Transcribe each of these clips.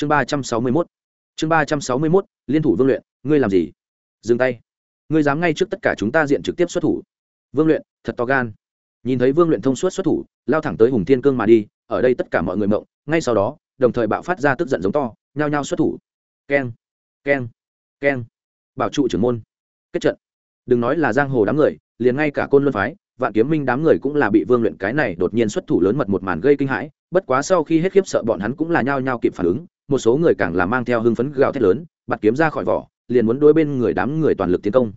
chương ba trăm sáu mươi mốt. Chương ba trăm sáu mươi mốt, liên thủ vương luyện, ngươi làm gì? Dừng tay. Ngươi dám ngay trước tất cả chúng ta diện trực tiếp xuất thủ. Vương luyện, thật to gan. Nhìn thấy vương luyện thông suốt xuất thủ, lao thẳng tới hùng thiên cương mà đi, ở đây tất cả mọi người mộng, ngay sau đó, đồng thời bạo phát ra tức giận giống to, nhao nhao xuất thủ. Keng keng keng. Bảo trụ trưởng môn. Kết trận. Đừng nói là giang hồ đám người, liền ngay cả côn luân phái, vạn kiếm minh đám người cũng là bị vương luyện cái này đột nhiên xuất thủ lớn mật một màn gây kinh hãi, bất quá sau khi hết khiếp sợ bọn hắn cũng là nhao nhao kịp phản ứng một số người càng là mang theo hưng phấn gào thét lớn, bạt kiếm ra khỏi vỏ, liền muốn đối bên người đám người toàn lực tiến công.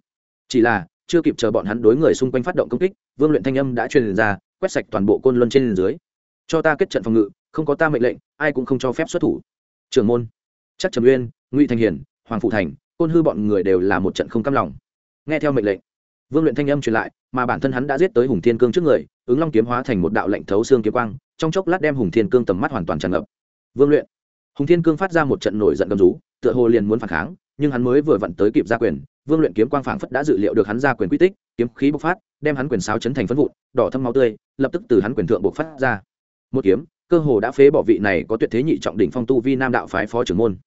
Chỉ là, chưa kịp chờ bọn hắn đối người xung quanh phát động công kích, vương luyện thanh âm đã truyền ra, quét sạch toàn bộ côn luân trên dưới. Cho ta kết trận phòng ngự, không có ta mệnh lệnh, ai cũng không cho phép xuất thủ. Trưởng môn, chắc trầm uyên, ngụy thành hiển, hoàng phụ thành, côn hư bọn người đều là một trận không cam lòng. Nghe theo mệnh lệnh, vương luyện thanh âm truyền lại, mà bản thân hắn đã giết tới hùng thiên cương trước người, ứng long kiếm hóa thành một đạo lệnh thấu xương kiếm quang, trong chốc lát đem hùng thiên cương tầm mắt hoàn toàn tràn ngập. Vương luyện hùng thiên cương phát ra một trận nổi giận gầm rú, tựa hồ liền muốn phản kháng, nhưng hắn mới vừa vặn tới kịp ra quyền, vương luyện kiếm quang phảng phất đã dự liệu được hắn ra quyền quy tích, kiếm khí bộc phát, đem hắn quyền sáo chấn thành phân vụn, đỏ thâm máu tươi, lập tức từ hắn quyền thượng bộc phát ra. Một kiếm, cơ hồ đã phế bỏ vị này có tuyệt thế nhị trọng đỉnh phong tu vi nam đạo phái phó trưởng môn.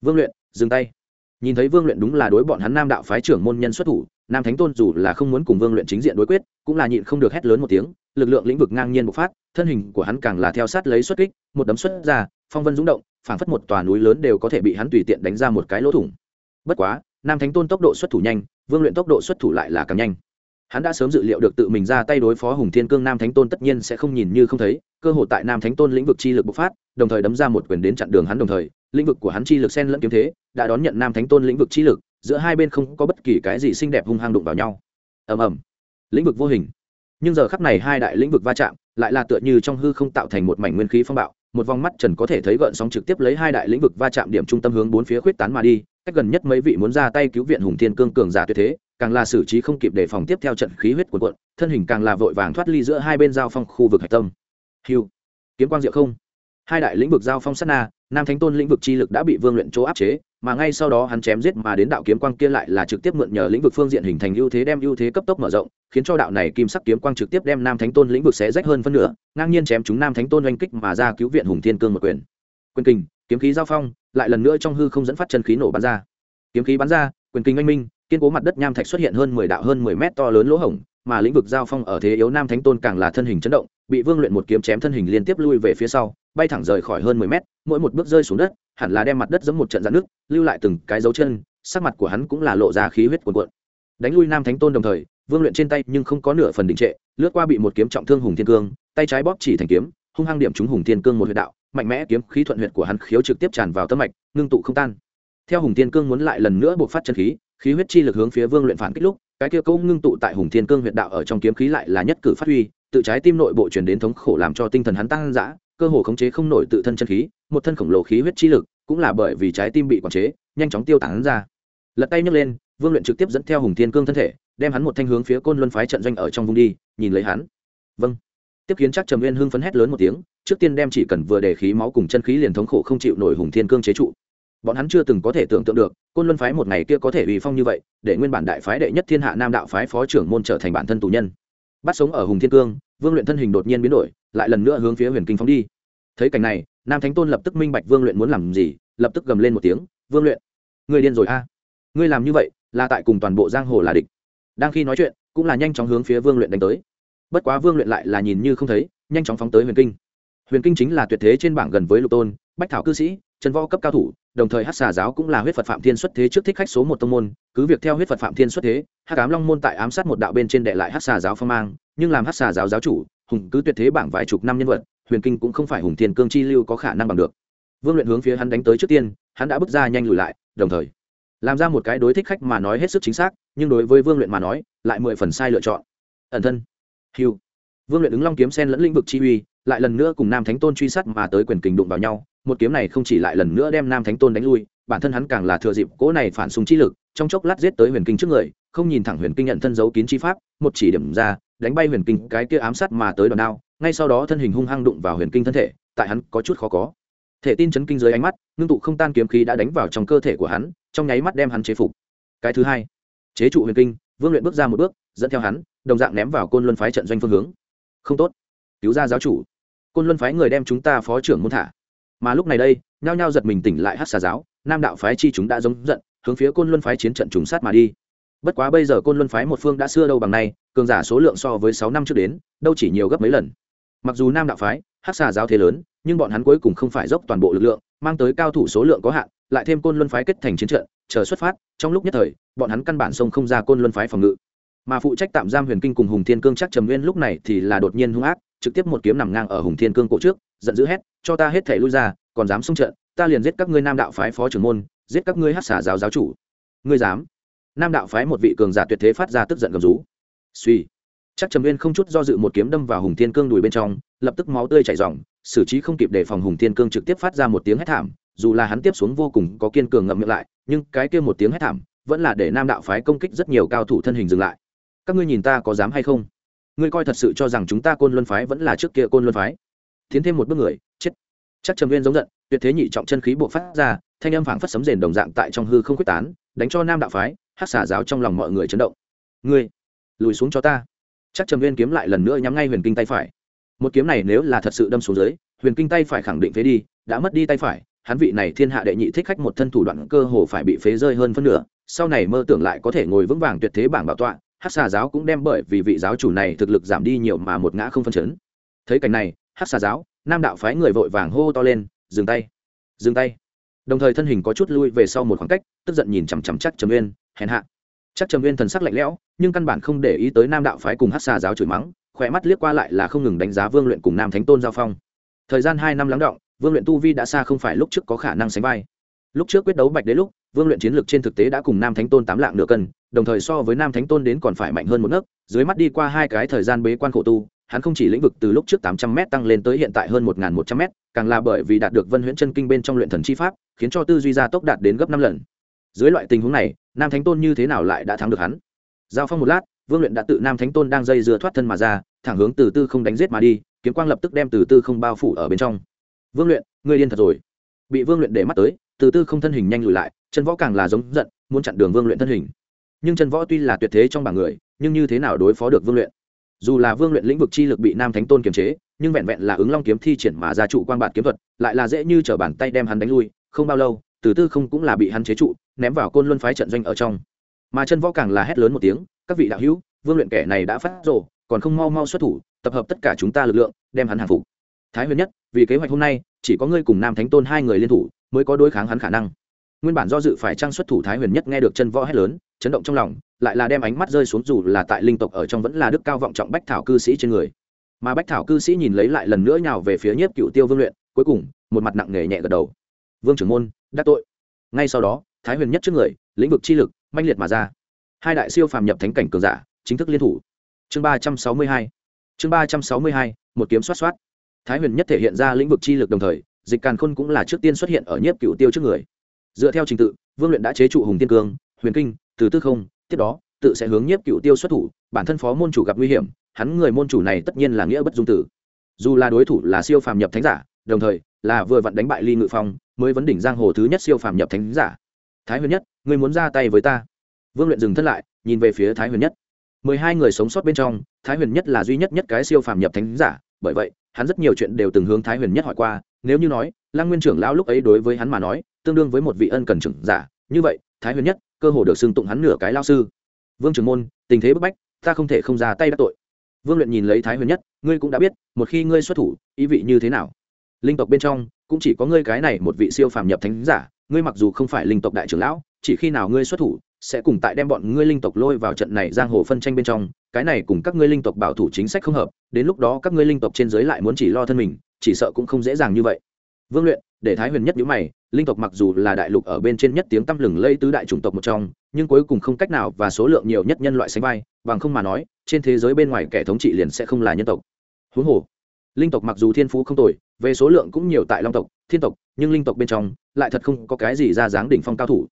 Vương luyện, dừng tay. Nhìn thấy vương luyện đúng là đối bọn hắn nam đạo phái trưởng môn nhân xuất thủ nam thánh tôn dù là không muốn cùng vương luyện chính diện đối quyết, cũng là nhịn không được hét lớn một tiếng, lực lượng lĩnh vực ngang nhiên bộc phát, thân hình của hắn càng là theo sát lấy xuất kích, một đấm xuất ra, phong vân rúng động, phảng phất một tòa núi lớn đều có thể bị hắn tùy tiện đánh ra một cái lỗ thủng. Bất quá, nam thánh tôn tốc độ xuất thủ nhanh, vương luyện tốc độ xuất thủ lại là càng nhanh. Hắn đã sớm dự liệu được tự mình ra tay đối phó hùng thiên cương nam thánh tôn tất nhiên sẽ không nhìn như không thấy, cơ hội tại nam thánh tôn lĩnh vực chi lực bộc phát, đồng thời đấm ra một quyền đến chặn đường hắn đồng thời, lĩnh vực của hắn chi lực sen lẫn kiếm thế, đã đón nhận nam thánh tôn lĩnh vực chi lực giữa hai bên không có bất kỳ cái gì xinh đẹp hung hăng đụng vào nhau. Ầm ầm. Lĩnh vực vô hình. Nhưng giờ khắc này hai đại lĩnh vực va chạm lại là tựa như trong hư không tạo thành một mảnh nguyên khí phong bạo, một vòng mắt trần có thể thấy gợn sóng trực tiếp lấy hai đại lĩnh vực va chạm điểm trung tâm hướng bốn phía khuyết tán mà đi, cách gần nhất mấy vị muốn ra tay cứu viện hùng thiên cương cường giả tuyệt thế, càng là xử trí không kịp để phòng tiếp theo trận khí huyết cuộn cuộn, thân hình càng là vội vàng thoát ly giữa hai bên giao phong khu vực hạch tâm. Hiu kiếm quang diệu không. Hai đại lĩnh vực giao phong sát na, nam thánh tôn lĩnh vực chi lực đã bị vương luyện chỗ áp chế mà ngay sau đó hắn chém giết mà đến đạo kiếm quang kia lại là trực tiếp mượn nhờ lĩnh vực phương diện hình thành ưu thế đem ưu thế cấp tốc mở rộng, khiến cho đạo này kim sắc kiếm quang trực tiếp đem nam thánh tôn lĩnh vực xé rách hơn phân nửa, ngang nhiên chém chúng nam thánh tôn oanh kích mà ra cứu viện hùng thiên cương một quyền. Quyền kình, kiếm khí giao phong, lại lần nữa trong hư không dẫn phát chân khí nổ bắn ra. Kiếm khí bắn ra, quyền kình oanh minh, kiên cố mặt đất nham thạch xuất hiện hơn mười đạo hơn mười mét to lớn lỗ hổng, mà lĩnh vực giao phong ở thế yếu nam thánh tôn càng là thân hình chấn động, bị vương luyện một kiếm chém thân hình liên tiếp lui về phía sau bay thẳng rời khỏi hơn mười mét, mỗi một bước rơi xuống đất, hẳn là đem mặt đất giống một trận dạn nước lưu lại từng cái dấu chân, sắc mặt của hắn cũng là lộ ra khí huyết cuồn cuộn. Đánh lui nam thánh tôn đồng thời, vương luyện trên tay nhưng không có nửa phần đình trệ, lướt qua bị một kiếm trọng thương hùng thiên cương, tay trái bóp chỉ thành kiếm, hung hăng điểm trúng hùng thiên cương một huyệt đạo, mạnh mẽ kiếm khí thuận huyệt của hắn khiếu trực tiếp tràn vào tâm mạch, ngưng tụ không tan. Theo hùng thiên cương muốn lại lần nữa buộc phát chân khí khí huyết chi lực hướng phía vương luyện phản kích lúc, cái kia cũng ngưng tụ tại hùng thiên cương huyệt đạo ở trong kiếm khí lại là nhất cử phát huy, tự trái tim nội bộ truyền đến thống khổ làm cho tinh thần hắn tăng dã cơ hồ khống chế không nổi tự thân chân khí, một thân khổng lồ khí huyết chi lực cũng là bởi vì trái tim bị quản chế, nhanh chóng tiêu tán ra. Lật tay nhấc lên, vương luyện trực tiếp dẫn theo hùng thiên cương thân thể, đem hắn một thanh hướng phía côn luân phái trận doanh ở trong vùng đi, nhìn lấy hắn. Vâng. Tiếp kiến chắc trầm nguyên hưng phấn hét lớn một tiếng, trước tiên đem chỉ cần vừa để khí máu cùng chân khí liền thống khổ không chịu nổi hùng thiên cương chế trụ. Bọn hắn chưa từng có thể tưởng tượng được, côn luân phái một ngày kia có thể uy phong như vậy, để nguyên bản đại phái đệ nhất thiên hạ nam đạo phái phó trưởng môn trở thành bản thân tù nhân. Bắt sống ở hùng thiên cương, vương luyện thân hình đột nhiên biến đổi lại lần nữa hướng phía huyền kinh phóng đi. Thấy cảnh này, nam thánh tôn lập tức minh bạch vương luyện muốn làm gì, lập tức gầm lên một tiếng, vương luyện người điên rồi a. Ngươi làm như vậy là tại cùng toàn bộ giang hồ là địch. Đang khi nói chuyện, cũng là nhanh chóng hướng phía vương luyện đánh tới. Bất quá vương luyện lại là nhìn như không thấy, nhanh chóng phóng tới huyền kinh. Huyền kinh chính là tuyệt thế trên bảng gần với lục tôn, bách thảo cư sĩ trần võ cấp cao thủ, đồng thời hát xà giáo cũng là huyết phật phạm thiên xuất thế trước thích khách số một tông môn, cứ việc theo huyết phật phạm thiên xuất thế hát cám long môn tại ám sát một đạo bên trên đệ lại hát xà giáo phong mang, nhưng làm hát xà giáo giáo chủ hùng cứ tuyệt thế bảng vài chục năm nhân vật, huyền kinh cũng không phải hùng thiên cương chi lưu có khả năng bằng được. Vương luyện hướng phía hắn đánh tới trước tiên, hắn đã bước ra nhanh lùi lại, đồng thời, làm ra một cái đối thích khách mà nói hết sức chính xác, nhưng đối với vương luyện mà nói, lại mười phần sai lựa chọn. Ẩn thân. Hiu vương luyện ứng long kiếm sen lẫn lĩnh vực chi uy, lại lần nữa cùng nam thánh tôn truy sát mà tới quyền kình đụng vào nhau, một kiếm này không chỉ lại lần nữa đem nam thánh tôn đánh lui, bản thân hắn càng là thừa dịp cỗ này phản súng chi lực, trong chốc lát giết tới huyền kinh trước người, không nhìn thẳng huyền kinh nhận thân giấu kín chi pháp, một chỉ điểm ra đánh bay huyền kinh cái kia ám sát mà tới đòn đao, ngay sau đó thân hình hung hăng đụng vào huyền kinh thân thể, tại hắn có chút khó có. Thể tin chấn kinh dưới ánh mắt, ngưng tụ không tan kiếm khí đã đánh vào trong cơ thể của hắn, trong nháy mắt đem hắn chế phục. Cái thứ hai, chế trụ huyền kinh, vương luyện bước ra một bước, dẫn theo hắn, đồng dạng ném vào côn luân phái trận doanh phương hướng. Không tốt. Cứu ra giáo chủ. Côn luân phái người đem chúng ta phó trưởng muốn thả. Mà lúc này đây, nhao nhao giật mình tỉnh lại hát xà giáo, nam đạo phái chi chúng đã giống giận, hướng phía côn luân phái chiến trận trùng sát mà đi. Bất quá bây giờ côn luân phái một phương đã xưa đâu bằng nay cường giả số lượng so với sáu năm trước đến, đâu chỉ nhiều gấp mấy lần. Mặc dù nam đạo phái, hắc xà giáo thế lớn, nhưng bọn hắn cuối cùng không phải dốc toàn bộ lực lượng, mang tới cao thủ số lượng có hạn, lại thêm côn luân phái kết thành chiến trận, chờ xuất phát, trong lúc nhất thời, bọn hắn căn bản sông không ra côn luân phái phòng ngự. Mà phụ trách tạm giam huyền kinh cùng hùng thiên cương chắc trầm nguyên lúc này thì là đột nhiên hung ác, trực tiếp một kiếm nằm ngang ở hùng thiên cương cổ trước, giận dữ hét, cho ta hết thể lui ra, còn dám xông trận, ta liền giết các ngươi nam đạo phái phó trưởng môn, giết các ngươi hát xả giáo giáo chủ. Ngươi dám? Nam đạo phái một vị cường giả tuyệt thế phát ra tức giận gầm rú suy. Chắc trầm nguyên không chút do dự một kiếm đâm vào hùng thiên cương đùi bên trong, lập tức máu tươi chảy r xử trí không kịp để phòng hùng thiên cương trực tiếp phát ra một tiếng hét thảm, dù là hắn tiếp xuống vô cùng có kiên cường ngậm miệng lại, nhưng cái kia một tiếng hét thảm vẫn là để nam đạo phái công kích rất nhiều cao thủ thân hình dừng lại. Các ngươi nhìn ta có dám hay không? Ngươi coi thật sự cho rằng chúng ta côn luân phái vẫn là trước kia côn luân phái? Tiến thêm một bước người, chết. Chắc trầm nguyên giống giận, tuyệt thế nhị trọng chân khí buộc phát ra, thanh âm phảng phất sấm rền đồng dạng tại trong hư không quyết tán, đánh cho nam đạo phái hát xả giáo trong lòng mọi người chấn động. Ngươi lùi xuống cho ta. Chắc trầm nguyên kiếm lại lần nữa nhắm ngay huyền kinh tay phải. Một kiếm này nếu là thật sự đâm xuống dưới huyền kinh tay phải khẳng định phế đi đã mất đi tay phải. Hắn vị này thiên hạ đệ nhị thích khách một thân thủ đoạn cơ hồ phải bị phế rơi hơn phân nửa. Sau này mơ tưởng lại có thể ngồi vững vàng tuyệt thế bảng bảo tọa hát xà giáo cũng đem bởi vì vị giáo chủ này thực lực giảm đi nhiều mà một ngã không phân chấn. Thấy cảnh này hát xà giáo nam đạo phái người vội vàng hô, hô to lên dừng tay dừng tay. Đồng thời thân hình có chút lui về sau một khoảng cách tức giận nhìn chằm chằm chắc trầm uyên hèn hạ chắc trầm Nguyên thần sắc lạnh lẽo, nhưng căn bản không để ý tới nam đạo phái cùng hát xà giáo chửi mắng, khỏe mắt liếc qua lại là không ngừng đánh giá vương luyện cùng nam thánh tôn giao phong. Thời gian hai năm lắng động, vương luyện tu vi đã xa không phải lúc trước có khả năng sánh vai. Lúc trước quyết đấu bạch đế lúc, vương luyện chiến lược trên thực tế đã cùng nam thánh tôn tám lạng nửa cân, đồng thời so với nam thánh tôn đến còn phải mạnh hơn một nấc, dưới mắt đi qua hai cái thời gian bế quan khổ tu, hắn không chỉ lĩnh vực từ lúc trước tám trăm m tăng lên tới hiện tại hơn một một trăm m càng là bởi vì đạt được vân huyễn chân kinh bên trong luyện thần chi pháp, khiến cho tư duy gia tốc đạt đến gấp năm lần. Dưới loại tình huống này nam thánh tôn như thế nào lại đã thắng được hắn? Giao phong một lát, vương luyện đã tự nam thánh tôn đang dây dưa thoát thân mà ra, thẳng hướng từ tư không đánh giết mà đi, kiếm quang lập tức đem từ tư không bao phủ ở bên trong. Vương luyện, ngươi điên thật rồi. Bị vương luyện để mắt tới, từ tư không thân hình nhanh lùi lại, chân võ càng là giống giận, muốn chặn đường vương luyện thân hình. Nhưng chân võ tuy là tuyệt thế trong bảng người, nhưng như thế nào đối phó được vương luyện? Dù là vương luyện lĩnh vực chi lực bị nam thánh tôn kiềm chế, nhưng vẹn vẹn là ứng long kiếm thi triển mà ra trụ quan bản kiếm thuật, lại là dễ như t bàn tay đem hắn đánh lui, không bao lâu từ tư không cũng là bị hắn chế trụ, ném vào côn luân phái trận doanh ở trong. Mà chân võ càng là hét lớn một tiếng, các vị đạo hữu, vương luyện kẻ này đã phát rồ, còn không mau mau xuất thủ, tập hợp tất cả chúng ta lực lượng, đem hắn hàng phục. Thái huyền nhất, vì kế hoạch hôm nay, chỉ có ngươi cùng nam thánh tôn hai người liên thủ, mới có đối kháng hắn khả năng. Nguyên bản do dự phải trang xuất thủ thái huyền nhất nghe được chân võ hét lớn, chấn động trong lòng, lại là đem ánh mắt rơi xuống dù là tại linh tộc ở trong vẫn là đức cao vọng trọng bách thảo cư sĩ trên người. Mà bách thảo cư sĩ nhìn lấy lại lần nữa nhào về phía nhiếp cựu tiêu vương luyện, cuối cùng, một mặt nặng nề nhẹ gật đầu. Vương trưởng môn đắc tội. Ngay sau đó, thái huyền nhất trước người, lĩnh vực chi lực manh liệt mà ra. Hai đại siêu phàm nhập thánh cảnh cường giả, chính thức liên thủ. Chương ba trăm sáu mươi hai. Chương ba trăm sáu mươi hai, một kiếm xoát xoát. Thái huyền nhất thể hiện ra lĩnh vực chi lực đồng thời, dịch càn khôn cũng là trước tiên xuất hiện ở nhiếp cựu tiêu trước người. Dựa theo trình tự, vương luyện đã chế trụ hùng tiên cương, huyền kinh, từ tư không, tiếp đó, tự sẽ hướng nhiếp cựu tiêu xuất thủ, bản thân phó môn chủ gặp nguy hiểm, hắn người môn chủ này tất nhiên là nghĩa bất dung tử. Dù là đối thủ là siêu phàm nhập thánh giả, đồng thời là vừa vặn đánh bại ly ngự phong, mới vấn đỉnh giang hồ thứ nhất siêu phàm nhập thánh giả. Thái huyền nhất người muốn ra tay với ta? Vương luyện dừng thân lại, nhìn về phía thái huyền nhất. Mười hai người sống sót bên trong, thái huyền nhất là duy nhất nhất cái siêu phàm nhập thánh giả, bởi vậy, hắn rất nhiều chuyện đều từng hướng thái huyền nhất hỏi qua, nếu như nói, lăng nguyên trưởng lão lúc ấy đối với hắn mà nói, tương đương với một vị ân cần trưởng giả, như vậy, thái huyền nhất, cơ hồ được xưng tụng hắn nửa cái lao sư. Vương trưởng môn, tình thế bức bách, ta không thể không ra tay đắc tội. Vương luyện nhìn lấy thái huyền nhất, ngươi cũng đã biết, một khi ngươi xuất thủ, ý vị như thế nào? Linh tộc bên trong, cũng chỉ có ngươi cái này một vị siêu phàm nhập thánh giả, ngươi mặc dù không phải linh tộc đại trưởng lão, chỉ khi nào ngươi xuất thủ, sẽ cùng tại đem bọn ngươi linh tộc lôi vào trận này giang hồ phân tranh bên trong, cái này cùng các ngươi linh tộc bảo thủ chính sách không hợp, đến lúc đó các ngươi linh tộc trên giới lại muốn chỉ lo thân mình, chỉ sợ cũng không dễ dàng như vậy. Vương luyện, để thái huyền nhất nhữ mày, linh tộc mặc dù là đại lục ở bên trên nhất tiếng tăm lừng lây tứ đại chủng tộc một trong, nhưng cuối cùng không cách nào và số lượng nhiều nhất nhân loại sánh vai, bằng không mà nói, trên thế giới bên ngoài kẻ thống trị liền sẽ không là nhân tộc. Huống hồ linh tộc mặc dù thiên phú không tồi, về số lượng cũng nhiều tại long tộc, thiên tộc, nhưng linh tộc bên trong, lại thật không có cái gì ra dáng đỉnh phong cao thủ.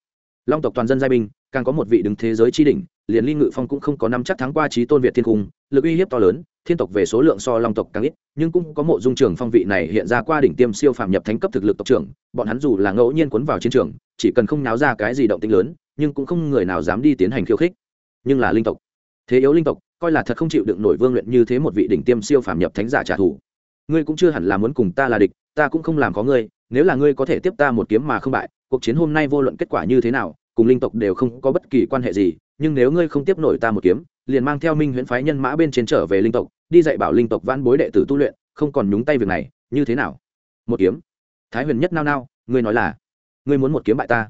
Long tộc toàn dân giai binh, càng có một vị đứng thế giới chi đỉnh, liền ly ngự phong cũng không có năm chắc thắng qua trí tôn việt thiên cung, lực uy hiếp to lớn, thiên tộc về số lượng so long tộc càng ít, nhưng cũng có mộ dung trường phong vị này hiện ra qua đỉnh tiêm siêu phàm nhập thánh cấp thực lực tộc trưởng, bọn hắn dù là ngẫu nhiên cuốn vào chiến trường, chỉ cần không náo ra cái gì động tĩnh lớn, nhưng cũng không người nào dám đi tiến hành khiêu khích. Nhưng là linh tộc, thế yếu linh tộc, coi là thật không chịu đựng nổi vương luyện như thế một vị đỉnh tiêm siêu phàm nhập thánh giả trả thù ngươi cũng chưa hẳn là muốn cùng ta là địch, ta cũng không làm có ngươi, nếu là ngươi có thể tiếp ta một kiếm mà không bại, cuộc chiến hôm nay vô luận kết quả như thế nào, cùng linh tộc đều không có bất kỳ quan hệ gì, nhưng nếu ngươi không tiếp nổi ta một kiếm, liền mang theo minh huyễn phái nhân mã bên trên trở về linh tộc, đi dạy bảo linh tộc vãn bối đệ tử tu luyện, không còn nhúng tay việc này, như thế nào? Một kiếm. Thái huyền nhất nao nao, ngươi nói là, ngươi muốn một kiếm bại ta?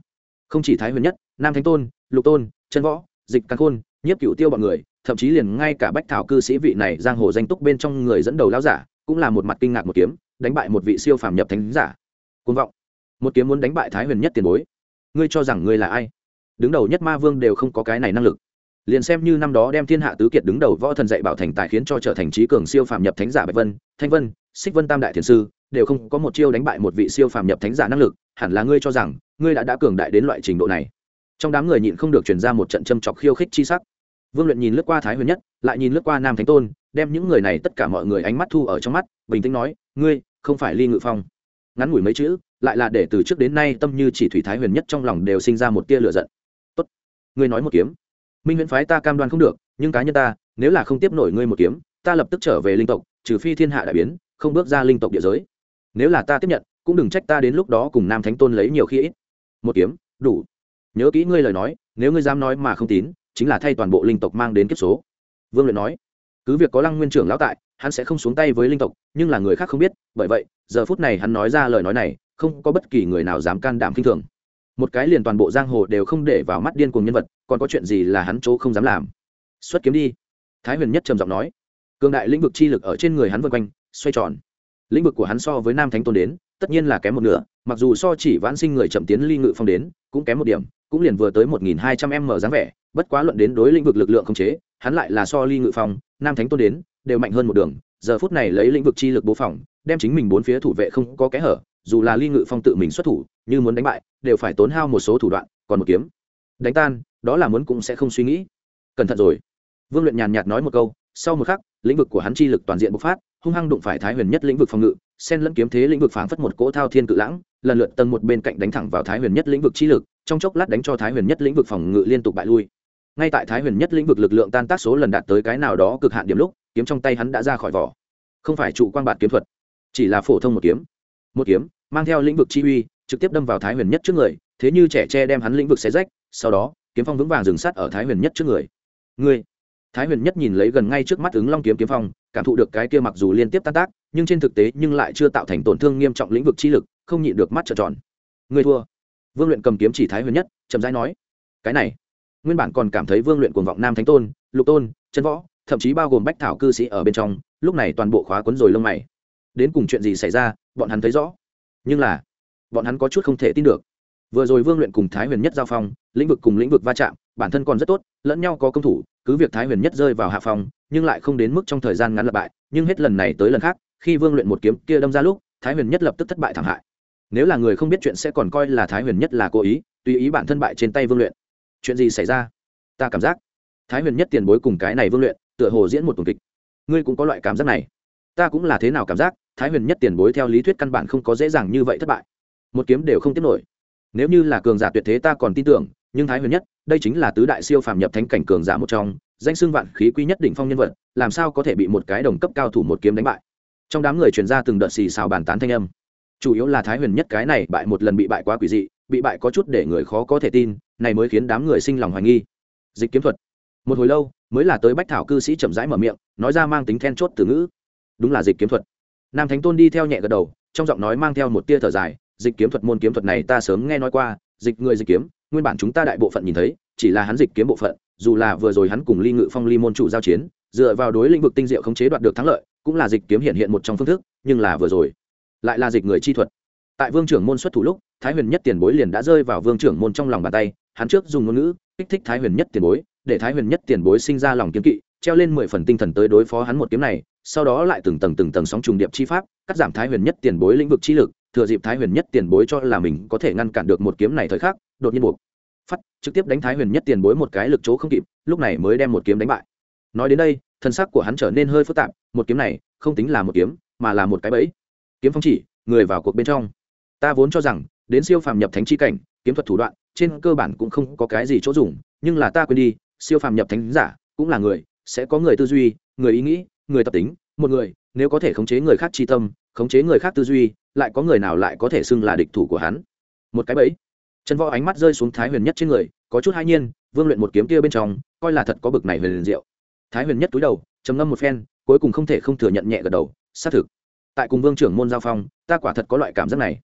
Không chỉ thái huyền nhất, nam thánh tôn, lục tôn, chân võ, dịch căn khôn, nhiếp cựu tiêu bọn người, thậm chí liền ngay cả bách thảo cư sĩ vị này giang hồ danh túc bên trong người dẫn đầu lao giả cũng là một mặt kinh ngạc một kiếm, đánh bại một vị siêu phàm nhập thánh giả. Côn vọng. Một kiếm muốn đánh bại thái huyền nhất tiền bối. Ngươi cho rằng ngươi là ai? Đứng đầu nhất ma vương đều không có cái này năng lực. Liền xem như năm đó đem thiên hạ tứ kiệt đứng đầu võ thần dạy bảo thành tài khiến cho trở thành trí cường siêu phàm nhập thánh giả bạch vân, thanh vân, xích vân tam đại thiền sư, đều không có một chiêu đánh bại một vị siêu phàm nhập thánh giả năng lực, hẳn là ngươi cho rằng ngươi đã đã cường đại đến loại trình độ này. Trong đám người nhịn không được truyền ra một trận châm chọc khiêu khích chi sắc. Vương luyện nhìn lướt qua thái huyền nhất, lại nhìn lướt qua nam thánh tôn đem những người này tất cả mọi người ánh mắt thu ở trong mắt, bình tĩnh nói, ngươi, không phải ly ngự phong. Ngắn ngủi mấy chữ, lại là để từ trước đến nay tâm như chỉ thủy thái huyền nhất trong lòng đều sinh ra một tia lửa giận. Tốt, ngươi nói một kiếm. Minh huyễn phái ta cam đoan không được, nhưng cá nhân ta, nếu là không tiếp nổi ngươi một kiếm, ta lập tức trở về linh tộc, trừ phi thiên hạ đại biến, không bước ra linh tộc địa giới. Nếu là ta tiếp nhận, cũng đừng trách ta đến lúc đó cùng nam thánh tôn lấy nhiều khi ít. Một kiếm, đủ. Nhớ kỹ ngươi lời nói, nếu ngươi dám nói mà không tín, chính là thay toàn bộ linh tộc mang đến kiếp số. Vương luyện nói cứ việc có lăng nguyên trưởng lão tại, hắn sẽ không xuống tay với linh tộc, nhưng là người khác không biết, bởi vậy, giờ phút này hắn nói ra lời nói này, không có bất kỳ người nào dám can đảm k i n h thường. Một cái liền toàn bộ giang hồ đều không để vào mắt điên cùng nhân vật, còn có chuyện gì là hắn chỗ không dám làm? Xuất kiếm đi. Thái huyền nhất trầm giọng nói. Cường đại lĩnh vực chi lực ở trên người hắn vân quanh, xoay tròn. Lĩnh vực của hắn so với nam thánh tôn đến, tất nhiên là kém một nửa, mặc dù so chỉ vãn sinh người chậm tiến ly ngự phong đến, cũng kém một điểm, cũng liền vừa tới một nghìn hai trăm m dáng vẻ, bất quá luận đến đối lĩnh vực lực lượng không chế, hắn lại là so ly ngự phong nam thánh tôn đến, đều mạnh hơn một đường, giờ phút này lấy lĩnh vực chi lực bố phòng, đem chính mình bốn phía thủ vệ không có kẽ hở, dù là ly ngự phong tự mình xuất thủ, như muốn đánh bại, đều phải tốn hao một số thủ đoạn, còn một kiếm. Đánh tan, đó là muốn cũng sẽ không suy nghĩ. Cẩn thận rồi. Vương luyện nhàn nhạt nói một câu, sau một khắc, lĩnh vực của hắn chi lực toàn diện bộc phát, hung hăng đụng phải thái huyền nhất lĩnh vực phòng ngự sen lẫn kiếm thế lĩnh vực phảng phất một cỗ thao thiên cự lãng, lần lượt tầng một bên cạnh đánh thẳng vào thái huyền nhất lĩnh vực chi lực, trong chốc lát đánh cho thái huyền nhất lĩnh vực phòng ngự liên tục bại lui ngay tại thái huyền nhất lĩnh vực lực lượng tan tác số lần đạt tới cái nào đó cực hạn điểm lúc, kiếm trong tay hắn đã ra khỏi vỏ. Không phải trụ quan bạt kiếm thuật, chỉ là phổ thông một kiếm. Một kiếm, mang theo lĩnh vực chi uy, trực tiếp đâm vào thái huyền nhất trước người, thế như trẻ tre đem hắn lĩnh vực xé rách, sau đó, kiếm phong vững vàng dừng sát ở thái huyền nhất trước người. Người thái huyền nhất nhìn lấy gần ngay trước mắt ứng long kiếm kiếm phong, cảm thụ được cái kia mặc dù liên tiếp tan tác, nhưng trên thực tế nhưng lại chưa tạo thành tổn thương nghiêm trọng lĩnh vực chi lực, không nhịn được mắt trợn tròn. Người thua. Vương luyện cầm kiếm chỉ thái huyền nhất, chậm rãi nói, cái này nguyên bản còn cảm thấy vương luyện cuồng vọng nam thánh tôn, lục tôn, chân võ, thậm chí bao gồm bách thảo cư sĩ ở bên trong, lúc này toàn bộ khóa quấn rồi lông mày. Đến cùng chuyện gì xảy ra, bọn hắn thấy rõ. Nhưng là, bọn hắn có chút không thể tin được. Vừa rồi vương luyện cùng thái huyền nhất giao phong, lĩnh vực cùng lĩnh vực va chạm, bản thân còn rất tốt, lẫn nhau có công thủ, cứ việc thái huyền nhất rơi vào hạ phòng nhưng lại không đến mức trong thời gian ngắn lập bại, nhưng hết lần này tới lần khác, khi vương luyện một kiếm kia đâm ra lúc, thái huyền nhất lập tức thất bại thảm hại. Nếu là người không biết chuyện sẽ còn coi là thái huyền nhất là cố ý, tùy ý bản thân bại trên tay vương luyện chuyện gì xảy ra? Ta cảm giác thái huyền nhất tiền bối cùng cái này vương luyện, tựa hồ diễn một tuần kịch. Ngươi cũng có loại cảm giác này. Ta cũng là thế nào cảm giác thái huyền nhất tiền bối theo lý thuyết căn bản không có dễ dàng như vậy thất bại. Một kiếm đều không tiếp nổi. Nếu như là cường giả tuyệt thế ta còn tin tưởng, nhưng thái huyền nhất, đây chính là tứ đại siêu phàm nhập thánh cảnh cường giả một trong, danh xưng vạn khí quy nhất đỉnh phong nhân vật, làm sao có thể bị một cái đồng cấp cao thủ một kiếm đánh bại? Trong đám người truyền ra từng đợt xì xào bàn tán thanh âm. Chủ yếu là thái huyền nhất cái này bại một lần bị bại quá quỷ dị, bị bại có chút để người khó có thể tin này mới khiến đám người sinh lòng hoài nghi. Dịch kiếm thuật. Một hồi lâu, mới là tới bách thảo cư sĩ chậm rãi mở miệng, nói ra mang tính then chốt từ ngữ. Đúng là dịch kiếm thuật. Nam thánh tôn đi theo nhẹ gật đầu, trong giọng nói mang theo một tia thở dài, dịch kiếm thuật môn kiếm thuật này ta sớm nghe nói qua, dịch người dịch kiếm, nguyên bản chúng ta đại bộ phận nhìn thấy, chỉ là hắn dịch kiếm bộ phận, dù là vừa rồi hắn cùng ly ngự phong ly môn chủ giao chiến, dựa vào đối lĩnh vực tinh diệu khống chế đoạt được thắng lợi, cũng là dịch kiếm hiện hiện một trong phương thức, nhưng là vừa rồi, lại là dịch người chi thuật tại vương trưởng môn xuất thủ lúc, thái huyền nhất tiền bối liền đã rơi vào vương trưởng môn trong lòng bàn tay, hắn trước dùng ngôn ngữ, kích thích thái huyền nhất tiền bối, để thái huyền nhất tiền bối sinh ra lòng kiếm kỵ, treo lên mười phần tinh thần tới đối phó hắn một kiếm này, sau đó lại từng tầng từng tầng sóng trùng điệp chi pháp, cắt giảm thái huyền nhất tiền bối lĩnh vực chi lực, thừa dịp thái huyền nhất tiền bối cho là mình có thể ngăn cản được một kiếm này thời khắc, đột nhiên buộc phát trực tiếp đánh thái huyền nhất tiền bối một cái lực chỗ không kịp, lúc này mới đem một kiếm đánh bại. Nói đến đây, thân xác của hắn trở nên hơi phức tạp, một kiếm này không tính là một kiếm, mà là một cái bẫy. Kiếm phong chỉ, người vào cuộc bên trong ta vốn cho rằng, đến siêu phàm nhập thánh chi cảnh, kiếm thuật thủ đoạn, trên cơ bản cũng không có cái gì chỗ dùng, nhưng là ta quên đi, siêu phàm nhập thánh giả cũng là người, sẽ có người tư duy, người ý nghĩ, người tập tính, một người, nếu có thể khống chế người khác chi tâm, khống chế người khác tư duy, lại có người nào lại có thể xưng là địch thủ của hắn? Một cái bẫy. Trần võ ánh mắt rơi xuống thái huyền nhất trên người, có chút hai nhiên, vương luyện một kiếm kia bên trong, coi là thật có bực này huyền diệu. Thái huyền nhất túi đầu, trầm ngâm một phen, cuối cùng không thể không thừa nhận nhẹ gật đầu, xác thực. Tại cùng vương trưởng môn giao phong, ta quả thật có loại cảm giác này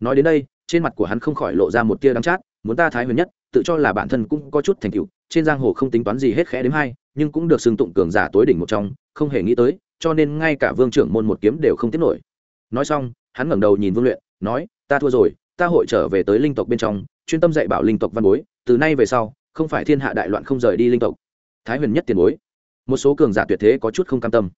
nói đến đây, trên mặt của hắn không khỏi lộ ra một tia đắng chát, muốn ta thái huyền nhất, tự cho là bản thân cũng có chút thành tựu, trên giang hồ không tính toán gì hết khẽ đến hai, nhưng cũng được xưng tụng cường giả tối đỉnh một trong, không hề nghĩ tới, cho nên ngay cả vương trưởng môn một kiếm đều không tiếp nổi. Nói xong, hắn ngẩng đầu nhìn vương luyện, nói, ta thua rồi, ta hội trở về tới linh tộc bên trong, chuyên tâm dạy bảo linh tộc văn bối, từ nay về sau, không phải thiên hạ đại loạn không rời đi linh tộc. Thái huyền nhất tiền bối. Một số cường giả tuyệt thế có chút không cam tâm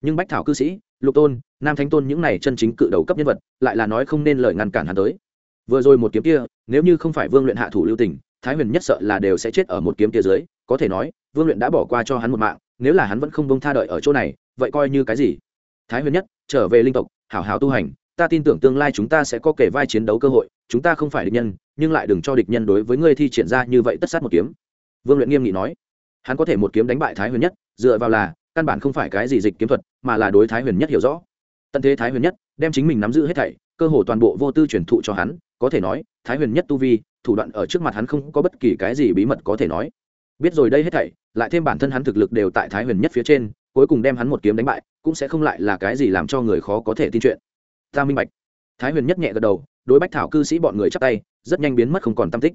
nhưng bách thảo cư sĩ, lục tôn, nam thánh tôn những này chân chính cự đầu cấp nhân vật, lại là nói không nên lời ngăn cản hắn tới. Vừa rồi một kiếm kia, nếu như không phải vương luyện hạ thủ lưu tình, thái huyền nhất sợ là đều sẽ chết ở một kiếm kia dưới, có thể nói, vương luyện đã bỏ qua cho hắn một mạng, nếu là hắn vẫn không bông tha đợi ở chỗ này, vậy coi như cái gì? Thái huyền nhất, trở về linh tộc, hảo hảo tu hành, ta tin tưởng tương lai chúng ta sẽ có kể vai chiến đấu cơ hội, chúng ta không phải địch nhân, nhưng lại đừng cho địch nhân đối với ngươi thi triển ra như vậy tất sát một kiếm. Vương luyện nghiêm nghị nói. Hắn có thể một kiếm đánh bại thái huyền nhất, dựa vào là căn bản không phải cái gì dịch kiếm thuật, mà là đối thái huyền nhất hiểu rõ. Tận thế thái huyền nhất đem chính mình nắm giữ hết thảy, cơ hồ toàn bộ vô tư truyền thụ cho hắn, có thể nói, thái huyền nhất tu vi, thủ đoạn ở trước mặt hắn không có bất kỳ cái gì bí mật có thể nói. Biết rồi đây hết thảy, lại thêm bản thân hắn thực lực đều tại thái huyền nhất phía trên, cuối cùng đem hắn một kiếm đánh bại, cũng sẽ không lại là cái gì làm cho người khó có thể tin chuyện. Ta minh bạch. Thái huyền nhất nhẹ gật đầu, đối bách thảo cư sĩ bọn người chắp tay, rất nhanh biến mất không còn tam tích.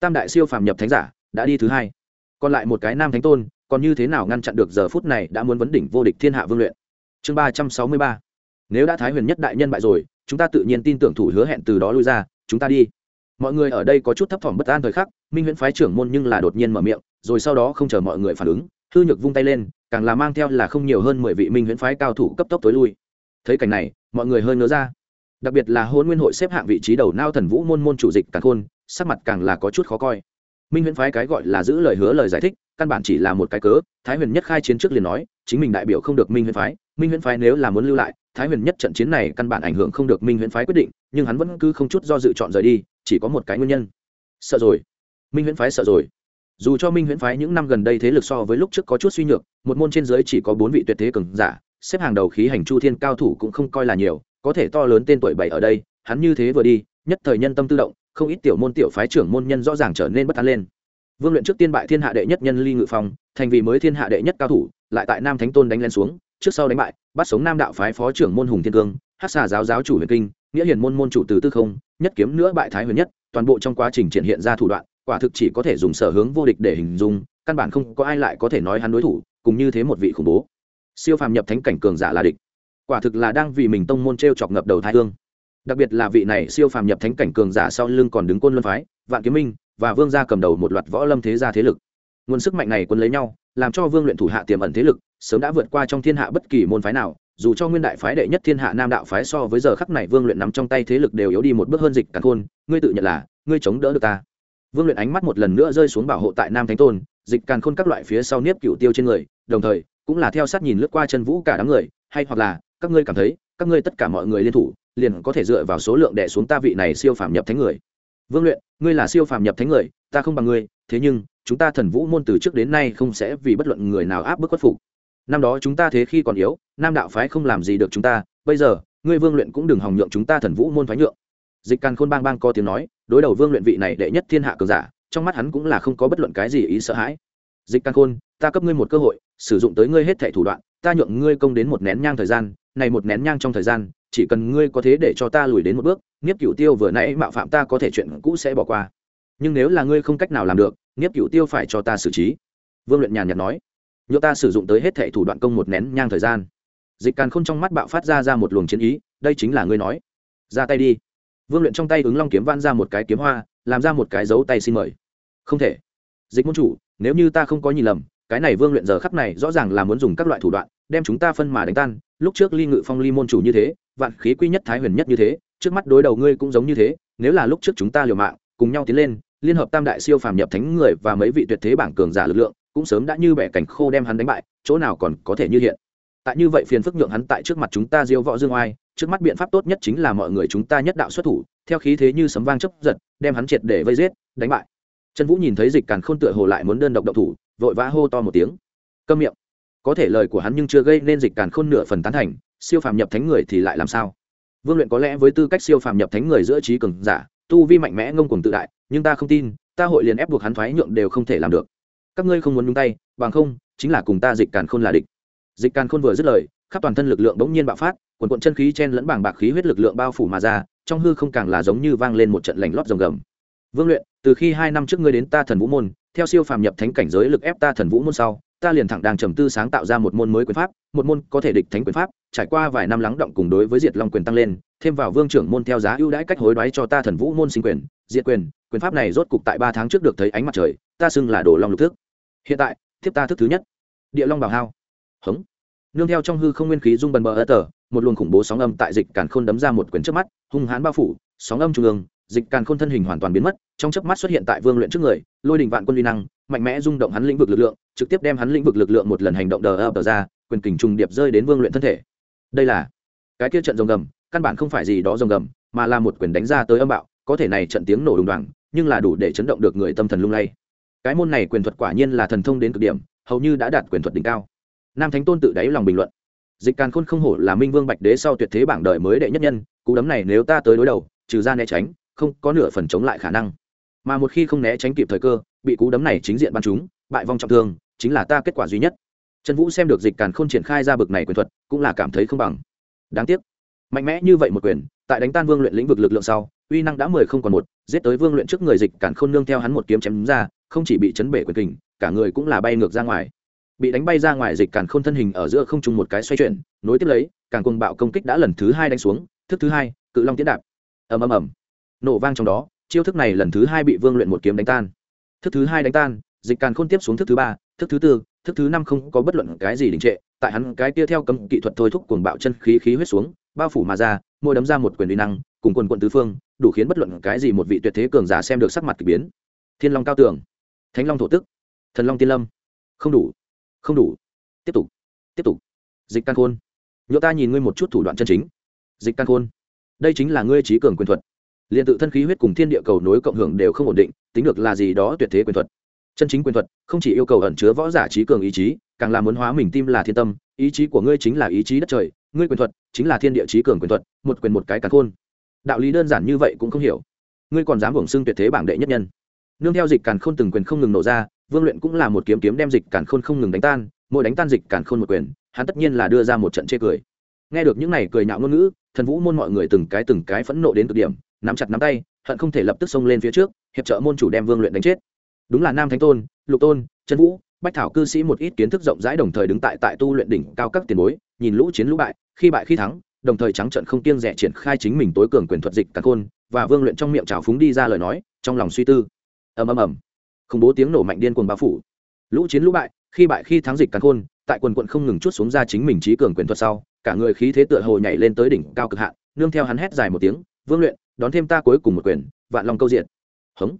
Tam đại siêu phàm nhập thánh giả, đã đi thứ hai. Còn lại một cái nam thánh tôn còn như thế nào ngăn chặn được giờ phút này đã muốn vấn đỉnh vô địch thiên hạ vương luyện? Chương ba trăm sáu mươi ba. Nếu đã thái huyền nhất đại nhân bại rồi, chúng ta tự nhiên tin tưởng thủ hứa hẹn từ đó lui ra, chúng ta đi. Mọi người ở đây có chút thấp thỏm bất an thời khắc, minh huyễn phái trưởng môn nhưng là đột nhiên mở miệng, rồi sau đó không chờ mọi người phản ứng, hư nhược vung tay lên, càng là mang theo là không nhiều hơn mười vị minh huyễn phái cao thủ cấp tốc tối lui. Thấy cảnh này, mọi người hơi ngớ ra. Đặc biệt là hôn nguyên hội xếp hạng vị trí đầu nao thần vũ môn môn chủ dịch càng khôn, sắc mặt càng là có chút khó coi. Minh huyễn phái cái gọi là giữ lời hứa lời giải thích căn bản chỉ là một cái cớ, thái huyền nhất khai chiến trước liền nói, chính mình đại biểu không được minh huyễn phái, minh huyễn phái nếu là muốn lưu lại, thái huyền nhất trận chiến này căn bản ảnh hưởng không được minh huyễn phái quyết định, nhưng hắn vẫn cứ không chút do dự chọn rời đi, chỉ có một cái nguyên nhân. Sợ rồi. Minh huyễn phái sợ rồi. Dù cho minh huyễn phái những năm gần đây thế lực so với lúc trước có chút suy nhược, một môn trên giới chỉ có bốn vị tuyệt thế cường giả, xếp hàng đầu khí hành chu thiên cao thủ cũng không coi là nhiều, có thể to lớn tên tuổi bảy ở đây, hắn như thế vừa đi, nhất thời nhân tâm tự động, không ít tiểu môn tiểu phái trưởng môn nhân rõ ràng trở nên bất an lên vương luyện trước tiên bại thiên hạ đệ nhất nhân ly ngự phong, thành vì mới thiên hạ đệ nhất cao thủ, lại tại nam thánh tôn đánh lên xuống, trước sau đánh bại, bắt sống nam đạo phái phó trưởng môn hùng thiên cương hát xà giáo giáo chủ huyền kinh, nghĩa hiền môn môn chủ từ tư không, nhất kiếm nữa bại thái huyền nhất, toàn bộ trong quá trình triển hiện ra thủ đoạn, quả thực chỉ có thể dùng sở hướng vô địch để hình dung, căn bản không có ai lại có thể nói hắn đối thủ, cùng như thế một vị khủng bố. Siêu phàm nhập thánh cảnh cường giả là địch. Quả thực là đang vì mình tông môn t r e o chọc ngập đầu thái hương. Đặc biệt là vị này siêu phàm nhập thánh cảnh cường giả sau lưng còn đứng côn luân phái, vạn kiếm minh và vương gia cầm đầu một loạt võ lâm thế gia thế lực. Nguồn sức mạnh này quân lấy nhau, làm cho vương luyện thủ hạ tiềm ẩn thế lực, sớm đã vượt qua trong thiên hạ bất kỳ môn phái nào, dù cho nguyên đại phái đệ nhất thiên hạ nam đạo phái so với giờ khắc này vương luyện nắm trong tay thế lực đều yếu đi một bước hơn dịch cả khôn ngươi tự nhận là, ngươi chống đỡ được ta. Vương luyện ánh mắt một lần nữa rơi xuống bảo hộ tại nam thánh tôn, dịch càn khôn các loại phía sau nếp cựu tiêu trên người, đồng thời, cũng là theo sát nhìn lướt qua chân vũ cả đám người, hay hoặc là, các ngươi cảm thấy, các ngươi tất cả mọi người liên thủ, liền có thể dựa vào số lượng đẻ xuống ta vị này siêu phàm nhập thánh người vương luyện, ngươi là siêu phàm nhập thánh người, ta không bằng ngươi, thế nhưng, chúng ta thần vũ môn từ trước đến nay không sẽ vì bất luận người nào áp bức khuất phục. Năm đó chúng ta thế khi còn yếu, nam đạo phái không làm gì được chúng ta, bây giờ, ngươi vương luyện cũng đừng hòng nhượng chúng ta thần vũ môn phái nhượng. Dịch càn khôn bang bang có tiếng nói, đối đầu vương luyện vị này đệ nhất thiên hạ cường giả, trong mắt hắn cũng là không có bất luận cái gì ý sợ hãi. Dịch càn khôn, ta cấp ngươi một cơ hội, sử dụng tới ngươi hết thẻ thủ đoạn, ta nhượng ngươi công đến một nén nhang thời gian, này một nén nhang trong thời gian chỉ cần ngươi có thế để cho ta lùi đến một bước nghiếp cửu tiêu vừa nãy mạo phạm ta có thể chuyện cũ sẽ bỏ qua. Nhưng nếu là ngươi không cách nào làm được nghiếp cửu tiêu phải cho ta xử trí. Vương luyện nhàn nhạt nói. Nhựa ta sử dụng tới hết thệ thủ đoạn công một nén nhang thời gian. Dịch càn khôn trong mắt bạo phát ra ra một luồng chiến ý, đây chính là ngươi nói. Ra tay đi. Vương luyện trong tay ứng long kiếm van ra một cái kiếm hoa, làm ra một cái dấu tay xin mời. Không thể. Dịch môn chủ, nếu như ta không có nhìn lầm, cái này vương luyện giờ khắp này rõ ràng là muốn dùng các loại thủ đoạn, đem chúng ta phân mà đánh tan lúc trước ly ngự phong ly môn chủ như thế, vạn khí quy nhất thái huyền nhất như thế, trước mắt đối đầu ngươi cũng giống như thế, nếu là lúc trước chúng ta liều mạng, cùng nhau tiến lên, liên hợp tam đại siêu phàm nhập thánh người và mấy vị tuyệt thế bảng cường giả lực lượng, cũng sớm đã như bẻ cảnh khô đem hắn đánh bại, chỗ nào còn có thể như hiện. Tại như vậy phiền phức nhượng hắn tại trước mặt chúng ta diêu võ dương oai, trước mắt biện pháp tốt nhất chính là mọi người chúng ta nhất đạo xuất thủ, theo khí thế như sấm vang chấp giật, đem hắn triệt để vây giết, đánh bại. Trần vũ nhìn thấy dịch càn khôn tựa hồ lại muốn đơn độc độc thủ, vội vã hô to một tiếng. Câm miệng có thể lời của hắn nhưng chưa gây nên dịch càn khôn nửa phần tán thành, siêu phàm nhập thánh người thì lại làm sao? Vương luyện có lẽ với tư cách siêu phàm nhập thánh người giữa trí cường giả, tu vi mạnh mẽ ngông cuồng tự đại, nhưng ta không tin, ta hội liền ép buộc hắn thoái nhượng đều không thể làm được. Các ngươi không muốn nhúng tay, bằng không, chính là cùng ta dịch càn khôn là địch. Dịch càn khôn vừa dứt lời, khắp toàn thân lực lượng bỗng nhiên bạo phát quần quận chân khí chen lẫn bảng bạc khí huyết lực lượng bao phủ mà ra, trong hư không càng là giống như vang lên một trận lành lót rồng gầm. Vương luyện, từ khi hai năm trước ngươi đến ta thần vũ môn, theo siêu phàm nhập thánh cảnh giới lực ép ta thần vũ môn sau ta liền thẳng đang trầm tư sáng tạo ra một môn mới quyền pháp, một môn có thể địch thánh quyền pháp, trải qua vài năm lắng động cùng đối với diệt long quyền tăng lên, thêm vào vương trưởng môn theo giá ưu đãi cách hối đoái cho ta thần vũ môn sinh quyền, diệt quyền quyền pháp này rốt cục tại ba tháng trước được thấy ánh mặt trời, ta xưng là đồ long lục thức. Hiện tại, thiếp ta thức thứ nhất. Địa long bảo hao. Hống. Nương theo trong hư không nguyên khí dung bần bờ ơ tờ, một luồng khủng bố sóng âm tại dịch càn khôn đấm ra một quyển trước mắt, hung hãn bao phủ, sóng âm trung ương, dịch càn khôn thân hình hoàn toàn biến mất, trong chớp mắt xuất hiện tại vương luyện trước người, lôi đình vạn quân uy năng mạnh mẽ rung động hắn lĩnh vực lực lượng, trực tiếp đem hắn lĩnh vực lực lượng một lần hành động đờ ập đờ ra, quyền kình trùng điệp rơi đến vương luyện thân thể. Đây là cái kia trận rồng gầm, căn bản không phải gì đó rồng gầm, mà là một quyền đánh ra tới âm bạo, có thể này trận tiếng nổ đùng đoàng, nhưng là đủ để chấn động được người tâm thần lung lay. Cái môn này quyền thuật quả nhiên là thần thông đến cực điểm, hầu như đã đạt quyền thuật đỉnh cao. Nam thánh tôn tự đáy lòng bình luận. Dịch càn khôn không hổ là minh vương bạch đế sau tuyệt thế bảng đời mới đệ nhất nhân, cú đấm này nếu ta tới đối đầu, trừ ra né tránh, không có nửa phần chống lại khả năng. Mà một khi không né tránh kịp thời cơ bị cú đấm này chính diện bắn chúng bại vong trọng thương, chính là ta kết quả duy nhất. Trần vũ xem được dịch càn khôn triển khai ra bực này quyền thuật, cũng là cảm thấy không bằng. Đáng tiếc. Mạnh mẽ như vậy một quyền, tại đánh tan vương luyện lĩnh vực lực lượng sau, uy năng đã mười không còn một, giết tới vương luyện trước người dịch càn khôn nương theo hắn một kiếm chém ra, không chỉ bị chấn bể quyền kình, cả người cũng là bay ngược ra ngoài. Bị đánh bay ra ngoài dịch càn khôn thân hình ở giữa không trung một cái xoay chuyển, nối tiếp lấy, càng cùng bạo công kích đã lần thứ hai đánh xuống, thức thứ hai, cự long tiến đạp. Ầm ầm ầm. Nổ vang trong đó, chiêu thức này lần thứ hai bị vương luyện một kiếm đánh tan thức thứ hai đánh tan, dịch càn khôn tiếp xuống thức thứ ba, thức thứ tư, thức thứ năm không có bất luận cái gì đình trệ, tại hắn cái kia theo cấm kỹ thuật thôi thúc cuồng bạo chân khí khí huyết xuống, bao phủ mà ra môi đấm ra một quyền uy năng, cùng quần quận tứ phương, đủ khiến bất luận cái gì một vị tuyệt thế cường giả xem được sắc mặt k ỳ biến. Thiên long cao tường, thánh long thổ tức, thần long tiên lâm. Không đủ không đủ. Tiếp tục tiếp tục. Dịch căn khôn nhựa ta nhìn ngươi một chút thủ đoạn chân chính. Dịch căn khôn, đây chính là ngươi trí cường quyền thuật liền tự thân khí huyết cùng thiên địa cầu nối cộng hưởng đều không ổn định, tính được là gì đó tuyệt thế quyền thuật. Chân chính quyền thuật, không chỉ yêu cầu ẩn chứa võ giả trí cường ý chí, càng là muốn hóa mình tim là thiên tâm, ý chí của ngươi chính là ý chí đất trời, ngươi quyền thuật chính là thiên địa trí cường quyền thuật, một quyền một cái cắn khôn. Đạo lý đơn giản như vậy cũng không hiểu. Ngươi còn dám hưởng xưng tuyệt thế bảng đệ nhất nhân. Nương theo dịch càn khôn từng quyền không ngừng nổ ra, vương luyện cũng là một kiếm kiếm đem dịch càn khôn không ngừng đánh tan, mỗi đánh tan dịch càn khôn một quyền, hắn tất nhiên là đưa ra một trận chê cười. Nghe được những này cười nhạo ngôn ngữ, thần vũ môn mọi người từng cái từng cái phẫn nộ đến cực điểm nắm chặt nắm tay, hận không thể lập tức xông lên phía trước, hiệp trợ môn chủ đem vương luyện đánh chết. Đúng là nam thánh tôn, lục tôn trần vũ, bách thảo cư sĩ một ít kiến thức rộng rãi đồng thời đứng tại tại tu luyện đỉnh cao các tiền bối, nhìn lũ chiến lũ bại, khi bại khi thắng, đồng thời trắng trận không kiêng rẻ triển khai chính mình tối cường quyền thuật dịch cả khôn, và vương luyện trong miệng trào phúng đi ra lời nói, trong lòng suy tư. Ầm ầm ầm. Khủng bố tiếng nổ mạnh điên cuồng bao phủ. Lũ chiến lũ bại, khi bại khi thắng dịch cả khôn, tại quần quận không ngừng chút xuống ra chính mình trí cường quyền thuật sau, cả người khí thế tựa hồ nhảy lên tới đỉnh cao cực hạn, nương theo hắn hét dài một tiếng, vương luyện đón thêm ta cuối cùng một quyền vạn long câu diện hống.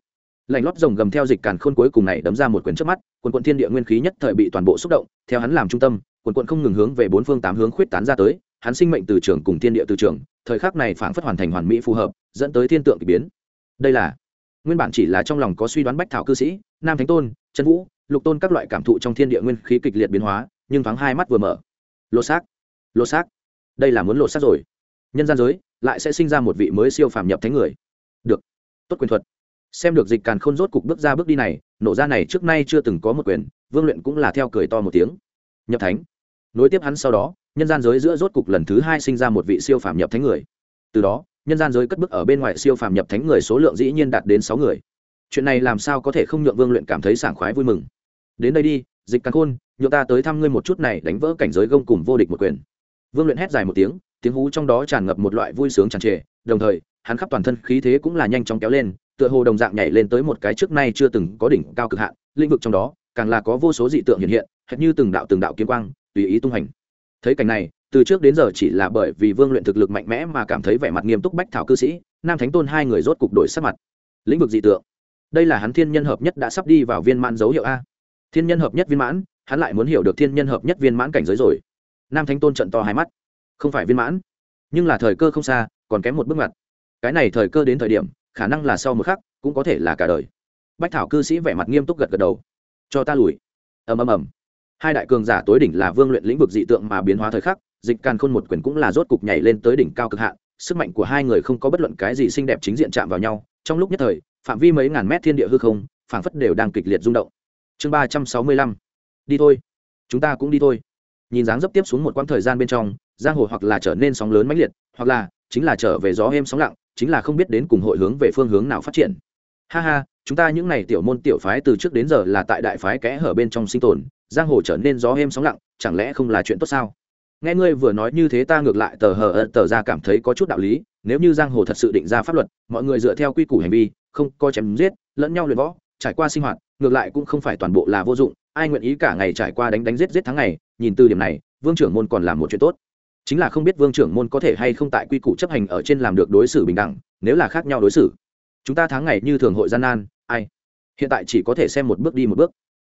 Lạnh lót rồng gầm theo dịch càn khôn cuối cùng này đấm ra một quyền trước mắt, quần quận thiên địa nguyên khí nhất thời bị toàn bộ xúc động, theo hắn làm trung tâm, quần quận không ngừng hướng về bốn phương tám hướng khuyết tán ra tới, hắn sinh mệnh từ trường cùng thiên địa từ trường, thời khắc này phảng phất hoàn thành hoàn mỹ phù hợp, dẫn tới thiên tượng k ỳ biến. Đây là, nguyên bản chỉ là trong lòng có suy đoán bách thảo cư sĩ, nam thánh tôn trần vũ, lục tôn các loại cảm thụ trong thiên địa nguyên khí kịch liệt biến hóa, nhưng thoáng hai mắt vừa mở. Lô xác. Lô xác. Đây là muốn lột xác rồi. Nhân gian giới lại sẽ sinh ra một vị mới siêu phàm nhập thánh người. Được. Tốt quyền thuật. Xem được dịch càn khôn rốt cục bước ra bước đi này, nổ ra này trước nay chưa từng có một quyền, vương luyện cũng là theo cười to một tiếng. Nhập thánh. Nối tiếp hắn sau đó, nhân gian giới giữa rốt cục lần thứ hai sinh ra một vị siêu phàm nhập thánh người. Từ đó, nhân gian giới cất bước ở bên ngoài siêu phàm nhập thánh người số lượng dĩ nhiên đạt đến sáu người. Chuyện này làm sao có thể không nhượng vương luyện cảm thấy sảng khoái vui mừng? Đến đây đi, dịch càn khôn, nhượng ta tới thăm ngươi một chút này, đánh vỡ cảnh giới gông cùng vô địch một quyền. Vương luyện hét dài một tiếng tiếng hú trong đó tràn ngập một loại vui sướng tràn trề, đồng thời, hắn khắp toàn thân khí thế cũng là nhanh chóng kéo lên, tựa hồ đồng dạng nhảy lên tới một cái trước nay chưa từng có đỉnh cao cực hạn, lĩnh vực trong đó, càng là có vô số dị tượng hiện hiện, hệt như từng đạo từng đạo kiếm quang, tùy ý tung hành. Thấy cảnh này, từ trước đến giờ chỉ là bởi vì vương luyện thực lực mạnh mẽ mà cảm thấy vẻ mặt nghiêm túc bách thảo cư sĩ, nam thánh tôn hai người rốt cục đổi sắc mặt. Lĩnh vực dị tượng. Đây là hắn thiên nhân hợp nhất đã sắp đi vào viên mãn dấu hiệu a. Thiên nhân hợp nhất viên mãn, hắn lại muốn hiểu được thiên nhân hợp nhất viên mãn cảnh giới rồi. Nam thánh tôn trận to hai mắt không phải viên mãn, nhưng là thời cơ không xa, còn kém một bước ngoặt. Cái này thời cơ đến thời điểm, khả năng là sau một khắc, cũng có thể là cả đời. Bách thảo cư sĩ vẻ mặt nghiêm túc gật gật đầu. Cho ta lùi. Ầm ầm ầm. Hai đại cường giả tối đỉnh là vương luyện lĩnh vực dị tượng mà biến hóa thời khắc, dịch càn khôn một quyền cũng là rốt cục nhảy lên tới đỉnh cao cực hạn, sức mạnh của hai người không có bất luận cái gì xinh đẹp chính diện chạm vào nhau. Trong lúc nhất thời, phạm vi mấy ngàn mét thiên địa hư không, phảng phất đều đang kịch liệt rung động. Chương ba trăm sáu mươi lăm. Đi thôi. Chúng ta cũng đi thôi. Nhìn dáng dấp tiếp xuống một quãng thời gian bên trong giang hồ hoặc là trở nên sóng lớn mãnh liệt, hoặc là chính là trở về gió êm sóng lặng, chính là không biết đến cùng hội hướng về phương hướng nào phát triển. Ha ha, chúng ta những n à y tiểu môn tiểu phái từ trước đến giờ là tại đại phái kẽ hở bên trong sinh tồn, giang hồ trở nên gió êm sóng lặng, chẳng lẽ không là chuyện tốt sao? Nghe ngươi vừa nói như thế ta ngược lại tờ hờ ơ tờ ra cảm thấy có chút đạo lý, nếu như giang hồ thật sự định ra pháp luật, mọi người dựa theo quy củ hành vi, không coi chém giết, lẫn nhau luyện võ, trải qua sinh hoạt, ngược lại cũng không phải toàn bộ là vô dụng, ai nguyện ý cả ngày trải qua đánh đánh giết giết tháng ngày, nhìn từ điểm này, vương trưởng môn còn làm một chuyện tốt chính là không biết vương trưởng môn có thể hay không tại quy củ chấp hành ở trên làm được đối xử bình đẳng, nếu là khác nhau đối xử. Chúng ta tháng ngày như thường hội gian nan, ai? Hiện tại chỉ có thể xem một bước đi một bước.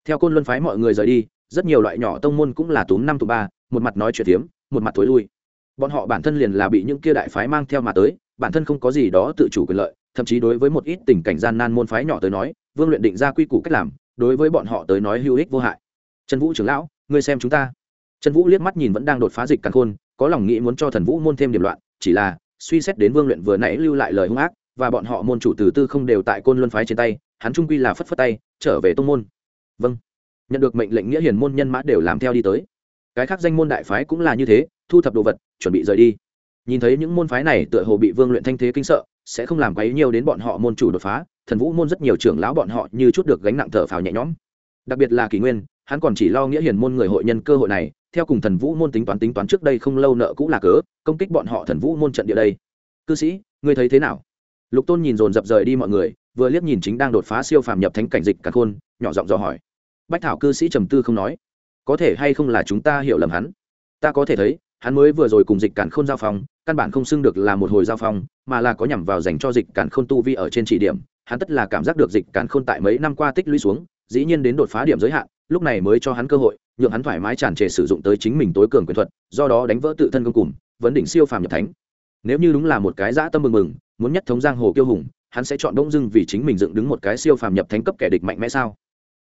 Theo côn luân phái mọi người rời đi, rất nhiều loại nhỏ tông môn cũng là túm năm tụ ba, một mặt nói chuyện tiếm một mặt thối lui. Bọn họ bản thân liền là bị những kia đại phái mang theo mà tới, bản thân không có gì đó tự chủ quyền lợi, thậm chí đối với một ít tình cảnh gian nan môn phái nhỏ tới nói, vương luyện định ra quy củ cách làm, đối với bọn họ tới nói hữu ích vô hại. Trần vũ trưởng lão, ngươi xem chúng ta. Trần vũ liếc mắt nhìn vẫn đang đột phá dịch càn khôn có lòng nghĩ muốn cho thần vũ môn thêm điểm loạn, chỉ là, suy xét đến vương luyện vừa nãy lưu lại lời hung ác, và bọn họ môn chủ từ tư không đều tại côn luân phái trên tay, hắn trung quy là phất phất tay, trở về tông môn. Vâng. Nhận được mệnh lệnh nghĩa hiền môn nhân mã đều làm theo đi tới. Cái khác danh môn đại phái cũng là như thế, thu thập đồ vật, chuẩn bị rời đi. Nhìn thấy những môn phái này tựa hồ bị vương luyện thanh thế kinh sợ, sẽ không làm quấy nhiều đến bọn họ môn chủ đột phá, thần vũ môn rất nhiều trưởng lão bọn họ như chút được gánh nặng thở phào nhẹ nhõm. Đặc biệt là kỷ nguyên hắn còn chỉ lo nghĩa hiền môn người hội nhân cơ hội này, theo cùng thần vũ môn tính toán tính toán trước đây không lâu nợ cũng là cớ, công kích bọn họ thần vũ môn trận địa đây. Cư sĩ, ngươi thấy thế nào? Lục tôn nhìn dồn dập rời đi mọi người, vừa liếc nhìn chính đang đột phá siêu phàm nhập thánh cảnh dịch cả khôn, nhỏ giọng dò hỏi. Bách thảo cư sĩ trầm tư không nói. Có thể hay không là chúng ta hiểu lầm hắn? Ta có thể thấy, hắn mới vừa rồi cùng dịch cản khôn giao phong, căn bản không xưng được là một hồi giao phong, mà là có nhằm vào dành cho dịch cản khôn tu vi ở trên chỉ điểm. Hắn tất là cảm giác được dịch cản khôn tại mấy năm qua tích lũy xuống, dĩ nhiên đến đột phá điểm giới hạn lúc này mới cho hắn cơ hội, nhượng hắn thoải mái tràn trề sử dụng tới chính mình tối cường quyền thuật, do đó đánh vỡ tự thân công cùng vấn đỉnh siêu phàm nhập thánh. Nếu như đúng là một cái dã tâm mừng mừng, muốn nhất thống giang hồ kiêu hùng, hắn sẽ chọn đông dưng vì chính mình dựng đứng một cái siêu phàm nhập thánh cấp kẻ địch mạnh mẽ sao?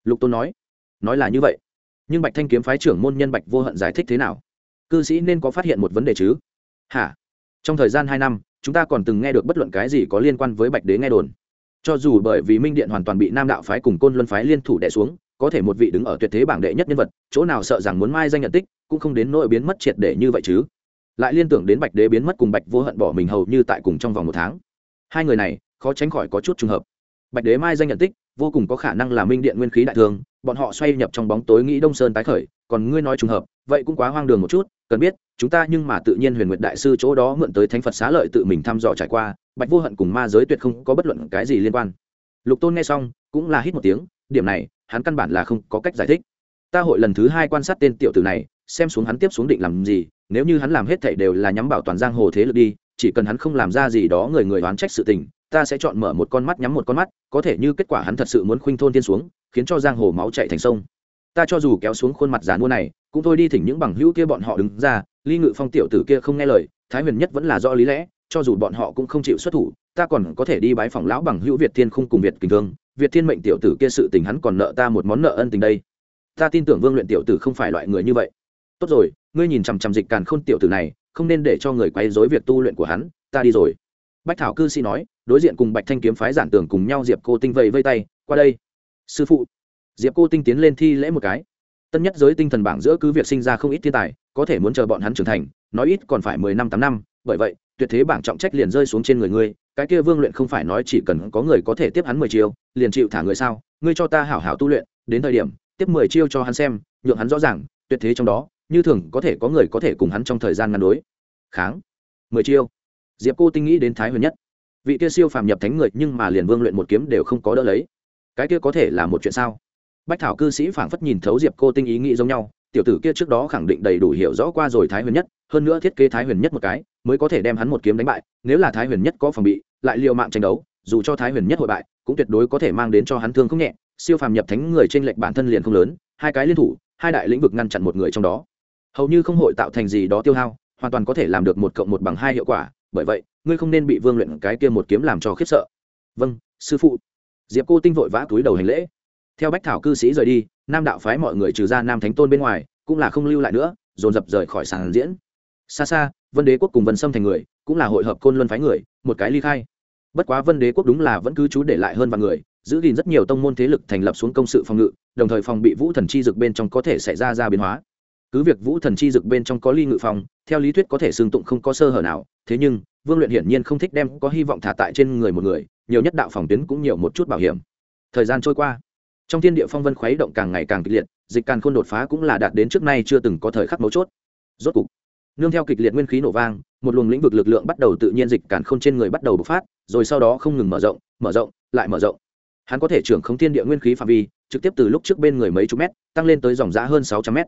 Lục tôn nói. Nói là như vậy. Nhưng bạch thanh kiếm phái trưởng môn nhân bạch vô hận giải thích thế nào? Cư sĩ nên có phát hiện một vấn đề chứ? Hả? Trong thời gian hai năm, chúng ta còn từng nghe được bất luận cái gì có liên quan với bạch đế nghe đồn. Cho dù bởi vì minh điện hoàn toàn bị nam đạo phái cùng côn luân phái liên thủ đẻ xuống có thể một vị đứng ở tuyệt thế bảng đệ nhất nhân vật, chỗ nào sợ rằng muốn mai danh nhận tích, cũng không đến nỗi biến mất triệt để như vậy chứ. Lại liên tưởng đến bạch đế biến mất cùng bạch vô hận bỏ mình hầu như tại cùng trong vòng một tháng. Hai người này, khó tránh khỏi có chút trùng hợp. Bạch đế mai danh nhận tích, vô cùng có khả năng là minh điện nguyên khí đại thương bọn họ xoay nhập trong bóng tối nghĩ đông sơn tái khởi, còn ngươi nói trùng hợp, vậy cũng quá hoang đường một chút, cần biết, chúng ta nhưng mà tự nhiên huyền nguyệt đại sư chỗ đó mượn tới thánh phật xá lợi tự mình thăm dò trải qua, bạch vô hận cùng ma giới tuyệt không có bất luận cái gì liên quan. Lục tôn nghe xong, cũng là hít một tiếng, điểm này hắn căn bản là không có cách giải thích. Ta hội lần thứ hai quan sát tên tiểu tử này, xem xuống hắn tiếp xuống định làm gì, nếu như hắn làm hết thảy đều là nhắm bảo toàn giang hồ thế lực đi, chỉ cần hắn không làm ra gì đó người người oán trách sự tình, ta sẽ chọn mở một con mắt nhắm một con mắt, có thể như kết quả hắn thật sự muốn khuynh thôn tiên xuống, khiến cho giang hồ máu chạy thành sông. Ta cho dù kéo xuống khuôn mặt giàn mua này, cũng thôi đi thỉnh những bằng hữu kia bọn họ đứng ra ly ngự phong tiểu tử kia không nghe lời, thái huyền nhất vẫn là do lý lẽ, cho dù bọn họ cũng không chịu xuất thủ, ta còn có thể đi bái phòng lão bằng hữu việt thiên khung cùng việt kình thương việt thiên mệnh tiểu tử kia sự tình hắn còn nợ ta một món nợ ân tình đây. Ta tin tưởng vương luyện tiểu tử không phải loại người như vậy. Tốt rồi, ngươi nhìn chằm chằm dịch càn khôn tiểu tử này, không nên để cho người quấy rối việc tu luyện của hắn, ta đi rồi. Bách thảo cư sĩ nói, đối diện cùng bạch thanh kiếm phái giản tưởng cùng nhau diệp cô tinh vây vây tay, qua đây. Sư phụ. Diệp cô tinh tiến lên thi lễ một cái. Tân nhất giới tinh thần bảng giữa cứ việc sinh ra không ít thiên tài, có thể muốn chờ bọn hắn trưởng thành, nói ít còn phải mười năm tám năm bởi vậy, tuyệt thế bảng trọng trách liền rơi xuống trên người ngươi, cái kia vương luyện không phải nói chỉ cần có người có thể tiếp hắn mười chiêu, liền chịu thả người sao? Ngươi cho ta hảo hảo tu luyện, đến thời điểm, tiếp mười chiêu cho hắn xem, nhượng hắn rõ ràng, tuyệt thế trong đó, như thường có thể có người có thể cùng hắn trong thời gian ngăn đối. Kháng. Mười chiêu. Diệp cô tinh nghĩ đến thái huyền nhất. Vị kia siêu phàm nhập thánh người nhưng mà liền vương luyện một kiếm đều không có đỡ lấy. Cái kia có thể là một chuyện sao? Bách thảo cư sĩ phảng phất nhìn thấu diệp cô tinh ý nghĩ giống nhau, tiểu tử kia trước đó khẳng định đầy đủ hiểu rõ qua rồi thái huyền nhất, hơn nữa thiết kế thái huyền nhất một cái mới có thể đem hắn một kiếm đánh bại, nếu là thái huyền nhất có phòng bị, lại l mạng tranh đấu, dù cho thái huyền nhất hội bại, cũng tuyệt đối có thể mang đến cho hắn thương không nhẹ, siêu phàm nhập thánh người trên lệch bản thân liền không lớn, hai cái liên thủ, hai đại lĩnh vực ngăn chặn một người trong đó. Hầu như không hội tạo thành gì đó tiêu hao, hoàn toàn có thể làm được một cộng một bằng hai hiệu quả, bởi vậy, ngươi không nên bị vương luyện cái kia một kiếm làm cho khiếp sợ. Vâng sư phụ. Diệp cô tinh vội vã túi đầu hành lễ. Theo bách thảo cư sĩ rời đi, nam đạo phái mọi người trừ ra nam thánh tôn bên ngoài, cũng là không lưu lại nữa, dồn dập rời khỏi sàn diễn. Xa xa vân đế quốc cùng vân sâm thành người, cũng là hội hợp côn luân phái người, một cái ly khai. Bất quá vân đế quốc đúng là vẫn cứ chú để lại hơn vài người, giữ gìn rất nhiều tông môn thế lực thành lập xuống công sự phòng ngự, đồng thời phòng bị vũ thần chi dực bên trong có thể xảy ra ra biến hóa. Cứ việc vũ thần chi dực bên trong có ly ngự phòng, theo lý thuyết có thể xương tụng không có sơ hở nào, thế nhưng, vương luyện hiển nhiên không thích đem có hy vọng thả tại trên người một người, nhiều nhất đạo phòng tuyến cũng nhiều một chút bảo hiểm. Thời gian trôi qua, trong thiên địa phong vân khuấy động càng ngày càng kịch liệt, dịch càn khôn đột phá cũng là đạt đến trước nay chưa từng có thời khắc mấu chốt. Rốt cục nương theo kịch liệt nguyên khí nổ vang, một luồng lĩnh vực lực lượng bắt đầu tự nhiên dịch càn khôn trên người bắt đầu bộc phát, rồi sau đó không ngừng mở rộng mở rộng, lại mở rộng. Hắn có thể trưởng không thiên địa nguyên khí phạm vi, trực tiếp từ lúc trước bên người mấy chục mét, tăng lên tới dòng giã hơn sáu trăm mét.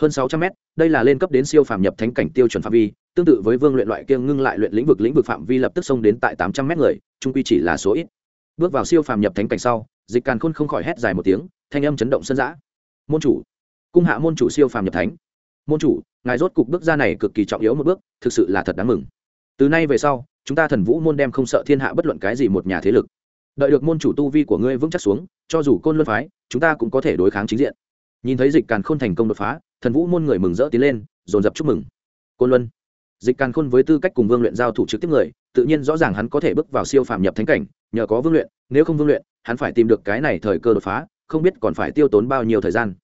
Hơn sáu trăm mét, đây là lên cấp đến siêu phàm nhập thánh cảnh tiêu chuẩn phạm vi, tương tự với vương luyện loại kiêng ngưng lại luyện lĩnh vực lĩnh vực phạm vi lập tức xông đến tại tám trăm mét người trung quy chỉ là số ít. Bước vào siêu phàm nhập thánh cảnh sau, dịch càn khôn không khỏi hét dài một tiếng, thanh âm chấn động sân giã môn chủ, cung hạ môn chủ siêu phàm nhập thánh môn chủ, ngài rốt cục bước ra này cực kỳ trọng yếu một bước, thực sự là thật đáng mừng. Từ nay về sau, chúng ta thần vũ môn đem không sợ thiên hạ bất luận cái gì một nhà thế lực. Đợi được môn chủ tu vi của ngươi vững chắc xuống, cho dù côn luân phái, chúng ta cũng có thể đối kháng chính diện. Nhìn thấy dịch càn khôn thành công đột phá, thần vũ môn người mừng rỡ tiến lên, dồn dập chúc mừng. Côn luân. Dịch càn khôn với tư cách cùng vương luyện giao thủ trực tiếp người, tự nhiên rõ ràng hắn có thể bước vào siêu phạm nhập thánh cảnh, nhờ có vương luyện, nếu không vương luyện, hắn phải tìm được cái này thời cơ đột phá, không biết còn phải tiêu tốn bao nhiêu thời gian.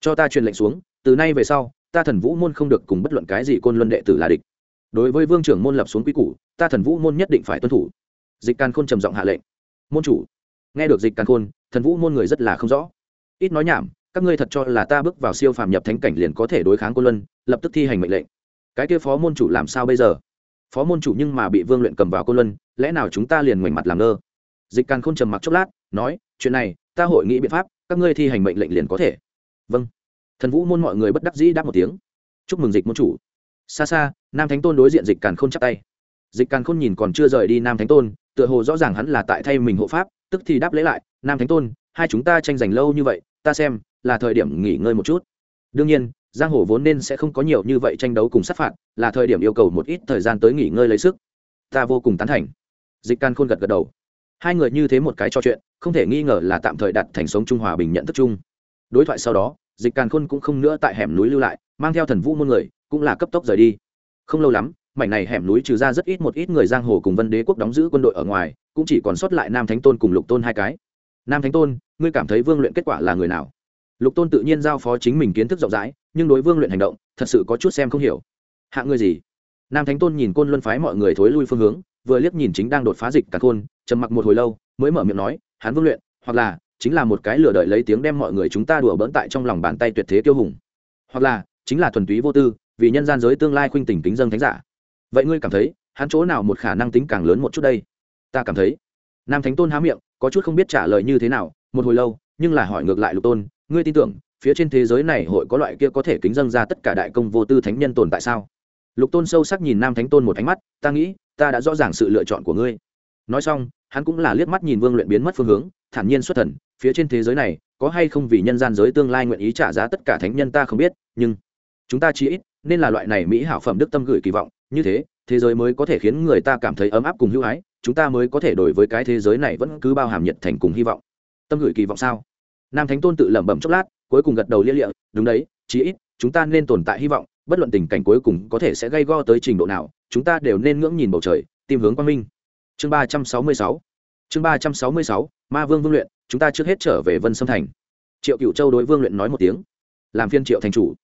Cho ta truyền lệnh xuống, từ nay về sau ta thần vũ môn không được cùng bất luận cái gì côn luân đệ tử là địch. Đối với vương trưởng môn lập xuống quy củ, ta thần vũ môn nhất định phải tuân thủ. Dịch càn khôn trầm giọng hạ lệnh. Môn chủ, nghe được dịch càn khôn, thần vũ môn người rất là không rõ. Ít nói nhảm, các ngươi thật cho là ta bước vào siêu phàm nhập thánh cảnh liền có thể đối kháng côn luân, lập tức thi hành mệnh lệnh. Cái kia phó môn chủ làm sao bây giờ? Phó môn chủ nhưng mà bị vương luyện cầm vào côn luân, lẽ nào chúng ta liền ngoảnh mặt làm ngơ? Dịch càn khôn trầm mặc chốc lát, nói, chuyện này, ta hội nghị biện pháp, các ngươi thi hành mệnh lệnh liền có thể. Vâng thần vũ môn mọi người bất đắc dĩ đáp một tiếng. Chúc mừng dịch môn chủ. Xa xa, nam thánh tôn đối diện dịch càn khôn chắc tay. Dịch càn khôn nhìn còn chưa rời đi nam thánh tôn, tựa hồ rõ ràng hắn là tại thay mình hộ pháp, tức thì đáp lễ lại, nam thánh tôn, hai chúng ta tranh giành lâu như vậy, ta xem là thời điểm nghỉ ngơi một chút. Đương nhiên, giang hồ vốn nên sẽ không có nhiều như vậy tranh đấu cùng sát phạt, là thời điểm yêu cầu một ít thời gian tới nghỉ ngơi lấy sức. Ta vô cùng tán thành. Dịch can khôn gật gật đầu. Hai người như thế một cái trò chuyện, không thể nghi ngờ là tạm thời đặt thành sống trung hòa bình nhận thức chung. Đối thoại sau đó dịch càn khôn cũng không nữa tại hẻm núi lưu lại, mang theo thần vũ môn người, cũng là cấp tốc rời đi. Không lâu lắm, mảnh này hẻm núi trừ ra rất ít một ít người giang hồ cùng vân đế quốc đóng giữ quân đội ở ngoài, cũng chỉ còn sót lại nam thánh tôn cùng lục tôn hai cái. Nam thánh tôn, ngươi cảm thấy vương luyện kết quả là người nào? Lục tôn tự nhiên giao phó chính mình kiến thức rộng rãi, nhưng đối vương luyện hành động, thật sự có chút xem không hiểu. Hạ ngươi gì? Nam thánh tôn nhìn côn luân phái mọi người thối lui phương hướng, vừa liếc nhìn chính đang đột phá dịch cả khôn, trầm mặc một hồi lâu, mới mở miệng nói hắn vương luyện, hoặc là chính là một cái lừa đợi lấy tiếng đem mọi người chúng ta đùa bỡn tại trong lòng bàn tay tuyệt thế kiêu hùng. Hoặc là, chính là thuần túy vô tư, vì nhân gian giới tương lai khuynh tỉnh kính dân thánh giả. Vậy ngươi cảm thấy, hắn chỗ nào một khả năng tính càng lớn một chút đây? Ta cảm thấy. Nam thánh tôn há miệng, có chút không biết trả lời như thế nào, một hồi lâu, nhưng là hỏi ngược lại lục tôn, ngươi tin tưởng, phía trên thế giới này hội có loại kia có thể kính dâng ra tất cả đại công vô tư thánh nhân tồn tại sao? Lục tôn sâu sắc nhìn nam thánh tôn một ánh mắt, ta nghĩ, ta đã rõ ràng sự lựa chọn của ngươi. Nói xong, hắn cũng là liếc mắt nhìn vương luyện biến mất phương hướng thản nhiên xuất thần, phía trên thế giới này, có hay không vì nhân gian giới tương lai nguyện ý trả giá tất cả thánh nhân ta không biết, nhưng chúng ta chỉ ít, nên là loại này mỹ hảo phẩm đức tâm gửi kỳ vọng, như thế thế giới mới có thể khiến người ta cảm thấy ấm áp cùng hữu ái, chúng ta mới có thể đổi với cái thế giới này vẫn cứ bao hàm nhiệt thành cùng hy vọng. Tâm gửi kỳ vọng sao? Nam thánh tôn tự lẩm bẩm chốc lát, cuối cùng gật đầu lia lịa, đúng đấy chí ít, chúng ta nên tồn tại hy vọng, bất luận tình cảnh cuối cùng có thể sẽ gây go tới trình độ nào, chúng ta đều nên ngưỡng nhìn bầu trời, tìm hướng quang minh. Chương ba trăm sáu mươi sáu chương ba trăm sáu mươi sáu, ma vương vương luyện, chúng ta trước hết trở về vân sâm thành. Triệu cựu châu đối vương luyện nói một tiếng. Làm phiên triệu thành chủ.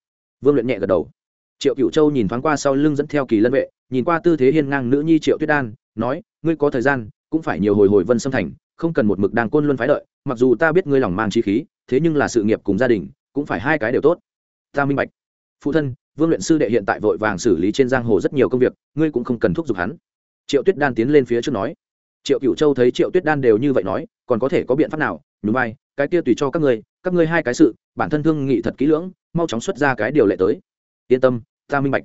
Vương luyện nhẹ gật đầu. Triệu cựu châu nhìn thoáng qua sau lưng dẫn theo kỳ lân vệ, nhìn qua tư thế hiên ngang nữ nhi triệu tuyết đan, nói, ngươi có thời gian, cũng phải nhiều hồi hồi vân sâm thành, không cần một mực đàng côn luân phái đợi, mặc dù ta biết ngươi lòng mang chi khí, thế nhưng là sự nghiệp cùng gia đình, cũng phải hai cái đều tốt. Ta minh bạch. Phụ thân, vương luyện sư đệ hiện tại vội vàng xử lý trên giang hồ rất nhiều công việc, ngươi cũng không cần thúc giục hắn. Triệu tuyết đan tiến lên phía trước nói triệu cửu châu thấy triệu tuyết đan đều như vậy nói, còn có thể có biện pháp nào? Nhún vai cái kia tùy cho các ngươi các ngươi hai cái sự, bản thân thương nghị thật kỹ lưỡng, mau chóng xuất ra cái điều lệ tới. Yên tâm, ta minh bạch.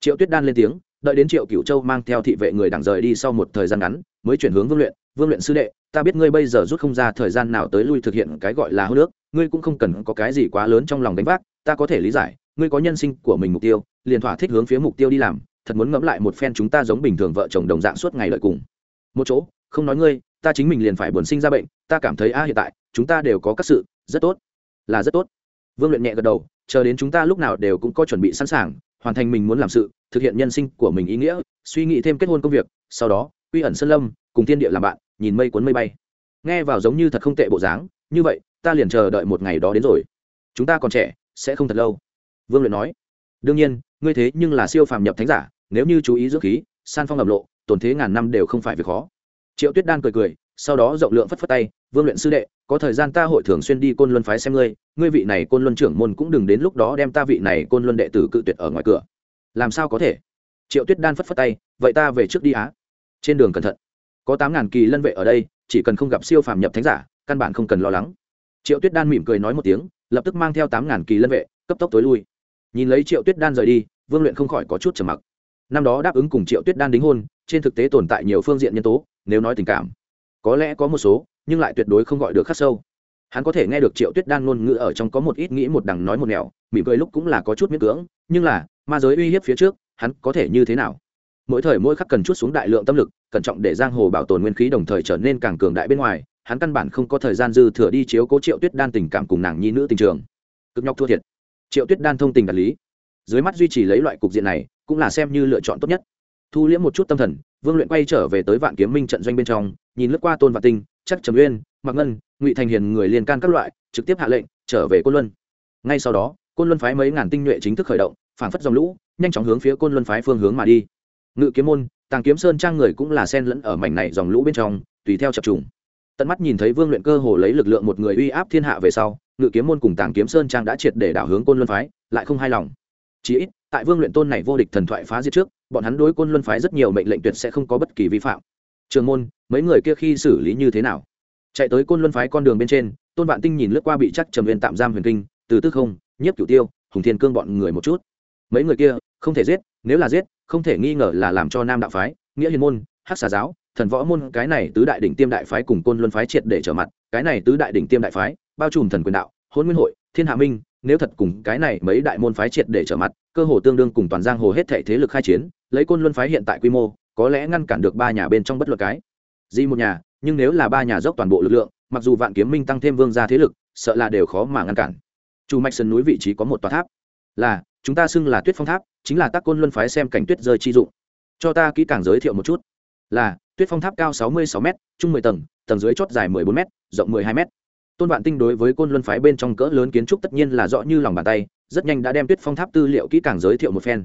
Triệu tuyết đan lên tiếng, đợi đến triệu cửu châu mang theo thị vệ người đảng rời đi sau một thời gian ngắn, mới chuyển hướng vương luyện. Vương luyện sư đệ, ta biết ngươi bây giờ rút không ra thời gian nào tới lui thực hiện cái gọi là hô nước ngươi cũng không cần có cái gì quá lớn trong lòng đánh vác, ta có thể lý giải, ngươi có nhân sinh của mình mục tiêu, liền thỏa thích hướng phía mục tiêu đi làm, thật muốn ngẫm lại một phen chúng ta giống bình thường vợ chồng đồng dạng suốt ngày lợi cùng. Một chỗ không nói ngươi, ta chính mình liền phải buồn sinh ra bệnh, ta cảm thấy a hiện tại, chúng ta đều có các sự, rất tốt. Là rất tốt. Vương luyện nhẹ gật đầu, chờ đến chúng ta lúc nào đều cũng có chuẩn bị sẵn sàng, hoàn thành mình muốn làm sự, thực hiện nhân sinh của mình ý nghĩa, suy nghĩ thêm kết hôn công việc, sau đó, quy ẩn sơn lâm, cùng thiên địa làm bạn, nhìn mây cuốn mây bay. Nghe vào giống như thật không tệ bộ dáng, như vậy, ta liền chờ đợi một ngày đó đến rồi. Chúng ta còn trẻ, sẽ không thật lâu. Vương luyện nói. Đương nhiên, ngươi thế nhưng là siêu phàm nhập thánh giả, nếu như chú ý dưỡng khí, san phong ẩm lộ, tổn thế ngàn năm đều không phải việc khó triệu tuyết đan cười cười, sau đó rộng lượng phất phất tay, vương luyện sư đệ, có thời gian ta hội thường xuyên đi côn luân phái xem ngươi ngươi vị này côn luân trưởng môn cũng đừng đến lúc đó đem ta vị này côn luân đệ tử cự tuyệt ở ngoài cửa. Làm sao có thể? Triệu tuyết đan phất phất tay, vậy ta về trước đi á. Trên đường cẩn thận. Có tám ngàn kỳ lân vệ ở đây, chỉ cần không gặp siêu phàm nhập thánh giả, căn bản không cần lo lắng. Triệu tuyết đan mỉm cười nói một tiếng, lập tức mang theo tám ngàn kỳ lân vệ, cấp tốc tối lui. Nhìn lấy triệu tuyết đan rời đi, vương luyện không khỏi có chút trầm mặc. Năm đó đáp ứng cùng triệu tuyết đan đính hôn, trên thực tế tồn tại nhiều phương diện nhân tố nếu nói tình cảm, có lẽ có một số, nhưng lại tuyệt đối không gọi được khắc sâu. Hắn có thể nghe được triệu tuyết đan ngôn ngữ ở trong có một ít nghĩ một đằng nói một nẻo, mỉm cười lúc cũng là có chút miễn cưỡng, nhưng là, ma giới uy hiếp phía trước, hắn có thể như thế nào? Mỗi thời mỗi khắc cần chút xuống đại lượng tâm lực, cẩn trọng để giang hồ bảo tồn nguyên khí đồng thời trở nên càng cường đại bên ngoài, hắn căn bản không có thời gian dư thừa đi chiếu cố triệu tuyết đan tình cảm cùng nàng nhi nữ tình trường. Cực nhọc thua thiệt. Triệu tuyết đan thông tình đạt lý. Dưới mắt duy trì lấy loại cục diện này, cũng là xem như lựa chọn tốt nhất. Thu liễm một chút tâm thần vương luyện quay trở về tới vạn kiếm minh trận doanh bên trong, nhìn lướt qua tôn vạn tinh, chắc trầm uyên mặc ngân, ngụy thành hiền người liên can các loại, trực tiếp hạ lệnh, trở về côn luân. Ngay sau đó, côn luân phái mấy ngàn tinh nhuệ chính thức khởi động phảng phất dòng lũ, nhanh chóng hướng phía côn luân phái phương hướng mà đi. Ngự kiếm môn, tàng kiếm sơn trang người cũng là sen lẫn ở mảnh này dòng lũ bên trong, tùy theo chập trùng. Tận mắt nhìn thấy vương luyện cơ hồ lấy lực lượng một người uy áp thiên hạ về sau, ngự kiếm môn cùng tàng kiếm sơn trang đã triệt để đảo hướng côn luân phái, lại không hài lòng. Chỉ ít, tại vương luyện tôn này vô địch thần thoại phá diệt trước bọn hắn đối côn luân phái rất nhiều mệnh lệnh tuyệt sẽ không có bất kỳ vi phạm. Trường môn, mấy người kia khi xử lý như thế nào? Chạy tới côn luân phái con đường bên trên, tôn vạn tinh nhìn lướt qua bị chắc trầm viên tạm giam huyền kinh, từ tức không, nhiếp cửu tiêu, hùng thiên cương bọn người một chút. Mấy người kia, không thể giết, nếu là giết, không thể nghi ngờ là làm cho nam đạo phái, nghĩa hiền môn, hắc xà giáo, thần võ môn, cái này tứ đại đỉnh tiêm đại phái cùng côn luân phái triệt để trở mặt, cái này tứ đại đỉnh tiêm đại phái, bao trùm thần quyền đạo hôn nguyên hội, thiên hạ minh, nếu thật cùng cái này mấy đại môn phái triệt để trở mặt, cơ hồ tương đương cùng toàn giang hồ hết thể thế lực khai chiến lấy côn luân phái hiện tại quy mô, có lẽ ngăn cản được ba nhà bên trong bất luận cái. Gì một nhà, nhưng nếu là ba nhà dốc toàn bộ lực lượng, mặc dù vạn kiếm minh tăng thêm vương gia thế lực, sợ là đều khó mà ngăn cản. Chu mạch sơn núi vị trí có một tòa tháp. Là, chúng ta xưng là tuyết phong tháp, chính là tác côn luân phái xem cảnh tuyết rơi chi dụng. Cho ta kỹ càng giới thiệu một chút. Là, tuyết phong tháp cao sáu mươi sáu m chung mười tầng tầng dưới chót dài mười bốn m rộng mười hai m tôn vạn tinh đối với côn luân phái bên trong cỡ lớn kiến trúc tất nhiên là rõ như lòng bàn tay, rất nhanh đã đem tuyết phong tháp tư liệu kỹ càng giới thiệu một phen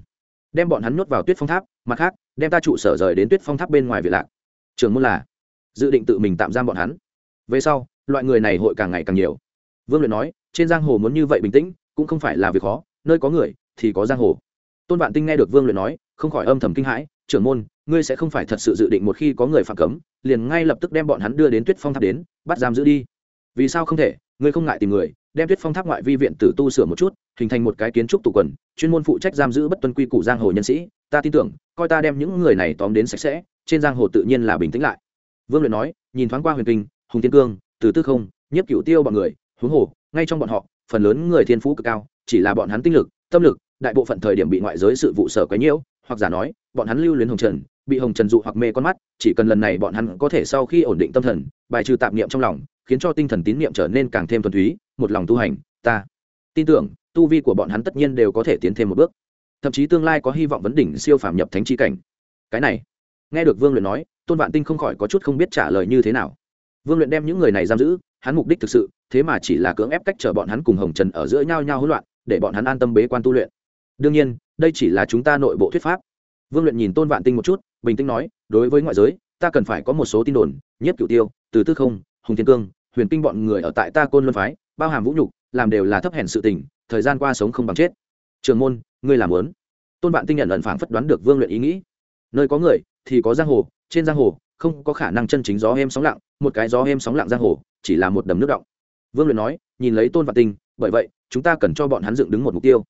đem bọn hắn nhốt vào tuyết phong tháp, mặt khác, đem ta trụ sở rời đến tuyết phong tháp bên ngoài việt lạc. Trường môn là, dự định tự mình tạm giam bọn hắn. Về sau, loại người này hội càng ngày càng nhiều. Vương luyện nói, trên giang hồ muốn như vậy bình tĩnh, cũng không phải là việc khó, nơi có người thì có giang hồ. Tôn vạn tinh nghe được vương luyện nói, không khỏi âm thầm kinh hãi, trưởng môn, ngươi sẽ không phải thật sự dự định một khi có người phạm cấm, liền ngay lập tức đem bọn hắn đưa đến tuyết phong tháp đến, bắt giam giữ đi. Vì sao không thể? Ngươi không ngại tìm người, đem tuyết phong tháp ngoại vi viện tử tu sửa một chút, hình thành một cái kiến trúc tụ quần, chuyên môn phụ trách giam giữ bất tuân quy củ giang hồ nhân sĩ. Ta tin tưởng, coi ta đem những người này tóm đến sạch sẽ, trên giang hồ tự nhiên là bình tĩnh lại. Vương luyện nói, nhìn thoáng qua huyền kinh, hùng tiên cương, từ tư không, nhiếp cựu tiêu bọn người, huống hồ, ngay trong bọn họ, phần lớn người thiên phú cực cao, chỉ là bọn hắn tinh lực, tâm lực, đại bộ phận thời điểm bị ngoại giới sự vụ sở quấy nhiễu, hoặc giả nói, bọn hắn lưu luyến hồng trần, bị hồng trần dụ hoặc mê con mắt, chỉ cần lần này bọn hắn có thể sau khi ổn định tâm thần, bài trừ tạp niệm trong lòng khiến cho tinh thần tín niệm trở nên càng thêm thuần túy, một lòng tu hành, ta tin tưởng, tu vi của bọn hắn tất nhiên đều có thể tiến thêm một bước. Thậm chí tương lai có hy vọng vấn đỉnh siêu phàm nhập thánh chi cảnh. Cái này, nghe được vương luyện nói, tôn vạn tinh không khỏi có chút không biết trả lời như thế nào. Vương luyện đem những người này giam giữ, hắn mục đích thực sự, thế mà chỉ là cưỡng ép cách trở bọn hắn cùng hồng trần ở giữa nhau nhau hỗn loạn, để bọn hắn an tâm bế quan tu luyện. Đương nhiên, đây chỉ là chúng ta nội bộ thuyết pháp. Vương luyện nhìn tôn vạn tinh một chút, bình tĩnh nói, đối với ngoại giới, ta cần phải có một số tin đồn, nhất cửu tiêu, từ tư không, hùng thiên cương huyền kinh bọn người ở tại ta côn luân phái, bao hàm vũ nhục, làm đều là thấp hèn sự tình, thời gian qua sống không bằng chết. Trường môn, ngươi làm lớn tôn vạn tinh nhận ẩn phảng phất đoán được vương luyện ý nghĩ. Nơi có người, thì có giang hồ, trên giang hồ, không có khả năng chân chính gió em sóng lặng, một cái gió em sóng lặng giang hồ, chỉ là một đầm nước động. Vương luyện nói, nhìn lấy tôn vạn tinh, bởi vậy, chúng ta cần cho bọn hắn dựng đứng một mục tiêu.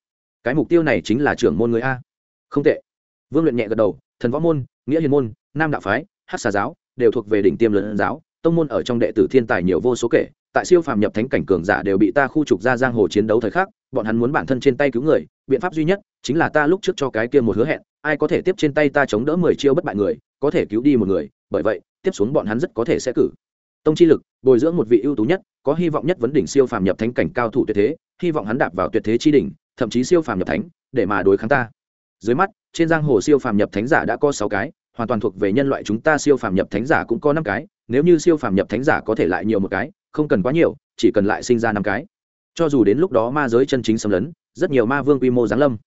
Cái mục tiêu này chính là trưởng môn người a. Không tệ. Vương luyện nhẹ gật đầu, thần võ môn, nghĩa hiền môn, nam đạo phái, hát xà giáo, đều thuộc về đỉnh tiêm lớn giáo tông môn ở trong đệ tử thiên tài nhiều vô số kể, tại siêu phàm nhập thánh cảnh cường giả đều bị ta khu trục ra giang hồ chiến đấu thời khắc, bọn hắn muốn bản thân trên tay cứu người, biện pháp duy nhất chính là ta lúc trước cho cái kia một hứa hẹn, ai có thể tiếp trên tay ta chống đỡ mười chiêu bất bại người, có thể cứu đi một người, bởi vậy, tiếp xuống bọn hắn rất có thể sẽ cử. Tông chi lực, bồi dưỡng một vị ưu tú nhất, có hy vọng nhất vấn đỉnh siêu phàm nhập thánh cảnh cao thủ tuyệt thế, hy vọng hắn đạp vào tuyệt thế chi đỉnh, thậm chí siêu phàm nhập thánh, để mà đối kháng ta. Dưới mắt, trên giang hồ siêu phàm nhập thánh giả đã có sáu cái, hoàn toàn thuộc về nhân loại chúng ta siêu phàm nhập thánh giả cũng có năm cái nếu như siêu phàm nhập thánh giả có thể lại nhiều một cái, không cần quá nhiều, chỉ cần lại sinh ra năm cái. Cho dù đến lúc đó ma giới chân chính xâm lấn, rất nhiều ma vương quy mô giáng lâm.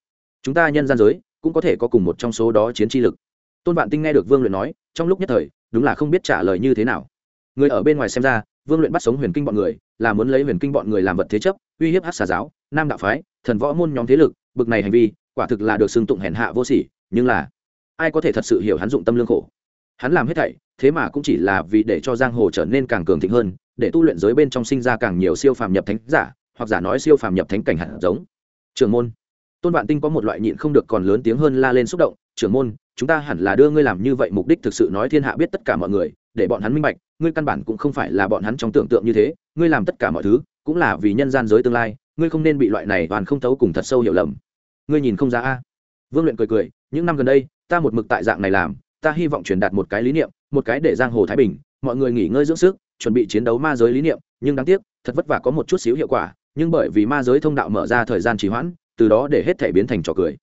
Chúng ta nhân gian giới cũng có thể có cùng một trong số đó chiến tri lực. Tôn vạn tinh nghe được vương luyện nói, trong lúc nhất thời, đúng là không biết trả lời như thế nào. Người ở bên ngoài xem ra, vương luyện bắt sống huyền kinh bọn người, là muốn lấy huyền kinh bọn người làm vật thế chấp, uy hiếp hát xà giáo, nam đạo phái, thần võ môn nhóm thế lực, bực này hành vi, quả thực là được xưng tụng hèn hạ vô sỉ, nhưng là, ai có thể thật sự hiểu hắn dụng tâm lương khổ? Hắn làm hết thảy thế mà cũng chỉ là vì để cho giang hồ trở nên càng cường thịnh hơn, để tu luyện giới bên trong sinh ra càng nhiều siêu phàm nhập thánh giả, hoặc giả nói siêu phàm nhập thánh cảnh hạt giống. Trường môn. Tôn vạn tinh có một loại nhịn không được còn lớn tiếng hơn la lên xúc động, trưởng môn, chúng ta hẳn là đưa ngươi làm như vậy mục đích thực sự nói thiên hạ biết tất cả mọi người, để bọn hắn minh bạch, ngươi căn bản cũng không phải là bọn hắn trong tưởng tượng như thế, ngươi làm tất cả mọi thứ, cũng là vì nhân gian giới tương lai, ngươi không nên bị loại này toàn không thấu cùng thật sâu hiểu lầm. Ngươi nhìn không ra a. Vương luyện cười cười, những năm gần đây, ta một mực tại dạng này làm, ta hy vọng truyền đạt một cái lý niệm một cái để giang hồ thái bình, mọi người nghỉ ngơi dưỡng sức, chuẩn bị chiến đấu ma giới lý niệm, nhưng đáng tiếc, thật vất vả có một chút xíu hiệu quả, nhưng bởi vì ma giới thông đạo mở ra thời gian trì hoãn, từ đó để hết thể biến thành trò cười.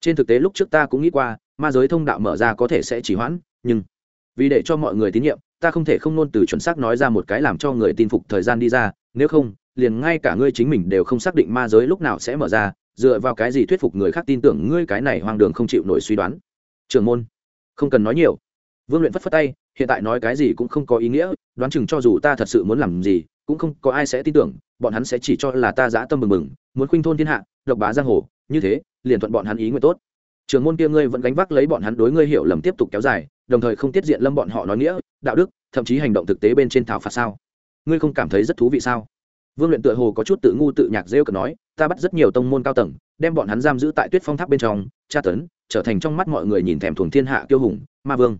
Trên thực tế lúc trước ta cũng nghĩ qua, ma giới thông đạo mở ra có thể sẽ trì hoãn, nhưng vì để cho mọi người tín nhiệm, ta không thể không nôn từ chuẩn xác nói ra một cái làm cho người tin phục thời gian đi ra, nếu không, liền ngay cả ngươi chính mình đều không xác định ma giới lúc nào sẽ mở ra, dựa vào cái gì thuyết phục người khác tin tưởng ngươi cái này hoang đường không chịu nổi suy đoán. Trường môn, không cần nói nhiều vương luyện phất phất tay, hiện tại nói cái gì cũng không có ý nghĩa, đoán chừng cho dù ta thật sự muốn làm gì, cũng không có ai sẽ tin tưởng, bọn hắn sẽ chỉ cho là ta dã tâm mừng mừng, muốn khuynh thôn thiên hạ, độc bá giang hồ, như thế, liền thuận bọn hắn ý nguyện tốt. Trường môn kia ngươi vẫn gánh vác lấy bọn hắn đối ngươi hiểu lầm tiếp tục kéo dài, đồng thời không tiết diện lâm bọn họ nói nghĩa, đạo đức, thậm chí hành động thực tế bên trên thảo phạt sao? Ngươi không cảm thấy rất thú vị sao? Vương luyện tựa hồ có chút tự ngu tự nhạc rêu cực nói, ta bắt rất nhiều tông môn cao tầng, đem bọn hắn giam giữ tại tuyết phong tháp bên trong, tra tấn, trở thành trong mắt mọi người nhìn thèm thuồng thiên hạ kiêu hùng, ma vương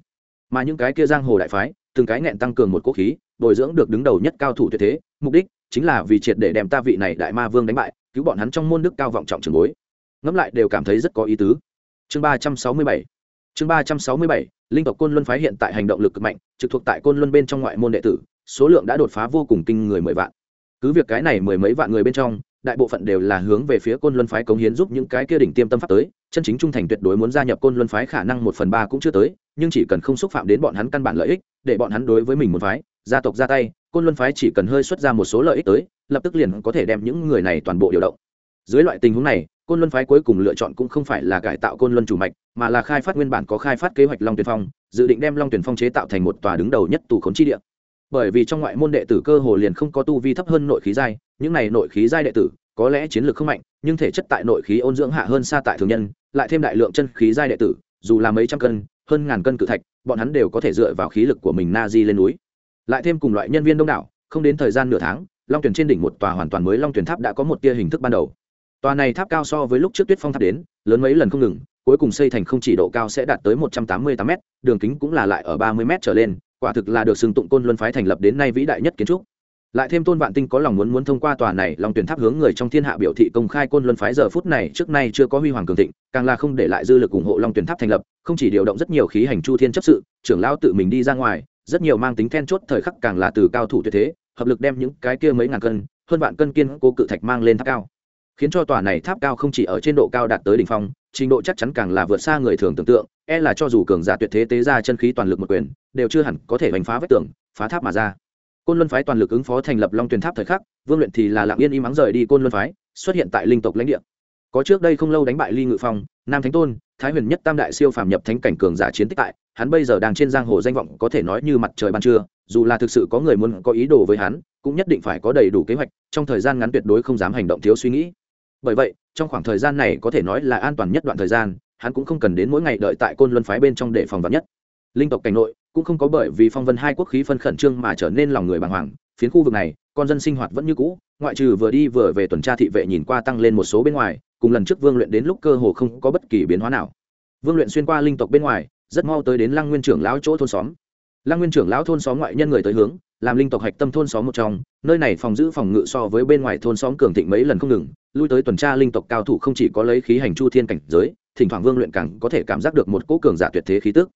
mà những cái kia giang hồ đại phái, từng cái nghẹn tăng cường một quốc khí, bồi dưỡng được đứng đầu nhất cao thủ tuyệt thế, mục đích chính là vì triệt để đem ta vị này đại ma vương đánh bại, cứu bọn hắn trong môn đức cao vọng trọng trường bối. Ngẫm lại đều cảm thấy rất có ý tứ. Chương ba trăm sáu mươi bảy, chương ba trăm sáu mươi bảy, linh tộc côn luân phái hiện tại hành động lực cực mạnh, trực thuộc tại côn luân bên trong ngoại môn đệ tử, số lượng đã đột phá vô cùng kinh người mười vạn. Cứ việc cái này mười mấy vạn người bên trong đại bộ phận đều là hướng về phía côn luân phái cống hiến giúp những cái kia đỉnh tiêm tâm pháp tới, chân chính trung thành tuyệt đối muốn gia nhập côn luân phái khả năng một phần ba cũng chưa tới, nhưng chỉ cần không xúc phạm đến bọn hắn căn bản lợi ích, để bọn hắn đối với mình một phái, gia tộc ra tay, côn luân phái chỉ cần hơi xuất ra một số lợi ích tới, lập tức liền có thể đem những người này toàn bộ điều động. Dưới loại tình huống này, côn luân phái cuối cùng lựa chọn cũng không phải là cải tạo côn luân chủ mạch, mà là khai phát nguyên bản có khai phát kế hoạch long tuyển phong, dự định đem long tuyển phong chế tạo thành một tòa đứng đầu nhất tù khốn chi địa. Bởi vì trong ngoại môn đệ tử cơ hồ liền không có tu vi thấp hơn nội khí giai những này nội khí giai đệ tử, có lẽ chiến lược không mạnh, nhưng thể chất tại nội khí ôn dưỡng hạ hơn xa tại thường nhân, lại thêm đại lượng chân khí giai đệ tử, dù là mấy trăm cân, hơn ngàn cân cự thạch, bọn hắn đều có thể dựa vào khí lực của mình na di lên núi. Lại thêm cùng loại nhân viên đông đảo, không đến thời gian nửa tháng, long tuyển trên đỉnh một tòa hoàn toàn mới long tuyển tháp đã có một tia hình thức ban đầu. Tòa này tháp cao so với lúc trước tuyết phong tháp đến, lớn mấy lần không ngừng, cuối cùng xây thành không chỉ độ cao sẽ đạt tới một trăm tám mươi tám m đường kính cũng là lại ở ba mươi m trở lên, quả thực là được xưng tụng côn luân phái thành lập đến nay vĩ đại nhất kiến trúc lại thêm tôn vạn tinh có lòng muốn muốn thông qua tòa này lòng tuyển tháp hướng người trong thiên hạ biểu thị công khai côn luân phái giờ phút này trước nay chưa có huy hoàng cường thịnh, càng là không để lại dư lực ủng hộ long tuyển tháp thành lập, không chỉ điều động rất nhiều khí hành chu thiên chấp sự, trưởng lao tự mình đi ra ngoài, rất nhiều mang tính then chốt thời khắc càng là từ cao thủ tuyệt thế, hợp lực đem những cái kia mấy ngàn cân, hơn vạn cân kiên cố cự thạch mang lên tháp cao. Khiến cho tòa này tháp cao không chỉ ở trên độ cao đạt tới đỉnh phong, trình độ chắc chắn càng là vượt xa người thường tưởng tượng e là cho dù cường giả tuyệt thế tế ra chân khí toàn lực một quyền, đều chưa hẳn có thể đánh phá vách tường, phá tháp mà ra côn luân phái toàn lực ứng phó thành lập long tuyền tháp thời khắc, vương luyện thì là lặng yên im ắng rời đi côn luân phái, xuất hiện tại linh tộc lãnh địa. Có trước đây không lâu đánh bại ly ngự phong, nam thánh tôn, thái huyền nhất tam đại siêu phàm nhập thánh cảnh cường giả chiến tích tại, hắn bây giờ đang trên giang hồ danh vọng có thể nói như mặt trời ban trưa, dù là thực sự có người muốn có ý đồ với hắn, cũng nhất định phải có đầy đủ kế hoạch, trong thời gian ngắn tuyệt đối không dám hành động thiếu suy nghĩ. Bởi vậy, trong khoảng thời gian này có thể nói là an toàn nhất đoạn thời gian, hắn cũng không cần đến mỗi ngày đợi tại côn luân phái bên trong để phòng vắn nhất. Linh tộc cảnh nội cũng không có bởi vì phong vân hai quốc khí phân khẩn trương mà trở nên lòng người bàng hoàng, phiến khu vực này, con dân sinh hoạt vẫn như cũ, ngoại trừ vừa đi vừa về tuần tra thị vệ nhìn qua tăng lên một số bên ngoài, cùng lần trước vương luyện đến lúc cơ hồ không có bất kỳ biến hóa nào. Vương luyện xuyên qua linh tộc bên ngoài, rất mau tới đến lăng nguyên trưởng lão chỗ thôn xóm. Lăng nguyên trưởng lão thôn xóm ngoại nhân người tới hướng, làm linh tộc hạch tâm thôn xóm một trong, nơi này phòng giữ phòng ngự so với bên ngoài thôn xóm cường thịnh mấy lần không ngừng, lui tới tuần tra linh tộc cao thủ không chỉ có lấy khí hành chu thiên cảnh giới, thỉnh thoảng vương luyện càng có thể cảm giác được một cỗ cường giả tuyệt thế khí tức.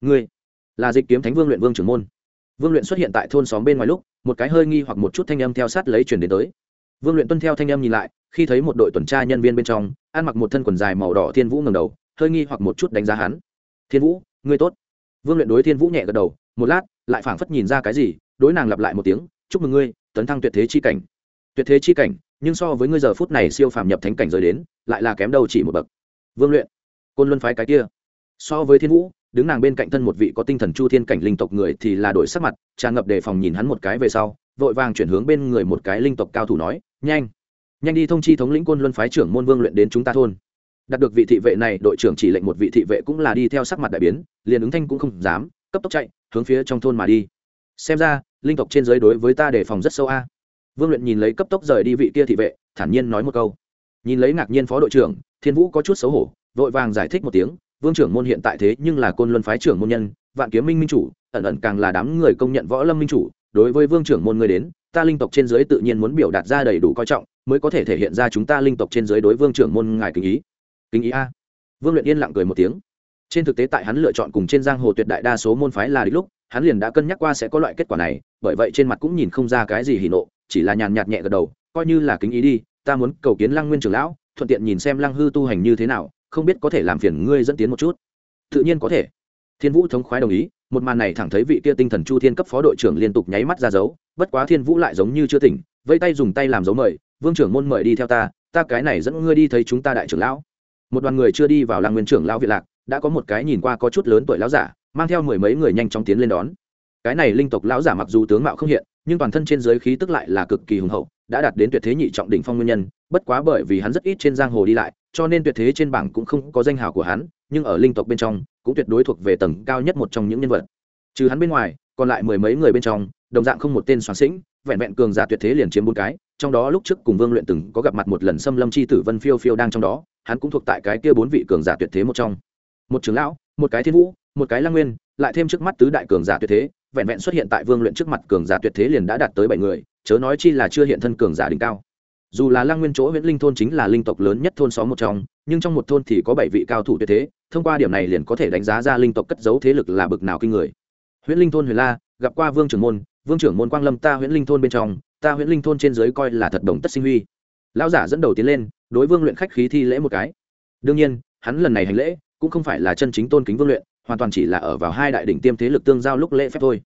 Ngươi là dịch kiếm thánh vương luyện vương trưởng môn. Vương luyện xuất hiện tại thôn xóm bên ngoài lúc, một cái hơi nghi hoặc một chút thanh âm theo sát lấy chuyển đến tới. Vương luyện tuân theo thanh âm nhìn lại, khi thấy một đội tuần tra nhân viên bên trong, ăn mặc một thân quần dài màu đỏ thiên vũ ngầm đầu, hơi nghi hoặc một chút đánh giá hắn. Thiên vũ, ngươi tốt. Vương luyện đối thiên vũ nhẹ gật đầu, một lát, lại phảng phất nhìn ra cái gì, đối nàng lặp lại một tiếng, chúc mừng ngươi, tấn thăng tuyệt thế chi cảnh. Tuyệt thế chi cảnh, nhưng so với ngươi giờ phút này siêu phàm nhập thánh cảnh rời đến, lại là kém đâu chỉ một bậc. Vương luyện, côn luân phái cái kia. So với thiên vũ đứng nàng bên cạnh thân một vị có tinh thần chu thiên cảnh linh tộc người thì là đổi sắc mặt tràn ngập đề phòng nhìn hắn một cái về sau, vội vàng chuyển hướng bên người một cái linh tộc cao thủ nói, nhanh nhanh đi thông chi thống lĩnh quân luân phái trưởng môn vương luyện đến chúng ta thôn. Đạt được vị thị vệ này, đội trưởng chỉ lệnh một vị thị vệ cũng là đi theo sắc mặt đại biến, liền ứng thanh cũng không dám, cấp tốc chạy, hướng phía trong thôn mà đi. Xem ra, linh tộc trên giới đối với ta đề phòng rất sâu a. Vương luyện nhìn lấy cấp tốc rời đi vị kia thị vệ, thản nhiên nói một câu. Nhìn lấy ngạc nhiên phó đội trưởng, thiên vũ có chút xấu hổ, vội vàng giải thích một tiếng vương trưởng môn hiện tại thế nhưng là côn luân phái trưởng môn nhân, vạn kiếm minh minh chủ, ẩn ẩn càng là đám người công nhận võ lâm minh chủ. Đối với vương trưởng môn người đến, ta linh tộc trên dưới tự nhiên muốn biểu đạt ra đầy đủ coi trọng, mới có thể thể hiện ra chúng ta linh tộc trên dưới đối vương trưởng môn ngài kính ý. Kính ý a. Vương luyện yên lặng cười một tiếng. Trên thực tế tại hắn lựa chọn cùng trên giang hồ tuyệt đại đa số môn phái là đích lúc, hắn liền đã cân nhắc qua sẽ có loại kết quả này, bởi vậy trên mặt cũng nhìn không ra cái gì hỉ nộ, chỉ là nhàn nhạt nhẹ gật đầu, coi như là kính ý đi, ta muốn cầu kiến lăng nguyên trưởng lão, thuận tiện nhìn xem lăng hư tu hành như thế nào không biết có thể làm phiền ngươi dẫn tiến một chút. Tự nhiên có thể. Thiên vũ thống khoái đồng ý, một màn này thẳng thấy vị kia tinh thần chu thiên cấp phó đội trưởng liên tục nháy mắt ra dấu, bất quá thiên vũ lại giống như chưa tỉnh vây tay dùng tay làm dấu mời, vương trưởng môn mời đi theo ta ta cái này dẫn ngươi đi thấy chúng ta đại trưởng lão. Một đoàn người chưa đi vào làng nguyên trưởng lão việt lạc, đã có một cái nhìn qua có chút lớn tuổi lão giả, mang theo mười mấy người nhanh chóng tiến lên đón. Cái này linh tộc lão giả mặc dù tướng mạo không hiện, nhưng toàn thân trên giới khí tức lại là cực kỳ hùng hậu, đã đạt đến tuyệt thế nhị trọng đỉnh phong nguyên nhân, bất quá bởi vì hắn rất ít trên giang hồ đi lại cho nên tuyệt thế trên bảng cũng không có danh hào của hắn, nhưng ở linh tộc bên trong, cũng tuyệt đối thuộc về tầng cao nhất một trong những nhân vật. Trừ hắn bên ngoài, còn lại mười mấy người bên trong, đồng dạng không một tên soán sĩnh, vẹn vẹn cường giả tuyệt thế liền chiếm bốn cái, trong đó lúc trước cùng vương luyện từng có gặp mặt một lần xâm lâm chi tử vân phiêu phiêu đang trong đó, hắn cũng thuộc tại cái kia bốn vị cường giả tuyệt thế một trong. Một trưởng lão, một cái thiên vũ, một cái lang nguyên, lại thêm trước mắt tứ đại cường giả tuyệt thế, vẹn vẹn xuất hiện tại vương luyện trước mặt cường giả tuyệt thế liền đã đạt tới bảy người, chớ nói chi là chưa hiện thân cường giả đỉnh cao dù là lang nguyên chỗ huyện linh thôn chính là linh tộc lớn nhất thôn xóm một trong, nhưng trong một thôn thì có bảy vị cao thủ tuyệt thế, thông qua điểm này liền có thể đánh giá ra linh tộc cất giấu thế lực là bực nào kinh người. Huyện linh thôn huyền la, gặp qua vương trưởng môn, vương trưởng môn quang lâm ta huyện linh thôn bên trong, ta huyện linh thôn trên dưới coi là thật đồng tất sinh huy. Lão giả dẫn đầu tiến lên, đối vương luyện khách khí thi lễ một cái. Đương nhiên, hắn lần này hành lễ cũng không phải là chân chính tôn kính vương luyện, hoàn toàn chỉ là ở vào hai đại đỉnh tiêm thế lực tương giao lúc lễ phép thôi.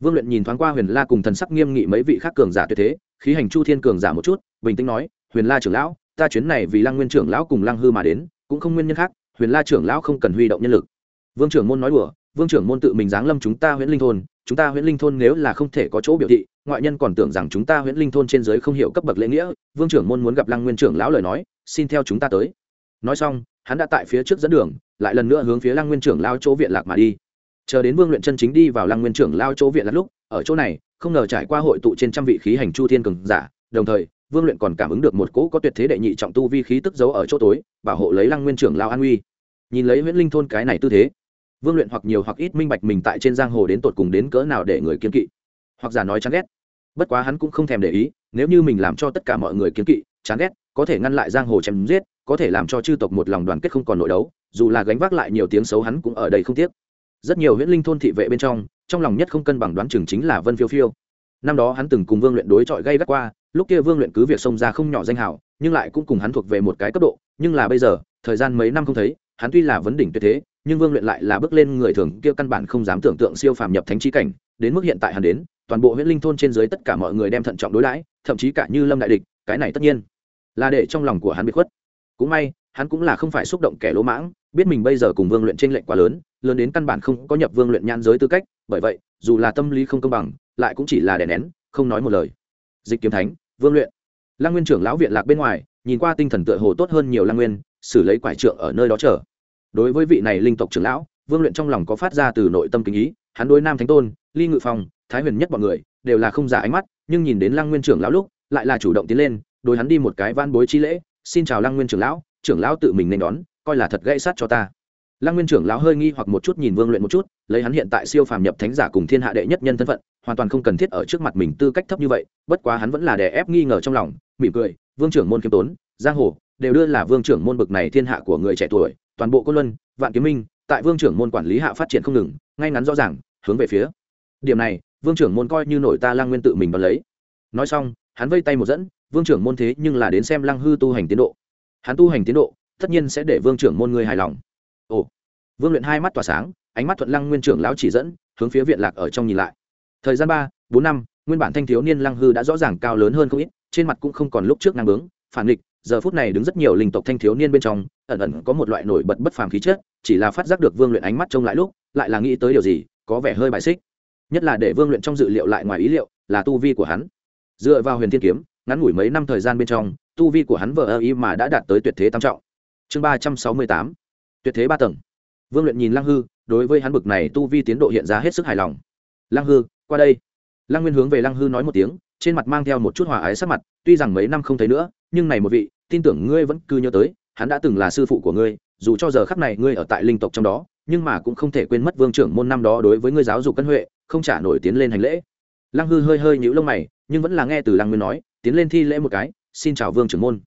Vương luyện nhìn thoáng qua huyền la cùng thần sắc nghiêm nghị mấy vị khác cường giả tuyệt thế khí hành chu thiên cường giả một chút, bình tĩnh nói, huyền la trưởng lão, ta chuyến này vì lăng nguyên trưởng lão cùng lăng hư mà đến, cũng không nguyên nhân khác, huyền la trưởng lão không cần huy động nhân lực. Vương trưởng môn nói đùa, vương trưởng môn tự mình giáng lâm chúng ta huyện linh thôn, chúng ta huyện linh thôn nếu là không thể có chỗ biểu thị, ngoại nhân còn tưởng rằng chúng ta huyện linh thôn trên giới không hiểu cấp bậc lễ nghĩa. Vương trưởng môn muốn gặp lăng nguyên trưởng lão lời nói, xin theo chúng ta tới. Nói xong, hắn đã tại phía trước dẫn đường, lại lần nữa hướng phía lăng nguyên trưởng lao chỗ viện lạc mà đi chờ đến vương luyện chân chính đi vào lăng nguyên trưởng lao chỗ viện lát lúc, ở chỗ này, không ngờ trải qua hội tụ trên trăm vị khí hành chu thiên cường giả, đồng thời, vương luyện còn cảm ứng được một cỗ có tuyệt thế đệ nhị trọng tu vi khí tức giấu ở chỗ tối, bảo hộ lấy lăng nguyên trưởng lao an uy. Nhìn lấy nguyễn linh thôn cái này tư thế, vương luyện hoặc nhiều hoặc ít minh bạch mình tại trên giang hồ đến tột cùng đến cỡ nào để người kiên kỵ. Hoặc giả nói chán ghét. Bất quá hắn cũng không thèm để ý, nếu như mình làm cho tất cả mọi người kiên kỵ, chán ghét, có thể ngăn lại giang hồ chém giết, có thể làm cho chư tộc một lòng đoàn kết không còn nội đấu, dù là gánh vác lại nhiều tiếng xấu hắn cũng ở đây không tiếc rất nhiều huyễn linh thôn thị vệ bên trong trong lòng nhất không cân bằng đoán chừng chính là vân phiêu phiêu. Năm đó hắn từng cùng vương luyện đối chọi gây gắt qua, lúc kia vương luyện cứ việc xông ra không nhỏ danh hào, nhưng lại cũng cùng hắn thuộc về một cái cấp độ, nhưng là bây giờ, thời gian mấy năm không thấy, hắn tuy là vấn đỉnh tuyệt thế, nhưng vương luyện lại là bước lên người thường kia căn bản không dám tưởng tượng siêu phàm nhập thánh trí cảnh, đến mức hiện tại hắn đến, toàn bộ huyễn linh thôn trên dưới tất cả mọi người đem thận trọng đối đãi, thậm chí cả như lâm đại địch, cái này tất nhiên là để trong lòng của hắn bị khuất. Cũng may hắn cũng là không phải xúc động kẻ lỗ mãng, biết mình bây giờ cùng vương luyện tranh lệch quá lớn lớn đến căn bản không có nhập vương luyện nhan giới tư cách, bởi vậy, dù là tâm lý không công bằng, lại cũng chỉ là đè nén, không nói một lời. Dịch kiếm thánh, vương luyện. Lăng nguyên trưởng lão viện lạc bên ngoài, nhìn qua tinh thần tựa hồ tốt hơn nhiều lăng nguyên, xử lấy quải trượng ở nơi đó chờ. Đối với vị này linh tộc trưởng lão, vương luyện trong lòng có phát ra từ nội tâm kính ý, hắn đối nam thánh tôn, ly ngự phong, thái huyền nhất b ọ n người, đều là không giả ánh mắt, nhưng nhìn đến lăng nguyên trưởng lão lúc, lại là chủ động tiến lên, đối hắn đi một cái van bối chi lễ, xin chào lăng nguyên trưởng lão trưởng lão tự mình nên đón, coi là thật gây sát cho ta. Lăng nguyên trưởng lão hơi nghi hoặc một chút nhìn vương luyện một chút, lấy hắn hiện tại siêu phàm nhập thánh giả cùng thiên hạ đệ nhất nhân thân phận, hoàn toàn không cần thiết ở trước mặt mình tư cách thấp như vậy, bất quá hắn vẫn là đè ép nghi ngờ trong lòng, mỉm cười, vương trưởng môn kiêm tốn, giang hồ, đều đưa là vương trưởng môn bực này thiên hạ của người trẻ tuổi, toàn bộ côn luân, vạn kiếm minh, tại vương trưởng môn quản lý hạ phát triển không ngừng, ngay ngắn rõ ràng, hướng về phía. Điểm này, vương trưởng môn coi như nổi ta lang nguyên tự mình đón lấy. Nói xong, hắn vây tay một dẫn, vương trưởng môn thế nhưng là đến xem lăng hư tu hành tiến độ hắn tu hành tiến độ, tất nhiên sẽ để vương trưởng môn ngươi hài lòng. Vương luyện hai mắt tỏa sáng, ánh mắt thuận lăng nguyên trưởng lão chỉ dẫn, hướng phía viện lạc ở trong nhìn lại. Thời gian ba, bốn năm, nguyên bản thanh thiếu niên lăng hư đã rõ ràng cao lớn hơn không ít, trên mặt cũng không còn lúc trước năng bướng, phản nghịch, giờ phút này đứng rất nhiều linh tộc thanh thiếu niên bên trong, ẩn ẩn có một loại nổi bật bất phàm khí chất, chỉ là phát giác được vương luyện ánh mắt trông lại lúc, lại là nghĩ tới điều gì, có vẻ hơi bài xích. Nhất là để vương luyện trong dự liệu lại ngoài ý liệu, là tu vi của hắn. Dựa vào huyền thiên kiếm ngắn ngủi mấy năm thời gian bên trong, tu vi của hắn vờ ơ y mà đã đạt tới tuyệt thế tam trọng. Chương ba trăm sáu mươi tám, tuyệt thế ba tầng. Vương luyện nhìn lăng hư, đối với hắn bực này tu vi tiến độ hiện ra hết sức hài lòng. Lăng hư, qua đây. Lăng nguyên hướng về lăng hư nói một tiếng, trên mặt mang theo một chút hòa ái sắc mặt, tuy rằng mấy năm không thấy nữa, nhưng này một vị, tin tưởng ngươi vẫn cứ nhớ tới, hắn đã từng là sư phụ của ngươi, dù cho giờ khắc này ngươi ở tại linh tộc trong đó, nhưng mà cũng không thể quên mất vương trưởng môn năm đó đối với ngươi giáo dục cân huệ, không trả nổi tiến lên hành lễ. Lăng hư hơi hơi nhũ lông mày, nhưng vẫn là nghe từ lăng nguyên nói tiến lên thi lễ một cái, xin chào vương trưởng môn.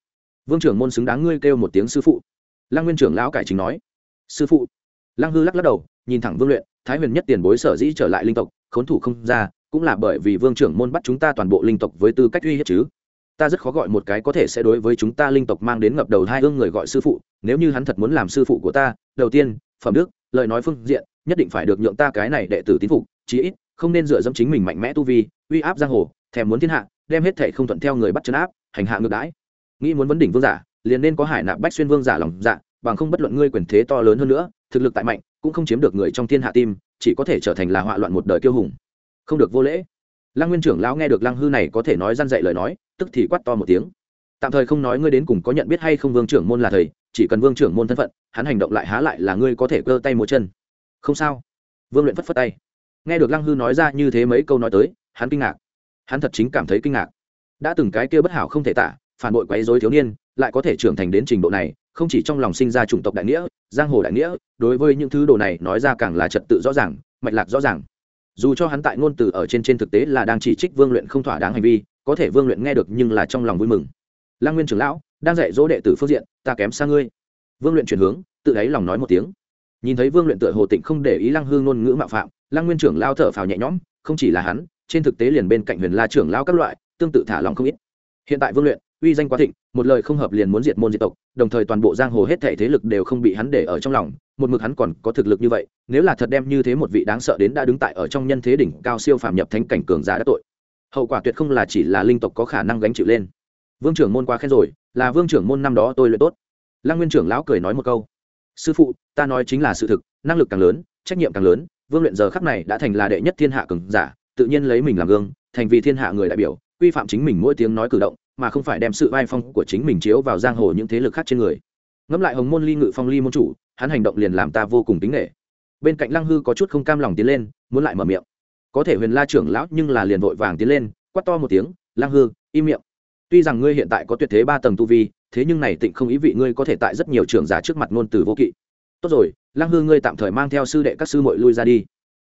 Vương trưởng môn xứng đáng ngươi kêu một tiếng sư phụ. Lăng nguyên trưởng lão cải chính nói. Sư phụ. Lăng hư lắc lắc đầu, nhìn thẳng vương luyện, thái huyền nhất tiền bối sở dĩ trở lại linh tộc, khốn thủ không ra, cũng là bởi vì vương trưởng môn bắt chúng ta toàn bộ linh tộc với tư cách uy hiếp chứ. Ta rất khó gọi một cái có thể sẽ đối với chúng ta linh tộc mang đến ngập đầu hai ương người gọi sư phụ, nếu như hắn thật muốn làm sư phụ của ta, đầu tiên, phẩm đức, lời nói phương diện, nhất định phải được nhượng ta cái này đệ tử tín phục, chí ít, không nên dựa dẫm chính mình mạnh mẽ tu vi, uy áp giang hồ, thèm muốn thiên hạ đem hết thể không thuận theo người bắt chân áp, hành hạ ngược đãi. Nghĩ muốn vấn đỉnh vương giả, liền nên có hải nạp bách xuyên vương giả lòng dạ bằng không bất luận ngươi quyền thế to lớn hơn nữa, thực lực tại mạnh, cũng không chiếm được người trong thiên hạ tim, chỉ có thể trở thành là họa loạn một đời kiêu hùng. Không được vô lễ. Lăng nguyên trưởng lão nghe được lăng hư này có thể nói răn dạy lời nói, tức thì quát to một tiếng. Tạm thời không nói ngươi đến cùng có nhận biết hay không vương trưởng môn là thầy, chỉ cần vương trưởng môn thân phận, hắn hành động lại há lại là ngươi có thể cơ tay múa chân. Không sao. Vương luyện phất phất tay. Nghe được lăng hư nói ra như thế mấy câu nói tới, hắn kinh ngạc hắn thật chính cảm thấy kinh ngạc. Đã từng cái kia bất hảo không thể tả, phản bội quấy dối thiếu niên, lại có thể trưởng thành đến trình độ này, không chỉ trong lòng sinh ra chủng tộc đại nghĩa, giang hồ đại nghĩa, đối với những thứ đồ này nói ra càng là trật tự rõ ràng, mạch lạc rõ ràng. Dù cho hắn tại ngôn từ ở trên trên thực tế là đang chỉ trích vương luyện không thỏa đáng hành vi, có thể vương luyện nghe được nhưng là trong lòng vui mừng. Lăng nguyên trưởng lão, đang dạy dỗ đệ tử phương diện, ta kém xa ngươi. Vương luyện chuyển hướng, tự ấy lòng nói một tiếng. Nhìn thấy vương luyện tựa hồ tịnh không để ý lăng hương ngôn ngữ mạo phạm, lăng nguyên trưởng lao thở phào nhẹ nhõm, không chỉ là hắn trên thực tế liền bên cạnh huyền la trưởng lao các loại, tương tự thả lòng không ít. Hiện tại vương luyện, uy danh quá thịnh, một lời không hợp liền muốn diệt môn diệt tộc, đồng thời toàn bộ giang hồ hết thể thế lực đều không bị hắn để ở trong lòng, một mực hắn còn có thực lực như vậy, nếu là thật đem như thế một vị đáng sợ đến đã đứng tại ở trong nhân thế đỉnh cao siêu phàm nhập thánh cảnh cường giả đã tội. Hậu quả tuyệt không là chỉ là linh tộc có khả năng gánh chịu lên. Vương trưởng môn quá khen rồi, là vương trưởng môn năm đó tôi luyện tốt. Lăng nguyên trưởng lão cười nói một câu. Sư phụ, ta nói chính là sự thực, năng lực càng lớn, trách nhiệm càng lớn, vương luyện giờ khắc này đã thành là đệ nhất thiên hạ cường giả tự nhiên lấy mình làm gương, thành vì thiên hạ người đại biểu, quy phạm chính mình mỗi tiếng nói cử động, mà không phải đem sự vai phong của chính mình chiếu vào giang hồ những thế lực khác trên người. Ngẫm lại hồng môn ly ngự phong ly môn chủ, hắn hành động liền làm ta vô cùng tính nghệ bên cạnh lăng hư có chút không cam lòng tiến lên, muốn lại mở miệng. Có thể huyền la trưởng lão nhưng là liền vội vàng tiến lên, quát to một tiếng, lăng hư, im miệng. Tuy rằng ngươi hiện tại có tuyệt thế ba tầng tu vi, thế nhưng này tịnh không ý vị ngươi có thể tại rất nhiều trưởng giả trước mặt ngôn từ vô kỵ. Tốt rồi, lăng hư ngươi tạm thời mang theo sư đệ các sư mội lui ra đi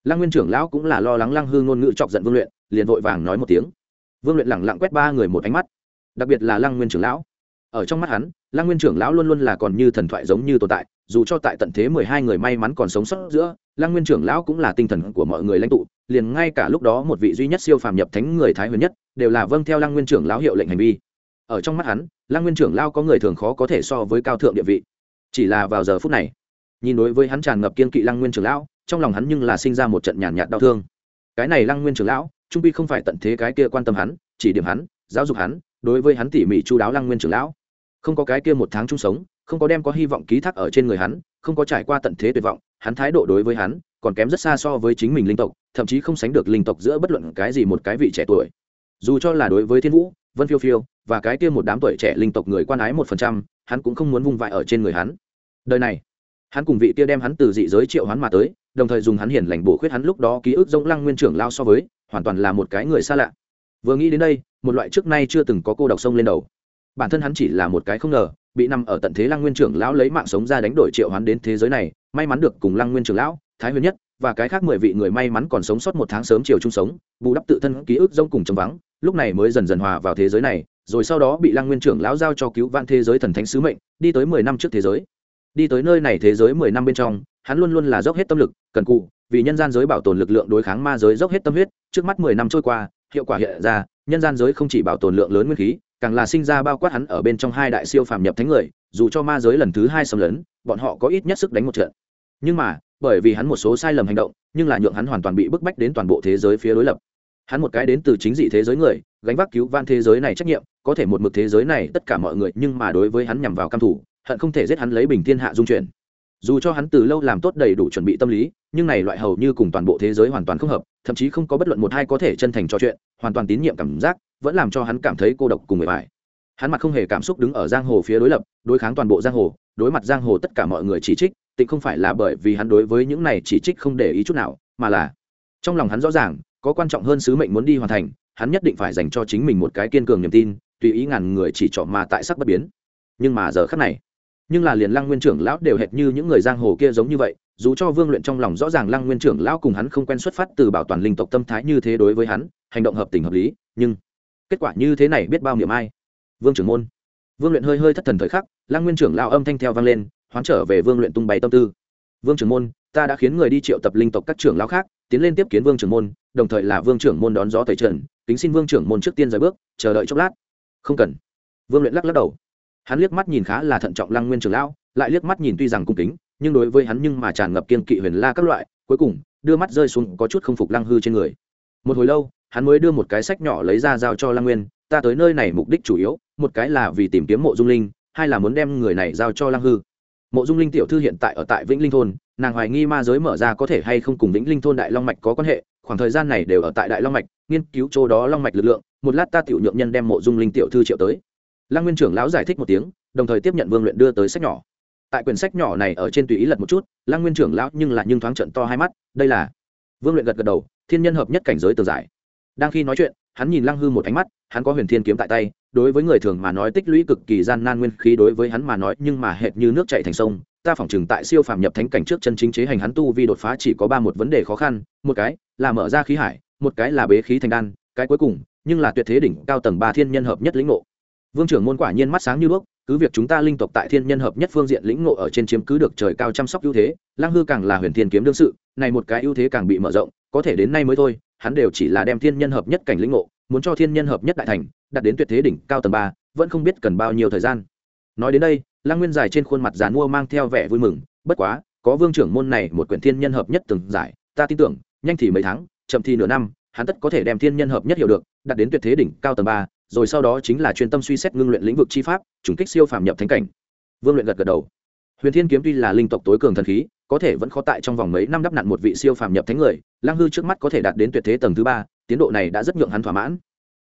lăng nguyên trưởng lão cũng là lo lắng lăng hư ngôn ngữ chọc giận vương luyện, liền vội vàng nói một tiếng. Vương luyện lẳng lặng quét ba người một ánh mắt. Đặc biệt là lăng nguyên trưởng lão. Ở trong mắt hắn, lăng nguyên trưởng lão luôn luôn là còn như thần thoại giống như tồn tại, dù cho tại tận thế mười hai người may mắn còn sống sót giữa, lăng nguyên trưởng lão cũng là tinh thần của mọi người lãnh tụ, liền ngay cả lúc đó một vị duy nhất siêu phàm nhập thánh người thái huyền nhất, đều là vâng theo lăng nguyên trưởng lão hiệu lệnh hành vi. Ở trong mắt hắn, lăng nguyên trưởng lão có người thường khó có thể so với cao thượng địa vị. Chỉ là vào giờ phút này, nhìn đối với hắn tràn ngập kiên kỵ lăng nguyên trưởng lão trong lòng hắn nhưng là sinh ra một trận nhàn nhạt đau thương. Cái này lăng nguyên trưởng lão, trung pi không phải tận thế cái kia quan tâm hắn, chỉ điểm hắn, giáo dục hắn, đối với hắn tỉ mỉ chu đáo lăng nguyên trưởng lão. Không có cái kia một tháng chung sống, không có đem có hy vọng ký thác ở trên người hắn, không có trải qua tận thế tuyệt vọng, hắn thái độ đối với hắn còn kém rất xa so với chính mình linh tộc, thậm chí không sánh được linh tộc giữa bất luận cái gì một cái vị trẻ tuổi. Dù cho là đối với thiên vũ, vân phiêu phiêu, và cái kia một đám tuổi trẻ linh tộc người quan ái một phần trăm, hắn cũng không muốn vung vãi ở trên người hắn. Đời này hắn cùng vị kia đem hắn từ dị giới triệu hắn mà tới, đồng thời dùng hắn hiền lành bổ khuyết hắn lúc đó ký ức giống lăng nguyên trưởng lao so với, hoàn toàn là một cái người xa lạ. Vừa nghĩ đến đây, một loại trước nay chưa từng có cô độc sông lên đầu. Bản thân hắn chỉ là một cái không ngờ, bị nằm ở tận thế lăng nguyên trưởng lão lấy mạng sống ra đánh đổi triệu hắn đến thế giới này, may mắn được cùng lăng nguyên trưởng lão, thái huyền nhất, và cái khác mười vị người may mắn còn sống sót một tháng sớm chiều chung sống, bù đắp tự thân ký ức rông cùng trống vắng, lúc này mới dần dần hòa vào thế giới này, rồi sau đó bị lăng nguyên trưởng lão giao cho cứu vãn thế giới thần thánh sứ mệnh, đi tới mười năm trước thế giới đi tới nơi này thế giới mười năm bên trong, hắn luôn luôn là dốc hết tâm lực, cần cụ, vì nhân gian giới bảo tồn lực lượng đối kháng ma giới dốc hết tâm huyết, trước mắt mười năm trôi qua, hiệu quả hiện ra, nhân gian giới không chỉ bảo tồn lượng lớn nguyên khí, càng là sinh ra bao quát hắn ở bên trong hai đại siêu phàm nhập thánh người, dù cho ma giới lần thứ hai xâm lấn, bọn họ có ít nhất sức đánh một trận. Nhưng mà, bởi vì hắn một số sai lầm hành động, nhưng là nhượng hắn hoàn toàn bị bức bách đến toàn bộ thế giới phía đối lập. Hắn một cái đến từ chính dị thế giới người, gánh vác cứu van thế giới này trách nhiệm, có thể một mực thế giới này tất cả mọi người, nhưng mà đối với hắn nhằm vào cam thủ hận không thể giết hắn lấy bình thiên hạ dung chuyển. Dù cho hắn từ lâu làm tốt đầy đủ chuẩn bị tâm lý, nhưng này loại hầu như cùng toàn bộ thế giới hoàn toàn không hợp, thậm chí không có bất luận một hai có thể chân thành trò chuyện, hoàn toàn tín nhiệm cảm giác, vẫn làm cho hắn cảm thấy cô độc cùng người bài hắn mặt không hề cảm xúc đứng ở giang hồ phía đối lập, đối kháng toàn bộ giang hồ, đối mặt giang hồ tất cả mọi người chỉ trích, tịnh không phải là bởi vì hắn đối với những này chỉ trích không để ý chút nào, mà là trong lòng hắn rõ ràng, có quan trọng hơn sứ mệnh muốn đi hoàn thành, hắn nhất định phải dành cho chính mình một cái kiên cường niềm tin, tùy ý ngàn người chỉ trọ mà tại sắc bất biến. Nhưng mà giờ khắc này nhưng là liền lăng nguyên trưởng lão đều hệt như những người giang hồ kia giống như vậy, dù cho vương luyện trong lòng rõ ràng lăng nguyên trưởng lão cùng hắn không quen xuất phát từ bảo toàn linh tộc tâm thái như thế đối với hắn, hành động hợp tình hợp lý, nhưng kết quả như thế này biết bao niệm ai? Vương trưởng môn. Vương luyện hơi hơi thất thần thời khắc, lăng nguyên trưởng lão âm thanh theo vang lên, hoán trở về vương luyện tung bày tâm tư. Vương trưởng môn, ta đã khiến người đi triệu tập linh tộc các trưởng lão khác, tiến lên tiếp kiến vương trưởng môn, đồng thời là vương trưởng môn đón gió tẩy trần, kính xin vương trưởng môn trước tiên rời bước, chờ đợi chốc lát. Không cần. Vương luyện lắc lắc đầu hắn liếc mắt nhìn khá là thận trọng lăng nguyên trưởng lão, lại liếc mắt nhìn tuy rằng cung kính, nhưng đối với hắn nhưng mà tràn ngập kiên kỵ huyền la các loại, cuối cùng, đưa mắt rơi xuống có chút không phục lăng hư trên người. Một hồi lâu, hắn mới đưa một cái sách nhỏ lấy ra giao cho lăng nguyên, ta tới nơi này mục đích chủ yếu, một cái là vì tìm kiếm mộ dung linh, hai là muốn đem người này giao cho lăng hư. Mộ dung linh tiểu thư hiện tại ở tại vĩnh linh thôn, nàng hoài nghi ma giới mở ra có thể hay không cùng vĩnh linh thôn đại long mạch có quan hệ, khoảng thời gian này đều ở tại đại long mạch, nghiên cứu chỗ đó long mạch lực lượng, một lát ta tiểu nhượng nhân đem mộ dung linh tiểu thư triệu tới lăng nguyên trưởng lão giải thích một tiếng, đồng thời tiếp nhận vương luyện đưa tới sách nhỏ. Tại quyển sách nhỏ này ở trên tùy ý lật một chút, lăng nguyên trưởng lão nhưng là nhưng thoáng trận to hai mắt, đây là vương luyện gật gật đầu, thiên nhân hợp nhất cảnh giới tường giải. Đang khi nói chuyện, hắn nhìn lăng hư một ánh mắt, hắn có huyền thiên kiếm tại tay, đối với người thường mà nói tích lũy cực kỳ gian nan nguyên khí đối với hắn mà nói nhưng mà hệt như nước chạy thành sông, ta phỏng chừng tại siêu phàm nhập thánh cảnh trước chân chính chế hành hắn tu vi đột phá chỉ có ba một vấn đề khó khăn, một cái là mở ra khí hải, một cái là bế khí thành đan, cái cuối cùng, nhưng là tuyệt thế đỉnh cao tầng ba thiên nhân hợp nhất lĩnh ngộ vương trưởng môn quả nhiên mắt sáng như đuốc, cứ việc chúng ta linh tộc tại thiên nhân hợp nhất phương diện lĩnh ngộ ở trên chiếm cứ được trời cao chăm sóc ưu thế lang hư càng là huyền thiên kiếm đương sự, này một cái ưu thế càng bị mở rộng, có thể đến nay mới thôi, hắn đều chỉ là đem thiên nhân hợp nhất cảnh lĩnh ngộ, muốn cho thiên nhân hợp nhất đại thành, đạt đến tuyệt thế đỉnh cao tầng ba, vẫn không biết cần bao nhiêu thời gian. Nói đến đây lang nguyên dài trên khuôn mặt dàn mua mang theo vẻ vui mừng, bất quá, có vương trưởng môn này một quyển thiên nhân hợp nhất từng giải, ta tin tưởng, nhanh thì mấy tháng, chậm thì nửa năm, hắn tất có thể đem thiên nhân hợp nhất hiểu được, đạt đến tuyệt thế đỉnh cao tầng ba rồi sau đó chính là chuyên tâm suy xét ngưng luyện lĩnh vực chi pháp chủng kích siêu phàm nhập thánh cảnh. Vương luyện gật gật đầu. Huyền thiên kiếm tuy là linh tộc tối cường thần khí, có thể vẫn khó tại trong vòng mấy năm đắp nặn một vị siêu phàm nhập thánh người, lăng hư trước mắt có thể đạt đến tuyệt thế tầng thứ ba, tiến độ này đã rất nhượng hắn thỏa mãn.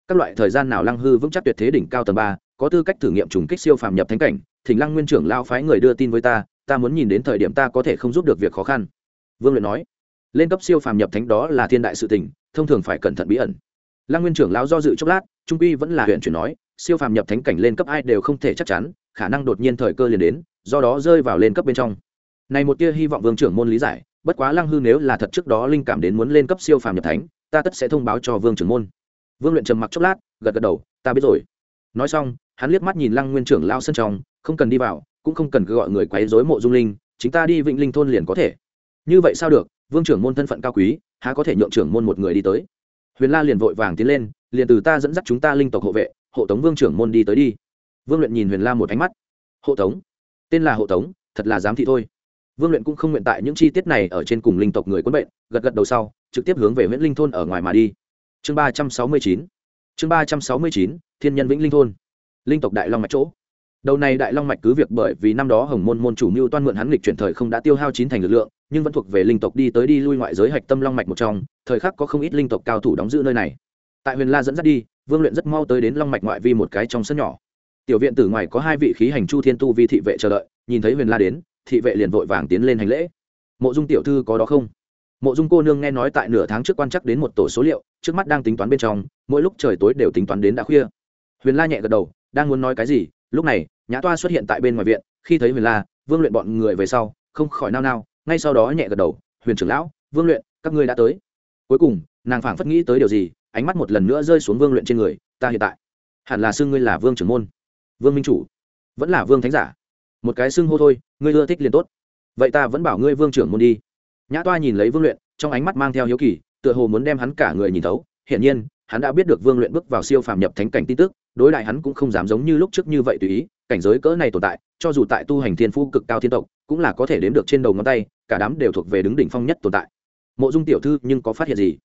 Các loại thời gian nào lăng hư vững chắc tuyệt thế đỉnh cao tầng ba, có tư cách thử nghiệm trùng kích siêu phàm nhập thánh cảnh, thỉnh lăng nguyên trưởng lao phái người đưa tin với ta ta muốn nhìn đến thời điểm ta có thể không giúp được việc khó khăn. Vương luyện nói. Lên cấp siêu phàm nhập thánh đó là thiên đại sự tình, thông thường phải cẩn thận bí ẩn lăng nguyên trưởng lão do dự chốc lát, trung quy vẫn là huyện chuyển nói, siêu phàm nhập thánh cảnh lên cấp ai đều không thể chắc chắn, khả năng đột nhiên thời cơ liền đến, do đó rơi vào lên cấp bên trong. Này một tia hy vọng vương trưởng môn lý giải, bất quá lăng hư nếu là thật trước đó linh cảm đến muốn lên cấp siêu phàm nhập thánh, ta tất sẽ thông báo cho vương trưởng môn. Vương luyện trầm mặc chốc lát, gật gật đầu, ta biết rồi. Nói xong, hắn liếc mắt nhìn lăng nguyên trưởng lao sân trong, không cần đi vào, cũng không cần cứ gọi người quấy rối mộ dung linh, chính ta đi vịnh linh thôn liền có thể. Như vậy sao được, vương trưởng môn thân phận cao quý, há có thể nhượng trưởng môn một người đi tới huyền la liền vội vàng tiến lên, liền từ ta dẫn dắt chúng ta linh tộc hộ vệ, hộ tống vương trưởng môn đi tới đi. Vương luyện nhìn huyền la một ánh mắt. Hộ tống? Tên là hộ tống, thật là giám thị thôi. Vương luyện cũng không nguyện tại những chi tiết này ở trên cùng linh tộc người quân bệnh, gật gật đầu sau, trực tiếp hướng về huyện linh thôn ở ngoài mà đi. Chương ba trăm sáu mươi chín. Chương ba trăm sáu mươi chín, thiên nhân vĩnh linh thôn. Linh tộc đại long mạch chỗ đầu này đại long mạch cứ việc bởi vì năm đó hồng môn môn chủ mưu toan mượn hắn lịch chuyển thời không đã tiêu hao chín thành lực lượng, nhưng vẫn thuộc về linh tộc đi tới đi lui ngoại giới hạch tâm long mạch một trong, thời khắc có không ít linh tộc cao thủ đóng giữ nơi này. Tại huyền la dẫn dắt đi, vương luyện rất mau tới đến long mạch ngoại vi một cái trong sân nhỏ. Tiểu viện tử ngoài có hai vị khí hành chu thiên tu vi thị vệ chờ đợi, nhìn thấy huyền la đến, thị vệ liền vội vàng tiến lên hành lễ. Mộ dung tiểu thư có đó không? Mộ dung cô nương nghe nói tại nửa tháng trước quan chắc đến một tổ số liệu, trước mắt đang tính toán bên trong, mỗi lúc trời tối đều tính toán đến đã khuya. Huyền la nhẹ gật đầu, đang muốn nói cái gì lúc này, nhã toa xuất hiện tại bên ngoài viện, khi thấy huyền la, vương luyện bọn người về sau, không khỏi nao nao, ngay sau đó nhẹ gật đầu, huyền trưởng lão, vương luyện, các ngươi đã tới. Cuối cùng, nàng phảng phất nghĩ tới điều gì, ánh mắt một lần nữa rơi xuống vương luyện trên người, ta hiện tại, hẳn là xưng ngươi là vương trưởng môn, vương minh chủ, vẫn là vương thánh giả. Một cái xưng hô thôi, ngươi ưa thích liền tốt. Vậy ta vẫn bảo ngươi vương trưởng môn đi. Nhã toa nhìn lấy vương luyện, trong ánh mắt mang theo hiếu kỳ, tựa hồ muốn đem hắn cả người nhìn thấu. Hiển nhiên, hắn đã biết được vương luyện bước vào siêu phàm nhập thánh cảnh tin tức đối đại hắn cũng không dám giống như lúc trước như vậy tùy ý, cảnh giới cỡ này tồn tại, cho dù tại tu hành thiên phu cực cao thiên tộc, cũng là có thể đếm được trên đầu ngón tay, cả đám đều thuộc về đứng đỉnh phong nhất tồn tại. Mộ dung tiểu thư nhưng có phát hiện gì?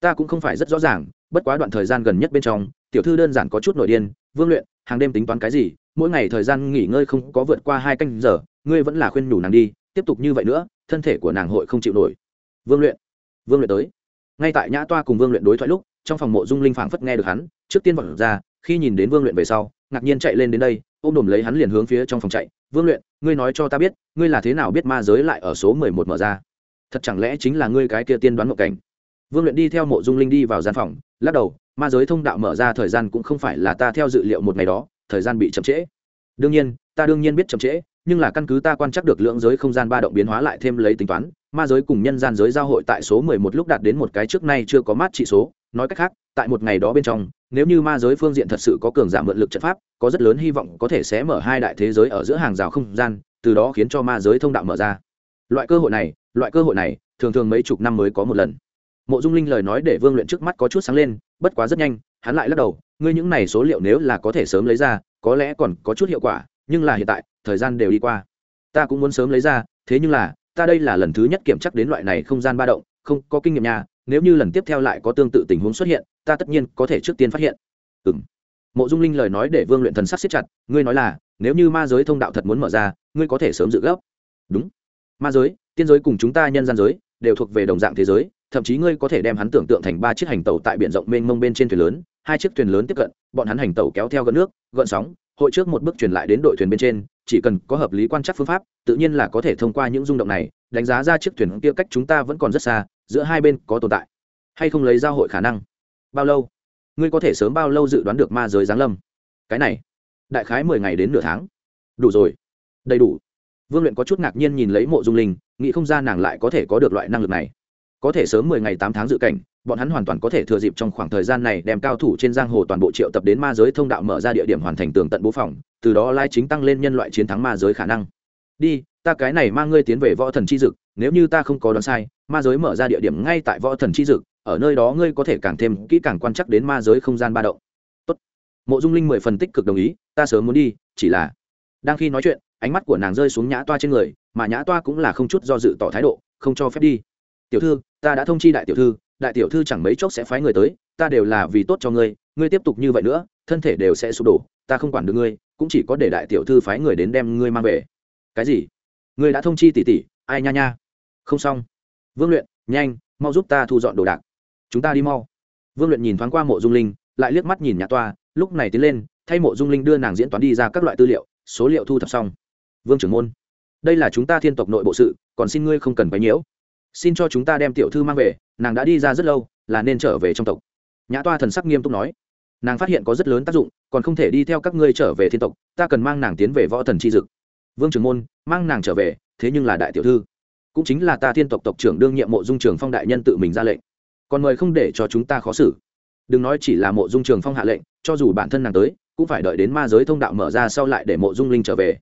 Ta cũng không phải rất rõ ràng, bất quá đoạn thời gian gần nhất bên trong, tiểu thư đơn giản có chút nội điên, vương luyện, hàng đêm tính toán cái gì, mỗi ngày thời gian nghỉ ngơi không có vượt qua hai canh giờ, ngươi vẫn là khuyên nhủ nàng đi, tiếp tục như vậy nữa, thân thể của nàng hội không chịu nổi. Vương luyện vương luyện tới. Ngay tại nhã toa cùng vương luyện đối thoại lúc, trong phòng mộ dung linh phảng phất nghe được hắn, trước tiên vọt ra khi nhìn đến vương luyện về sau, ngạc nhiên chạy lên đến đây, ôm đồm lấy hắn liền hướng phía trong phòng chạy. Vương luyện, ngươi nói cho ta biết, ngươi là thế nào biết ma giới lại ở số mười một mở ra? Thật chẳng lẽ chính là ngươi cái kia tiên đoán mộng cảnh? Vương luyện đi theo mộ dung linh đi vào gian phòng, lắc đầu, ma giới thông đạo mở ra thời gian cũng không phải là ta theo dự liệu một ngày đó, thời gian bị chậm trễ. Đương nhiên, ta đương nhiên biết chậm trễ nhưng là căn cứ ta quan trắc được lượng giới không gian ba động biến hóa lại thêm lấy tính toán, ma giới cùng nhân gian giới giao hội tại số mười một lúc đạt đến một cái trước nay chưa có mát trị số. Nói cách khác, tại một ngày đó bên trong, nếu như ma giới phương diện thật sự có cường giảm mượn lực trận pháp, có rất lớn hy vọng có thể sẽ mở hai đại thế giới ở giữa hàng rào không gian, từ đó khiến cho ma giới thông đạo mở ra. Loại cơ hội này, loại cơ hội này, thường thường mấy chục năm mới có một lần. Mộ dung linh lời nói để vương luyện trước mắt có chút sáng lên, bất quá rất nhanh, hắn lại lắc đầu, ngươi những này số liệu nếu là có thể sớm lấy ra, có lẽ còn có chút hiệu quả nhưng là hiện tại, thời gian đều đi qua. Ta cũng muốn sớm lấy ra, thế nhưng là, ta đây là lần thứ nhất kiểm chắc đến loại này không gian ba động, không có kinh nghiệm nhà nếu như lần tiếp theo lại có tương tự tình huống xuất hiện, ta tất nhiên có thể trước tiên phát hiện. Ừ m mộ dung linh lời nói để vương luyện thần sắc siết chặt, ngươi nói là, nếu như ma giới thông đạo thật muốn mở ra, ngươi có thể sớm dự gấp. Đúng. Ma giới, tiên giới cùng chúng ta nhân gian giới đều thuộc về đồng dạng thế giới, thậm chí ngươi có thể đem hắn tưởng tượng thành ba chiếc hành tàu tại biển rộng mênh mông bên trên thuyền lớn, hai chiếc thuyền lớn tiếp cận, bọn hắn hành tàu kéo theo gợn nước, gợn sóng, hội trước một bước truyền lại đến đội thuyền bên trên, chỉ cần có hợp lý quan trắc phương pháp, tự nhiên là có thể thông qua những rung động này, đánh giá ra chiếc thuyền kia cách chúng ta vẫn còn rất xa, giữa hai bên có tồn tại hay không lấy giao hội khả năng. Bao lâu? Ngươi có thể sớm bao lâu dự đoán được ma giới giáng lâm? Cái này, đại khái mười ngày đến nửa tháng. Đủ rồi. Đầy đủ. Vương luyện có chút ngạc nhiên nhìn lấy mộ dung linh nghĩ không ra nàng lại có thể có được loại năng lực này. Có thể sớm mười ngày tám tháng dự cảnh, bọn hắn hoàn toàn có thể thừa dịp trong khoảng thời gian này đem cao thủ trên giang hồ toàn bộ triệu tập đến ma giới thông đạo mở ra địa điểm hoàn thành tường tận bố phòng, từ đó lai chính tăng lên nhân loại chiến thắng ma giới khả năng. Đi, ta cái này mang ngươi tiến về võ thần chi dực, nếu như ta không có đoán sai, ma giới mở ra địa điểm ngay tại võ thần chi dực, ở nơi đó ngươi có thể càng thêm kỹ càng quan chắc đến ma giới không gian ba động. Tốt. mộ dung linh mười phần tích cực đồng ý, ta sớm muốn đi, chỉ là, đang khi nói chuyện ánh mắt của nàng rơi xuống nhã toa trên người, mà nhã toa cũng là không chút do dự tỏ thái độ, không cho phép đi. Tiểu thư, ta đã thông chi đại tiểu thư, đại tiểu thư chẳng mấy chốc sẽ phái người tới, ta đều là vì tốt cho ngươi ngươi tiếp tục như vậy nữa, thân thể đều sẽ sụp đổ, ta không quản được ngươi, cũng chỉ có để đại tiểu thư phái người đến đem ngươi mang về. Cái gì? Ngươi đã thông chi tỉ tỉ ai nha nha? Không xong. Vương luyện, nhanh, mau giúp ta thu dọn đồ đạc. Chúng ta đi mau. Vương luyện nhìn thoáng qua mộ dung linh, lại liếc mắt nhìn nhà toa, lúc này tiến lên, thay mộ dung linh đưa nàng diễn toán đi ra các loại tư liệu, số liệu thu thập xong vương trưởng môn, đây là chúng ta thiên tộc nội bộ sự, còn xin ngươi không cần phải nhiễu. Xin cho chúng ta đem tiểu thư mang về, nàng đã đi ra rất lâu, là nên trở về trong tộc. Nhã toa thần sắc nghiêm túc nói, nàng phát hiện có rất lớn tác dụng, còn không thể đi theo các ngươi trở về thiên tộc, ta cần mang nàng tiến về võ thần c h i dực. Vương trưởng môn, mang nàng trở về, thế nhưng là đại tiểu thư, cũng chính là ta thiên tộc tộc trưởng đương nhiệm mộ dung trường phong đại nhân tự mình ra lệnh. Còn mời không để cho chúng ta khó xử. Đừng nói chỉ là mộ dung trường phong hạ lệnh, cho dù bản thân nàng tới, cũng phải đợi đến ma giới thông đạo mở ra sau lại để mộ dung linh trở về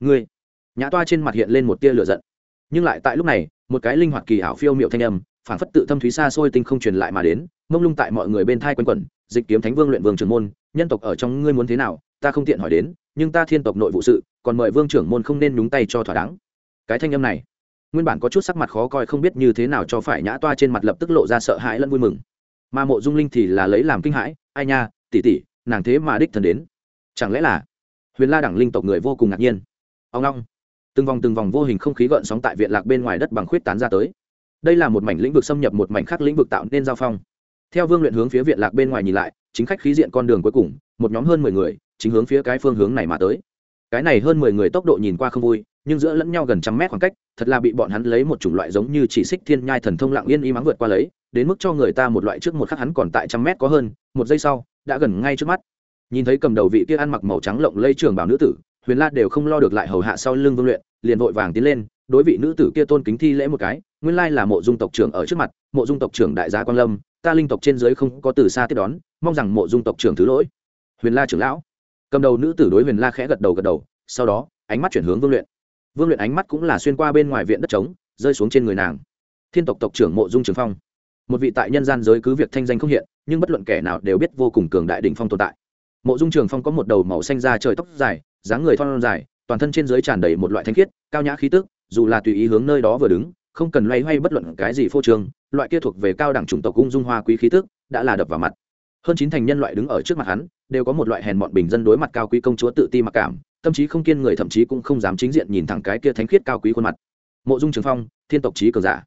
ngươi. Nhã toa trên mặt hiện lên một tia lửa giận. Nhưng lại tại lúc này, một cái linh hoạt kỳ ảo phiêu miệu thanh âm phản phất tự thâm thúy xa xôi tinh không truyền lại mà đến, mông lung tại mọi người bên thai quanh quẩn, dịch kiếm thánh vương luyện vương trưởng môn, nhân tộc ở trong ngươi muốn thế nào, ta không tiện hỏi đến, nhưng ta thiên tộc nội vụ sự, còn mời vương trưởng môn không nên nhúng tay cho thỏa đáng. Cái thanh âm này, nguyên bản có chút sắc mặt khó coi không biết như thế nào cho phải nhã toa trên mặt lập tức lộ ra sợ hãi lẫn vui mừng. Mà mộ dung linh thì là lấy làm kinh hãi, ai nha tỉ tỉ nàng thế mà đích thần đến. Chẳng lẽ là huyền la đẳng linh tộc người vô cùng ngạc nhiên? Ông long từng vòng từng vòng vô hình không khí gợn sóng tại viện lạc bên ngoài đất bằng khuyết tán ra tới. Đây là một mảnh lĩnh vực xâm nhập, một mảnh khác lĩnh vực tạo nên giao phong. Theo vương luyện hướng phía viện lạc bên ngoài nhìn lại, chính khách khí diện con đường cuối cùng, một nhóm hơn mười người, chính hướng phía cái phương hướng này mà tới. Cái này hơn mười người tốc độ nhìn qua không vui, nhưng giữa lẫn nhau gần trăm mét khoảng cách, thật là bị bọn hắn lấy một chủng loại giống như chỉ xích thiên nhai thần thông lặng yên y mắng vượt qua lấy, đến mức cho người ta một loại trước một khắc hắn còn tại trăm mét có hơn, một giây sau, đã gần ngay trước mắt. Nhìn thấy cầm đầu vị kia ăn mặc màu trắng lộng lây trường bảo nữ tử huyền la đều không lo được lại hầu hạ sau lưng vương luyện, liền vội vàng tiến lên, đối vị nữ tử kia tôn kính thi lễ một cái, nguyên lai là mộ dung tộc trưởng ở trước mặt, mộ dung tộc trưởng đại gia quan lâm, ta linh tộc trên dưới không có từ xa tiếp đón, mong rằng mộ dung tộc trưởng thứ lỗi. Huyền la trưởng lão, cầm đầu nữ tử đối huyền la khẽ gật đầu gật đầu, sau đó, ánh mắt chuyển hướng vương luyện. Vương luyện ánh mắt cũng là xuyên qua bên ngoài viện đất trống, rơi xuống trên người nàng. Thiên tộc tộc trưởng mộ dung trường phong, một vị tại nhân gian giới cứ việc thanh danh không hiện, nhưng bất luận kẻ nào đều biết vô cùng cường đại đ ỉ n h phong tồn tại. Mộ dung trường phong có một đầu màu xanh da trời tóc dài dáng người thon dài, toàn thân trên dưới tràn đầy một loại thanh khiết, cao nhã khí tức, dù là tùy ý hướng nơi đó vừa đứng, không cần loay hoay bất luận cái gì phô trương, loại kia thuộc về cao đẳng chủng tộc cung dung hoa quý khí tức, đã là đập vào mặt. Hơn chín thành nhân loại đứng ở trước mặt hắn, đều có một loại hèn mọn bình dân đối mặt cao quý công chúa tự ti mặc cảm, tâm trí không kiên người thậm chí cũng không dám chính diện nhìn thẳng cái kia thánh khiết cao quý khuôn mặt. Mộ dung trường phong, thiên tộc trí cường giả.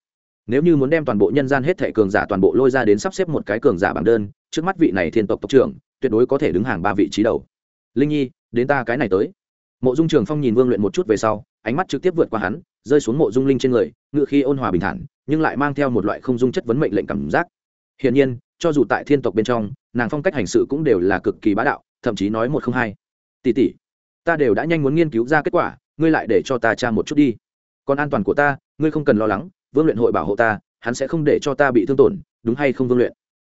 Nếu như muốn đem toàn bộ nhân gian hết thệ cường giả toàn bộ lôi ra đến sắp xếp một cái cường giả bảng đơn, trước mắt vị này thiên tộc tộc trưởng, tuyệt đối có thể đứng hàng ba vị trí đầu. Linh nhi đến ta cái này tới. Mộ dung trường phong nhìn vương luyện một chút về sau, ánh mắt trực tiếp vượt qua hắn, rơi xuống mộ dung linh trên người ngự khi ôn hòa bình thản, nhưng lại mang theo một loại không dung chất vấn mệnh lệnh cảm giác. Hiển nhiên, cho dù tại thiên tộc bên trong, nàng phong cách hành sự cũng đều là cực kỳ bá đạo, thậm chí nói một không hai. Tỷ tỷ, ta đều đã nhanh muốn nghiên cứu ra kết quả, ngươi lại để cho ta tra một chút đi. Còn an toàn của ta, ngươi không cần lo lắng, vương luyện hội bảo hộ ta, hắn sẽ không để cho ta bị thương tổn, đúng hay không vương luyện?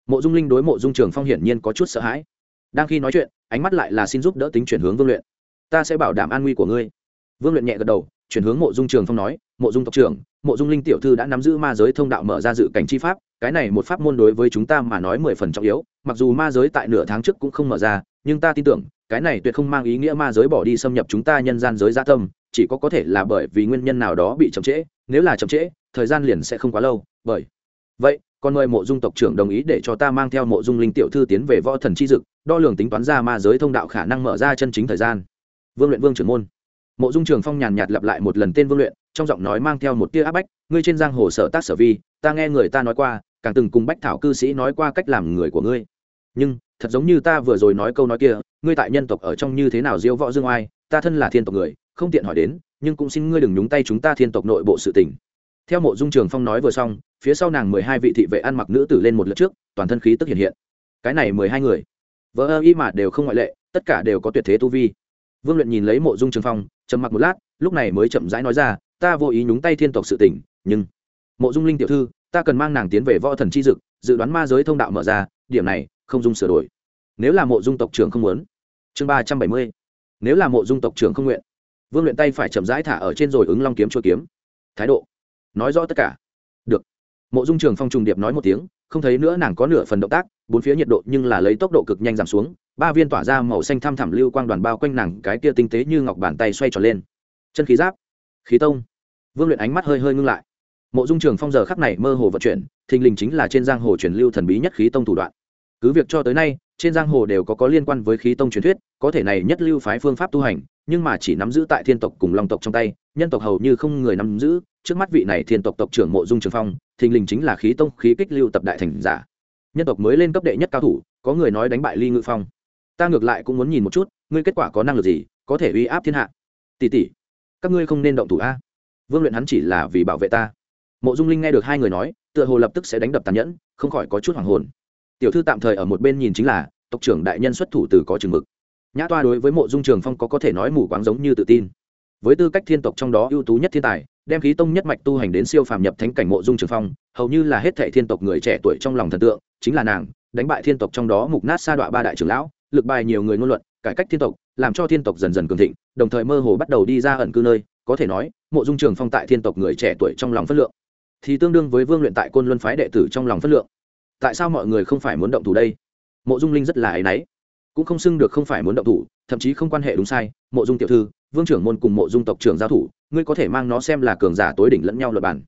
Mộ dung linh đối mộ dung trường phong hiển nhiên có chút sợ hãi đang khi nói chuyện, ánh mắt lại là xin giúp đỡ tính chuyển hướng vương luyện. Ta sẽ bảo đảm an nguy của ngươi. Vương luyện nhẹ gật đầu, chuyển hướng mộ dung trường phong nói, mộ dung tộc trưởng, mộ dung linh tiểu thư đã nắm giữ ma giới thông đạo mở ra dự cảnh chi pháp, cái này một pháp môn đối với chúng ta mà nói mười phần trọng yếu, mặc dù ma giới tại nửa tháng trước cũng không mở ra, nhưng ta tin tưởng, cái này tuyệt không mang ý nghĩa ma giới bỏ đi xâm nhập chúng ta nhân gian giới gia tâm, chỉ có có thể là bởi vì nguyên nhân nào đó bị chậm trễ, nếu là chậm trễ, thời gian liền sẽ không quá lâu, bởi vậy, còn mời mộ dung tộc trưởng đồng ý để cho ta mang theo mộ dung linh tiểu thư tiến về võ thần chi dực đo lường tính toán ra ma giới thông đạo khả năng mở ra chân chính thời gian. Vương luyện vương trưởng môn. Mộ dung trường phong nhàn nhạt lặp lại một lần tên vương luyện, trong giọng nói mang theo một tia áp bách, ngươi trên giang hồ sở tác sở vi, ta nghe người ta nói qua, càng từng cùng bách thảo cư sĩ nói qua cách làm người của ngươi. Nhưng, thật giống như ta vừa rồi nói câu nói kia, ngươi tại nhân tộc ở trong như thế nào diêu võ dương oai, ta thân là thiên tộc người, không tiện hỏi đến, nhưng cũng xin ngươi đừng nhúng tay chúng ta thiên tộc nội bộ sự tình. Theo mộ dung trường phong nói vừa xong, phía sau nàng mười hai vị thị vệ ăn mặc nữ tử lên một lượt trước, toàn thân khí tức hiện hiện. Cái này mười hai người vợ ơ y mà đều không ngoại lệ, tất cả đều có tuyệt thế tu vi. Vương luyện nhìn lấy mộ dung trường phong, trầm mặc một lát, lúc này mới chậm rãi nói ra, ta vô ý nhúng tay thiên tộc sự tỉnh nhưng mộ dung linh tiểu thư, ta cần mang nàng tiến về võ thần chi dực, dự đoán ma giới thông đạo mở ra, điểm này không dung sửa đổi. Nếu là mộ dung tộc trưởng không muốn. Chương ba trăm bảy mươi. Nếu là mộ dung tộc trưởng không nguyện. Vương luyện tay phải chậm rãi thả ở trên rồi ứng long kiếm chua kiếm. Thái độ. Nói rõ tất cả. Được. Mộ dung trường phong trùng điệp nói một tiếng không thấy nữa nàng có nửa phần động tác, bốn phía nhiệt độ nhưng là lấy tốc độ cực nhanh giảm xuống, ba viên tỏa ra màu xanh thăm thẳm lưu quang đoàn bao quanh nàng, cái kia tinh tế như ngọc bàn tay xoay tròn lên. Chân khí giáp, khí tông. Vương luyện ánh mắt hơi hơi ngưng lại. Mộ dung trường phong giờ khắc này mơ hồ vận chuyển, thình lình chính là trên giang hồ truyền lưu thần bí nhất khí tông thủ đoạn. Cứ việc cho tới nay, trên giang hồ đều có có liên quan với khí tông truyền thuyết, có thể này nhất lưu phái phương pháp tu hành, nhưng mà chỉ nắm giữ tại thiên tộc cùng long tộc trong tay, nhân tộc hầu như không người nắm giữ, trước mắt vị này thiên tộc tộc trưởng mộ dung trường phong thình lình chính là khí tông khí kích lưu tập đại thành giả. Nhân tộc mới lên cấp đệ nhất cao thủ, có người nói đánh bại ly ngự phong. Ta ngược lại cũng muốn nhìn một chút, ngươi kết quả có năng lực gì, có thể uy áp thiên hạ. Tỷ tỷ, các ngươi không nên động thủ a. Vương luyện hắn chỉ là vì bảo vệ ta. Mộ dung linh nghe được hai người nói, tựa hồ lập tức sẽ đánh đập tàn nhẫn, không khỏi có chút hoàng hồn. Tiểu thư tạm thời ở một bên nhìn chính là, tộc trưởng đại nhân xuất thủ từ có chừng mực. Nhã toa đối với mộ dung trường phong có có thể nói mù quáng giống như tự tin với tư cách thiên tộc trong đó ưu tú nhất thiên tài, đem khí tông nhất mạch tu hành đến siêu phàm nhập thánh cảnh mộ dung trường phong, hầu như là hết thệ thiên tộc người trẻ tuổi trong lòng thần tượng, chính là nàng, đánh bại thiên tộc trong đó mục nát sa đọa ba đại trưởng lão, lực bài nhiều người ngôn luận, cải cách thiên tộc, làm cho thiên tộc dần dần cường thịnh, đồng thời mơ hồ bắt đầu đi ra ẩn cư nơi, có thể nói, mộ dung trường phong tại thiên tộc người trẻ tuổi trong lòng phất lượng. Thì tương đương với vương luyện tại côn luân phái đệ tử trong lòng phất lượng. Tại sao mọi người không phải muốn động thủ đây? Mộ dung linh rất là áy náy. Cũng không xưng được không phải muốn động thủ, thậm chí không quan hệ đúng sai, mộ dung tiểu thư vương trưởng môn cùng mộ dung tộc trưởng giao thủ, ngươi có thể mang nó xem là cường giả tối đỉnh lẫn nhau luật bản.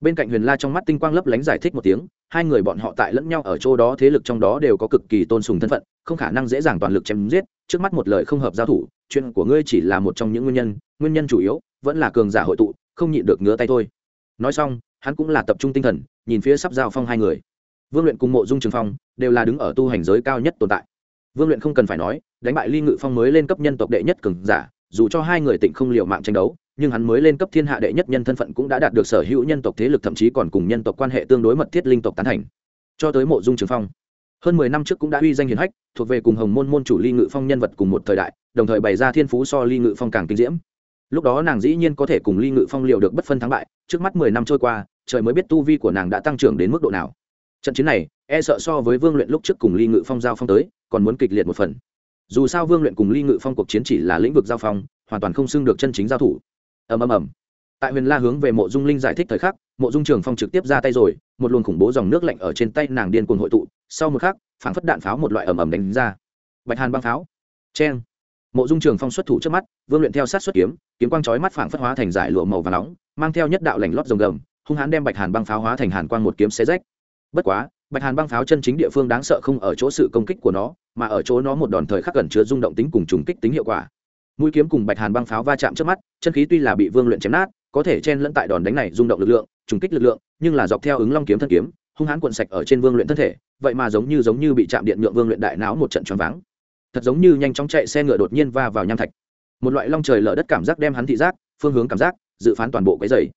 Bên cạnh huyền la trong mắt tinh quang lấp lánh giải thích một tiếng, hai người bọn họ tại lẫn nhau ở chỗ đó thế lực trong đó đều có cực kỳ tôn sùng thân phận, không khả năng dễ dàng toàn lực chém giết, trước mắt một lời không hợp giao thủ, chuyện của ngươi chỉ là một trong những nguyên nhân nguyên nhân chủ yếu, vẫn là cường giả hội tụ, không nhịn được ngứa tay thôi. Nói xong, hắn cũng là tập trung tinh thần, nhìn phía sắp giao phong hai người. Vương luyện cùng mộ dung trường phong đều là đứng ở tu hành giới cao nhất tồn tại. Vương luyện không cần phải nói, đánh bại ly ngự phong mới lên cấp nhân tộc đệ nhất cường giả dù cho hai người tịnh không liệu mạng tranh đấu, nhưng hắn mới lên cấp thiên hạ đệ nhất nhân thân phận cũng đã đạt được sở hữu nhân tộc thế lực thậm chí còn cùng nhân tộc quan hệ tương đối mật thiết linh tộc tán thành. Cho tới mộ dung trường phong, hơn mười năm trước cũng đã uy danh hiền hách, thuộc về cùng hồng môn môn chủ ly ngự phong nhân vật cùng một thời đại, đồng thời bày ra thiên phú so ly ngự phong càng kinh diễm. Lúc đó nàng dĩ nhiên có thể cùng ly ngự phong liệu được bất phân thắng bại, trước mắt mười năm trôi qua, trời mới biết tu vi của nàng đã tăng trưởng đến mức độ nào. Trận chiến này e sợ so với vương luyện lúc trước cùng ly ngự phong giao phong tới, còn muốn kịch liệt một phần dù sao vương luyện cùng ly ngự phong cuộc chiến chỉ là lĩnh vực giao phong, hoàn toàn không xưng được chân chính giao thủ. Ầm ầm ầm. Tại huyền la hướng về mộ dung linh giải thích thời khắc, mộ dung trường phong trực tiếp ra tay rồi, một luồng khủng bố dòng nước lạnh ở trên tay nàng điên cuồng hội tụ, sau một khắc, phảng phất đạn pháo một loại ầm ầm đánh ra. Bạch hàn băng pháo. Cheng. Mộ dung trường phong xuất thủ trước mắt, vương luyện theo sát xuất kiếm kiếm quang chói mắt phảng phất hóa thành giải lụa màu và nóng, mang theo nhất đạo lành lót rồng gầm, hung hãn đem bạch hàn băng pháo hóa thành hàn quang một kiếm xé rách. Bất quá, bạch hàn băng pháo chân chính địa phương đáng sợ không ở chỗ sự công kích của nó mà ở chỗ nó một đòn thời khắc gần chứa rung động tính cùng trùng kích tính hiệu quả. Mũi kiếm cùng bạch hàn băng pháo va chạm trước mắt, chân khí tuy là bị vương luyện chém nát, có thể chen lẫn tại đòn đánh này rung động lực lượng, trùng kích lực lượng, nhưng là dọc theo ứng long kiếm thân kiếm, hung hãn cuộn sạch ở trên vương luyện thân thể, vậy mà giống như giống như bị chạm điện nhượng vương luyện đại não một trận choáng váng. Thật giống như nhanh chóng chạy xe ngựa đột nhiên va vào nham thạch. Một loại long trời lở đất cảm giác đem hắn thị giác, phương hướng cảm giác, dự phán toàn bộ cái dày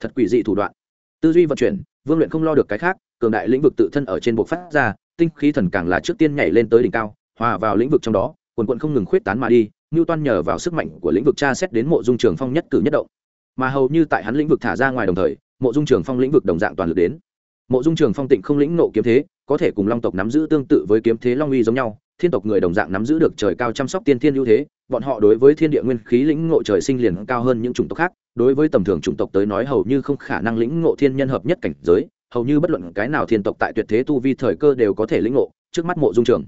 thật quỷ dị thủ đoạn. Tư duy vận chuyển, vương luyện không lo được cái khác, cường đại lĩnh vực tự thân ở trên buộc phát ra tinh khí thần càng là trước tiên nhảy lên tới đỉnh cao, hòa vào lĩnh vực trong đó, quần quận không ngừng khuyết tán mà đi ngưu toan nhờ vào sức mạnh của lĩnh vực tra xét đến mộ dung trường phong nhất cử nhất động. Mà hầu như tại hắn lĩnh vực thả ra ngoài đồng thời, mộ dung trường phong lĩnh vực đồng dạng toàn lực đến. Mộ dung trường phong tịnh không lĩnh nộ kiếm thế, có thể cùng long tộc nắm giữ tương tự với kiếm thế long uy giống nhau, thiên tộc người đồng dạng nắm giữ được trời cao chăm sóc tiên thiên ưu thế, bọn họ đối với thiên địa nguyên khí lĩnh ngộ trời sinh liền cao hơn những chủng tộc khác, đối với tầm thường chủng tộc tới nói hầu như không khả năng lĩnh ngộ thiên nhân hợp nhất cảnh giới hầu như bất luận cái nào thiên tộc tại tuyệt thế tu vi thời cơ đều có thể lĩnh ngộ, trước mắt mộ dung trường.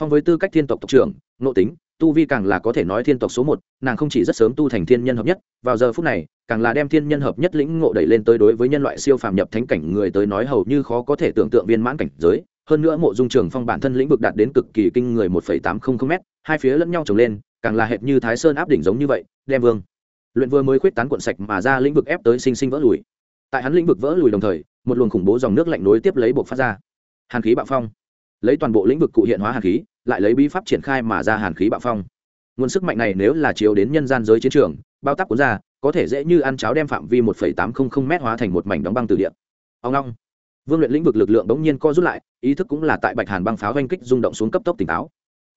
Phong với tư cách thiên tộc tộc trưởng, ngộ tính, tu vi càng là có thể nói thiên tộc số một, nàng không chỉ rất sớm tu thành thiên nhân hợp nhất, vào giờ phút này, càng là đem thiên nhân hợp nhất lĩnh ngộ đẩy lên tới đối với nhân loại siêu phàm nhập thánh cảnh người tới nói hầu như khó có thể tưởng tượng viên mãn cảnh giới. Hơn nữa mộ dung trường phong bản thân lĩnh vực đạt đến cực kỳ kinh người một tám trăm linh m hai phía lẫn nhau trồng lên, càng là hệt như thái sơn áp đỉnh giống như vậy, đem vương. Luyện vừa mới khuyết tán cuộn sạch mà ra lĩnh vực ép tới sinh sinh vỡ lùi tại hắn lĩnh vực vỡ lùi đồng thời, một luồng khủng bố dòng nước lạnh nối tiếp lấy buộc phát ra. Hàn khí bạo phong. Lấy toàn bộ lĩnh vực cụ hiện hóa hàn khí, lại lấy bí pháp triển khai mà ra hàn khí bạo phong. Nguồn sức mạnh này nếu là chiếu đến nhân gian giới chiến trường, bao tắc cuốn ra, có thể dễ như ăn cháo đem phạm vi một tám trăm linh m hóa thành một mảnh đóng băng từ điện ông long. Vương luyện lĩnh vực lực lượng bỗng nhiên co rút lại, ý thức cũng là tại bạch hàn băng pháo oanh kích rung động xuống cấp tốc tỉnh táo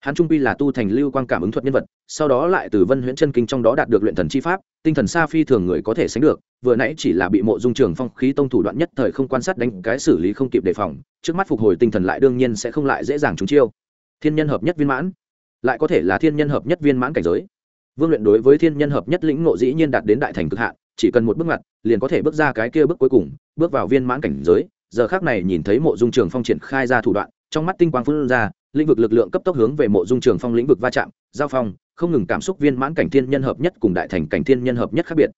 hắn trung quy là tu thành lưu quang cảm ứng thuật nhân vật, sau đó lại từ vân huyễn chân kinh trong đó đạt được luyện thần chi pháp, tinh thần xa phi thường người có thể sánh được, vừa nãy chỉ là bị mộ dung trường phong khí tông thủ đoạn nhất thời không quan sát đánh cái xử lý không kịp đề phòng, trước mắt phục hồi tinh thần lại đương nhiên sẽ không lại dễ dàng trúng chiêu. Thiên nhân hợp nhất viên mãn, lại có thể là thiên nhân hợp nhất viên mãn cảnh giới. Vương luyện đối với thiên nhân hợp nhất lĩnh ngộ dĩ nhiên đạt đến đại thành cực hạn, chỉ cần một bước ngoặt, liền có thể bước ra cái kia bước cuối cùng, bước vào viên mãn cảnh giới. Giờ khác này nhìn thấy mộ dung trường phong triển khai ra thủ đoạn, trong mắt tinh quang phun ra lĩnh vực lực lượng cấp tốc hướng về mộ dung trường phong lĩnh vực va chạm, giao phong, không ngừng cảm xúc viên mãn cảnh thiên nhân hợp nhất cùng đại thành cảnh thiên nhân hợp nhất khác biệt.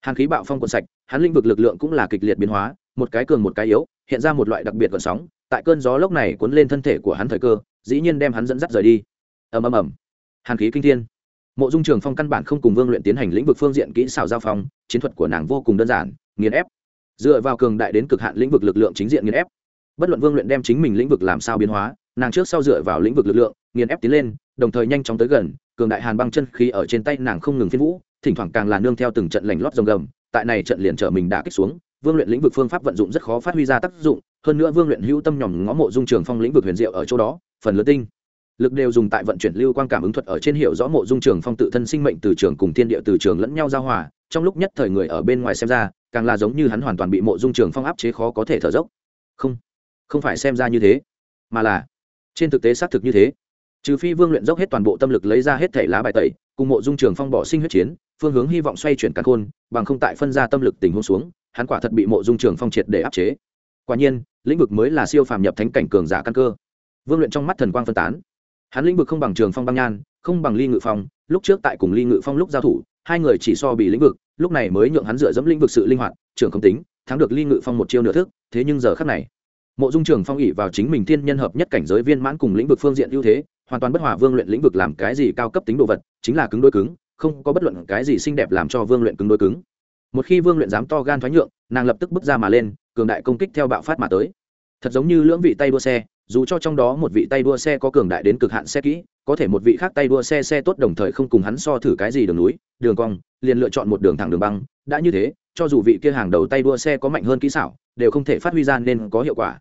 Hàn khí bạo phong quần sạch, hắn lĩnh vực lực lượng cũng là kịch liệt biến hóa, một cái cường một cái yếu, hiện ra một loại đặc biệt còn sóng, tại cơn gió lốc này cuốn lên thân thể của hắn thời cơ, dĩ nhiên đem hắn dẫn dắt rời đi. Ầm ầm ầm. Hàn khí kinh thiên. Mộ dung trường phong căn bản không cùng vương luyện tiến hành lĩnh vực phương diện kỹ xảo giao phong, chiến thuật của nàng vô cùng đơn giản, nghiền ép. Dựa vào cường đại đến cực hạn lĩnh vực lực lượng chính diện nghiền ép. Bất luận vương luyện đem chính mình lĩnh vực làm sao biến hóa nàng trước sau dựa vào lĩnh vực lực lượng, nghiền ép tiến lên, đồng thời nhanh chóng tới gần, cường đại hàn băng chân khí ở trên tay nàng không ngừng phiên vũ, thỉnh thoảng càng là nương theo từng trận lành lót rồng gầm, tại này trận liền trở mình đã kích xuống, vương luyện lĩnh vực phương pháp vận dụng rất khó phát huy ra tác dụng, hơn nữa vương luyện hữu tâm nhòm ngó mộ dung trường phong lĩnh vực huyền diệu ở chỗ đó, phần lớn tinh lực đều dùng tại vận chuyển lưu quan cảm ứng thuật ở trên hiệu rõ mộ dung trường phong tự thân sinh mệnh từ trường cùng thiên địa từ trường lẫn nhau giao hòa, trong lúc nhất thời người ở bên ngoài xem ra, càng là giống như hắn hoàn toàn bị mộ dung trường phong áp chế khó có thể thở dốc. Không không phải xem ra như thế, mà là trên thực tế xác thực như thế. Trừ phi vương luyện dốc hết toàn bộ tâm lực lấy ra hết thể lá bài tẩy, cùng mộ dung trường phong bỏ sinh huyết chiến, phương hướng hy vọng xoay chuyển cả khôn, bằng không tại phân ra tâm lực tình huống xuống, hắn quả thật bị mộ dung trường phong triệt để áp chế. Quả nhiên, lĩnh vực mới là siêu phàm nhập thánh cảnh cường giả căn cơ. Vương luyện trong mắt thần quang phân tán. Hắn lĩnh vực không bằng trường phong băng nhan, không bằng ly ngự phong, lúc trước tại cùng ly ngự phong lúc giao thủ, hai người chỉ so bị lĩnh vực, lúc này mới nhượng hắn dựa dẫm lĩnh vực sự linh hoạt trường không tính, thắng được ly ngự phong một chiêu nửa thức, thế nhưng giờ khắc này mộ dung trường phong ỉ vào chính mình thiên nhân hợp nhất cảnh giới viên mãn cùng lĩnh vực phương diện ưu thế, hoàn toàn bất hòa vương luyện lĩnh vực làm cái gì cao cấp tính đồ vật, chính là cứng đôi cứng, không có bất luận cái gì xinh đẹp làm cho vương luyện cứng đôi cứng. Một khi vương luyện dám to gan thoái nhượng, nàng lập tức bước ra mà lên, cường đại công kích theo bạo phát mà tới. Thật giống như lưỡng vị tay đua xe, dù cho trong đó một vị tay đua xe có cường đại đến cực hạn xe kỹ, có thể một vị khác tay đua xe xe tốt đồng thời không cùng hắn so thử cái gì đường núi, đường cong, liền lựa chọn một đường thẳng đường băng, đã như thế, cho dù vị kia hàng đầu tay đua xe có mạnh hơn kỹ xảo, đều không thể phát huy ra nên có hiệu quả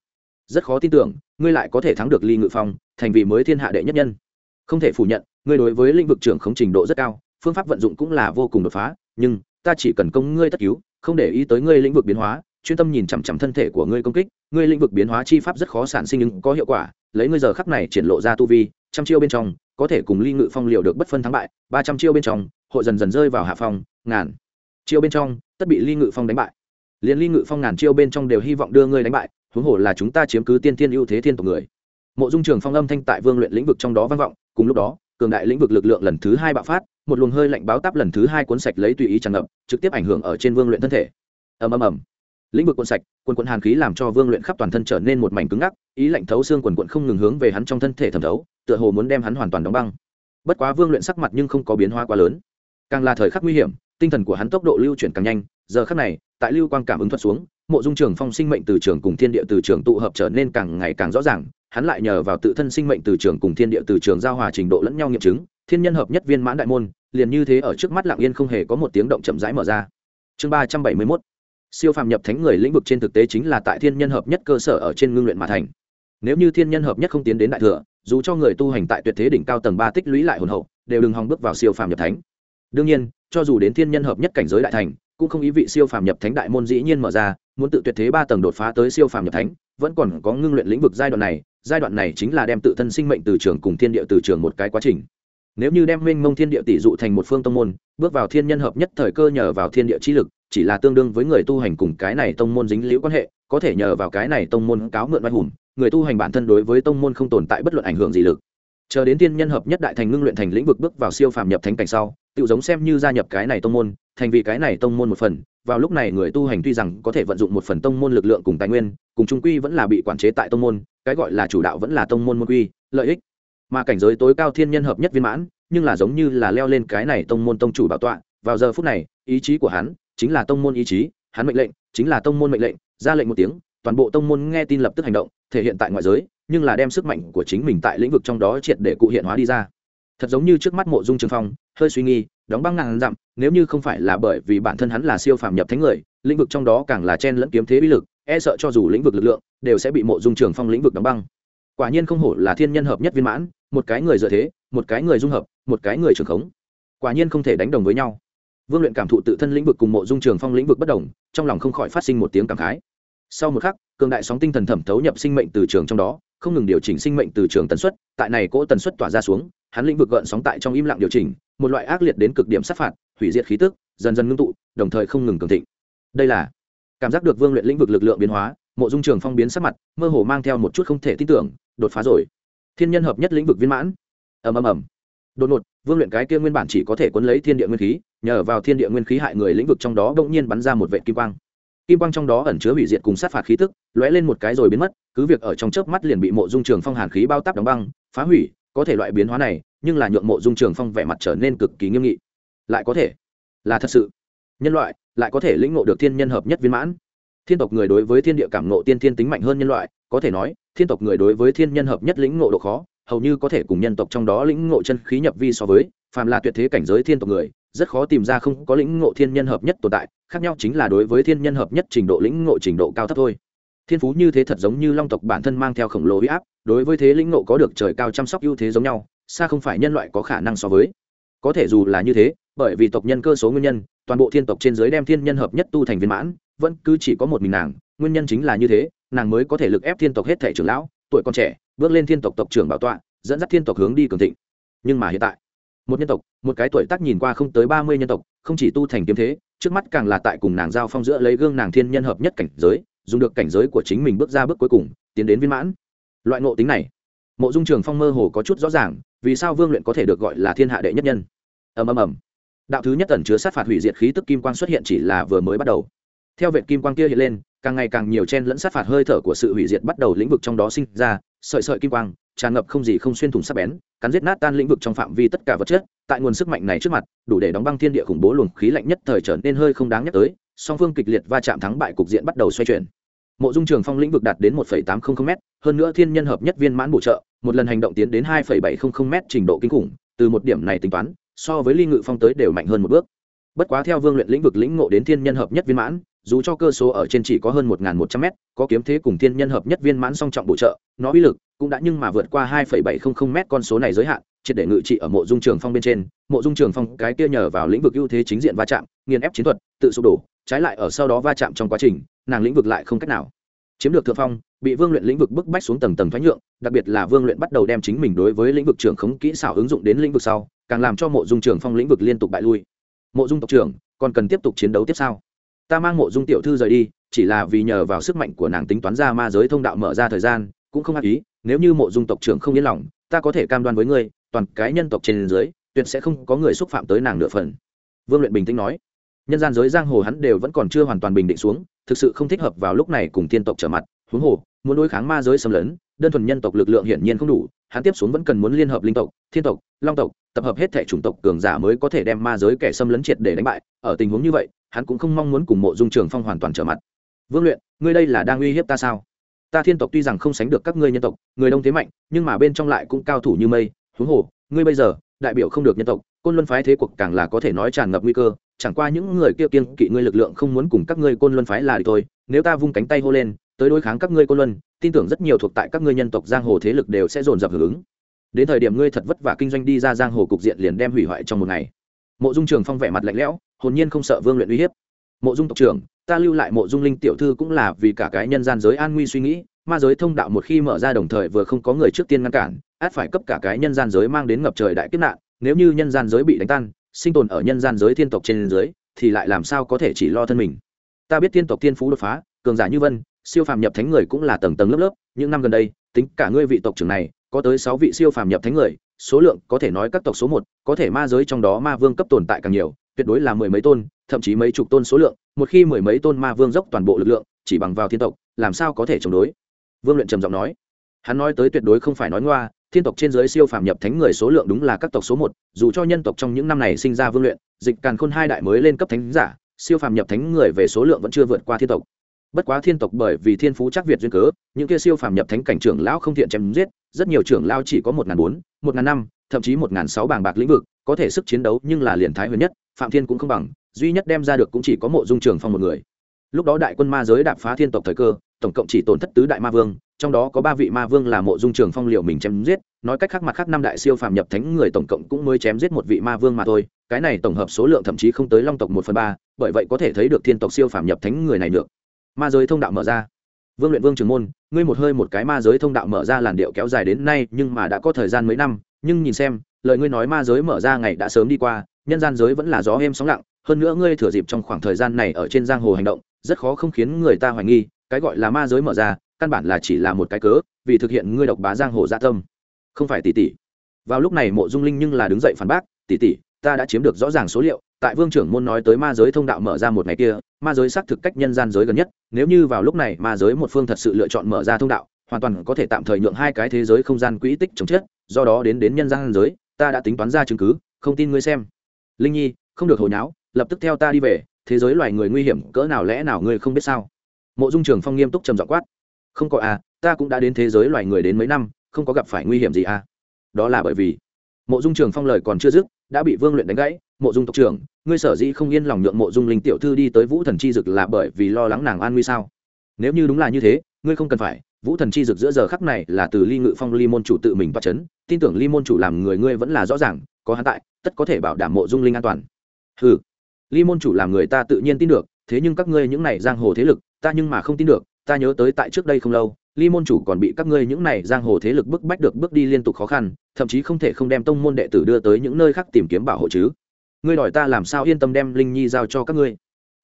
rất khó tin tưởng, ngươi lại có thể thắng được ly ngự phong, thành vị mới thiên hạ đệ nhất nhân. Không thể phủ nhận, ngươi đối với lĩnh vực trưởng không trình độ rất cao, phương pháp vận dụng cũng là vô cùng đột phá, nhưng ta chỉ cần công ngươi tất cứu, không để ý tới ngươi lĩnh vực biến hóa, chuyên tâm nhìn chằm chằm thân thể của ngươi công kích, ngươi lĩnh vực biến hóa chi pháp rất khó sản sinh nhưng có hiệu quả, lấy ngươi giờ khắc này triển lộ ra tu vi, trăm chiêu bên trong, có thể cùng ly ngự phong liều được bất phân thắng bại, ba trăm chiêu bên trong, hội dần dần rơi vào hạ phong, ngàn chiêu bên trong, tất bị ly ngự phong đánh bại. Liền ly ngự phong ngàn chiêu bên trong đều hy vọng đưa ngươi đánh bại huống hồ là chúng ta chiếm cứ tiên thiên ưu thế thiên tộc người. Mộ dung trường phong âm thanh tại vương luyện lĩnh vực trong đó vang vọng, cùng lúc đó, cường đại lĩnh vực lực lượng lần thứ hai bạo phát, một luồng hơi lạnh báo táp lần thứ hai cuốn sạch lấy tùy ý tràn ngập, trực tiếp ảnh hưởng ở trên vương luyện thân thể. Ầm ầm ầm. Lĩnh vực cuốn sạch, quần quần hàn khí làm cho vương luyện khắp toàn thân trở nên một mảnh cứng ngắc, ý lạnh thấu xương quần quần không ngừng hướng về hắn trong thân thể thẩm thấu, tựa hồ muốn đem hắn hoàn toàn đóng băng. Bất quá vương luyện sắc mặt nhưng không có biến hóa quá lớn. Càng là thời khắc nguy hiểm, tinh thần của hắn tốc độ lưu chuyển càng nhanh, giờ khắc này, tại lưu quang cảm ứng thuật xuống mộ dung trường phong sinh mệnh từ trường cùng thiên địa từ trường tụ hợp trở nên càng ngày càng rõ ràng, hắn lại nhờ vào tự thân sinh mệnh từ trường cùng thiên địa từ trường giao hòa trình độ lẫn nhau nghiệm chứng, thiên nhân hợp nhất viên mãn đại môn, liền như thế ở trước mắt lặng yên không hề có một tiếng động chậm rãi mở ra. Chương ba trăm bảy mươi mốt. Siêu phàm nhập thánh người lĩnh vực trên thực tế chính là tại thiên nhân hợp nhất cơ sở ở trên ngưng luyện mà thành. Nếu như thiên nhân hợp nhất không tiến đến đại thừa, dù cho người tu hành tại tuyệt thế đỉnh cao tầng ba tích lũy lại hồn hậu, đều đừng hòng bước vào siêu phàm nhập thánh. Đương nhiên, cho dù đến thiên nhân hợp nhất cảnh giới đại thành cũng không ý vị siêu phàm nhập thánh đại môn dĩ nhiên mở ra, muốn tự tuyệt thế ba tầng đột phá tới siêu phàm nhập thánh, vẫn còn có ngưng luyện lĩnh vực giai đoạn này, giai đoạn này chính là đem tự thân sinh mệnh từ trường cùng thiên địa từ trường một cái quá trình. Nếu như đem minh mông thiên địa tỷ dụ thành một phương tông môn, bước vào thiên nhân hợp nhất thời cơ nhờ vào thiên địa chi lực, chỉ là tương đương với người tu hành cùng cái này tông môn dính liễu quan hệ, có thể nhờ vào cái này tông môn cáo mượn oai hùng, người tu hành bản thân đối với tông môn không tồn tại bất luận ảnh hưởng gì lực. Chờ đến thiên nhân hợp nhất đại thành ngưng luyện thành lĩnh vực bước vào siêu phàm nhập thánh cảnh sau tự giống xem như gia nhập cái này tông môn, thành vì cái này tông môn một phần, vào lúc này người tu hành tuy rằng có thể vận dụng một phần tông môn lực lượng cùng tài nguyên, cùng trung quy vẫn là bị quản chế tại tông môn, cái gọi là chủ đạo vẫn là tông môn môn quy, lợi ích. Mà cảnh giới tối cao thiên nhân hợp nhất viên mãn, nhưng là giống như là leo lên cái này tông môn tông chủ bảo tọa, vào giờ phút này, ý chí của hắn chính là tông môn ý chí, hắn mệnh lệnh chính là tông môn mệnh lệnh, ra lệnh một tiếng, toàn bộ tông môn nghe tin lập tức hành động, thể hiện tại ngoại giới, nhưng là đem sức mạnh của chính mình tại lĩnh vực trong đó triệt để cụ hiện hóa đi ra thật giống như trước mắt mộ dung trường phong, hơi suy nghi đóng băng ngàn dặm, nếu như không phải là bởi vì bản thân hắn là siêu phàm nhập thánh người, lĩnh vực trong đó càng là chen lẫn kiếm thế bí lực e sợ cho dù lĩnh vực lực lượng, đều sẽ bị mộ dung trường phong lĩnh vực đóng băng. Quả nhiên không hổ là thiên nhân hợp nhất viên mãn, một cái người dựa thế, một cái người dung hợp, một cái người trường khống. Quả nhiên không thể đánh đồng với nhau. Vương luyện cảm thụ tự thân lĩnh vực cùng mộ dung trường phong lĩnh vực bất đồng, trong lòng không khỏi phát sinh một tiếng cảm khái. Sau một khắc, cường đại sóng tinh thần thẩm thấu nhập sinh mệnh từ trường trong đó không ngừng điều chỉnh sinh mệnh từ trường tần suất, tại này cỗ tần suất tỏa ra xuống, hắn lĩnh vực gợn sóng tại trong im lặng điều chỉnh, một loại ác liệt đến cực điểm sát phạt, hủy diệt khí tức, dần dần ngưng tụ, đồng thời không ngừng cường thịnh. Đây là cảm giác được vương luyện lĩnh vực lực lượng biến hóa, mộ dung trường phong biến sắc mặt, mơ hồ mang theo một chút không thể tin tưởng, đột phá rồi. Thiên nhân hợp nhất lĩnh vực viên mãn. Ầm ầm ầm. Đột ngột, vương luyện cái kia nguyên bản chỉ có thể cuốn lấy thiên địa nguyên khí, nhờ vào thiên địa nguyên khí hại người lĩnh vực trong đó đột nhiên bắn ra một vệ kim quang kim quang trong đó ẩn chứa hủy diệt cùng sát phạt khí tức, lóe lên một cái rồi biến mất, cứ việc ở trong chớp mắt liền bị mộ dung trường phong hàn khí bao tắp đóng băng, phá hủy, có thể loại biến hóa này, nhưng là nhượng mộ dung trường phong vẻ mặt trở nên cực kỳ nghiêm nghị. Lại có thể là thật sự. Nhân loại, lại có thể lĩnh ngộ được thiên nhân hợp nhất viên mãn. Thiên tộc người đối với thiên địa cảm ngộ tiên thiên tính mạnh hơn nhân loại, có thể nói, thiên tộc người đối với thiên nhân hợp nhất lĩnh ngộ độ khó, hầu như có thể cùng nhân tộc trong đó lĩnh ngộ chân khí nhập vi so với, phàm là tuyệt thế cảnh giới thiên tộc người rất khó tìm ra không có lĩnh ngộ thiên nhân hợp nhất tồn tại, khác nhau chính là đối với thiên nhân hợp nhất trình độ lĩnh ngộ trình độ cao thấp thôi. Thiên phú như thế thật giống như long tộc bản thân mang theo khổng lồ huy áp, đối với thế lĩnh ngộ có được trời cao chăm sóc ưu thế giống nhau, xa không phải nhân loại có khả năng so với. Có thể dù là như thế, bởi vì tộc nhân cơ số nguyên nhân, toàn bộ thiên tộc trên giới đem thiên nhân hợp nhất tu thành viên mãn, vẫn cứ chỉ có một mình nàng, nguyên nhân chính là như thế, nàng mới có thể lực ép thiên tộc hết thể trưởng lão, tuổi còn trẻ, bước lên thiên tộc tộc trưởng bảo tọa, dẫn dắt thiên tộc hướng đi cường thịnh. Nhưng mà hiện tại một nhân tộc, một cái tuổi tác nhìn qua không tới ba mươi nhân tộc, không chỉ tu thành kiếm thế, trước mắt càng là tại cùng nàng giao phong giữa lấy gương nàng thiên nhân hợp nhất cảnh giới, dùng được cảnh giới của chính mình bước ra bước cuối cùng, tiến đến viên mãn. Loại ngộ tính này, mộ dung trường phong mơ hồ có chút rõ ràng, vì sao vương luyện có thể được gọi là thiên hạ đệ nhất nhân? Ầm ầm ầm. Đạo thứ nhất tẩn chứa sát phạt hủy diệt khí tức kim quang xuất hiện chỉ là vừa mới bắt đầu. Theo vệ kim quang kia hiện lên, càng ngày càng nhiều chen lẫn sát phạt hơi thở của sự hủy diệt bắt đầu lĩnh vực trong đó sinh ra, sợi sợi kim quang tràn ngập không gì không xuyên thủng sắc bén, cắn giết nát tan lĩnh vực trong phạm vi tất cả vật chất, tại nguồn sức mạnh này trước mặt, đủ để đóng băng thiên địa khủng bố luồng khí lạnh nhất thời trở nên hơi không đáng nhắc tới, song phương kịch liệt va chạm thắng bại cục diện bắt đầu xoay chuyển. Mộ dung trường phong lĩnh vực đạt đến một tám trăm linh m hơn nữa thiên nhân hợp nhất viên mãn bổ trợ, một lần hành động tiến đến hai bảy trăm linh m trình độ kinh khủng, từ một điểm này tính toán, so với ly ngự phong tới đều mạnh hơn một bước. Bất quá theo vương luyện lĩnh vực lĩnh ngộ đến thiên nhân hợp nhất viên mãn dù cho cơ số ở trên chỉ có hơn một một trăm m có kiếm thế cùng thiên nhân hợp nhất viên mãn song trọng bổ trợ, nó uy lực cũng đã nhưng mà vượt qua hai bảy trăm linh m con số này giới hạn, triệt để ngự trị ở mộ dung trường phong bên trên. Mộ dung trường phong, cái kia nhờ vào lĩnh vực ưu thế chính diện va chạm, nghiền ép chiến thuật, tự sụp đổ, trái lại ở sau đó va chạm trong quá trình, nàng lĩnh vực lại không cách nào. Chiếm được thượng phong, bị vương luyện lĩnh vực bức bách xuống tầng tầng thoái nhượng, đặc biệt là vương luyện bắt đầu đem chính mình đối với lĩnh vực trưởng khống kỹ xảo ứng dụng đến lĩnh vực sau, càng làm cho mộ dung trường phong lĩnh vực liên tục bại lui. Mộ dung tộc trưởng, còn cần tiếp tục chiến đấu tiếp sau ta mang mộ dung tiểu thư rời đi, chỉ là vì nhờ vào sức mạnh của nàng tính toán ra ma giới thông đạo mở ra thời gian, cũng không ác ý, nếu như mộ dung tộc trưởng không yên lòng, ta có thể cam đoan với ngươi, toàn cái nhân tộc trên dưới, tuyệt sẽ không có người xúc phạm tới nàng nửa phần. Vương luyện bình tĩnh nói. Nhân gian giới giang hồ hắn đều vẫn còn chưa hoàn toàn bình định xuống, thực sự không thích hợp vào lúc này cùng tiên tộc trở mặt, huống hồ, muốn đối kháng ma giới xâm lấn, đơn thuần nhân tộc lực lượng hiển nhiên không đủ, hắn tiếp xuống vẫn cần muốn liên hợp linh tộc, thiên tộc, long tộc, tập hợp hết thể chủng tộc cường giả mới có thể đem ma giới kẻ xâm lấn triệt để đánh bại, ở tình huống như vậy hắn cũng không mong muốn cùng mộ dung trường phong hoàn toàn trở mặt. Vương luyện, ngươi đây là đang uy hiếp ta sao? Ta thiên tộc tuy rằng không sánh được các ngươi nhân tộc, người đông thế mạnh, nhưng mà bên trong lại cũng cao thủ như mây, huống hồ, ngươi bây giờ, đại biểu không được nhân tộc, côn luân phái thế cuộc càng là có thể nói tràn ngập nguy cơ, chẳng qua những người kia kiên kỵ ngươi lực lượng không muốn cùng các ngươi côn luân phái là địch thôi, nếu ta vung cánh tay hô lên, tới đối kháng các ngươi côn luân, tin tưởng rất nhiều thuộc tại các ngươi nhân tộc giang hồ thế lực đều sẽ dồn dập hưởng ứng. Đến thời điểm ngươi thật vất vả kinh doanh đi ra giang hồ cục diện liền đem hủy hoại trong một ngày. Mộ dung trường phong vẻ mặt lạnh lẽo hồn nhiên không sợ vương luyện uy hiếp. Mộ dung tộc trưởng, ta lưu lại mộ dung linh tiểu thư cũng là vì cả cái nhân gian giới an nguy suy nghĩ, ma giới thông đạo một khi mở ra đồng thời vừa không có người trước tiên ngăn cản, át phải cấp cả cái nhân gian giới mang đến ngập trời đại kiếp nạn, nếu như nhân gian giới bị đánh tan, sinh tồn ở nhân gian giới thiên tộc trên giới thì lại làm sao có thể chỉ lo thân mình. Ta biết thiên tộc thiên phú đột phá, cường giả như vân, siêu phàm nhập thánh người cũng là tầng tầng lớp lớp, những năm gần đây, tính cả ngươi vị tộc trưởng này, có tới sáu vị siêu phàm nhập thánh người, số lượng có thể nói các tộc số một, có thể ma giới trong đó ma vương cấp tồn tại càng nhiều tuyệt đối là mười mấy tôn, thậm chí mấy chục tôn số lượng, một khi mười mấy tôn ma vương dốc toàn bộ lực lượng, chỉ bằng vào thiên tộc, làm sao có thể chống đối? Vương luyện trầm giọng nói. Hắn nói tới tuyệt đối không phải nói ngoa, thiên tộc trên dưới siêu phàm nhập thánh người số lượng đúng là các tộc số một, dù cho nhân tộc trong những năm này sinh ra vương luyện, dịch càn khôn hai đại mới lên cấp thánh giả, siêu phàm nhập thánh người về số lượng vẫn chưa vượt qua thiên tộc. Bất quá thiên tộc bởi vì thiên phú chắc việt duyên cớ, những kia siêu phàm nhập thánh cảnh trưởng lão không thiện chém giết, rất nhiều trưởng lão chỉ có một ngàn bốn, một ngàn năm, thậm chí một ngàn sáu bảng bạc lĩnh vực có thể sức chiến đấu nhưng là liền thái huyền nhất, phạm thiên cũng không bằng, duy nhất đem ra được cũng chỉ có mộ dung trường phong một người. Lúc đó đại quân ma giới đạp phá thiên tộc thời cơ, tổng cộng chỉ tổn thất tứ đại ma vương, trong đó có ba vị ma vương là mộ dung trường phong liệu mình chém giết, nói cách khác mặt khác năm đại siêu phàm nhập thánh người tổng cộng cũng mới chém giết một vị ma vương mà thôi, cái này tổng hợp số lượng thậm chí không tới long tộc một phần ba, bởi vậy có thể thấy được thiên tộc siêu phàm nhập thánh người này được. Ma giới thông đạo mở ra. Vương luyện vương trường môn, ngươi một hơi một cái ma giới thông đạo mở ra làn điệu kéo dài đến nay nhưng mà đã có thời gian mấy năm, nhưng nhìn xem lời ngươi nói ma giới mở ra ngày đã sớm đi qua, nhân gian giới vẫn là gió êm sóng lặng, hơn nữa ngươi thừa dịp trong khoảng thời gian này ở trên giang hồ hành động, rất khó không khiến người ta hoài nghi, cái gọi là ma giới mở ra, căn bản là chỉ là một cái cớ, vì thực hiện ngươi độc bá giang hồ dạ tâm. Không phải tỷ tỷ. Vào lúc này mộ dung linh nhưng là đứng dậy phản bác, tỷ tỷ, ta đã chiếm được rõ ràng số liệu, tại vương trưởng môn nói tới ma giới thông đạo mở ra một ngày kia, ma giới xác thực cách nhân gian giới gần nhất, nếu như vào lúc này ma giới một phương thật sự lựa chọn mở ra thông đạo, hoàn toàn có thể tạm thời nhượng hai cái thế giới không gian quỹ tích chống chết, do đó đến đến nhân gian giới ta đã tính toán ra chứng cứ, không tin ngươi xem. Linh nhi, không được hồi nháo, lập tức theo ta đi về, thế giới loài người nguy hiểm cỡ nào lẽ nào ngươi không biết sao? Mộ dung trường phong nghiêm túc trầm dọ quát. Không có à ta cũng đã đến thế giới loài người đến mấy năm, không có gặp phải nguy hiểm gì à. Đó là bởi vì, mộ dung trường phong lời còn chưa dứt, đã bị vương luyện đánh gãy. Mộ dung tộc trưởng, ngươi sở dĩ không yên lòng nhượng mộ dung linh tiểu thư đi tới vũ thần chi dực là bởi vì lo lắng nàng an nguy sao? Nếu như đúng là như thế, ngươi không cần phải vũ thần chi dực giữa giờ khắc này là từ ly ngự phong ly môn chủ tự mình toa c h ấ n tin tưởng ly môn chủ làm người ngươi vẫn là rõ ràng, có hắn tại, tất có thể bảo đảm mộ dung linh an toàn. Ừ ly môn chủ làm người ta tự nhiên tin được, thế nhưng các ngươi những này giang hồ thế lực, ta nhưng mà không tin được, ta nhớ tới tại trước đây không lâu, ly môn chủ còn bị các ngươi những này giang hồ thế lực bức bách được bước đi liên tục khó khăn, thậm chí không thể không đem tông môn đệ tử đưa tới những nơi khác tìm kiếm bảo hộ chứ. Ngươi đòi ta làm sao yên tâm đem linh nhi giao cho các ngươi?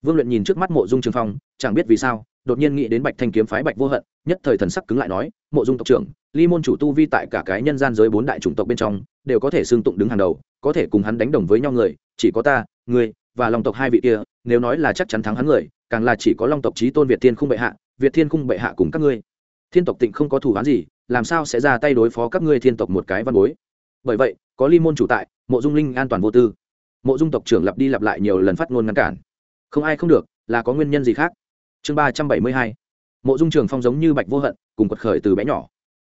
Vương luyện nhìn trước mắt mộ dung trường phong, chẳng biết vì sao đột nhiên nghĩ đến bạch thanh kiếm phái bạch vô hận, nhất thời thần sắc cứng lại nói, mộ dung tộc trưởng, ly môn chủ tu vi tại cả cái nhân gian giới bốn đại chủng tộc bên trong, đều có thể xương tụng đứng hàng đầu, có thể cùng hắn đánh đồng với nhau người, chỉ có ta, ngươi và long tộc hai vị kia, nếu nói là chắc chắn thắng hắn người, càng là chỉ có long tộc trí tôn việt thiên không bệ hạ, việt thiên cung bệ hạ cùng các ngươi. Thiên tộc tịnh không có thủ án gì, làm sao sẽ ra tay đối phó các ngươi thiên tộc một cái văn bối? Bởi vậy, có ly môn chủ tại, mộ dung linh an toàn vô tư. Mộ dung tộc trưởng lặp đi lặp lại nhiều lần phát ngôn ngăn cản. Không ai không được, là có nguyên nhân gì khác? Chương ba trăm bảy mươi hai, mộ dung trường phong giống như bạch vô hận, cùng quật khởi từ bé nhỏ.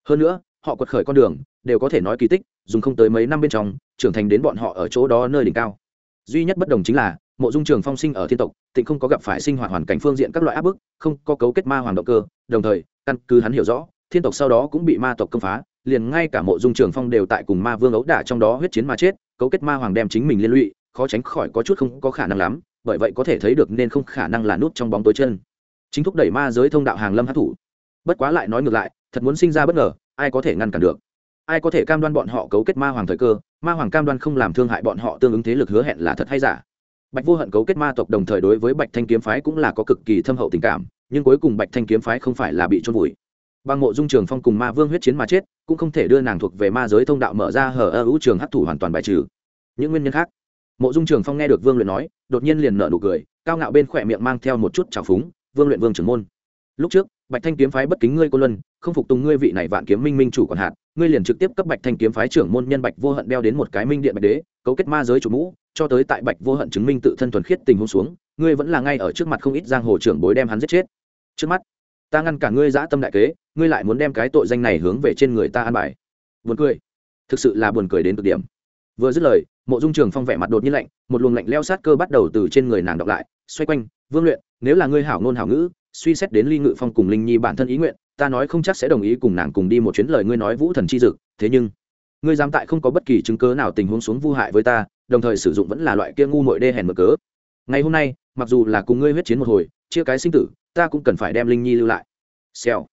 Hơn nữa, họ quật khởi con đường, đều có thể nói kỳ tích, dùng không tới mấy năm bên trong, trưởng thành đến bọn họ ở chỗ đó nơi đỉnh cao. Duy nhất bất đồng chính là, mộ dung trường phong sinh ở thiên tộc, tịnh không có gặp phải sinh hoạt hoàn cảnh phương diện các loại áp bức, không có cấu kết ma hoàng động cơ, đồng thời, căn cứ hắn hiểu rõ, thiên tộc sau đó cũng bị ma tộc công phá, liền ngay cả mộ dung trường phong đều tại cùng ma vương ấu đả trong đó huyết chiến mà chết, cấu kết ma hoàng đem chính mình liên lụy, khó tránh khỏi có chút không có khả năng lắm, bởi vậy có thể thấy được nên không khả năng là nút trong bóng tối chân chính thúc đẩy ma giới thông đạo hàng lâm hát thủ. Bất quá lại nói ngược lại, thật muốn sinh ra bất ngờ, ai có thể ngăn cản được? Ai có thể cam đoan bọn họ cấu kết ma hoàng thời cơ? Ma hoàng cam đoan không làm thương hại bọn họ tương ứng thế lực hứa hẹn là thật hay giả? Bạch vô hận cấu kết ma tộc đồng thời đối với bạch thanh kiếm phái cũng là có cực kỳ thâm hậu tình cảm, nhưng cuối cùng bạch thanh kiếm phái không phải là bị trôn vùi. Bằng mộ dung trường phong cùng ma vương huyết chiến mà chết, cũng không thể đưa nàng thuộc về ma giới thông đạo mở ra hở ơ hữu trường hấp thủ hoàn toàn bài trừ. Những nguyên nhân khác. Mộ dung trường phong nghe được vương luyện nói, đột nhiên liền nở nụ cười, cao ngạo bên khỏe miệng mang theo một chút trào phúng vương luyện vương trưởng môn. Lúc trước, bạch thanh kiếm phái bất kính ngươi cô luân, không phục tùng ngươi vị này vạn kiếm minh minh chủ còn hạn ngươi liền trực tiếp cấp bạch thanh kiếm phái trưởng môn nhân bạch vô hận đeo đến một cái minh điện bạch đế, cấu kết ma giới chủ mũ, cho tới tại bạch vô hận chứng minh tự thân thuần khiết tình huống xuống, ngươi vẫn là ngay ở trước mặt không ít giang hồ trưởng bối đem hắn giết chết. Trước mắt, ta ngăn cả ngươi dã tâm đại kế, ngươi lại muốn đem cái tội danh này hướng về trên người ta an bài. Buồn cười. Thực sự là buồn cười đến cực điểm. Vừa dứt lời, mộ dung trường phong vẻ mặt đột nhiên lạnh, một luồng lạnh leo sát cơ bắt đầu từ trên người nàng đọc lại xoay quanh, vương luyện, nếu là ngươi hảo ngôn hảo ngữ, suy xét đến ly ngự phong cùng linh nhi bản thân ý nguyện, ta nói không chắc sẽ đồng ý cùng nàng cùng đi một chuyến lời ngươi nói vũ thần chi dực, thế nhưng, ngươi dám tại không có bất kỳ chứng cớ nào tình huống xuống vu hại với ta, đồng thời sử dụng vẫn là loại kia ngu mội đê hèn mở cớ. Ngày hôm nay, mặc dù là cùng ngươi huyết chiến một hồi, chia cái sinh tử, ta cũng cần phải đem linh nhi lưu lại. Xèo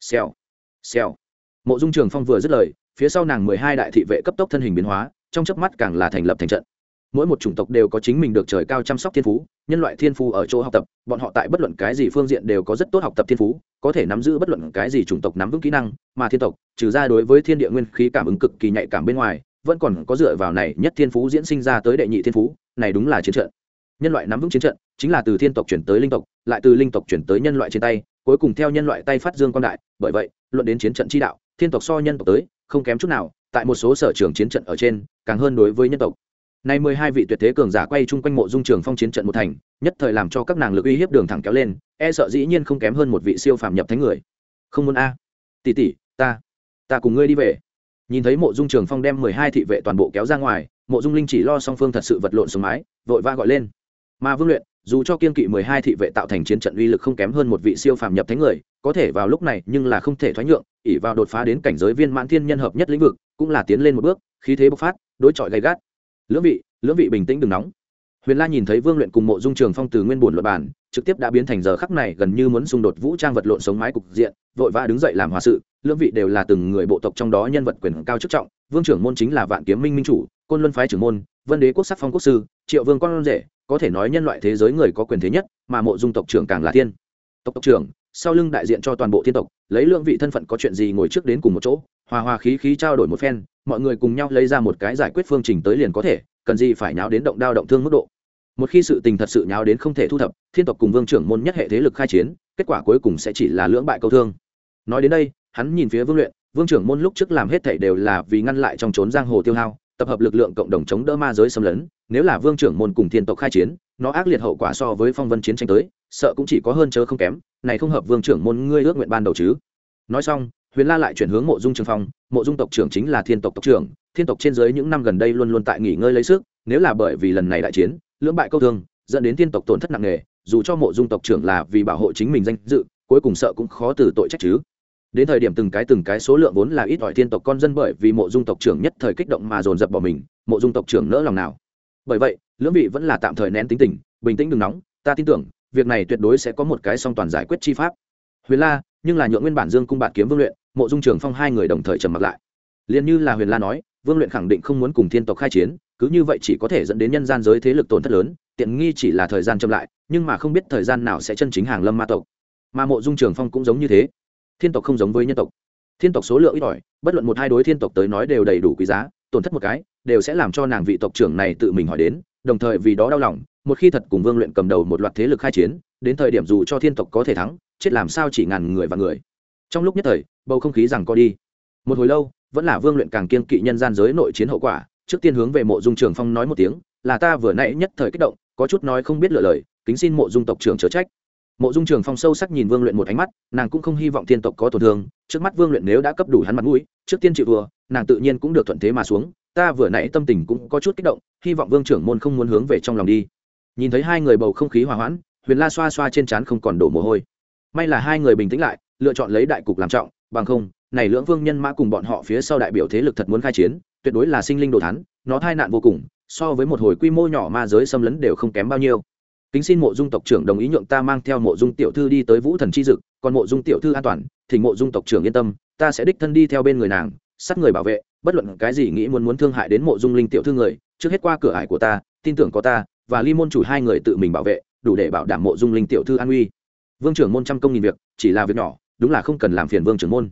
xèo xèo. Mộ dung trường phong vừa dứt lời, phía sau nàng mười hai đại thị vệ cấp tốc thân hình biến hóa, trong chớp mắt càng là thành lập thành trận mỗi một chủng tộc đều có chính mình được trời cao chăm sóc thiên phú, nhân loại thiên phú ở chỗ học tập, bọn họ tại bất luận cái gì phương diện đều có rất tốt học tập thiên phú, có thể nắm giữ bất luận cái gì chủng tộc nắm vững kỹ năng, mà thiên tộc, trừ ra đối với thiên địa nguyên khí cảm ứng cực kỳ nhạy cảm bên ngoài, vẫn còn có dựa vào này nhất thiên phú diễn sinh ra tới đệ nhị thiên phú, này đúng là chiến trận. Nhân loại nắm vững chiến trận, chính là từ thiên tộc chuyển tới linh tộc, lại từ linh tộc chuyển tới nhân loại trên tay, cuối cùng theo nhân loại tay phát dương quan đại, bởi vậy, luận đến chiến trận chi đạo, thiên tộc so nhân tộc tới, không kém chút nào, tại một số sở trường chiến trận ở trên, càng hơn đối với nhân tộc. Nay mười hai vị tuyệt thế cường giả quay chung quanh mộ dung trường phong chiến trận một thành, nhất thời làm cho các nàng lực uy hiếp đường thẳng kéo lên, e sợ dĩ nhiên không kém hơn một vị siêu phàm nhập thánh người. Không muốn a, tỷ tỷ, ta, ta cùng ngươi đi về. Nhìn thấy mộ dung trường phong đem mười hai thị vệ toàn bộ kéo ra ngoài, mộ dung linh chỉ lo song phương thật sự vật lộn xuống mái, vội va gọi lên. Mà Vương luyện, dù cho kiên kỵ mười hai thị vệ tạo thành chiến trận uy lực không kém hơn một vị siêu phàm nhập thánh người, có thể vào lúc này nhưng là không thể thoái nhượng, ỷ vào đột phá đến cảnh giới viên mãn thiên nhân hợp nhất lĩnh vực, cũng là tiến lên một bước, khí thế bộc phát, đối chọi gay gắt. Lưỡng vị, lưỡng vị bình tĩnh đừng nóng. Huyền la nhìn thấy vương luyện cùng mộ dung trường phong từ nguyên bổn luật bản trực tiếp đã biến thành giờ khắc này gần như muốn xung đột vũ trang vật lộn sống mái cục diện vội vã đứng dậy làm hòa sự. Lưỡng vị đều là từng người bộ tộc trong đó nhân vật quyền cao chức trọng vương trưởng môn chính là vạn kiếm minh minh chủ côn luân phái trưởng môn vân đế quốc sắc phong quốc sư triệu vương con rể có thể nói nhân loại thế giới người có quyền thế nhất mà mộ dung tộc trưởng càng là thiên. Tộc tộc trưởng sau lưng đại diện cho toàn bộ thiên tộc lấy lưỡng vị thân phận có chuyện gì ngồi trước đến cùng một chỗ? Hòa hòa khí khí trao đổi một phen, mọi người cùng nhau lấy ra một cái giải quyết phương trình tới liền có thể, cần gì phải nháo đến động đao động thương mức độ. Một khi sự tình thật sự nháo đến không thể thu thập, thiên tộc cùng vương trưởng môn nhất hệ thế lực khai chiến, kết quả cuối cùng sẽ chỉ là lưỡng bại câu thương. Nói đến đây, hắn nhìn phía vương luyện, vương trưởng môn lúc trước làm hết thảy đều là vì ngăn lại trong trốn giang hồ tiêu hao, tập hợp lực lượng cộng đồng chống đỡ ma giới xâm lấn, nếu là vương trưởng môn cùng thiên tộc khai chiến, nó ác liệt hậu quả so với phong vân chiến tranh tới, sợ cũng chỉ có hơn chớ không kém, này không hợp vương trưởng môn ngươi ước nguyện ban đầu chứ. Nói xong huyền la lại chuyển hướng mộ dung trường phong, mộ dung tộc trưởng chính là thiên tộc tộc trưởng, thiên tộc trên dưới những năm gần đây luôn luôn tại nghỉ ngơi lấy sức, nếu là bởi vì lần này đại chiến, lưỡng bại câu thương, dẫn đến thiên tộc tổn thất nặng nề, dù cho mộ dung tộc trưởng là vì bảo hộ chính mình danh dự, cuối cùng sợ cũng khó từ tội trách chứ. Đến thời điểm từng cái từng cái số lượng vốn là ít ỏi thiên tộc con dân bởi vì mộ dung tộc trưởng nhất thời kích động mà dồn dập bỏ mình, mộ dung tộc trưởng nỡ lòng nào. Bởi vậy, lưỡng vị vẫn là tạm thời nén tính tình, bình tĩnh đừng nóng, ta tin tưởng, việc này tuyệt đối sẽ có một cái song toàn giải quyết chi pháp. Huyền la, nhưng là nhượng nguyên bản dương cung bạt kiếm vương luyện mộ dung trường phong hai người đồng thời trầm mặc lại. Liền như là huyền la nói, vương luyện khẳng định không muốn cùng thiên tộc khai chiến, cứ như vậy chỉ có thể dẫn đến nhân gian giới thế lực tổn thất lớn, tiện nghi chỉ là thời gian chậm lại, nhưng mà không biết thời gian nào sẽ chân chính hàng lâm ma tộc. Mà mộ dung trường phong cũng giống như thế. Thiên tộc không giống với nhân tộc. Thiên tộc số lượng ít ỏi, bất luận một hai đối thiên tộc tới nói đều đầy đủ quý giá, tổn thất một cái, đều sẽ làm cho nàng vị tộc trưởng này tự mình hỏi đến, đồng thời vì đó đau lòng, một khi thật cùng vương luyện cầm đầu một loạt thế lực khai chiến, đến thời điểm dù cho thiên tộc có thể thắng, chết làm sao chỉ ngàn người và người. Trong lúc nhất thời bầu không khí rằng co đi. Một hồi lâu, vẫn là vương luyện càng kiên kỵ nhân gian giới nội chiến hậu quả, trước tiên hướng về mộ dung trường phong nói một tiếng, là ta vừa nãy nhất thời kích động, có chút nói không biết lựa lời, kính xin mộ dung tộc trưởng chớ trách. Mộ dung trường phong sâu sắc nhìn vương luyện một ánh mắt, nàng cũng không hy vọng thiên tộc có tổn thương, trước mắt vương luyện nếu đã cấp đủ hắn mặt mũi, trước tiên chịu vừa nàng tự nhiên cũng được thuận thế mà xuống, ta vừa nãy tâm tình cũng có chút kích động, hy vọng vương trưởng môn không muốn hướng về trong lòng đi. Nhìn thấy hai người bầu không khí hòa hoãn, huyền la xoa xoa trên trán không còn đổ mồ hôi. May là hai người bình tĩnh lại, lựa chọn lấy đại cục làm trọng bằng không, này lưỡng vương nhân mã cùng bọn họ phía sau đại biểu thế lực thật muốn khai chiến, tuyệt đối là sinh linh đồ thán, nó tai nạn vô cùng, so với một hồi quy mô nhỏ ma giới xâm lấn đều không kém bao nhiêu. Kính xin mộ dung tộc trưởng đồng ý nhượng ta mang theo mộ dung tiểu thư đi tới vũ thần chi dực, còn mộ dung tiểu thư an toàn, thì mộ dung tộc trưởng yên tâm, ta sẽ đích thân đi theo bên người nàng, sát người bảo vệ, bất luận cái gì nghĩ muốn muốn thương hại đến mộ dung linh tiểu thư người, trước hết qua cửa ải của ta, tin tưởng có ta, và ly môn chủ hai người tự mình bảo vệ, đủ để bảo đảm mộ dung linh tiểu thư an uy. Vương trưởng môn trăm công nghìn việc, chỉ là việc nhỏ đúng là không cần làm phiền vương trưởng môn.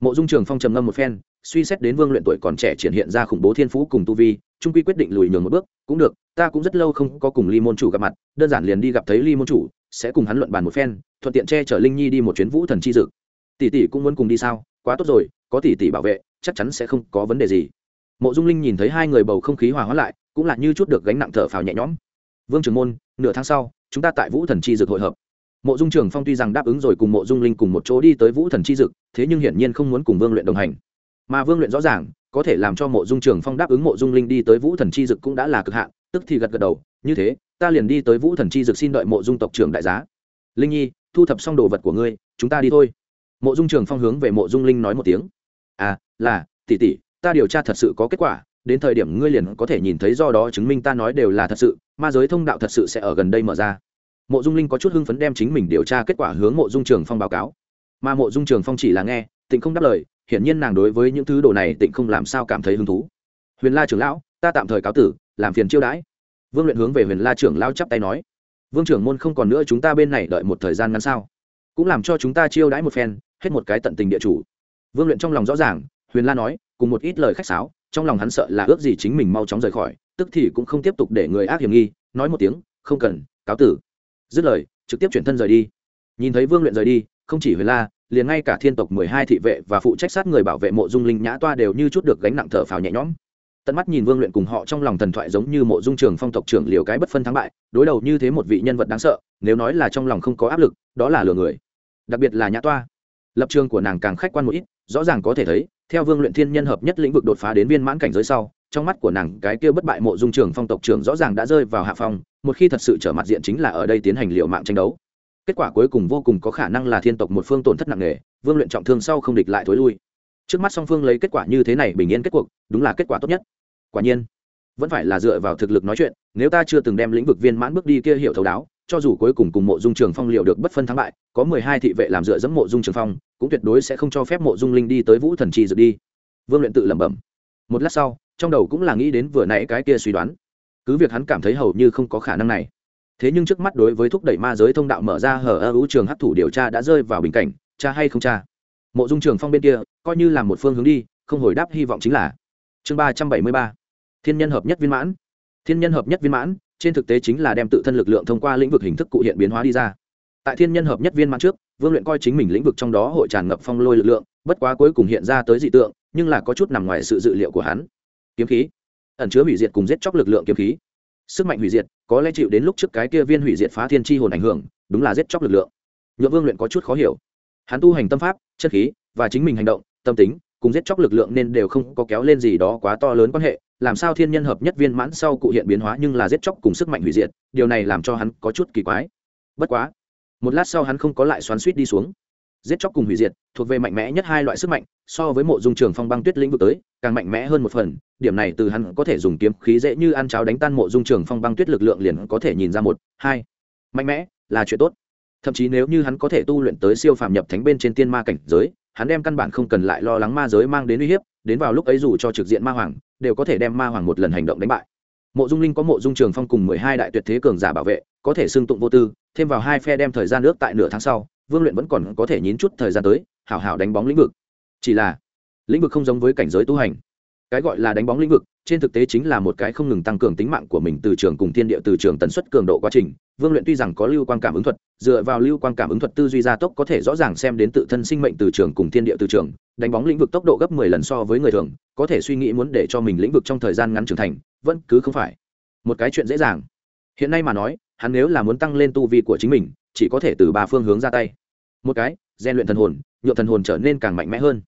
Mộ dung trường phong trầm ngâm một phen, suy xét đến vương luyện tuổi còn trẻ triển hiện ra khủng bố thiên phú cùng tu vi, trung quy quyết định lùi nhường một bước, cũng được, ta cũng rất lâu không có cùng ly môn chủ gặp mặt, đơn giản liền đi gặp thấy ly môn chủ, sẽ cùng hắn luận bàn một phen, thuận tiện che chở linh nhi đi một chuyến vũ thần chi dực. Tỷ tỷ cũng muốn cùng đi sao? Quá tốt rồi, có tỷ tỷ bảo vệ, chắc chắn sẽ không có vấn đề gì. Mộ dung linh nhìn thấy hai người bầu không khí hòa hóa lại, cũng là như chút được gánh nặng thở phào nhẹ nhõm. Vương trường môn, nửa tháng sau, chúng ta tại vũ thần chi dực hội hợp mộ dung trường phong tuy rằng đáp ứng rồi cùng mộ dung linh cùng một chỗ đi tới vũ thần chi dực, thế nhưng hiển nhiên không muốn cùng vương luyện đồng hành. Mà vương luyện rõ ràng, có thể làm cho mộ dung trường phong đáp ứng mộ dung linh đi tới vũ thần chi dực cũng đã là cực hạn, tức thì gật gật đầu, như thế, ta liền đi tới vũ thần chi dực xin đợi mộ dung tộc trưởng đại giá. Linh nhi, thu thập xong đồ vật của ngươi, chúng ta đi thôi. Mộ dung trường phong hướng về mộ dung linh nói một tiếng. À là, tỷ tỷ, ta điều tra thật sự có kết quả, đến thời điểm ngươi liền có thể nhìn thấy do đó chứng minh ta nói đều là thật sự, ma giới thông đạo thật sự sẽ ở gần đây mở ra mộ dung linh có chút hưng phấn đem chính mình điều tra kết quả hướng mộ dung trường phong báo cáo. Mà mộ dung trường phong chỉ là nghe, tịnh không đáp lời, hiển nhiên nàng đối với những thứ đồ này tịnh không làm sao cảm thấy hứng thú. Huyền la trưởng lão, ta tạm thời cáo tử, làm phiền chiêu đãi. Vương luyện hướng về huyền la trưởng lao chắp tay nói. Vương trưởng môn không còn nữa chúng ta bên này đợi một thời gian ngắn sao? Cũng làm cho chúng ta chiêu đãi một phen, hết một cái tận tình địa chủ. Vương luyện trong lòng rõ ràng, huyền la nói, cùng một ít lời khách sáo, trong lòng hắn sợ là ước gì chính mình mau chóng rời khỏi, tức thì cũng không tiếp tục để người ác hiểm nghi, nói một tiếng, không cần, cáo tử dứt lời, trực tiếp chuyển thân rời đi. Nhìn thấy vương luyện rời đi, không chỉ huyền la, liền ngay cả thiên tộc mười hai thị vệ và phụ trách sát người bảo vệ mộ dung linh nhã toa đều như chút được gánh nặng thở phào nhẹ nhõm. Tận mắt nhìn vương luyện cùng họ trong lòng thần thoại giống như mộ dung trường phong tộc trưởng liều cái bất phân thắng bại, đối đầu như thế một vị nhân vật đáng sợ, nếu nói là trong lòng không có áp lực, đó là lừa người. Đặc biệt là nhã toa. Lập trường của nàng càng khách quan một ít, rõ ràng có thể thấy, theo vương luyện thiên nhân hợp nhất lĩnh vực đột phá đến viên mãn cảnh giới sau trong mắt của nàng cái kia bất bại mộ dung trường phong tộc trưởng rõ ràng đã rơi vào hạ phong, một khi thật sự trở mặt diện chính là ở đây tiến hành liệu mạng tranh đấu. Kết quả cuối cùng vô cùng có khả năng là thiên tộc một phương tổn thất nặng nề, vương luyện trọng thương sau không địch lại thối lui. Trước mắt song phương lấy kết quả như thế này bình yên kết cuộc, đúng là kết quả tốt nhất. Quả nhiên, vẫn phải là dựa vào thực lực nói chuyện, nếu ta chưa từng đem lĩnh vực viên mãn bước đi kia hiểu thấu đáo, cho dù cuối cùng cùng mộ dung trường phong liệu được bất phân thắng bại, có mười hai thị vệ làm dựa dẫm mộ dung trường phong, cũng tuyệt đối sẽ không cho phép mộ dung linh đi tới vũ thần trì dự đi. Vương luyện tự lẩm bẩm. Một lát sau trong đầu cũng là nghĩ đến vừa nãy cái kia suy đoán. Cứ việc hắn cảm thấy hầu như không có khả năng này. Thế nhưng trước mắt đối với thúc đẩy ma giới thông đạo mở ra hở ơ ưu trường hấp thủ điều tra đã rơi vào bình cảnh, cha hay không cha? Mộ dung trường phong bên kia, coi như là một phương hướng đi, không hồi đáp hy vọng chính là. Chương ba trăm bảy mươi ba. Thiên nhân hợp nhất viên mãn. Thiên nhân hợp nhất viên mãn, trên thực tế chính là đem tự thân lực lượng thông qua lĩnh vực hình thức cụ hiện biến hóa đi ra. Tại thiên nhân hợp nhất viên mãn trước, vương luyện coi chính mình lĩnh vực trong đó hội tràn ngập phong lôi lực lượng, bất quá cuối cùng hiện ra tới dị tượng, nhưng là có chút nằm ngoài sự dự liệu của hắn kiếm khí. Ẩn chứa hủy diệt cùng giết chóc lực lượng kiếm khí. Sức mạnh hủy diệt, có lẽ chịu đến lúc trước cái kia viên hủy diệt phá thiên chi hồn ảnh hưởng, đúng là giết chóc lực lượng. Nhượng vương luyện có chút khó hiểu. Hắn tu hành tâm pháp, chất khí và chính mình hành động, tâm tính cùng giết chóc lực lượng nên đều không có kéo lên gì đó quá to lớn quan hệ, làm sao thiên nhân hợp nhất viên mãn sau cụ hiện biến hóa nhưng là giết chóc cùng sức mạnh hủy diệt, điều này làm cho hắn có chút kỳ quái. Bất quá, một lát sau hắn không có lại xoắn suýt đi xuống giết chóc cùng hủy diệt, thuộc về mạnh mẽ nhất hai loại sức mạnh, so với mộ dung trường phong băng tuyết lĩnh vực tới, càng mạnh mẽ hơn một phần, điểm này từ hắn có thể dùng kiếm khí dễ như ăn cháo đánh tan mộ dung trường phong băng tuyết lực lượng liền có thể nhìn ra một, hai. Mạnh mẽ là chuyện tốt. Thậm chí nếu như hắn có thể tu luyện tới siêu phàm nhập thánh bên trên tiên ma cảnh giới, hắn đem căn bản không cần lại lo lắng ma giới mang đến uy hiếp, đến vào lúc ấy dù cho trực diện ma hoàng, đều có thể đem ma hoàng một lần hành động đánh bại. Mộ dung linh có mộ dung trường phong cùng mười hai đại tuyệt thế cường giả bảo vệ, có thể xưng tụng vô tư, thêm vào hai phe đem thời gian nước tại nửa tháng sau vương luyện vẫn còn có thể nhín chút thời gian tới, hảo hảo đánh bóng lĩnh vực. Chỉ là, lĩnh vực không giống với cảnh giới tu hành. Cái gọi là đánh bóng lĩnh vực, trên thực tế chính là một cái không ngừng tăng cường tính mạng của mình từ trường cùng thiên địa từ trường tần suất cường độ quá trình. Vương luyện tuy rằng có lưu quan cảm ứng thuật, dựa vào lưu quan cảm ứng thuật tư duy gia tốc có thể rõ ràng xem đến tự thân sinh mệnh từ trường cùng thiên địa từ trường, đánh bóng lĩnh vực tốc độ gấp mười lần so với người thường, có thể suy nghĩ muốn để cho mình lĩnh vực trong thời gian ngắn trưởng thành, vẫn cứ không phải một cái chuyện dễ dàng. Hiện nay mà nói, hắn nếu là muốn tăng lên tu vi của chính mình, chỉ có thể từ ba phương hướng ra tay một cái, rèn luyện thần hồn nhuộm thần hồn trở nên càng mạnh mẽ hơn.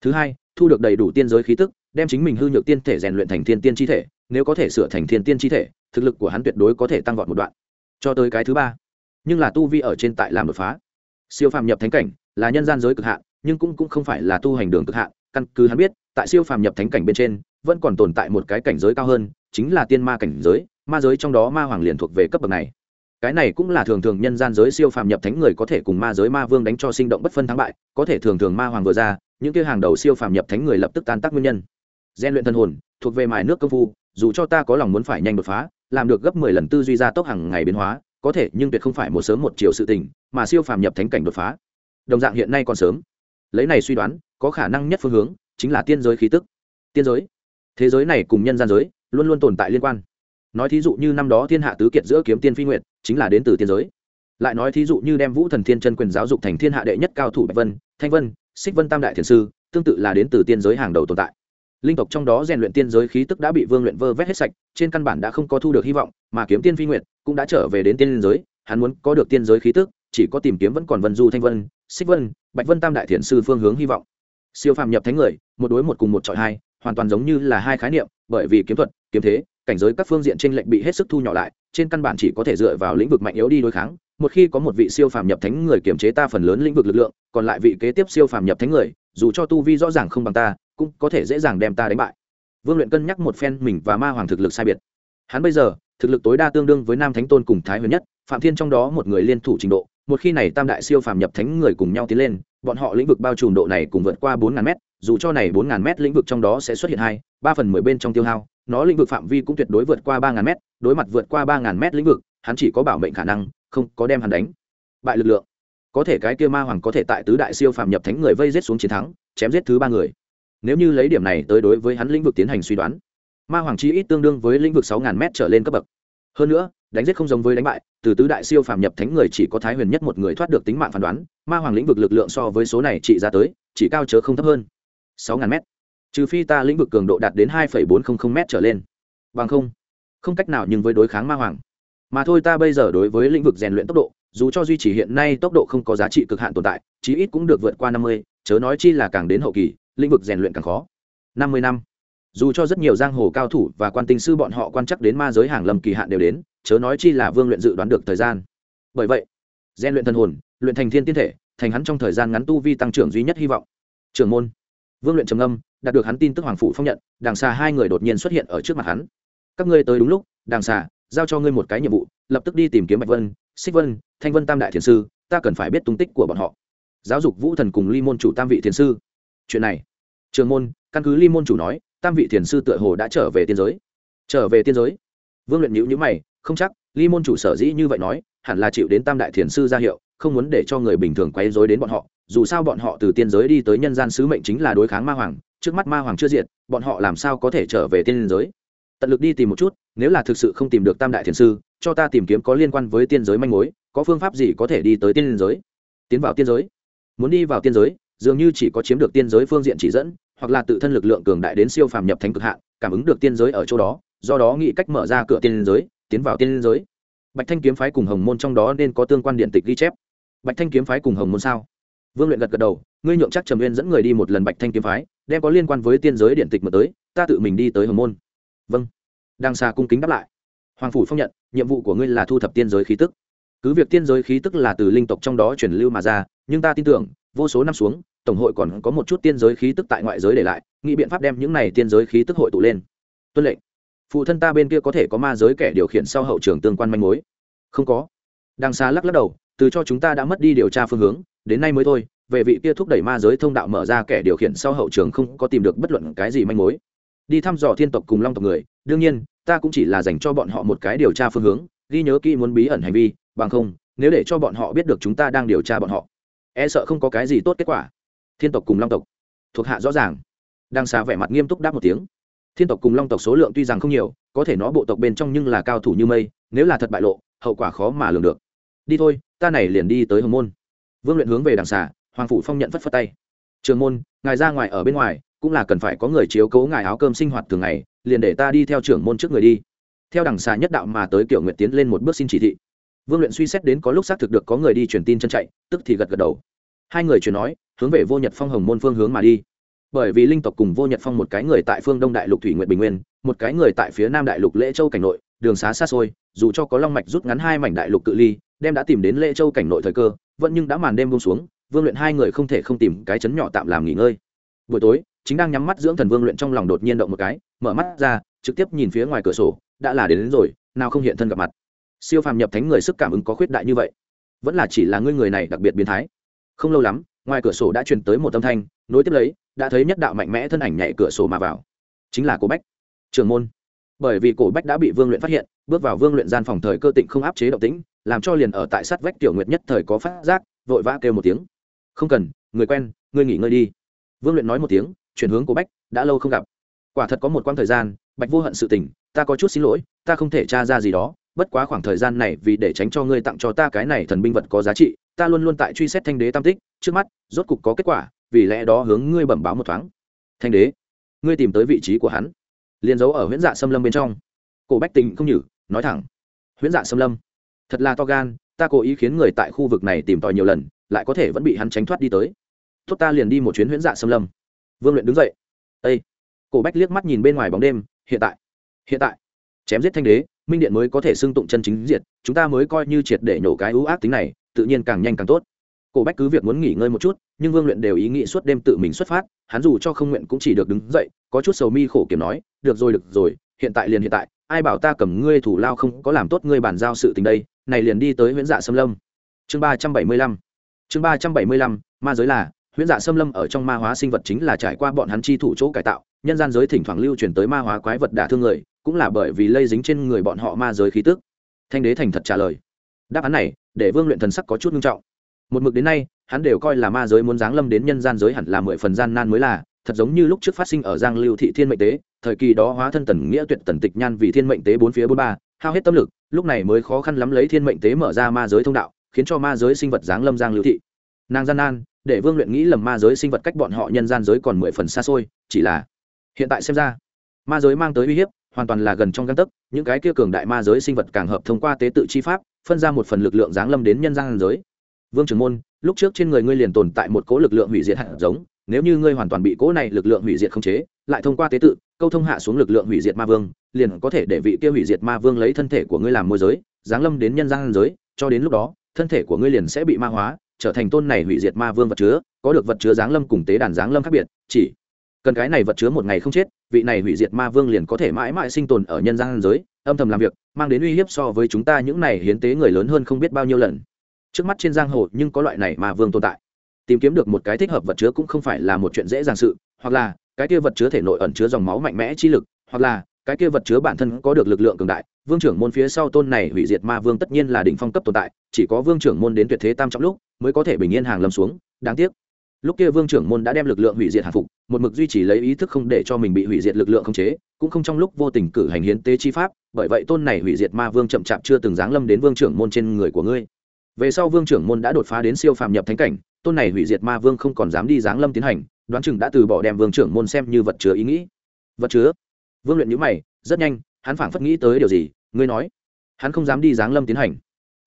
Thứ hai, thu được đầy đủ tiên giới khí tức, đem chính mình hư nhược tiên thể rèn luyện thành thiên tiên chi thể, nếu có thể sửa thành thiên tiên chi thể, thực lực của hắn tuyệt đối có thể tăng vọt một đoạn. Cho tới cái thứ ba, nhưng là tu vi ở trên tại làm đột phá. Siêu phàm nhập thánh cảnh là nhân gian giới cực hạn, nhưng cũng cũng không phải là tu hành đường cực hạn, căn cứ hắn biết, tại siêu phàm nhập thánh cảnh bên trên, vẫn còn tồn tại một cái cảnh giới cao hơn, chính là tiên ma cảnh giới, ma giới trong đó ma hoàng liền thuộc về cấp bậc này cái này cũng là thường thường nhân gian giới siêu phàm nhập thánh người có thể cùng ma giới ma vương đánh cho sinh động bất phân thắng bại, có thể thường thường ma hoàng vừa ra, những kia hàng đầu siêu phàm nhập thánh người lập tức tan tác nguyên nhân. Gian luyện thần hồn, thuộc về mài nước công phu, dù cho ta có lòng muốn phải nhanh đột phá, làm được gấp mười lần tư duy gia tốc hàng ngày biến hóa, có thể nhưng tuyệt không phải một sớm một chiều sự tình, mà siêu phàm nhập thánh cảnh đột phá. Đồng dạng hiện nay còn sớm. Lấy này suy đoán, có khả năng nhất phương hướng chính là tiên giới khí tức. Tiên giới. Thế giới này cùng nhân gian giới luôn luôn tồn tại liên quan. Nói thí dụ như năm đó thiên hạ tứ kiệt giữa kiếm tiên phi nguyện chính là đến từ tiên giới. Lại nói thí dụ như đem vũ thần thiên chân quyền giáo dục thành thiên hạ đệ nhất cao thủ bạch vân, thanh vân, xích vân tam đại thiền sư, tương tự là đến từ tiên giới hàng đầu tồn tại. Linh tộc trong đó rèn luyện tiên giới khí tức đã bị vương luyện vơ vét hết sạch, trên căn bản đã không có thu được hy vọng, mà kiếm tiên phi nguyện cũng đã trở về đến tiên giới, hắn muốn có được tiên giới khí tức, chỉ có tìm kiếm vẫn còn vân du thanh vân, xích vân, bạch vân tam đại thiền sư phương hướng hy vọng. Siêu phàm nhập thánh người, một đối một cùng một trọi hai, hoàn toàn giống như là hai khái niệm, bởi vì kiếm thuật, kiếm thế, cảnh giới các phương diện trên lệnh bị hết sức thu nhỏ lại trên căn bản chỉ có thể dựa vào lĩnh vực mạnh yếu đi đối kháng, một khi có một vị siêu phàm nhập thánh người kiểm chế ta phần lớn lĩnh vực lực lượng, còn lại vị kế tiếp siêu phàm nhập thánh người, dù cho tu vi rõ ràng không bằng ta, cũng có thể dễ dàng đem ta đánh bại. Vương luyện cân nhắc một phen mình và ma hoàng thực lực sai biệt. Hắn bây giờ, thực lực tối đa tương đương với nam thánh tôn cùng thái huyền nhất, phạm thiên trong đó một người liên thủ trình độ, một khi này tam đại siêu phàm nhập thánh người cùng nhau tiến lên, bọn họ lĩnh vực bao trùm độ này cùng vượt qua bốn ngàn mét, dù cho này bốn ngàn mét lĩnh vực trong đó sẽ xuất hiện hai, ba phần mười bên trong tiêu hao nó lĩnh vực phạm vi cũng tuyệt đối vượt qua ba ngàn mét, đối mặt vượt qua ba ngàn mét lĩnh vực, hắn chỉ có bảo mệnh khả năng, không có đem hắn đánh. Bại lực lượng. Có thể cái kia ma hoàng có thể tại tứ đại siêu phàm nhập thánh người vây giết xuống chiến thắng, chém giết thứ ba người. Nếu như lấy điểm này tới đối với hắn lĩnh vực tiến hành suy đoán, ma hoàng chi ít tương đương với lĩnh vực sáu ngàn mét trở lên cấp bậc. Hơn nữa, đánh giết không giống với đánh bại, từ tứ đại siêu phàm nhập thánh người chỉ có thái huyền nhất một người thoát được tính mạng phán đoán, ma hoàng lĩnh vực lực lượng so với số này trị ra tới, chỉ cao chớ không thấp hơn sáu ngàn mét trừ phi ta lĩnh vực cường độ đạt đến hai bốn trăm linh m trở lên. Bằng không không cách nào nhưng với đối kháng ma hoàng. Mà thôi ta bây giờ đối với lĩnh vực rèn luyện tốc độ, dù cho duy trì hiện nay tốc độ không có giá trị cực hạn tồn tại, chí ít cũng được vượt qua năm mươi, chớ nói chi là càng đến hậu kỳ, lĩnh vực rèn luyện càng khó. Năm mươi năm. Dù cho rất nhiều giang hồ cao thủ và quan tinh sư bọn họ quan chắc đến ma giới hàng lầm kỳ hạn đều đến, chớ nói chi là vương luyện dự đoán được thời gian. Bởi vậy, rèn luyện thần hồn, luyện thành thiên tiên thể, thành hắn trong thời gian ngắn tu vi tăng trưởng duy nhất hy vọng. Trưởng môn. Vương luyện trầm âm đạt được hắn tin tức hoàng phủ phong nhận, đằng xà hai người đột nhiên xuất hiện ở trước mặt hắn. Các ngươi tới đúng lúc, đằng xà giao cho ngươi một cái nhiệm vụ, lập tức đi tìm kiếm bạch vân, xích vân, thanh vân tam đại thiền sư, ta cần phải biết tung tích của bọn họ. Giáo dục vũ thần cùng ly môn chủ tam vị thiền sư. Chuyện này, trường môn, căn cứ ly môn chủ nói, tam vị thiền sư tựa hồ đã trở về tiên giới. Trở về tiên giới? Vương luyện nhữ nhữ mày, không chắc, ly môn chủ sở dĩ như vậy nói, hẳn là chịu đến tam đại thiền sư ra hiệu, không muốn để cho người bình thường quấy dối đến bọn họ. Dù sao bọn họ từ tiên giới đi tới nhân gian sứ mệnh chính là đối kháng ma hoàng trước mắt ma hoàng chưa diệt, bọn họ làm sao có thể trở về tiên giới? Tận lực đi tìm một chút, nếu là thực sự không tìm được tam đại thiền sư, cho ta tìm kiếm có liên quan với tiên giới manh mối, có phương pháp gì có thể đi tới tiên giới? Tiến vào tiên giới. Muốn đi vào tiên giới, dường như chỉ có chiếm được tiên giới phương diện chỉ dẫn, hoặc là tự thân lực lượng cường đại đến siêu phàm nhập thành cực hạn, cảm ứng được tiên giới ở chỗ đó, do đó nghĩ cách mở ra cửa tiên giới, tiến vào tiên giới. Bạch thanh kiếm phái cùng hồng môn trong đó nên có tương quan điện tịch ghi chép. Bạch thanh kiếm phái cùng hồng môn sao? Vương luyện gật gật đầu, ngươi nhượng chắc trầm nguyên dẫn người đi một lần bạch thanh kiếm phái đem có liên quan với tiên giới điện tịch mà tới, ta tự mình đi tới hồng môn. Vâng. Đang xa cung kính đáp lại. Hoàng phủ phong nhận, nhiệm vụ của ngươi là thu thập tiên giới khí tức. Cứ việc tiên giới khí tức là từ linh tộc trong đó truyền lưu mà ra, nhưng ta tin tưởng, vô số năm xuống, tổng hội còn có một chút tiên giới khí tức tại ngoại giới để lại, nghĩ biện pháp đem những này tiên giới khí tức hội tụ lên. Tuân lệnh. Phụ thân ta bên kia có thể có ma giới kẻ điều khiển sau hậu trường tương quan manh mối. Không có. Đang xa lắc lắc đầu, từ cho chúng ta đã mất đi điều tra phương hướng, đến nay mới thôi về vị kia thúc đẩy ma giới thông đạo mở ra kẻ điều khiển sau hậu trường không có tìm được bất luận cái gì manh mối. Đi thăm dò thiên tộc cùng long tộc người, đương nhiên, ta cũng chỉ là dành cho bọn họ một cái điều tra phương hướng, ghi nhớ kỹ muốn bí ẩn hành vi, bằng không, nếu để cho bọn họ biết được chúng ta đang điều tra bọn họ e sợ không có cái gì tốt kết quả. Thiên tộc cùng long tộc, thuộc hạ rõ ràng. Đang xa vẻ mặt nghiêm túc đáp một tiếng. Thiên tộc cùng long tộc số lượng tuy rằng không nhiều, có thể nó bộ tộc bên trong nhưng là cao thủ như mây, nếu là thật bại lộ, hậu quả khó mà lường được. Đi thôi, ta này liền đi tới hồng môn. Vương luyện hướng về đằng xà hoàng phủ phong nhận phất phất tay. Trường môn, ngài ra ngoài ở bên ngoài, cũng là cần phải có người chiếu cố ngài áo cơm sinh hoạt thường ngày, liền để ta đi theo trưởng môn trước người đi. Theo đằng xà nhất đạo mà tới kiểu nguyện tiến lên một bước xin chỉ thị. Vương luyện suy xét đến có lúc xác thực được có người đi truyền tin chân chạy, tức thì gật gật đầu. Hai người truyền nói, hướng về vô nhật phong hồng môn phương hướng mà đi. Bởi vì linh tộc cùng vô nhật phong một cái người tại phương đông đại lục thủy nguyện bình nguyên, một cái người tại phía nam đại lục lễ châu cảnh nội, đường xá xa xôi, dù cho có long mạch rút ngắn hai mảnh đại lục cự ly, đem đã tìm đến lễ châu cảnh nội thời cơ, vẫn nhưng đã màn đêm bông xuống vương luyện hai người không thể không tìm cái chấn nhỏ tạm làm nghỉ ngơi. Buổi tối chính đang nhắm mắt dưỡng thần vương luyện trong lòng đột nhiên động một cái mở mắt ra trực tiếp nhìn phía ngoài cửa sổ đã là đến, đến rồi nào không hiện thân gặp mặt. Siêu phàm nhập thánh người sức cảm ứng có khuyết đại như vậy vẫn là chỉ là ngươi người này đặc biệt biến thái. Không lâu lắm ngoài cửa sổ đã truyền tới một âm thanh nối tiếp lấy đã thấy nhất đạo mạnh mẽ thân ảnh nhảy cửa sổ mà vào. Chính là cổ bách trường môn. Bởi vì cổ bách đã bị vương luyện phát hiện bước vào vương luyện gian phòng thời cơ tịnh không áp chế động tĩnh làm cho liền ở tại sát vách tiểu nguyệt nhất thời có phát giác vội vã kêu một tiếng không cần, người quen ngươi nghỉ ngơi đi. Vương luyện nói một tiếng, chuyển hướng của bách, đã lâu không gặp. Quả thật có một quãng thời gian bạch vô hận sự tình, ta có chút xin lỗi, ta không thể tra ra gì đó, bất quá khoảng thời gian này vì để tránh cho ngươi tặng cho ta cái này thần binh vật có giá trị, ta luôn luôn tại truy xét thanh đế tam tích, trước mắt, rốt cục có kết quả, vì lẽ đó hướng ngươi bẩm báo một thoáng. Thanh đế, ngươi tìm tới vị trí của hắn. Liền giấu ở huyễn dạ xâm lâm bên trong. Cổ bách tình không nhử, nói thẳng. Huyễn dạ xâm lâm. Thật là to gan, ta cố ý khiến người tại khu vực này tìm tòi nhiều lần lại có thể vẫn bị hắn tránh thoát đi tới. Tốt, ta liền đi một chuyến huyễn dạ xâm lâm. Vương luyện đứng dậy. Ây cổ bách liếc mắt nhìn bên ngoài bóng đêm, hiện tại hiện tại. Chém giết thanh đế, minh điện mới có thể xưng tụng chân chính diệt, chúng ta mới coi như triệt để nhổ cái ưu ác tính này, tự nhiên càng nhanh càng tốt. Cổ bách cứ việc muốn nghỉ ngơi một chút, nhưng vương luyện đều ý nghĩ suốt đêm tự mình xuất phát, hắn dù cho không nguyện cũng chỉ được đứng dậy, có chút sầu mi khổ kiểm nói, được rồi được rồi, hiện tại liền hiện tại, ai bảo ta cầm ngươi thủ lao không có làm tốt ngươi bàn giao sự tình đây, này liền đi tới huyễn dạ xâm lâm. Chương ba trăm bảy mươi lăm chương ba trăm bảy mươi lăm, ma giới là, huyễn dạ xâm lâm ở trong ma hóa sinh vật chính là trải qua bọn hắn chi thủ chỗ cải tạo, nhân gian giới thỉnh thoảng lưu truyền tới ma hóa quái vật đả thương người, cũng là bởi vì lây dính trên người bọn họ ma giới khí tức. Thanh đế thành thật trả lời. Đáp án này, để vương luyện thần sắc có chút nghiêm trọng. Một mực đến nay, hắn đều coi là ma giới muốn giáng lâm đến nhân gian giới hẳn là mười phần gian nan mới là, thật giống như lúc trước phát sinh ở giang lưu thị thiên mệnh tế, thời kỳ đó hóa thân tần nghĩa tuyệt tần tịch nhan vì thiên mệnh tế bốn phía bốn ba, hao hết tâm lực, lúc này mới khó khăn lắm lấy thiên mệnh tế mở ra ma giới thông đạo khiến cho ma giới sinh vật giáng lâm giang lưu thị. Nàng gian nan, để vương luyện nghĩ lầm ma giới sinh vật cách bọn họ nhân gian giới còn mười phần xa xôi, chỉ là hiện tại xem ra, ma giới mang tới uy hiếp, hoàn toàn là gần trong găng tấc, những cái kia cường đại ma giới sinh vật càng hợp thông qua tế tự chi pháp, phân ra một phần lực lượng giáng lâm đến nhân gian giới. Vương trưởng môn, lúc trước trên người ngươi liền tồn tại một cố lực lượng hủy diệt hạt giống, nếu như ngươi hoàn toàn bị cố này lực lượng hủy diệt không chế, lại thông qua tế tự, câu thông hạ xuống lực lượng hủy diệt ma vương, liền có thể để vị kia hủy diệt ma vương lấy thân thể của ngươi làm môi giới, giáng lâm đến nhân gian giới, cho đến lúc đó thân thể của ngươi liền sẽ bị ma hóa, trở thành tôn này hủy diệt ma vương vật chứa, có được vật chứa giáng lâm cùng tế đàn giáng lâm khác biệt, chỉ cần cái này vật chứa một ngày không chết, vị này hủy diệt ma vương liền có thể mãi mãi sinh tồn ở nhân gian giới, âm thầm làm việc, mang đến uy hiếp so với chúng ta những này hiến tế người lớn hơn không biết bao nhiêu lần. Trước mắt trên giang hồ nhưng có loại này ma vương tồn tại. Tìm kiếm được một cái thích hợp vật chứa cũng không phải là một chuyện dễ dàng sự, hoặc là cái kia vật chứa thể nội ẩn chứa dòng máu mạnh mẽ chi lực, hoặc là cái kia vật chứa bản thân có được lực lượng cường đại vương trưởng môn phía sau tôn này hủy diệt ma vương tất nhiên là đỉnh phong cấp tồn tại, chỉ có vương trưởng môn đến tuyệt thế tam trọng lúc mới có thể bình yên hàng lâm xuống, đáng tiếc. Lúc kia vương trưởng môn đã đem lực lượng hủy diệt hàng phục, một mực duy trì lấy ý thức không để cho mình bị hủy diệt lực lượng khống chế, cũng không trong lúc vô tình cử hành hiến tế chi pháp, bởi vậy tôn này hủy diệt ma vương chậm chạp chưa từng giáng lâm đến vương trưởng môn trên người của ngươi. Về sau vương trưởng môn đã đột phá đến siêu phàm nhập thánh cảnh, tôn này hủy diệt ma vương không còn dám đi giáng lâm tiến hành, đoán chừng đã từ bỏ đem vương trưởng môn xem như vật chứa ý nghĩ. Vật chứa? Vương luyện nhữ mày, rất nhanh, hắn phảng phất nghĩ tới điều gì ngươi nói, hắn không dám đi giáng lâm tiến hành.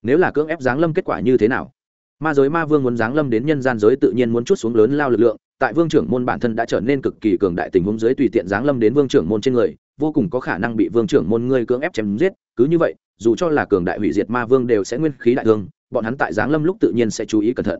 Nếu là cưỡng ép giáng lâm kết quả như thế nào? Ma giới ma vương muốn giáng lâm đến nhân gian giới tự nhiên muốn chút xuống lớn lao lực lượng, tại vương trưởng môn bản thân đã trở nên cực kỳ cường đại tình huống giới tùy tiện giáng lâm đến vương trưởng môn trên người, vô cùng có khả năng bị vương trưởng môn ngươi cưỡng ép chém giết, cứ như vậy, dù cho là cường đại hủy diệt ma vương đều sẽ nguyên khí đại thương, bọn hắn tại giáng lâm lúc tự nhiên sẽ chú ý cẩn thận.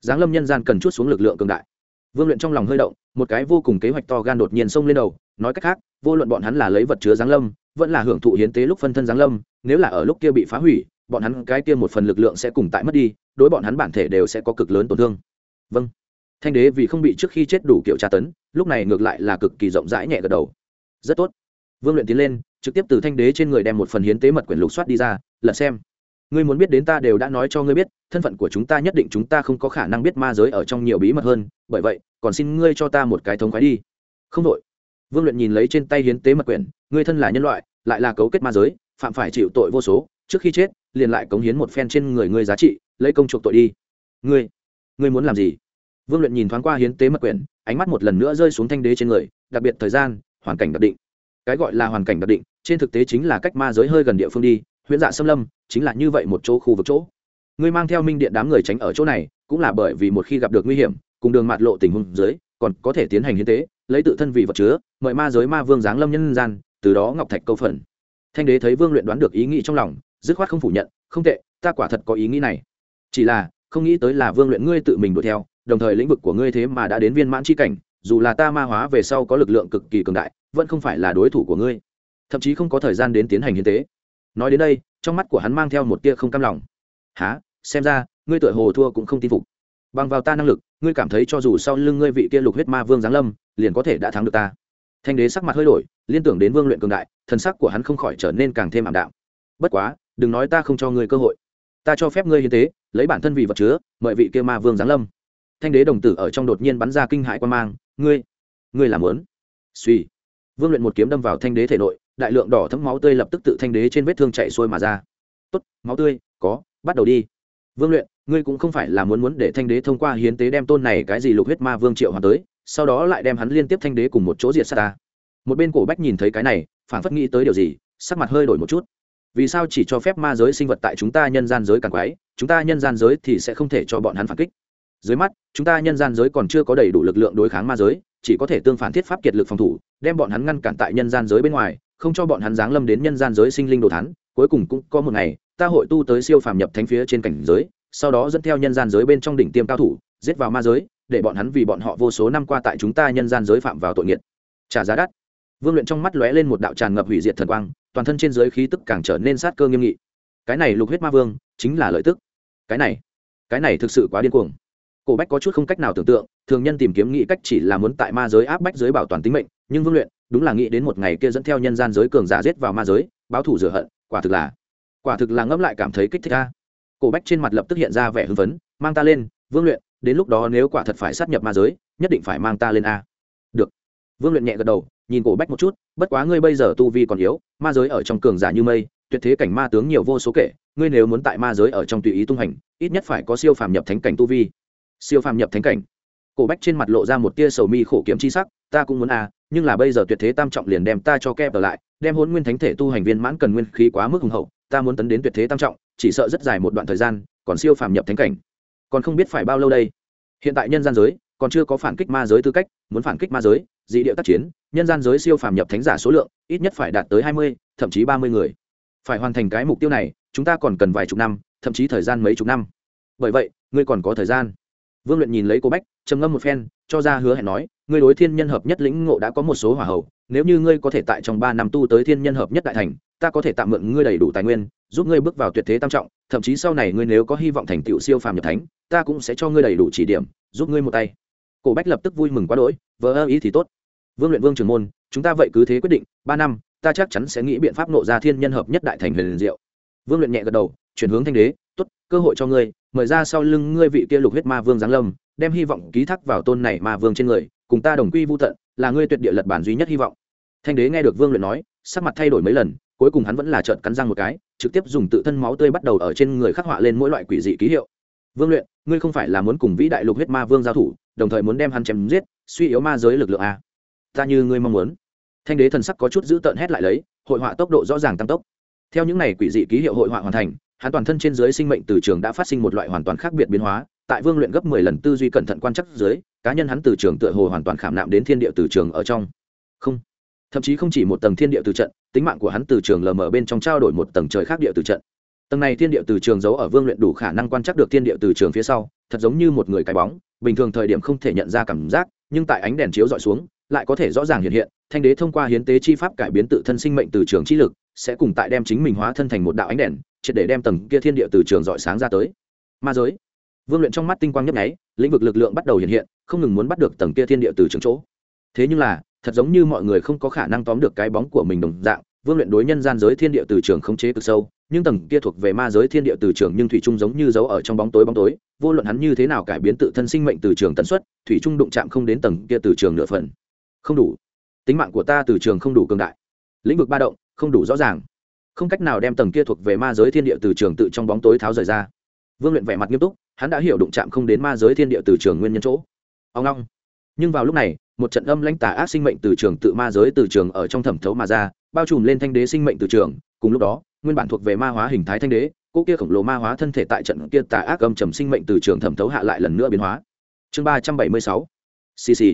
Giáng lâm nhân gian cần chút xuống lực lượng cường đại. Vương luyện trong lòng hơi động, một cái vô cùng kế hoạch to gan đột nhiên xông lên đầu, nói cách khác, vô luận bọn hắn là lấy vật chứa giáng lâm vẫn là hưởng thụ hiến tế lúc phân thân giáng lâm, nếu là ở lúc kia bị phá hủy, bọn hắn cái kia một phần lực lượng sẽ cùng tại mất đi, đối bọn hắn bản thể đều sẽ có cực lớn tổn thương. Vâng. Thanh đế vì không bị trước khi chết đủ kiểu tra tấn, lúc này ngược lại là cực kỳ rộng rãi nhẹ gật đầu. Rất tốt. Vương luyện tiến lên, trực tiếp từ thanh đế trên người đem một phần hiến tế mật quyển lục soát đi ra, lật xem. Ngươi muốn biết đến ta đều đã nói cho ngươi biết, thân phận của chúng ta nhất định chúng ta không có khả năng biết ma giới ở trong nhiều bí mật hơn, bởi vậy, còn xin ngươi cho ta một cái thống khoái đi. Không đội vương luyện nhìn lấy trên tay hiến tế mật quyển ngươi thân là nhân loại, lại là cấu kết ma giới, phạm phải chịu tội vô số, trước khi chết, liền lại cống hiến một phen trên người ngươi giá trị, lấy công chuộc tội đi. Ngươi ngươi muốn làm gì? Vương luyện nhìn thoáng qua hiến tế mật quyển, ánh mắt một lần nữa rơi xuống thanh đế trên người, đặc biệt thời gian, hoàn cảnh đặc định. Cái gọi là hoàn cảnh đặc định, trên thực tế chính là cách ma giới hơi gần địa phương đi huyễn dạ xâm lâm, chính là như vậy một chỗ khu vực chỗ. Ngươi mang theo minh điện đám người tránh ở chỗ này, cũng là bởi vì một khi gặp được nguy hiểm, cùng đường mạt lộ tình huống dưới, còn có thể tiến hành hiến tế lấy tự thân vì vật chứa, mời ma giới ma vương giáng lâm nhân gian, từ đó ngọc thạch câu phần. Thanh đế thấy vương luyện đoán được ý nghĩ trong lòng, dứt khoát không phủ nhận, không tệ, ta quả thật có ý nghĩ này. Chỉ là, không nghĩ tới là vương luyện ngươi tự mình đuổi theo, đồng thời lĩnh vực của ngươi thế mà đã đến viên mãn c h i cảnh, dù là ta ma hóa về sau có lực lượng cực kỳ cường đại, vẫn không phải là đối thủ của ngươi. Thậm chí không có thời gian đến tiến hành hiến tế. Nói đến đây, trong mắt của hắn mang theo một tia không cam lòng. Há xem ra, ngươi tựa hồ thua cũng không tin phục bằng vào ta năng lực ngươi cảm thấy cho dù sau lưng ngươi vị kia lục huyết ma vương giáng lâm liền có thể đã thắng được ta. Thanh đế sắc mặt hơi đổi liên tưởng đến vương luyện cường đại thần sắc của hắn không khỏi trở nên càng thêm ảm đạm. Bất quá đừng nói ta không cho ngươi cơ hội. Ta cho phép ngươi hiến tế, lấy bản thân vì vật chứa mời vị kia ma vương giáng lâm. Thanh đế đồng tử ở trong đột nhiên bắn ra kinh hãi quan mang ngươi ngươi làm lớn suy. Vương luyện một kiếm đâm vào thanh đế thể nội đại lượng đỏ thấm máu tươi lập tức tự thanh đế trên vết thương chạy xuôi mà ra. Tốt máu tươi có bắt đầu đi vương luyện, ngươi cũng không phải là muốn muốn để thanh đế thông qua hiến tế đem tôn này cái gì lục huyết ma vương triệu hoàng tới, sau đó lại đem hắn liên tiếp thanh đế cùng một chỗ diệt sát ta. Một bên cổ bách nhìn thấy cái này phản phất nghĩ tới điều gì, sắc mặt hơi đổi một chút. Vì sao chỉ cho phép ma giới sinh vật tại chúng ta nhân gian giới càng quái, chúng ta nhân gian giới thì sẽ không thể cho bọn hắn phản kích. Dưới mắt, chúng ta nhân gian giới còn chưa có đầy đủ lực lượng đối kháng ma giới, chỉ có thể tương phản thiết pháp kiệt lực phòng thủ, đem bọn hắn ngăn cản tại nhân gian giới bên ngoài, không cho bọn hắn giáng lâm đến nhân gian giới sinh linh đồ thắn cuối cùng cũng có một ngày ta hội tu tới siêu phàm nhập thánh phía trên cảnh giới, sau đó dẫn theo nhân gian giới bên trong đỉnh tiêm cao thủ, giết vào ma giới, để bọn hắn vì bọn họ vô số năm qua tại chúng ta nhân gian giới phạm vào tội nghiệt. Trả giá đắt. Vương luyện trong mắt lóe lên một đạo tràn ngập hủy diệt thần quang, toàn thân trên giới khí tức càng trở nên sát cơ nghiêm nghị. Cái này lục huyết ma vương, chính là lợi tức. Cái này cái này thực sự quá điên cuồng. Cổ bách có chút không cách nào tưởng tượng, thường nhân tìm kiếm nghĩ cách chỉ là muốn tại ma giới áp bách giới bảo toàn tính mệnh, nhưng vương luyện đúng là nghĩ đến một ngày kia dẫn theo nhân gian giới cường giả giết vào ma giới, báo thủ rửa hận, quả thực là quả thực là ngẫm lại cảm thấy kích thích ta cổ bách trên mặt lập tức hiện ra vẻ hưng phấn, mang ta lên, vương luyện, đến lúc đó nếu quả thật phải sát nhập ma giới, nhất định phải mang ta lên a. Được. Vương luyện nhẹ gật đầu, nhìn cổ bách một chút, bất quá ngươi bây giờ tu vi còn yếu, ma giới ở trong cường giả như mây, tuyệt thế cảnh ma tướng nhiều vô số kể, ngươi nếu muốn tại ma giới ở trong tùy ý tung hành, ít nhất phải có siêu phàm nhập thánh cảnh tu vi. Siêu phàm nhập thánh cảnh? Cổ bách trên mặt lộ ra một tia sầu mi khổ kiếm chi sắc, ta cũng muốn a, nhưng là bây giờ tuyệt thế tam trọng liền đem ta cho kẹp ở lại, đem hôn nguyên thánh thể tu hành viên mãn cần nguyên khí quá mức hùng hậu ta muốn tấn đến tuyệt thế tam trọng, chỉ sợ rất dài một đoạn thời gian, còn siêu phàm nhập thánh cảnh. Còn không biết phải bao lâu đây. Hiện tại nhân gian giới, còn chưa có phản kích ma giới tư cách, muốn phản kích ma giới, dị địa tác chiến, nhân gian giới siêu phàm nhập thánh giả số lượng, ít nhất phải đạt tới hai mươi, thậm chí ba mươi người. Phải hoàn thành cái mục tiêu này, chúng ta còn cần vài chục năm, thậm chí thời gian mấy chục năm. Bởi vậy, ngươi còn có thời gian. Vương luyện nhìn lấy cô bách, trầm ngâm một phen, cho ra hứa hẹn nói, ngươi đối thiên nhân hợp nhất lĩnh ngộ đã có một số hỏa hậu nếu như ngươi có thể tại trong ba năm tu tới thiên nhân hợp nhất đại thành ta có thể tạm mượn ngươi đầy đủ tài nguyên, giúp ngươi bước vào tuyệt thế tam trọng, thậm chí sau này ngươi nếu có hy vọng thành tựu siêu phàm nhập thánh, ta cũng sẽ cho ngươi đầy đủ chỉ điểm, giúp ngươi một tay. Cổ bách lập tức vui mừng quá đỗi vỡ ơ, ý thì tốt. Vương luyện vương trường môn, chúng ta vậy cứ thế quyết định, ba năm, ta chắc chắn sẽ nghĩ biện pháp nộ ra thiên nhân hợp nhất đại thành huyền diệu. Vương luyện nhẹ gật đầu, chuyển hướng thanh đế, tốt, cơ hội cho ngươi, mời ra sau lưng ngươi vị kia lục huyết ma vương giáng lâm, đem hy vọng ký thác vào tôn này ma vương trên người, cùng ta đồng quy vô tận, là ngươi tuyệt địa lật bản duy nhất hy vọng. Thanh đế nghe được vương luyện nói, sắc mặt thay đổi mấy lần cuối cùng hắn vẫn là trợn cắn răng một cái, trực tiếp dùng tự thân máu tươi bắt đầu ở trên người khắc họa lên mỗi loại quỷ dị ký hiệu. Vương luyện, ngươi không phải là muốn cùng vĩ đại lục huyết ma vương giao thủ, đồng thời muốn đem hắn chém giết, suy yếu ma giới lực lượng a. Ta như ngươi mong muốn. Thanh đế thần sắc có chút giữ tợn hét lại lấy, hội họa tốc độ rõ ràng tăng tốc. Theo những này quỷ dị ký hiệu hội họa hoàn thành, hắn toàn thân trên dưới sinh mệnh từ trường đã phát sinh một loại hoàn toàn khác biệt biến hóa, tại vương luyện gấp mười lần tư duy cẩn thận quan chắc dưới, cá nhân hắn từ trường tựa hồ hoàn toàn khảm nạm đến thiên địa từ trường ở trong. Không thậm chí không chỉ một tầng thiên địa từ trận, tính mạng của hắn từ trường lờ mờ bên trong trao đổi một tầng trời khác địa từ trận. Tầng này thiên địa từ trường giấu ở vương luyện đủ khả năng quan trắc được thiên địa từ trường phía sau, thật giống như một người cái bóng, bình thường thời điểm không thể nhận ra cảm giác, nhưng tại ánh đèn chiếu dọi xuống, lại có thể rõ ràng hiện hiện, thanh đế thông qua hiến tế chi pháp cải biến tự thân sinh mệnh từ trường chi lực, sẽ cùng tại đem chính mình hóa thân thành một đạo ánh đèn, triệt để đem tầng kia thiên địa từ trường dọi sáng ra tới. Ma giới. Vương luyện trong mắt tinh quang nhấp nháy, lĩnh vực lực lượng bắt đầu hiện hiện, không ngừng muốn bắt được tầng kia thiên địa từ trường chỗ. Thế nhưng là thật giống như mọi người không có khả năng tóm được cái bóng của mình đồng dạng, vương luyện đối nhân gian giới thiên địa từ trường khống chế cực sâu, nhưng tầng kia thuộc về ma giới thiên địa từ trường nhưng thủy trung giống như giấu ở trong bóng tối bóng tối, vô luận hắn như thế nào cải biến tự thân sinh mệnh từ trường tần suất, thủy trung đụng chạm không đến tầng kia từ trường nửa phần. Không đủ. Tính mạng của ta từ trường không đủ cường đại. Lĩnh vực ba động, không đủ rõ ràng. Không cách nào đem tầng kia thuộc về ma giới thiên địa từ trường tự trong bóng tối tháo rời ra. Vương luyện vẻ mặt nghiêm túc, hắn đã hiểu đụng chạm không đến ma giới thiên địa từ trường nguyên nhân chỗ. Ông long. Nhưng vào lúc này một trận âm lãnh tà ác sinh mệnh từ trường tự ma giới từ trường ở trong thẩm thấu mà ra, bao trùm lên thanh đế sinh mệnh từ trường. Cùng lúc đó, nguyên bản thuộc về ma hóa hình thái thanh đế, cô kia khổng lồ ma hóa thân thể tại trận kia tà ác âm trầm sinh mệnh từ trường thẩm thấu hạ lại lần nữa biến hóa. Chương ba trăm bảy mươi sáu. Cc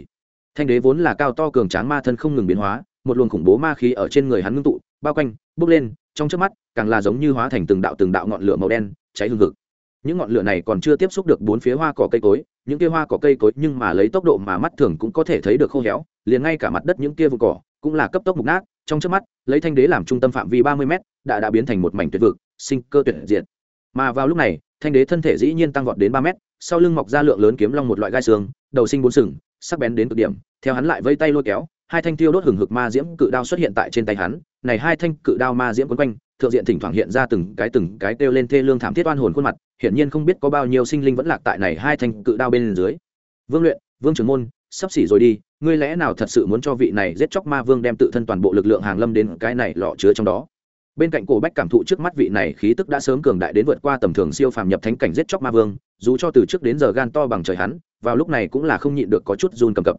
thanh đế vốn là cao to cường tráng ma thân không ngừng biến hóa, một luồng khủng bố ma khí ở trên người hắn ngưng tụ, bao quanh, bốc lên, trong trước mắt, càng là giống như hóa thành từng đạo từng đạo ngọn lửa màu đen, cháy hương thực những ngọn lửa này còn chưa tiếp xúc được bốn phía hoa cỏ cây cối những kia hoa cỏ cây cối nhưng mà lấy tốc độ mà mắt thường cũng có thể thấy được khô héo, liền ngay cả mặt đất những kia vụ cỏ cũng là cấp tốc mục nát, trong trước mắt, lấy thanh đế làm trung tâm phạm vi ba mươi m đã đã biến thành một mảnh tuyệt vực, sinh cơ tuyệt diệt. Mà vào lúc này, thanh đế thân thể dĩ nhiên tăng vọt đến ba mét, sau lưng mọc ra lượng lớn kiếm long một loại gai xương, đầu sinh bốn sừng, sắc bén đến cực điểm, theo hắn lại vây tay lôi kéo, hai thanh tiêu đốt hừng hực ma diễm cự đao xuất hiện tại trên tay hắn, này hai thanh cự đao ma diễm quấn quanh thượng diện thỉnh thoảng hiện ra từng cái từng cái kêu lên thê lương thảm thiết oan hồn khuôn mặt, hiển nhiên không biết có bao nhiêu sinh linh vẫn lạc tại này hai thanh cự đao bên dưới. Vương luyện, vương trưởng môn, sắp xỉ rồi đi, ngươi lẽ nào thật sự muốn cho vị này giết chóc ma vương đem tự thân toàn bộ lực lượng hàng lâm đến cái này lọ chứa trong đó? Bên cạnh cổ bách cảm thụ trước mắt vị này khí tức đã sớm cường đại đến vượt qua tầm thường siêu phàm nhập thánh cảnh giết chóc ma vương, dù cho từ trước đến giờ gan to bằng trời hắn, vào lúc này cũng là không nhịn được có chút run cầm cập.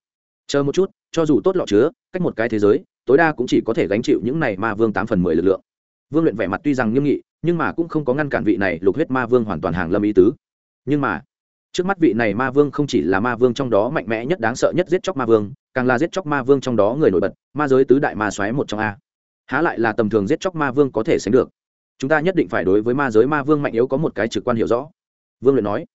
Chờ một chút, cho dù tốt lọ chứa, cách một cái thế giới, tối đa cũng chỉ có thể gánh chịu những này ma vương tám phần mười lực lượng vương luyện vẻ mặt tuy rằng nghiêm nghị, nhưng mà cũng không có ngăn cản vị này, lục huyết ma vương hoàn toàn hàng lâm ý tứ. Nhưng mà, trước mắt vị này ma vương không chỉ là ma vương trong đó mạnh mẽ nhất, đáng sợ nhất giết chóc ma vương, càng là giết chóc ma vương trong đó người nổi bật, ma giới tứ đại ma xoáy một trong a. Há lại là tầm thường giết chóc ma vương có thể sánh được. Chúng ta nhất định phải đối với ma giới ma vương mạnh yếu có một cái trực quan hiểu rõ. Vương luyện nói,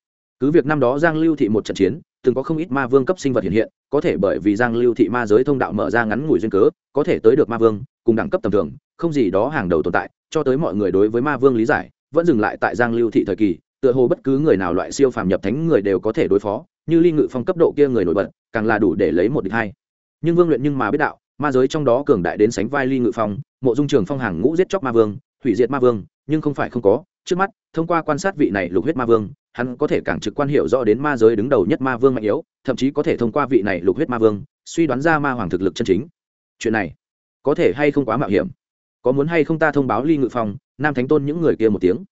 cứ việc năm đó giang lưu thị một trận chiến, từng có không ít ma vương cấp sinh vật hiện hiện, có thể bởi vì giang lưu thị ma giới thông đạo mở ra ngắn ngủi duyên cớ, có thể tới được ma vương cùng đẳng cấp tầm thường, không gì đó hàng đầu tồn tại, cho tới mọi người đối với ma vương lý giải, vẫn dừng lại tại giang lưu thị thời kỳ, tựa hồ bất cứ người nào loại siêu phàm nhập thánh người đều có thể đối phó, như ly ngự phong cấp độ kia người nổi bật, càng là đủ để lấy một địch hai. Nhưng vương luyện nhưng mà biết đạo, ma giới trong đó cường đại đến sánh vai ly ngự phong, mộ dung trường phong hàng ngũ giết chóc ma vương, hủy diệt ma vương, nhưng không phải không có, trước mắt, thông qua quan sát vị này lục huyết ma vương, hắn có thể càng trực quan hiểu rõ đến ma giới đứng đầu nhất ma vương mạnh yếu, thậm chí có thể thông qua vị này lục huyết ma vương, suy đoán ra ma hoàng thực lực chân chính. Chuyện này có thể hay không quá mạo hiểm? Có muốn hay không ta thông báo ly ngự phong, nam thánh tôn những người kia một tiếng?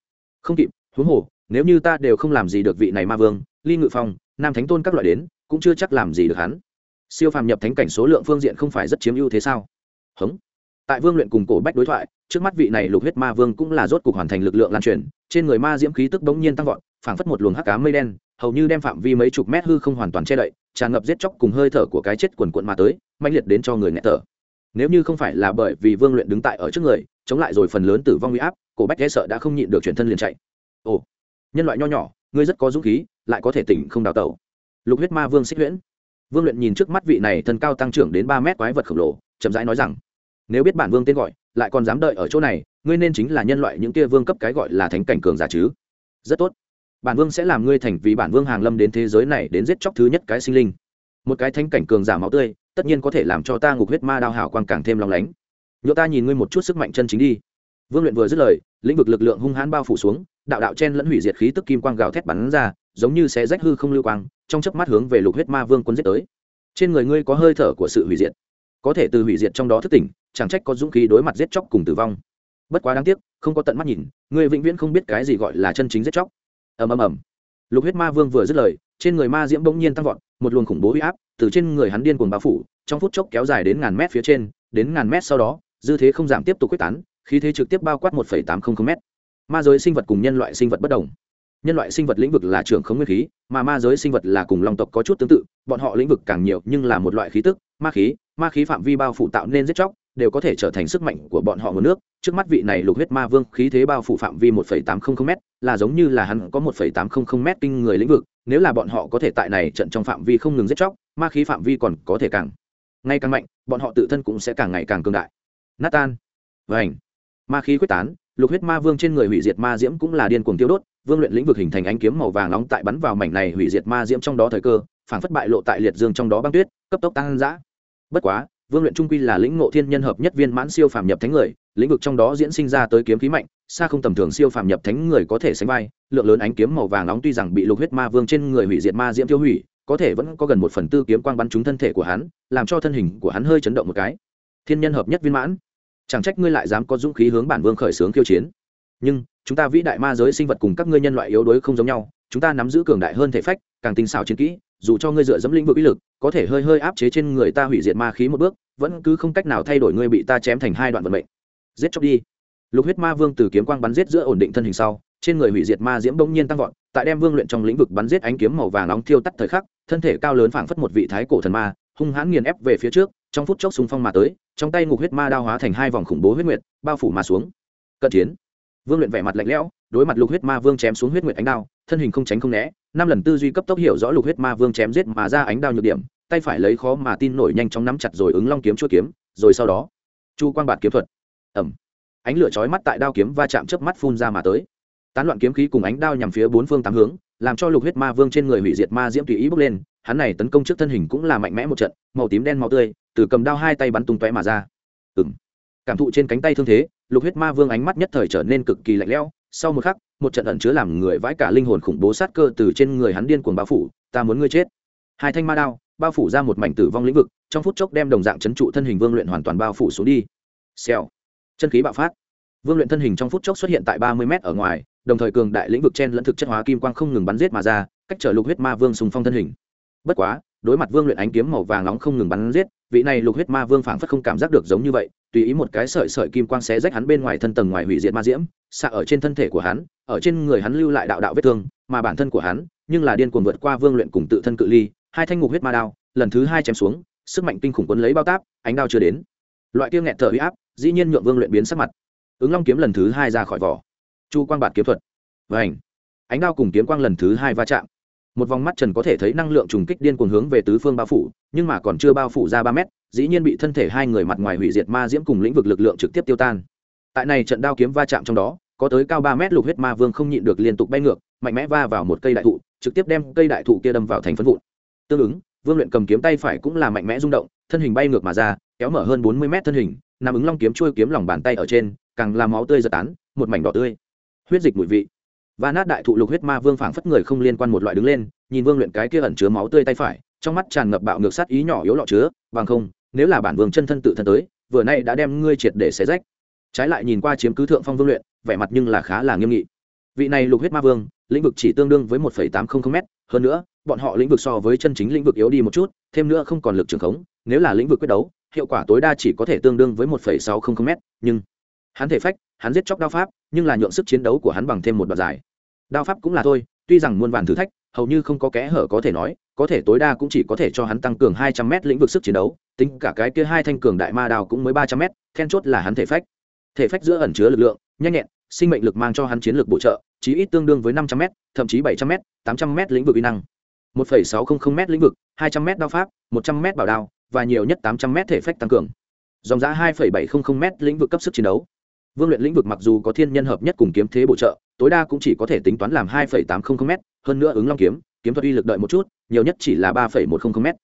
Không kịp, huống hồ, nếu như ta đều không làm gì được vị này ma vương, ly ngự phong, nam thánh tôn các loại đến, cũng chưa chắc làm gì được hắn. Siêu phàm nhập thánh cảnh số lượng phương diện không phải rất chiếm ưu thế sao? Hống. Tại vương luyện cùng cổ bách đối thoại, trước mắt vị này lục huyết ma vương cũng là rốt cục hoàn thành lực lượng lan truyền, trên người ma diễm khí tức bỗng nhiên tăng vọt, phảng phất một luồng hắc cá mây đen, hầu như đem phạm vi mấy chục mét hư không hoàn toàn che đậy, tràn ngập giết chóc cùng hơi thở của cái chết quần quận mà tới mạnh liệt đến cho người nghẹt thở nếu như không phải là bởi vì vương luyện đứng tại ở trước người, chống lại rồi phần lớn tử vong huy áp, cổ bách e sợ đã không nhịn được chuyển thân liền chạy. Ồ, nhân loại nho nhỏ, ngươi rất có dũng khí, lại có thể tỉnh không đào tẩu. Lục huyết ma vương xích huyễn. Vương luyện nhìn trước mắt vị này thân cao tăng trưởng đến ba mét quái vật khổng lồ, chậm rãi nói rằng, nếu biết bản vương tên gọi, lại còn dám đợi ở chỗ này, ngươi nên chính là nhân loại những kia vương cấp cái gọi là thánh cảnh cường giả chứ? Rất tốt. Bản vương sẽ làm ngươi thành vì bản vương hàng lâm đến thế giới này đến giết chóc thứ nhất cái sinh linh. Một cái thánh cảnh cường giả máu tươi tất nhiên có thể làm cho ta ngục huyết ma đao hảo quang càng thêm lòng lánh. Nhựa ta nhìn ngươi một chút sức mạnh chân chính đi. Vương luyện vừa dứt lời, lĩnh vực lực lượng hung hãn bao phủ xuống, đạo đạo chen lẫn hủy diệt khí tức kim quang gào thét bắn ra, giống như sẽ rách hư không lưu quang, trong chớp mắt hướng về lục huyết ma vương quân giết tới. Trên người ngươi có hơi thở của sự hủy diệt. Có thể từ hủy diệt trong đó thức tỉnh, chẳng trách có dũng khí đối mặt giết chóc cùng tử vong. Bất quá đáng tiếc, không có tận mắt nhìn, ngươi vĩnh viễn không biết cái gì gọi là chân chính giết chóc. Ầm ầm ầm. Lục huyết ma vương vừa dứt lời, trên người ma diễm bỗng nhiên tăng vọt, một luồng khủng bố huy áp từ trên người hắn điên cuồng bao phủ, trong phút chốc kéo dài đến ngàn mét phía trên, đến ngàn mét sau đó, dư thế không giảm tiếp tục quyết tán, khí thế trực tiếp bao quát một tám trăm linh m ma giới sinh vật cùng nhân loại sinh vật bất đồng. Nhân loại sinh vật lĩnh vực là trưởng không nguyên khí, mà ma giới sinh vật là cùng long tộc có chút tương tự, bọn họ lĩnh vực càng nhiều nhưng là một loại khí tức, ma khí ma khí phạm vi bao phủ tạo nên giết chóc đều có thể trở thành sức mạnh của bọn họ nguồn nước. Trước mắt vị này lục huyết ma vương khí thế bao phủ phạm vi một tám trăm linh m là giống như là hắn có một tám trăm linh m kinh người lĩnh vực. Nếu là bọn họ có thể tại này trận trong phạm vi không ngừng giết chóc, ma khí phạm vi còn có thể càng ngày càng mạnh, bọn họ tự thân cũng sẽ càng ngày càng cường đại. Natan vảnh ma khí quyết tán, lục huyết ma vương trên người hủy diệt ma diễm cũng là điên cuồng tiêu đốt. Vương luyện lĩnh vực hình thành ánh kiếm màu vàng nóng tại bắn vào mảnh này hủy diệt ma diễm trong đó thời cơ phản phất bại lộ tại liệt dương trong đó băng tuyết, cấp tốc tăng giã bất quá vương luyện trung quy là lĩnh ngộ thiên nhân hợp nhất viên mãn siêu phàm nhập thánh người, lĩnh vực trong đó diễn sinh ra tới kiếm khí mạnh, xa không tầm thường siêu phàm nhập thánh người có thể sánh vai, lượng lớn ánh kiếm màu vàng nóng tuy rằng bị lục huyết ma vương trên người hủy diệt ma diễm tiêu hủy, có thể vẫn có gần một phần tư kiếm quang bắn trúng thân thể của hắn, làm cho thân hình của hắn hơi chấn động một cái. Thiên nhân hợp nhất viên mãn. Chẳng trách ngươi lại dám có dũng khí hướng bản vương khởi xướng khiêu chiến. Nhưng, chúng ta vĩ đại ma giới sinh vật cùng các ngươi nhân loại yếu đuối không giống nhau, chúng ta nắm giữ cường đại hơn thể phách, càng tinh xảo chiến kỹ dù cho ngươi dựa dẫm lĩnh vực ý lực, có thể hơi hơi áp chế trên người ta hủy diệt ma khí một bước, vẫn cứ không cách nào thay đổi ngươi bị ta chém thành hai đoạn vận mệnh. Giết chóc đi. Lục huyết ma vương từ kiếm quang bắn giết giữa ổn định thân hình sau, trên người hủy diệt ma diễm bỗng nhiên tăng vọt, tại đem vương luyện trong lĩnh vực bắn giết ánh kiếm màu vàng nóng thiêu tắt thời khắc, thân thể cao lớn phảng phất một vị thái cổ thần ma, hung hãn nghiền ép về phía trước, trong phút chốc xung phong mà tới, trong tay ngục huyết ma đao hóa thành hai vòng khủng bố huyết nguyệt, bao phủ mà xuống. Cận chiến. Vương luyện vẻ mặt lạnh lẽo đối mặt lục huyết ma vương chém xuống huyết nguyệt ánh đao, thân hình không tránh không né, năm lần tư duy cấp tốc hiểu rõ lục huyết ma vương chém giết mà ra ánh đao nhược điểm, tay phải lấy khó mà tin nổi nhanh chóng nắm chặt rồi ứng long kiếm chuôi kiếm, rồi sau đó, chu quang bạt kiếm thuật. Ẩm ánh lửa chói mắt tại đao kiếm va chạm trước mắt phun ra mà tới. Tán loạn kiếm khí cùng ánh đao nhằm phía bốn phương tám hướng, làm cho lục huyết ma vương trên người hủy diệt ma diễm tùy ý bốc lên, hắn này tấn công trước thân hình cũng là mạnh mẽ một trận, màu tím đen màu tươi từ cầm đao hai tay bắn tung tóe mà ra. Ừng cảm thụ trên cánh tay thương thế, lục huyết ma vương ánh mắt nhất thời trở nên cực kỳ lạnh lẽo sau một khắc, một trận ẩn chứa làm người vãi cả linh hồn khủng bố sát cơ từ trên người hắn điên cuồng bao phủ, ta muốn ngươi chết. Hai thanh ma đao bao phủ ra một mảnh tử vong lĩnh vực, trong phút chốc đem đồng dạng chấn trụ thân hình vương luyện hoàn toàn bao phủ xuống đi. Xèo. Chân khí bạo phát. Vương luyện thân hình trong phút chốc xuất hiện tại ba mươi m ở ngoài, đồng thời cường đại lĩnh vực chen lẫn thực chất hóa kim quang không ngừng bắn giết mà ra, cách trở lục huyết ma vương sùng phong thân hình. Bất quá, đối mặt vương luyện ánh kiếm màu vàng nóng không ngừng bắn giết vị này lục huyết ma vương phảng phất không cảm giác được giống như vậy, tùy ý một cái sợi sợi kim quang xé rách hắn bên ngoài thân tầng ngoài hủy diệt ma diễm, xạ ở trên thân thể của hắn, ở trên người hắn lưu lại đạo đạo vết thương, mà bản thân của hắn, nhưng là điên cuồng vượt qua vương luyện cùng tự thân cự ly, hai thanh ngục huyết ma đao, lần thứ hai chém xuống, sức mạnh kinh khủng quấn lấy bao táp, ánh đao chưa đến. Loại kia nghẹt thở huy áp, dĩ nhiên nhượng vương luyện biến sắc mặt. Ứng long kiếm lần thứ hai ra khỏi vỏ. Chu quang bạt kiếm thuật. Và ảnh ánh đao cùng kiếm quang lần thứ hai va chạm một vòng mắt trần có thể thấy năng lượng trùng kích điên cuồng hướng về tứ phương bao phủ, nhưng mà còn chưa bao phủ ra ba mét, dĩ nhiên bị thân thể hai người mặt ngoài hủy diệt ma diễm cùng lĩnh vực lực lượng trực tiếp tiêu tan. Tại này trận đao kiếm va chạm trong đó, có tới cao ba mét lục huyết ma vương không nhịn được liên tục bay ngược, mạnh mẽ va vào một cây đại thụ, trực tiếp đem cây đại thụ kia đâm vào thành phân vụn. Tương ứng, vương luyện cầm kiếm tay phải cũng là mạnh mẽ rung động, thân hình bay ngược mà ra, kéo mở hơn bốn mươi mét thân hình nằm ứng long kiếm trôi kiếm lòng bàn tay ở trên, càng làm máu tươi giật tán, một mảnh đỏ tươi. Huyết dịch mùi vị và nát đại thụ lục huyết ma vương phảng phất người không liên quan một loại đứng lên, nhìn vương luyện cái kia ẩn chứa máu tươi tay phải, trong mắt tràn ngập bạo ngược sát ý nhỏ yếu lọ chứa, bằng không, nếu là bản vương chân thân tự thân tới, vừa nay đã đem ngươi triệt để xé rách. Trái lại nhìn qua chiếm cứ thượng phong vương luyện, vẻ mặt nhưng là khá là nghiêm nghị. Vị này lục huyết ma vương, lĩnh vực chỉ tương đương với một tám trăm linh m hơn nữa, bọn họ lĩnh vực so với chân chính lĩnh vực yếu đi một chút, thêm nữa không còn lực trường khống, nếu là lĩnh vực quyết đấu, hiệu quả tối đa chỉ có thể tương đương với một sáu trăm linh m nhưng hắn thể phách, hắn giết chóc đao pháp, nhưng là nhượng sức chiến đấu của hắn bằng thêm một đoạn dài. Đao pháp cũng là thôi, tuy rằng muôn vàn thử thách, hầu như không có kẽ hở có thể nói, có thể tối đa cũng chỉ có thể cho hắn tăng cường hai trăm m lĩnh vực sức chiến đấu, tính cả cái kia hai thanh cường đại ma đao cũng mới ba trăm m then chốt là hắn thể phách. Thể phách giữa ẩn chứa lực lượng, nhanh nhẹn, sinh mệnh lực mang cho hắn chiến lược bổ trợ, chí ít tương đương với năm trăm m thậm chí bảy trăm m tám trăm m lĩnh vực uy năng. Một sáu trăm linh m lĩnh vực, hai trăm m đao pháp, một trăm m bảo đao, và nhiều nhất tám trăm m thể phách tăng cường. Dòng giá hai bảy trăm linh m lĩnh vực cấp sức chiến đấu vương luyện lĩnh vực mặc dù có thiên nhân hợp nhất cùng kiếm thế bổ trợ, tối đa cũng chỉ có thể tính toán làm hai tám trăm linh m hơn nữa ứng long kiếm kiếm thuật uy lực đợi một chút, nhiều nhất chỉ là ba một trăm linh m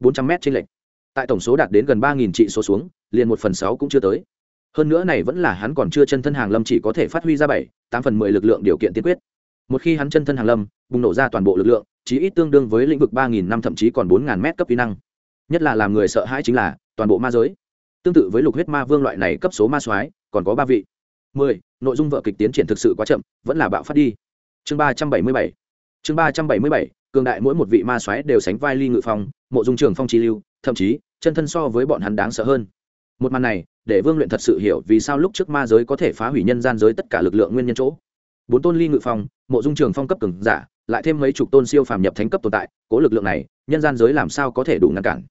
bốn trăm m trên lệch. Tại tổng số đạt đến gần ba trị số xuống, liền một phần sáu cũng chưa tới. Hơn nữa này vẫn là hắn còn chưa chân thân hàng lâm chỉ có thể phát huy ra bảy, tám phần mười lực lượng điều kiện tiên quyết. Một khi hắn chân thân hàng lâm, bùng nổ ra toàn bộ lực lượng, chí ít tương đương với lĩnh vực ba nghìn năm thậm chí còn bốn ngàn mét cấp kỹ năng. Nhất là làm người sợ hãi chính là toàn bộ ma giới. Tương tự với lục huyết ma vương loại này cấp số ma soái còn có ba vị. Mười, nội dung vợ kịch tiến triển thực sự quá chậm, vẫn là bạo phát đi. Chương ba trăm bảy mươi bảy. Chương ba trăm bảy mươi bảy, cường đại mỗi một vị ma soái đều sánh vai ly ngự phong, mộ dung trường phong chi lưu, thậm chí, chân thân so với bọn hắn đáng sợ hơn. Một màn này, để vương luyện thật sự hiểu vì sao lúc trước ma giới có thể phá hủy nhân gian giới tất cả lực lượng nguyên nhân chỗ. Bốn tôn ly ngự phong, mộ dung trường phong cấp cường giả, lại thêm mấy chục tôn siêu phàm nhập thánh cấp tồn tại, cố lực lượng này, nhân gian giới làm sao có thể đủ ngăn cản?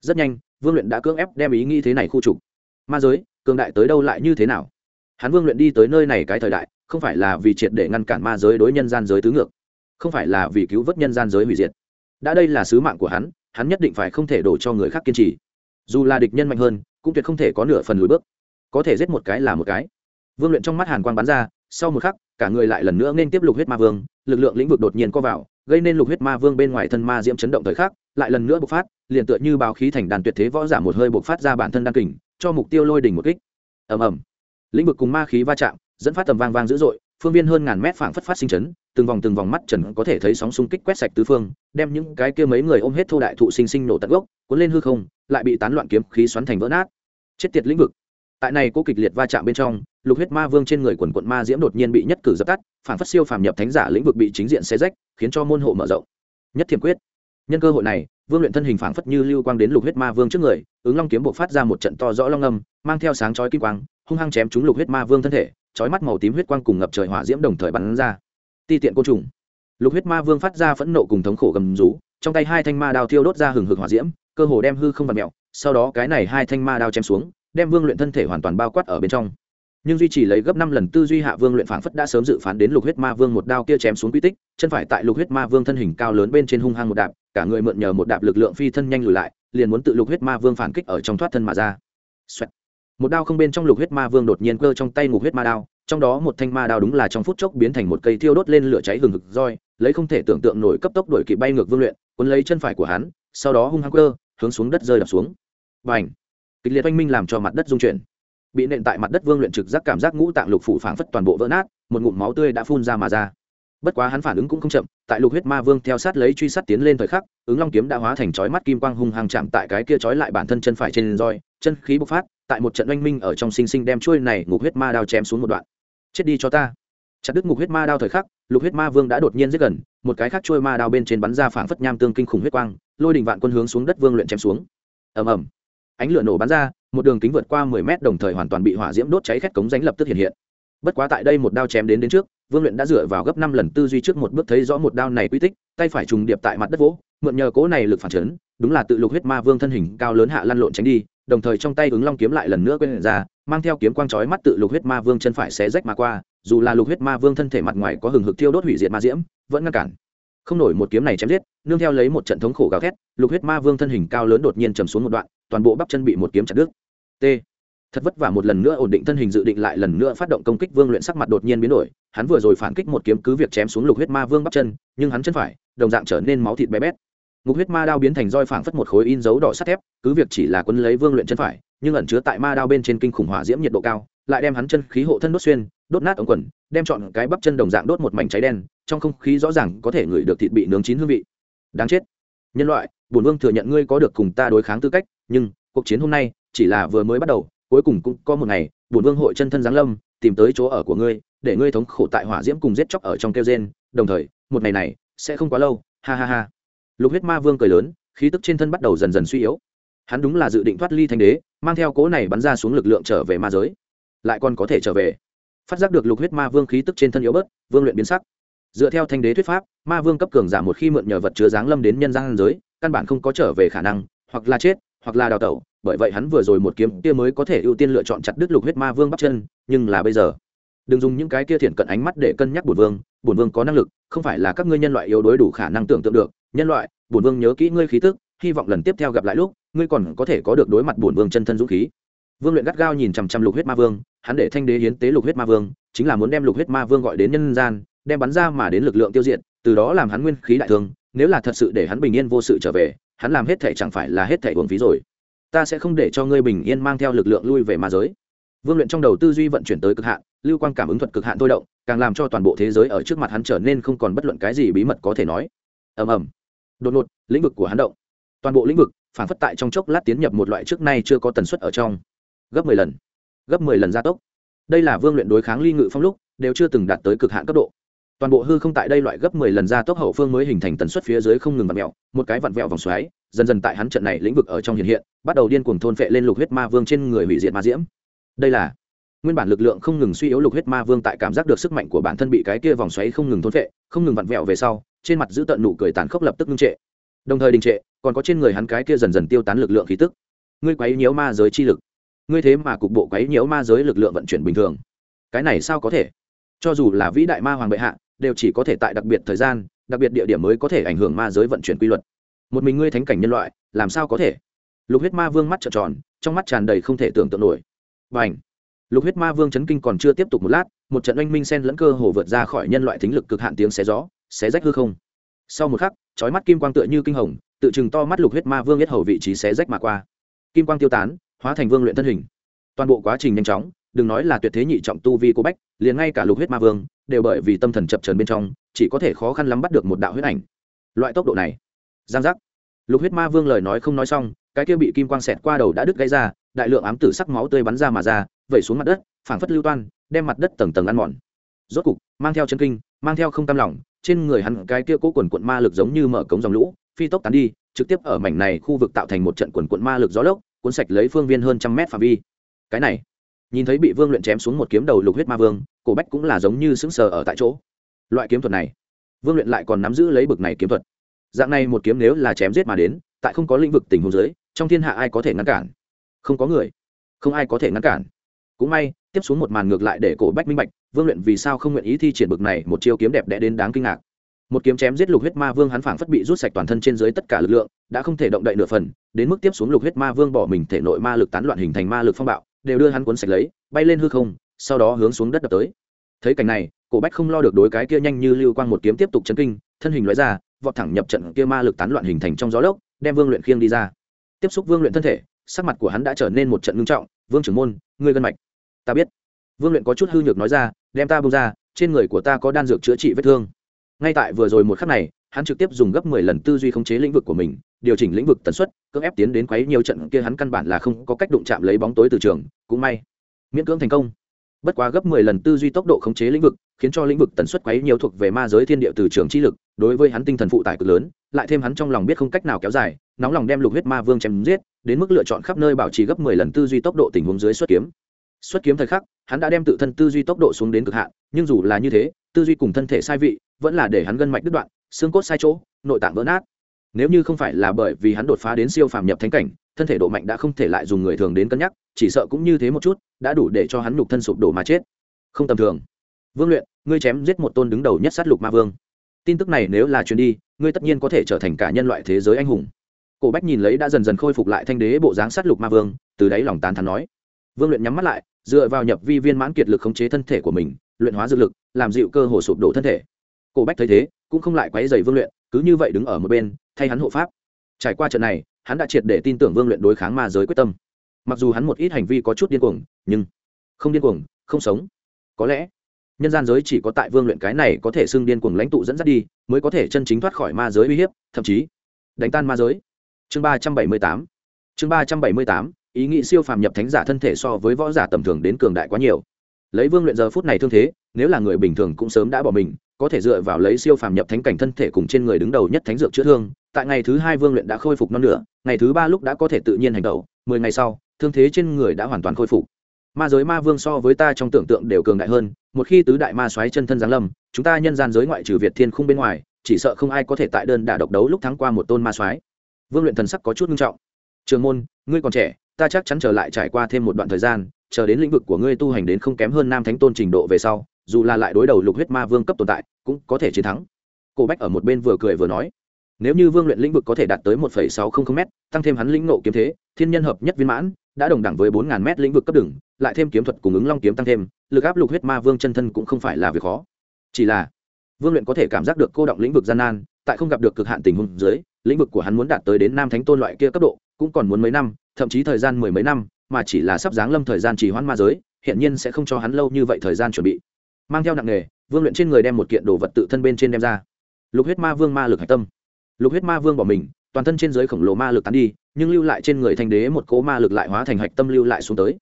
Rất nhanh, vương luyện đã cưỡng ép đem ý nghĩ thế này khu trục. Ma giới cường đại tới đâu lại như thế nào? Hắn vương luyện đi tới nơi này cái thời đại, không phải là vì triệt để ngăn cản ma giới đối nhân gian giới tứ ngược, không phải là vì cứu vớt nhân gian giới hủy diệt. Đã đây là sứ mạng của hắn hắn nhất định phải không thể đổ cho người khác kiên trì. Dù là địch nhân mạnh hơn, cũng tuyệt không thể có nửa phần lùi bước. Có thể giết một cái là một cái. Vương luyện trong mắt hàn quang bắn ra, sau một khắc, cả người lại lần nữa nên tiếp lục huyết ma vương, lực lượng lĩnh vực đột nhiên co vào, gây nên lục huyết ma vương bên ngoài thân ma diễm chấn động thời khắc, lại lần nữa bộc phát, liền tựa như báo khí thành đàn tuyệt thế võ giả một hơi bộc phát ra bản thân đan kình cho mục tiêu lôi đỉnh một kích. Ầm ầm. Lĩnh vực cùng ma khí va chạm, dẫn phát tầm vang vang dữ dội, phương viên hơn ngàn mét phảng phất phát sinh chấn, từng vòng từng vòng mắt trần có thể thấy sóng xung kích quét sạch tứ phương, đem những cái kia mấy người ôm hết thô đại thụ sinh sinh nổ tận gốc, cuốn lên hư không, lại bị tán loạn kiếm khí xoắn thành vỡ nát. Chết tiệt lĩnh vực. Tại này cô kịch liệt va chạm bên trong, lục huyết ma vương trên người quần quận ma diễm đột nhiên bị nhất cử dập tắt phản phất siêu phàm nhập thánh giả lĩnh vực bị chính diện xé rách, khiến cho môn hộ mở rộng. Nhất thiểm quyết nhân cơ hội này, vương luyện thân hình phảng phất như lưu quang đến lục huyết ma vương trước người, ứng long kiếm buộc phát ra một trận to rõ long âm, mang theo sáng chói kim quang, hung hăng chém trúng lục huyết ma vương thân thể, chói mắt màu tím huyết quang cùng ngập trời hỏa diễm đồng thời bắn ra. Ti tiện côn trùng. Lục huyết ma vương phát ra phẫn nộ cùng thống khổ gầm rú, trong tay hai thanh ma đao thiêu đốt ra hừng hực hỏa diễm, cơ hồ đem hư không vặt mẹo sau đó cái này hai thanh ma đao chém xuống, đem vương luyện thân thể hoàn toàn bao quát ở bên trong. Nhưng duy trì lấy gấp năm lần tư duy hạ vương luyện phảng phất đã sớm dự phán đến lục huyết ma vương một đao kia chém xuống quy tích, chân phải tại lục huyết ma vương thân hình cao lớn bên trên hung hăng một đạp cả người mượn nhờ một đạp lực lượng phi thân nhanh lùi lại, liền muốn tự lục huyết ma vương phản kích ở trong thoát thân mà ra、Xoẹt. Một đao không bên trong lục huyết ma vương đột nhiên cơ trong tay ngục huyết ma đao, trong đó một thanh ma đao đúng là trong phút chốc biến thành một cây thiêu đốt lên lửa cháy hừng hực roi, lấy không thể tưởng tượng nổi cấp tốc đuổi kịp bay ngược vương luyện, cuốn lấy chân phải của hắn, sau đó hung hăng cơ hướng xuống đất rơi đập xuống. Và ảnh kịch liệt oanh minh làm cho mặt đất rung chuyển. Bị nện tại mặt đất vương luyện trực giác cảm giác ngũ tạng lục phủ phảng phất toàn bộ vỡ nát, một ngụm máu tươi đã phun ra mà ra bất quá hắn phản ứng cũng không chậm, tại lục huyết ma vương theo sát lấy truy sát tiến lên thời khắc, ứng long kiếm đã hóa thành chói mắt kim quang hung hăng chạm tại cái kia chói lại bản thân chân phải trên roi, chân khí bộc phát, tại một trận oanh minh ở trong sinh sinh đem chuôi này ngục huyết ma đao chém xuống một đoạn. Chết đi cho ta. Chặt đứt ngục huyết ma đao thời khắc, lục huyết ma vương đã đột nhiên rất gần, một cái khác trôi ma đao bên trên bắn ra phảng phất nham tương kinh khủng huyết quang, lôi đình vạn quân hướng xuống đất vương luyện chém xuống. Ầm ầm. Ánh lửa nổ bắn ra, một đường kính vượt qua mười mét đồng thời hoàn toàn bị hỏa diễm đốt cháy khét cống ránh lập tức hiện hiện. Bất quá tại đây một đao chém đến đến trước vương luyện đã dựa vào gấp năm lần tư duy trước một bước thấy rõ một đao này quy tích, tay phải trùng điệp tại mặt đất vỗ, mượn nhờ cố này lực phản chấn, đúng là tự lục huyết ma vương thân hình cao lớn hạ lăn lộn tránh đi, đồng thời trong tay ứng long kiếm lại lần nữa quên ra, mang theo kiếm quang chói mắt tự lục huyết ma vương chân phải xé rách mà qua, dù là lục huyết ma vương thân thể mặt ngoài có hừng hực thiêu đốt hủy diệt ma diễm, vẫn ngăn cản. Không nổi một kiếm này chém giết, nương theo lấy một trận thống khổ gào thét, lục huyết ma vương thân hình cao lớn đột nhiên trầm xuống một đoạn, toàn bộ bắp chân bị một kiếm chặt đứt. T thật vất vả một lần nữa ổn định thân hình dự định lại lần nữa phát động công kích, vương luyện sắc mặt đột nhiên biến đổi, hắn vừa rồi phản kích một kiếm cứ việc chém xuống lục huyết ma vương bắp chân, nhưng hắn chân phải, đồng dạng trở nên máu thịt bé bét. Ngục huyết ma đao biến thành roi phảng phất một khối in dấu đỏ sắt thép, cứ việc chỉ là quân lấy vương luyện chân phải, nhưng ẩn chứa tại ma đao bên trên kinh khủng hỏa diễm nhiệt độ cao, lại đem hắn chân khí hộ thân đốt xuyên, đốt nát ống quần, đem chọn cái bắp chân đồng dạng đốt một mảnh cháy đen, trong không khí rõ ràng có thể ngửi được thịt bị nướng chín hương vị. Đáng chết. Nhân loại, bổn vương thừa nhận ngươi có được cùng ta đối kháng tư cách, nhưng cuộc chiến hôm nay chỉ là vừa mới bắt đầu cuối cùng cũng có một ngày, bổn vương hội chân thân giáng lâm, tìm tới chỗ ở của ngươi, để ngươi thống khổ tại hỏa diễm cùng giết chóc ở trong kêu gen đồng thời, một ngày này, sẽ không quá lâu, ha ha ha. Lục huyết ma vương cười lớn, khí tức trên thân bắt đầu dần dần suy yếu. Hắn đúng là dự định thoát ly thanh đế, mang theo cố này bắn ra xuống lực lượng trở về ma giới. Lại còn có thể trở về. Phát giác được lục huyết ma vương khí tức trên thân yếu bớt, vương luyện biến sắc. Dựa theo thanh đế thuyết pháp, ma vương cấp cường giả một khi mượn nhờ vật chứa giáng lâm đến nhân gian giới, căn bản không có trở về khả năng, hoặc là chết, hoặc là đào tẩu bởi vậy hắn vừa rồi một kiếm kia mới có thể ưu tiên lựa chọn chặt đứt lục huyết ma vương bắt chân, nhưng là bây giờ, đừng dùng những cái kia thiện cận ánh mắt để cân nhắc bổn vương bổn vương có năng lực, không phải là các ngươi nhân loại yếu đối đủ khả năng tưởng tượng được. Nhân loại, bổn vương nhớ kỹ ngươi khí tức, hy vọng lần tiếp theo gặp lại lúc, ngươi còn có thể có được đối mặt bổn vương chân thân dũng khí. Vương luyện gắt gao nhìn chằm chằm lục huyết ma vương, hắn để thanh đế hiến tế lục huyết ma vương, chính là muốn đem lục huyết ma vương gọi đến nhân gian, đem bắn ra mà đến lực lượng tiêu diệt, từ đó làm hắn nguyên khí đại thương, nếu là thật sự để hắn bình yên vô sự trở về, hắn làm hết thể chẳng phải là hết thể uổng phí rồi ta sẽ không để cho ngươi bình yên mang theo lực lượng lui về ma giới. Vương luyện trong đầu tư duy vận chuyển tới cực hạn, lưu quan cảm ứng thuật cực hạn thôi động, càng làm cho toàn bộ thế giới ở trước mặt hắn trở nên không còn bất luận cái gì bí mật có thể nói. Ầm ầm. Đột ngột, lĩnh vực của hắn động. Toàn bộ lĩnh vực, phản phất tại trong chốc lát tiến nhập một loại trước nay chưa có tần suất ở trong. Gấp mười lần. Gấp mười lần gia tốc. Đây là vương luyện đối kháng ly ngự phong lúc, đều chưa từng đạt tới cực hạn cấp độ. Toàn bộ hư không tại đây loại gấp mười lần gia tốc hậu phương mới hình thành tần suất phía dưới không ngừng vặn vẹo, một cái vặn vẹo vòng xoáy dần dần tại hắn trận này lĩnh vực ở trong hiện hiện, bắt đầu điên cuồng thôn phệ lên lục huyết ma vương trên người hủy diệt ma diễm. Đây là nguyên bản lực lượng không ngừng suy yếu lục huyết ma vương tại cảm giác được sức mạnh của bản thân bị cái kia vòng xoáy không ngừng thôn phệ, không ngừng vặn vẹo về sau, trên mặt giữ tận nụ cười tàn khốc lập tức ngưng trệ. Đồng thời đình trệ, còn có trên người hắn cái kia dần dần tiêu tán lực lượng khí tức. Ngươi quấy nhiễu ma giới chi lực. Ngươi thế mà cục bộ quấy nhiễu ma giới lực lượng vận chuyển bình thường. Cái này sao có thể? Cho dù là vĩ đại ma hoàng bệ hạ, đều chỉ có thể tại đặc biệt thời gian, đặc biệt địa điểm mới có thể ảnh hưởng ma giới vận chuyển quy luật một mình ngươi thánh cảnh nhân loại, làm sao có thể? Lục huyết ma vương mắt trợn tròn, trong mắt tràn đầy không thể tưởng tượng nổi. Và ảnh lục huyết ma vương chấn kinh còn chưa tiếp tục một lát, một trận oanh minh sen lẫn cơ hồ vượt ra khỏi nhân loại thính lực cực hạn tiếng xé gió, xé rách hư không. Sau một khắc, chói mắt kim quang tựa như kinh hồng, tự chừng to mắt lục huyết ma vương biết hầu vị trí xé rách mà qua. Kim quang tiêu tán, hóa thành vương luyện thân hình. Toàn bộ quá trình nhanh chóng, đừng nói là tuyệt thế nhị trọng tu vi cô bách, liền ngay cả lục huyết ma vương đều bởi vì tâm thần chập trần bên trong, chỉ có thể khó khăn lắm bắt được một đạo huyết ảnh. Loại tốc độ này giang giác. Lục huyết ma vương lời nói không nói xong, cái kia bị kim quang xẹt qua đầu đã đứt gãy ra, đại lượng ám tử sắc máu tươi bắn ra mà ra, vẩy xuống mặt đất, phảng phất lưu toan, đem mặt đất tầng tầng ăn mòn. Rốt cục, mang theo chân kinh, mang theo không tam lòng, trên người hắn cái kia cố quần quận ma lực giống như mở cống dòng lũ, phi tốc tán đi, trực tiếp ở mảnh này khu vực tạo thành một trận quần quận ma lực gió lốc, cuốn sạch lấy phương viên hơn trăm mét phạm vi. Cái này, nhìn thấy bị vương luyện chém xuống một kiếm đầu lục huyết ma vương, cổ bách cũng là giống như sững sờ ở tại chỗ. Loại kiếm thuật này, vương luyện lại còn nắm giữ lấy bực này kiếm thuật dạng này một kiếm nếu là chém giết mà đến, tại không có lĩnh vực tình huống giới trong thiên hạ ai có thể ngăn cản? Không có người. Không ai có thể ngăn cản. Cũng may, tiếp xuống một màn ngược lại để cổ bách minh bạch, vương luyện vì sao không nguyện ý thi triển bực này một chiêu kiếm đẹp đẽ đến đáng kinh ngạc. Một kiếm chém giết lục huyết ma vương hắn phảng phất bị rút sạch toàn thân trên dưới tất cả lực lượng, đã không thể động đậy nửa phần, đến mức tiếp xuống lục huyết ma vương bỏ mình thể nội ma lực tán loạn hình thành ma lực phong bạo, đều đưa hắn cuốn sạch lấy, bay lên hư không, sau đó hướng xuống đất đập tới. Thấy cảnh này, cổ bách không lo được đối cái kia nhanh như lưu quang một kiếm tiếp tục chấn kinh thân hình loại ra, vọt thẳng nhập trận kia ma lực tán loạn hình thành trong gió lốc, đem vương luyện khiêng đi ra. Tiếp xúc vương luyện thân thể, sắc mặt của hắn đã trở nên một trận ngưng trọng, vương trưởng môn, ngươi gân mạch. Ta biết. Vương luyện có chút hư nhược nói ra, đem ta bông ra, trên người của ta có đan dược chữa trị vết thương. Ngay tại vừa rồi một khắc này, hắn trực tiếp dùng gấp mười lần tư duy khống chế lĩnh vực của mình, điều chỉnh lĩnh vực tần suất, cưỡng ép tiến đến quấy nhiều trận kia hắn căn bản là không có cách đụng chạm lấy bóng tối từ trường, cũng may, miễn cưỡng thành công. Bất quá gấp mười lần tư duy tốc độ khống chế lĩnh vực, khiến cho lĩnh vực tần suất quấy nhiều thuộc về ma giới thiên địa từ trường chi lực đối với hắn tinh thần phụ tải cực lớn, lại thêm hắn trong lòng biết không cách nào kéo dài, nóng lòng đem lục huyết ma vương chém giết, đến mức lựa chọn khắp nơi bảo trì gấp mười lần tư duy tốc độ tình huống dưới xuất kiếm. Xuất kiếm thời khắc, hắn đã đem tự thân tư duy tốc độ xuống đến cực hạn, nhưng dù là như thế, tư duy cùng thân thể sai vị, vẫn là để hắn gân mạch đứt đoạn, xương cốt sai chỗ, nội tạng vỡ nát. Nếu như không phải là bởi vì hắn đột phá đến siêu phàm nhập thánh cảnh, thân thể độ mạnh đã không thể lại dùng người thường đến cân nhắc, chỉ sợ cũng như thế một chút, đã đủ để cho hắn nhục thân sụp đổ mà chết. Không tầm thường. Vương luyện, ngươi chém giết một tôn đứng đầu nhất sát lục ma vương tin tức này nếu là chuyến đi, ngươi tất nhiên có thể trở thành cả nhân loại thế giới anh hùng. Cổ bách nhìn lấy đã dần dần khôi phục lại thanh đế bộ dáng sát lục ma vương, từ đáy lòng tán thắn nói. Vương luyện nhắm mắt lại, dựa vào nhập vi viên mãn kiệt lực khống chế thân thể của mình, luyện hóa dược lực, làm dịu cơ hồ sụp đổ thân thể. Cổ bách thấy thế, cũng không lại quấy dày vương luyện, cứ như vậy đứng ở một bên, thay hắn hộ pháp. Trải qua trận này, hắn đã triệt để tin tưởng vương luyện đối kháng ma giới quyết tâm. Mặc dù hắn một ít hành vi có chút điên cuồng, nhưng không điên cuồng, không sống. Có lẽ nhân gian giới chỉ có tại vương luyện cái này có thể xưng điên cuồng lãnh tụ dẫn dắt đi, mới có thể chân chính thoát khỏi ma giới uy hiếp, thậm chí đánh tan ma giới. Chương ba trăm bảy mươi tám. Chương ba trăm bảy mươi tám, ý nghĩ siêu phàm nhập thánh giả thân thể so với võ giả tầm thường đến cường đại quá nhiều. Lấy vương luyện giờ phút này thương thế, nếu là người bình thường cũng sớm đã bỏ mình, có thể dựa vào lấy siêu phàm nhập thánh cảnh thân thể cùng trên người đứng đầu nhất thánh dược chữa thương, tại ngày thứ hai vương luyện đã khôi phục non nửa, ngày thứ ba lúc đã có thể tự nhiên hành động, mười ngày sau, thương thế trên người đã hoàn toàn khôi phục ma giới ma vương so với ta trong tưởng tượng đều cường đại hơn, một khi tứ đại ma xoáy chân thân giáng lâm, chúng ta nhân gian giới ngoại trừ việt thiên khung bên ngoài, chỉ sợ không ai có thể tại đơn đả độc đấu lúc thắng qua một tôn ma xoáy vương luyện thần sắc có chút nghiêm trọng. Trường môn, ngươi còn trẻ, ta chắc chắn trở lại trải qua thêm một đoạn thời gian, chờ đến lĩnh vực của ngươi tu hành đến không kém hơn nam thánh tôn trình độ về sau, dù là lại đối đầu lục huyết ma vương cấp tồn tại, cũng có thể chiến thắng. Cổ bách ở một bên vừa cười vừa nói, nếu như vương luyện lĩnh vực có thể đạt tới một sáu trăm linh m tăng thêm hắn lĩnh nộ kiếm thế, thiên nhân hợp nhất viên mãn, đã đồng đẳng với bốn m lĩnh vực cấp đừng lại thêm kiếm thuật cùng ứng long kiếm tăng thêm, lực áp lục huyết ma vương chân thân cũng không phải là việc khó. Chỉ là, vương luyện có thể cảm giác được cô động lĩnh vực gian nan, tại không gặp được cực hạn tình huống dưới, lĩnh vực của hắn muốn đạt tới đến nam thánh tôn loại kia cấp độ, cũng còn muốn mấy năm, thậm chí thời gian mười mấy năm, mà chỉ là sắp giáng lâm thời gian trì hoãn ma giới hiện nhiên sẽ không cho hắn lâu như vậy thời gian chuẩn bị. Mang theo nặng nghề, vương luyện trên người đem một kiện đồ vật tự thân bên trên đem ra. Lục huyết ma vương ma lực hạch tâm. Lục huyết ma vương bỏ mình, toàn thân trên giới khổng lồ ma lực tán đi, nhưng lưu lại trên người thanh đế một cố ma lực lại hóa thành hạch tâm lưu lại xuống tới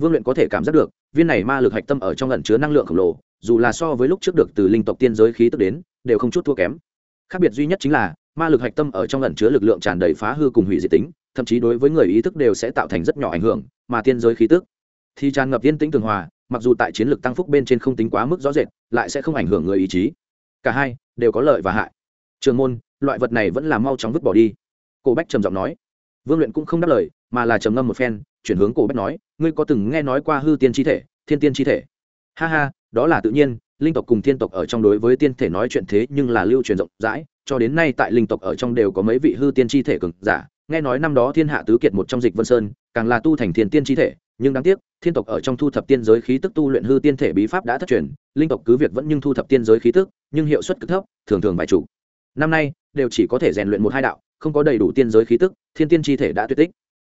vương luyện có thể cảm giác được, viên này ma lực hạch tâm ở trong lẩn chứa năng lượng khổng lồ, dù là so với lúc trước được từ linh tộc tiên giới khí tức đến, đều không chút thua kém. Khác biệt duy nhất chính là, ma lực hạch tâm ở trong lẩn chứa lực lượng tràn đầy phá hư cùng hủy diệt tính, thậm chí đối với người ý thức đều sẽ tạo thành rất nhỏ ảnh hưởng, mà tiên giới khí tức thì tràn ngập yên tĩnh tường hòa, mặc dù tại chiến lược tăng phúc bên trên không tính quá mức rõ rệt, lại sẽ không ảnh hưởng người ý chí. Cả hai đều có lợi và hại. Trường môn, loại vật này vẫn là mau chóng vứt bỏ đi. Cổ bách trầm giọng nói. Vương luyện cũng không đáp lời, mà là trầm ngâm một phen chuyển hướng cổ bách nói, ngươi có từng nghe nói qua hư tiên chi thể, thiên tiên chi thể? Ha ha, đó là tự nhiên, linh tộc cùng thiên tộc ở trong đối với tiên thể nói chuyện thế nhưng là lưu truyền rộng rãi, cho đến nay tại linh tộc ở trong đều có mấy vị hư tiên chi thể cường giả. Nghe nói năm đó thiên hạ tứ kiệt một trong dịch vân sơn, càng là tu thành thiên tiên chi thể, nhưng đáng tiếc, thiên tộc ở trong thu thập tiên giới khí tức tu luyện hư tiên thể bí pháp đã thất truyền, linh tộc cứ việc vẫn nhưng thu thập tiên giới khí tức, nhưng hiệu suất cực thấp, thường thường vài chủ. Năm nay, đều chỉ có thể rèn luyện một hai đạo, không có đầy đủ tiên giới khí tức, thiên tiên chi thể đã tuyệt tích.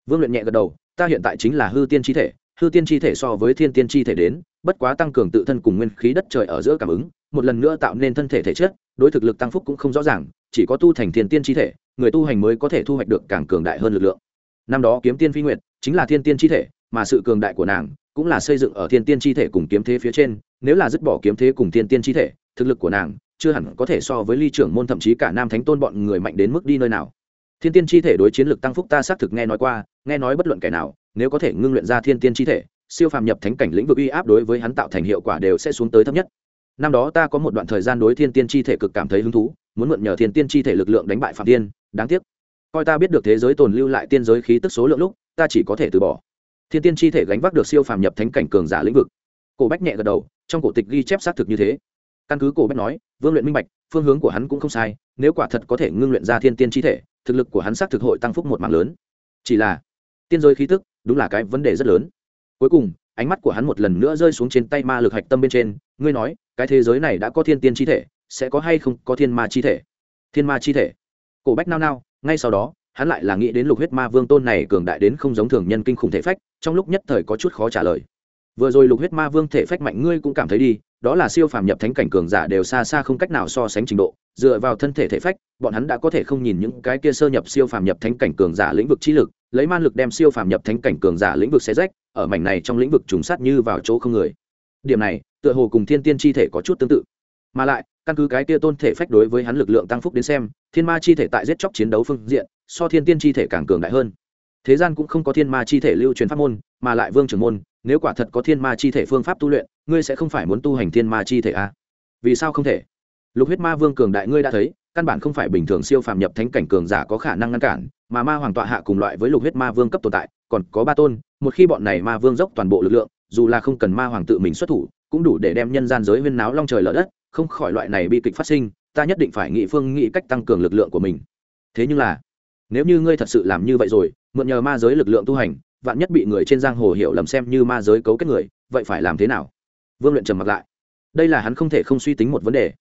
Vương luyện nhẹ gật đầu ta hiện tại chính là hư tiên chi thể, hư tiên chi thể so với thiên tiên chi thể đến, bất quá tăng cường tự thân cùng nguyên khí đất trời ở giữa cảm ứng, một lần nữa tạo nên thân thể thể chất, đối thực lực tăng phúc cũng không rõ ràng, chỉ có tu thành thiên tiên chi thể, người tu hành mới có thể thu hoạch được càng cường đại hơn lực lượng. Năm đó kiếm tiên phi nguyệt chính là thiên tiên chi thể, mà sự cường đại của nàng cũng là xây dựng ở thiên tiên chi thể cùng kiếm thế phía trên, nếu là dứt bỏ kiếm thế cùng thiên tiên chi thể, thực lực của nàng chưa hẳn có thể so với ly trưởng môn thậm chí cả nam thánh tôn bọn người mạnh đến mức đi nơi nào thiên tiên chi thể đối chiến lực tăng phúc ta xác thực nghe nói qua, nghe nói bất luận kẻ nào, nếu có thể ngưng luyện ra thiên tiên chi thể, siêu phàm nhập thánh cảnh lĩnh vực uy áp đối với hắn tạo thành hiệu quả đều sẽ xuống tới thấp nhất. Năm đó ta có một đoạn thời gian đối thiên tiên chi thể cực cảm thấy hứng thú, muốn mượn nhờ thiên tiên chi thể lực lượng đánh bại phạm tiên đáng tiếc. Coi ta biết được thế giới tồn lưu lại tiên giới khí tức số lượng lúc, ta chỉ có thể từ bỏ. Thiên tiên chi thể gánh vác được siêu phàm nhập thánh cảnh cường giả lĩnh vực. Cổ bách nhẹ gật đầu, trong cổ tịch ghi chép xác thực như thế. Căn cứ cổ bách nói, vương luyện minh bạch phương hướng của hắn cũng không sai, nếu quả thật có thể ngưng luyện ra thiên tiên chi thể, thực lực của hắn xác thực hội tăng phúc một mạng lớn. Chỉ là, tiên giới khí tức, đúng là cái vấn đề rất lớn. Cuối cùng, ánh mắt của hắn một lần nữa rơi xuống trên tay ma lực hạch tâm bên trên, ngươi nói, cái thế giới này đã có thiên tiên chi thể, sẽ có hay không có thiên ma chi thể? Thiên ma chi thể. Cổ bách nao nao, ngay sau đó, hắn lại là nghĩ đến lục huyết ma vương tôn này cường đại đến không giống thường nhân kinh khủng thể phách, trong lúc nhất thời có chút khó trả lời. Vừa rồi lục huyết ma vương thể phách mạnh, ngươi cũng cảm thấy đi đó là siêu phàm nhập thánh cảnh cường giả đều xa xa không cách nào so sánh trình độ. Dựa vào thân thể thể phách, bọn hắn đã có thể không nhìn những cái kia sơ nhập siêu phàm nhập thánh cảnh cường giả lĩnh vực trí lực, lấy man lực đem siêu phàm nhập thánh cảnh cường giả lĩnh vực xé rách, ở mảnh này trong lĩnh vực trùng sát như vào chỗ không người. Điểm này, tựa hồ cùng thiên tiên chi thể có chút tương tự. Mà lại, căn cứ cái kia tôn thể phách đối với hắn lực lượng tăng phúc đến xem, thiên ma chi thể tại giết chóc chiến đấu phương diện, so thiên tiên chi thể càng cường đại hơn. Thế gian cũng không có thiên ma chi thể lưu truyền pháp môn, mà lại vương trưởng môn, nếu quả thật có thiên ma chi thể phương pháp tu luyện ngươi sẽ không phải muốn tu hành thiên ma chi thể à? vì sao không thể? Lục huyết ma vương cường đại ngươi đã thấy, căn bản không phải bình thường siêu phàm nhập thánh cảnh cường giả có khả năng ngăn cản, mà ma hoàng tọa hạ cùng loại với lục huyết ma vương cấp tồn tại, còn có ba tôn, một khi bọn này ma vương dốc toàn bộ lực lượng, dù là không cần ma hoàng tự mình xuất thủ, cũng đủ để đem nhân gian giới huyên náo long trời lở đất, không khỏi loại này bi kịch phát sinh, ta nhất định phải nghị phương nghĩ cách tăng cường lực lượng của mình. Thế nhưng là, nếu như ngươi thật sự làm như vậy rồi, mượn nhờ ma giới lực lượng tu hành, vạn nhất bị người trên giang hồ hiểu lầm xem như ma giới cấu kết người, vậy phải làm thế nào? Vương luyện trầm mặc lại. Đây là hắn không thể không suy tính một vấn đề.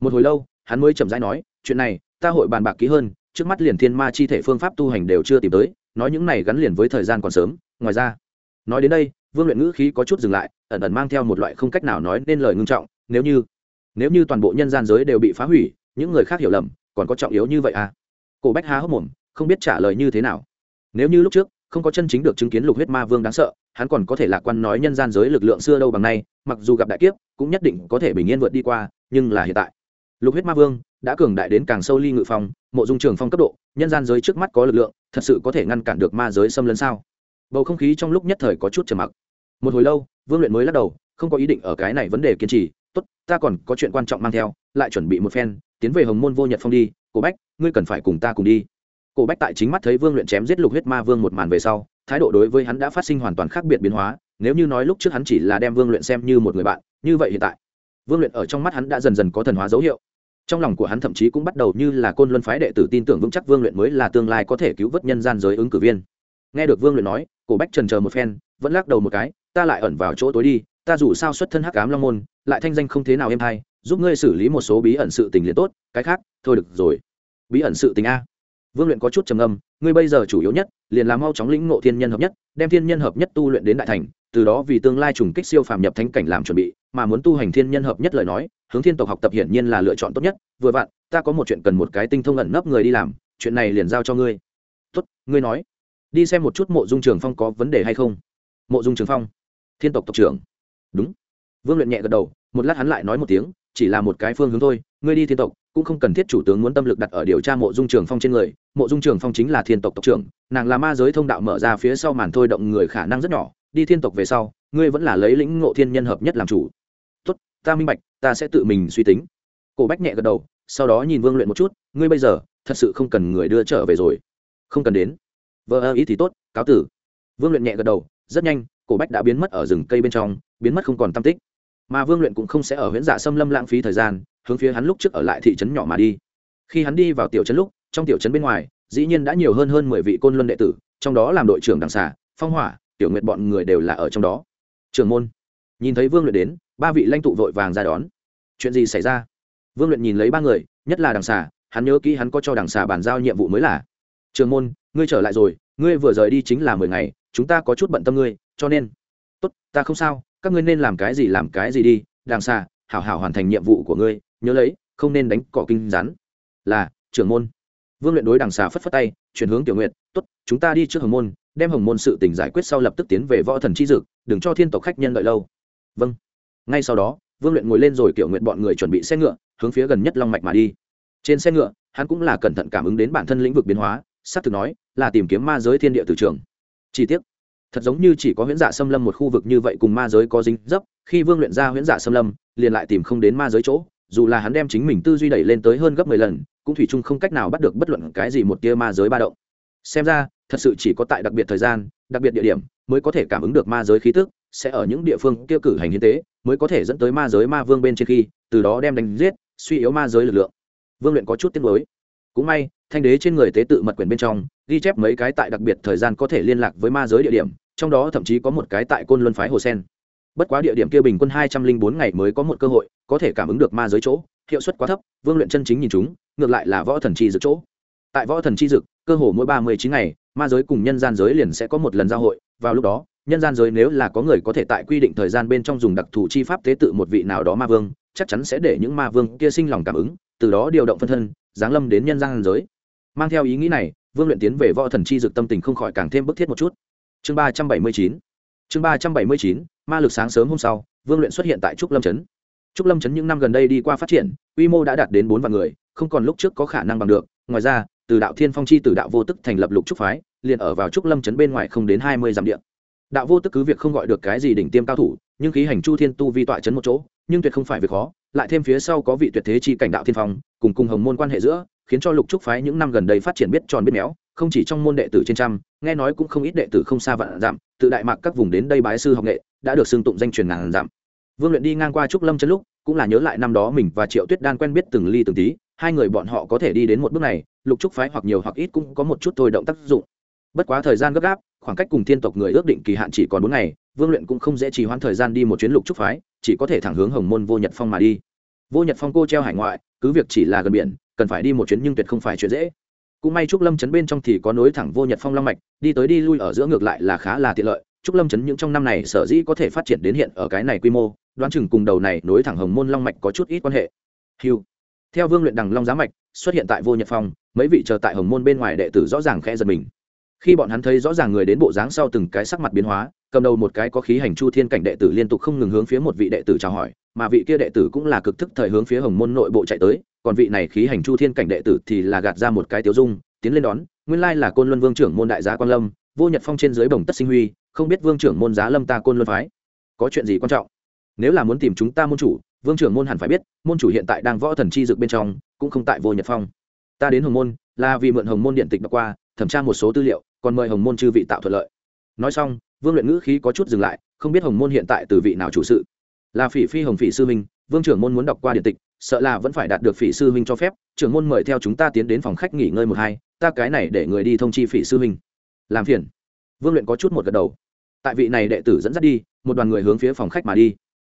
Một hồi lâu, hắn mới chậm rãi nói, chuyện này, ta hội bàn bạc kỹ hơn, trước mắt liền thiên ma chi thể phương pháp tu hành đều chưa tìm tới, nói những này gắn liền với thời gian còn sớm, ngoài ra. Nói đến đây, vương luyện ngữ khí có chút dừng lại, ẩn ẩn mang theo một loại không cách nào nói nên lời ngưng trọng, nếu như nếu như toàn bộ nhân gian giới đều bị phá hủy, những người khác hiểu lầm, còn có trọng yếu như vậy à? Cổ bách há hốc mồm, không biết trả lời như thế nào. Nếu như lúc trước, không có chân chính được chứng kiến lục huyết ma vương đáng sợ hắn còn có thể lạc quan nói nhân gian giới lực lượng xưa đâu bằng nay, mặc dù gặp đại kiếp, cũng nhất định có thể bình yên vượt đi qua, nhưng là hiện tại. Lục huyết ma vương đã cường đại đến càng sâu ly ngự phong, mộ dung trường phong cấp độ, nhân gian giới trước mắt có lực lượng, thật sự có thể ngăn cản được ma giới xâm lấn sao? Bầu không khí trong lúc nhất thời có chút trầm mặc. Một hồi lâu, vương luyện mới lắc đầu, không có ý định ở cái này vấn đề kiên trì, tốt, ta còn có chuyện quan trọng mang theo, lại chuẩn bị một phen, tiến về hồng môn vô nhật phong đi, cổ bách, ngươi cần phải cùng ta cùng đi. Cổ bách tại chính mắt thấy vương luyện chém giết lục huyết ma vương một màn về sau thái độ đối với hắn đã phát sinh hoàn toàn khác biệt biến hóa, nếu như nói lúc trước hắn chỉ là đem vương luyện xem như một người bạn, như vậy hiện tại, vương luyện ở trong mắt hắn đã dần dần có thần hóa dấu hiệu. Trong lòng của hắn thậm chí cũng bắt đầu như là côn luân phái đệ tử tin tưởng vững chắc vương luyện mới là tương lai có thể cứu vớt nhân gian giới ứng cử viên. Nghe được vương luyện nói, cổ bách trần chờ một phen, vẫn lắc đầu một cái, ta lại ẩn vào chỗ tối đi, ta dù sao xuất thân hắc cám long môn, lại thanh danh không thế nào êm hay, giúp ngươi xử lý một số bí ẩn sự tình liền tốt, cái khác, thôi được rồi. Bí ẩn sự tình a vương luyện có chút trầm âm ngươi bây giờ chủ yếu nhất, liền là mau chóng lĩnh ngộ thiên nhân hợp nhất, đem thiên nhân hợp nhất tu luyện đến đại thành, từ đó vì tương lai trùng kích siêu phàm nhập thánh cảnh làm chuẩn bị, mà muốn tu hành thiên nhân hợp nhất lời nói, hướng thiên tộc học tập hiển nhiên là lựa chọn tốt nhất. Vừa vặn, ta có một chuyện cần một cái tinh thông ẩn nấp người đi làm, chuyện này liền giao cho ngươi. Tốt, ngươi nói. Đi xem một chút mộ dung trường phong có vấn đề hay không. Mộ dung trường phong, thiên tộc tộc trưởng. Đúng. Vương luyện nhẹ gật đầu, một lát hắn lại nói một tiếng, chỉ là một cái phương hướng thôi ngươi đi thiên tộc, cũng không cần thiết chủ tướng muốn tâm lực đặt ở điều tra mộ dung trường phong trên người. Mộ dung trường phong chính là thiên tộc tộc trưởng, nàng là ma giới thông đạo mở ra phía sau màn thôi động người khả năng rất nhỏ. Đi thiên tộc về sau, ngươi vẫn là lấy lĩnh ngộ thiên nhân hợp nhất làm chủ. Tốt, ta minh bạch, ta sẽ tự mình suy tính. Cổ bách nhẹ gật đầu, sau đó nhìn vương luyện một chút. Ngươi bây giờ, thật sự không cần người đưa trở về rồi. Không cần đến. Vợ ơ ý thì tốt, cáo tử. Vương luyện nhẹ gật đầu, rất nhanh, cổ bách đã biến mất ở rừng cây bên trong, biến mất không còn tam tích mà vương luyện cũng không sẽ ở huyện dạ xâm lâm lãng phí thời gian, hướng phía hắn lúc trước ở lại thị trấn nhỏ mà đi. Khi hắn đi vào tiểu trấn lúc, trong tiểu trấn bên ngoài, dĩ nhiên đã nhiều hơn hơn mười vị côn luân đệ tử, trong đó làm đội trưởng đằng xà, phong hỏa, tiểu nguyện bọn người đều là ở trong đó. Trường môn, nhìn thấy vương luyện đến, ba vị lãnh tụ vội vàng ra đón. Chuyện gì xảy ra? Vương luyện nhìn lấy ba người, nhất là đằng xà, hắn nhớ kỹ hắn có cho đằng xà bàn giao nhiệm vụ mới là. Trường môn, ngươi trở lại rồi, ngươi vừa rời đi chính là mười ngày, chúng ta có chút bận tâm ngươi, cho nên. Tốt, ta không sao các ngươi nên làm cái gì làm cái gì đi đằng xa, hảo hảo hoàn thành nhiệm vụ của ngươi nhớ lấy không nên đánh cỏ kinh rắn. Là trưởng môn. Vương luyện đối đằng xà phất phất tay chuyển hướng tiểu nguyện tốt chúng ta đi trước hồng môn đem hồng môn sự tình giải quyết sau lập tức tiến về võ thần chi dực đừng cho thiên tộc khách nhân đợi lâu. Vâng. Ngay sau đó vương luyện ngồi lên rồi tiểu nguyện bọn người chuẩn bị xe ngựa hướng phía gần nhất long mạch mà đi. Trên xe ngựa hắn cũng là cẩn thận cảm ứng đến bản thân lĩnh vực biến hóa xác thực nói là tìm kiếm ma giới thiên địa từ trường. Chi tiết thật giống như chỉ có huyễn dạ xâm lâm một khu vực như vậy cùng ma giới có dính dấp, khi vương luyện ra huyễn dạ xâm lâm, liền lại tìm không đến ma giới chỗ, dù là hắn đem chính mình tư duy đẩy lên tới hơn gấp mười lần, cũng thủy chung không cách nào bắt được bất luận cái gì một tia ma giới ba động. Xem ra, thật sự chỉ có tại đặc biệt thời gian, đặc biệt địa điểm mới có thể cảm ứng được ma giới khí tức, sẽ ở những địa phương kia cử hành hiến tế, mới có thể dẫn tới ma giới ma vương bên trên khi, từ đó đem đánh giết, suy yếu ma giới lực lượng. Vương luyện có chút tiếc mới cũng may thanh đế trên người tế tự mật quyển bên trong, ghi chép mấy cái tại đặc biệt thời gian có thể liên lạc với ma giới địa điểm, trong đó thậm chí có một cái tại côn luân phái hồ sen. Bất quá địa điểm kia bình quân hai trăm linh bốn ngày mới có một cơ hội, có thể cảm ứng được ma giới chỗ, hiệu suất quá thấp, vương luyện chân chính nhìn chúng, ngược lại là võ thần chi dực chỗ. Tại võ thần chi dực, cơ hồ mỗi ba mươi chín ngày, ma giới cùng nhân gian giới liền sẽ có một lần giao hội, vào lúc đó, nhân gian giới nếu là có người có thể tại quy định thời gian bên trong dùng đặc thù chi pháp tế tự một vị nào đó ma vương, chắc chắn sẽ để những ma vương kia sinh lòng cảm ứng, từ đó điều động phân thân, giáng lâm đến nhân gian giới mang theo ý nghĩ này, vương luyện tiến về võ thần chi dực tâm tình không khỏi càng thêm bức thiết một chút. Chương ba trăm bảy mươi chín. Chương ba trăm bảy mươi chín, ma lực sáng sớm hôm sau, vương luyện xuất hiện tại trúc lâm trấn. Trúc lâm trấn những năm gần đây đi qua phát triển, quy mô đã đạt đến bốn vạn người, không còn lúc trước có khả năng bằng được. Ngoài ra, từ đạo thiên phong chi từ đạo vô tức thành lập lục trúc phái, liền ở vào trúc lâm trấn bên ngoài không đến hai mươi dặm điện đạo vô tức cứ việc không gọi được cái gì đỉnh tiêm cao thủ, nhưng khí hành chu thiên tu vi tọa trấn một chỗ, nhưng tuyệt không phải việc khó, lại thêm phía sau có vị tuyệt thế chi cảnh đạo thiên phong, cùng cùng hồng môn quan hệ giữa khiến cho lục trúc phái những năm gần đây phát triển biết tròn biết méo, không chỉ trong môn đệ tử trên trăm, nghe nói cũng không ít đệ tử không xa vạn dặm, tự đại mạc các vùng đến đây bái sư học nghệ, đã được xưng tụng danh truyền ngàn dặm. Vương luyện đi ngang qua trúc lâm chân lúc, cũng là nhớ lại năm đó mình và triệu tuyết đan quen biết từng ly từng tí, hai người bọn họ có thể đi đến một bước này, lục trúc phái hoặc nhiều hoặc ít cũng có một chút thôi động tác dụng. Bất quá thời gian gấp gáp, khoảng cách cùng thiên tộc người ước định kỳ hạn chỉ còn bốn ngày, vương luyện cũng không dễ trì hoãn thời gian đi một chuyến lục trúc phái, chỉ có thể thẳng hướng hồng môn vô nhật phong mà đi vô nhật phong cô treo hải ngoại, cứ việc chỉ là gần biển, cần phải đi một chuyến nhưng tuyệt không phải chuyện dễ. Cũng may trúc lâm chấn bên trong thì có nối thẳng vô nhật phong long mạch, đi tới đi lui ở giữa ngược lại là khá là tiện lợi. Trúc lâm chấn những trong năm này sở dĩ có thể phát triển đến hiện ở cái này quy mô, đoán chừng cùng đầu này nối thẳng hồng môn long mạch có chút ít quan hệ. Hiu theo vương luyện đằng long giá mạch, xuất hiện tại vô nhật phong, mấy vị chờ tại hồng môn bên ngoài đệ tử rõ ràng khẽ giật mình. Khi bọn hắn thấy rõ ràng người đến bộ dáng sau từng cái sắc mặt biến hóa, cầm đầu một cái có khí hành chu thiên cảnh đệ tử liên tục không ngừng hướng phía một vị đệ tử chào hỏi mà vị kia đệ tử cũng là cực thức thời hướng phía hồng môn nội bộ chạy tới, còn vị này khí hành chu thiên cảnh đệ tử thì là gạt ra một cái tiêu dung, tiến lên đón, nguyên lai là côn luân vương trưởng môn đại giá quan lâm, vô nhật phong trên dưới bồng tất sinh huy, không biết vương trưởng môn giá lâm ta côn luân phái. Có chuyện gì quan trọng? Nếu là muốn tìm chúng ta môn chủ, vương trưởng môn hẳn phải biết, môn chủ hiện tại đang võ thần chi dược bên trong, cũng không tại vô nhật phong. Ta đến hồng môn, là vì mượn hồng môn điện tịch đọc qua, thẩm tra một số tư liệu, còn mời hồng môn chư vị tạo thuận lợi. Nói xong, vương luyện ngữ khí có chút dừng lại, không biết hồng môn hiện tại từ vị nào chủ sự là phỉ phi hồng phỉ sư huynh, vương trưởng môn muốn đọc qua điện tịch, sợ là vẫn phải đạt được phỉ sư huynh cho phép, trưởng môn mời theo chúng ta tiến đến phòng khách nghỉ ngơi một hai, ta cái này để người đi thông chi phỉ sư huynh. Làm phiền. Vương luyện có chút một gật đầu. Tại vị này đệ tử dẫn dắt đi, một đoàn người hướng phía phòng khách mà đi.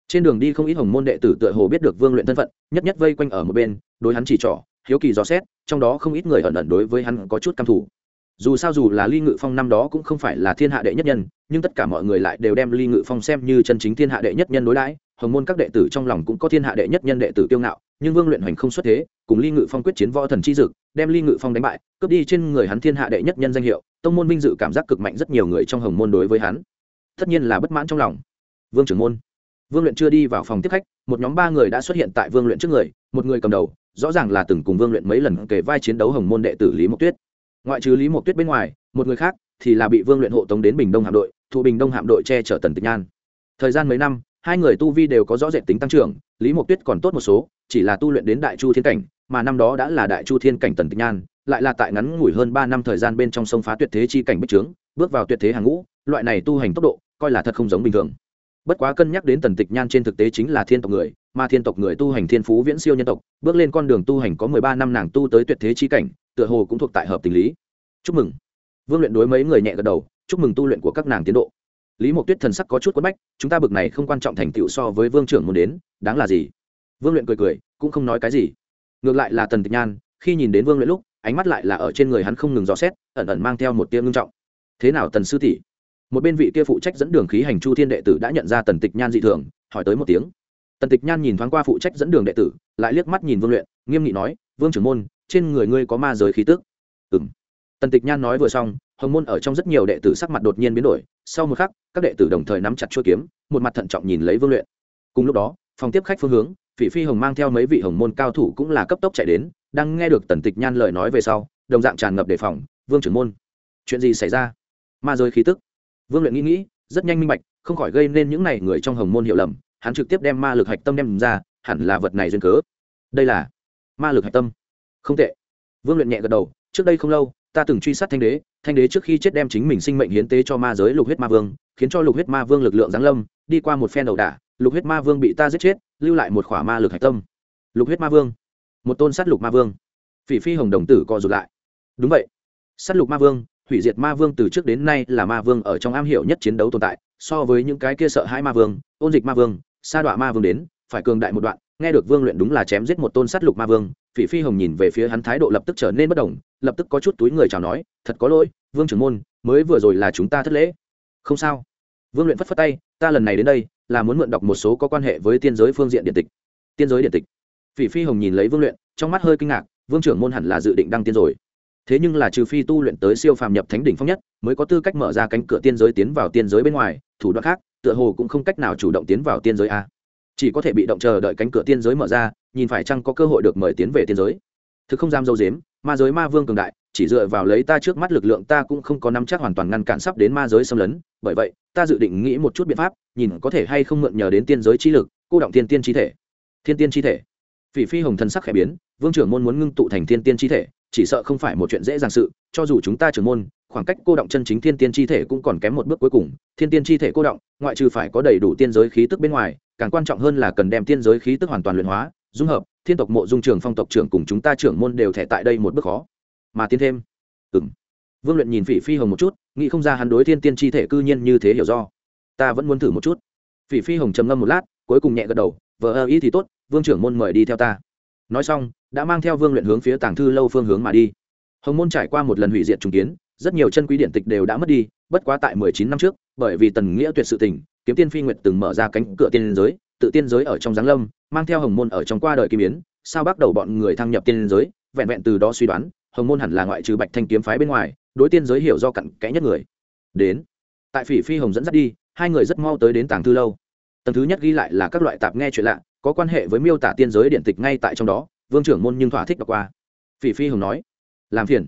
Trên đường đi không ít hồng môn đệ tử tựa hồ biết được vương luyện thân phận, nhất nhất vây quanh ở một bên, đối hắn chỉ trỏ, hiếu kỳ dò xét, trong đó không ít người ẩn ẩn đối với hắn có chút căm thủ dù sao dù là ly ngự phong năm đó cũng không phải là thiên hạ đệ nhất nhân, nhưng tất cả mọi người lại đều đem ly ngự phong xem như chân chính thiên hạ đệ nhất nhân đối đãi. Hồng môn các đệ tử trong lòng cũng có thiên hạ đệ nhất nhân đệ tử kiêu ngạo, nhưng vương luyện hoành không xuất thế, cùng ly ngự phong quyết chiến võ thần chi dực, đem ly ngự phong đánh bại, cướp đi trên người hắn thiên hạ đệ nhất nhân danh hiệu, tông môn vinh dự cảm giác cực mạnh rất nhiều người trong hồng môn đối với hắn. Tất nhiên là bất mãn trong lòng. Vương trưởng môn. Vương luyện chưa đi vào phòng tiếp khách, một nhóm ba người đã xuất hiện tại vương luyện trước người, một người cầm đầu, rõ ràng là từng cùng vương luyện mấy lần kể vai chiến đấu hồng môn đệ tử lý mộc tuyết ngoại trừ lý mộc tuyết bên ngoài, một người khác thì là bị vương luyện hộ tống đến bình đông hạm đội, thụ bình đông hạm đội che chở tần tịch nhan. Thời gian mấy năm, hai người tu vi đều có rõ rệt tính tăng trưởng, lý mộc tuyết còn tốt một số, chỉ là tu luyện đến đại chu thiên cảnh, mà năm đó đã là đại chu thiên cảnh tần tịch nhan, lại là tại ngắn ngủi hơn ba năm thời gian bên trong sông phá tuyệt thế chi cảnh bích trướng, bước vào tuyệt thế hàng ngũ, loại này tu hành tốc độ, coi là thật không giống bình thường. Bất quá cân nhắc đến tần tịch nhan trên thực tế chính là thiên tộc người, mà thiên tộc người tu hành thiên phú viễn siêu nhân tộc, bước lên con đường tu hành có mười ba năm nàng tu tới tuyệt thế chi cảnh tựa hồ cũng thuộc tại hợp tình lý. Chúc mừng. Vương luyện đối mấy người nhẹ gật đầu, chúc mừng tu luyện của các nàng tiến độ. Lý mộc tuyết thần sắc có chút quất bách, chúng ta bực này không quan trọng thành tựu so với vương trưởng muốn đến, đáng là gì? Vương luyện cười cười, cũng không nói cái gì. Ngược lại là tần tịch nhan, khi nhìn đến vương luyện lúc, ánh mắt lại là ở trên người hắn không ngừng dò xét, ẩn ẩn mang theo một tia ngưng trọng. Thế nào tần sư tỷ? Một bên vị kia phụ trách dẫn đường khí hành chu thiên đệ tử đã nhận ra tần tịch nhan dị thường, hỏi tới một tiếng. Tần tịch nhan nhìn thoáng qua phụ trách dẫn đường đệ tử, lại liếc mắt nhìn vương luyện, nghiêm nghị nói vương trưởng môn, trên người ngươi có ma giới khí tức. Ừ m tần tịch nhan nói vừa xong, hồng môn ở trong rất nhiều đệ tử sắc mặt đột nhiên biến đổi, sau một khắc, các đệ tử đồng thời nắm chặt chuôi kiếm, một mặt thận trọng nhìn lấy vương luyện. Cùng lúc đó, phòng tiếp khách phương hướng, phỉ phi hồng mang theo mấy vị hồng môn cao thủ cũng là cấp tốc chạy đến, đang nghe được tần tịch nhan lời nói về sau, đồng dạng tràn ngập đề phòng, vương trưởng môn, chuyện gì xảy ra? Ma giới khí tức. Vương luyện nghĩ nghĩ, rất nhanh minh bạch, không khỏi gây nên những n à y người trong hồng môn hiểu lầm, hắn trực tiếp đem ma lực hạch tâm đem ra, hẳn là vật này duyên cớ. Đây là ma lực hạch tâm. Không tệ. Vương luyện nhẹ gật đầu, trước đây không lâu, ta từng truy sát thanh đế thanh đế trước khi chết đem chính mình sinh mệnh hiến tế cho ma giới lục huyết ma vương, khiến cho lục huyết ma vương lực lượng giáng lâm, đi qua một phen đầu đả, lục huyết ma vương bị ta giết chết, lưu lại một khỏa ma lực hạch tâm. Lục huyết ma vương. Một tôn sát lục ma vương. Phỉ phi hồng đồng tử co rụt lại. Đúng vậy. Sát lục ma vương, hủy diệt ma vương từ trước đến nay là ma vương ở trong am hiểu nhất chiến đấu tồn tại, so với những cái kia sợ hãi ma vương, ôn dịch ma vương, sa đọa ma vương đến, phải cường đại một đoạn nghe được vương luyện đúng là chém giết một tôn sát lục ma vương, phỉ phi hồng nhìn về phía hắn thái độ lập tức trở nên bất đồng, lập tức có chút túi người chào nói, thật có lỗi, vương trưởng môn, mới vừa rồi là chúng ta thất lễ. Không sao. Vương luyện phất phất tay, ta lần này đến đây, là muốn mượn đọc một số có quan hệ với tiên giới phương diện điện tịch. Tiên giới điện tịch? Phỉ phi hồng nhìn lấy vương luyện, trong mắt hơi kinh ngạc, vương trưởng môn hẳn là dự định đăng tiên rồi. Thế nhưng là trừ phi tu luyện tới siêu phàm nhập thánh đỉnh phong nhất, mới có tư cách mở ra cánh cửa tiên giới tiến vào tiên giới bên ngoài, thủ đoạn khác, tựa hồ cũng không cách nào chủ động tiến vào tiên giới a chỉ có thể bị động chờ đợi cánh cửa tiên giới mở ra, nhìn phải chăng có cơ hội được mời tiến về tiên giới. Thực không dám dâu dếm ma giới ma vương cường đại, chỉ dựa vào lấy ta trước mắt lực lượng ta cũng không có nắm chắc hoàn toàn ngăn cản sắp đến ma giới xâm lấn. Bởi vậy, ta dự định nghĩ một chút biện pháp, nhìn có thể hay không mượn nhờ đến tiên giới chi lực, cô động tiên tiên chi thể. Thiên tiên chi thể. Phỉ phi hồng thần sắc khẽ biến, vương trưởng môn muốn ngưng tụ thành thiên tiên chi thể, chỉ sợ không phải một chuyện dễ dàng sự, cho dù chúng ta trưởng môn khoảng cách cô động chân chính thiên tiên chi thể cũng còn kém một bước cuối cùng, thiên tiên chi thể cô động, ngoại trừ phải có đầy đủ tiên giới khí tức bên ngoài, càng quan trọng hơn là cần đem tiên giới khí tức hoàn toàn luyện hóa, dung hợp, thiên tộc mộ dung trường phong tộc trưởng cùng chúng ta trưởng môn đều thẻ tại đây một bước khó. Mà tiến thêm. Ừng vương luyện nhìn phỉ phi hồng một chút, nghĩ không ra hắn đối thiên tiên chi thể cư nhiên như thế hiểu do. Ta vẫn muốn thử một chút. Phỉ phi hồng trầm ngâm một lát, cuối cùng nhẹ gật đầu, vờ ơ ý thì tốt, vương trưởng môn mời đi theo ta. Nói xong, đã mang theo vương luyện hướng phía tàng thư lâu phương hướng mà đi. Hồng môn trải qua một lần hủy diệt trùng kiến rất nhiều chân quý điện tịch đều đã mất đi, bất quá tại mười chín năm trước, bởi vì tần nghĩa tuyệt sự tình, kiếm tiên phi nguyệt từng mở ra cánh cửa tiên giới, tự tiên giới ở trong giáng lâm, mang theo hồng môn ở trong qua đời kim yến, sao bắt đầu bọn người thăng nhập tiên giới, vẹn vẹn từ đó suy đoán, hồng môn hẳn là ngoại trừ bạch thanh kiếm phái bên ngoài, đối tiên giới hiểu do cặn kẽ nhất người. Đến, tại phỉ phi hồng dẫn dắt đi, hai người rất mau tới đến tàng thư lâu. Tầng thứ nhất ghi lại là các loại tạp nghe chuyện lạ, có quan hệ với miêu tả tiên giới điện tịch ngay tại trong đó, vương trưởng môn nhưng thỏa thích đọc qua. Phỉ phi hồng nói, làm phiền.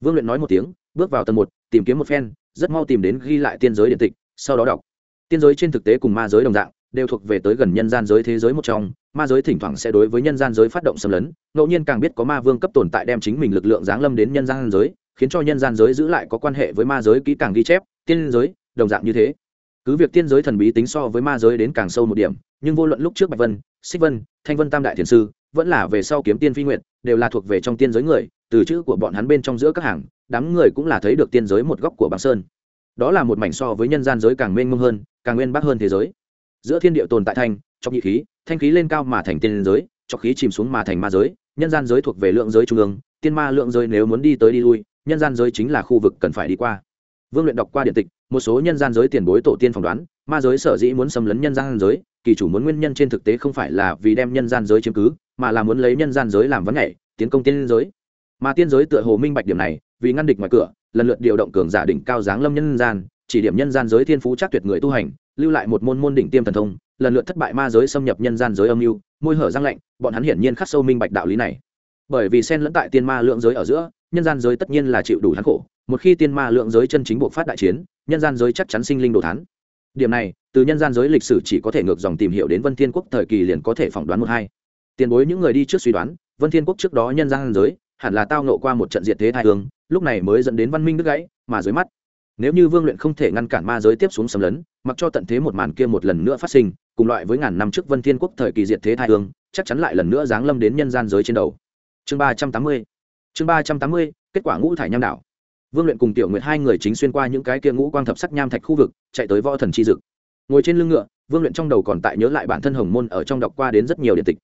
Vương luyện nói một tiếng bước vào tầng một, tìm kiếm một phen, rất mau tìm đến ghi lại tiên giới điện tịch, sau đó đọc. Tiên giới trên thực tế cùng ma giới đồng dạng, đều thuộc về tới gần nhân gian giới thế giới một trong, ma giới thỉnh thoảng sẽ đối với nhân gian giới phát động xâm lấn, ngẫu nhiên càng biết có ma vương cấp tồn tại đem chính mình lực lượng giáng lâm đến nhân gian giới, khiến cho nhân gian giới giữ lại có quan hệ với ma giới kỹ càng ghi chép, tiên giới, đồng dạng như thế. Cứ việc tiên giới thần bí tính so với ma giới đến càng sâu một điểm, nhưng vô luận lúc trước bạch vân, xích vân, thanh vân tam đại thiền sư vẫn là về sau kiếm tiên phi nguyện đều là thuộc về trong tiên giới người, từ chữ của bọn hắn bên trong giữa các hàng, đám người cũng là thấy được tiên giới một góc của băng sơn. Đó là một mảnh so với nhân gian giới càng mênh mông hơn, càng nguyên bắc hơn thế giới. Giữa thiên địa tồn tại thanh, trong nhị khí, thanh khí lên cao mà thành tiên giới cho khí chìm xuống mà thành ma giới, nhân gian giới thuộc về lượng giới trung ương, tiên ma lượng giới nếu muốn đi tới đi lui, nhân gian giới chính là khu vực cần phải đi qua. Vương luyện đọc qua điện tịch, một số nhân gian giới tiền bối tổ tiên phỏng đoán ma giới sở dĩ muốn xâm lấn nhân gian giới, kỳ chủ muốn nguyên nhân trên thực tế không phải là vì đem nhân gian giới chiếm cứ, mà là muốn lấy nhân gian giới làm vấn nhảy, tiến công tiên giới. Mà tiên giới tựa hồ minh bạch điểm này, vì ngăn địch ngoài cửa, lần lượt điều động cường giả đỉnh cao giáng lâm nhân gian, chỉ điểm nhân gian giới thiên phú chắc tuyệt người tu hành, lưu lại một môn môn đỉnh tiêm thần thông, lần lượt thất bại ma giới xâm nhập nhân gian giới âm mưu, môi hở răng lạnh, bọn hắn hiển nhiên khắc sâu minh bạch đạo lý này. Bởi vì xen lẫn tại tiên ma lượng giới ở giữa, nhân gian giới tất nhiên là chịu đủ hắn khổ, một khi tiên ma lượng giới chân chính buộc phát đại chiến, nhân gian giới chắc chắn sinh linh đồ thán điểm này, từ nhân gian giới lịch sử chỉ có thể ngược dòng tìm hiểu đến vân thiên quốc thời kỳ liền có thể phỏng đoán một hai. Tiền bối những người đi trước suy đoán, vân thiên quốc trước đó nhân gian giới, hẳn là tao nộ qua một trận diệt thế thai hương, lúc này mới dẫn đến văn minh đứt gãy, mà dưới mắt, nếu như vương luyện không thể ngăn cản ma giới tiếp xuống xâm lấn, mặc cho tận thế một màn kia một lần nữa phát sinh, cùng loại với ngàn năm trước vân thiên quốc thời kỳ diệt thế thai hương, chắc chắn lại lần nữa giáng lâm đến nhân gian giới trên đầu. Chương ba trăm tám mươi, chương ba trăm tám mươi, kết quả ngũ thải nham đảo vương luyện cùng tiểu nguyệt hai người chính xuyên qua những cái kia ngũ quang thập sắc nham thạch khu vực, chạy tới võ thần chi dực. Ngồi trên lưng ngựa, vương luyện trong đầu còn tại nhớ lại bản thân hồng môn ở trong đọc qua đến rất nhiều điện tịch.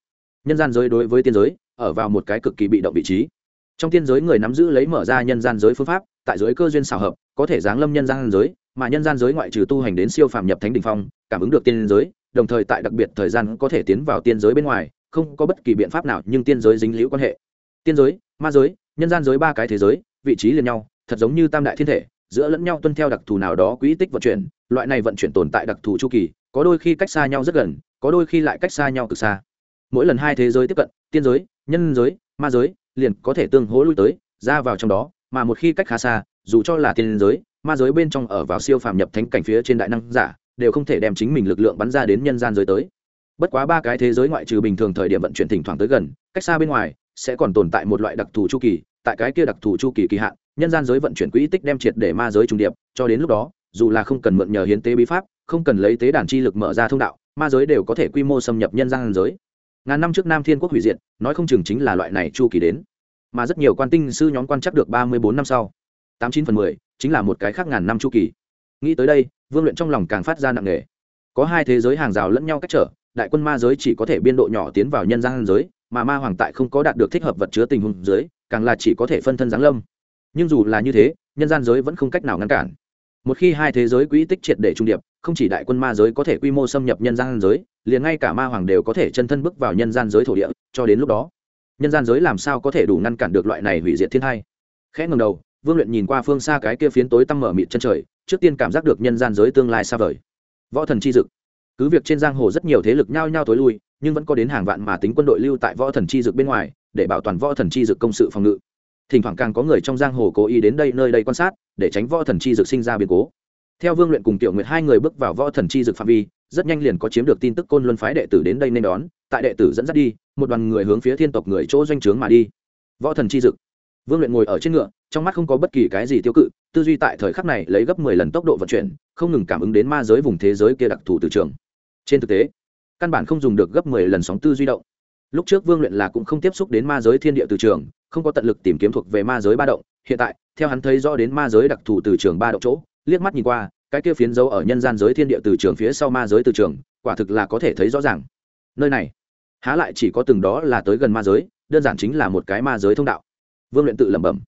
Nhân gian giới đối với tiên giới, ở vào một cái cực kỳ bị động vị trí. Trong tiên giới người nắm giữ lấy mở ra nhân gian giới phương pháp, tại giới cơ duyên xảo hợp, có thể giáng lâm nhân gian giới, mà nhân gian giới ngoại trừ tu hành đến siêu phàm nhập thánh đình phong, cảm ứng được tiên giới, đồng thời tại đặc biệt thời gian có thể tiến vào tiên giới bên ngoài, không có bất kỳ biện pháp nào, nhưng tiên giới dính liễu quan hệ. Tiên giới, ma giới, nhân gian giới ba cái thế giới, vị trí liền nhau thật giống như tam đại thiên thể, giữa lẫn nhau tuân theo đặc thù nào đó quỹ tích vận chuyển, loại này vận chuyển tồn tại đặc thù chu kỳ, có đôi khi cách xa nhau rất gần, có đôi khi lại cách xa nhau cực xa. Mỗi lần hai thế giới tiếp cận, tiên giới, nhân giới, ma giới, liền có thể tương hỗ lui tới, ra vào trong đó, mà một khi cách khá xa, dù cho là tiên giới, ma giới bên trong ở vào siêu phàm nhập thánh cảnh phía trên đại năng giả, đều không thể đem chính mình lực lượng bắn ra đến nhân gian giới tới. Bất quá ba cái thế giới ngoại trừ bình thường thời điểm vận chuyển thỉnh thoảng tới gần, cách xa bên ngoài, sẽ còn tồn tại một loại đặc thù chu kỳ, tại cái kia đặc thù chu kỳ kỳ hạn nhân gian giới vận chuyển quỹ tích đem triệt để ma giới trung điệp, cho đến lúc đó, dù là không cần mượn nhờ hiến tế bí pháp, không cần lấy tế đàn chi lực mở ra thông đạo, ma giới đều có thể quy mô xâm nhập nhân gian giới. Ngàn năm trước nam thiên quốc hủy diệt, nói không chừng chính là loại này chu kỳ đến. Mà rất nhiều quan tinh sư nhóm quan chắc được ba mươi bốn năm sau, tám chín phần mười, chính là một cái khác ngàn năm chu kỳ. Nghĩ tới đây, vương luyện trong lòng càng phát ra nặng nề. Có hai thế giới hàng rào lẫn nhau cách trở, đại quân ma giới chỉ có thể biên độ nhỏ tiến vào nhân gian giới, mà ma hoàng tại không có đạt được thích hợp vật chứa tình huống dưới, càng là chỉ có thể phân thân giáng lâm nhưng dù là như thế, nhân gian giới vẫn không cách nào ngăn cản. Một khi hai thế giới quỹ tích triệt để trung điệp, không chỉ đại quân ma giới có thể quy mô xâm nhập nhân gian giới, liền ngay cả ma hoàng đều có thể chân thân bước vào nhân gian giới thổ địa, cho đến lúc đó, nhân gian giới làm sao có thể đủ ngăn cản được loại này hủy diệt thiên hai khẽ ngầm đầu, vương luyện nhìn qua phương xa cái kia phiến tối tăm mở mịt chân trời, trước tiên cảm giác được nhân gian giới tương lai xa vời. Võ thần chi dực. Cứ việc trên giang hồ rất nhiều thế lực nhao nhao tối lui, nhưng vẫn có đến hàng vạn mà tính quân đội lưu tại võ thần chi dực bên ngoài, để bảo toàn võ thần chi dực công sự phòng ngự thỉnh thoảng càng có người trong giang hồ cố ý đến đây, nơi đây quan sát, để tránh võ thần chi dược sinh ra biến cố. Theo vương luyện cùng tiểu nguyệt, hai người bước vào võ thần chi dược phạm vi, rất nhanh liền có chiếm được tin tức côn luân phái đệ tử đến đây nên đón, tại đệ tử dẫn dắt đi, một đoàn người hướng phía thiên tộc người chỗ doanh trướng mà đi. Võ thần chi dực. Vương luyện ngồi ở trên ngựa, trong mắt không có bất kỳ cái gì tiêu cự, tư duy tại thời khắc này lấy gấp mười lần tốc độ vận chuyển, không ngừng cảm ứng đến ma giới vùng thế giới kia đặc thù từ trường. Trên thực tế, căn bản không dùng được gấp mười lần sóng tư duy động lúc trước vương luyện là cũng không tiếp xúc đến ma giới thiên địa từ trường, không có tận lực tìm kiếm thuộc về ma giới ba động. Hiện tại, theo hắn thấy rõ đến ma giới đặc thù từ trường ba động chỗ, liếc mắt nhìn qua, cái kia phiến dấu ở nhân gian giới thiên địa từ trường phía sau ma giới từ trường, quả thực là có thể thấy rõ ràng. Nơi này, há lại chỉ có từng đó là tới gần ma giới, đơn giản chính là một cái ma giới thông đạo. Vương luyện tự lẩm bẩm.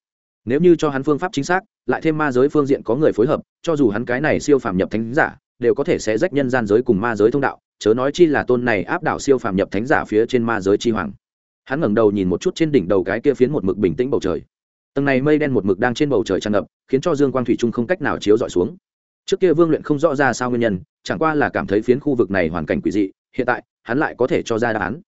Nếu như cho hắn phương pháp chính xác, lại thêm ma giới phương diện có người phối hợp, cho dù hắn cái này siêu phàm nhập thánh giả, đều có thể sẽ rách nhân gian giới cùng ma giới thông đạo chớ nói chi là tôn này áp đảo siêu phàm nhập thánh giả phía trên ma giới chi hoàng. Hắn ngẩng đầu nhìn một chút trên đỉnh đầu cái kia phiến một mực bình tĩnh bầu trời. Tầng này mây đen một mực đang trên bầu trời tràn ngập, khiến cho dương quang thủy trung không cách nào chiếu dọi xuống. Trước kia vương luyện không rõ ra sao nguyên nhân, chẳng qua là cảm thấy phiến khu vực này hoàn cảnh quỷ dị, hiện tại, hắn lại có thể cho ra đáp án.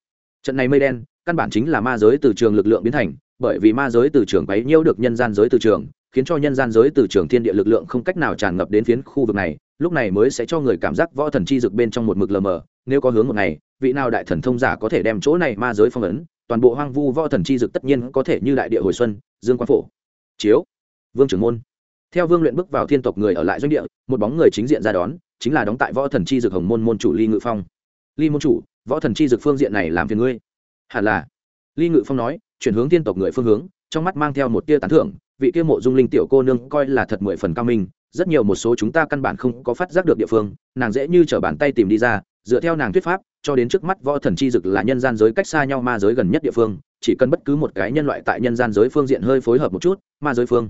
Trận này mây đen, căn bản chính là ma giới từ trường lực lượng biến thành, bởi vì ma giới từ trường bấy nhiêu được nhân gian giới từ trường, khiến cho nhân gian giới từ trường thiên địa lực lượng không cách nào tràn ngập đến phiến khu vực này lúc này mới sẽ cho người cảm giác võ thần chi dực bên trong một mực lờ mờ. Nếu có hướng một ngày, vị nào đại thần thông giả có thể đem chỗ này ma giới phong ấn, toàn bộ hoang vu võ thần chi dực tất nhiên có thể như đại địa hồi xuân, dương quang phổ. Chiếu. Vương trưởng môn. Theo vương luyện bước vào thiên tộc người ở lại doanh địa, một bóng người chính diện ra đón, chính là đóng tại võ thần chi dực hồng môn môn chủ ly ngự phong. Ly môn chủ, võ thần chi dực phương diện này làm phiền ngươi. Hẳn là. Ly ngự phong nói, chuyển hướng thiên tộc người phương hướng, trong mắt mang theo một tia tán thưởng, vị kia mộ dung linh tiểu cô nương coi là thật mười phần cao minh rất nhiều một số chúng ta căn bản không có phát giác được địa phương, nàng dễ như t r ở bàn tay tìm đi ra, dựa theo nàng thuyết pháp, cho đến trước mắt võ thần chi dực là nhân gian giới cách xa nhau ma giới gần nhất địa phương, chỉ cần bất cứ một cái nhân loại tại nhân gian giới phương diện hơi phối hợp một chút, ma giới phương.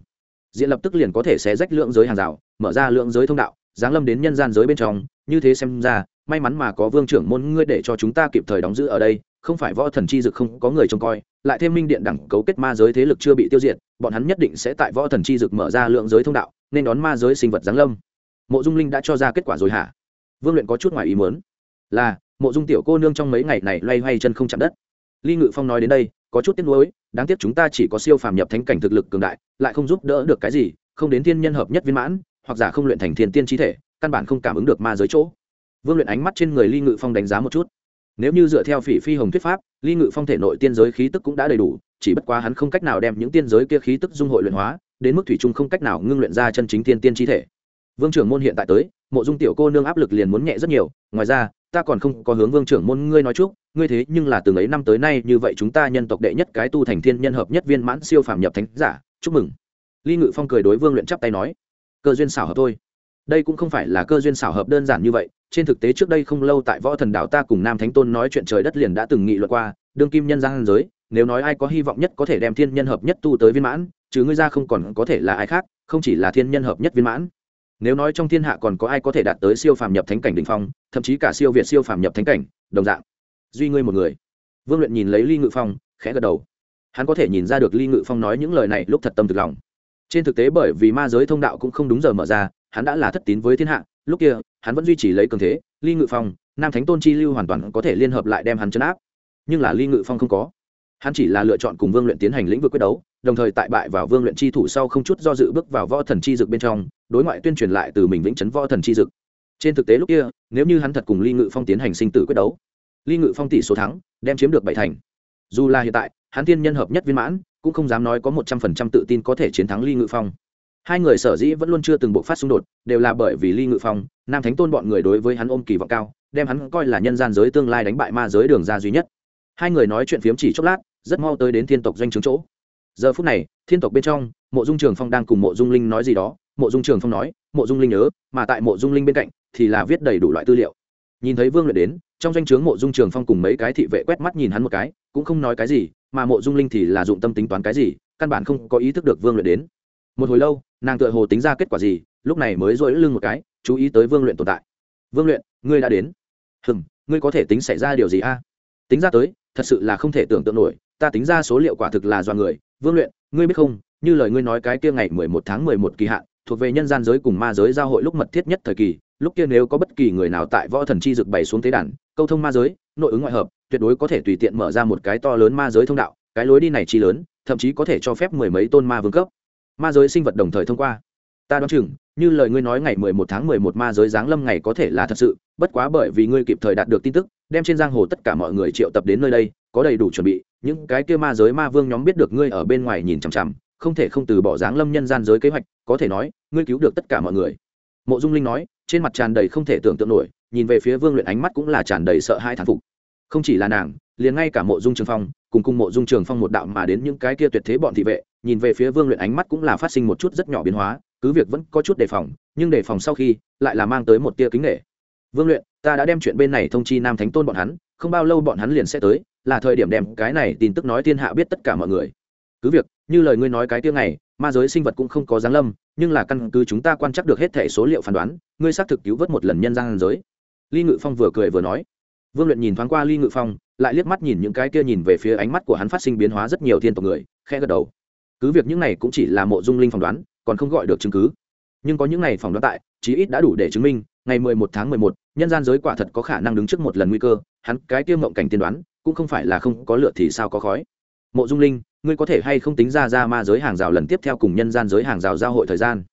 Diện lập tức liền có thể xé rách lượng giới hàng rào, mở ra lượng giới thông đạo, giáng lâm đến nhân gian giới bên trong, như thế xem ra, may mắn mà có vương trưởng môn ngươi để cho chúng ta kịp thời đóng giữ ở đây, không phải võ thần chi dực không có người trông coi, lại thêm minh điện đẳng cấu kết ma giới thế lực chưa bị tiêu diệt, bọn hắn nhất định sẽ tại võ thần chi dực mở ra lượng giới thông đạo nên đón ma giới sinh vật giáng lâm. Mộ dung linh đã cho ra kết quả rồi hả? Vương luyện có chút ngoài ý muốn. Là, mộ dung tiểu cô nương trong mấy ngày này loay hoay chân không chạm đất. Ly ngự phong nói đến đây, có chút tiếc nuối, đáng tiếc chúng ta chỉ có siêu phàm nhập thánh cảnh thực lực cường đại, lại không giúp đỡ được cái gì, không đến thiên nhân hợp nhất viên mãn, hoặc giả không luyện thành thiên tiên trí thể, căn bản không cảm ứng được ma giới chỗ. Vương luyện ánh mắt trên người ly ngự phong đánh giá một chút. Nếu như dựa theo phỉ phi hồng thuyết pháp, ly ngự phong thể nội tiên giới khí tức cũng đã đầy đủ, chỉ bất quá hắn không cách nào đem những tiên giới kia khí tức dung hội luyện hóa đến mức thủy trung không cách nào ngưng luyện ra chân chính thiên tiên chi thể. Vương trưởng môn hiện tại tới, mộ dung tiểu cô nương áp lực liền muốn nhẹ rất nhiều, ngoài ra, ta còn không có hướng vương trưởng môn ngươi nói chúc, ngươi thế nhưng là từng ấy năm tới nay như vậy chúng ta nhân tộc đệ nhất cái tu thành thiên nhân hợp nhất viên mãn siêu phàm nhập thánh giả, chúc mừng. Ly ngự phong cười đối vương luyện chắp tay nói, cơ duyên xảo hợp thôi. Đây cũng không phải là cơ duyên xảo hợp đơn giản như vậy, trên thực tế trước đây không lâu tại võ thần đảo ta cùng nam thánh tôn nói chuyện trời đất liền đã từng nghị luận qua, đương kim nhân gian giới, nếu nói ai có hy vọng nhất có thể đem thiên nhân hợp nhất tu tới viên mãn chứ ngươi ra không còn có thể là ai khác, không chỉ là thiên nhân hợp nhất viên mãn. Nếu nói trong thiên hạ còn có ai có thể đạt tới siêu phàm nhập thánh cảnh đỉnh phong, thậm chí cả siêu việt siêu phàm nhập thánh cảnh, đồng dạng. Duy ngươi một người. Vương luyện nhìn lấy ly ngự phong, khẽ gật đầu. Hắn có thể nhìn ra được ly ngự phong nói những lời này lúc thật tâm thực lòng. Trên thực tế bởi vì ma giới thông đạo cũng không đúng giờ mở ra, hắn đã là thất tín với thiên hạ, lúc kia, hắn vẫn duy trì lấy cường thế, ly ngự phong, nam thánh tôn chi lưu hoàn toàn có thể liên hợp lại đem hắn chấn áp. Nhưng là ly ngự phong không có hắn chỉ là lựa chọn cùng vương luyện tiến hành lĩnh vực quyết đấu, đồng thời tại bại vào vương luyện chi thủ sau không chút do dự bước vào võ thần chi dực bên trong, đối ngoại tuyên truyền lại từ mình vĩnh chấn võ thần chi dực. Trên thực tế lúc kia, nếu như hắn thật cùng ly ngự phong tiến hành sinh tử quyết đấu, ly ngự phong tỷ số thắng, đem chiếm được bảy thành. Dù là hiện tại, hắn tiên nhân hợp nhất viên mãn, cũng không dám nói có một trăm phần trăm tự tin có thể chiến thắng ly ngự phong. Hai người sở dĩ vẫn luôn chưa từng buộc phát xung đột, đều là bởi vì ly ngự phong, nam thánh tôn bọn người đối với hắn ôm kỳ vọng cao, đem hắn coi là nhân gian giới tương lai đánh bại ma giới đường ra duy nhất. Hai người nói chuyện phiếm chỉ chốc lát rất mau tới đến thiên tộc doanh trướng chỗ. Giờ phút này, thiên tộc bên trong, mộ dung trường phong đang cùng mộ dung linh nói gì đó. Mộ dung trường phong nói, mộ dung linh nhớ, mà tại mộ dung linh bên cạnh thì là viết đầy đủ loại tư liệu. Nhìn thấy vương luyện đến, trong danh o chướng mộ dung trường phong cùng mấy cái thị vệ quét mắt nhìn hắn một cái, cũng không nói cái gì, mà mộ dung linh thì là dụng tâm tính toán cái gì, căn bản không có ý thức được vương luyện đến. Một hồi lâu, nàng tựa hồ tính ra kết quả gì, lúc này mới dội lưng một cái, chú ý tới vương luyện tồn tại. Vương luyện, ngươi đã đến. Hừm, ngươi có thể tính xảy ra điều gì a? Tính ra tới, thật sự là không thể tưởng tượng nổi ta tính ra số liệu quả thực là do người. Vương luyện, ngươi biết không, như lời ngươi nói cái kia ngày mười một tháng mười một kỳ hạn, thuộc về nhân gian giới cùng ma giới giao hội lúc mật thiết nhất thời kỳ, lúc kia nếu có bất kỳ người nào tại võ thần chi dực bày xuống tế đàn, câu thông ma giới, nội ứng ngoại hợp, tuyệt đối có thể tùy tiện mở ra một cái to lớn ma giới thông đạo, cái lối đi này chi lớn, thậm chí có thể cho phép mười mấy tôn ma vương cấp. Ma giới sinh vật đồng thời thông qua. Ta đoán chừng, như lời ngươi nói ngày mười một tháng mười một ma giới giáng lâm ngày có thể là thật sự, bất quá bởi vì ngươi kịp thời đạt được tin tức, đem trên giang hồ tất cả mọi người triệu tập đến nơi đây, có đầy đủ chuẩn bị những cái kia ma giới ma vương nhóm biết được ngươi ở bên ngoài nhìn chằm chằm, không thể không từ bỏ dáng lâm nhân gian giới kế hoạch, có thể nói, ngươi cứu được tất cả mọi người. Mộ dung linh nói, trên mặt tràn đầy không thể tưởng tượng nổi, nhìn về phía vương luyện ánh mắt cũng là tràn đầy sợ hai thán phục. Không chỉ là nàng, liền ngay cả mộ dung trường phong, cùng cùng mộ dung trường phong một đạo mà đến những cái kia tuyệt thế bọn thị vệ, nhìn về phía vương luyện ánh mắt cũng là phát sinh một chút rất nhỏ biến hóa, cứ việc vẫn có chút đề phòng, nhưng đề phòng sau khi, lại là mang tới một tia kính nghệ vương luyện, ta đã đem chuyện bên này thông chi nam thánh tôn bọn hắn không bao lâu bọn hắn liền sẽ tới, là thời điểm đem cái này tin tức nói thiên hạ biết tất cả mọi người. Cứ việc, như lời ngươi nói cái tiếng này ma giới sinh vật cũng không có giáng lâm, nhưng là căn cứ chúng ta quan trắc được hết thể số liệu phán đoán, ngươi xác thực cứu vớt một lần nhân gian giới. Ly ngự phong vừa cười vừa nói. Vương luyện nhìn thoáng qua ly ngự phong, lại liếc mắt nhìn những cái kia nhìn về phía ánh mắt của hắn phát sinh biến hóa rất nhiều thiên tộc người khe gật đầu. Cứ việc những này cũng chỉ là mộ dung linh phỏng đoán, còn không gọi được chứng cứ. Nhưng có những này phỏng đoán tại, chí ít đã đủ để chứng minh ngày mười một tháng mười một, nhân gian giới quả thật có khả năng đứng trước một lần nguy cơ, hắn cái kia mộng cảnh tiên đoán, cũng không phải là không có lựa thì sao có khói. Mộ dung linh, ngươi có thể hay không tính ra ra ma giới hàng rào lần tiếp theo cùng nhân gian giới hàng rào giao hội thời gian?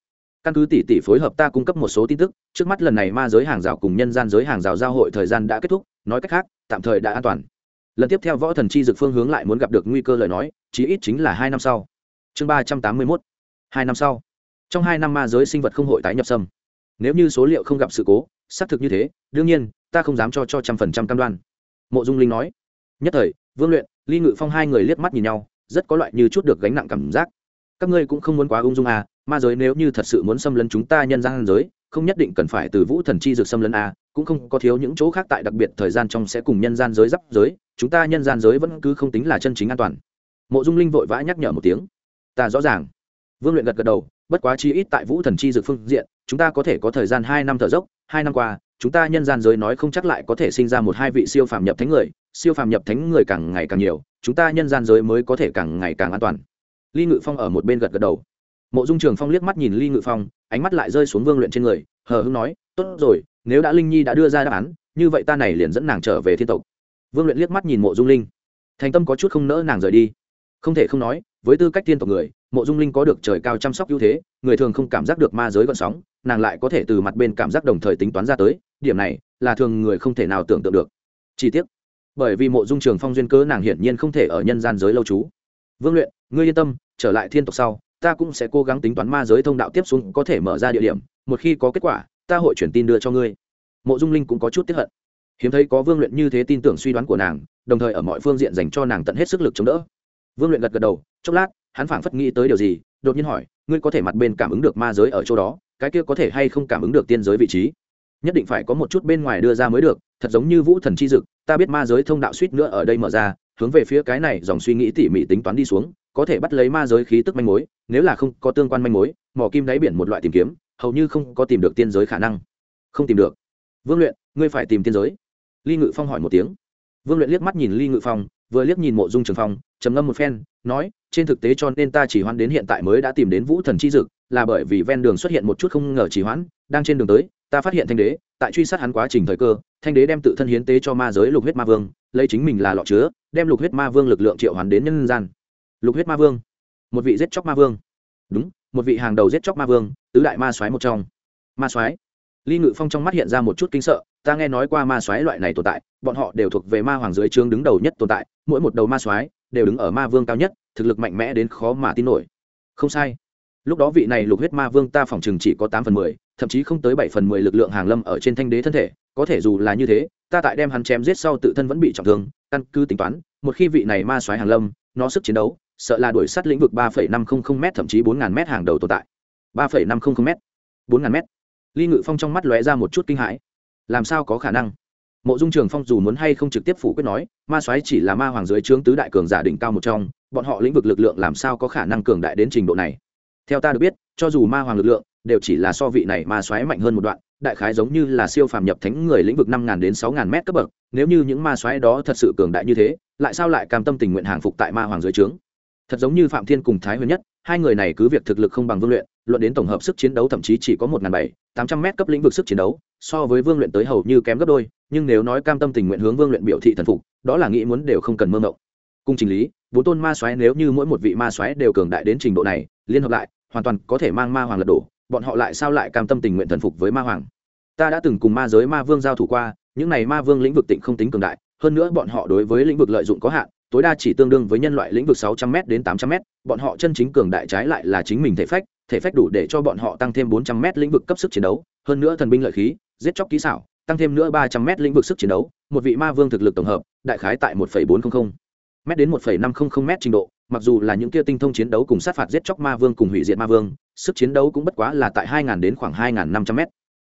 Căn cứ tỷ tỷ phối hợp ta cung cấp một số tin tức, trước mắt lần này ma giới hàng rào cùng nhân gian giới hàng rào giao hội thời gian đã kết thúc, nói cách khác, tạm thời đã an toàn. Lần tiếp theo võ thần chi dực phương hướng lại muốn gặp được nguy cơ lời nói, chí ít chính là hai năm sau. Chương ba trăm tám mươi mốt. Hai năm sau. Trong hai năm ma giới sinh vật không hội tái nhập xâm nếu như số liệu không gặp sự cố, xác thực như thế, đương nhiên, ta không dám cho cho trăm phần trăm cam đoan. Mộ dung linh nói. Nhất thời, vương luyện, ly ngự phong hai người liếc mắt nhìn nhau, rất có loại như chút được gánh nặng cảm giác. Các ngươi cũng không muốn quá ung dung à ma giới nếu như thật sự muốn xâm lấn chúng ta nhân gian giới, không nhất định cần phải từ vũ thần chi dược xâm lấn à cũng không có thiếu những chỗ khác tại đặc biệt thời gian trong sẽ cùng nhân gian giới giáp giới, chúng ta nhân gian giới vẫn cứ không tính là chân chính an toàn. Mộ dung linh vội vã nhắc nhở một tiếng. Ta rõ ràng. Vương luyện gật gật đầu, bất quá chi ít tại vũ thần chi dược phương diện chúng ta có thể có thời gian hai năm thở dốc, hai năm qua, chúng ta nhân gian giới nói không chắc lại có thể sinh ra một hai vị siêu phàm nhập thánh người, siêu phàm nhập thánh người càng ngày càng nhiều, chúng ta nhân gian giới mới có thể càng ngày càng an toàn. Ly ngự phong ở một bên gật gật đầu. Mộ dung trường phong liếc mắt nhìn ly ngự phong, ánh mắt lại rơi xuống vương luyện trên người, hờ hưng nói, tốt rồi, nếu đã linh nhi đã đưa ra đáp án, như vậy ta này liền dẫn nàng trở về thiên tộc. Vương luyện liếc mắt nhìn mộ dung linh. Thành tâm có chút không nỡ nàng rời đi. Không thể không nói, với tư cách thiên tộc người, mộ dung linh có được trời cao chăm sóc ưu thế, người thường không cảm giác được ma giới gọn sóng nàng lại có thể từ mặt bên cảm giác đồng thời tính toán ra tới, điểm này là thường người không thể nào tưởng tượng được. Chi tiết bởi vì mộ dung trường phong duyên cớ nàng hiển nhiên không thể ở nhân gian giới lâu trú. Vương luyện, ngươi yên tâm, trở lại thiên tộc sau, ta cũng sẽ cố gắng tính toán ma giới thông đạo tiếp xuống có thể mở ra địa điểm, một khi có kết quả, ta hội chuyển tin đưa cho ngươi. Mộ dung linh cũng có chút tiếp hận. Hiếm thấy có vương luyện như thế tin tưởng suy đoán của nàng, đồng thời ở mọi phương diện dành cho nàng tận hết sức lực chống đỡ. Vương luyện gật gật đầu, chốc lát, hắn phảng phất nghĩ tới điều gì, đột nhiên hỏi, ngươi có thể mặt bên cảm ứng được ma giới ở chỗ đó? Cái kia có thể hay không cảm ứng được tiên giới vị trí. Nhất định phải có một chút bên ngoài đưa ra mới được, thật giống như vũ thần chi dực, ta biết ma giới thông đạo suýt nữa ở đây mở ra, hướng về phía cái này dòng suy nghĩ tỉ mỉ tính toán đi xuống, có thể bắt lấy ma giới khí tức manh mối, nếu là không có tương quan manh mối mỏ kim đáy biển một loại tìm kiếm, hầu như không có tìm được tiên giới khả năng. Không tìm được. Vương luyện, ngươi phải tìm tiên giới. Ly ngự phong hỏi một tiếng. Vương luyện liếc mắt nhìn ly ngự phong vừa liếc nhìn mộ dung trường phong, trầm ngâm một phen, nói, trên thực tế cho nên ta chỉ hoan đến hiện tại mới đã tìm đến vũ thần chi dực, là bởi vì ven đường xuất hiện một chút không ngờ chỉ hoãn, đang trên đường tới, ta phát hiện thanh đế, tại truy sát hắn quá trình thời cơ, thanh đế đem tự thân hiến tế cho ma giới lục huyết ma vương, lấy chính mình là lọ chứa, đem lục huyết ma vương lực lượng triệu hoán đến nhân gian. Lục huyết ma vương? Một vị giết chóc ma vương. Đúng, một vị hàng đầu giết chóc ma vương, tứ đại ma soái một trong. Ma soái? Ly ngự phong trong mắt hiện ra một chút kinh sợ ta nghe nói qua ma soái loại này tồn tại, bọn họ đều thuộc về ma hoàng dưới trướng đứng đầu nhất tồn tại, mỗi một đầu ma soái đều đứng ở ma vương cao nhất, thực lực mạnh mẽ đến khó mà tin nổi. Không sai. Lúc đó vị này lục huyết ma vương ta phỏng chừng chỉ có tám phần mười, thậm chí không tới bảy phần mười lực lượng hàng lâm ở trên thanh đế thân thể, có thể dù là như thế, ta tại đem hắn chém giết sau tự thân vẫn bị trọng thương, căn cứ tính toán, một khi vị này ma soái hàng lâm, nó sức chiến đấu, sợ là đuổi sát lĩnh vực ba phẩy năm không không m thậm chí bốn ngàn m hàng đầu tồn tại. Ba phẩy năm không không m bốn ngàn m ly ngự phong trong mắt lóe ra một chút kinh hãi làm sao có khả năng? Mộ dung trường phong dù muốn hay không trực tiếp phủ quyết nói, ma soái chỉ là ma hoàng dưới trướng tứ đại cường giả đỉnh cao một trong, bọn họ lĩnh vực lực lượng làm sao có khả năng cường đại đến trình độ này? Theo ta được biết, cho dù ma hoàng lực lượng đều chỉ là so vị này ma xoáy mạnh hơn một đoạn, đại khái giống như là siêu phàm nhập thánh người lĩnh vực năm ngàn đến sáu ngàn mét cấp bậc, nếu như những ma xoáy đó thật sự cường đại như thế, lại sao lại cam tâm tình nguyện hàng phục tại ma hoàng dưới trướng? Thật giống như phạm thiên cùng thái huyền nhất hai người này cứ việc thực lực không bằng vương luyện, luận đến tổng hợp sức chiến đấu thậm chí chỉ có một ngàn bảy, tám trăm mét cấp lĩnh vực sức chiến đấu, so với vương luyện tới hầu như kém gấp đôi, nhưng nếu nói cam tâm tình nguyện hướng vương luyện biểu thị thần phục, đó là nghĩ muốn đều không cần mơ mộng. Cung trình lý, bốn tôn ma xoáy nếu như mỗi một vị ma xoáy đều cường đại đến trình độ này, liên hợp lại, hoàn toàn có thể mang ma hoàng lật đổ, bọn họ lại sao lại cam tâm tình nguyện thần phục với ma hoàng? Ta đã từng cùng ma giới ma vương giao thủ qua, những này ma vương lĩnh vực tịnh không tính cường đại, hơn nữa bọn họ đối với lĩnh vực lợi dụng có hạn tối đa chỉ tương đương với nhân loại lĩnh vực 600 m đến 800 m bọn họ chân chính cường đại trái lại là chính mình thể phách thể phách đủ để cho bọn họ tăng thêm 400 m lĩnh vực cấp sức chiến đấu, hơn nữa thần binh lợi khí, giết chóc kỹ xảo, tăng thêm nữa 300 m lĩnh vực sức chiến đấu, một vị ma vương thực lực tổng hợp, đại khái tại 1.400 m đến 1.500 m trình độ, mặc dù là những kia tinh thông chiến đấu cùng sát phạt giết chóc ma vương cùng hủy diệt ma vương, sức chiến đấu cũng bất quá là tại 2.000 đến khoảng 2.500 m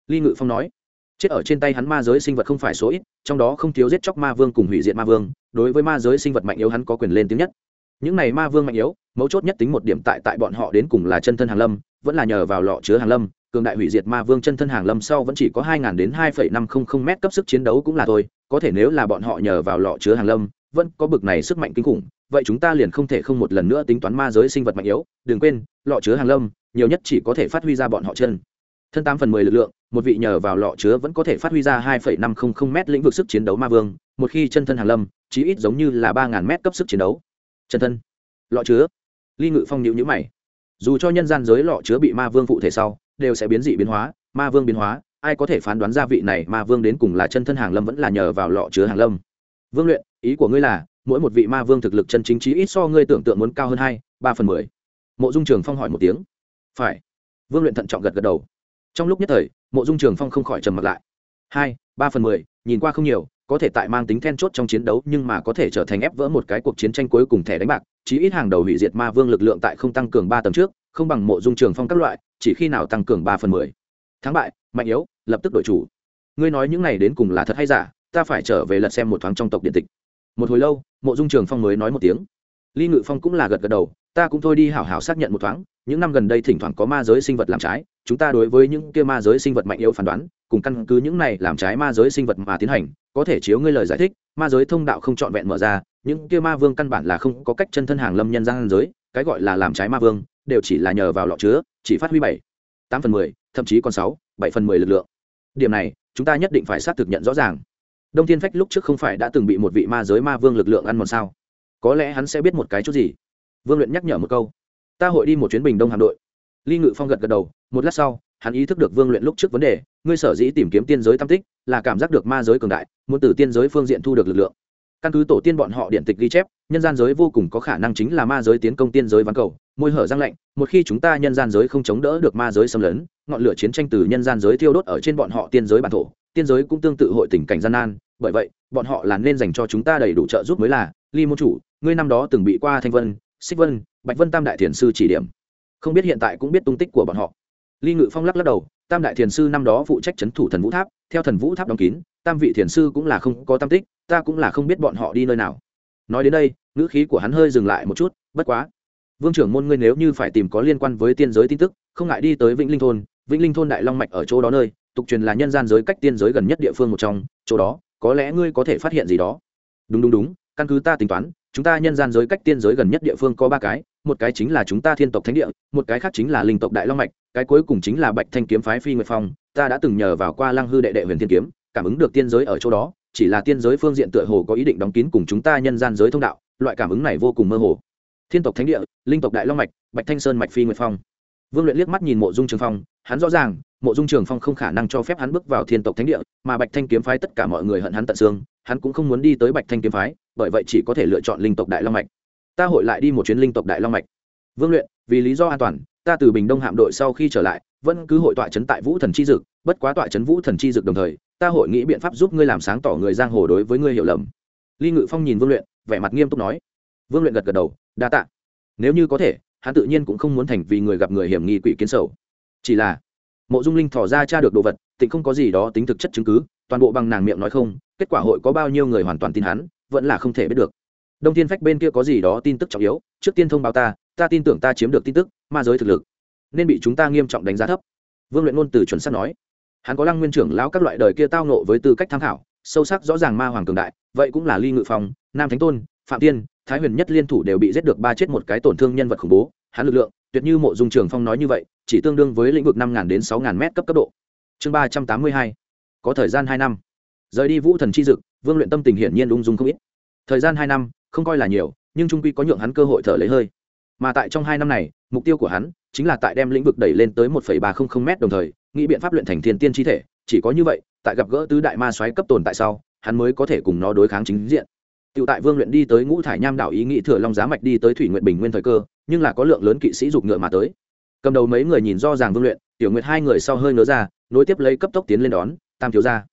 ly ngự phong nói chết ở trên tay hắn ma giới sinh vật không phải số ít, trong đó không thiếu giết chóc ma vương cùng hủy diệt ma vương, đối với ma giới sinh vật mạnh yếu hắn có quyền lên tiếng nhất. Những này ma vương mạnh yếu, mấu chốt nhất tính một điểm tại tại bọn họ đến cùng là chân thân hàng lâm, vẫn là nhờ vào lọ chứa hàng lâm, cường đại hủy diệt ma vương chân thân hàng lâm sau vẫn chỉ có hai đến hai năm trăm linh m cấp sức chiến đấu cũng là thôi, có thể nếu là bọn họ nhờ vào lọ chứa hàng lâm, vẫn có bực này sức mạnh kinh khủng, vậy chúng ta liền không thể không một lần nữa tính toán ma giới sinh vật mạnh yếu, đừng quên, lọ chứa hàng lâm, nhiều nhất chỉ có thể phát huy ra bọn họ chân thân tám phần mười lực lượng, một vị nhờ vào lọ chứa vẫn có thể phát huy ra hai phẩy năm không không m lĩnh vực sức chiến đấu ma vương, một khi chân thân hàng lâm, chí ít giống như là ba ngàn m cấp sức chiến đấu. Chân thân, lọ chứa, ly ngự phong nhịu nhữ mày. Dù cho nhân gian giới lọ chứa bị ma vương phụ thể sau, đều sẽ biến dị biến hóa, ma vương biến hóa, ai có thể phán đoán ra vị này ma vương đến cùng là chân thân hàng lâm vẫn là nhờ vào lọ chứa hàng lâm? Vương luyện, ý của ngươi là, mỗi một vị ma vương thực lực chân chính trí ít so ngươi tưởng tượng muốn cao hơn hai, ba phần mười. Mộ dung trường phong hỏi một tiếng. Phải. Vương luyện thận trọng gật gật đầu trong lúc nhất thời, mộ dung trường phong không khỏi trầm mặt lại. Hai, ba phần mười, nhìn qua không nhiều, có thể tại mang tính then chốt trong chiến đấu, nhưng mà có thể trở thành ép vỡ một cái cuộc chiến tranh cuối cùng thẻ đánh bạc, chí ít hàng đầu hủy diệt ma vương lực lượng tại không tăng cường ba tầng trước, không bằng mộ dung trường phong các loại, chỉ khi nào tăng cường ba phần mười. Thắng bại, mạnh yếu, lập tức đổi chủ. Ngươi nói những này đến cùng là thật hay giả, ta phải trở về lật xem một thoáng trong tộc điện tịch. Một hồi lâu, mộ dung trường phong mới nói một tiếng. Ly ngự phong cũng là gật gật đầu ta cũng thôi đi hảo hảo xác nhận một thoáng, những năm gần đây thỉnh thoảng có ma giới sinh vật làm trái, chúng ta đối với những kia ma giới sinh vật mạnh yếu phán đoán, cùng căn cứ những này làm trái ma giới sinh vật mà tiến hành, có thể chiếu ngươi lời giải thích, ma giới thông đạo không trọn vẹn mở ra, những kia ma vương căn bản là không có cách chân thân hàng lâm nhân gian giới, cái gọi là làm trái ma vương, đều chỉ là nhờ vào lọ chứa, chỉ phát huy bảy, tám phần mười, thậm chí còn sáu, bảy phần mười lực lượng. Điểm này, chúng ta nhất định phải xác thực nhận rõ ràng. Đông thiên phách lúc trước không phải đã từng bị một vị ma giới ma vương lực lượng ăn một sao? Có lẽ hắn sẽ biết một cái chút gì vương luyện nhắc nhở một câu. Ta hội đi một chuyến bình đông hạm đội. Ly ngự phong gật gật đầu, một lát sau, hắn ý thức được vương luyện lúc trước vấn đề, ngươi sở dĩ tìm kiếm tiên giới tam tích, là cảm giác được ma giới cường đại, muốn từ tiên giới phương diện thu được lực lượng. Căn cứ tổ tiên bọn họ điện tịch ghi chép, nhân gian giới vô cùng có khả năng chính là ma giới tiến công tiên giới ván cầu, môi hở răng lạnh, một khi chúng ta nhân gian giới không chống đỡ được ma giới xâm lấn, ngọn lửa chiến tranh từ nhân gian giới thiêu đốt ở trên bọn họ tiên giới bản thổ, tiên giới cũng tương tự hội tình cảnh gian nan, bởi vậy, bọn họ là nên dành cho chúng ta đầy đủ trợ giúp mới là, ly môn chủ, ngươi năm đó từng bị qua thanh vân xích vân, bạch vân tam đại thiền sư chỉ điểm. Không biết hiện tại cũng biết tung tích của bọn họ. Ly ngự phong lắc lắc đầu, tam đại thiền sư năm đó phụ trách c h ấ n thủ thần vũ tháp, theo thần vũ tháp đóng kín, tam vị thiền sư cũng là không có tam tích, ta cũng là không biết bọn họ đi nơi nào. Nói đến đây, ngữ khí của hắn hơi dừng lại một chút, bất quá. Vương trưởng môn ngươi nếu như phải tìm có liên quan với tiên giới tin tức, không ngại đi tới vĩnh linh thôn, vĩnh linh thôn đại long mạch ở chỗ đó nơi, tục truyền là nhân gian giới cách tiên giới gần nhất địa phương một trong, chỗ đó, có lẽ ngươi có thể phát hiện gì đó. Đúng đúng đúng, căn cứ ta tính toán chúng ta nhân gian giới cách tiên giới gần nhất địa phương có ba cái, một cái chính là chúng ta thiên tộc thánh địa, một cái khác chính là linh tộc đại long mạch, cái cuối cùng chính là bạch thanh kiếm phái phi nguyệt phong, ta đã từng nhờ vào qua lăng hư đệ đệ huyền thiên kiếm, cảm ứng được tiên giới ở chỗ đó, chỉ là tiên giới phương diện tựa hồ có ý định đóng kín cùng chúng ta nhân gian giới thông đạo, loại cảm ứng này vô cùng mơ hồ. Thiên tộc thánh địa, linh tộc đại long mạch, bạch thanh sơn mạch phi nguyệt phong. Vương luyện liếc mắt nhìn mộ dung trường phong, hắn rõ ràng, mộ dung trường phong không khả năng cho phép hắn bước vào thiên tộc thánh địa, mà bạch thanh kiếm phái tất cả mọi người hận hắn tận xương, hắn cũng không muốn đi tới bạch thanh kiếm phái bởi vậy chỉ có thể lựa chọn linh tộc đại long mạch. Ta hội lại đi một chuyến linh tộc đại long mạch. Vương luyện, vì lý do an toàn, ta từ bình đông hạm đội sau khi trở lại, vẫn cứ hội tọa chấn tại vũ thần chi dực, bất quá tọa chấn vũ thần chi dực đồng thời, ta hội nghĩ biện pháp giúp ngươi làm sáng tỏ người giang hồ đối với ngươi hiểu lầm. Ly ngự phong nhìn vương luyện, vẻ mặt nghiêm túc nói. Vương luyện gật gật đầu, đa tạ. Nếu như có thể, hắn tự nhiên cũng không muốn thành vì người gặp người hiểm nghi quỷ kiến sầu. Chỉ là, mộ dung linh thỏ ra tra được đồ vật, tịnh không có gì đó tính thực chất chứng cứ, toàn bộ bằng nàng miệng nói không, kết quả hội có bao nhiêu người hoàn toàn tin hắn vẫn là không thể biết được. Đông thiên phách bên kia có gì đó tin tức trọng yếu, trước tiên thông báo ta ta tin tưởng ta chiếm được tin tức, ma giới thực lực, nên bị chúng ta nghiêm trọng đánh giá thấp. Vương luyện ngôn từ chuẩn xác nói. Hắn có lăng nguyên trưởng lão các loại đời kia tao nộ với tư cách tham khảo, sâu sắc rõ ràng ma hoàng cường đại, vậy cũng là ly ngự phòng nam thánh tôn, phạm tiên, thái huyền nhất liên thủ đều bị giết được ba chết một cái tổn thương nhân vật khủng bố. Hắn lực lượng, tuyệt như mộ dung trường phong nói như vậy, chỉ tương đương với lĩnh vực năm đến sáu m cấp cấp độ. Chương ba trăm tám mươi hai. Có thời gian hai năm. Rời đi vũ thần chi dực vương luyện tâm tình hiển nhiên ung dung không ít thời gian hai năm không coi là nhiều nhưng trung quy có nhượng hắn cơ hội thở lấy hơi mà tại trong hai năm này mục tiêu của hắn chính là tại đem lĩnh vực đẩy lên tới một ba trăm linh m đồng thời nghĩ biện pháp luyện thành thiên tiên chi thể chỉ có như vậy tại gặp gỡ tứ đại ma xoáy cấp tồn tại sau hắn mới có thể cùng nó đối kháng chính diện Tiểu tại Vương luyện đi tới Ngũ thải nham đảo ý nghĩ thừa long giá mạch đi tới Thủy Nguyệt Bình nguyên thời cơ, nhưng là có lượng lớn kỵ sĩ dục ngựa mà tới. Cầm đầu mấy người nhìn do ràng Vương luyện, Tiểu Nguyệt hai người sau hơi nới ra, nối tiếp lấy cấp tốc tiến lên đón, Tam thiếu gia.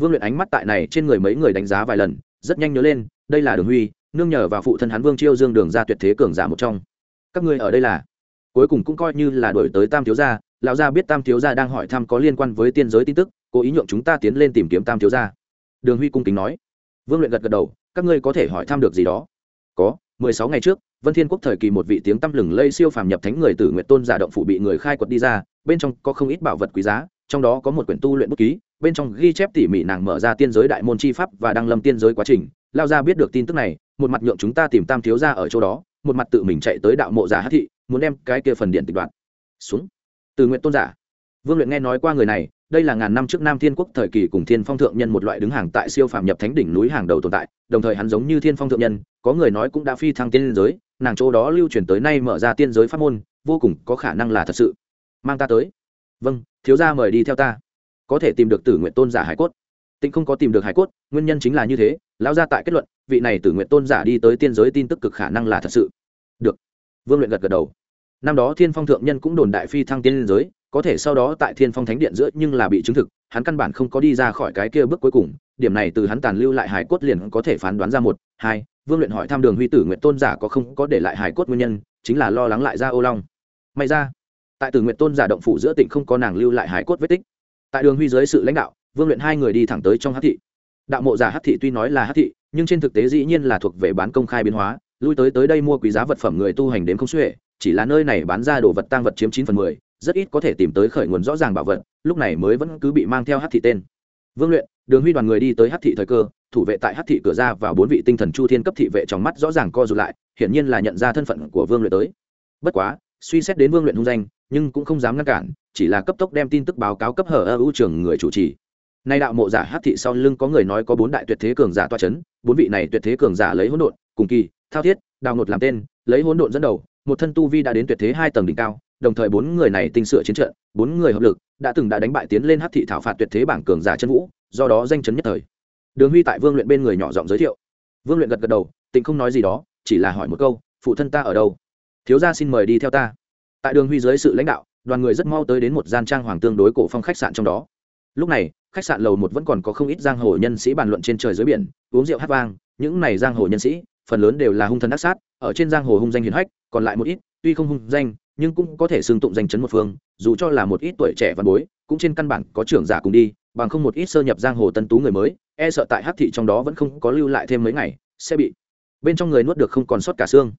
Vương luyện ánh mắt tại này trên người mấy người đánh giá vài lần, rất nhanh nhớ lên, đây là Đường Huy, nương nhờ vào phụ thân hắn Vương Chiêu Dương đường ra tuyệt thế cường giả một trong. Các ngươi ở đây là? Cuối cùng cũng coi như là đuổi tới Tam thiếu gia, lão gia biết Tam thiếu gia đang hỏi thăm có liên quan với tiên giới tin tức, cố ý nhượng chúng ta tiến lên tìm kiếm Tam thiếu gia. Đường Huy cung kính nói. Vương luyện gật gật đầu, các ngươi có thể hỏi thăm được gì đó có mười sáu ngày trước vân thiên quốc thời kỳ một vị tiếng tăm lừng lây siêu phàm nhập thánh người tử nguyện tôn giả động phủ bị người khai quật đi ra bên trong có không ít bảo vật quý giá trong đó có một quyển tu luyện bút ký, bên trong ghi chép tỉ mỉ nàng mở ra tiên giới đại môn chi pháp và đăng lâm tiên giới quá trình. Lao ra biết được tin tức này, một mặt nhượng chúng ta tìm tam thiếu ra ở chỗ đó, một mặt tự mình chạy tới đạo mộ giả hát thị, muốn đem cái kia phần điện tịch đoạn xuống. Từ nguyện tôn giả. Vương luyện nghe nói qua người này, đây là ngàn năm trước nam thiên quốc thời kỳ cùng thiên phong thượng nhân một loại đứng hàng tại siêu phàm nhập thánh đỉnh núi hàng đầu tồn tại, đồng thời hắn giống như thiên phong thượng nhân, có người nói cũng đã phi thăng tiên giới, nàng chỗ đó lưu truyền tới nay mở ra tiên giới pháp môn, vô cùng có khả năng là thật sự. Mang ta tới vâng thiếu gia mời đi theo ta. Có thể tìm được tử nguyện tôn giả hải cốt. Tĩnh không có tìm được hải cốt, nguyên nhân chính là như thế, lão gia tại kết luận, vị này tử nguyện tôn giả đi tới tiên giới tin tức cực khả năng là thật sự. Được. Vương luyện gật gật đầu. Năm đó thiên phong thượng nhân cũng đồn đại phi thăng tiên giới, có thể sau đó tại thiên phong thánh điện giữa nhưng là bị chứng thực, hắn căn bản không có đi ra khỏi cái kia bước cuối cùng, điểm này từ hắn tàn lưu lại hải cốt liền có thể phán đoán ra một, hai, vương luyện hỏi thăm đường huy tử nguyện tôn giả có không có để lại hải cốt nguyên nhân, chính là lo lắng lại ra ô long. May ra tại tử nguyện tôn giả động phủ giữa tỉnh không có nàng lưu lại hải cốt vết tích. Tại đường huy dưới sự lãnh đạo, vương luyện hai người đi thẳng tới trong hát thị. Đạo mộ giả hát thị tuy nói là hát thị, nhưng trên thực tế dĩ nhiên là thuộc về bán công khai biến hóa, lui tới tới đây mua quý giá vật phẩm người tu hành đến không xuể, chỉ là nơi này bán ra đồ vật tăng vật chiếm chín phần mười, rất ít có thể tìm tới khởi nguồn rõ ràng bảo vật, lúc này mới vẫn cứ bị mang theo hát thị tên. Vương luyện, đường huy đoàn người đi tới hát thị thời cơ, thủ vệ tại hát thị cửa ra và bốn vị tinh thần chu thiên cấp thị vệ trong mắt rõ ràng co rụt lại, hiển nhiên là nhận ra thân phận của vương luyện tới. Bất quá, suy xét đến vương luyện hung danh nhưng cũng không dám ngăn cản, chỉ là cấp tốc đem tin tức báo cáo cấp hở ơ ưu trường người chủ trì. Nay đạo mộ giả hát thị sau lưng có người nói có bốn đại tuyệt thế cường giả toa c h ấ n bốn vị này tuyệt thế cường giả lấy hỗn độn, cùng kỳ, thao thiết, đào ngột làm tên, lấy hỗn độn dẫn đầu, một thân tu vi đã đến tuyệt thế hai tầng đỉnh cao, đồng thời bốn người này tinh sửa chiến trận, bốn người hợp lực, đã từng đã đánh bại tiến lên hát thị thảo phạt tuyệt thế bảng cường giả chân vũ, do đó danh chấn nhất thời. Đường huy tại vương luyện bên người nhỏ giọng giới thiệu. Vương luyện gật gật đầu, tịnh không nói gì đó, chỉ là hỏi một câu, phụ thân ta ở đâu? Thiếu gia xin mời đi theo ta tại đường huy dưới sự lãnh đạo, đoàn người rất mau tới đến một gian trang hoàng tương đối cổ phong khách sạn trong đó. Lúc này, khách sạn lầu một vẫn còn có không ít giang hồ nhân sĩ bàn luận trên trời dưới biển, uống rượu hát vang, những này giang hồ nhân sĩ, phần lớn đều là hung thần ác sát, ở trên giang hồ hung danh hiền hách, còn lại một ít, tuy không hung danh, nhưng cũng có thể xưng tụng danh chấn một phương, dù cho là một ít tuổi trẻ văn bối, cũng trên căn bản có trưởng giả cùng đi, bằng không một ít sơ nhập giang hồ tân tú người mới e sợ tại hắc thị trong đó vẫn không có lưu lại thêm mấy ngày, sẽ bị bên trong người nuốt được không còn sót cả xương.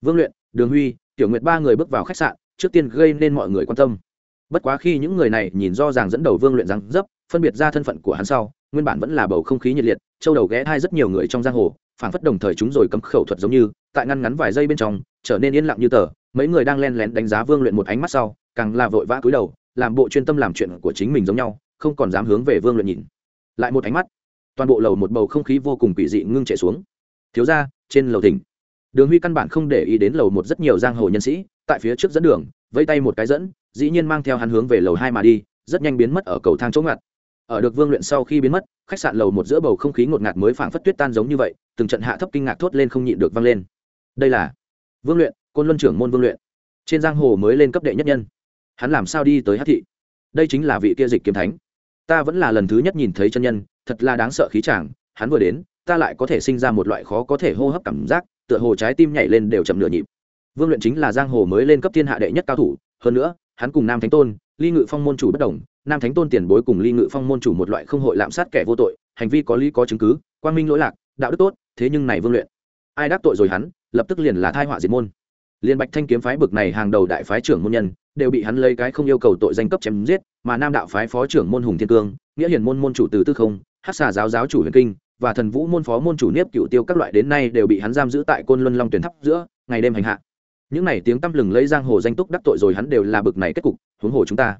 Vương luyện, đường huy, tiểu nguyệt ba người bước vào khách sạn trước tiên gây nên mọi người quan tâm. Bất quá khi những người này nhìn do ràng dẫn đầu vương luyện răng dấp, phân biệt ra thân phận của hắn sau, nguyên bản vẫn là bầu không khí nhiệt liệt, châu đầu ghé hai rất nhiều người trong giang hồ, phảng phất đồng thời chúng rồi cấm khẩu thuật giống như, tại ngăn ngắn vài giây bên trong, trở nên yên lặng như tờ, mấy người đang len lén đánh giá vương luyện một ánh mắt sau, càng là vội vã cúi đầu, làm bộ chuyên tâm làm chuyện của chính mình giống nhau, không còn dám hướng về vương luyện nhìn. Lại một ánh mắt, toàn bộ lầu một bầu không khí vô cùng quỷ dị ngưng chạy xuống. Thiếu ra trên lầu thỉnh. Đường huy căn bản không để ý đến lầu một rất nhiều giang hồ nhân sĩ tại phía trước dẫn đường vây tay một cái dẫn, dĩ nhiên mang theo hắn hướng về lầu hai mà đi, rất nhanh biến mất ở cầu thang chỗ ngặt. Ở được vương luyện sau khi biến mất, khách sạn lầu một giữa bầu không khí ngột ngạt mới phảng phất tuyết tan giống như vậy, từng trận hạ thấp kinh ngạc thốt lên không nhịn được vang lên. Đây là vương luyện, côn luân trưởng môn vương luyện. Trên giang hồ mới lên cấp đệ nhất nhân. Hắn làm sao đi tới hát thị? Đây chính là vị kia dịch kiếm thánh. Ta vẫn là lần thứ nhất nhìn thấy chân nhân, thật là đáng sợ khí chàng, hắn vừa đến, ta lại có thể sinh ra một loại khó có thể hô hấp cảm giác, tựa hồ trái tim nhảy lên đều chậm nửa nhịp vương luyện chính là giang hồ mới lên cấp thiên hạ đệ nhất cao thủ, hơn nữa, hắn cùng nam thánh tôn, ly ngự phong môn chủ bất đồng, nam thánh tôn tiền bối cùng ly ngự phong môn chủ một loại không hội lạm sát kẻ vô tội, hành vi có lý có chứng cứ, quang minh lỗi lạc, đạo đức tốt, thế nhưng này vương luyện, ai đắc tội rồi hắn, lập tức liền là thai họa diệt môn. Liên bạch thanh kiếm phái bực này hàng đầu đại phái trưởng môn nhân, đều bị hắn lấy cái không yêu cầu tội danh cấp chém giết, mà nam đạo phái phó trưởng môn hùng thiên cương, nghĩa hiền môn môn chủ từ tư không hát xà giáo giáo chủ huyền kinh, và thần vũ môn phó môn chủ niếp cựu tiêu các loại đến nay đều bị hắn giam giữ tại côn luân long tuyển tháp giữa, ngày đêm hành hạ những này tiếng tăm lừng lấy giang hồ danh túc đắc tội rồi hắn đều là bực này kết cục, huống hồ chúng ta.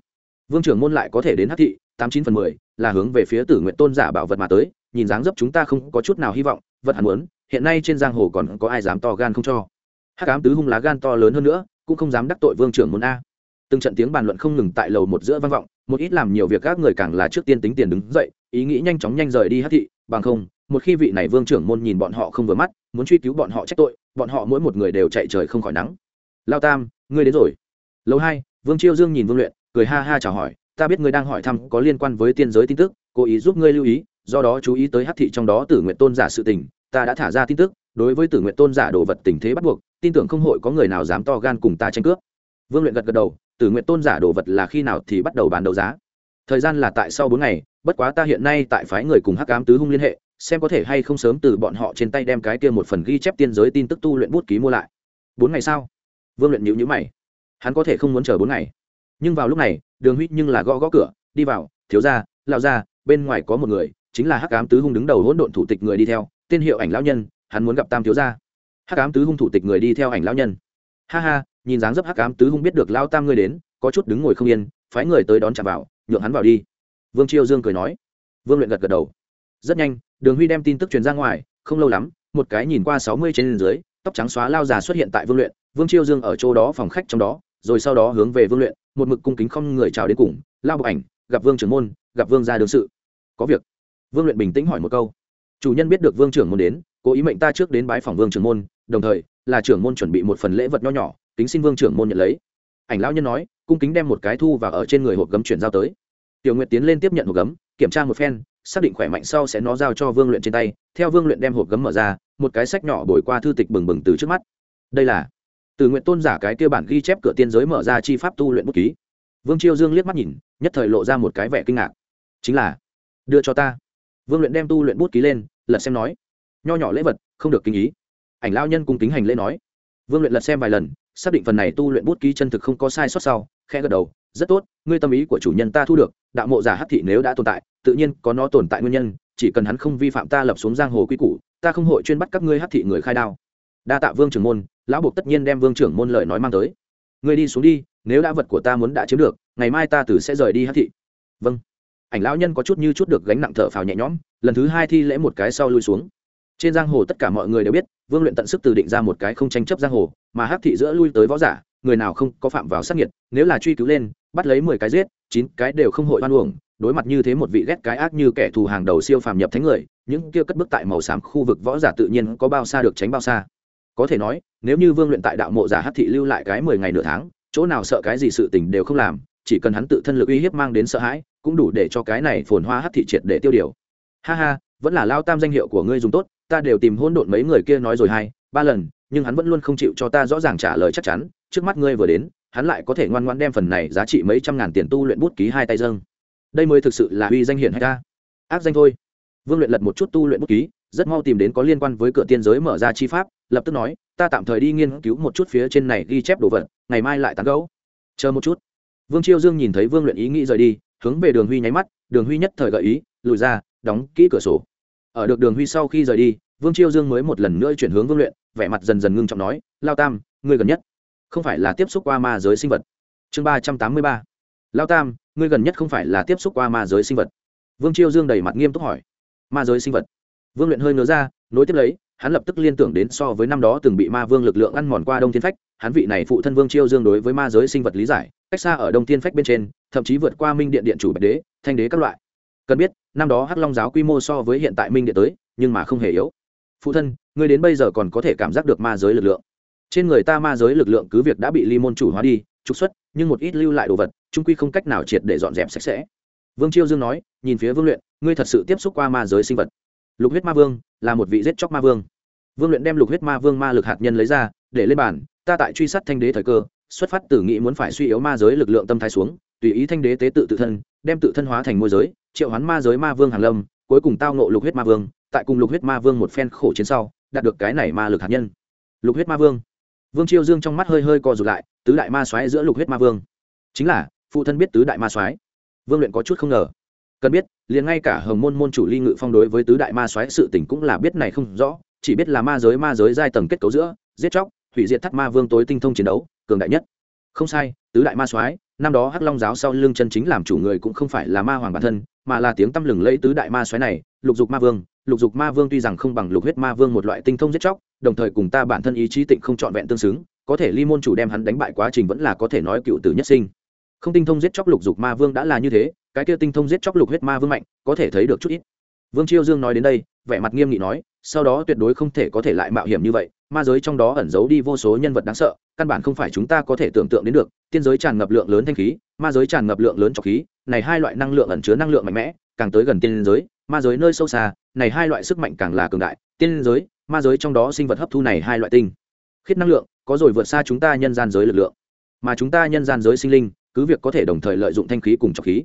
Vương trưởng môn lại có thể đến hát thị, tám chín phần mười, là hướng về phía tử nguyện tôn giả bảo vật mà tới, nhìn dáng dấp chúng ta không có chút nào hy vọng, vật hắn muốn, hiện nay trên giang hồ còn có ai dám to gan không cho. Hắc ám tứ hung lá gan to lớn hơn nữa, cũng không dám đắc tội vương trưởng môn a. Từng trận tiếng bàn luận không ngừng tại lầu một giữa vang vọng, một ít làm nhiều việc các người càng là trước tiên tính tiền đứng dậy, ý nghĩ nhanh chóng nhanh rời đi hát thị, bằng không một khi vị này vương trưởng môn nhìn bọn họ không vừa mắt, muốn truy cứu bọn họ trách tội, bọn họ mỗi một người đều chạy trời không khỏi nắng. Lao tam, ngươi đến rồi. Lâu hai, vương chiêu dương nhìn vương luyện, cười ha ha chào hỏi, ta biết ngươi đang hỏi thăm có liên quan với tiên giới tin tức, cố ý giúp ngươi lưu ý, do đó chú ý tới hát thị trong đó tử nguyện tôn giả sự tình, ta đã thả ra tin tức, đối với tử nguyện tôn giả đồ vật tình thế bắt buộc, tin tưởng không hội có người nào dám to gan cùng ta tranh cướp. Vương luyện gật gật đầu, tử nguyện tôn giả đồ vật là khi nào thì bắt đầu bán đấu giá. Thời gian là tại sau bốn ngày, bất quá ta hiện nay tại phái người cùng hắc cám tứ hung liên hệ xem có thể hay không sớm từ bọn họ trên tay đem cái kia một phần ghi chép tiên giới tin tức tu luyện bút ký mua lại. Bốn ngày sau, vương luyện nhữ nhữ mày. Hắn có thể không muốn chờ bốn ngày. Nhưng vào lúc này, đường huy nhưng là gõ gõ cửa, đi vào, thiếu ra lao ra bên ngoài có một người, chính là hắc ám tứ hung đứng đầu hỗn độn thủ tịch người đi theo, tên hiệu ảnh lão nhân, hắn muốn gặp tam thiếu gia. Hắc ám tứ hung thủ tịch người đi theo ảnh lão nhân. Ha ha, nhìn dáng dấp hắc ám tứ hung biết được lao tam ngươi đến, có chút đứng ngồi không yên, phái người tới đón chạm vào, nhượng hắn vào đi. Vương chiêu dương cười nói. Vương luyện gật gật đầu. Rất nhanh đường huy đem tin tức truyền ra ngoài, không lâu lắm, một cái nhìn qua sáu mươi trên dưới, tóc trắng xóa lao già xuất hiện tại vương luyện, vương chiêu dương ở chỗ đó phòng khách trong đó, rồi sau đó hướng về vương luyện, một mực cung kính không người chào đến cùng, lao bộ ảnh, gặp vương trưởng môn, gặp vương gia đương sự. Có việc. Vương luyện bình tĩnh hỏi một câu. Chủ nhân biết được vương trưởng môn đến, cố ý mệnh ta trước đến bái phòng vương trưởng môn, đồng thời, là trưởng môn chuẩn bị một phần lễ vật nho nhỏ, kính xin vương trưởng môn nhận lấy. Ảnh lão nhân nói, cung kính đem một cái thu và ở trên người hộp gấm chuyển giao tới. Tiểu nguyệt tiến lên tiếp nhận hộp gấm, kiểm tra một phen xác định khỏe mạnh sau sẽ nó giao cho vương luyện trên tay. Theo vương luyện đem hộp gấm mở ra, một cái sách nhỏ bồi qua thư tịch bừng bừng từ trước mắt. Đây là từ nguyện tôn giả cái kia bản ghi chép cửa tiên giới mở ra chi pháp tu luyện bút ký. Vương chiêu dương liếc mắt nhìn, nhất thời lộ ra một cái vẻ kinh ngạc. Chính là, đưa cho ta. Vương luyện đem tu luyện bút ký lên, lật xem nói, nho nhỏ lễ vật, không được kinh ý. Ảnh lao nhân cung kính hành lễ nói. Vương luyện lật xem vài lần, xác định phần này tu luyện bút ký chân thực không có sai sót sau khe gật đầu, rất tốt, ngươi tâm ý của chủ nhân ta thu được đạo mộ giả hắc thị nếu đã tồn tại tự nhiên có nó tồn tại nguyên nhân chỉ cần hắn không vi phạm ta lập xuống giang hồ quy củ ta không hội chuyên bắt các ngươi hắc thị người khai đao. Đa tạ vương trưởng môn lão buộc tất nhiên đem vương trưởng môn lời nói mang tới. Ngươi đi xuống đi nếu đã vật của ta muốn đã chiếm được ngày mai ta tử sẽ rời đi hắc thị. Vâng. Ảnh lão nhân có chút như chút được gánh nặng thở phào nhẹ nhõm lần thứ hai thi lễ một cái sau lui xuống. Trên giang hồ tất cả mọi người đều biết vương luyện tận sức từ định ra một cái không tranh chấp giang hồ mà hắc thị giữa lui tới võ giả người nào không có phạm vào sát nghiệt, nếu là truy cứu lên bắt lấy mười cái giết, chín cái đều không hội oan uổng, đối mặt như thế một vị ghét cái ác như kẻ thù hàng đầu siêu phàm nhập thánh người, những kia cất bước tại màu xám khu vực võ giả tự nhiên có bao xa được tránh bao xa. Có thể nói, nếu như vương luyện tại đạo mộ giả hắc thị lưu lại cái mười ngày nửa tháng, chỗ nào sợ cái gì sự tình đều không làm, chỉ cần hắn tự thân lực uy hiếp mang đến sợ hãi, cũng đủ để cho cái này phồn hoa hắc thị triệt để tiêu điều. Ha ha, vẫn là lao tam danh hiệu của ngươi dùng tốt, ta đều tìm hôn độn mấy người kia nói rồi hai ba lần, nhưng hắn vẫn luôn không chịu cho ta rõ ràng trả lời chắc chắn, trước mắt ngươi vừa đến hắn lại có thể ngoan ngoan đem phần này giá trị mấy trăm ngàn tiền tu luyện bút ký hai tay dâng. Đây mới thực sự là uy danh hiển hay ta ác danh thôi. Vương luyện lật một chút tu luyện bút ký, rất mau tìm đến có liên quan với cửa tiên giới mở ra chi pháp, lập tức nói, ta tạm thời đi nghiên cứu một chút phía trên này ghi chép đồ vật, ngày mai lại tán gấu chờ một chút. Vương chiêu dương nhìn thấy vương luyện ý nghĩ rời đi, hướng về đường huy nháy mắt, đường huy nhất thời gợi ý, lùi ra, đóng kỹ cửa sổ. Ở được đường huy sau khi rời đi, vương chiêu dương mới một lần nữa chuyển hướng vương luyện, vẻ mặt dần dần ngưng trọng nói, lao tam, ngươi gần nhất không phải là tiếp xúc qua ma giới sinh vật. Chương ba trăm tám mươi ba. Lao tam, ngươi gần nhất không phải là tiếp xúc qua ma giới sinh vật? Vương chiêu dương đầy mặt nghiêm túc hỏi. Ma giới sinh vật? Vương luyện hơi ngớ ra, nối tiếp lấy, hắn lập tức liên tưởng đến so với năm đó từng bị ma vương lực lượng ăn mòn qua đông thiên phách, hắn vị này phụ thân vương chiêu dương đối với ma giới sinh vật lý giải, cách xa ở đông thiên phách bên trên, thậm chí vượt qua minh điện điện chủ bạch đế, thanh đế các loại. Cần biết, năm đó hắc long giáo quy mô so với hiện tại minh điện tới, nhưng mà không hề yếu. Phụ thân, ngươi đến bây giờ còn có thể cảm giác được ma giới lực lượng trên người ta ma giới lực lượng cứ việc đã bị ly môn chủ hóa đi, trục xuất, nhưng một ít lưu lại đồ vật, trung quy không cách nào triệt để dọn dẹp sạch sẽ. Vương chiêu dương nói, nhìn phía vương luyện, ngươi thật sự tiếp xúc qua ma giới sinh vật. Lục huyết ma vương, là một vị giết chóc ma vương. Vương luyện đem lục huyết ma vương ma lực hạt nhân lấy ra, để lên bàn, ta tại truy sát thanh đế thời cơ, xuất phát từ nghĩ muốn phải suy yếu ma giới lực lượng tâm thái xuống, tùy ý thanh đế tế tự tự thân, đem tự thân hóa thành môi giới, triệu hoán ma giới ma vương hàn lâm, cuối cùng tao nộ lục huyết ma vương, tại cùng lục huyết ma vương một phen khổ chiến sau, đạt được cái này ma lực hạt nhân. Lục huyết ma vương vương chiêu dương trong mắt hơi hơi co rụt lại, tứ đại ma xoáy giữa lục huyết ma vương. Chính là, phụ thân biết tứ đại ma soái. Vương luyện có chút không ngờ. Cần biết, liền ngay cả hồng môn môn chủ ly ngự phong đối với tứ đại ma soái sự tình cũng là biết này không rõ, chỉ biết là ma giới ma giới giai tầng kết cấu giữa, giết chóc, hủy diệt thắt ma vương tối tinh thông chiến đấu, cường đại nhất. Không sai, tứ đại ma soái, năm đó hắc long giáo sau lưng chân chính làm chủ người cũng không phải là ma hoàng bản thân, mà là tiếng tăm lừng lẫy tứ đại ma soái này, lục dục ma vương lục dục ma vương tuy rằng không bằng lục huyết ma vương một loại tinh thông giết chóc, đồng thời cùng ta bản thân ý chí tịnh không trọn vẹn tương xứng, có thể ly môn chủ đem hắn đánh bại quá trình vẫn là có thể nói cựu tử nhất sinh. Không tinh thông giết chóc lục dục ma vương đã là như thế, cái kia tinh thông giết chóc lục huyết ma vương mạnh, có thể thấy được chút ít. Vương chiêu dương nói đến đây, vẻ mặt nghiêm nghị nói, sau đó tuyệt đối không thể có thể lại mạo hiểm như vậy, ma giới trong đó ẩn giấu đi vô số nhân vật đáng sợ, căn bản không phải chúng ta có thể tưởng tượng đến được, tiên giới tràn ngập lượng lớn thanh khí, ma giới tràn ngập lượng lớn trọc khí, này hai loại năng lượng ẩn chứa năng lượng mạnh mẽ, càng tới gần tiên giới ma giới nơi sâu xa, này hai loại sức mạnh càng là cường đại, tiên giới, ma giới trong đó sinh vật hấp thu này hai loại tinh. Khiết năng lượng, có rồi vượt xa chúng ta nhân gian giới lực lượng. Mà chúng ta nhân gian giới sinh linh, cứ việc có thể đồng thời lợi dụng thanh khí cùng trọc khí,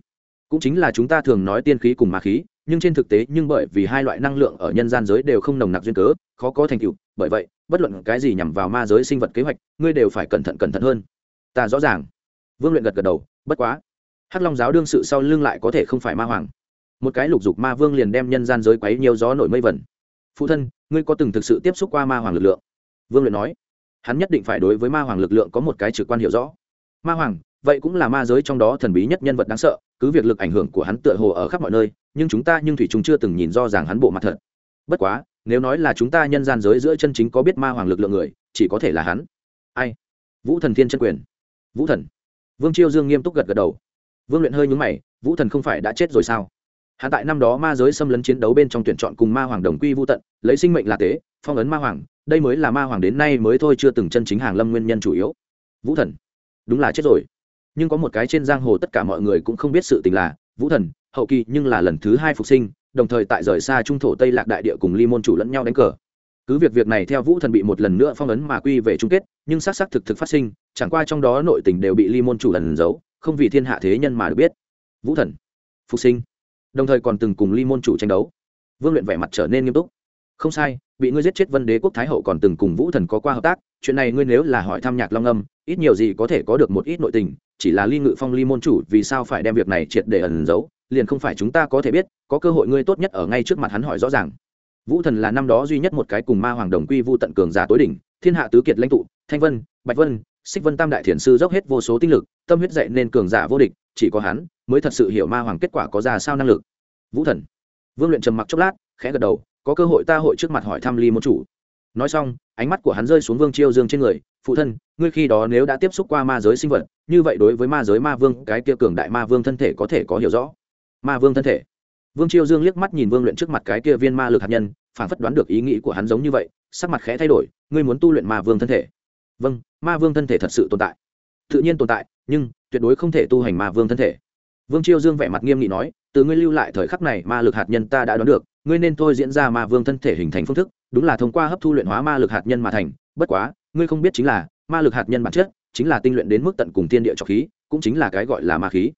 cũng chính là chúng ta thường nói tiên khí cùng ma khí, nhưng trên thực tế, nhưng bởi vì hai loại năng lượng ở nhân gian giới đều không nồng nặc duyên cớ, khó có thành tựu, bởi vậy, bất luận cái gì nhằm vào ma giới sinh vật kế hoạch, ngươi đều phải cẩn thận cẩn thận hơn. Ta rõ ràng. Vương luyện gật gật đầu, bất quá. Hắc long giáo đương sự sau lưng lại có thể không phải ma hoàng một cái lục dục ma vương liền đem nhân gian giới quấy nhiều gió nổi mây vẩn phụ thân, ngươi có từng thực sự tiếp xúc qua ma hoàng lực lượng? Vương luyện nói. Hắn nhất định phải đối với ma hoàng lực lượng có một cái trực quan hiểu rõ. Ma hoàng, vậy cũng là ma giới trong đó thần bí nhất nhân vật đáng sợ, cứ việc lực ảnh hưởng của hắn tựa hồ ở khắp mọi nơi, nhưng chúng ta nhưng thủy chúng chưa từng nhìn do rằng hắn bộ mặt thật. Bất quá, nếu nói là chúng ta nhân gian giới giữa chân chính có biết ma hoàng lực lượng người, chỉ có thể là hắn. Ai? Vũ thần thiên chân quyền. Vũ thần. Vương chiêu dương nghiêm túc gật gật đầu. Vương luyện hơi nhúng mày, vũ thần không phải đã chết rồi sao? Hạ tại năm đó ma giới xâm lấn chiến đấu bên trong tuyển chọn cùng ma hoàng đồng quy vô tận, lấy sinh mệnh là tế, phong ấn ma hoàng, đây mới là ma hoàng đến nay mới thôi chưa từng chân chính hàng lâm nguyên nhân chủ yếu. Vũ thần. Đúng là chết rồi. Nhưng có một cái trên giang hồ tất cả mọi người cũng không biết sự tình là, vũ thần, hậu kỳ nhưng là lần thứ hai phục sinh, đồng thời tại rời xa trung thổ tây lạc đại địa cùng ly môn chủ lẫn nhau đánh cờ. Cứ việc việc này theo vũ thần bị một lần nữa phong ấn mà quy về chung kết, nhưng xác xác thực thực phát sinh, chẳng qua trong đó nội tình đều bị ly môn chủ lần giấu, không vì thiên hạ thế nhân mà được biết. Vũ thần. Phục sinh đồng thời còn từng cùng ly môn chủ tranh đấu. Vương luyện vẻ mặt trở nên nghiêm túc. Không sai, bị ngươi giết chết vân đế quốc thái hậu còn từng cùng vũ thần có qua hợp tác, chuyện này ngươi nếu là hỏi thăm nhạc long âm, ít nhiều gì có thể có được một ít nội tình, chỉ là ly ngự phong ly môn chủ vì sao phải đem việc này triệt để ẩn giấu, liền không phải chúng ta có thể biết, có cơ hội ngươi tốt nhất ở ngay trước mặt hắn hỏi rõ ràng. Vũ thần là năm đó duy nhất một cái cùng ma hoàng đồng quy vu tận cường giả tối đỉnh, thiên hạ tứ kiệt lãnh tụ, thanh vân, bạch vân, xích vân tam đại thiền sư dốc hết vô số tinh lực, tâm huyết dạy nên cường giả vô địch chỉ có hắn mới thật sự hiểu ma hoàng kết quả có ra sao năng lực. Vũ thần. Vương luyện trầm mặc chốc lát, khẽ gật đầu, có cơ hội ta hội trước mặt hỏi thăm ly môn chủ. Nói xong, ánh mắt của hắn rơi xuống vương chiêu dương trên người, phụ thân, ngươi khi đó nếu đã tiếp xúc qua ma giới sinh vật, như vậy đối với ma giới ma vương, cái kia cường đại ma vương thân thể có thể có hiểu rõ. Ma vương thân thể? Vương chiêu dương liếc mắt nhìn vương luyện trước mặt cái kia viên ma lực hạt nhân phản phất đoán được ý nghĩ của hắn giống như vậy, sắc mặt khẽ thay đổi, ngươi muốn tu luyện ma vương thân thể? Vâng ma vương thân thể thật sự tồn tại. Tự nhiên tồn tại nhưng tuyệt đối không thể tu hành ma vương thân thể. Vương chiêu dương vẻ mặt nghiêm nghị nói, từ ngươi lưu lại thời khắc này ma lực hạt nhân ta đã đoán được, ngươi nên thôi diễn ra ma vương thân thể hình thành phương thức, đúng là thông qua hấp thu luyện hóa ma lực hạt nhân mà thành, bất quá, ngươi không biết chính là, ma lực hạt nhân bản chất chính là tinh luyện đến mức tận cùng thiên địa trọc khí, cũng chính là cái gọi là ma khí.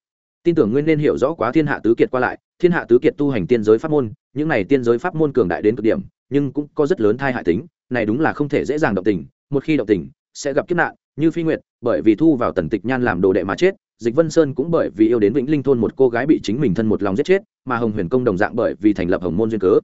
Tin tưởng ngươi nên hiểu rõ quá thiên hạ tứ kiệt qua lại, thiên hạ tứ kiệt tu hành tiên giới pháp môn, những này tiên giới pháp môn cường đại đến cực điểm, nhưng cũng có rất lớn thai hại tính, này đúng là không thể dễ dàng động tình, một khi động tình sẽ gặp kiếp nạn, như phi nguyệt, bởi vì thu vào tần tịch nhan làm đồ đệ mà chết, dịch vân sơn cũng bởi vì yêu đến vĩnh linh thôn một cô gái bị chính mình thân một lòng giết chết, mà hồng huyền công đồng dạng bởi vì thành lập hồng môn duyên cớ.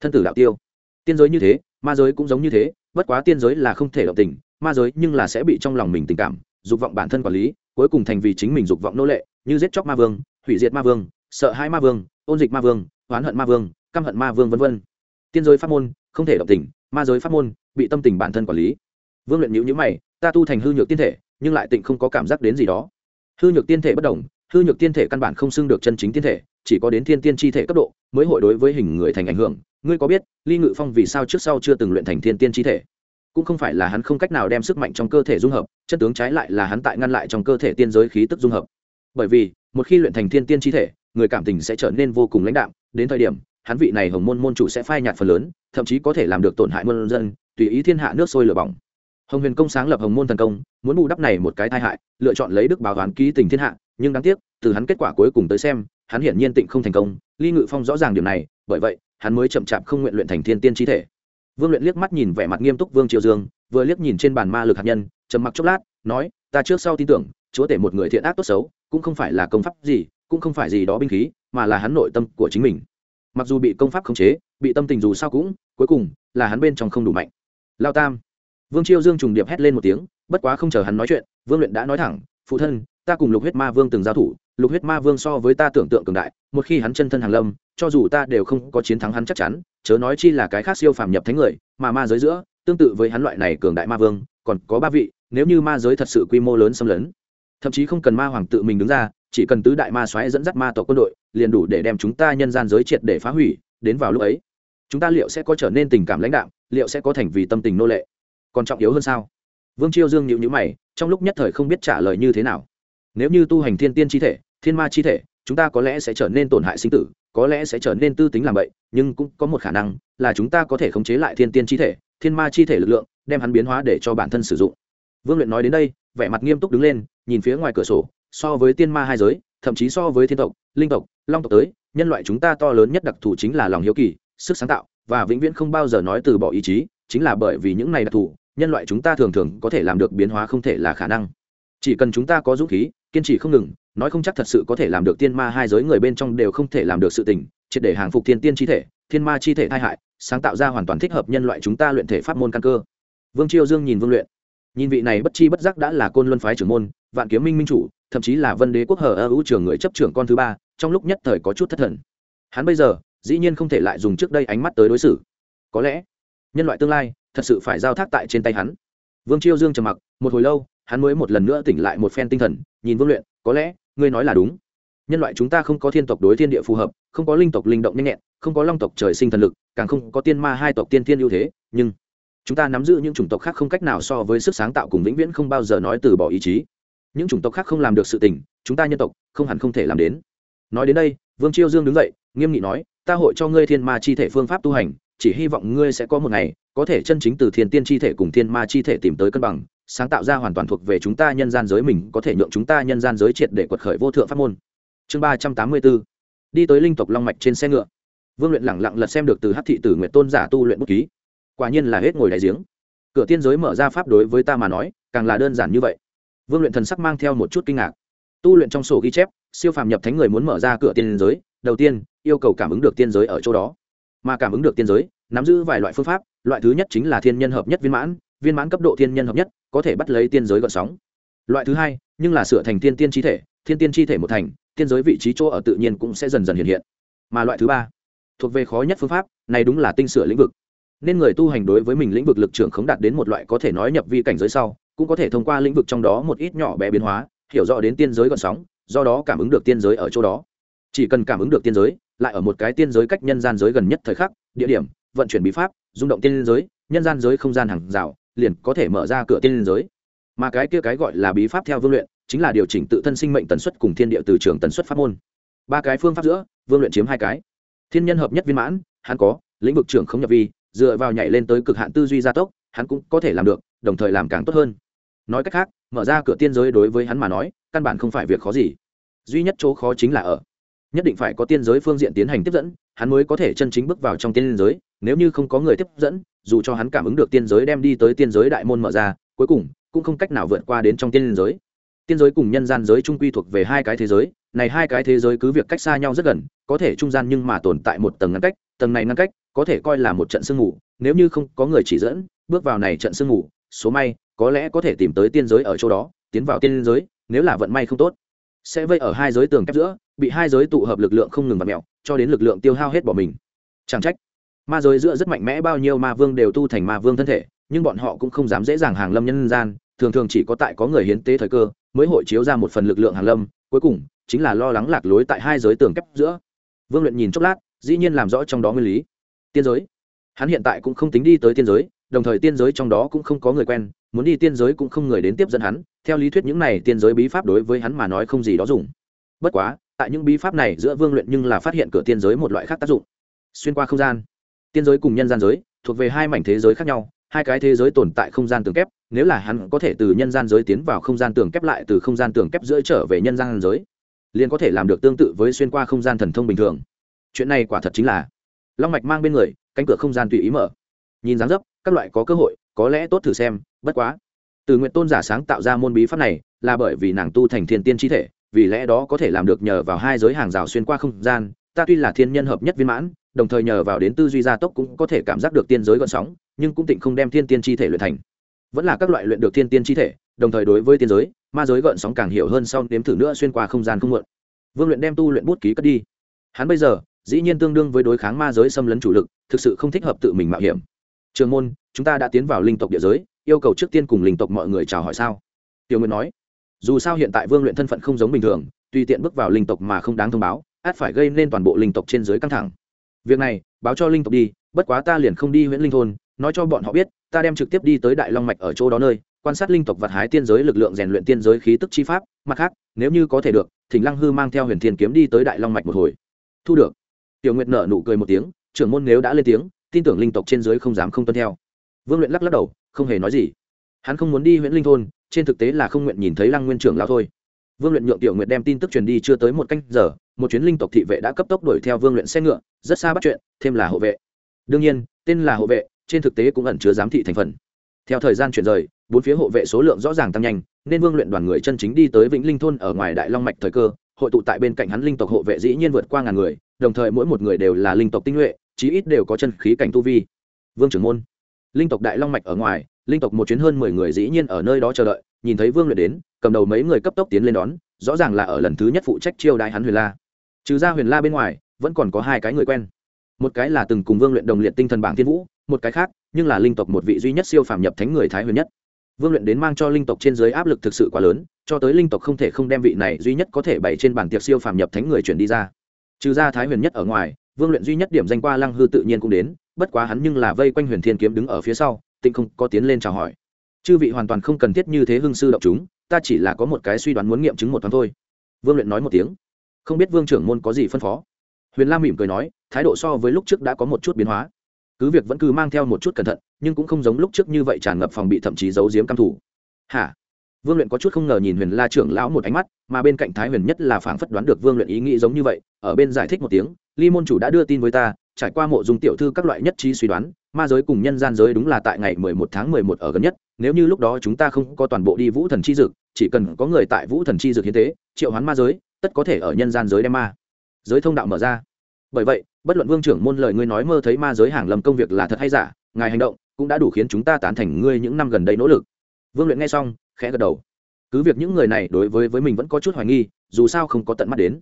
Thân tử đạo tiêu. Tiên giới như thế, ma giới cũng giống như thế, bất quá tiên giới là không thể động tình, ma giới nhưng là sẽ bị trong lòng mình tình cảm, dục vọng bản thân quản lý, cuối cùng thành vì chính mình dục vọng nô lệ, như giết chóc ma vương, hủy diệt ma vương, sợ hai ma vương, ôn dịch ma vương, oán hận ma vương, căm hận ma vương v v tiên giới pháp môn, không thể động tình, ma giới pháp môn, bị tâm tình bản thân quản lý vương luyện nhữ nhữ mày, ta tu thành hư nhược tiên thể, nhưng lại tịnh không có cảm giác đến gì đó. Hư nhược tiên thể bất đồng, hư nhược tiên thể căn bản không xưng được chân chính tiên thể, chỉ có đến thiên tiên chi thể cấp độ mới hội đối với hình người thành ảnh hưởng. Ngươi có biết, ly ngự phong vì sao trước sau chưa từng luyện thành thiên tiên chi thể? Cũng không phải là hắn không cách nào đem sức mạnh trong cơ thể dung hợp chân tướng trái lại là hắn tại ngăn lại trong cơ thể tiên giới khí tức dung hợp. Bởi vì, một khi luyện thành thiên tiên chi thể, người cảm tình sẽ trở nên vô cùng lãnh đạm, đến thời điểm, hắn vị này hồng môn môn chủ sẽ phai nhạt phần lớn, thậm chí có thể làm được tổn hại môn dân, tùy ý thiên hạ nước sôi lửa bỏng hồng huyền công sáng lập hồng môn thần công, muốn bù đắp này một cái tai hại, lựa chọn lấy đức báo toán ký tình thiên hạ, nhưng đáng tiếc, từ hắn kết quả cuối cùng tới xem, hắn hiển nhiên tịnh không thành công, ly ngự phong rõ ràng điều này, bởi vậy, hắn mới chậm chạp không nguyện luyện thành thiên tiên chi thể. Vương luyện liếc mắt nhìn vẻ mặt nghiêm túc vương triều dương, vừa liếc nhìn trên bàn ma lực hạt nhân, trầm mặc chốc lát, nói, ta trước sau tin tưởng, chúa tể một người thiện ác tốt xấu, cũng không phải là công pháp gì, cũng không phải gì đó binh khí, mà là hắn nội tâm của chính mình. Mặc dù bị công pháp khống chế, bị tâm tình dù sao cũng, cuối cùng là hắn bên trong không đủ mạnh. Lao tam vương chiêu dương trùng điệp hét lên một tiếng, bất quá không chờ hắn nói chuyện, vương luyện đã nói thẳng, phụ thân, ta cùng lục huyết ma vương từng giao thủ, lục huyết ma vương so với ta tưởng tượng cường đại, một khi hắn chân thân hàng lâm, cho dù ta đều không có chiến thắng hắn chắc chắn, chớ nói chi là cái khác siêu phàm nhập thánh người, mà ma giới giữa, tương tự với hắn loại này cường đại ma vương, còn có ba vị, nếu như ma giới thật sự quy mô lớn xâm lấn, thậm chí không cần ma hoàng tự mình đứng ra, chỉ cần tứ đại ma xoáy dẫn dắt ma tộc quân đội, liền đủ để đem chúng ta nhân gian giới triệt để phá hủy, đến vào lúc ấy, chúng ta liệu sẽ có trở nên tình cảm lãnh đạo liệu sẽ có thành vì tâm tình nô lệ? Còn trọng yếu hơn sao? Vương chiêu dương nhịu nhữ mày, trong lúc nhất thời không biết trả lời như thế nào. Nếu như tu hành thiên tiên chi thể, thiên ma chi thể, chúng ta có lẽ sẽ trở nên tổn hại sinh tử, có lẽ sẽ trở nên tư tính làm vậy nhưng cũng có một khả năng là chúng ta có thể khống chế lại thiên tiên chi thể, thiên ma chi thể lực lượng, đem hắn biến hóa để cho bản thân sử dụng. Vương luyện nói đến đây, vẻ mặt nghiêm túc đứng lên, nhìn phía ngoài cửa sổ, so với tiên ma hai giới, thậm chí so với thiên tộc, linh tộc, long tộc tới, nhân loại chúng ta to lớn nhất đặc thù chính là lòng hiếu kỳ, sức sáng tạo, và vĩnh viễn không bao giờ nói từ bỏ ý chí, chính là bởi vì những này đặc thù nhân loại chúng ta thường thường có thể làm được biến hóa không thể là khả năng. Chỉ cần chúng ta có dũng khí, kiên trì không ngừng, nói không chắc thật sự có thể làm được tiên ma hai giới người bên trong đều không thể làm được sự tình, triệt để hàng phục thiên tiên chi thể, thiên ma chi thể tai hại, sáng tạo ra hoàn toàn thích hợp nhân loại chúng ta luyện thể pháp môn căn cơ. Vương chiêu dương nhìn vương luyện. Nhìn vị này bất chi bất giác đã là côn luân phái trưởng môn, vạn kiếm minh minh chủ, thậm chí là vân đế quốc hờ ơ hữu trường người chấp trưởng con thứ ba, trong lúc nhất thời có chút thất thần. Hắn bây giờ, dĩ nhiên không thể lại dùng trước đây ánh mắt tới đối xử. Có lẽ, nhân loại tương lai thật sự phải giao thác tại trên tay hắn. Vương chiêu dương trầm mặc, một hồi lâu, hắn mới một lần nữa tỉnh lại một phen tinh thần, nhìn vương luyện, có lẽ, ngươi nói là đúng. Nhân loại chúng ta không có thiên tộc đối thiên địa phù hợp, không có linh tộc linh động nhanh nhẹn, không có long tộc trời sinh thần lực, càng không có tiên ma hai tộc tiên thiên ưu thế, nhưng chúng ta nắm giữ những chủng tộc khác không cách nào so với sức sáng tạo cùng vĩnh viễn không bao giờ nói từ bỏ ý chí. Những chủng tộc khác không làm được sự tình, chúng ta nhân tộc không hẳn không thể làm đến. Nói đến đây, vương chiêu dương đứng dậy, nghiêm nghị nói, ta hội cho ngươi thiên ma chi thể phương pháp tu hành, chỉ hy vọng ngươi sẽ có một ngày có thể chân chính từ thiên tiên chi thể cùng thiên ma chi thể tìm tới cân bằng, sáng tạo ra hoàn toàn thuộc về chúng ta nhân gian giới mình, có thể nhượng chúng ta nhân gian giới triệt để quật khởi vô thượng pháp môn. Chương ba trăm tám mươi bốn. Đi tới linh tộc long mạch trên xe ngựa. Vương luyện lẳng lặng lật xem được từ hát thị tử nguyện tôn giả tu luyện bút ký. Quả nhiên là hết ngồi đại giếng. Cửa tiên giới mở ra pháp đối với ta mà nói, càng là đơn giản như vậy. Vương luyện thần sắc mang theo một chút kinh ngạc. Tu luyện trong sổ ghi chép, siêu phàm nhập thánh người muốn mở ra cửa tiên giới, đầu tiên, yêu cầu cảm ứng được tiên giới ở chỗ đó. Mà cảm ứng được tiên giới nắm giữ vài loại phương pháp, loại thứ nhất chính là thiên nhân hợp nhất viên mãn viên mãn cấp độ thiên nhân hợp nhất, có thể bắt lấy tiên giới gợn sóng. Loại thứ hai, nhưng là sửa thành tiên tiên chi thể, thiên tiên chi thể một thành, tiên giới vị trí chỗ ở tự nhiên cũng sẽ dần dần hiện hiện. Mà loại thứ ba, thuộc về khó nhất phương pháp, này đúng là tinh sửa lĩnh vực. Nên người tu hành đối với mình lĩnh vực lực trưởng khống đạt đến một loại có thể nói nhập vi cảnh giới sau, cũng có thể thông qua lĩnh vực trong đó một ít nhỏ bé biến hóa, hiểu rõ đến tiên giới gợn sóng, do đó cảm ứng được tiên giới ở chỗ đó. Chỉ cần cảm ứng được tiên giới, lại ở một cái tiên giới cách nhân gian giới gần nhất thời khắc, địa điểm vận chuyển bí pháp, rung động tiên giới, nhân gian giới không gian hàng rào, liền có thể mở ra cửa tiên giới. Mà cái kia cái gọi là bí pháp theo vương luyện, chính là điều chỉnh tự thân sinh mệnh tần suất cùng thiên địa từ trường tần suất pháp môn. Ba cái phương pháp giữa, vương luyện chiếm hai cái. Thiên nhân hợp nhất viên mãn, hắn có, lĩnh vực trưởng không nhập vi, dựa vào nhảy lên tới cực hạn tư duy gia tốc, hắn cũng có thể làm được, đồng thời làm càng tốt hơn. Nói cách khác, mở ra cửa tiên giới đối với hắn mà nói, căn bản không phải việc khó gì. Duy nhất chỗ khó chính là ở. Nhất định phải có tiên giới phương diện tiến hành tiếp dẫn, hắn mới có thể chân chính bước vào trong tiên giới nếu như không có người tiếp dẫn dù cho hắn cảm ứng được tiên giới đem đi tới tiên giới đại môn mở ra cuối cùng cũng không cách nào vượt qua đến trong tiên giới tiên giới cùng nhân gian giới trung quy thuộc về hai cái thế giới này hai cái thế giới cứ việc cách xa nhau rất gần có thể trung gian nhưng mà tồn tại một tầng ngăn cách tầng này ngăn cách có thể coi là một trận sương ngủ. nếu như không có người chỉ dẫn bước vào này trận sương ngủ, số may có lẽ có thể tìm tới tiên giới ở chỗ đó tiến vào tiên giới nếu là vận may không tốt sẽ vây ở hai giới tường kép giữa bị hai giới tụ hợp lực lượng không ngừng và mẹo cho đến lực lượng tiêu hao hết bỏ mình chẳng trách ma giới giữa rất mạnh mẽ bao nhiêu ma vương đều tu thành ma vương thân thể, nhưng bọn họ cũng không dám dễ dàng hàng lâm nhân gian, thường thường chỉ có tại có người hiến tế thời cơ mới hội chiếu ra một phần lực lượng hàng lâm, cuối cùng chính là lo lắng lạc lối tại hai giới tường kép giữa. Vương luyện nhìn chốc lát, dĩ nhiên làm rõ trong đó nguyên lý. Tiên giới. Hắn hiện tại cũng không tính đi tới tiên giới, đồng thời tiên giới trong đó cũng không có người quen, muốn đi tiên giới cũng không người đến tiếp dẫn hắn, theo lý thuyết những này tiên giới bí pháp đối với hắn mà nói không gì đó dùng. Bất quá, tại những bí pháp này giữa vương luyện nhưng là phát hiện cửa tiên giới một loại khác tác dụng. Xuyên qua không gian tiên giới cùng nhân gian giới thuộc về hai mảnh thế giới khác nhau, hai cái thế giới tồn tại không gian tường kép, nếu là hắn có thể từ nhân gian giới tiến vào không gian tường kép lại từ không gian tường kép giữa trở về nhân gian giới, liền có thể làm được tương tự với xuyên qua không gian thần thông bình thường. Chuyện này quả thật chính là long mạch mang bên người, cánh cửa không gian tùy ý mở. Nhìn dáng dấp, các loại có cơ hội, có lẽ tốt thử xem, bất quá. Từ nguyện tôn giả sáng tạo ra môn bí pháp này là bởi vì nàng tu thành thiên tiên chi thể, vì lẽ đó có thể làm được nhờ vào hai giới hàng rào xuyên qua không gian ta tuy là thiên nhân hợp nhất viên mãn, đồng thời nhờ vào đến tư duy gia tốc cũng có thể cảm giác được tiên giới gọn sóng, nhưng cũng tịnh không đem thiên tiên chi thể luyện thành. Vẫn là các loại luyện được thiên tiên chi thể, đồng thời đối với tiên giới, ma giới gợn sóng càng hiểu hơn sau nếm thử nữa xuyên qua không gian không mượn vương luyện đem tu luyện bút ký cất đi. Hắn bây giờ, dĩ nhiên tương đương với đối kháng ma giới xâm lấn chủ lực, thực sự không thích hợp tự mình mạo hiểm. Trường môn, chúng ta đã tiến vào linh tộc địa giới, yêu cầu trước tiên cùng linh tộc mọi người chào hỏi sao? Tiểu nguyện nói. Dù sao hiện tại vương luyện thân phận không giống bình thường, tùy tiện bước vào linh tộc mà không đáng thông báo át phải gây nên toàn bộ linh tộc trên dưới căng thẳng. Việc này, báo cho linh tộc đi, bất quá ta liền không đi huyện linh thôn, nói cho bọn họ biết, ta đem trực tiếp đi tới đại long mạch ở chỗ đó nơi, quan sát linh tộc vật hái tiên giới lực lượng rèn luyện tiên giới khí tức chi pháp, mặt khác, nếu như có thể được, thỉnh lăng hư mang theo huyền thiên kiếm đi tới đại long mạch một hồi. Thu được. Tiểu nguyệt nở nụ cười một tiếng, trưởng môn nếu đã lên tiếng, tin tưởng linh tộc trên giới không dám không tuân theo. Vương luyện lắc lắc đầu, không hề nói gì. Hắn không muốn đi huyện linh thôn, trên thực tế là không nguyện nhìn thấy lăng nguyên trưởng lão thôi vương luyện nhượng tiểu nguyệt đem tin tức truyền đi chưa tới một canh giờ, một chuyến linh tộc thị vệ đã cấp tốc đuổi theo vương luyện xe ngựa, rất xa bắt chuyện, thêm là hộ vệ. Đương nhiên, tên là hộ vệ, trên thực tế cũng ẩn chứa giám thị thành phần. Theo thời gian chuyển rời, bốn phía hộ vệ số lượng rõ ràng tăng nhanh, nên vương luyện đoàn người chân chính đi tới vĩnh linh thôn ở ngoài đại long mạch thời cơ, hội tụ tại bên cạnh hắn linh tộc hộ vệ dĩ nhiên vượt qua ngàn người, đồng thời mỗi một người đều là linh tộc tinh nhuệ, chí ít đều có chân khí cảnh tu vi. Vương trưởng môn, linh tộc đại long mạch ở ngoài linh tộc một chuyến hơn mười người dĩ nhiên ở nơi đó chờ đợi, nhìn thấy vương luyện đến, cầm đầu mấy người cấp tốc tiến lên đón, rõ ràng là ở lần thứ nhất phụ trách chiêu đại hắn huyền la. Trừ ra huyền la bên ngoài, vẫn còn có hai cái người quen. Một cái là từng cùng vương luyện đồng liệt tinh thần bảng thiên vũ, một cái khác, nhưng là linh tộc một vị duy nhất siêu phàm nhập thánh người thái huyền nhất. Vương luyện đến mang cho linh tộc trên dưới áp lực thực sự quá lớn, cho tới linh tộc không thể không đem vị này duy nhất có thể bày trên bản tiệc siêu phàm nhập thánh người chuyển đi ra. Trừ ra thái huyền nhất ở ngoài, vương luyện duy nhất điểm danh qua lăng hư tự nhiên cũng đến, bất quá hắn nhưng là vây quanh huyền thiên kiếm đứng ở phía sau tịnh không có tiến lên chào hỏi. Chư vị hoàn toàn không cần thiết như thế hưng sư động chúng, ta chỉ là có một cái suy đoán muốn nghiệm chứng một thoáng thôi. Vương luyện nói một tiếng. Không biết vương trưởng môn có gì phân phó. Huyền la mỉm cười nói, thái độ so với lúc trước đã có một chút biến hóa. Cứ việc vẫn cứ mang theo một chút cẩn thận, nhưng cũng không giống lúc trước như vậy tràn ngập phòng bị thậm chí giấu giếm căm thủ hả? Vương luyện có chút không ngờ nhìn huyền la trưởng lão một ánh mắt, mà bên cạnh thái huyền nhất là phảng phất đoán được vương luyện ý nghĩ giống như vậy, ở bên giải thích một tiếng, ly môn chủ đã đưa tin với ta, trải qua mộ dùng tiểu thư các loại nhất trí suy đoán ma giới cùng nhân gian giới đúng là tại ngày mười một tháng mười một ở gần nhất, nếu như lúc đó chúng ta không có toàn bộ đi vũ thần chi dực, chỉ cần có người tại vũ thần chi dực hiến tế, triệu hoán ma giới, tất có thể ở nhân gian giới đem ma giới thông đạo mở ra. Bởi vậy, bất luận vương trưởng môn lời ngươi nói mơ thấy ma giới hàng lầm công việc là thật hay giả, ngài hành động cũng đã đủ khiến chúng ta tán thành ngươi những năm gần đây nỗ lực. Vương luyện nghe xong, khẽ gật đầu. Cứ việc những người này đối với với mình vẫn có chút hoài nghi, dù sao không có tận mắt đến.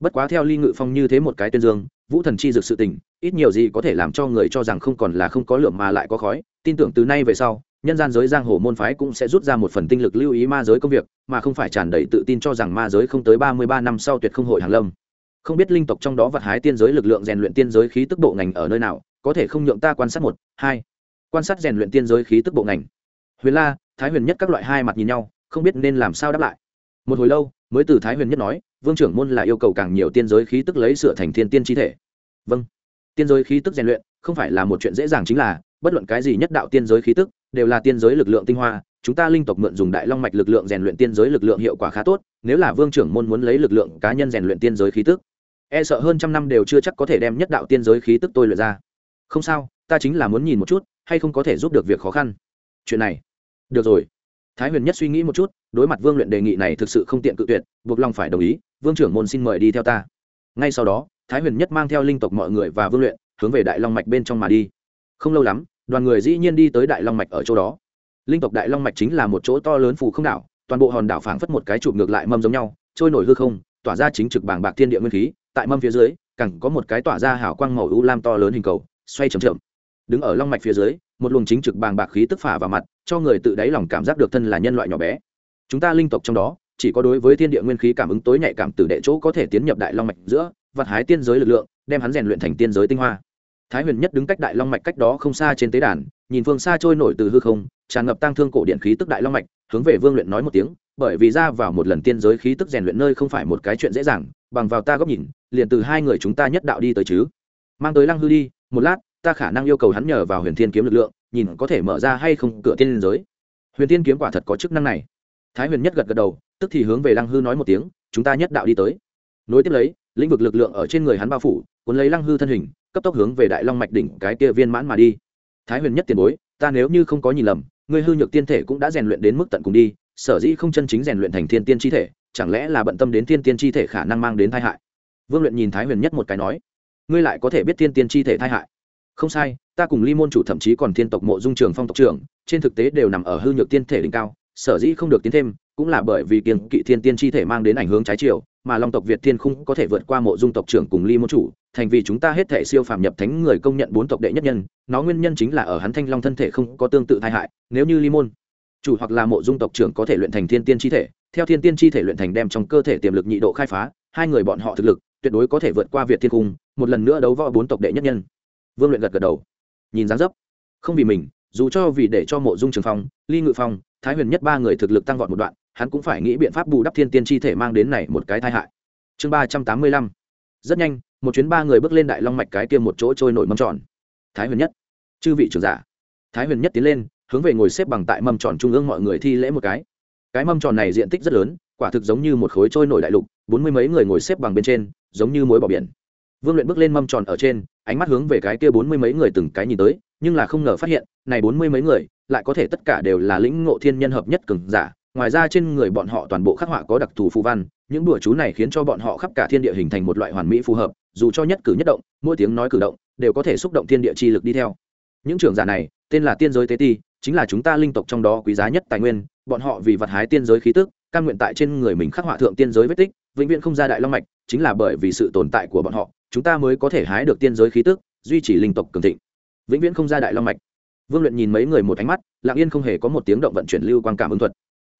Bất quá theo ly ngự phong như thế một cái tuyên dương, vũ thần chi dược sự tình ít nhiều gì có thể làm cho người cho rằng không còn là không có lượng mà lại có khói. Tin tưởng từ nay về sau, nhân gian giới giang hồ môn phái cũng sẽ rút ra một phần tinh lực lưu ý ma giới công việc, mà không phải tràn đầy tự tin cho rằng ma giới không tới ba mươi ba năm sau tuyệt không hội hàng lâm. Không biết linh tộc trong đó vật hái tiên giới lực lượng rèn luyện tiên giới khí tức bộ ngành ở nơi nào, có thể không nhượng ta quan sát một, hai. Quan sát rèn luyện tiên giới khí tức bộ ngành. Huyền la, thái huyền nhất các loại hai mặt nhìn nhau, không biết nên làm sao đáp lại. Một hồi lâu, mới từ thái huyền nhất nói, vương trưởng môn là yêu cầu càng nhiều tiên giới khí tức lấy sửa thành thiên tiên chi thể. Vâng tiên giới khí tức rèn luyện, không phải là một chuyện dễ dàng chính là, bất luận cái gì nhất đạo tiên giới khí tức, đều là tiên giới lực lượng tinh hoa, chúng ta linh tộc mượn dùng đại long mạch lực lượng rèn luyện tiên giới lực lượng hiệu quả khá tốt, nếu là vương trưởng môn muốn lấy lực lượng cá nhân rèn luyện tiên giới khí tức e sợ hơn trăm năm đều chưa chắc có thể đem nhất đạo tiên giới khí tức tôi luyện ra. Không sao, ta chính là muốn nhìn một chút, hay không có thể giúp được việc khó khăn. Chuyện này, được rồi. Thái huyền nhất suy nghĩ một chút, đối mặt vương luyện đề nghị này thực sự không tiện cự tuyệt, buộc lòng phải đồng ý, vương trưởng môn xin mời đi theo ta. Ngay sau đó thái huyền nhất mang theo linh tộc mọi người và vương luyện, hướng về đại long mạch bên trong mà đi. Không lâu lắm, đoàn người dĩ nhiên đi tới đại long mạch ở chỗ đó. Linh tộc đại long mạch chính là một chỗ to lớn phù không đảo, toàn bộ hòn đảo phảng phất một cái chụp ngược lại mâm giống nhau, trôi nổi hư không, tỏa ra chính trực bảng bạc thiên địa nguyên khí, tại mâm phía dưới cẳng có một cái tỏa ra hào quang màu u lam to lớn hình cầu, xoay chậm chậm. Đứng ở long mạch phía dưới, một luồng chính trực bàng bạc khí tức phả vào mặt, cho người tự đáy lòng cảm giác được thân là nhân loại nhỏ bé. Chúng ta linh tộc trong đó, chỉ có đối với thiên địa nguyên khí cảm ứng tối nhạy cảm từ đệ chỗ có thể tiến nhập đại long mạch giữa vặt hái tiên giới lực lượng, đem hắn rèn luyện thành tiên giới tinh hoa. Thái huyền nhất đứng cách đại long mạch cách đó không xa trên tế đàn, nhìn phương xa trôi nổi từ hư không, tràn ngập tang thương cổ điện khí tức đại long mạch, hướng về vương luyện nói một tiếng, bởi vì ra vào một lần tiên giới khí tức rèn luyện nơi không phải một cái chuyện dễ dàng, bằng vào ta góc nhìn, liền từ hai người chúng ta nhất đạo đi tới chứ. Mang tới lăng hư đi, một lát, ta khả năng yêu cầu hắn nhờ vào huyền thiên kiếm lực lượng, nhìn có thể mở ra hay không cửa tiên giới. Huyền thiên kiếm quả thật có chức năng này. Thái huyền nhất gật gật đầu, tức thì hướng về lăng hư nói một tiếng, chúng ta nhất đạo đi tới. Nối tiếp lấy lĩnh vực lực lượng ở trên người hắn bao phủ, cuốn lấy lăng hư thân hình, cấp tốc hướng về đại long mạch đỉnh cái kia viên mãn mà đi. Thái huyền nhất tiền bối, ta nếu như không có nhìn lầm, ngươi hư nhược tiên thể cũng đã rèn luyện đến mức tận cùng đi, sở dĩ không chân chính rèn luyện thành thiên tiên chi thể, chẳng lẽ là bận tâm đến thiên tiên chi thể khả năng mang đến tai hại? Vương luyện nhìn thái huyền nhất một cái nói, ngươi lại có thể biết thiên tiên chi thể tai hại. Không sai, ta cùng ly môn chủ thậm chí còn thiên tộc mộ dung trường phong tộc trưởng, trên thực tế đều nằm ở hư nhược tiên thể đỉnh cao, sở dĩ không được tiến thêm cũng là bởi vì kiêng kỵ thiên tiên chi thể mang đến ảnh hướng trái chiều, mà long tộc việt thiên khung có thể vượt qua mộ dung tộc trưởng cùng ly môn chủ, thành vì chúng ta hết thể siêu phàm nhập thánh người công nhận bốn tộc đệ nhất nhân, nó nguyên nhân chính là ở hắn thanh long thân thể không có tương tự tai hại, nếu như ly môn chủ hoặc là mộ dung tộc trưởng có thể luyện thành thiên tiên chi thể, theo thiên tiên chi thể luyện thành đem trong cơ thể tiềm lực nhị độ khai phá, hai người bọn họ thực lực tuyệt đối có thể vượt qua việt thiên cung, một lần nữa đấu võ bốn tộc đệ nhất nhân. Vương luyện gật gật đầu. Nhìn dáng dấp, không vì mình, dù cho vì để cho mộ dung trường phong, ly ngự phong, thái huyền nhất ba người thực lực tăng vọt một đoạn hắn cũng phải nghĩ biện pháp bù đắp thiên tiên chi thể mang đến này một cái tai hại. Chương ba trăm tám mươi lăm. Rất nhanh, một chuyến ba người bước lên đại long mạch cái kia một chỗ trôi nổi mâm tròn. Thái huyền nhất. Chư vị trưởng giả. Thái huyền nhất tiến lên, hướng về ngồi xếp bằng tại mâm tròn trung ương mọi người thi lễ một cái. Cái mâm tròn này diện tích rất lớn, quả thực giống như một khối trôi nổi đại lục, bốn mươi mấy người ngồi xếp bằng bên trên, giống như mối bỏ biển. Vương luyện bước lên mâm tròn ở trên, ánh mắt hướng về cái kia bốn mươi mấy người từng cái nhìn tới, nhưng là không ngờ phát hiện, này bốn mươi mấy người, lại có thể tất cả đều là lĩnh ngộ thiên nhân hợp nhất cường giả ngoài ra trên người bọn họ toàn bộ khắc họa có đặc thù phù văn, những đùa chú này khiến cho bọn họ khắp cả thiên địa hình thành một loại hoàn mỹ phù hợp, dù cho nhất cử nhất động, mỗi tiếng nói cử động đều có thể xúc động thiên địa chi lực đi theo. Những trưởng giả này, tên là tiên giới tế ti, chính là chúng ta linh tộc trong đó quý giá nhất tài nguyên, bọn họ vì vật hái tiên giới khí tức, căn nguyện tại trên người mình khắc họa thượng tiên giới vết tích, vĩnh viễn không ra đại long mạch, chính là bởi vì sự tồn tại của bọn họ, chúng ta mới có thể hái được tiên giới khí tức, duy trì linh tộc cường thịnh. Vĩnh viễn không ra đại long mạch. Vương luyện nhìn mấy người một ánh mắt, lặng yên không hề có một tiếng động vận chuyển lưu quan cảm ứng thuật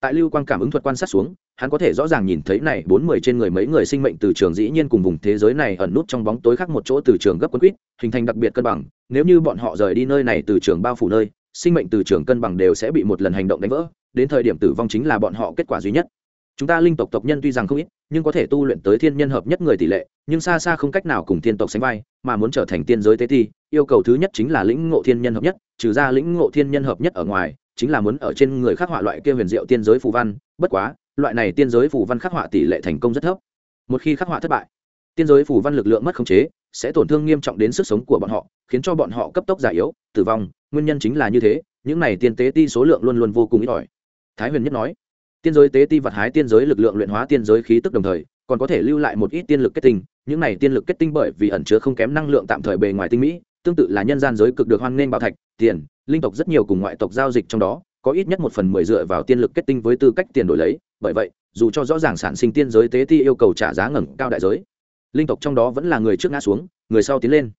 tại lưu quan cảm ứng thuật quan sát xuống, hắn có thể rõ ràng nhìn thấy này bốn mươi trên người mấy người sinh mệnh từ trường dĩ nhiên cùng vùng thế giới này ẩn nút trong bóng tối khác một chỗ từ trường gấp quân quýt, hình thành đặc biệt cân bằng, nếu như bọn họ rời đi nơi này từ trường bao phủ nơi, sinh mệnh từ trường cân bằng đều sẽ bị một lần hành động đánh vỡ, đến thời điểm tử vong chính là bọn họ kết quả duy nhất. Chúng ta linh tộc tộc nhân tuy rằng không ít, nhưng có thể tu luyện tới thiên nhân hợp nhất người tỷ lệ, nhưng xa xa không cách nào cùng thiên tộc sánh vai, mà muốn trở thành tiên giới tế thi yêu cầu thứ nhất chính là lĩnh ngộ thiên nhân hợp nhất, trừ ra lĩnh ngộ thiên nhân hợp nhất ở ngoài chính là muốn ở trên người khắc họa loại kia huyền diệu tiên giới phù văn, bất quá, loại này tiên giới phù văn khắc họa tỷ lệ thành công rất thấp. Một khi khắc họa thất bại, tiên giới phù văn lực lượng mất khống chế, sẽ tổn thương nghiêm trọng đến sức sống của bọn họ, khiến cho bọn họ cấp tốc già yếu, tử vong, nguyên nhân chính là như thế, những này tiên tế ti số lượng luôn luôn vô cùng ít ỏi. Thái huyền nhất nói, tiên giới tế ti vật hái tiên giới lực lượng luyện hóa tiên giới khí tức đồng thời, còn có thể lưu lại một ít tiên lực kết tinh, những này tiên lực kết tinh bởi vì ẩn chứa không kém năng lượng tạm thời bề ngoài tinh mỹ tương tự là nhân gian giới cực được hoan nghênh bảo thạch, tiền, linh tộc rất nhiều cùng ngoại tộc giao dịch trong đó, có ít nhất một phần mười dựa vào tiên lực kết tinh với tư cách tiền đổi lấy, bởi vậy, dù cho rõ ràng sản sinh tiên giới tế ti yêu cầu trả giá ngẩng cao đại giới, linh tộc trong đó vẫn là người trước ngã xuống, người sau tiến lên.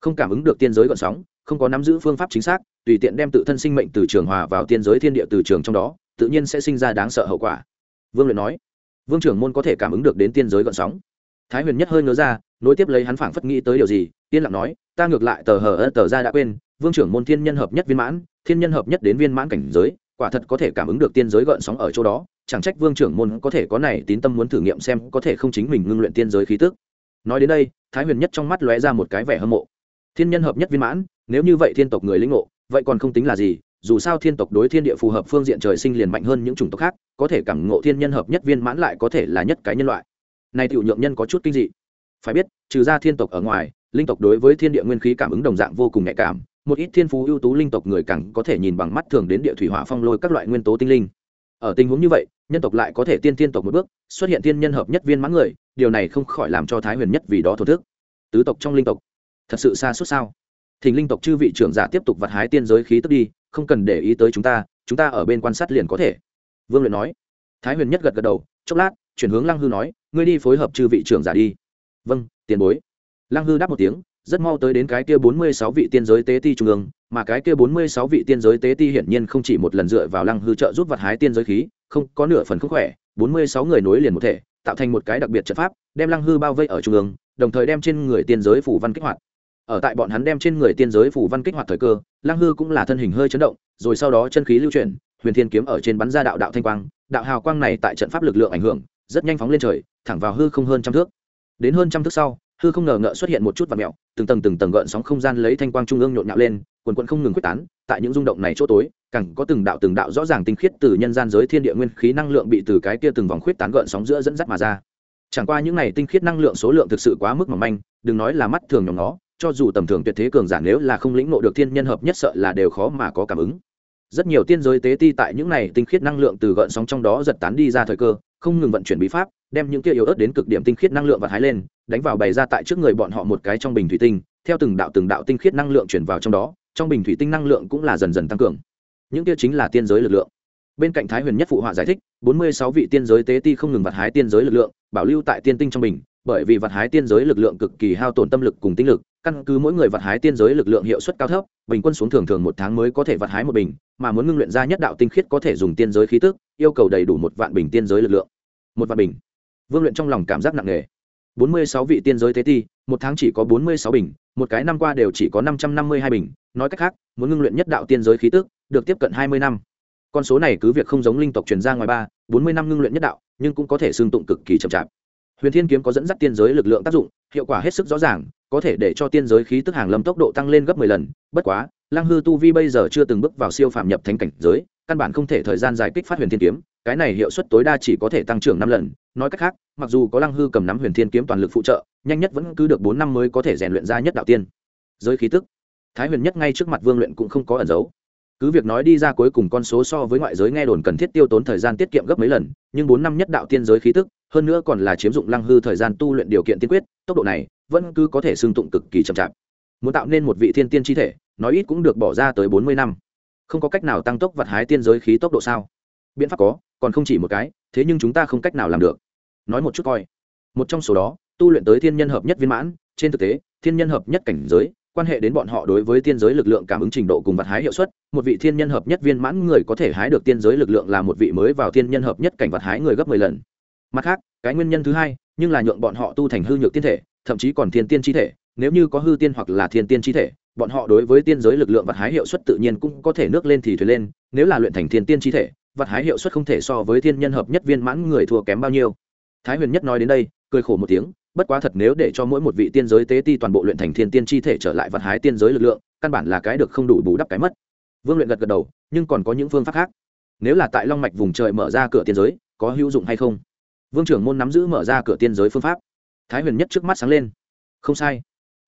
Không cảm ứng được tiên giới gọn sóng, không có nắm giữ phương pháp chính xác, tùy tiện đem tự thân sinh mệnh từ trường hòa vào tiên giới thiên địa từ trường trong đó, tự nhiên sẽ sinh ra đáng sợ hậu quả. Vương luyện nói, vương trưởng môn có thể cảm ứng được đến tiên giới gọn sóng. Thái huyền nhất hơi ngớ ra, nối tiếp lấy hắn phảng phất nghĩ tới điều gì tiên lặng nói, ta ngược lại tờ hờ ơ tờ ra đã quên, vương trưởng môn thiên nhân hợp nhất viên mãn, thiên nhân hợp nhất đến viên mãn cảnh giới, quả thật có thể cảm ứng được tiên giới gợn sóng ở chỗ đó, chẳng trách vương trưởng môn có thể có này tín tâm muốn thử nghiệm xem có thể không chính mình ngưng luyện tiên giới khí tức. Nói đến đây, thái huyền nhất trong mắt lóe ra một cái vẻ hâm mộ. Thiên nhân hợp nhất viên mãn, nếu như vậy thiên tộc người lĩnh ngộ, vậy còn không tính là gì, dù sao thiên tộc đối thiên địa phù hợp phương diện trời sinh liền mạnh hơn những chủng tộc khác, có thể cảm ngộ thiên nhân hợp nhất viên mãn lại có thể là nhất cái nhân loại. Này tiểu nhượng nhân có chút kinh dị. Phải biết, trừ ra thiên tộc ở ngoài linh tộc đối với thiên địa nguyên khí cảm ứng đồng dạng vô cùng nhạy cảm, một ít thiên phú ưu tú linh tộc người càng có thể nhìn bằng mắt thường đến địa thủy hỏa phong lôi các loại nguyên tố tinh linh. Ở tình huống như vậy, nhân tộc lại có thể tiên tiên tộc một bước, xuất hiện thiên nhân hợp nhất viên mãn người, điều này không khỏi làm cho thái huyền nhất vì đó thổ thức. Tứ tộc trong linh tộc, thật sự xa suốt sao? Thỉnh linh tộc chư vị trưởng giả tiếp tục vặt hái tiên giới khí tức đi, không cần để ý tới chúng ta chúng ta ở bên quan sát liền có thể. Vương luyện nói. Thái huyền nhất gật gật đầu, chốc lát, chuyển hướng lăng hư nói, ngươi đi phối hợp chư vị trưởng giả đi. Vâng tiền bối lăng hư đáp một tiếng, rất mau tới đến cái kia bốn mươi sáu vị tiên giới tế ti trung ương, mà cái kia bốn mươi sáu vị tiên giới tế ti hiển nhiên không chỉ một lần dựa vào lăng hư trợ giúp vật hái tiên giới khí, không, có nửa phần không khỏe, bốn mươi sáu người nối liền một thể, tạo thành một cái đặc biệt trận pháp, đem lăng hư bao vây ở trung ương, đồng thời đem trên người tiên giới phủ văn kích hoạt. Ở tại bọn hắn đem trên người tiên giới phủ văn kích hoạt thời cơ, lăng hư cũng là thân hình hơi chấn động, rồi sau đó chân khí lưu chuyển, huyền thiên kiếm ở trên bắn ra đạo đạo thanh quang, đạo hào quang này tại trận pháp lực lượng ảnh hưởng, rất nhanh phóng lên trời, thẳng vào hư không hơn trăm thước. Đến hơn trăm thước sau hư không ngờ ngợ xuất hiện một chút và mẹo, từng tầng từng tầng gợn sóng không gian lấy thanh quang trung ương nhộn nhạo lên, quần quận không ngừng quyết tán, tại những rung động này chỗ tối, càng có từng đạo từng đạo rõ ràng tinh khiết từ nhân gian giới thiên địa nguyên khí năng lượng bị từ cái kia từng vòng khuyết tán gợn sóng giữa dẫn dắt mà ra. Chẳng qua những này tinh khiết năng lượng số lượng thực sự quá mức mỏng manh, đừng nói là mắt thường nhóm nó cho dù tầm thường tuyệt thế cường giả nếu là không lĩnh ngộ được thiên nhân hợp nhất sợ là đều khó mà có cảm ứng. Rất nhiều tiên giới tế ti tại những này tinh khiết năng lượng từ gợn sóng trong đó giật tán đi ra thời cơ không ngừng vận chuyển bí pháp, đem những kia yếu ớt đến cực điểm tinh khiết năng lượng và hái lên, đánh vào bày ra tại trước người bọn họ một cái trong bình thủy tinh, theo từng đạo từng đạo tinh khiết năng lượng chuyển vào trong đó, trong bình thủy tinh năng lượng cũng là dần dần tăng cường. Những kia chính là tiên giới lực lượng. Bên cạnh thái huyền nhất phụ họa giải thích, bốn mươi sáu vị tiên giới tế ti không ngừng vặt hái tiên giới lực lượng, bảo lưu tại tiên tinh trong bình bởi vì vật hái tiên giới lực lượng cực kỳ hao tổn tâm lực cùng tinh lực, căn cứ mỗi người vật hái tiên giới lực lượng hiệu suất cao thấp, bình quân xuống thường thường một tháng mới có thể vật hái một bình, mà muốn ngưng luyện ra nhất đạo tinh khiết có thể dùng tiên giới khí tức, yêu cầu đầy đủ một vạn bình tiên giới lực lượng. Một vạn bình. Vương luyện trong lòng cảm giác nặng nề. Bốn mươi sáu vị tiên giới thế ti, một tháng chỉ có bốn mươi sáu bình, một cái năm qua đều chỉ có năm trăm năm mươi hai bình, nói cách khác, muốn ngưng luyện nhất đạo tiên giới khí tức, được tiếp cận hai mươi năm. Con số này cứ việc không giống linh tộc truyền ra ngoài ba, bốn mươi năm ngưng luyện nhất đạo, nhưng cũng có thể xương tụng cực kỳ chậm chạp huyền thiên kiếm có dẫn dắt tiên giới lực lượng tác dụng, hiệu quả hết sức rõ ràng, có thể để cho tiên giới khí tức hàng lâm tốc độ tăng lên gấp mười lần. Bất quá, lăng hư tu vi bây giờ chưa từng bước vào siêu phạm nhập thánh cảnh giới, căn bản không thể thời gian dài kích phát huyền thiên kiếm, cái này hiệu suất tối đa chỉ có thể tăng trưởng năm lần. Nói cách khác, mặc dù có lăng hư cầm nắm huyền thiên kiếm toàn lực phụ trợ, nhanh nhất vẫn cứ được bốn năm mới có thể rèn luyện ra nhất đạo tiên giới khí tức. Thái huyền nhất ngay trước mặt vương luyện cũng không có ẩn giấu. Cứ việc nói đi ra cuối cùng con số so với ngoại giới nghe đồn cần thiết tiêu tốn thời gian tiết kiệm gấp mấy lần, nhưng bốn năm nhất đạo tiên giới khí tức hơn nữa còn là chiếm dụng lăng hư thời gian tu luyện điều kiện tiên quyết, tốc độ này vẫn cứ có thể xương tụng cực kỳ chậm chạp. Muốn tạo nên một vị thiên tiên chi thể, nói ít cũng được bỏ ra tới bốn mươi năm. Không có cách nào tăng tốc vật hái tiên giới khí tốc độ sao? Biện pháp có, còn không chỉ một cái, thế nhưng chúng ta không cách nào làm được. Nói một chút coi. Một trong số đó, tu luyện tới thiên nhân hợp nhất viên mãn, trên thực tế, thiên nhân hợp nhất cảnh giới, quan hệ đến bọn họ đối với tiên giới lực lượng cảm ứng trình độ cùng vật hái hiệu suất, một vị thiên nhân hợp nhất viên mãn người có thể hái được tiên giới lực lượng là một vị mới vào thiên nhân hợp nhất cảnh vật hái người gấp mười lần mặt khác, cái nguyên nhân thứ hai, nhưng là nhượng bọn họ tu thành hư nhược tiên thể, thậm chí còn thiên tiên chi thể. Nếu như có hư tiên hoặc là thiên tiên chi thể, bọn họ đối với tiên giới lực lượng vật hái hiệu suất tự nhiên cũng có thể nước lên thì thuyền lên. Nếu là luyện thành thiên tiên chi thể, vật hái hiệu suất không thể so với thiên nhân hợp nhất viên mãn người thua kém bao nhiêu. Thái huyền nhất nói đến đây, cười khổ một tiếng, bất quá thật nếu để cho mỗi một vị tiên giới tế ti toàn bộ luyện thành thiên tiên chi thể trở lại vật hái tiên giới lực lượng, căn bản là cái được không đủ bù đắp cái mất. Vương luyện gật gật đầu, nhưng còn có những phương pháp khác. Nếu là tại long mạch vùng trời mở ra cửa tiên giới, có hữu dụng hay không? Vương trưởng môn nắm giữ mở ra cửa tiên giới phương pháp. Thái huyền nhất trước mắt sáng lên. Không sai.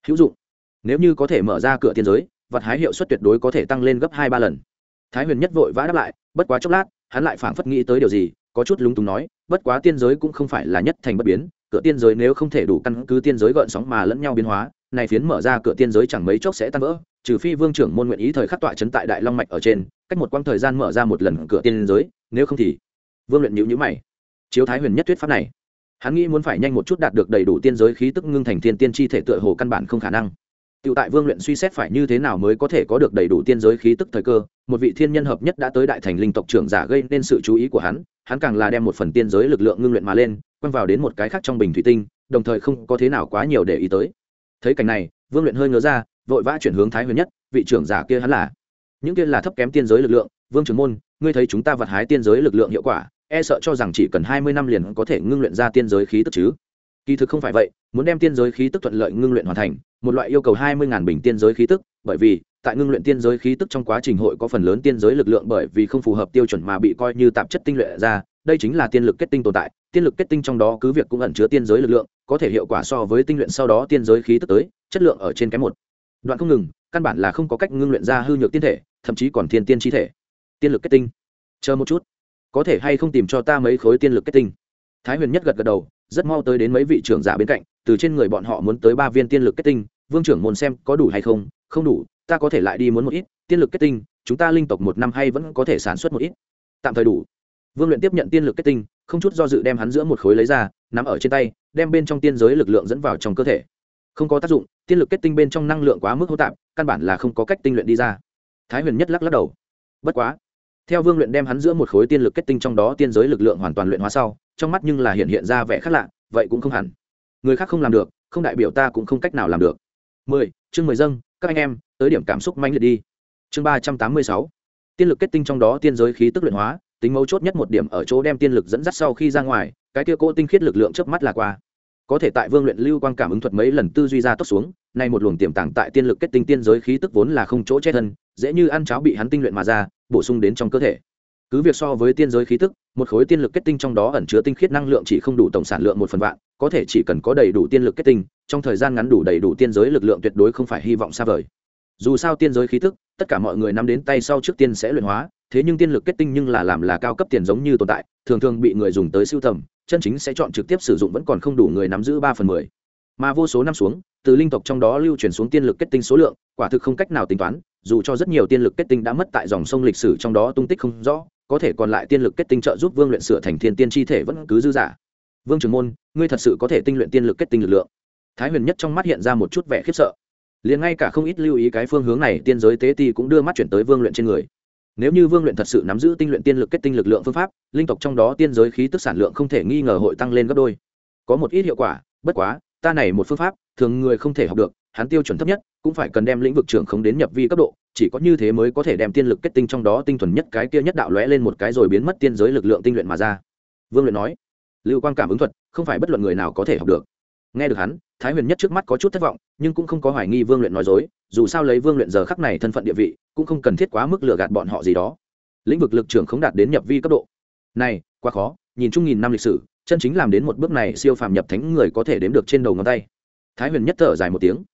Hữu dụng. Nếu như có thể mở ra cửa tiên giới, vật hái hiệu suất tuyệt đối có thể tăng lên gấp hai ba lần. Thái huyền nhất vội vã đáp lại, bất quá chốc lát, hắn lại phảng phất nghĩ tới điều gì, có chút lúng túng nói, bất quá tiên giới cũng không phải là nhất thành bất biến, cửa tiên giới nếu không thể đủ căn cứ tiên giới gợn sóng mà lẫn nhau biến hóa, này phiến mở ra cửa tiên giới chẳng mấy chốc sẽ tan vỡ, trừ phi vương trưởng môn nguyện ý thời khắc tọa chấn tại đại long mạch ở trên, cách một quãng thời gian mở ra một lần cửa tiên giới, nếu không thì, vương luyện nhữ nhữ mày chiếu thái huyền nhất thuyết pháp này hắn nghĩ muốn phải nhanh một chút đạt được đầy đủ tiên giới khí tức ngưng thành thiên tiên chi thể tựa hồ căn bản không khả năng Tiểu tại Vương luyện suy xét phải như thế nào mới có thể có được đầy đủ tiên giới khí tức thời cơ, một vị thiên nhân hợp nhất đã tới đại thành linh tộc trưởng giả gây nên sự chú ý của hắn, hắn càng là đem một phần tiên giới lực lượng ngưng luyện mà lên, quăng vào đến một cái khác trong bình thủy tinh, đồng thời không có thế nào quá nhiều để ý tới. Thấy cảnh này, Vương luyện hơi ngớ ra, vội vã chuyển hướng Thái Huyền nhất, vị trưởng giả kia hắn là. Những kia là thấp kém tiên giới lực lượng, Vương trưởng môn, ngươi thấy chúng ta vật hái tiên giới lực lượng hiệu quả, e sợ cho rằng chỉ cần hai mươi năm liền có thể ngưng luyện ra tiên giới khí tức chứ? Kỳ thực không phải vậy, muốn đem tiên giới khí tức thuận lợi ngưng luyện hoàn thành, một loại yêu cầu hai mươi bình tiên giới khí tức, bởi vì tại ngưng luyện tiên giới khí tức trong quá trình hội có phần lớn tiên giới lực lượng bởi vì không phù hợp tiêu chuẩn mà bị coi như tạp chất tinh luyện ra, đây chính là tiên lực kết tinh tồn tại, tiên lực kết tinh trong đó cứ việc cũng ẩn chứa tiên giới lực lượng, có thể hiệu quả so với tinh luyện sau đó tiên giới khí tức tới, chất lượng ở trên cái một. Đoạn không ngừng, căn bản là không có cách ngưng luyện ra hư nhược tiên thể, thậm chí còn thiên tiên chi thể. Tiên lực kết tinh. Chờ một chút, có thể hay không tìm cho ta mấy khối tiên lực kết tinh? Thái Huyền Nhất gật gật đầu, rất mau tới đến mấy vị trưởng giả bên cạnh, từ trên người bọn họ muốn tới ba viên tiên lực kết tinh, vương trưởng môn xem có đủ hay không không đủ ta có thể lại đi muốn một ít tiên lực kết tinh chúng ta linh tộc một năm hay vẫn có thể sản xuất một ít. Tạm thời đủ. Vương luyện tiếp nhận tiên lực kết tinh không chút do dự đem hắn giữa một khối lấy ra nắm ở trên tay đem bên trong tiên giới lực lượng dẫn vào trong cơ thể. Không có tác dụng tiên lực kết tinh bên trong năng lượng quá mức hô tạp căn bản là không có cách tinh luyện đi ra. Thái huyền nhất lắc lắc đầu. Bất quá theo vương luyện đem hắn giữa một khối tiên lực kết tinh trong đó tiên giới lực lượng hoàn toàn luyện hóa sau, trong mắt nhưng là hiện hiện ra vẻ khác lạ, vậy cũng không hẳn. Người khác không làm được, không đại biểu ta cũng không cách nào làm được. Mười, chương mười dâng, các anh em, tới điểm cảm xúc manh liệt đi. Chương ba trăm tám mươi sáu. Tiên lực kết tinh trong đó tiên giới khí tức luyện hóa, tính mấu chốt nhất một điểm ở chỗ đem tiên lực dẫn dắt sau khi ra ngoài, cái kia cỗ tinh khiết lực lượng trước mắt là qua. Có thể tại vương luyện lưu quang cảm ứng thuật mấy lần tư duy ra tốc xuống, nay một luồng tiềm tàng tại tiên lực kết tinh tiên giới khí tức vốn là không chỗ chết thân, dễ như ăn cháo bị hắn tinh luyện mà ra bổ sung đến trong cơ thể. Cứ việc so với tiên giới khí tức, một khối tiên lực kết tinh trong đó ẩn chứa tinh khiết năng lượng chỉ không đủ tổng sản lượng một phần vạn, có thể chỉ cần có đầy đủ tiên lực kết tinh, trong thời gian ngắn đủ đầy đủ tiên giới lực lượng tuyệt đối không phải hy vọng xa vời. Dù sao tiên giới khí tức, tất cả mọi người nắm đến tay sau trước tiên sẽ luyện hóa, thế nhưng tiên lực kết tinh nhưng là làm là cao cấp tiền giống như tồn tại, thường thường bị người dùng tới siêu tầm, chân chính sẽ chọn trực tiếp sử dụng vẫn còn không đủ người nắm giữ ba phần mười. Mà vô số năm xuống, từ linh tộc trong đó lưu truyền xuống tiên lực kết tinh số lượng, quả thực không cách nào tính toán dù cho rất nhiều tiên lực kết tinh đã mất tại dòng sông lịch sử trong đó tung tích không rõ, có thể còn lại tiên lực kết tinh trợ giúp vương luyện sửa thành thiên tiên chi thể vẫn cứ dư giả. Vương trường môn, ngươi thật sự có thể tinh luyện tiên lực kết tinh lực lượng. Thái huyền nhất trong mắt hiện ra một chút vẻ khiếp sợ. Liền ngay cả không ít lưu ý cái phương hướng này, tiên giới tế ti cũng đưa mắt chuyển tới vương luyện trên người. Nếu như vương luyện thật sự nắm giữ tinh luyện tiên lực kết tinh lực lượng phương pháp, linh tộc trong đó tiên giới khí tức sản lượng không thể nghi ngờ hội tăng lên gấp đôi. Có một ít hiệu quả, bất quá, ta này một phương pháp, thường người không thể học được hắn tiêu chuẩn thấp nhất, cũng phải cần đem lĩnh vực trưởng không đến nhập vi cấp độ, chỉ có như thế mới có thể đem tiên lực kết tinh trong đó tinh thuần nhất cái kia nhất đạo lóe lên một cái rồi biến mất tiên giới lực lượng tinh luyện mà ra. Vương luyện nói, lưu quan cảm ứng thuật, không phải bất luận người nào có thể học được. Nghe được hắn, thái huyền nhất trước mắt có chút thất vọng, nhưng cũng không có hoài nghi vương luyện nói dối, dù sao lấy vương luyện giờ khắc này thân phận địa vị, cũng không cần thiết quá mức lừa gạt bọn họ gì đó. Lĩnh vực lực trưởng không đạt đến nhập vi cấp độ. Này, quá khó, nhìn chung nghìn năm lịch sử, chân chính làm đến một bước này siêu phàm nhập thánh người có thể đếm được trên đầu ngón tay. Thái huyền nhất thở dài một tiếng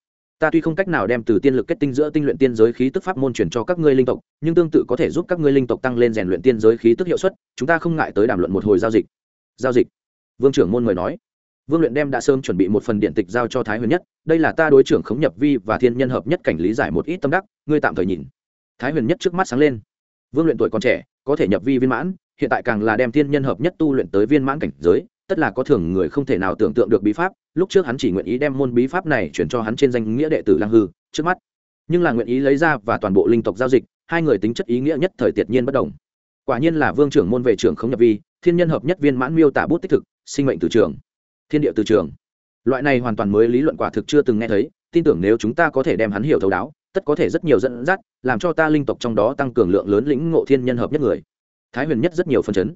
ta tuy không cách nào đem từ tiên lực kết tinh giữa tinh luyện tiên giới khí tức pháp môn chuyển cho các ngươi linh tộc, nhưng tương tự có thể giúp các ngươi linh tộc tăng lên rèn luyện tiên giới khí tức hiệu suất, chúng ta không ngại tới đàm luận một hồi giao dịch. Giao dịch. Vương trưởng môn mời nói. Vương luyện đem đã sớm chuẩn bị một phần điện tịch giao cho thái huyền nhất, đây là ta đối trưởng khống nhập vi và thiên nhân hợp nhất cảnh lý giải một ít tâm đắc, ngươi tạm thời nhìn. Thái huyền nhất trước mắt sáng lên. Vương luyện tuổi còn trẻ, có thể nhập vi viên mãn, hiện tại càng là đem thiên nhân hợp nhất tu luyện tới viên mãn cảnh giới tất là có thường người không thể nào tưởng tượng được bí pháp, lúc trước hắn chỉ nguyện ý đem môn bí pháp này chuyển cho hắn trên danh nghĩa đệ tử lang hư, trước mắt. Nhưng là nguyện ý lấy ra và toàn bộ linh tộc giao dịch, hai người tính chất ý nghĩa nhất thời tiệt nhiên bất đồng. Quả nhiên là vương trưởng môn về trưởng không nhập vi, thiên nhân hợp nhất viên mãn miêu tả bút tích thực, sinh mệnh từ trường. Thiên địa từ trường. Loại này hoàn toàn mới lý luận quả thực chưa từng nghe thấy, tin tưởng nếu chúng ta có thể đem hắn hiểu thấu đáo, tất có thể rất nhiều dẫn dắt, làm cho ta linh tộc trong đó tăng cường lượng lớn lĩnh ngộ thiên nhân hợp nhất người. Thái huyền nhất rất nhiều phân chấn.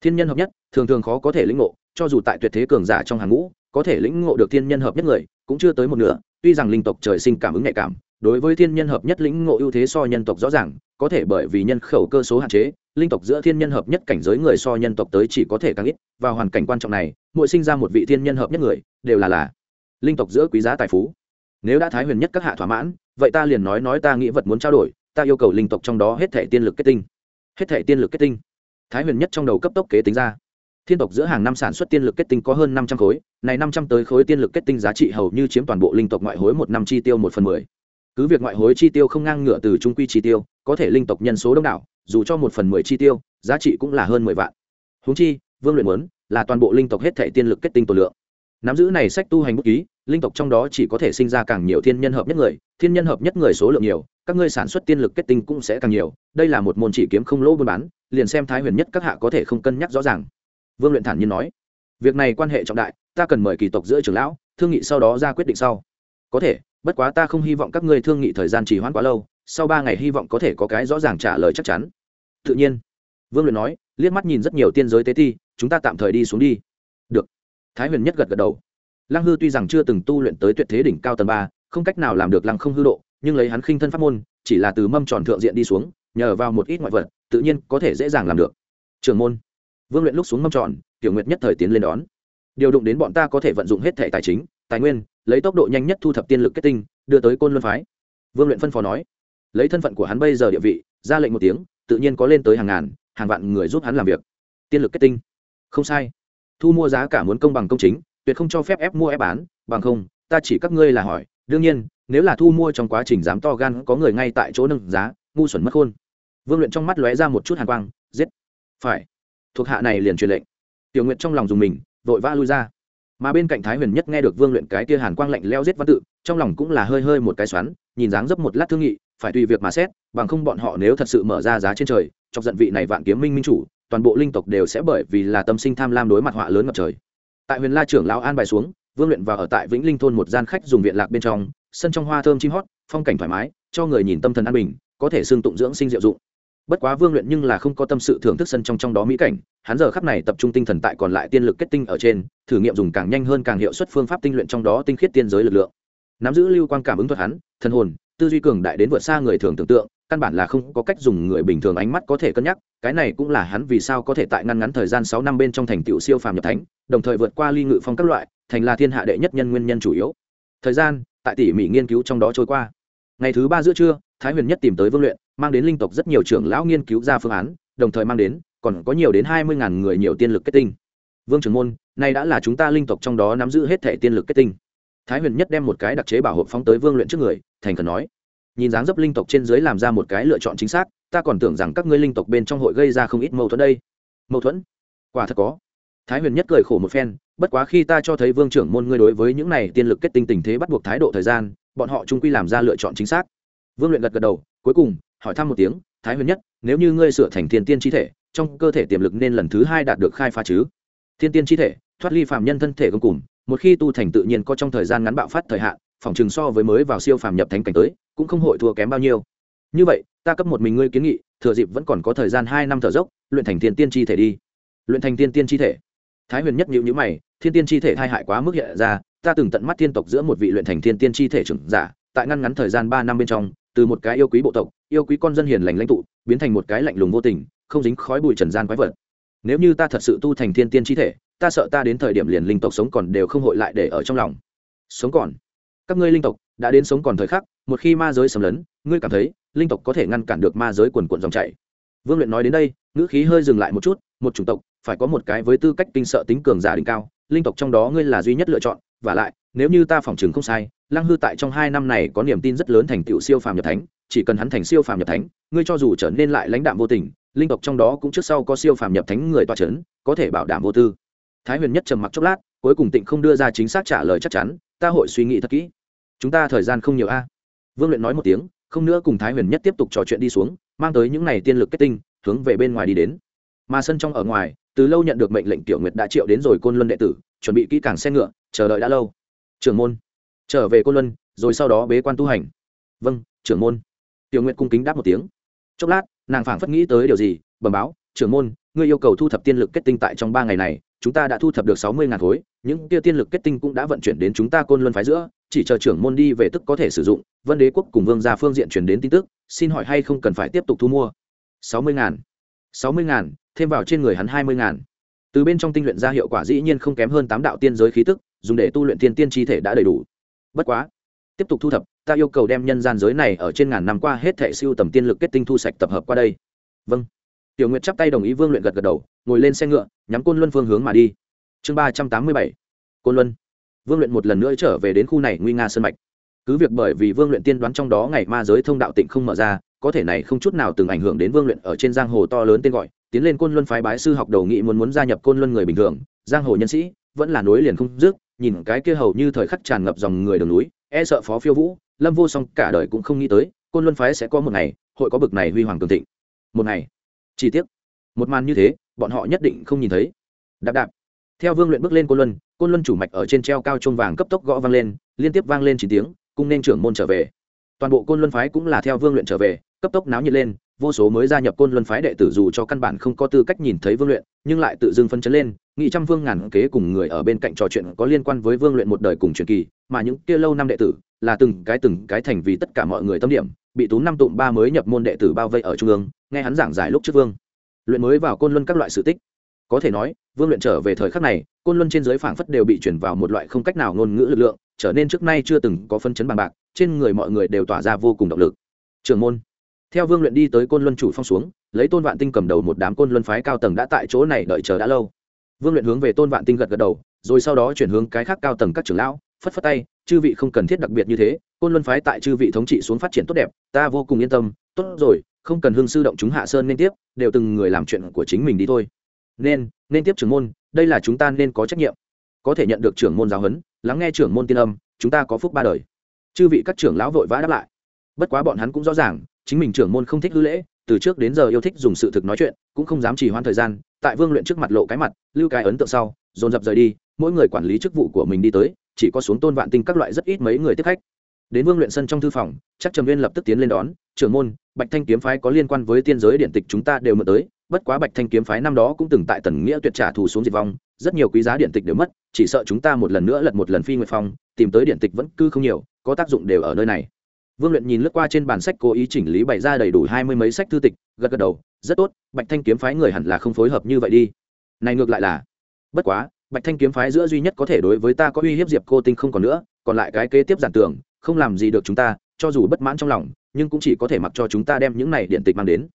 Thiên nhân hợp nhất, thường thường khó có thể lĩnh ngộ cho dù tại tuyệt thế cường giả trong hàng ngũ, có thể lĩnh ngộ được thiên nhân hợp nhất người, cũng chưa tới một nửa, tuy rằng linh tộc trời sinh cảm ứng nhạy cảm, đối với thiên nhân hợp nhất lĩnh ngộ ưu thế so nhân tộc rõ ràng, có thể bởi vì nhân khẩu cơ số hạn chế, linh tộc giữa thiên nhân hợp nhất cảnh giới người so nhân tộc tới chỉ có thể càng ít, và hoàn cảnh quan trọng này, mỗi sinh ra một vị thiên nhân hợp nhất người, đều là là linh tộc giữa quý giá tài phú. Nếu đã thái huyền nhất các hạ thỏa mãn, vậy ta liền nói nói ta nghĩ vật muốn trao đổi, ta yêu cầu linh tộc trong đó hết thể tiên lực kết tinh. Hết thể tiên lực kết tinh. Thái huyền nhất trong đầu cấp tốc kế tính ra thiên tộc giữa hàng năm sản xuất tiên lực kết tinh có hơn năm trăm khối, này năm trăm tới khối tiên lực kết tinh giá trị hầu như chiếm toàn bộ linh tộc ngoại hối một năm chi tiêu một phần mười. Cứ việc ngoại hối chi tiêu không ngang ngửa từ trung quy chi tiêu, có thể linh tộc nhân số đông đảo, dù cho một phần mười chi tiêu, giá trị cũng là hơn mười vạn. Húng chi, vương luyện muốn là toàn bộ linh tộc hết thể tiên lực kết tinh tổ lượng. Nắm giữ này sách tu hành bút ký, linh tộc trong đó chỉ có thể sinh ra càng nhiều thiên nhân hợp nhất người, thiên nhân hợp nhất người số lượng nhiều, các ngươi sản xuất tiên lực kết tinh cũng sẽ càng nhiều, đây là một môn chỉ kiếm không lỗ buôn bán, liền xem thái huyền nhất các hạ có thể không cân nhắc rõ ràng vương luyện thản nhiên nói, việc này quan hệ trọng đại, ta cần mời kỳ tộc giữa trưởng lão, thương nghị sau đó ra quyết định sau. Có thể, bất quá ta không hy vọng các ngươi thương nghị thời gian trì hoãn quá lâu, sau ba ngày hy vọng có thể có cái rõ ràng trả lời chắc chắn. Tự nhiên. Vương luyện nói, liếc mắt nhìn rất nhiều tiên giới tế thi chúng ta tạm thời đi xuống đi. Được. Thái huyền nhất gật gật đầu. Lăng hư tuy rằng chưa từng tu luyện tới tuyệt thế đỉnh cao tầng ba, không cách nào làm được lăng không hư độ, nhưng lấy hắn khinh thân pháp môn, chỉ là từ mâm tròn thượng diện đi xuống, nhờ vào một ít ngoại vật, tự nhiên có thể dễ dàng làm được. Trường môn vương luyện lúc xuống mâm tròn, tiểu nguyệt nhất thời tiến lên đón. Điều đụng đến bọn ta có thể vận dụng hết thẻ tài chính, tài nguyên, lấy tốc độ nhanh nhất thu thập tiên lực kết tinh, đưa tới côn luân phái. Vương luyện phân phó nói, lấy thân phận của hắn bây giờ địa vị, ra lệnh một tiếng, tự nhiên có lên tới hàng ngàn, hàng vạn người giúp hắn làm việc. Tiên lực kết tinh. Không sai. Thu mua giá cả muốn công bằng công chính, tuyệt không cho phép ép mua ép bán, bằng không, ta chỉ các ngươi là hỏi. Đương nhiên, nếu là thu mua trong quá trình dám to gan, có người ngay tại chỗ nâng giá, ngu xuẩn mất khôn. Vương luyện trong mắt lóe ra một chút hàn quang, giết. Phải thuộc hạ này liền truyền lệnh. Tiểu nguyện trong lòng dùng mình, vội vã lui ra. Mà bên cạnh thái huyền nhất nghe được vương luyện cái tia hàn quang lạnh leo giết văn tự, trong lòng cũng là hơi hơi một cái xoắn, nhìn dáng dấp một lát thương nghị, phải tùy việc mà xét, bằng không bọn họ nếu thật sự mở ra giá trên trời, chọc giận vị này vạn kiếm minh minh chủ, toàn bộ linh tộc đều sẽ bởi vì là tâm sinh tham lam đối mặt họa lớn ngập trời. Tại huyền la trưởng lão an bài xuống, vương luyện vào ở tại vĩnh linh thôn một gian khách dùng viện lạc bên trong, sân trong hoa thơm chim hót, phong cảnh thoải mái, cho người nhìn tâm thần an bình, có thể xương tụng dưỡng sinh diệu dụng bất quá vương luyện nhưng là không có tâm sự thưởng thức sân trong trong đó mỹ cảnh, hắn giờ khắp này tập trung tinh thần tại còn lại tiên lực kết tinh ở trên, thử nghiệm dùng càng nhanh hơn càng hiệu suất phương pháp tinh luyện trong đó tinh khiết tiên giới lực lượng. Nắm giữ lưu quan cảm ứng thuật hắn thân hồn, tư duy cường đại đến vượt xa người thường tưởng tượng, căn bản là không có cách dùng người bình thường ánh mắt có thể cân nhắc, cái này cũng là hắn vì sao có thể tại ngăn ngắn thời gian sáu năm bên trong thành tựu siêu phàm nhập thánh, đồng thời vượt qua ly ngự phong các loại, thành là thiên hạ đệ nhất nhân nguyên nhân chủ yếu. Thời gian, tại tỉ mỉ nghiên cứu trong đó trôi qua. Ngày thứ ba giữa trưa thái huyền nhất tìm tới vương luyện, mang đến linh tộc rất nhiều trưởng lão nghiên cứu ra phương án, đồng thời mang đến, còn có nhiều đến hai mươi ngàn người nhiều tiên lực kết tinh. Vương trưởng môn, nay đã là chúng ta linh tộc trong đó nắm giữ hết thể tiên lực kết tinh. Thái huyền nhất đem một cái đặc chế bảo hộp phóng tới vương luyện trước người, thành cần nói, nhìn dáng dấp linh tộc trên dưới làm ra một cái lựa chọn chính xác, ta còn tưởng rằng các ngươi linh tộc bên trong hội gây ra không ít mâu thuẫn đây. Mâu thuẫn? Quả thật có. Thái huyền nhất cười khổ một phen, bất quá khi ta cho thấy vương trưởng môn ngươi đối với những này tiên lực kết tinh tình thế bắt buộc thái độ thời gian, bọn họ trung quy làm ra lựa chọn chính xác vương luyện gật gật đầu, cuối cùng, hỏi thăm một tiếng, thái huyền nhất, nếu như ngươi sửa thành thiên tiên chi thể, trong cơ thể tiềm lực nên lần thứ hai đạt được khai phá chứ? Thiên tiên chi thể, thoát ly phạm nhân thân thể gông cùng một khi tu thành tự nhiên có trong thời gian ngắn bạo phát thời hạn phòng chừng so với mới vào siêu phàm nhập thánh cảnh tới, cũng không hội thua kém bao nhiêu. Như vậy, ta cấp một mình ngươi kiến nghị, thừa dịp vẫn còn có thời gian hai năm thở dốc, luyện thành thiên tiên chi thể đi. Luyện thành thiên tiên chi thể? Thái huyền nhất nhịu nhữ mày, thiên tiên chi thể thai hại quá mức hiện ra, ta từng tận mắt thiên tộc giữa một vị luyện thành thiên tiên chi thể trưởng giả, tại ngăn ngắn thời gian ba năm bên trong từ một cái yêu quý bộ tộc, yêu quý con dân hiền lành lãnh tụ, biến thành một cái lạnh lùng vô tình, không dính khói bụi trần gian quái vật. Nếu như ta thật sự tu thành thiên tiên chi thể, ta sợ ta đến thời điểm liền linh tộc sống còn đều không hội lại để ở trong lòng. Sống còn. Các ngươi linh tộc, đã đến sống còn thời khắc, một khi ma giới sầm lấn, ngươi cảm thấy, linh tộc có thể ngăn cản được ma giới quần quận dòng chảy. Vương luyện nói đến đây, ngữ khí hơi dừng lại một chút, một chủng tộc, phải có một cái với tư cách kinh sợ tính cường giả đỉnh cao, linh tộc trong đó ngươi là duy nhất lựa chọn, và lại, nếu như ta phỏng chừng không sai lăng hư tại trong hai năm này có niềm tin rất lớn thành tựu siêu phàm nhập thánh, chỉ cần hắn thành siêu phàm nhập thánh, ngươi cho dù trở nên lại lãnh đạm vô tình, linh tộc trong đó cũng trước sau có siêu phàm nhập thánh người toa c h ấ n có thể bảo đảm vô tư. Thái huyền nhất trầm mặc chốc lát, cuối cùng tịnh không đưa ra chính xác trả lời chắc chắn, ta hội suy nghĩ thật kỹ. Chúng ta thời gian không nhiều a. Vương luyện nói một tiếng, không nữa cùng thái huyền nhất tiếp tục trò chuyện đi xuống, mang tới những n à y tiên lực kết tinh, hướng về bên ngoài đi đến. Mà sân trong ở ngoài, từ lâu nhận được mệnh lệnh tiểu nguyệt đã triệu đến rồi côn luân đệ tử, chuẩn bị kỹ càng xe ngựa, chờ đợi đã lâu. Trưởng môn trở về côn luân, rồi sau đó bế quan tu hành. Vâng trưởng môn. Tiểu nguyện cung kính đáp một tiếng. Chốc lát, nàng phảng phất nghĩ tới điều gì, bẩm báo, trưởng môn, ngươi yêu cầu thu thập tiên lực kết tinh tại trong ba ngày này, chúng ta đã thu thập được sáu mươi ngàn khối, những kia tiên lực kết tinh cũng đã vận chuyển đến chúng ta côn luân phái giữa, chỉ chờ trưởng môn đi về tức có thể sử dụng. Vân đế quốc cùng vương gia phương diện chuyển đến tin tức, xin hỏi hay không cần phải tiếp tục thu mua? Sáu mươi ngàn. Sáu mươi ngàn, thêm vào trên người hắn hai mươi ngàn. Từ bên trong tinh luyện ra hiệu quả dĩ nhiên không kém hơn tám đạo tiên giới khí tức, dùng để tu luyện tiên tiên chi thể đã đầy đủ bất quá, tiếp tục thu thập, ta yêu cầu đem nhân gian giới này ở trên ngàn năm qua hết thệ siêu tầm tiên lực kết tinh thu sạch tập hợp qua đây. Vâng. Tiểu nguyệt chắp tay đồng ý vương luyện gật gật đầu, ngồi lên xe ngựa, nhắm côn luân phương hướng mà đi. Chương ba trăm tám mươi bảy. Côn luân. Vương luyện một lần nữa trở về đến khu này nguy nga sơn mạch. Cứ việc bởi vì vương luyện tiên đoán trong đó ngày ma giới thông đạo tịnh không mở ra, có thể này không chút nào từng ảnh hưởng đến vương luyện ở trên giang hồ to lớn tên gọi, tiến lên côn luân phái bái sư học đầu nghị muốn muốn gia nhập côn luân người bình thường, giang hồ nhân sĩ, vẫn là nối liền không dứt nhìn cái kia hầu như thời khắc tràn ngập dòng người đường núi e sợ phó phiêu vũ lâm vô song cả đời cũng không nghĩ tới côn luân phái sẽ có một ngày hội có bực này huy hoàng cường thịnh. Một ngày. Chỉ tiếc, một màn như thế bọn họ nhất định không nhìn thấy. Đạp đạp. Theo vương luyện bước lên côn luân côn luân chủ mạch ở trên treo cao chuông vàng cấp tốc gõ vang lên liên tiếp vang lên chín tiếng cung nên trưởng môn trở về. Toàn bộ côn luân phái cũng là theo vương luyện trở về cấp tốc náo nhiệt lên vô số mới gia nhập côn luân phái đệ tử dù cho căn bản không có tư cách nhìn thấy vương luyện, nhưng lại tự dưng phân chấn lên nghị trăm vương ngàn kế cùng người ở bên cạnh trò chuyện có liên quan với vương luyện một đời cùng truyền kỳ, mà những kia lâu năm đệ tử, là từng cái từng cái thành vì tất cả mọi người tâm điểm, bị tú năm tụm ba mới nhập môn đệ tử bao vây ở trung ương, nghe hắn giảng giải lúc trước vương. Luyện mới vào côn luân các loại sự tích. Có thể nói, vương luyện trở về thời khắc này, côn luân trên giới phảng phất đều bị chuyển vào một loại không cách nào ngôn ngữ lực lượng, trở nên trước nay chưa từng có phân chấn bằng bạc, trên người mọi người đều tỏa ra vô cùng động lực. Trường môn theo vương luyện đi tới côn luân chủ phong xuống, lấy tôn vạn tinh cầm đầu một đám côn luân phái cao tầng đã tại chỗ này đợi chờ đã lâu. Vương luyện hướng về tôn vạn tinh gật gật đầu, rồi sau đó chuyển hướng cái khác cao tầng các trưởng lão, phất phất tay, chư vị không cần thiết đặc biệt như thế, côn luân phái tại chư vị thống trị xuống phát triển tốt đẹp, ta vô cùng yên tâm, tốt rồi, không cần hương sư động chúng hạ sơn nên tiếp, đều từng người làm chuyện của chính mình đi thôi. Nên nên tiếp trưởng môn, đây là chúng ta nên có trách nhiệm. Có thể nhận được trưởng môn giáo huấn, lắng nghe trưởng môn tiên âm, chúng ta có phúc ba đời. Chư vị các trưởng lão vội vã đáp lại. Bất quá bọn hắn cũng rõ ràng chính mình trưởng môn không thích hư lễ, từ trước đến giờ yêu thích dùng sự thực nói chuyện, cũng không dám chỉ hoãn thời gian, tại vương luyện trước mặt lộ cái mặt, lưu cái ấn tượng sau, dồn dập rời đi, mỗi người quản lý chức vụ của mình đi tới, chỉ có xuống tôn vạn tinh các loại rất ít mấy người tiếp khách. Đến vương luyện sân trong thư phòng, chắc trầm viên lập tức tiến lên đón, trưởng môn, bạch thanh kiếm phái có liên quan với tiên giới điện tịch chúng ta đều mượn tới, bất quá bạch thanh kiếm phái năm đó cũng từng tại tần nghĩa tuyệt trả thù xuống diệt vong, rất nhiều quý giá điện tịch đều mất, chỉ sợ chúng ta một lần nữa lật một lần phi nguyệt phong, tìm tới điện tịch vẫn cứ không nhiều, có tác dụng đều ở nơi này vương luyện nhìn lướt qua trên bản sách cố ý chỉnh lý bày ra đầy đủ hai mươi mấy sách thư tịch, gật gật đầu, rất tốt, bạch thanh kiếm phái người hẳn là không phối hợp như vậy đi. Này ngược lại là, bất quá, bạch thanh kiếm phái giữa duy nhất có thể đối với ta có uy hiếp diệp cô tinh không còn nữa, còn lại cái kế tiếp giản tưởng, không làm gì được chúng ta, cho dù bất mãn trong lòng, nhưng cũng chỉ có thể mặc cho chúng ta đem những này điện tịch mang đến.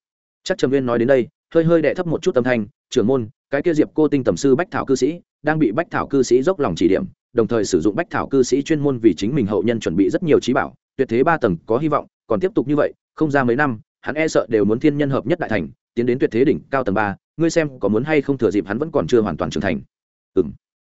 Chắc trầm viên nói đến đây, hơi hơi đệ thấp một chút âm thanh, trưởng môn, cái kia diệp cô tinh tầm sư bách thảo cư sĩ, đang bị bách thảo cư sĩ dốc lòng chỉ điểm, đồng thời sử dụng bách thảo cư sĩ chuyên môn vì chính mình hậu nhân chuẩn bị rất nhiều trí bảo tuyệt thế ba tầng có hy vọng, còn tiếp tục như vậy, không ra mấy năm, hắn e sợ đều muốn thiên nhân hợp nhất đại thành, tiến đến tuyệt thế đỉnh cao tầng ba, ngươi xem có muốn hay không thừa dịp hắn vẫn còn chưa hoàn toàn trưởng thành. Ừ m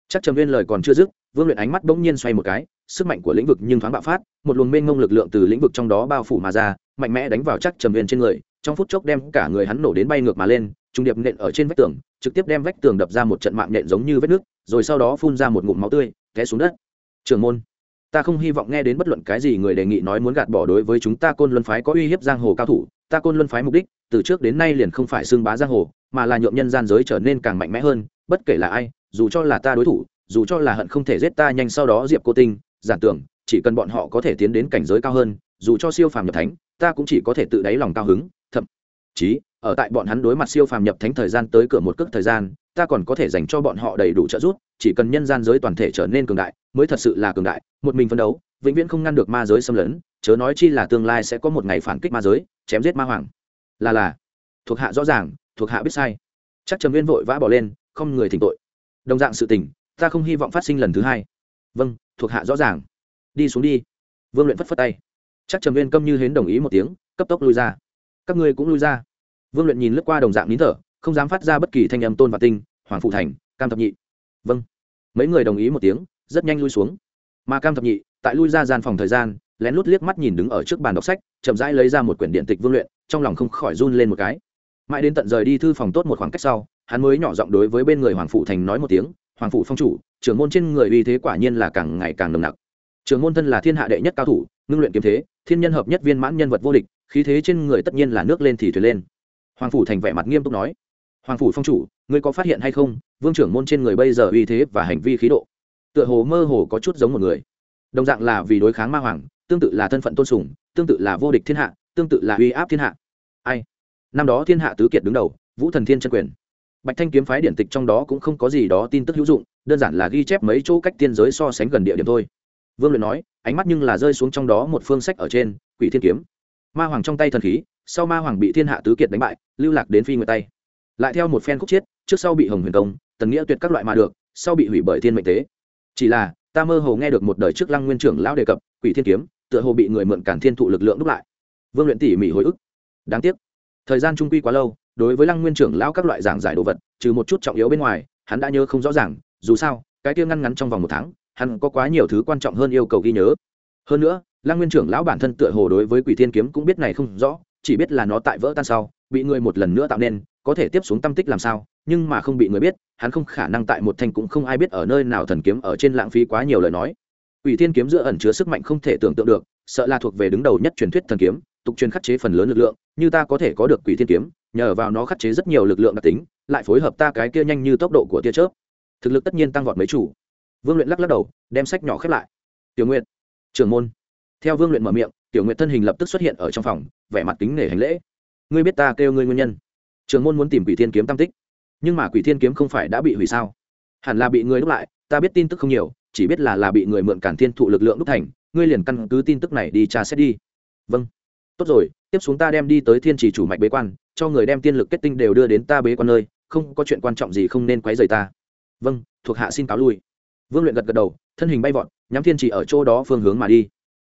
chắc trầm viên lời còn chưa dứt, vương luyện ánh mắt bỗng nhiên xoay một cái, sức mạnh của lĩnh vực nhưng thoáng bạo phát, một luồng mênh mông lực lượng từ lĩnh vực trong đó bao phủ mà ra, mạnh mẽ đánh vào chắc trầm viên trên người, trong phút chốc đem cả người hắn nổ đến bay ngược mà lên, trung điệp nện ở trên vách tường, trực tiếp đem vách tường đập ra một trận mạng nện giống như vết nước rồi sau đó phun ra một ngụm máu tươi, té xuống đất. Trường môn ta không hy vọng nghe đến bất luận cái gì người đề nghị nói muốn gạt bỏ đối với chúng ta côn luân phái có uy hiếp giang hồ cao thủ, ta côn luân phái mục đích, từ trước đến nay liền không phải xưng bá giang hồ, mà là nhượng nhân gian giới trở nên càng mạnh mẽ hơn, bất kể là ai, dù cho là ta đối thủ, dù cho là hận không thể giết ta nhanh sau đó diệp cô tinh giản tưởng, chỉ cần bọn họ có thể tiến đến cảnh giới cao hơn, dù cho siêu phàm nhập thánh, ta cũng chỉ có thể tự đáy lòng cao hứng, thậm chí, ở tại bọn hắn đối mặt siêu phàm nhập thánh thời gian tới cửa một cước thời gian, ta còn có thể dành cho bọn họ đầy đủ trợ giúp chỉ cần nhân gian giới toàn thể trở nên cường đại, mới thật sự là cường đại. Một mình phấn đấu, vĩnh viễn không ngăn được ma giới xâm lấn, chớ nói chi là tương lai sẽ có một ngày phản kích ma giới, chém giết ma hoàng. Là là, thuộc hạ rõ ràng, thuộc hạ biết sai. Chắc trầm viên vội vã bỏ lên, không người thỉnh tội. Đồng dạng sự tình, ta không hy vọng phát sinh lần thứ hai. Vâng thuộc hạ rõ ràng. Đi xuống đi. Vương luyện phất phất tay. Chắc trầm viên câm như hến đồng ý một tiếng, cấp tốc lui ra. Các ngươi cũng lui ra. Vương luyện nhìn lướt qua đồng dạng nín thở, không dám phát ra bất kỳ thanh âm tôn và tinh, hoàng phụ thành, cam thập nhị vâng. Mấy người đồng ý một tiếng, rất nhanh lui xuống. Mà cam thập nhị, tại lui ra gian phòng thời gian, lén lút liếc mắt nhìn đứng ở trước bàn đọc sách, chậm rãi lấy ra một quyển điện tịch vương luyện, trong lòng không khỏi run lên một cái. Mãi đến tận rời đi thư phòng tốt một khoảng cách sau, hắn mới nhỏ giọng đối với bên người hoàng phụ thành nói một tiếng, hoàng phụ phong chủ, trưởng môn trên người uy thế quả nhiên là càng ngày càng nồng nặc. Trưởng môn thân là thiên hạ đệ nhất cao thủ, ngưng luyện kiếm thế, thiên nhân hợp nhất viên mãn nhân vật vô địch, khí thế trên người tất nhiên là nước lên thì thuyền lên. Hoàng phủ thành vẻ mặt nghiêm túc nói hoàng phủ phong chủ, ngươi có phát hiện hay không? Vương trưởng môn trên người bây giờ uy thế và hành vi khí độ, tựa hồ mơ hồ có chút giống một người. Đồng dạng là vì đối kháng ma hoàng, tương tự là thân phận tôn sùng, tương tự là vô địch thiên hạ, tương tự là uy áp thiên hạ. Ai? Năm đó thiên hạ tứ kiệt đứng đầu, vũ thần thiên chân quyền. Bạch thanh kiếm phái điển tịch trong đó cũng không có gì đó tin tức hữu dụng, đơn giản là ghi chép mấy chỗ cách tiên giới so sánh gần địa điểm thôi. Vương luyện nói, ánh mắt nhưng là rơi xuống trong đó một phương sách ở trên, quỷ thiên kiếm. Ma hoàng trong tay thần khí, sau ma hoàng bị thiên hạ tứ kiệt đánh bại, lưu lạc đến phi người tay lại theo một phen khúc chiết trước sau bị hồng huyền công, tần nghĩa tuyệt các loại mà được, sau bị hủy bởi thiên mệnh tế. Chỉ là, ta mơ hồ nghe được một đời trước lăng nguyên trưởng lão đề cập, quỷ thiên kiếm, tựa hồ bị người mượn cản thiên thụ lực lượng đúc lại. Vương luyện tỉ mỉ hồi ức. Đáng tiếc, thời gian trung quy quá lâu, đối với lăng nguyên trưởng lão các loại giảng giải đồ vật, trừ một chút trọng yếu bên ngoài, hắn đã nhớ không rõ ràng, dù sao, cái kia ngăn ngắn trong vòng một tháng, hắn có quá nhiều thứ quan trọng hơn yêu cầu ghi nhớ. Hơn nữa, lăng nguyên trưởng lão bản thân tựa hồ đối với quỷ thiên kiếm cũng biết này không rõ chỉ biết là nó tại vỡ tan sau bị người một lần nữa tạo nên có thể tiếp xuống tâm tích làm sao nhưng mà không bị người biết hắn không khả năng tại một thanh cũng không ai biết ở nơi nào thần kiếm ở trên lãng phí quá nhiều lời nói Quỷ Thiên kiếm giữa ẩn chứa sức mạnh không thể tưởng tượng được, sợ là thuộc về đứng đầu nhất truyền thuyết thần kiếm, tục truyền khắc chế phần lớn lực lượng, như ta có thể có được Quỷ Thiên kiếm, nhờ vào nó khắc chế rất nhiều lực lượng đặc tính, lại phối hợp ta cái kia nhanh như tốc độ của tia chớp. Thực lực tất nhiên tăng vọt mấy chủ. Vương Luyện lắc lắc đầu, đem sách nhỏ khép lại. Tiểu Nguyệt, trưởng môn. Theo Vương Luyện mở miệng, Tiểu Nguyệt thân hình lập tức xuất hiện ở trong phòng, vẻ mặt kính nể hành lễ. Ngươi biết ta kêu ngươi nguyên nhân? Trường môn muốn tìm Quỷ Thiên kiếm tam tích, nhưng mà Quỷ Thiên kiếm không phải đã bị hủy sao? Hẳn là bị người đúc lại, ta biết tin tức không nhiều, chỉ biết là là bị người mượn cản thiên thụ lực lượng đúc thành ngươi liền căn cứ tin tức này đi tra xét đi. Vâng. Tốt rồi tiếp xuống ta đem đi tới thiên trì chủ mạch bế quan cho người đem tiên lực kết tinh đều đưa đến ta bế quan nơi không có chuyện quan trọng gì không nên quấy rầy ta. Vâng thuộc hạ xin cáo lui. Vương luyện gật gật đầu thân hình bay vọt nhắm thiên trì ở chỗ đó phương hướng mà đi.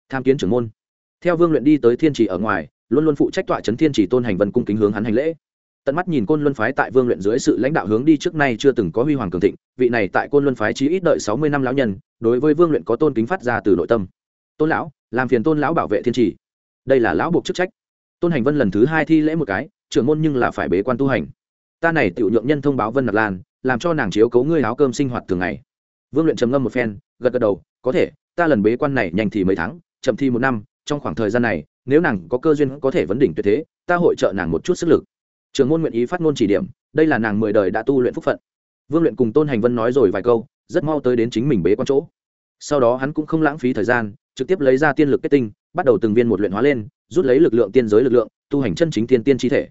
Tham kiến trưởng môn theo vương luyện đi tới thiên trì ở ngoài, luôn luôn phụ trách tọa trấn thiên trì tôn hành vân cung kính hướng hắn hành lễ. Tận mắt nhìn côn luân phái tại vương luyện dưới sự lãnh đạo hướng đi trước nay chưa từng có huy hoàng cường thịnh, vị này tại côn luân phái chí ít đợi sáu mươi năm lão nhân, đối với vương luyện có tôn kính phát ra từ nội tâm. Tôn lão, làm phiền tôn lão bảo vệ thiên trì. Đây là lão buộc chức trách. Tôn hành vân lần thứ hai thi lễ một cái, trưởng môn nhưng là phải bế quan tu hành. Ta này tiểu nhượng nhân thông báo vân nạp lan, làm cho nàng chiếu cấu ngươi áo cơm sinh hoạt thường ngày. Vương luyện trầm ngâm một phen, gật gật đầu, có thể, ta lần bế quan này nhanh thì mấy tháng, chậm thì một năm trong khoảng thời gian này, nếu nàng có cơ duyên có thể vấn đỉnh tuyệt thế, ta hội trợ nàng một chút sức lực. Trường môn nguyện ý phát ngôn chỉ điểm, đây là nàng mười đời đã tu luyện phúc phận. Vương luyện cùng tôn hành vân nói rồi vài câu, rất mau tới đến chính mình bế quan chỗ. Sau đó hắn cũng không lãng phí thời gian, trực tiếp lấy ra tiên lực kết tinh, bắt đầu từng viên một luyện hóa lên, rút lấy lực lượng tiên giới lực lượng, tu hành chân chính tiên tiên chi thể.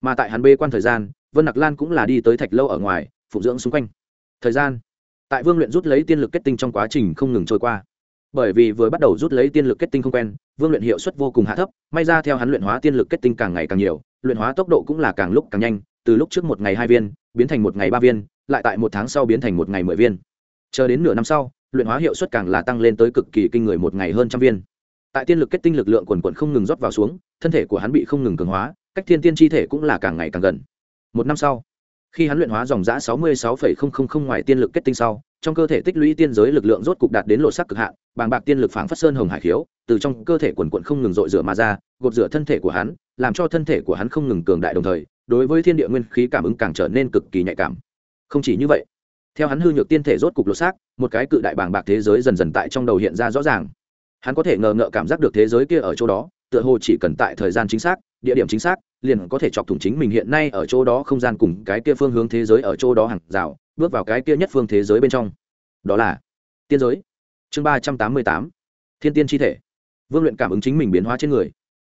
Mà tại hắn bế quan thời gian, vân nặc lan cũng là đi tới thạch lâu ở ngoài, phụng dưỡng xung quanh. Thời gian, tại vương luyện rút lấy tiên lực kết tinh trong quá trình không ngừng trôi qua bởi vì vừa bắt đầu rút lấy tiên lực kết tinh không quen, vương luyện hiệu suất vô cùng hạ thấp, may ra theo hắn luyện hóa tiên lực kết tinh càng ngày càng nhiều, luyện hóa tốc độ cũng là càng lúc càng nhanh, từ lúc trước một ngày hai viên, biến thành một ngày ba viên, lại tại một tháng sau biến thành một ngày mười viên. Chờ đến nửa năm sau, luyện hóa hiệu suất càng là tăng lên tới cực kỳ kinh người một ngày hơn trăm viên. Tại tiên lực kết tinh lực lượng quần quần không ngừng rót vào xuống, thân thể của hắn bị không ngừng cường hóa, cách thiên tiên chi thể cũng là càng ngày càng gần. Một năm sau khi hắn luyện hóa dòng giã sáu mươi sáu ngoài tiên lực kết tinh sau, trong cơ thể tích lũy tiên giới lực lượng rốt cục đạt đến lộ sắc cực hạn, bàng bạc tiên lực phảng phất sơn hồng hải khiếu, từ trong cơ thể quần quận không ngừng dội rửa mà ra, gột rửa thân thể của hắn, làm cho thân thể của hắn không ngừng cường đại đồng thời, đối với thiên địa nguyên khí cảm ứng càng trở nên cực kỳ nhạy cảm. Không chỉ như vậy, theo hắn hư nhược tiên thể rốt cục lột xác, một cái cự đại bàng bạc thế giới dần dần tại trong đầu hiện ra rõ ràng. Hắn có thể ngờ ngợ cảm giác được thế giới kia ở chỗ đó tựa hồ chỉ cần tại thời gian chính xác, địa điểm chính xác, liền có thể chọc thủng chính mình hiện nay ở chỗ đó không gian cùng cái kia phương hướng thế giới ở chỗ đó hàng rào, bước vào cái kia nhất phương thế giới bên trong. Đó là tiên giới. Chương ba trăm tám mươi tám. Thiên tiên chi thể. Vương luyện cảm ứng chính mình biến hóa trên người.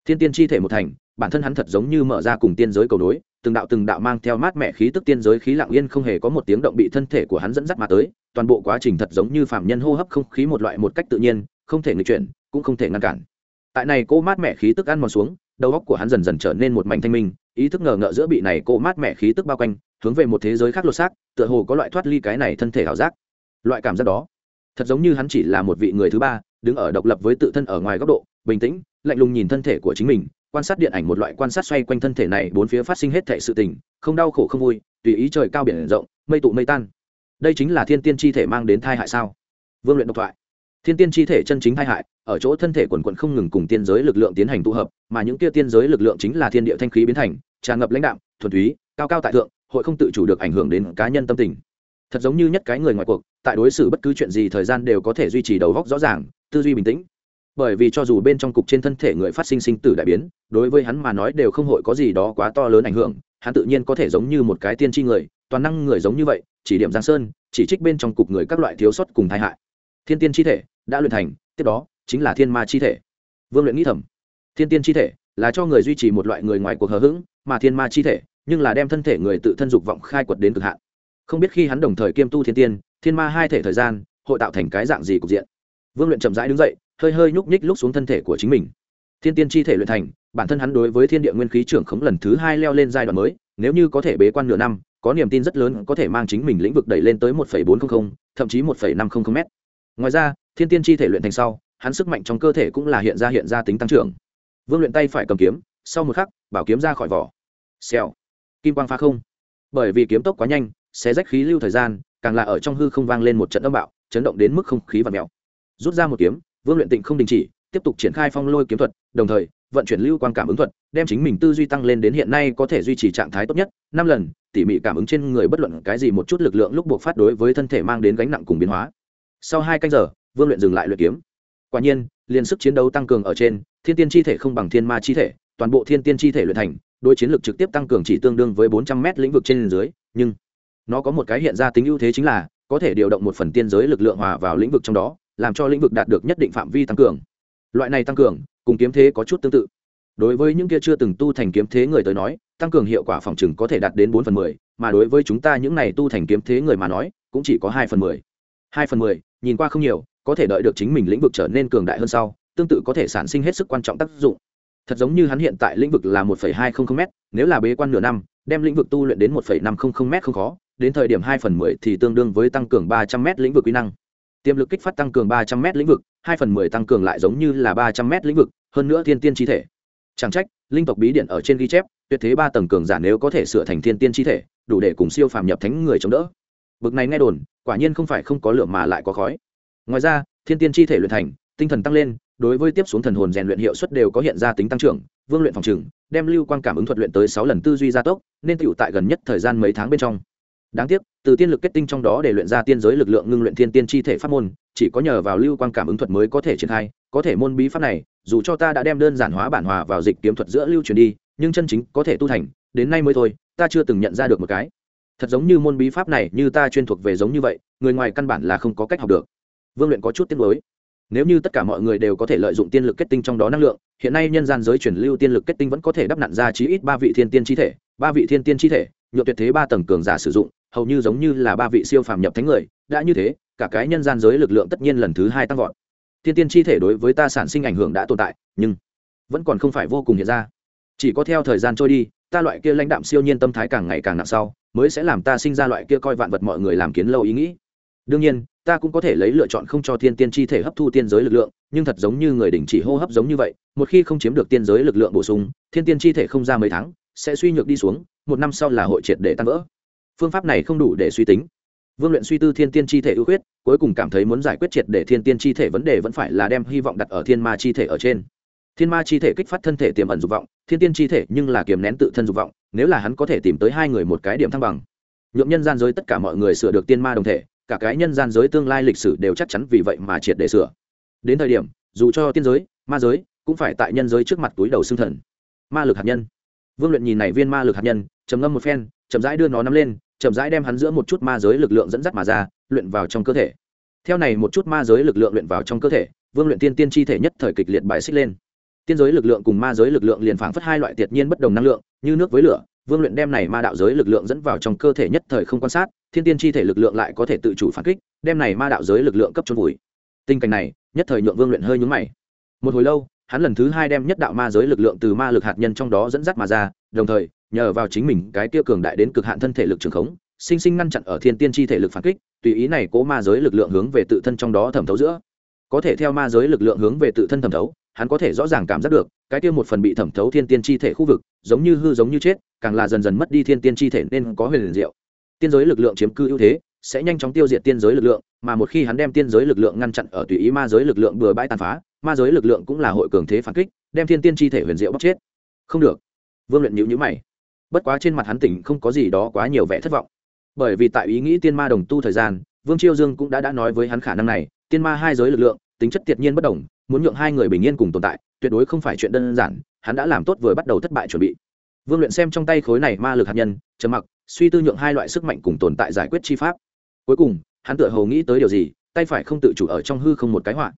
Thiên tiên chi thể một thành, bản thân hắn thật giống như mở ra cùng tiên giới cầu nối, từng đạo từng đạo mang theo mát mẻ khí tức tiên giới khí lặng yên không hề có một tiếng động bị thân thể của hắn dẫn dắt mà tới, toàn bộ quá trình thật giống như phạm nhân hô hấp không khí một loại một cách tự nhiên, không thể nghịch chuyển, cũng không thể ngăn cản tại này cô mát mẻ khí tức ăn mòn xuống, đầu óc của hắn dần dần trở nên một mảnh thanh minh, ý thức ngờ ngợ giữa bị này cô mát mẻ khí tức bao quanh, hướng về một thế giới khác lột xác, tựa hồ có loại thoát ly cái này thân thể ảo giác. Loại cảm giác đó, thật giống như hắn chỉ là một vị người thứ ba, đứng ở độc lập với tự thân ở ngoài góc độ, bình tĩnh, lạnh lùng nhìn thân thể của chính mình, quan sát điện ảnh một loại quan sát xoay quanh thân thể này, bốn phía phát sinh hết thể sự tình, không đau khổ không vui, tùy ý trời cao biển rộng, mây tụ mây tan. Đây chính là thiên tiên chi thể mang đến thai hại sao? Vương luyện độc thoại thiên tiên chi thể chân chính hai hại, ở chỗ thân thể quần quận không ngừng cùng tiên giới lực lượng tiến hành tụ hợp, mà những kia tiên giới lực lượng chính là thiên địa thanh khí biến thành, tràn ngập lãnh đạm thuần túy, cao cao tại thượng, hội không tự chủ được ảnh hưởng đến cá nhân tâm tình. Thật giống như nhất cái người ngoài cuộc, tại đối xử bất cứ chuyện gì thời gian đều có thể duy trì đầu góc rõ ràng, tư duy bình tĩnh. Bởi vì cho dù bên trong cục trên thân thể người phát sinh sinh tử đại biến, đối với hắn mà nói đều không hội có gì đó quá to lớn ảnh hưởng, hắn tự nhiên có thể giống như một cái tiên tri người, toàn năng người giống như vậy, chỉ điểm giang sơn, chỉ trích bên trong cục người các loại thiếu sót cùng tai hại. Thiên tiên chi thể đã luyện thành, tiếp đó chính là thiên ma chi thể. Vương luyện nghĩ thầm, thiên tiên chi thể là cho người duy trì một loại người ngoài cuộc hờ hững, mà thiên ma chi thể nhưng là đem thân thể người tự thân dục vọng khai quật đến cực hạn. Không biết khi hắn đồng thời kiêm tu thiên tiên, thiên ma hai thể thời gian hội tạo thành cái dạng gì cục diện? Vương luyện chậm rãi đứng dậy, hơi hơi nhúc nhích lúc xuống thân thể của chính mình. Thiên tiên chi thể luyện thành, bản thân hắn đối với thiên địa nguyên khí trưởng khống lần thứ hai leo lên giai đoạn mới, nếu như có thể bế quan nửa năm, có niềm tin rất lớn có thể mang chính mình lĩnh vực đẩy lên tới một bốn trăm linh thậm chí một năm trăm linh m ngoài ra thiên tiên chi thể luyện thành sau, hắn sức mạnh trong cơ thể cũng là hiện ra hiện ra tính tăng trưởng. Vương luyện tay phải cầm kiếm, sau một khắc, bảo kiếm ra khỏi vỏ. Xèo. Kim quang phá không. Bởi vì kiếm tốc quá nhanh, xé rách khí lưu thời gian, càng là ở trong hư không vang lên một trận âm bạo, chấn động đến mức không khí và mèo. Rút ra một kiếm, vương luyện tịnh không đình chỉ, tiếp tục triển khai phong lôi kiếm thuật, đồng thời, vận chuyển lưu quan cảm ứng thuật, đem chính mình tư duy tăng lên đến hiện nay có thể duy trì trạng thái tốt nhất. Năm lần, tỉ mỉ cảm ứng trên người bất luận cái gì một chút lực lượng lúc buộc phát đối với thân thể mang đến gánh nặng cùng biến hóa. Sau hai canh giờ vương luyện dừng lại luyện kiếm. Quả nhiên, liền sức chiến đấu tăng cường ở trên, thiên tiên chi thể không bằng thiên ma chi thể, toàn bộ thiên tiên chi thể luyện thành đôi chiến lược trực tiếp tăng cường chỉ tương đương với bốn trăm m lĩnh vực trên dưới, nhưng nó có một cái hiện ra tính ưu thế chính là, có thể điều động một phần tiên giới lực lượng hòa vào lĩnh vực trong đó, làm cho lĩnh vực đạt được nhất định phạm vi tăng cường. Loại này tăng cường, cùng kiếm thế có chút tương tự. Đối với những kia chưa từng tu thành kiếm thế người tới nói, tăng cường hiệu quả phòng chừng có thể đạt đến bốn phần mười, mà đối với chúng ta những này tu thành kiếm thế người mà nói, cũng chỉ có hai phần mười. Hai phần mười, nhìn qua không nhiều có thể đợi được chính mình lĩnh vực trở nên cường đại hơn sau, tương tự có thể sản sinh hết sức quan trọng tác dụng. Thật giống như hắn hiện tại lĩnh vực là một hai trăm linh m nếu là bế quan nửa năm, đem lĩnh vực tu luyện đến một năm trăm linh m không khó, đến thời điểm hai phần mười thì tương đương với tăng cường ba trăm m lĩnh vực quy năng. Tiềm lực kích phát tăng cường ba trăm m lĩnh vực, hai phần mười tăng cường lại giống như là ba trăm m lĩnh vực, hơn nữa thiên tiên chi thể. Chẳng trách, linh tộc bí điện ở trên ghi chép, tuyệt thế ba tầng cường giả nếu có thể sửa thành thiên tiên chi thể, đủ để cùng siêu phàm nhập thánh người chống đỡ. Bực này nghe đồn, quả nhiên không phải không có lượng mà lại có khói ngoài ra, thiên tiên chi thể luyện thành, tinh thần tăng lên, đối với tiếp xuống thần hồn rèn luyện hiệu suất đều có hiện ra tính tăng trưởng, vương luyện phòng trừng đem lưu quan cảm ứng thuật luyện tới sáu lần tư duy gia tốc, nên tựu tại gần nhất thời gian mấy tháng bên trong. Đáng tiếc, từ tiên lực kết tinh trong đó để luyện ra tiên giới lực lượng ngưng luyện thiên tiên chi thể pháp môn, chỉ có nhờ vào lưu quan cảm ứng thuật mới có thể triển khai, có thể môn bí pháp này, dù cho ta đã đem đơn giản hóa bản hòa vào dịch kiếm thuật giữa lưu truyền đi, nhưng chân chính có thể tu thành, đến nay mới thôi, ta chưa từng nhận ra được một cái. Thật giống như môn bí pháp này như ta chuyên thuộc về giống như vậy, người ngoài căn bản là không có cách học được vương luyện có chút tiếc nuối. Nếu như tất cả mọi người đều có thể lợi dụng tiên lực kết tinh trong đó năng lượng, hiện nay nhân gian giới chuyển lưu tiên lực kết tinh vẫn có thể đắp nặn ra chí ít ba vị thiên tiên chi thể, ba vị thiên tiên chi thể, nhựa tuyệt thế ba tầng cường giả sử dụng, hầu như giống như là ba vị siêu phàm nhập thánh người, đã như thế, cả cái nhân gian giới lực lượng tất nhiên lần thứ hai tăng vọt. Thiên tiên chi thể đối với ta sản sinh ảnh hưởng đã tồn tại, nhưng vẫn còn không phải vô cùng hiện ra. Chỉ có theo thời gian trôi đi, ta loại kia lãnh đạm siêu nhiên tâm thái càng ngày càng nặng sau, mới sẽ làm ta sinh ra loại kia coi vạn vật mọi người làm kiến lâu ý nghĩ. Đương nhiên ta cũng có thể lấy lựa chọn không cho thiên tiên chi thể hấp thu tiên giới lực lượng, nhưng thật giống như người đình chỉ hô hấp giống như vậy, một khi không chiếm được tiên giới lực lượng bổ sung, thiên tiên chi thể không ra mấy tháng, sẽ suy nhược đi xuống, một năm sau là hội triệt để tan vỡ. Phương pháp này không đủ để suy tính. Vương luyện suy tư thiên tiên chi thể ưu khuyết, cuối cùng cảm thấy muốn giải quyết triệt để thiên tiên chi thể vấn đề vẫn phải là đem hy vọng đặt ở thiên ma chi thể ở trên. Thiên ma chi thể kích phát thân thể tiềm ẩn dục vọng, thiên tiên chi thể nhưng là kiềm nén tự thân dục vọng, nếu là hắn có thể tìm tới hai người một cái điểm thăng bằng. Nhuộm nhân gian giới tất cả mọi người sửa được tiên ma đồng thể cả cái nhân gian giới tương lai lịch sử đều chắc chắn vì vậy mà triệt để sửa. Đến thời điểm, dù cho tiên giới, ma giới cũng phải tại nhân giới trước mặt túi đầu xương thần. Ma lực hạt nhân. Vương luyện nhìn này viên ma lực hạt nhân, trầm ngâm một phen, chậm rãi đưa nó nắm lên, chậm rãi đem hắn giữa một chút ma giới lực lượng dẫn dắt mà ra, luyện vào trong cơ thể. Theo này một chút ma giới lực lượng luyện vào trong cơ thể, vương luyện tiên tiên chi thể nhất thời kịch liệt bài xích lên. Tiên giới lực lượng cùng ma giới lực lượng liền phảng phất hai loại tiệt nhiên bất đồng năng lượng, như nước với lửa, vương luyện đem này ma đạo giới lực lượng dẫn vào trong cơ thể nhất thời không quan sát thiên tiên chi thể lực lượng lại có thể tự chủ phản kích, đem này ma đạo giới lực lượng cấp trôn vùi. Tình cảnh này, nhất thời nhượng vương luyện hơi nhúng mày. Một hồi lâu, hắn lần thứ hai đem nhất đạo ma giới lực lượng từ ma lực hạt nhân trong đó dẫn dắt mà ra, đồng thời, nhờ vào chính mình cái tiêu cường đại đến cực hạn thân thể lực trường khống, sinh sinh ngăn chặn ở thiên tiên chi thể lực phản kích, tùy ý này cố ma giới lực lượng hướng về tự thân trong đó thẩm thấu giữa. Có thể theo ma giới lực lượng hướng về tự thân thẩm thấu, hắn có thể rõ ràng cảm giác được, cái tiêu một phần bị thẩm thấu thiên tiên chi thể khu vực, giống như hư giống như chết, càng là dần dần mất đi thiên tiên chi thể nên có huyền diệu tiên giới lực lượng chiếm cư ưu thế, sẽ nhanh chóng tiêu diệt tiên giới lực lượng, mà một khi hắn đem tiên giới lực lượng ngăn chặn ở tùy ý ma giới lực lượng bừa bãi tàn phá, ma giới lực lượng cũng là hội cường thế phản kích, đem thiên tiên chi thể huyền diệu bóc chết. Không được. Vương luyện nhữ nhữ mày. Bất quá trên mặt hắn tỉnh không có gì đó quá nhiều vẻ thất vọng. Bởi vì tại ý nghĩ tiên ma đồng tu thời gian, vương chiêu dương cũng đã đã nói với hắn khả năng này, tiên ma hai giới lực lượng, tính chất tiệt nhiên bất đồng, muốn nhượng hai người bình yên cùng tồn tại, tuyệt đối không phải chuyện đơn giản, hắn đã làm tốt vừa bắt đầu thất bại chuẩn bị. Vương luyện xem trong tay khối này ma lực hạt nhân, trầm mặc suy tư nhượng hai loại sức mạnh cùng tồn tại giải quyết chi pháp. Cuối cùng hắn tựa hồ nghĩ tới điều gì tay phải không tự chủ ở trong hư không một cái họa.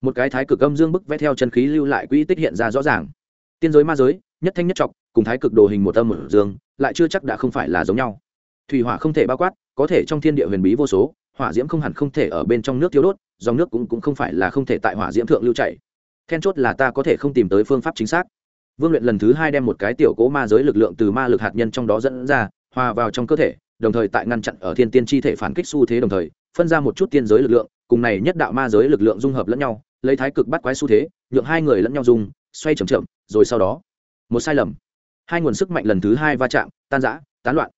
Một cái thái cực âm dương bức vẽ theo chân khí lưu lại quỹ tích hiện ra rõ ràng. Tiên giới ma giới nhất thanh nhất trọc cùng thái cực đồ hình một âm một dương lại chưa chắc đã không phải là giống nhau. Thủy hỏa không thể bao quát có thể trong thiên địa huyền bí vô số hỏa diễm không hẳn không thể ở bên trong nước thiếu đốt dòng nước cũng, cũng không phải là không thể tại hỏa diễm thượng lưu chảy. Then chốt là ta có thể không tìm tới phương pháp chính xác. Vương luyện lần thứ hai đem một cái tiểu cố ma giới lực lượng từ ma lực hạt nhân trong đó dẫn ra hòa vào trong cơ thể, đồng thời tại ngăn chặn ở thiên tiên chi thể phản kích xu thế đồng thời, phân ra một chút tiên giới lực lượng, cùng này nhất đạo ma giới lực lượng dung hợp lẫn nhau, lấy thái cực bắt quái xu thế, nhượng hai người lẫn nhau dùng xoay chậm chậm, rồi sau đó, một sai lầm. Hai nguồn sức mạnh lần thứ hai va chạm, tan rã, tán loạn.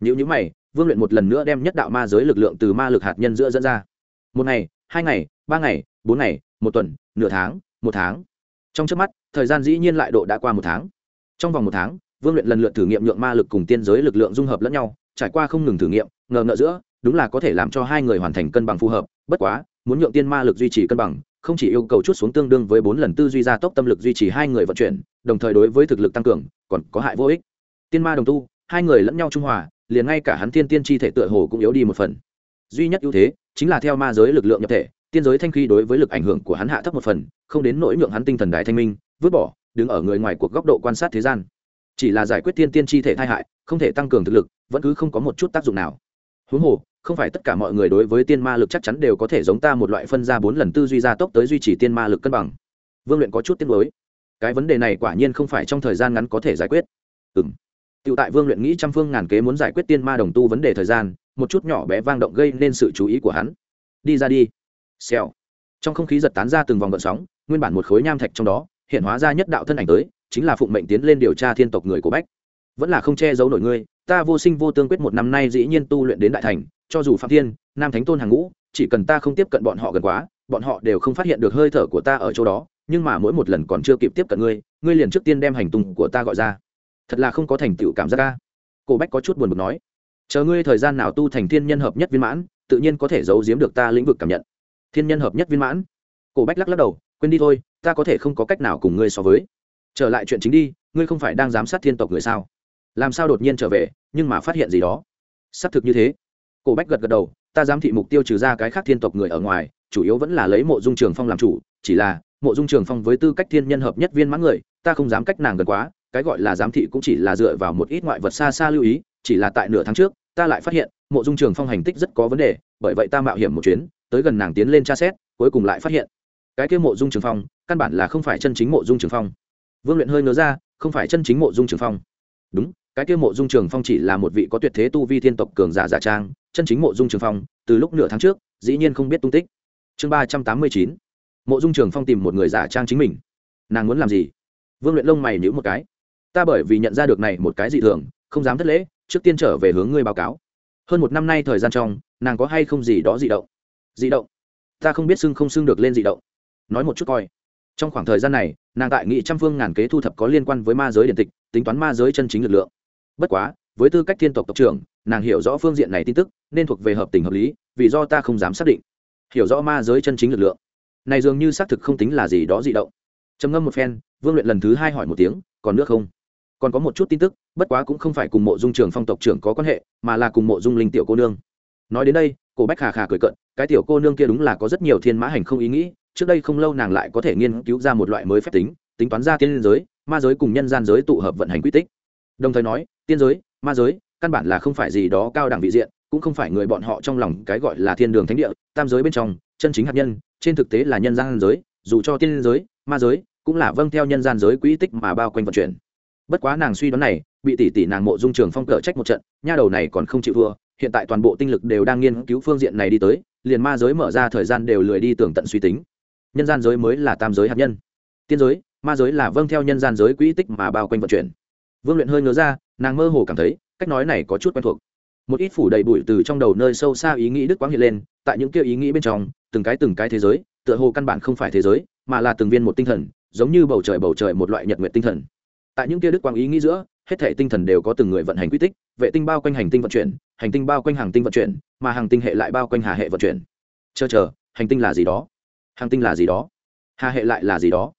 Nhữ nhữ mày, vương luyện một lần nữa đem nhất đạo ma giới lực lượng từ ma lực hạt nhân giữa dẫn ra. Một ngày, hai ngày, ba ngày, bốn ngày, một tuần, nửa tháng, một tháng. Trong trước mắt, thời gian dĩ nhiên lại độ đã qua một tháng. Trong vòng một tháng vương luyện lần lượt thử nghiệm nhượng ma lực cùng tiên giới lực lượng dung hợp lẫn nhau, trải qua không ngừng thử nghiệm, ngờ ngợ giữa, đúng là có thể làm cho hai người hoàn thành cân bằng phù hợp, bất quá, muốn nhượng tiên ma lực duy trì cân bằng, không chỉ yêu cầu chút xuống tương đương với bốn lần tư duy gia tốc tâm lực duy trì hai người vận chuyển, đồng thời đối với thực lực tăng cường, còn có hại vô ích. Tiên ma đồng tu, hai người lẫn nhau trung hòa, liền ngay cả hắn tiên tiên chi thể tựa hồ cũng yếu đi một phần. Duy nhất ưu thế, chính là theo ma giới lực lượng nhập thể, tiên giới thanh khí đối với lực ảnh hưởng của hắn hạ thấp một phần, không đến nỗi nhượng hắn tinh thần đại thanh minh, vứt bỏ, đứng ở người ngoài cuộc góc độ quan sát thế gian chỉ là giải quyết thiên tiên chi thể tai hại, không thể tăng cường thực lực, vẫn cứ không có một chút tác dụng nào. Huống hồ, không phải tất cả mọi người đối với tiên ma lực chắc chắn đều có thể giống ta một loại phân ra bốn lần tư duy gia tốc tới duy trì tiên ma lực cân bằng. Vương luyện có chút tiếc nuối. Cái vấn đề này quả nhiên không phải trong thời gian ngắn có thể giải quyết. Ừ m tựu tại vương luyện nghĩ trăm phương ngàn kế muốn giải quyết tiên ma đồng tu vấn đề thời gian, một chút nhỏ bé vang động gây nên sự chú ý của hắn. Đi ra đi. Xèo. Trong không khí giật tán ra từng vòng gợn sóng, nguyên bản một khối nham thạch trong đó, hiện hóa ra nhất đạo thân ảnh tới chính là phụng mệnh tiến lên điều tra thiên tộc người của bách. Vẫn là không che giấu nổi ngươi, ta vô sinh vô tương quyết một năm nay dĩ nhiên tu luyện đến đại thành, cho dù phạm thiên, nam thánh tôn hàng ngũ, chỉ cần ta không tiếp cận bọn họ gần quá, bọn họ đều không phát hiện được hơi thở của ta ở chỗ đó, nhưng mà mỗi một lần còn chưa kịp tiếp cận ngươi ngươi liền trước tiên đem hành tung của ta gọi ra. Thật là không có thành tựu cảm giác ca cổ bách có chút buồn bực nói, chờ ngươi thời gian nào tu thành thiên nhân hợp nhất viên mãn, tự nhiên có thể giấu giếm được ta lĩnh vực cảm nhận. Thiên nhân hợp nhất viên mãn. Cổ bách lắc lắc đầu, quên đi thôi, ta có thể không có cách nào cùng ngươi so với trở lại chuyện chính đi, ngươi không phải đang giám sát thiên tộc người sao? Làm sao đột nhiên trở về, nhưng mà phát hiện gì đó? Xác thực như thế. Cổ bách gật gật đầu, ta giám thị mục tiêu trừ ra cái khác thiên tộc người ở ngoài, chủ yếu vẫn là lấy mộ dung trường phong làm chủ, chỉ là, mộ dung trường phong với tư cách thiên nhân hợp nhất viên mãn người, ta không dám cách nàng gần quá, cái gọi là giám thị cũng chỉ là dựa vào một ít ngoại vật xa xa lưu ý, chỉ là tại nửa tháng trước, ta lại phát hiện, mộ dung trường phong hành tích rất có vấn đề, bởi vậy ta mạo hiểm một chuyến, tới gần nàng tiến lên tra xét, cuối cùng lại phát hiện. Cái kia mộ dung trường phong, căn bản là không phải chân chính mộ dung trường phong vương luyện hơi ngớ ra, không phải chân chính mộ dung trường phong. Đúng, cái kia mộ dung trường phong chỉ là một vị có tuyệt thế tu vi thiên tộc cường giả giả trang, chân chính mộ dung trường phong, từ lúc nửa tháng trước, dĩ nhiên không biết tung tích. Chương ba trăm tám mươi chín, mộ dung trường phong tìm một người giả trang chính mình. Nàng muốn làm gì? Vương luyện lông mày nhữ một cái. Ta bởi vì nhận ra được này một cái dị thường, không dám thất lễ, trước tiên trở về hướng ngươi báo cáo. Hơn một năm nay thời gian trong, nàng có hay không gì đó dị động? Dị động? Ta không biết xưng không xưng được lên dị động. Nói một chút coi. Trong khoảng thời gian này nàng tại nghị trăm phương ngàn kế thu thập có liên quan với ma giới điện tịch, tính toán ma giới chân chính lực lượng. Bất quá, với tư cách thiên tộc tộc trưởng, nàng hiểu rõ phương diện này tin tức, nên thuộc về hợp tình hợp lý, vì do ta không dám xác định. Hiểu rõ ma giới chân chính lực lượng. Này dường như xác thực không tính là gì đó dị động. Trầm ngâm một phen, vương luyện lần thứ hai hỏi một tiếng, còn nước không? Còn có một chút tin tức, bất quá cũng không phải cùng mộ dung trường phong tộc trưởng có quan hệ, mà là cùng mộ dung linh tiểu cô nương. Nói đến đây, cổ bách khà khà cười cận cái tiểu cô nương kia đúng là có rất nhiều thiên mã hành không ý nghĩ trước đây không lâu nàng lại có thể nghiên cứu ra một loại mới phép tính tính toán ra tiên giới, ma giới cùng nhân gian giới tụ hợp vận hành quy tích. Đồng thời nói, tiên giới, ma giới, căn bản là không phải gì đó cao đẳng vị diện, cũng không phải người bọn họ trong lòng cái gọi là thiên đường thánh địa, tam giới bên trong, chân chính hạt nhân, trên thực tế là nhân gian giới, dù cho tiên giới, ma giới, cũng là vâng theo nhân gian giới quỹ tích mà bao quanh vận chuyển. Bất quá nàng suy đoán này, bị tỷ tỷ nàng mộ dung trường phong cờ trách một trận, nha đầu này còn không chịu thua, hiện tại toàn bộ tinh lực đều đang nghiên cứu phương diện này đi tới, liền ma giới mở ra thời gian đều lười đi tưởng tận suy tính nhân gian giới mới là tam giới hạt nhân. Tiên giới, ma giới là vâng theo nhân gian giới quỹ tích mà bao quanh vận chuyển. Vương luyện hơi ngớ ra, nàng mơ hồ cảm thấy, cách nói này có chút quen thuộc. Một ít phủ đầy bụi từ trong đầu nơi sâu xa ý nghĩ đức quáng hiện lên, tại những kia ý nghĩ bên trong, từng cái từng cái thế giới, tựa hồ căn bản không phải thế giới, mà là từng viên một tinh thần, giống như bầu trời bầu trời một loại nhật nguyện tinh thần. Tại những kia đức quang ý nghĩ giữa, hết thể tinh thần đều có từng người vận hành quy tích, vệ tinh bao quanh hành tinh vận chuyển, hành tinh bao quanh hàng tinh vận chuyển, mà hàng tinh hệ lại bao quanh hà hệ vận chuyển. Chờ chờ, hành tinh là gì đó? Hàng tinh là gì đó. Hà hệ lại là gì đó.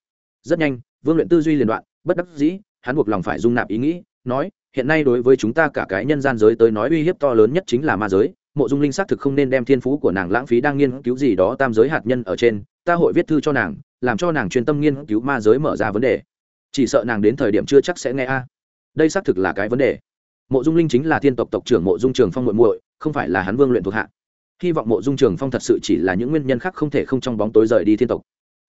Rất nhanh, vương luyện tư duy liên đoạn, bất đắc dĩ, hắn buộc lòng phải dung nạp ý nghĩ, nói, hiện nay đối với chúng ta cả cái nhân gian giới tới nói uy hiếp to lớn nhất chính là ma giới, mộ dung linh xác thực không nên đem thiên phú của nàng lãng phí đang nghiên cứu gì đó tam giới hạt nhân ở trên, ta hội viết thư cho nàng, làm cho nàng chuyên tâm nghiên cứu ma giới mở ra vấn đề. Chỉ sợ nàng đến thời điểm chưa chắc sẽ nghe a. Đây xác thực là cái vấn đề. Mộ dung linh chính là thiên tộc tộc trưởng mộ dung trường phong muội muội, không phải là hắn vương luyện thuộc hạ hy vọng mộ dung trường phong thật sự chỉ là những nguyên nhân khác không thể không trong bóng tối rời đi thiên tộc.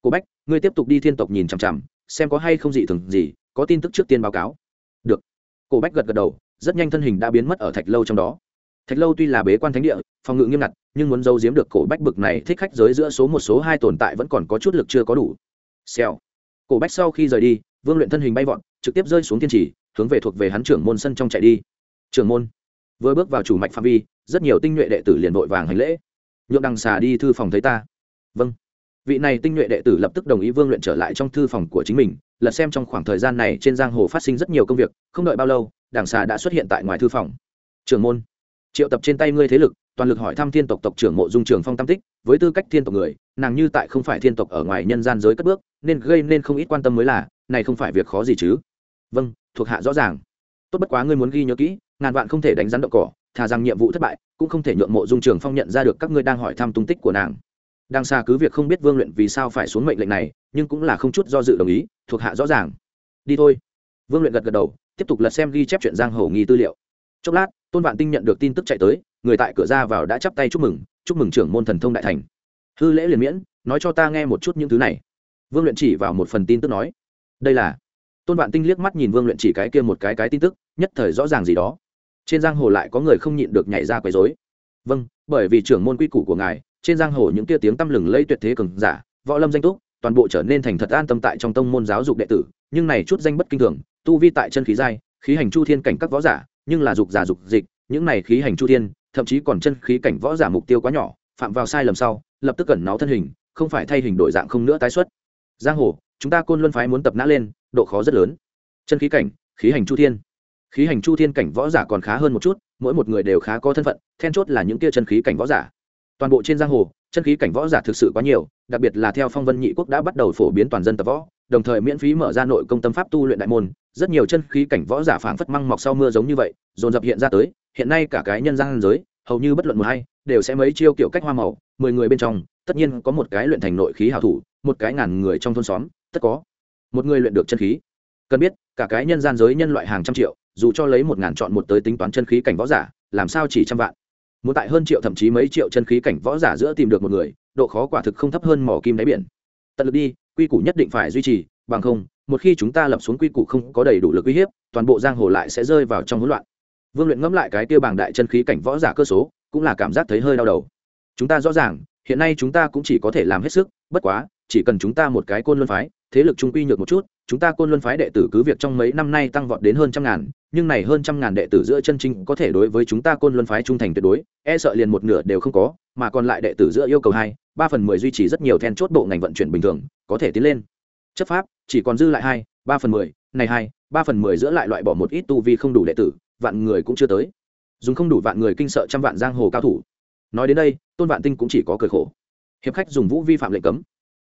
Cô bách, ngươi tiếp tục đi thiên tộc nhìn chằm chằm, xem có hay không dị thường gì, có tin tức trước tiên báo cáo. Được. Cô bách gật gật đầu, rất nhanh thân hình đã biến mất ở thạch lâu trong đó. Thạch lâu tuy là bế quan thánh địa, phòng ngự nghiêm ngặt, nhưng muốn giấu giếm được cổ bách bực này thích khách giới giữa số một, số hai tồn tại vẫn còn có chút lực chưa có đủ. Xèo. Cổ bách sau khi rời đi, vương luyện thân hình bay vọt, trực tiếp rơi xuống thiên trì hướng về thuộc về hắn trưởng môn sân trong chạy đi. Trưởng môn vừa bước vào chủ mạch phạm vi, rất nhiều tinh nhuệ đệ tử liền vội vàng hành lễ. Nhượng đằng xà đi thư phòng thấy ta. Vâng. Vị này tinh nhuệ đệ tử lập tức đồng ý vương luyện trở lại trong thư phòng của chính mình, lật xem trong khoảng thời gian này trên giang hồ phát sinh rất nhiều công việc, không đợi bao lâu, đằng xà đã xuất hiện tại ngoài thư phòng. Trưởng môn, triệu tập trên tay ngươi thế lực, toàn lực hỏi thăm thiên tộc tộc trưởng mộ dung trường phong tam tích, với tư cách thiên tộc người, nàng như tại không phải thiên tộc ở ngoài nhân gian giới cất bước, nên gây nên không ít quan tâm mới là, này không phải việc khó gì chứ? Vâng thuộc hạ rõ ràng. Tốt bất quá ngươi muốn ghi nhớ kỹ ngàn vạn không thể đánh rắn đậu cỏ, thà rằng nhiệm vụ thất bại, cũng không thể nhượng mộ dung trường phong nhận ra được các ngươi đang hỏi thăm tung tích của nàng. Đang xa cứ việc không biết vương luyện vì sao phải xuống mệnh lệnh này, nhưng cũng là không chút do dự đồng ý, thuộc hạ rõ ràng. Đi thôi. Vương luyện gật gật đầu, tiếp tục lật xem ghi chép chuyện giang hồ nghi tư liệu. Chốc lát, tôn vạn tinh nhận được tin tức chạy tới, người tại cửa ra vào đã chắp tay chúc mừng chúc mừng trưởng môn thần thông đại thành. Hư lễ liền miễn, nói cho ta nghe một chút những thứ này. Vương luyện chỉ vào một phần tin tức nói. Đây là. Tôn vạn tinh liếc mắt nhìn vương luyện chỉ cái kia một cái cái tin tức, nhất thời rõ ràng gì đó trên giang hồ lại có người không nhịn được nhảy ra quấy rối. vâng bởi vì trưởng môn quy củ của ngài, trên giang hồ những kia tiếng tăm lừng lây tuyệt thế cường giả, võ lâm danh túc, toàn bộ trở nên thành thật an tâm tại trong tông môn giáo dục đệ tử, nhưng này chút danh bất kinh thường, tu vi tại chân khí giai, khí hành chu thiên cảnh các võ giả, nhưng là dục giả dục dịch, những này khí hành chu thiên, thậm chí còn chân khí cảnh võ giả mục tiêu quá nhỏ, phạm vào sai lầm sau, lập tức cẩn náu thân hình, không phải thay hình đổi dạng không nữa tái xuất. Giang hồ, chúng ta côn luân phái muốn tập nã lên, độ khó rất lớn. Chân khí cảnh, khí hành chu thiên khí hành chu thiên cảnh võ giả còn khá hơn một chút, mỗi một người đều khá có thân phận, then chốt là những kia chân khí cảnh võ giả. Toàn bộ trên giang hồ, chân khí cảnh võ giả thực sự quá nhiều, đặc biệt là theo phong vân nhị quốc đã bắt đầu phổ biến toàn dân tập võ, đồng thời miễn phí mở ra nội công tâm pháp tu luyện đại môn, rất nhiều chân khí cảnh võ giả phảng phất măng mọc sau mưa giống như vậy, dồn dập hiện ra tới, hiện nay cả cái nhân gian giới, hầu như bất luận một hay đều sẽ mấy chiêu kiểu cách hoa màu, mười người bên trong, tất nhiên có một cái luyện thành nội khí hảo thủ, một cái ngàn người trong thôn xóm, tất có một người luyện được chân khí cần biết, cả cái nhân gian giới nhân loại hàng trăm triệu, dù cho lấy một ngàn chọn một tới tính toán chân khí cảnh võ giả, làm sao chỉ trăm vạn? Muốn tại hơn triệu thậm chí mấy triệu chân khí cảnh võ giả giữa tìm được một người, độ khó quả thực không thấp hơn mỏ kim đáy biển. Tận lực đi, quy củ nhất định phải duy trì, bằng không, một khi chúng ta lập xuống quy củ không có đầy đủ lực uy hiếp, toàn bộ giang hồ lại sẽ rơi vào trong hỗn loạn. Vương luyện ngẫm lại cái tiêu bảng đại chân khí cảnh võ giả cơ số, cũng là cảm giác thấy hơi đau đầu. Chúng ta rõ ràng, hiện nay chúng ta cũng chỉ có thể làm hết sức, bất quá, chỉ cần chúng ta một cái côn luân phái thế lực trung quy nhược một chút, chúng ta côn luân phái đệ tử cứ việc trong mấy năm nay tăng vọt đến hơn trăm ngàn, nhưng này hơn trăm ngàn đệ tử giữa chân chính có thể đối với chúng ta côn luân phái trung thành tuyệt đối e sợ liền một nửa đều không có, mà còn lại đệ tử giữa yêu cầu hai, ba phần mười duy trì rất nhiều then chốt bộ ngành vận chuyển bình thường, có thể tiến lên. Chấp pháp, chỉ còn dư lại hai, ba phần mười, này hai, ba phần mười giữa lại loại bỏ một ít tu vi không đủ đệ tử, vạn người cũng chưa tới. Dùng không đủ vạn người kinh sợ trăm vạn giang hồ cao thủ. Nói đến đây, tôn vạn tinh cũng chỉ có cười khổ. Hiệp khách dùng vũ vi phạm lệnh cấm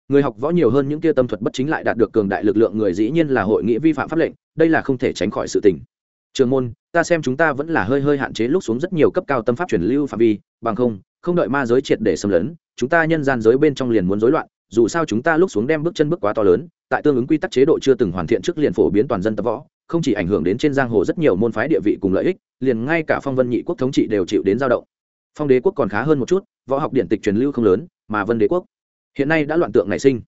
người học võ nhiều hơn những kia tâm thuật bất chính lại đạt được cường đại lực lượng, người dĩ nhiên là hội nghị vi phạm pháp lệnh, đây là không thể tránh khỏi sự tình. Trường môn, ta xem chúng ta vẫn là hơi hơi hạn chế lúc xuống rất nhiều cấp cao tâm pháp truyền lưu phạm vi, bằng không không đợi ma giới triệt để xâm lấn, chúng ta nhân gian giới bên trong liền muốn rối loạn, dù sao chúng ta lúc xuống đem bước chân bước quá to lớn, tại tương ứng quy tắc chế độ chưa từng hoàn thiện trước liền phổ biến toàn dân tập võ, không chỉ ảnh hưởng đến trên giang hồ rất nhiều môn phái địa vị cùng lợi ích, liền ngay cả phong vân nhị quốc thống trị đều chịu đến dao động. Phong đế quốc còn khá hơn một chút, võ học điện tịch truyền lưu không lớn, mà vân đế quốc hiện nay đã loạn tượng nảy sinh.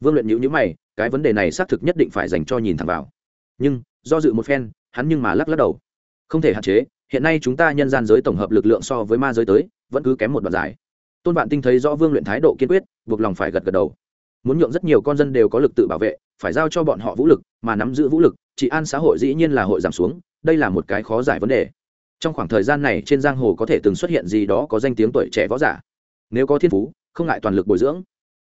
Vương luyện nhữ nhữ mày, cái vấn đề này xác thực nhất định phải dành cho nhìn thẳng vào. Nhưng, do dự một phen, hắn nhưng mà lắc lắc đầu. Không thể hạn chế, hiện nay chúng ta nhân gian giới tổng hợp lực lượng so với ma giới tới, vẫn cứ kém một đoạn dài. Tôn vạn tinh thấy rõ vương luyện thái độ kiên quyết, buộc lòng phải gật gật đầu. Muốn nhượng rất nhiều con dân đều có lực tự bảo vệ, phải giao cho bọn họ vũ lực, mà nắm giữ vũ lực, trị an xã hội dĩ nhiên là hội giảm xuống, đây là một cái khó giải vấn đề. Trong khoảng thời gian này trên giang hồ có thể từng xuất hiện gì đó có danh tiếng tuổi trẻ võ giả. Nếu có thiên phú, không ngại toàn lực bồi dưỡng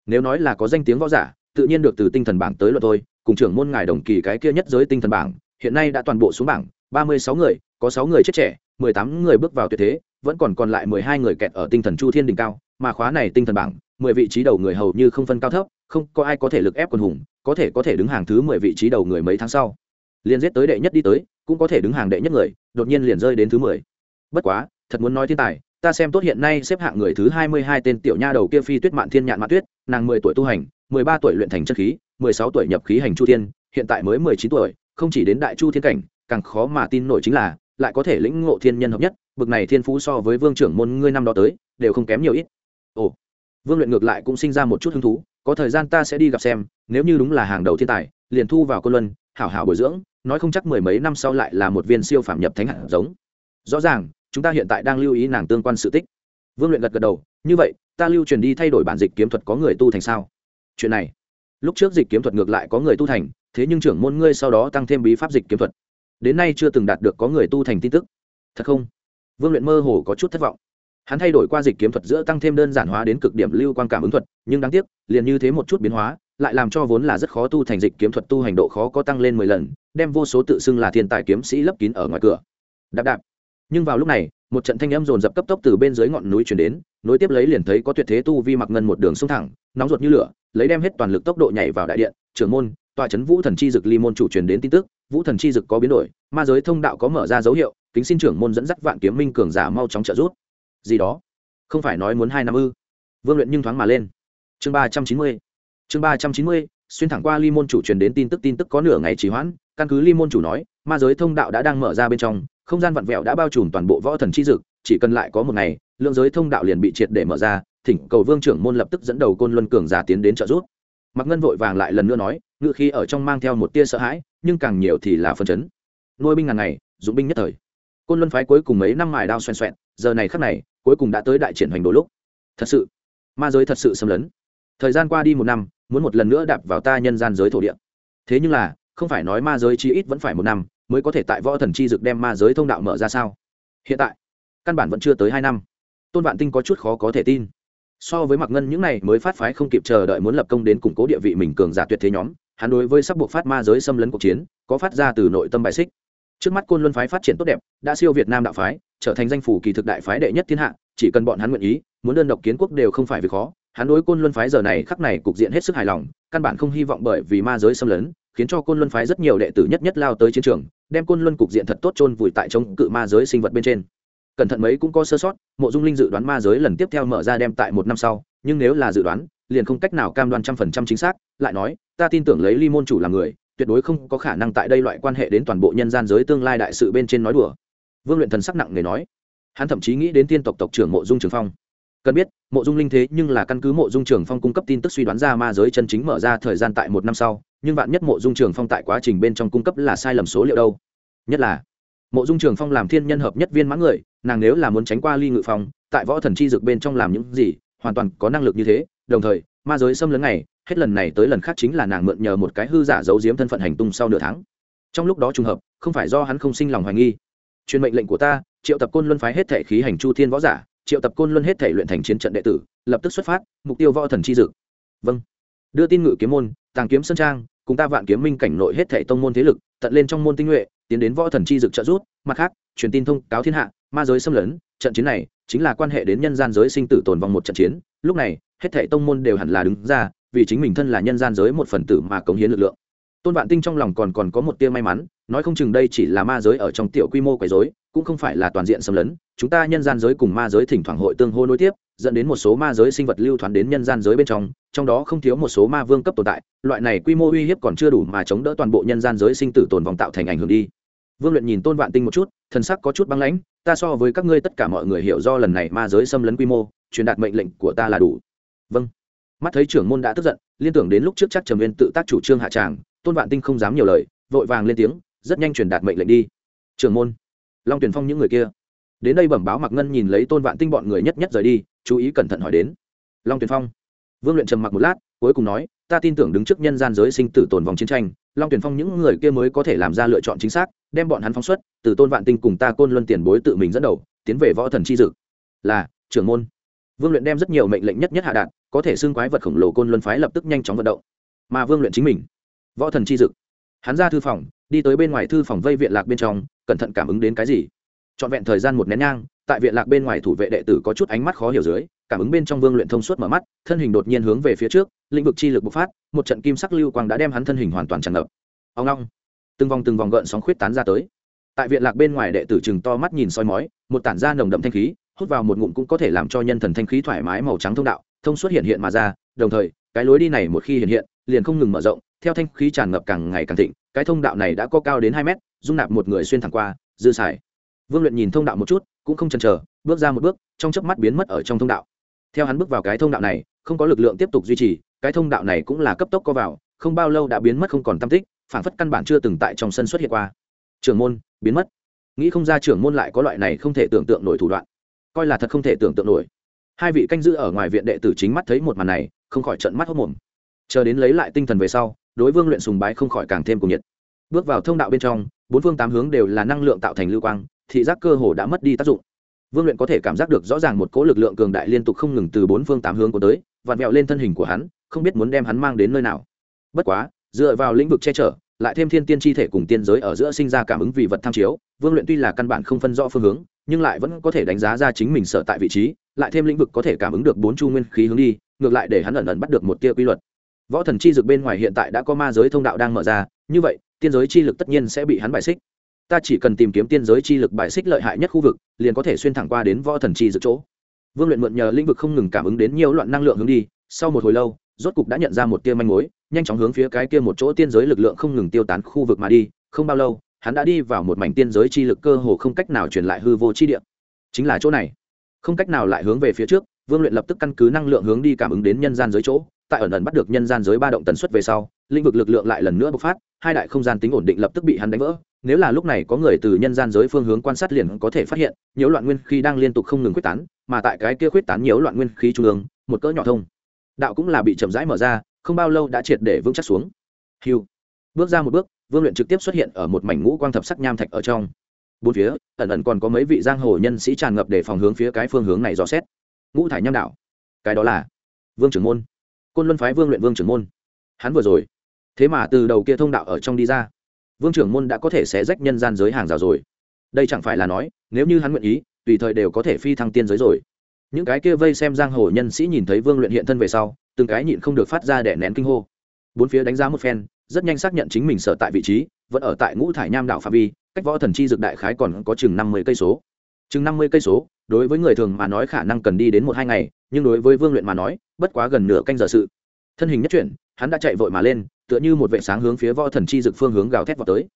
nếu nói là có danh tiếng võ giả, tự nhiên được từ tinh thần bảng tới luật thôi. Cùng trưởng môn ngài đồng kỳ cái kia nhất giới tinh thần bảng, hiện nay đã toàn bộ xuống bảng. Ba mươi sáu người, có sáu người chết trẻ, mười tám người bước vào tuyệt thế, vẫn còn còn lại mười hai người kẹt ở tinh thần chu thiên đỉnh cao. Mà khóa này tinh thần bảng, mười vị trí đầu người hầu như không phân cao thấp, không có ai có thể lực ép quần hùng, có thể có thể đứng hàng thứ mười vị trí đầu người mấy tháng sau. Liền giết tới đệ nhất đi tới, cũng có thể đứng hàng đệ nhất người, đột nhiên liền rơi đến thứ mười. Bất quá, thật muốn nói thiên tài, ta xem tốt hiện nay xếp hạng người thứ hai mươi hai tên tiểu nha đầu kia phi tuyết mạn thiên nhạn mạn tuyết nàng mười tuổi tu hành, mười ba tuổi luyện thành chất khí, mười sáu tuổi nhập khí hành chu thiên, hiện tại mới mười chín tuổi, không chỉ đến đại chu thiên cảnh, càng khó mà tin nổi chính là, lại có thể lĩnh ngộ thiên nhân hợp nhất, bực này thiên phú so với vương trưởng môn ngươi năm đó tới, đều không kém nhiều ít. Ồ, vương luyện ngược lại cũng sinh ra một chút hứng thú, có thời gian ta sẽ đi gặp xem, nếu như đúng là hàng đầu thiên tài, liền thu vào côn luân, hảo hảo bồi dưỡng, nói không chắc mười mấy năm sau lại là một viên siêu phạm nhập thánh hạt giống. Rõ ràng, chúng ta hiện tại đang lưu ý nàng tương quan sự tích. Vương luyện gật gật đầu, như vậy ta lưu truyền đi thay đổi bản dịch kiếm thuật có người tu thành sao? Chuyện này, lúc trước dịch kiếm thuật ngược lại có người tu thành, thế nhưng trưởng môn ngươi sau đó tăng thêm bí pháp dịch kiếm thuật. Đến nay chưa từng đạt được có người tu thành tin tức. Thật không? Vương luyện mơ hồ có chút thất vọng. Hắn thay đổi qua dịch kiếm thuật giữa tăng thêm đơn giản hóa đến cực điểm lưu quan cảm ứng thuật, nhưng đáng tiếc, liền như thế một chút biến hóa, lại làm cho vốn là rất khó tu thành dịch kiếm thuật tu hành độ khó có tăng lên mười lần, đem vô số tự xưng là thiên tài kiếm sĩ lấp kín ở ngoài cửa. Đạp đạp. Nhưng vào lúc này, một trận thanh âm dồn dập cấp tốc từ bên dưới ngọn núi chuyển đến nối tiếp lấy liền thấy có tuyệt thế tu vi mặc ngân một đường sông thẳng, nóng ruột như lửa, lấy đem hết toàn lực tốc độ nhảy vào đại điện, trưởng môn, tòa trấn vũ thần chi dực ly môn chủ truyền đến tin tức, vũ thần chi dực có biến đổi, ma giới thông đạo có mở ra dấu hiệu, kính xin trưởng môn dẫn dắt vạn kiếm minh cường giả mau chóng trợ rút gì đó? Không phải nói muốn hai năm ư? Vương luyện nhưng thoáng mà lên. Chương ba trăm chín mươi. Chương ba trăm chín mươi, xuyên thẳng qua ly môn chủ truyền đến tin tức tin tức có nửa ngày trì hoãn, căn cứ ly môn chủ nói, ma giới thông đạo đã đang mở ra bên trong, không gian vặn vẹo đã bao trùm toàn bộ võ thần chi dực, chỉ cần lại có một ngày lượng giới thông đạo liền bị triệt để mở ra, thỉnh cầu vương trưởng môn lập tức dẫn đầu côn luân cường giả tiến đến trợ giúp. Mặc ngân vội vàng lại lần nữa nói, ngự khi ở trong mang theo một tia sợ hãi, nhưng càng nhiều thì là phân chấn. Nuôi binh ngàn ngày, dụng binh nhất thời. Côn luân phái cuối cùng mấy năm mài đao xoen xoẹn, giờ này khắc này, cuối cùng đã tới đại triển hoành đồ lúc. Thật sự, ma giới thật sự xâm lấn. Thời gian qua đi một năm, muốn một lần nữa đạp vào ta nhân gian giới thổ địa. Thế nhưng là, không phải nói ma giới chi ít vẫn phải một năm, mới có thể tại võ thần chi dực đem ma giới thông đạo mở ra sao? Hiện tại, căn bản vẫn chưa tới hai năm tôn vạn tinh có chút khó có thể tin. So với mặc ngân, những này mới phát phái không kịp chờ đợi muốn lập công đến củng cố địa vị mình cường giả tuyệt thế nhóm, hắn đối với sắc buộc phát ma giới xâm lấn cuộc chiến, có phát ra từ nội tâm bài xích. Trước mắt côn luân phái phát triển tốt đẹp, đã siêu việt nam đạo phái, trở thành danh phủ kỳ thực đại phái đệ nhất thiên hạ, chỉ cần bọn hắn nguyện ý, muốn đơn độc kiến quốc đều không phải việc khó. Hắn đối côn luân phái giờ này khắc này cục diện hết sức hài lòng, căn bản không hy vọng bởi vì ma giới xâm lấn, khiến cho côn luân phái rất nhiều đệ tử nhất nhất lao tới chiến trường, đem côn luân cục diện thật tốt chôn vùi tại chống cự ma giới sinh vật bên trên cẩn thận mấy cũng có sơ sót, mộ dung linh dự đoán ma giới lần tiếp theo mở ra đem tại một năm sau, nhưng nếu là dự đoán, liền không cách nào cam đoan trăm phần trăm chính xác, lại nói, ta tin tưởng lấy ly môn chủ làm người, tuyệt đối không có khả năng tại đây loại quan hệ đến toàn bộ nhân gian giới tương lai đại sự bên trên nói đùa. Vương luyện thần sắc nặng người nói. Hắn thậm chí nghĩ đến tiên tộc tộc trưởng mộ dung trường phong. Cần biết, mộ dung linh thế nhưng là căn cứ mộ dung trường phong cung cấp tin tức suy đoán ra ma giới chân chính mở ra thời gian tại một năm sau, nhưng bạn nhất mộ dung trường phong tại quá trình bên trong cung cấp là sai lầm số liệu đâu? Nhất là mộ dung trường phong làm thiên nhân hợp nhất viên mãn người, nàng nếu là muốn tránh qua ly ngự phong tại võ thần chi dực bên trong làm những gì, hoàn toàn có năng lực như thế. Đồng thời, ma giới xâm lấn này hết lần này tới lần khác chính là nàng mượn nhờ một cái hư giả giấu giếm thân phận hành tung sau nửa tháng. Trong lúc đó trùng hợp, không phải do hắn không sinh lòng hoài nghi. Truyền mệnh lệnh của ta, triệu tập côn luân phái hết thể khí hành chu thiên võ giả, triệu tập côn luân hết thể luyện thành chiến trận đệ tử, lập tức xuất phát, mục tiêu võ thần chi dực vâng. Đưa tin ngự kiếm môn, tàng kiếm sơn trang, cùng ta vạn kiếm minh cảnh nội hết thể tông môn thế lực, tận lên trong môn tinh nhuệ tiến đến võ thần chi dực trợ rút mặt khác, truyền tin thông cáo thiên hạ, ma giới xâm lấn, trận chiến này chính là quan hệ đến nhân gian giới sinh tử tồn vong một trận chiến, lúc này, hết thệ tông môn đều hẳn là đứng ra, vì chính mình thân là nhân gian giới một phần tử mà cống hiến lực lượng. Tôn vạn tinh trong lòng còn còn có một tia may mắn, nói không chừng đây chỉ là ma giới ở trong tiểu quy mô quấy dối cũng không phải là toàn diện xâm lấn, chúng ta nhân gian giới cùng ma giới thỉnh thoảng hội tương hô nối tiếp dẫn đến một số ma giới sinh vật lưu thoán đến nhân gian giới bên trong trong đó không thiếu một số ma vương cấp tồn tại, loại này quy mô uy hiếp còn chưa đủ mà chống đỡ toàn bộ nhân gian giới sinh tử tồn vòng tạo thành ảnh hưởng đi. Vương luyện nhìn tôn vạn tinh một chút, thần sắc có chút băng lãnh, ta so với các ngươi tất cả mọi người hiểu do lần này ma giới xâm lấn quy mô, truyền đạt mệnh lệnh của ta là đủ. Vâng. Mắt thấy trưởng môn đã tức giận, liên tưởng đến lúc trước chắc trầm viên tự tác chủ trương hạ tràng, tôn vạn tinh không dám nhiều lời, vội vàng lên tiếng, rất nhanh truyền đạt mệnh lệnh đi. Trưởng môn. Long tuyển phong những người kia đến đây bẩm báo mặc ngân nhìn lấy tôn vạn tinh bọn người nhất nhất rời đi, chú ý cẩn thận hỏi đến. Long tuyển phong. Vương luyện trầm mặc một lát, cuối cùng nói, ta tin tưởng đứng trước nhân gian giới sinh tử tồn vòng chiến tranh, long tuyển phong những người kia mới có thể làm ra lựa chọn chính xác, đem bọn hắn phóng xuất, từ tôn vạn tinh cùng ta côn luân tiền bối tự mình dẫn đầu, tiến về võ thần chi dực. Là, trưởng môn. Vương luyện đem rất nhiều mệnh lệnh nhất nhất hạ đạn có thể xưng quái vật khổng lồ côn luân phái lập tức nhanh chóng vận động. Mà vương luyện chính mình. Võ thần chi dực. Hắn ra thư phòng, đi tới bên ngoài thư phòng vây viện lạc bên trong, cẩn thận cảm ứng đến cái gì? Trọn vẹn thời gian một nén nhang, tại viện lạc bên ngoài thủ vệ đệ tử có chút ánh mắt khó hiểu dưới, cảm ứng bên trong vương luyện thông suốt mở mắt, thân hình đột nhiên hướng về phía trước, lĩnh vực chi lực bộc phát, một trận kim sắc lưu quang đã đem hắn thân hình hoàn toàn tràn ngập. Ông long, từng vòng từng vòng gợn sóng khuyết tán ra tới. Tại viện lạc bên ngoài đệ tử chừng to mắt nhìn soi mói, một tản ra nồng đậm thanh khí, hút vào một ngụm cũng có thể làm cho nhân thần thanh khí thoải mái màu trắng thông đạo, thông suốt hiện hiện mà ra, đồng thời, cái lối đi này một khi hiện hiện, liền không ngừng mở rộng, theo thanh khí tràn ngập càng ngày càng thịnh, cái thông đạo này đã có cao đến hai mét, dung nạp một người xuyên thẳng qua, dư xài vương luyện nhìn thông đạo một chút, cũng không chần chờ, bước ra một bước, trong chớp mắt biến mất ở trong thông đạo. Theo hắn bước vào cái thông đạo này, không có lực lượng tiếp tục duy trì, cái thông đạo này cũng là cấp tốc co vào, không bao lâu đã biến mất không còn tam tích, phản phất căn bản chưa từng tại trong sân xuất hiện qua. Trưởng môn, biến mất. Nghĩ không ra trưởng môn lại có loại này không thể tưởng tượng nổi thủ đoạn. Coi là thật không thể tưởng tượng nổi. Hai vị canh giữ ở ngoài viện đệ tử chính mắt thấy một màn này, không khỏi trận mắt hốc mồm chờ đến lấy lại tinh thần về sau, đối vương luyện sùng bái không khỏi càng thêm cùng nhiệt. Bước vào thông đạo bên trong, bốn phương tám hướng đều là năng lượng tạo thành lưu quang thị giác cơ hồ đã mất đi tác dụng. Vương luyện có thể cảm giác được rõ ràng một cỗ lực lượng cường đại liên tục không ngừng từ bốn phương tám hướng của tới, vặn vẹo lên thân hình của hắn, không biết muốn đem hắn mang đến nơi nào. Bất quá, dựa vào lĩnh vực che chở, lại thêm thiên tiên chi thể cùng tiên giới ở giữa sinh ra cảm ứng vì vật tham chiếu, vương luyện tuy là căn bản không phân rõ phương hướng, nhưng lại vẫn có thể đánh giá ra chính mình sở tại vị trí, lại thêm lĩnh vực có thể cảm ứng được bốn chu nguyên khí hướng đi, ngược lại để hắn ẩn ẩn bắt được một tia quy luật. Võ thần chi dược bên ngoài hiện tại đã có ma giới thông đạo đang mở ra, như vậy, tiên giới chi lực tất nhiên sẽ bị hắn bài xích ta chỉ cần tìm kiếm tiên giới chi lực bài xích lợi hại nhất khu vực, liền có thể xuyên thẳng qua đến võ thần chi dự chỗ. Vương luyện mượn nhờ lĩnh vực không ngừng cảm ứng đến nhiều loạn năng lượng hướng đi, sau một hồi lâu, rốt cục đã nhận ra một tia manh mối, nhanh chóng hướng phía cái kia một chỗ tiên giới lực lượng không ngừng tiêu tán khu vực mà đi, không bao lâu, hắn đã đi vào một mảnh tiên giới chi lực cơ hồ không cách nào truyền lại hư vô chi địa. Chính là chỗ này. Không cách nào lại hướng về phía trước, vương luyện lập tức căn cứ năng lượng hướng đi cảm ứng đến nhân gian giới chỗ, tại ẩn ẩn bắt được nhân gian giới ba động tần suất về sau, lĩnh vực lực lượng lại lần nữa bộc phát, hai đại không gian tính ổn định lập tức bị hắn đánh vỡ nếu là lúc này có người từ nhân gian giới phương hướng quan sát liền có thể phát hiện, nhiễu loạn nguyên khí đang liên tục không ngừng quyết tán, mà tại cái kia quyết tán nhiễu loạn nguyên khí trung ương, một cỡ nhỏ thông. Đạo cũng là bị chậm rãi mở ra, không bao lâu đã triệt để vững chắc xuống. Hiu bước ra một bước, vương luyện trực tiếp xuất hiện ở một mảnh ngũ quang thập sắc nham thạch ở trong. Bốn phía, ẩn ẩn còn có mấy vị giang hồ nhân sĩ tràn ngập để phòng hướng phía cái phương hướng này dò xét. Ngũ thải nham đạo. Cái đó là vương trưởng môn. Côn luân phái vương luyện vương trưởng môn. Hắn vừa rồi. Thế mà từ đầu kia thông đạo ở trong đi ra vương trưởng môn đã có thể xé rách nhân gian giới hàng rào rồi. Đây chẳng phải là nói, nếu như hắn nguyện ý, tùy thời đều có thể phi thăng tiên giới rồi. Những cái kia vây xem giang hồ nhân sĩ nhìn thấy vương luyện hiện thân về sau, từng cái nhịn không được phát ra để nén kinh hô. Bốn phía đánh giá một phen, rất nhanh xác nhận chính mình sở tại vị trí, vẫn ở tại ngũ thải nham đạo phạm vi, cách võ thần chi dược đại khái còn có chừng năm mươi cây số. Chừng năm mươi cây số, đối với người thường mà nói khả năng cần đi đến một hai ngày, nhưng đối với vương luyện mà nói, bất quá gần nửa canh giờ sự. Thân hình nhất chuyển hắn đã chạy vội mà lên, tựa như một vệ sáng hướng phía võ thần chi dực phương hướng gào thét vào tới.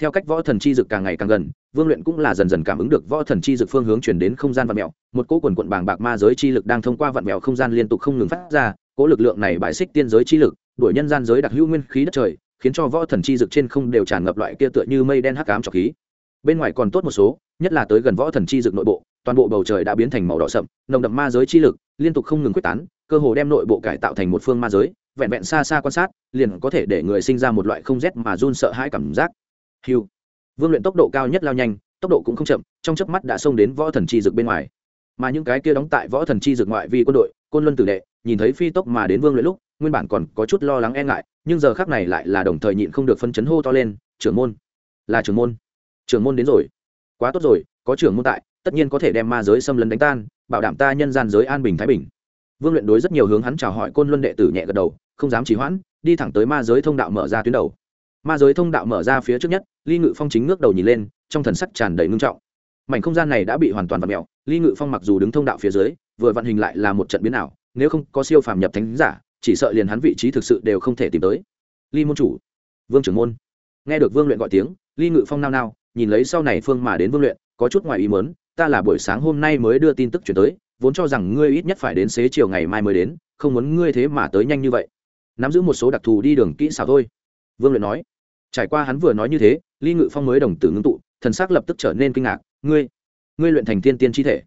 Theo cách võ thần chi dực càng ngày càng gần, vương luyện cũng là dần dần cảm ứng được võ thần chi dực phương hướng chuyển đến không gian vạn mẹo một cỗ quần quận bàng bạc ma giới chi lực đang thông qua vạn mẹo không gian liên tục không ngừng phát ra, cỗ lực lượng này bài xích tiên giới chi lực, đuổi nhân gian giới đặc hữu nguyên khí đất trời, khiến cho võ thần chi dực trên không đều tràn ngập loại kia tựa như mây đen hắc ám trọc khí. Bên ngoài còn tốt một số, nhất là tới gần võ thần chi dực nội bộ, toàn bộ bầu trời đã biến thành màu đỏ sậm, nồng đậm ma giới chi lực liên tục không ngừng quyết tán cơ hồ đem nội bộ cải tạo thành một phương ma giới, vẹn vẹn xa xa quan sát, liền có thể để người sinh ra một loại không rét mà run sợ hãi cảm giác. Hiu vương luyện tốc độ cao nhất lao nhanh, tốc độ cũng không chậm, trong chớp mắt đã xông đến võ thần chi dực bên ngoài. Mà những cái kia đóng tại võ thần chi dực ngoại vi quân đội, côn luân tử đệ, nhìn thấy phi tốc mà đến vương luyện lúc, nguyên bản còn có chút lo lắng e ngại, nhưng giờ khác này lại là đồng thời nhịn không được phân chấn hô to lên, trưởng môn. Là trưởng môn. Trưởng môn đến rồi. Quá tốt rồi, có trưởng môn tại, tất nhiên có thể đem ma giới xâm lấn đánh tan, bảo đảm ta nhân gian giới an bình thái bình vương luyện đối rất nhiều hướng hắn chào hỏi côn luân đệ tử nhẹ gật đầu, không dám trì hoãn, đi thẳng tới ma giới thông đạo mở ra tuyến đầu. Ma giới thông đạo mở ra phía trước nhất, ly ngự phong chính ngước đầu nhìn lên, trong thần sắc tràn đầy ngưng trọng. Mảnh không gian này đã bị hoàn toàn vặt mẹo ly ngự phong mặc dù đứng thông đạo phía dưới, vừa vận hình lại là một trận biến ảo, nếu không có siêu phàm nhập thánh giả, chỉ sợ liền hắn vị trí thực sự đều không thể tìm tới. Ly môn chủ, vương trưởng môn. Nghe được vương luyện gọi tiếng, ly ngự phong nao nao, nhìn lấy sau này phương mà đến vương luyện, có chút ngoài ý mớn ta là buổi sáng hôm nay mới đưa tin tức chuyển tới vốn cho rằng ngươi ít nhất phải đến xế chiều ngày mai mới đến, không muốn ngươi thế mà tới nhanh như vậy. Nắm giữ một số đặc thù đi đường kỹ xảo thôi. Vương luyện nói. Trải qua hắn vừa nói như thế, ly ngự phong mới đồng tử ngưng tụ, thần s ắ c lập tức trở nên kinh ngạc. Ngươi ngươi luyện thành thiên tiên chi thể,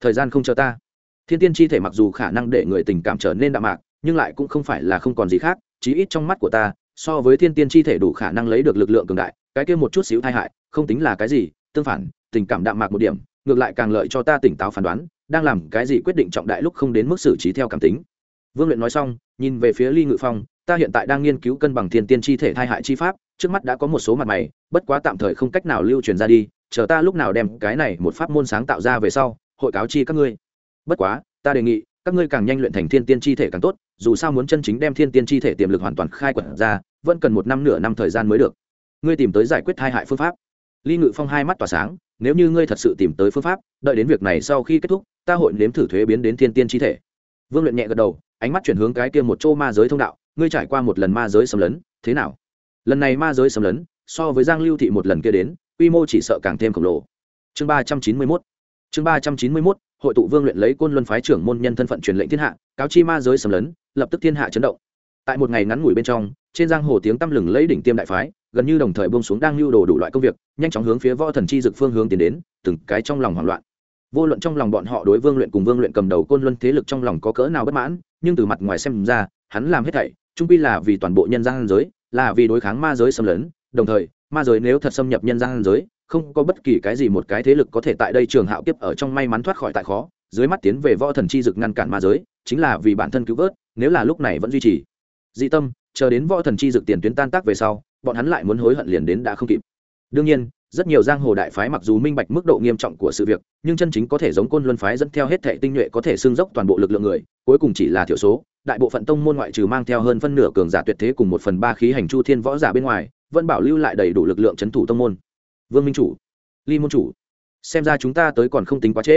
thời gian không chờ ta. Thiên tiên chi thể mặc dù khả năng để người tình cảm trở nên đạm mạc, nhưng lại cũng không phải là không còn gì khác, chí ít trong mắt của ta, so với thiên tiên chi thể đủ khả năng lấy được lực lượng cường đại, cái kia một chút xíu tai hại, không tính là cái gì, tương phản, tình cảm đạm mạc một điểm, ngược lại càng lợi cho ta tỉnh táo phán đoán đang làm cái gì quyết định trọng đại lúc không đến mức xử trí theo cảm tính. Vương luyện nói xong, nhìn về phía ly ngự phong, ta hiện tại đang nghiên cứu cân bằng thiên tiên chi thể thai hại chi pháp, trước mắt đã có một số mặt mày, bất quá tạm thời không cách nào lưu truyền ra đi, chờ ta lúc nào đem cái này một pháp môn sáng tạo ra về sau, hội cáo chi các ngươi. Bất quá, ta đề nghị, các ngươi càng nhanh luyện thành thiên tiên chi thể càng tốt, dù sao muốn chân chính đem thiên tiên chi thể tiềm lực hoàn toàn khai quật ra, vẫn cần một năm nửa năm thời gian mới được. Ngươi tìm tới giải quyết thai hại phương pháp. Ly ngự phong hai mắt tỏa sáng, nếu như ngươi thật sự tìm tới phương pháp, đợi đến việc này sau khi kết thúc ta hội nếm thử thuế biến đến thiên tiên chi thể. Vương luyện nhẹ gật đầu, ánh mắt chuyển hướng cái kia một chỗ ma giới thông đạo, ngươi trải qua một lần ma giới xâm lấn, thế nào? Lần này ma giới xâm lấn, so với giang lưu thị một lần kia đến, quy mô chỉ sợ càng thêm khổng lồ. Chương ba trăm chín mươi mốt, chương ba trăm chín mươi mốt, hội tụ vương luyện lấy côn luân phái trưởng môn nhân thân phận truyền lệnh thiên hạ, cáo chi ma giới xâm lấn, lập tức thiên hạ chấn động. Tại một ngày ngắn ngủi bên trong, trên giang hồ tiếng tăm lừng lấy đỉnh tiêm đại phái, gần như đồng thời bông xuống đang lưu đồ đủ loại công việc, nhanh chóng hướng phía võ thần chi dực phương hướng tiến đến, từng cái trong lòng hoảng loạn vô luận trong lòng bọn họ đối vương luyện cùng vương luyện cầm đầu côn luân thế lực trong lòng có cỡ nào bất mãn, nhưng từ mặt ngoài xem ra, hắn làm hết thảy, trung quy là vì toàn bộ nhân gian giới, là vì đối kháng ma giới xâm lấn, đồng thời, ma giới nếu thật xâm nhập nhân gian giới, không có bất kỳ cái gì một cái thế lực có thể tại đây trường hạo kiếp ở trong may mắn thoát khỏi tại khó, dưới mắt tiến về võ thần chi dực ngăn cản ma giới, chính là vì bản thân cứu vớt, nếu là lúc này vẫn duy trì. Dị tâm, chờ đến võ thần chi dực tiền tuyến tan tác về sau, bọn hắn lại muốn hối hận liền đến đã không kịp. Đương nhiên rất nhiều giang hồ đại phái mặc dù minh bạch mức độ nghiêm trọng của sự việc, nhưng chân chính có thể giống côn luân phái dẫn theo hết thệ tinh nhuệ có thể xương dốc toàn bộ lực lượng người, cuối cùng chỉ là thiểu số. Đại bộ phận tông môn ngoại trừ mang theo hơn phân nửa cường giả tuyệt thế cùng một phần ba khí hành chu thiên võ giả bên ngoài, vẫn bảo lưu lại đầy đủ lực lượng c h ấ n thủ tông môn. Vương minh chủ, ly môn chủ, xem ra chúng ta tới còn không tính quá trễ.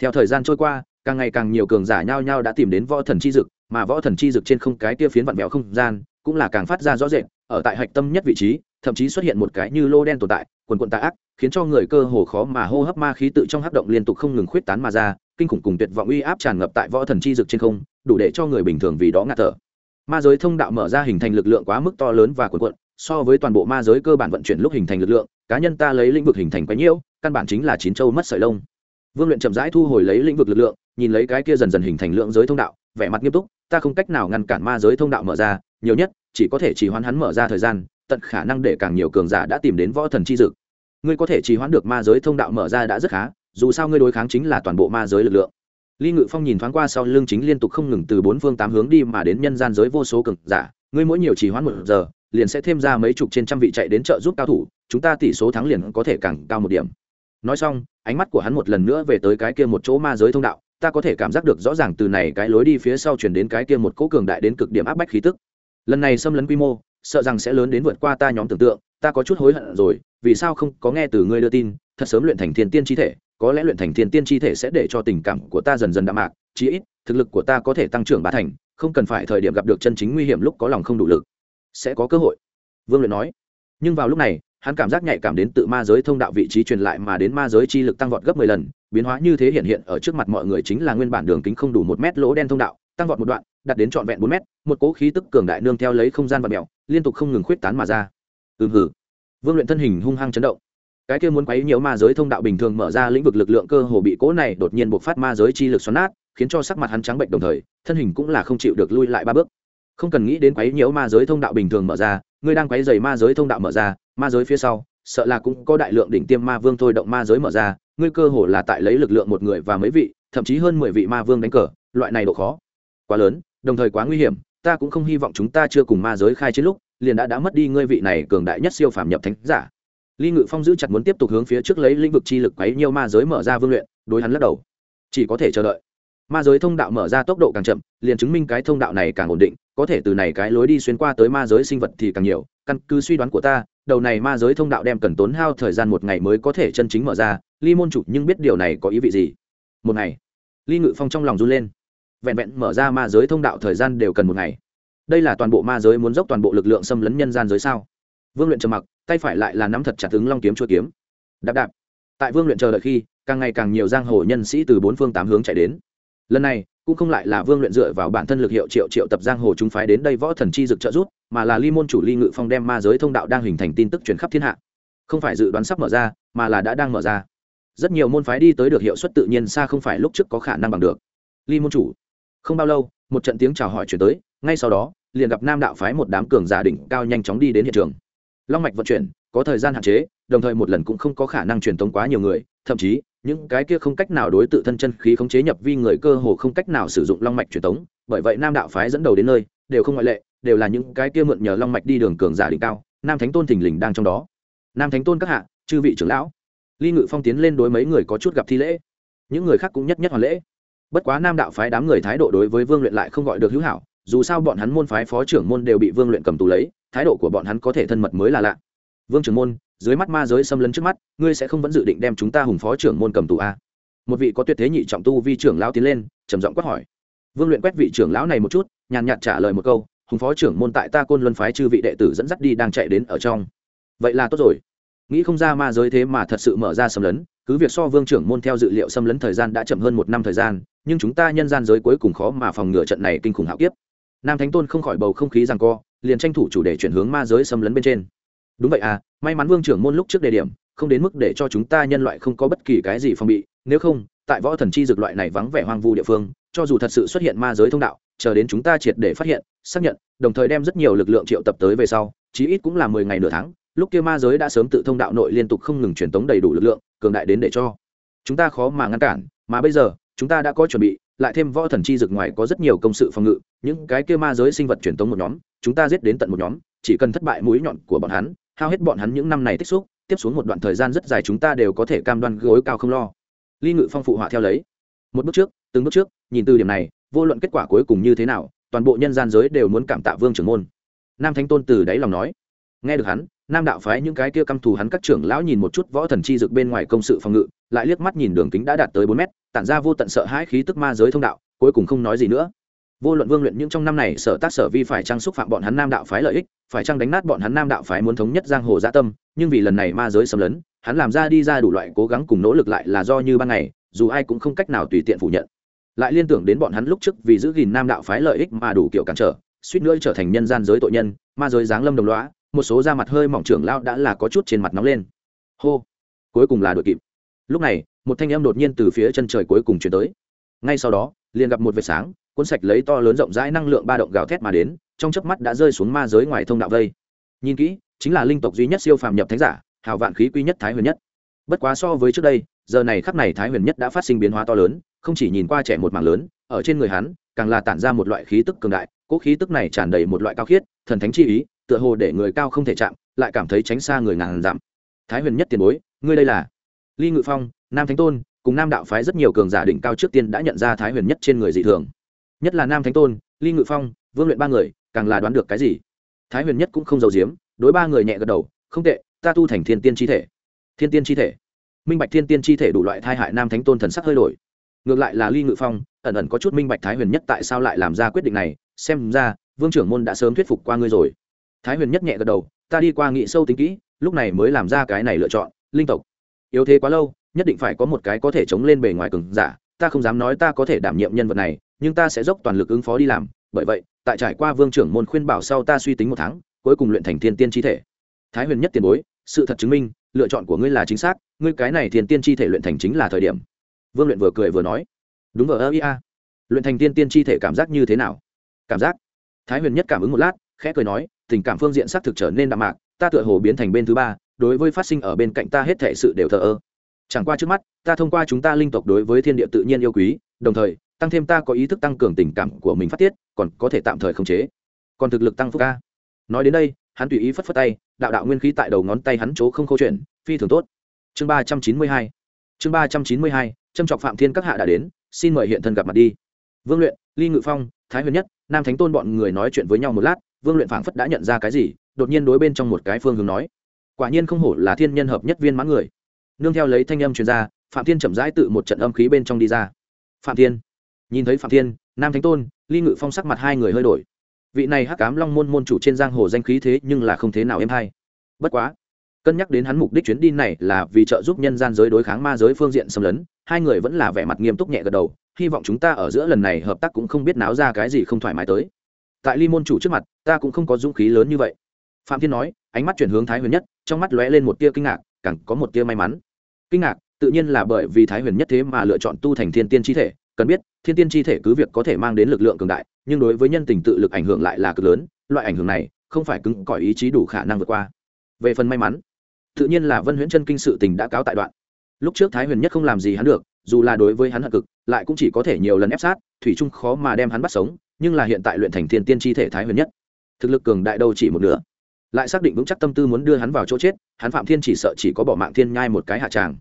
Theo thời gian trôi qua, càng ngày càng nhiều cường giả nhao nhao đã tìm đến võ thần chi dực, mà võ thần chi dực trên không cái tia phiến vặn vẹo không gian, cũng là càng phát ra rõ rệt, ở tại hạch tâm nhất vị trí thậm chí xuất hiện một cái như lô đen tồn tại, quần quận tạ ác, khiến cho người cơ hồ khó mà hô hấp ma khí tự trong hắc động liên tục không ngừng khuyết tán mà ra, kinh khủng cùng tuyệt vọng uy áp tràn ngập tại võ thần chi dực trên không, đủ để cho người bình thường vì đó ngạt thở. Ma giới thông đạo mở ra hình thành lực lượng quá mức to lớn và cuồn cuộn, so với toàn bộ ma giới cơ bản vận chuyển lúc hình thành lực lượng, cá nhân ta lấy lĩnh vực hình thành quấy nhiễu, căn bản chính là chín châu mất sợi lông. Vương luyện chậm rãi thu hồi lấy lĩnh vực lực lượng, nhìn lấy cái kia dần dần hình thành lượng giới thông đạo, vẻ mặt nghiêm túc, ta không cách nào ngăn cản ma giới thông đạo mở ra, nhiều nhất, chỉ có thể chỉ hoán hắn mở ra thời gian tận khả năng để càng nhiều cường giả đã tìm đến võ thần chi dực. Ngươi có thể trì hoãn được ma giới thông đạo mở ra đã rất khá, dù sao ngươi đối kháng chính là toàn bộ ma giới lực lượng. Ly ngự phong nhìn thoáng qua sau lưng chính liên tục không ngừng từ bốn phương tám hướng đi mà đến nhân gian giới vô số cường giả, ngươi mỗi nhiều trì hoãn một giờ, liền sẽ thêm ra mấy chục trên trăm vị chạy đến trợ giúp cao thủ, chúng ta tỷ số thắng liền có thể càng cao một điểm. Nói xong, ánh mắt của hắn một lần nữa về tới cái kia một chỗ ma giới thông đạo, ta có thể cảm giác được rõ ràng từ này cái lối đi phía sau chuyển đến cái kia một cỗ cường đại đến cực điểm áp bách khí tức. Lần này xâm lấn quy mô sợ rằng sẽ lớn đến vượt qua ta nhóm tưởng tượng, ta có chút hối hận rồi, vì sao không có nghe từ ngươi đưa tin, thật sớm luyện thành thiên tiên chi thể, có lẽ luyện thành thiên tiên chi thể sẽ để cho tình cảm của ta dần dần đạm mạc, chí ít, thực lực của ta có thể tăng trưởng ba thành, không cần phải thời điểm gặp được chân chính nguy hiểm lúc có lòng không đủ lực. Sẽ có cơ hội. Vương luyện nói. Nhưng vào lúc này, hắn cảm giác nhạy cảm đến tự ma giới thông đạo vị trí truyền lại mà đến ma giới chi lực tăng vọt gấp mười lần, biến hóa như thế hiện hiện ở trước mặt mọi người chính là nguyên bản đường kính không đủ một mét lỗ đen thông đạo, tăng vọt một đoạn đặt đến trọn vẹn bốn mét, một cỗ khí tức cường đại nương theo lấy không gian và mèo liên tục không ngừng khuyết tán mà ra. Ừm hử. Vương luyện thân hình hung hăng chấn động. Cái kia muốn quấy nhiều ma giới thông đạo bình thường mở ra lĩnh vực lực lượng cơ hồ bị cố này đột nhiên buộc phát ma giới chi lực xoắn nát, khiến cho sắc mặt hắn trắng bệnh đồng thời, thân hình cũng là không chịu được lui lại ba bước. Không cần nghĩ đến quấy nhiễu ma giới thông đạo bình thường mở ra, ngươi đang quấy dày ma giới thông đạo mở ra, ma giới phía sau, sợ là cũng có đại lượng đỉnh tiêm ma vương thôi động ma giới mở ra, ngươi cơ hồ là tại lấy lực lượng một người và mấy vị, thậm chí hơn mười vị ma vương đánh cờ, loại này độ khó quá lớn, đồng thời quá nguy hiểm ta cũng không hy vọng chúng ta chưa cùng ma giới khai chiến lúc, liền đã đã mất đi ngươi vị này cường đại nhất siêu phàm nhập thánh giả. Ly ngự phong giữ chặt muốn tiếp tục hướng phía trước lấy lĩnh vực chi lực quấy nhiều ma giới mở ra vương luyện, đối hắn lắc đầu. Chỉ có thể chờ đợi. Ma giới thông đạo mở ra tốc độ càng chậm, liền chứng minh cái thông đạo này càng ổn định, có thể từ này cái lối đi xuyên qua tới ma giới sinh vật thì càng nhiều, căn cứ suy đoán của ta, đầu này ma giới thông đạo đem cần tốn hao thời gian một ngày mới có thể chân chính mở ra, ly môn chủ nhưng biết điều này có ý vị gì? Một ngày. Ly ngự phong trong lòng run lên vẹn vẹn mở ra ma giới thông đạo thời gian đều cần một ngày. Đây là toàn bộ ma giới muốn dốc toàn bộ lực lượng xâm lấn nhân gian giới sao? Vương luyện trầm mặc, tay phải lại là nắm thật chặt ứng long kiếm chua kiếm. Đạp đạp. Tại vương luyện chờ đợi khi, càng ngày càng nhiều giang hồ nhân sĩ từ bốn phương tám hướng chạy đến. Lần này, cũng không lại là vương luyện dựa vào bản thân lực hiệu triệu triệu tập giang hồ chúng phái đến đây võ thần chi dực trợ rút mà là ly môn chủ ly ngự phong đem ma giới thông đạo đang hình thành tin tức truyền khắp thiên hạ. Không phải dự đoán sắp mở ra, mà là đã đang mở ra. Rất nhiều môn phái đi tới được hiệu suất tự nhiên xa không phải lúc trước có khả năng bằng được. Ly môn chủ không bao lâu, một trận tiếng chào hỏi chuyển tới, ngay sau đó, liền gặp nam đạo phái một đám cường giả đỉnh cao nhanh chóng đi đến hiện trường. Long mạch vận chuyển, có thời gian hạn chế, đồng thời một lần cũng không có khả năng truyền tống quá nhiều người, thậm chí, những cái kia không cách nào đối tự thân chân khí khống chế nhập vi người cơ hồ không cách nào sử dụng long mạch truyền tống, bởi vậy nam đạo phái dẫn đầu đến nơi, đều không ngoại lệ, đều là những cái kia mượn nhờ long mạch đi đường cường giả đỉnh cao, nam thánh tôn thình lình đang trong đó. Nam thánh tôn các hạ, chư vị trưởng lão. Ly ngự phong tiến lên đối mấy người có chút gặp thi lễ. Những người khác cũng nhất nhất hoàn lễ bất quá nam đạo phái đám người thái độ đối với vương luyện lại không gọi được hữu hảo, dù sao bọn hắn môn phái phó trưởng môn đều bị vương luyện cầm tù lấy, thái độ của bọn hắn có thể thân mật mới là lạ. Vương trưởng môn, dưới mắt ma giới xâm lấn trước mắt, ngươi sẽ không vẫn dự định đem chúng ta hùng phó trưởng môn cầm tù a một vị có tuyệt thế nhị trọng tu vi trưởng lão tiến lên, trầm giọng quát hỏi. Vương luyện quét vị trưởng lão này một chút, nhàn nhạt trả lời một câu, hùng phó trưởng môn tại ta côn luân phái chư vị đệ tử dẫn dắt đi đang chạy đến ở trong. Vậy là tốt rồi. Nghĩ không ra ma giới thế mà thật sự mở ra xâm lấn, cứ việc so vương trưởng môn theo dự liệu xâm lấn thời gian đã chậm hơn một năm thời gian nhưng chúng ta nhân gian giới cuối cùng khó mà phòng ngừa trận này kinh khủng hạo kiếp. Nam thánh tôn không khỏi bầu không khí rằng co, liền tranh thủ chủ đề chuyển hướng ma giới xâm lấn bên trên. Đúng vậy à may mắn vương trưởng môn lúc trước đề điểm, không đến mức để cho chúng ta nhân loại không có bất kỳ cái gì phòng bị, nếu không, tại võ thần chi dược loại này vắng vẻ hoang vu địa phương, cho dù thật sự xuất hiện ma giới thông đạo, chờ đến chúng ta triệt để phát hiện, xác nhận, đồng thời đem rất nhiều lực lượng triệu tập tới về sau, chí ít cũng là mười ngày nửa tháng, lúc kia ma giới đã sớm tự thông đạo nội liên tục không ngừng truyền tống đầy đủ lực lượng, cường đại đến để cho chúng ta khó mà ngăn cản, mà bây giờ chúng ta đã có chuẩn bị, lại thêm võ thần chi dược ngoài có rất nhiều công sự phòng ngự, những cái kia ma giới sinh vật truyền tống một nhóm, chúng ta giết đến tận một nhóm, chỉ cần thất bại mũi nhọn của bọn hắn, hao hết bọn hắn những năm này tích xúc, tiếp xuống một đoạn thời gian rất dài chúng ta đều có thể cam đoan gối cao không lo. Ly ngự phong phụ họa theo lấy. Một bước trước, từng bước trước, nhìn từ điểm này, vô luận kết quả cuối cùng như thế nào, toàn bộ nhân gian giới đều muốn cảm tạ vương trưởng môn. Nam thánh tôn từ đáy lòng nói. Nghe được hắn nam đạo phái những cái kia căm thù hắn các trưởng lão nhìn một chút võ thần chi dực bên ngoài công sự phòng ngự, lại liếc mắt nhìn đường kính đã đạt tới bốn mét, tản ra vô tận sợ hãi khí tức ma giới thông đạo, cuối cùng không nói gì nữa. Vô luận vương luyện những trong năm này sở tác sở vi phải trang xúc phạm bọn hắn nam đạo phái lợi ích, phải trang đánh nát bọn hắn nam đạo phái muốn thống nhất giang hồ gia tâm, nhưng vì lần này ma giới xâm lấn, hắn làm ra đi ra đủ loại cố gắng cùng nỗ lực lại là do như ban ngày, dù ai cũng không cách nào tùy tiện phủ nhận. Lại liên tưởng đến bọn hắn lúc trước vì giữ gìn nam đạo phái lợi ích mà đủ kiểu cản trở, suýt nữa trở thành nhân gian giới tội nhân, ma giới giáng lâm đồng loá một số da mặt hơi mỏng trưởng lao đã là có chút trên mặt nóng lên. Hô! Cuối cùng là đội kịp. Lúc này, một thanh em đột nhiên từ phía chân trời cuối cùng chuyển tới. Ngay sau đó, liền gặp một vệt sáng, cuốn sạch lấy to lớn rộng rãi năng lượng ba động gào thét mà đến, trong chớp mắt đã rơi xuống ma giới ngoài thông đạo vây. Nhìn kỹ, chính là linh tộc duy nhất siêu phàm nhập thánh giả, hào vạn khí quy nhất thái huyền nhất. Bất quá so với trước đây, giờ này khắp này thái huyền nhất đã phát sinh biến hóa to lớn, không chỉ nhìn qua trẻ một mảng lớn, ở trên người hắn, càng là tản ra một loại khí tức cường đại, cỗ khí tức này tràn đầy một loại cao khiết, thần thánh chi ý tựa hồ để người cao không thể chạm, lại cảm thấy tránh xa người ngàn dặm. Thái huyền nhất tiền bối, ngươi đây là? Ly ngự phong, nam thánh tôn, cùng nam đạo phái rất nhiều cường giả đỉnh cao trước tiên đã nhận ra thái huyền nhất trên người dị thường. Nhất là nam thánh tôn, ly ngự phong, vương luyện ba người, càng là đoán được cái gì? Thái huyền nhất cũng không giàu giếm, đối ba người nhẹ gật đầu, không tệ, ta tu thành thiên tiên chi thể. Thiên tiên chi thể? Minh bạch thiên tiên chi thể đủ loại thai hại nam thánh tôn thần sắc hơi đổi. Ngược lại là ly ngự phong, ẩn ẩn có chút minh bạch thái huyền nhất tại sao lại làm ra quyết định này, xem ra, vương trưởng môn đã sớm thuyết phục qua ngươi rồi thái huyền nhất nhẹ gật đầu, ta đi qua nghị sâu tính kỹ, lúc này mới làm ra cái này lựa chọn, linh tộc. Yếu thế quá lâu, nhất định phải có một cái có thể chống lên bề ngoài cường giả, ta không dám nói ta có thể đảm nhiệm nhân vật này, nhưng ta sẽ dốc toàn lực ứng phó đi làm, bởi vậy, tại trải qua vương trưởng môn khuyên bảo sau ta suy tính một tháng, cuối cùng luyện thành thiên tiên chi thể. Thái huyền nhất tiền bối, sự thật chứng minh, lựa chọn của ngươi là chính xác, ngươi cái này thiên tiên chi thể luyện thành chính là thời điểm. Vương luyện vừa cười vừa nói. Đúng vờ ơ ia luyện thành tiên tiên chi thể cảm giác như thế nào? Cảm giác. Thái huyền nhất cảm ứng một lát, khẽ cười nói tình cảm phương diện xác thực trở nên đạm mạc, ta tựa hồ biến thành bên thứ ba, đối với phát sinh ở bên cạnh ta hết thể sự đều thờ ơ. Chẳng qua trước mắt, ta thông qua chúng ta linh tộc đối với thiên địa tự nhiên yêu quý, đồng thời, tăng thêm ta có ý thức tăng cường tình cảm của mình phát tiết, còn có thể tạm thời khống chế. Còn thực lực tăng phúc ca. Nói đến đây, hắn tùy ý phất phất tay, đạo đạo nguyên khí tại đầu ngón tay hắn chỗ không câu chuyện phi thường tốt. Chương ba trăm chín mươi hai, chương ba trăm chín mươi hai trâm trọc phạm thiên các hạ đã đến, xin mời hiện thân gặp mặt đi. Vương luyện, ly ngự phong, thái huyền nhất nam thánh tôn bọn người nói chuyện với nhau một lát, vương luyện phảng phất đã nhận ra cái gì, đột nhiên đối bên trong một cái phương hướng nói. Quả nhiên không hổ là thiên nhân hợp nhất viên mãn người. Nương theo lấy thanh âm truyền ra, phạm thiên chậm rãi tự một trận âm khí bên trong đi ra. Phạm thiên, nhìn thấy phạm thiên, nam thánh tôn, ly ngự phong sắc mặt hai người hơi đổi. Vị này hắc cám long môn môn chủ trên giang hồ danh khí thế nhưng là không thế nào êm hay. Bất quá, cân nhắc đến hắn mục đích chuyến đi này là vì trợ giúp nhân gian giới đối kháng ma giới phương diện xâm lấn, hai người vẫn là vẻ mặt nghiêm túc nhẹ gật đầu hy vọng chúng ta ở giữa lần này hợp tác cũng không biết náo ra cái gì không thoải mái tới. Tại ly môn chủ trước mặt, ta cũng không có dũng khí lớn như vậy. Phạm thiên nói, ánh mắt chuyển hướng thái huyền nhất, trong mắt lóe lên một tia kinh ngạc, càng có một tia may mắn. Kinh ngạc, tự nhiên là bởi vì thái huyền nhất thế mà lựa chọn tu thành thiên tiên chi thể, cần biết, thiên tiên chi thể cứ việc có thể mang đến lực lượng cường đại, nhưng đối với nhân tình tự lực ảnh hưởng lại là cực lớn, loại ảnh hưởng này, không phải cứng cỏi ý chí đủ khả năng vượt qua. Về phần may mắn, tự nhiên là vân huyễn chân kinh sự tình đã cáo tại đoạn. Lúc trước thái huyền nhất không làm gì hắn được dù là đối với hắn hận cực, lại cũng chỉ có thể nhiều lần ép sát, thủy trung khó mà đem hắn bắt sống, nhưng là hiện tại luyện thành thiên tiên chi thể thái huyền nhất, thực lực cường đại đâu chỉ một nửa. Lại xác định vững chắc tâm tư muốn đưa hắn vào chỗ chết, hắn phạm thiên chỉ sợ chỉ có bỏ mạng thiên nhai một cái hạ tràng.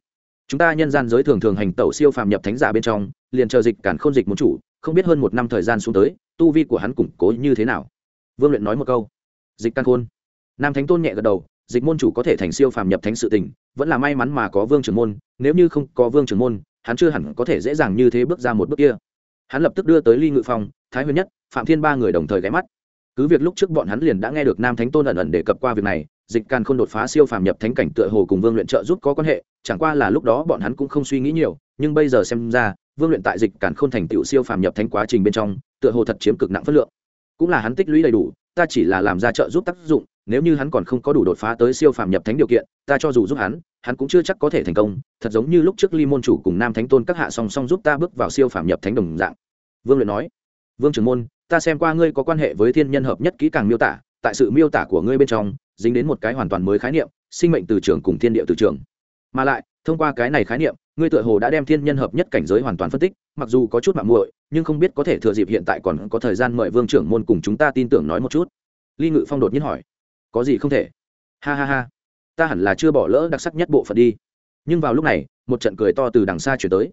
Chúng ta nhân gian giới thường thường hành tẩu siêu phàm nhập thánh giả bên trong, liền chờ dịch cản khôn dịch muốn chủ, không biết hơn một năm thời gian xuống tới, tu vi của hắn củng cố như thế nào. Vương luyện nói một câu. Dịch căn khôn. Nam thánh tôn nhẹ gật đầu, dịch môn chủ có thể thành siêu phàm nhập thánh sự tình, vẫn là may mắn mà có vương trưởng môn, nếu như không có vương trưởng môn hắn chưa hẳn có thể dễ dàng như thế bước ra một bước kia. Hắn lập tức đưa tới ly ngự phong, thái huyền nhất, phạm thiên ba người đồng thời ghé mắt. Cứ việc lúc trước bọn hắn liền đã nghe được nam thánh tôn ẩn ẩn đề cập qua việc này, dịch càn không đột phá siêu phàm nhập thánh cảnh tựa hồ cùng vương luyện trợ giúp có quan hệ, chẳng qua là lúc đó bọn hắn cũng không suy nghĩ nhiều, nhưng bây giờ xem ra, vương luyện tại dịch càn không thành tựu siêu phàm nhập thánh quá trình bên trong, tựa hồ thật chiếm cực nặng phất lượng. Cũng là hắn tích lũy đầy đủ, ta chỉ là làm ra trợ giúp tác dụng nếu như hắn còn không có đủ đột phá tới siêu phàm nhập thánh điều kiện, ta cho dù giúp hắn hắn cũng chưa chắc có thể thành công. Thật giống như lúc trước ly môn chủ cùng nam thánh tôn các hạ song song giúp ta bước vào siêu phàm nhập thánh đồng dạng. Vương luyện nói, vương trưởng môn, ta xem qua ngươi có quan hệ với thiên nhân hợp nhất kỹ càng miêu tả, tại sự miêu tả của ngươi bên trong, dính đến một cái hoàn toàn mới khái niệm, sinh mệnh từ trường cùng thiên địa từ trường. Mà lại, thông qua cái này khái niệm, ngươi tựa hồ đã đem thiên nhân hợp nhất cảnh giới hoàn toàn phân tích, mặc dù có chút mạng muội, nhưng không biết có thể thừa dịp hiện tại còn có thời gian mời vương trưởng môn cùng chúng ta tin tưởng nói một chút. Ly ngự phong đột nhiên hỏi có gì không thể. Ha ha ha. Ta hẳn là chưa bỏ lỡ đặc sắc nhất bộ phận đi. Nhưng vào lúc này, một trận cười to từ đằng xa chuyển tới.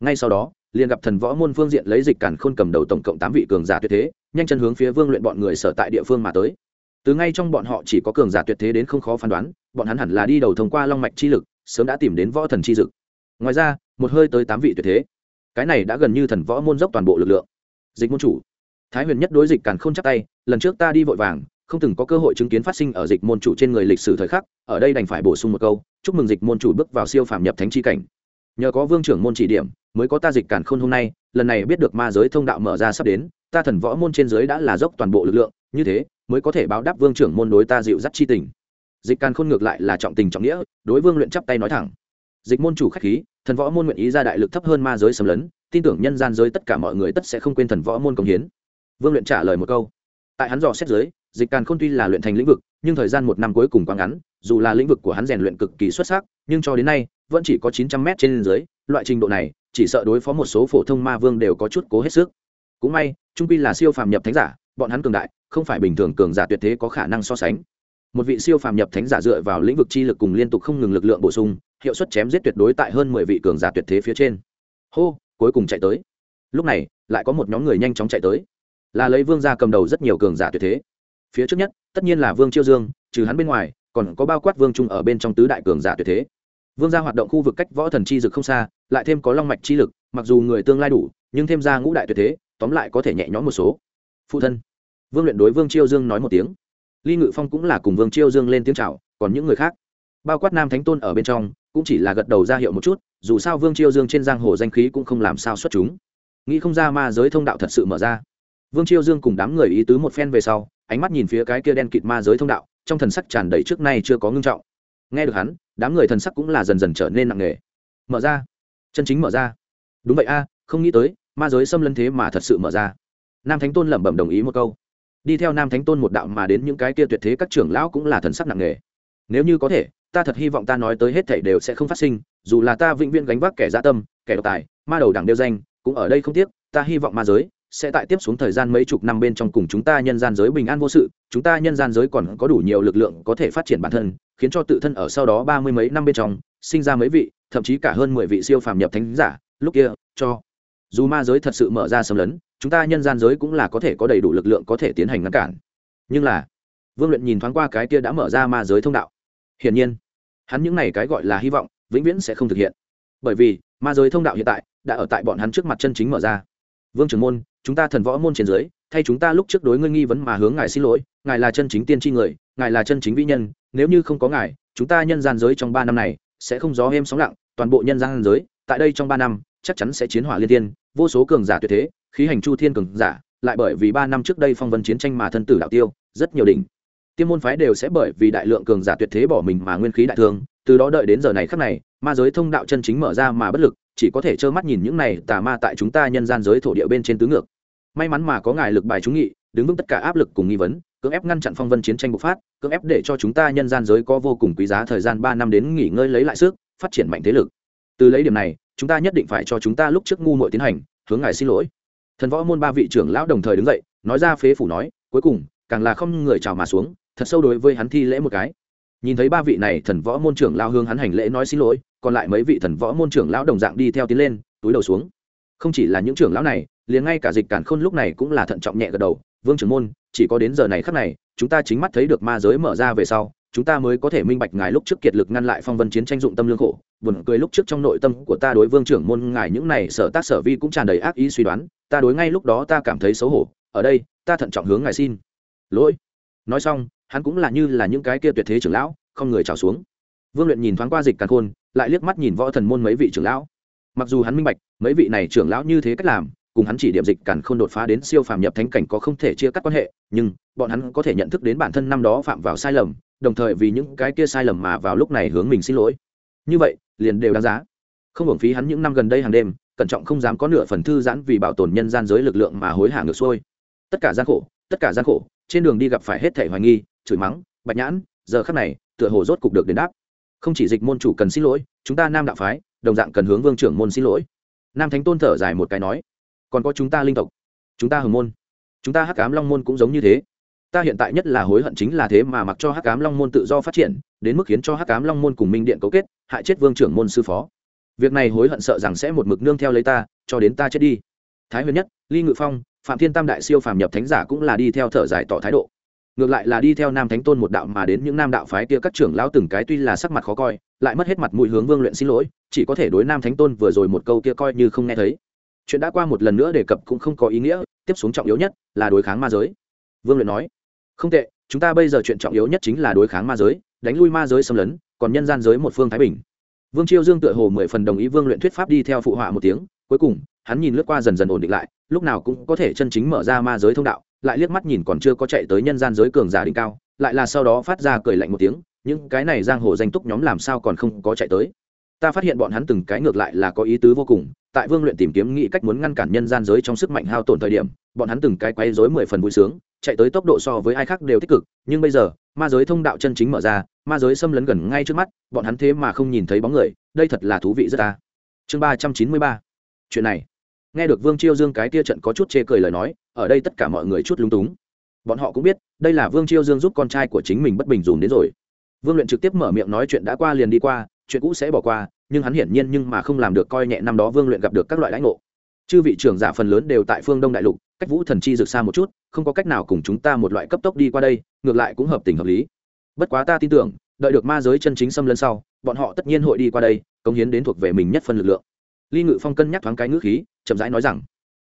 Ngay sau đó, liền gặp thần võ môn phương diện lấy dịch cản khôn cầm đầu tổng cộng tám vị cường giả tuyệt thế, nhanh chân hướng phía vương luyện bọn người sở tại địa phương mà tới. Từ ngay trong bọn họ chỉ có cường giả tuyệt thế đến không khó phán đoán, bọn hắn hẳn là đi đầu thông qua long mạch chi lực, sớm đã tìm đến võ thần chi dực. Ngoài ra, một hơi tới tám vị tuyệt thế. Cái này đã gần như thần võ môn dốc toàn bộ lực lượng. Dịch môn chủ, thái huyền nhất đối dịch càn k h ô n chắc tay, lần trước ta đi vội vàng không từng có cơ hội chứng kiến phát sinh ở dịch môn chủ trên người lịch sử thời khắc, ở đây đành phải bổ sung một câu, chúc mừng dịch môn chủ bước vào siêu phạm nhập thánh chi cảnh. Nhờ có vương trưởng môn chỉ điểm, mới có ta dịch càn khôn hôm nay, lần này biết được ma giới thông đạo mở ra sắp đến, ta thần võ môn trên giới đã là dốc toàn bộ lực lượng, như thế, mới có thể báo đáp vương trưởng môn đối ta dịu dắt chi tình. Dịch càn khôn ngược lại là trọng tình trọng nghĩa, đối vương luyện chắp tay nói thẳng. Dịch môn chủ khách khí, thần võ môn nguyện ý ra đại lực thấp hơn ma giới xâm lấn, tin tưởng nhân gian giới tất cả mọi người tất sẽ không quên thần võ môn công hiến. Vương luyện trả lời một câu. Tại hắn dò xét giới dịch càn không tuy là luyện thành lĩnh vực, nhưng thời gian một năm cuối cùng quá ngắn, dù là lĩnh vực của hắn rèn luyện cực kỳ xuất sắc, nhưng cho đến nay, vẫn chỉ có chín trăm mét trên dưới, loại trình độ này, chỉ sợ đối phó một số phổ thông ma vương đều có chút cố hết sức. Cũng may, trung pi là siêu phàm nhập thánh giả, bọn hắn cường đại, không phải bình thường cường giả tuyệt thế có khả năng so sánh. Một vị siêu phàm nhập thánh giả dựa vào lĩnh vực chi lực cùng liên tục không ngừng lực lượng bổ sung, hiệu suất chém giết tuyệt đối tại hơn mười vị cường giả tuyệt thế phía trên. Hô, cuối cùng chạy tới. Lúc này, lại có một nhóm người nhanh chóng chạy tới. Là lấy vương gia cầm đầu rất nhiều cường giả tuyệt thế phía trước nhất, tất nhiên là vương chiêu dương, trừ hắn bên ngoài, còn có bao quát vương trung ở bên trong tứ đại cường giả tuyệt thế. Vương gia hoạt động khu vực cách võ thần chi dực không xa, lại thêm có long mạch chi lực, mặc dù người tương lai đủ, nhưng thêm ra ngũ đại tuyệt thế, tóm lại có thể nhẹ nhõm một số. Phụ thân. Vương luyện đối vương chiêu dương nói một tiếng. Ly ngự phong cũng là cùng vương chiêu dương lên tiếng c h à o còn những người khác. Bao quát nam thánh tôn ở bên trong, cũng chỉ là gật đầu ra hiệu một chút, dù sao vương chiêu dương trên giang hồ danh khí cũng không làm sao xuất chúng. Nghĩ không ra ma giới thông đạo thật sự mở ra. Vương chiêu dương cùng đám người ý tứ một phen về sau ánh mắt nhìn phía cái kia đen kịt ma giới thông đạo, trong thần sắc tràn đầy trước nay chưa có ngưng trọng. Nghe được hắn, đám người thần sắc cũng là dần dần trở nên nặng nề. Mở ra. Chân chính mở ra. Đúng vậy a, không nghĩ tới, ma giới xâm lấn thế mà thật sự mở ra. Nam thánh tôn lẩm bẩm đồng ý một câu. Đi theo nam thánh tôn một đạo mà đến những cái kia tuyệt thế các trưởng lão cũng là thần sắc nặng nề. Nếu như có thể, ta thật hy vọng ta nói tới hết thảy đều sẽ không phát sinh, dù là ta vĩnh viễn gánh vác kẻ gia tâm, kẻ độc tài, ma đầu đảng đeo danh, cũng ở đây không tiếc, ta hy vọng ma giới sẽ tại tiếp xuống thời gian mấy chục năm bên trong cùng chúng ta nhân gian giới bình an vô sự, chúng ta nhân gian giới còn có đủ nhiều lực lượng có thể phát triển bản thân, khiến cho tự thân ở sau đó ba mươi mấy năm bên trong, sinh ra mấy vị, thậm chí cả hơn mười vị siêu phàm nhập thánh giả, lúc kia, cho dù ma giới thật sự mở ra xâm lấn, chúng ta nhân gian giới cũng là có thể có đầy đủ lực lượng có thể tiến hành ngăn cản. Nhưng là, vương luyện nhìn thoáng qua cái kia đã mở ra ma giới thông đạo. Hiển nhiên, hắn những này cái gọi là hy vọng, vĩnh viễn sẽ không thực hiện. Bởi vì, ma giới thông đạo hiện tại, đã ở tại bọn hắn trước mặt chân chính mở ra. Vương trưởng môn chúng ta thần võ môn trên dưới, thay chúng ta lúc trước đối ngươi nghi vấn mà hướng ngài xin lỗi, ngài là chân chính tiên tri người, ngài là chân chính vĩ nhân, nếu như không có ngài, chúng ta nhân gian giới trong ba năm này, sẽ không gió êm sóng lặng, toàn bộ nhân gian giới, tại đây trong ba năm, chắc chắn sẽ chiến hỏa liên tiên vô số cường giả tuyệt thế, khí hành chu thiên cường giả, lại bởi vì ba năm trước đây phong vân chiến tranh mà thân tử đạo tiêu, rất nhiều đỉnh. Tiêm môn phái đều sẽ bởi vì đại lượng cường giả tuyệt thế bỏ mình mà nguyên khí đại thương, từ đó đợi đến giờ này khắc này, ma giới thông đạo chân chính mở ra mà bất lực, chỉ có thể trơ mắt nhìn những này tà ma tại chúng ta nhân gian giới thổ địa bên trên tứ ngược may mắn mà có ngài lực bài trúng nghị, đứng vững tất cả áp lực cùng nghi vấn, cưỡng ép ngăn chặn phong vân chiến tranh bộc phát, cưỡng ép để cho chúng ta nhân gian giới có vô cùng quý giá thời gian ba năm đến nghỉ ngơi lấy lại sức, phát triển mạnh thế lực. Từ lấy điểm này, chúng ta nhất định phải cho chúng ta lúc trước ngu muội tiến hành, hướng ngài xin lỗi. Thần võ môn ba vị trưởng lão đồng thời đứng dậy, nói ra phế phủ nói, cuối cùng, càng là không người chào mà xuống, thật sâu đối với hắn thi lễ một cái. Nhìn thấy ba vị này, thần võ môn trưởng lao hướng hắn hành lễ nói xin lỗi, còn lại mấy vị thần võ môn trưởng lão đồng dạng đi theo tiến lên, túi đầu xuống. Không chỉ là những trưởng lão này liền ngay cả dịch cản khôn lúc này cũng là thận trọng nhẹ gật đầu, vương trưởng môn, chỉ có đến giờ này khắc này, chúng ta chính mắt thấy được ma giới mở ra về sau, chúng ta mới có thể minh bạch ngài lúc trước kiệt lực ngăn lại phong vân chiến tranh dụng tâm lương khổ. Buồn cười lúc trước trong nội tâm của ta đối vương trưởng môn ngài những này sở tác sở vi cũng tràn đầy ác ý suy đoán, ta đối ngay lúc đó ta cảm thấy xấu hổ, ở đây, ta thận trọng hướng ngài xin. Lỗi. Nói xong, hắn cũng là như là những cái kia tuyệt thế trưởng lão, không người trào xuống. Vương luyện nhìn thoáng qua dịch càn khôn, lại liếc mắt nhìn võ thần môn mấy vị trưởng lão. Mặc dù hắn minh bạch, mấy vị này trưởng lão như thế cách làm cùng hắn chỉ điểm dịch càn khôn đột phá đến siêu phàm nhập thánh cảnh có không thể chia cắt quan hệ, nhưng bọn hắn có thể nhận thức đến bản thân năm đó phạm vào sai lầm, đồng thời vì những cái kia sai lầm mà vào lúc này hướng mình xin lỗi. Như vậy, liền đều đáng giá. Không hưởng phí hắn những năm gần đây hàng đêm, cẩn trọng không dám có nửa phần thư giãn vì bảo tồn nhân gian giới lực lượng mà hối hả ngược xuôi. Tất cả gian khổ, tất cả gian khổ, trên đường đi gặp phải hết thể hoài nghi, chửi mắng, bạch nhãn, giờ khắc này, tựa hồ rốt cục được đền đáp. Không chỉ dịch môn chủ cần xin lỗi, chúng ta nam đạo phái, đồng dạng cần hướng vương trưởng môn xin lỗi. Nam thánh tôn thở dài một cái nói còn có chúng ta linh tộc, chúng ta hồng môn, chúng ta hắc cám long môn cũng giống như thế. Ta hiện tại nhất là hối hận chính là thế mà mặc cho hắc cám long môn tự do phát triển, đến mức khiến cho hắc cám long môn cùng minh điện cấu kết, hại chết vương trưởng môn sư phó. Việc này hối hận sợ rằng sẽ một mực nương theo lấy ta, cho đến ta chết đi. Thái huyền nhất, ly ngự phong, phạm thiên tam đại siêu phàm nhập thánh giả cũng là đi theo thở dài tỏ thái độ. Ngược lại là đi theo nam thánh tôn một đạo mà đến những nam đạo phái kia các trưởng lão từng cái tuy là sắc mặt khó coi, lại mất hết mặt mũi hướng vương luyện xin lỗi, chỉ có thể đối nam thánh tôn vừa rồi một câu kia coi như không nghe thấy chuyện đã qua một lần nữa đề cập cũng không có ý nghĩa, tiếp xuống trọng yếu nhất là đối kháng ma giới. Vương luyện nói, không tệ, chúng ta bây giờ chuyện trọng yếu nhất chính là đối kháng ma giới, đánh lui ma giới xâm lấn, còn nhân gian giới một phương thái bình. Vương chiêu dương tựa hồ mười phần đồng ý vương luyện thuyết pháp đi theo phụ họa một tiếng, cuối cùng, hắn nhìn lướt qua dần dần ổn định lại, lúc nào cũng có thể chân chính mở ra ma giới thông đạo, lại liếc mắt nhìn còn chưa có chạy tới nhân gian giới cường giả đỉnh cao, lại là sau đó phát ra cười lạnh một tiếng, những cái này giang hồ danh túc nhóm làm sao còn không có chạy tới? Ta phát hiện bọn hắn từng cái ngược lại là có ý tứ vô cùng tại vương luyện tìm kiếm nghĩ cách muốn ngăn cản nhân gian giới trong sức mạnh hao tổn thời điểm, bọn hắn từng cái quay dối mười phần vui sướng, chạy tới tốc độ so với ai khác đều tích cực, nhưng bây giờ, ma giới thông đạo chân chính mở ra, ma giới xâm lấn gần ngay trước mắt, bọn hắn thế mà không nhìn thấy bóng người, đây thật là thú vị rất ta. Chương ba trăm chín mươi ba. Chuyện này. Nghe được vương chiêu dương cái tia trận có chút chê cười lời nói, ở đây tất cả mọi người chút lúng túng. Bọn họ cũng biết, đây là vương chiêu dương giúp con trai của chính mình bất bình dùm đến rồi. Vương luyện trực tiếp mở miệng nói chuyện đã qua liền đi qua, chuyện cũ sẽ bỏ qua nhưng hắn hiển nhiên nhưng mà không làm được coi nhẹ năm đó vương luyện gặp được các loại lãnh ngộ. Chư vị trưởng giả phần lớn đều tại phương đông đại lục, cách vũ thần chi rực xa một chút, không có cách nào cùng chúng ta một loại cấp tốc đi qua đây, ngược lại cũng hợp tình hợp lý. Bất quá ta tin tưởng, đợi được ma giới chân chính xâm lấn sau, bọn họ tất nhiên hội đi qua đây, cống hiến đến thuộc về mình nhất phân lực lượng. Ly ngự phong cân nhắc thoáng cái ngữ khí, chậm rãi nói rằng,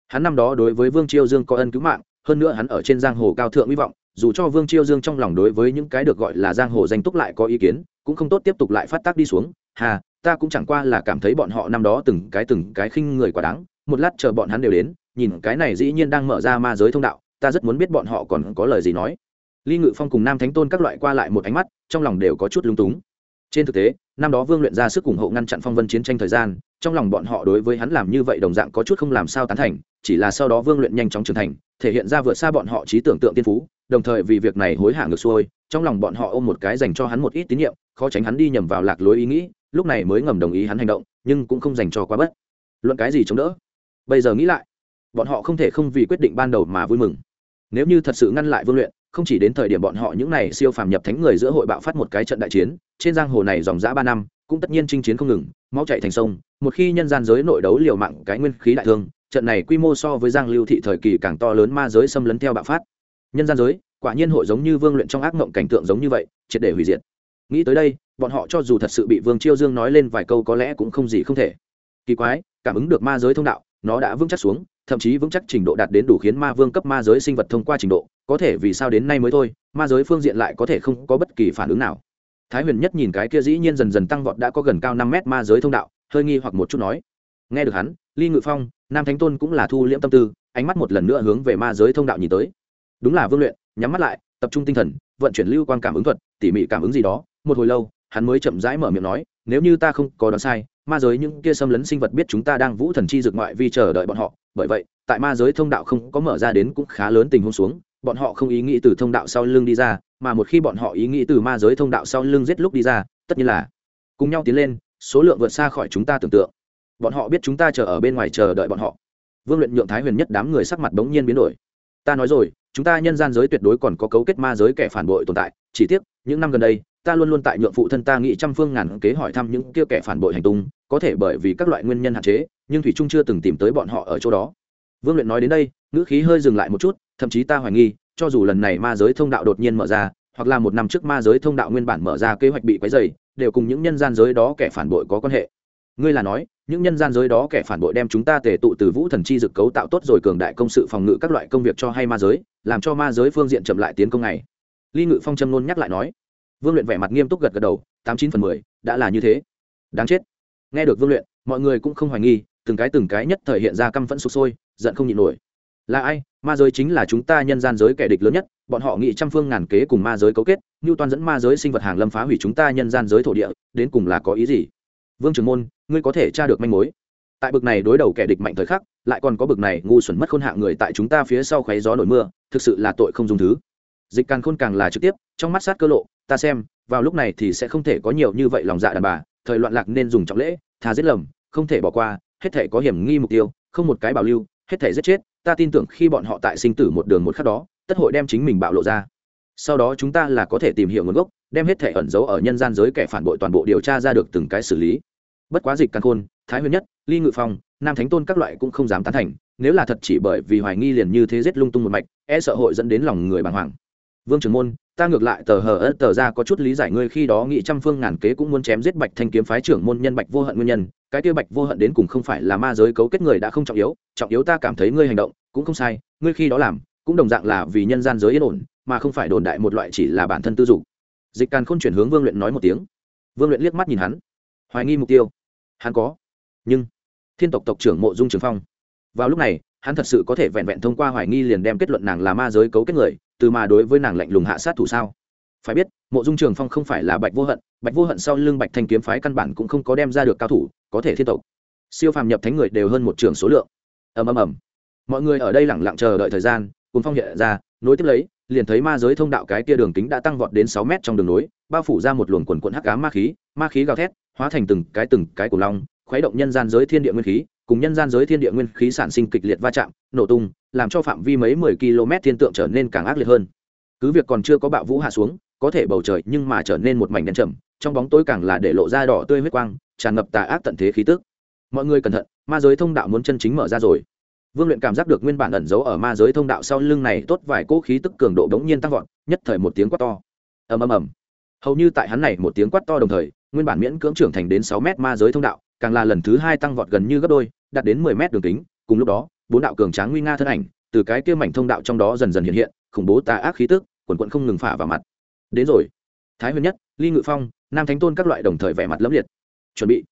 hắn năm đó đối với vương chiêu dương có ân cứu mạng, hơn nữa hắn ở trên giang hồ cao thượng hy vọng, dù cho vương chiêu dương trong lòng đối với những cái được gọi là giang hồ danh túc lại có ý kiến, cũng không tốt tiếp tục lại phát tác đi xuống. Hà ta cũng chẳng qua là cảm thấy bọn họ năm đó từng cái từng cái khinh người quá đáng, một lát chờ bọn hắn đều đến, nhìn cái này dĩ nhiên đang mở ra ma giới thông đạo, ta rất muốn biết bọn họ còn có lời gì nói. Ly ngự phong cùng nam thánh tôn các loại qua lại một ánh mắt, trong lòng đều có chút lung túng. Trên thực tế, năm đó vương luyện ra sức ủng hộ ngăn chặn phong vân chiến tranh thời gian, trong lòng bọn họ đối với hắn làm như vậy đồng dạng có chút không làm sao tán thành, chỉ là sau đó vương luyện nhanh chóng trưởng thành thể hiện ra vượt xa bọn họ trí tưởng tượng tiên phú, đồng thời vì việc này hối hả ngược xuôi, trong lòng bọn họ ôm một cái dành cho hắn một ít tín nhiệm, khó tránh hắn đi nhầm vào lạc lối ý nghĩ, lúc này mới ngầm đồng ý hắn hành động, nhưng cũng không dành cho quá bất. Luận cái gì chống đỡ? Bây giờ nghĩ lại, bọn họ không thể không vì quyết định ban đầu mà vui mừng. Nếu như thật sự ngăn lại vương luyện, không chỉ đến thời điểm bọn họ những này siêu phàm nhập thánh người giữa hội bạo phát một cái trận đại chiến, trên giang hồ này dòng dã ba năm, cũng tất nhiên chinh chiến không ngừng, máu chạy thành sông, một khi nhân gian giới nội đấu liều mạng cái nguyên khí đại thương trận này quy mô so với giang lưu thị thời kỳ càng to lớn ma giới xâm lấn theo bạo phát. Nhân gian giới, quả nhiên hội giống như vương luyện trong ác mộng cảnh tượng giống như vậy, triệt để hủy diệt. Nghĩ tới đây, bọn họ cho dù thật sự bị vương chiêu dương nói lên vài câu có lẽ cũng không gì không thể. Kỳ quái, cảm ứng được ma giới thông đạo, nó đã vững chắc xuống, thậm chí vững chắc trình độ đạt đến đủ khiến ma vương cấp ma giới sinh vật thông qua trình độ, có thể vì sao đến nay mới thôi, ma giới phương diện lại có thể không có bất kỳ phản ứng nào. Thái huyền nhất nhìn cái kia dĩ nhiên dần dần tăng vọt đã có gần cao năm mét ma giới thông đạo, hơi nghi hoặc một chút nói nghe được hắn, ly ngự phong, nam thánh tôn cũng là thu liễm tâm tư, ánh mắt một lần nữa hướng về ma giới thông đạo nhìn tới. Đúng là vương luyện, nhắm mắt lại, tập trung tinh thần, vận chuyển lưu quan cảm ứng thuật, tỉ mỉ cảm ứng gì đó. Một hồi lâu, hắn mới chậm rãi mở miệng nói, nếu như ta không có đoán sai, ma giới những kia xâm lấn sinh vật biết chúng ta đang vũ thần chi dược ngoại vi chờ đợi bọn họ. Bởi vậy, tại ma giới thông đạo không có mở ra đến cũng khá lớn tình huống xuống, bọn họ không ý nghĩ từ thông đạo sau lưng đi ra, mà một khi bọn họ ý nghĩ từ ma giới thông đạo sau lưng giết lúc đi ra, tất nhiên là cùng nhau tiến lên, số lượng vượt xa khỏi chúng ta tưởng tượng bọn họ biết chúng ta chờ ở bên ngoài chờ đợi bọn họ. Vương luyện nhượng thái huyền nhất đám người sắc mặt bỗng nhiên biến đổi. Ta nói rồi, chúng ta nhân gian giới tuyệt đối còn có cấu kết ma giới kẻ phản bội tồn tại, chỉ tiếc, những năm gần đây, ta luôn luôn tại nhượng phụ thân ta nghĩ trăm phương ngàn kế hỏi thăm những kia kẻ phản bội hành tung, có thể bởi vì các loại nguyên nhân hạn chế, nhưng thủy trung chưa từng tìm tới bọn họ ở chỗ đó. Vương luyện nói đến đây, ngữ khí hơi dừng lại một chút, thậm chí ta hoài nghi, cho dù lần này ma giới thông đạo đột nhiên mở ra, hoặc là một năm trước ma giới thông đạo nguyên bản mở ra kế hoạch bị quấy dày đều cùng những nhân gian giới đó kẻ phản bội có quan hệ. Ngươi là nói những nhân gian giới đó kẻ phản bội đem chúng ta tề tụ từ vũ thần chi dực cấu tạo tốt rồi cường đại công sự phòng ngự các loại công việc cho hay ma giới, làm cho ma giới phương diện chậm lại tiến công này. Ly ngự phong châm nôn nhắc lại nói. Vương luyện vẻ mặt nghiêm túc gật gật đầu, tám chín phần mười, đã là như thế. Đáng chết. Nghe được vương luyện, mọi người cũng không hoài nghi, từng cái từng cái nhất thời hiện ra căm phẫn sụp sôi, giận không nhịn nổi. Là ai? Ma giới chính là chúng ta nhân gian giới kẻ địch lớn nhất, bọn họ nghị trăm phương ngàn kế cùng ma giới cấu kết như toàn dẫn ma giới sinh vật hàng lâm phá hủy chúng ta nhân gian giới thổ địa, đến cùng là có ý gì? Vương trưởng môn, ngươi có thể tra được manh mối. Tại bực này đối đầu kẻ địch mạnh thời khắc, lại còn có bực này ngu xuẩn mất khôn hạ người tại chúng ta phía sau khoáy gió nổi mưa, thực sự là tội không dùng thứ. Dịch càng khôn càng là trực tiếp, trong mắt sát cơ lộ, ta xem, vào lúc này thì sẽ không thể có nhiều như vậy lòng dạ đàn bà, thời loạn lạc nên dùng trọng lễ thà giết lầm, không thể bỏ qua, hết thể có hiểm nghi mục tiêu, không một cái bảo lưu, hết thể giết chết, ta tin tưởng khi bọn họ tại sinh tử một đường một khắc đó, tất hội đem chính mình bạo lộ ra sau đó chúng ta là có thể tìm hiểu nguồn gốc, đem hết thể ẩn giấu ở nhân gian giới kẻ phản bội toàn bộ điều tra ra được từng cái xử lý. Bất quá dịch căn khôn, thái huyền nhất, ly ngự phong, nam thánh tôn các loại cũng không dám tán thành, nếu là thật chỉ bởi vì hoài nghi liền như thế giết lung tung một mạch e sợ hội dẫn đến lòng người bàng hoàng. Vương trưởng môn, ta ngược lại tờ hờ ớt tờ ra có chút lý giải ngươi khi đó nghị trăm phương ngàn kế cũng muốn chém giết bạch thanh kiếm phái trưởng môn nhân bạch vô hận nguyên nhân, cái kia bạch vô hận đến cùng không phải là ma giới cấu kết người đã không trọng yếu trọng yếu ta cảm thấy ngươi hành động cũng không sai, ngươi khi đó làm cũng đồng dạng là vì nhân gian giới yên ổn mà không phải đồn đại một loại chỉ là bản thân tư dục. Dịch càn khôn chuyển hướng vương luyện nói một tiếng. Vương luyện liếc mắt nhìn hắn. Hoài nghi mục tiêu. Hắn có. Nhưng, thiên tộc tộc trưởng mộ dung trường phong. Vào lúc này, hắn thật sự có thể vẹn vẹn thông qua hoài nghi liền đem kết luận nàng là ma giới cấu kết người, từ mà đối với nàng lạnh lùng hạ sát thủ sao? Phải biết, mộ dung trường phong không phải là bạch vô hận, bạch vô hận sau lưng bạch thanh kiếm phái căn bản cũng không có đem ra được cao thủ, có thể thiên tộc. Siêu phàm nhập thánh người đều hơn một trường số lượng. Ầm ầm ầm. Mọi người ở đây lẳng lặng chờ đợi thời gian cùng phong hiện ra, nối tiếp lấy liền thấy ma giới thông đạo cái kia đường kính đã tăng vọt đến sáu mét trong đường nối, bao phủ ra một luồng quần quận hắc ám ma khí ma khí gào thét, hóa thành từng cái từng cái của long, khuấy động nhân gian giới thiên địa nguyên khí, cùng nhân gian giới thiên địa nguyên khí sản sinh kịch liệt va chạm, nổ tung, làm cho phạm vi mấy mười km thiên tượng trở nên càng ác liệt hơn. Cứ việc còn chưa có bạo vũ hạ xuống, có thể bầu trời nhưng mà trở nên một mảnh đen trầm, trong bóng tối càng là để lộ ra đỏ tươi huyết quang, tràn ngập tà ác tận thế khí tức. Mọi người cẩn thận, ma giới thông đạo muốn chân chính mở ra rồi vương luyện cảm giác được nguyên bản ẩn giấu ở ma giới thông đạo sau lưng này tốt vài cỗ khí tức cường độ đống nhiên tăng vọt, nhất thời một tiếng quát to. Ầm ầm ầm. Hầu như tại hắn này một tiếng quát to đồng thời, nguyên bản miễn cưỡng trưởng thành đến sáu mét ma giới thông đạo, càng là lần thứ hai tăng vọt gần như gấp đôi, đạt đến mười mét đường kính. Cùng lúc đó, bốn đạo cường tráng nguy nga thân ảnh, từ cái kia mảnh thông đạo trong đó dần dần hiện hiện, khủng bố tà ác khí tức, quần quận không ngừng phả vào mặt. Đến rồi. Thái huyền nhất, ly ngự phong, nam thánh tôn các loại đồng thời vẻ mặt lẫm liệt. Chuẩn bị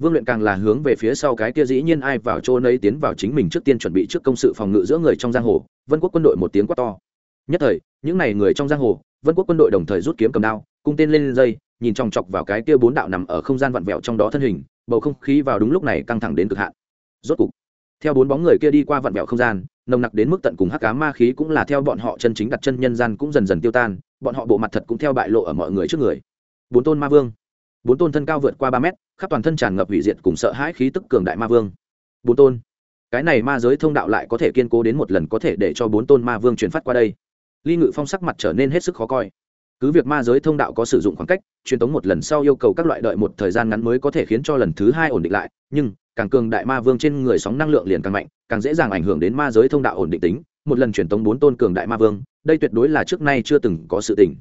vương luyện càng là hướng về phía sau cái kia dĩ nhiên ai vào chỗ nấy tiến vào chính mình trước tiên chuẩn bị trước công sự phòng ngự giữa người trong giang hồ, vân quốc quân đội một tiếng quát to. Nhất thời, những n à y người trong giang hồ, vân quốc quân đội đồng thời rút kiếm cầm đao, cung tên lên dây, nhìn chòng chọc vào cái kia bốn đạo nằm ở không gian vặn vẹo trong đó thân hình, bầu không khí vào đúng lúc này căng thẳng đến cực hạn. Rốt cục, theo bốn bóng người kia đi qua vặn vẹo không gian, nồng nặc đến mức tận cùng hắc cá ma khí cũng là theo bọn họ chân chính đặt chân nhân gian cũng dần dần tiêu tan, bọn họ bộ mặt thật cũng theo bại lộ ở mọi người trước người. Bốn tôn ma vương bốn tôn thân cao vượt qua ba mét, khắp toàn thân tràn ngập hủy diệt cùng sợ hãi khí tức cường đại ma vương. Bốn tôn. Cái này ma giới thông đạo lại có thể kiên cố đến một lần có thể để cho bốn tôn ma vương chuyển phát qua đây. Ly ngự phong sắc mặt trở nên hết sức khó coi. Cứ việc ma giới thông đạo có sử dụng khoảng cách, truyền tống một lần sau yêu cầu các loại đợi một thời gian ngắn mới có thể khiến cho lần thứ hai ổn định lại, nhưng, càng cường đại ma vương trên người sóng năng lượng liền càng mạnh, càng dễ dàng ảnh hưởng đến ma giới thông đạo ổn định tính. Một lần truyền tống bốn tôn cường đại ma vương, đây tuyệt đối là trước nay chưa từng có sự tình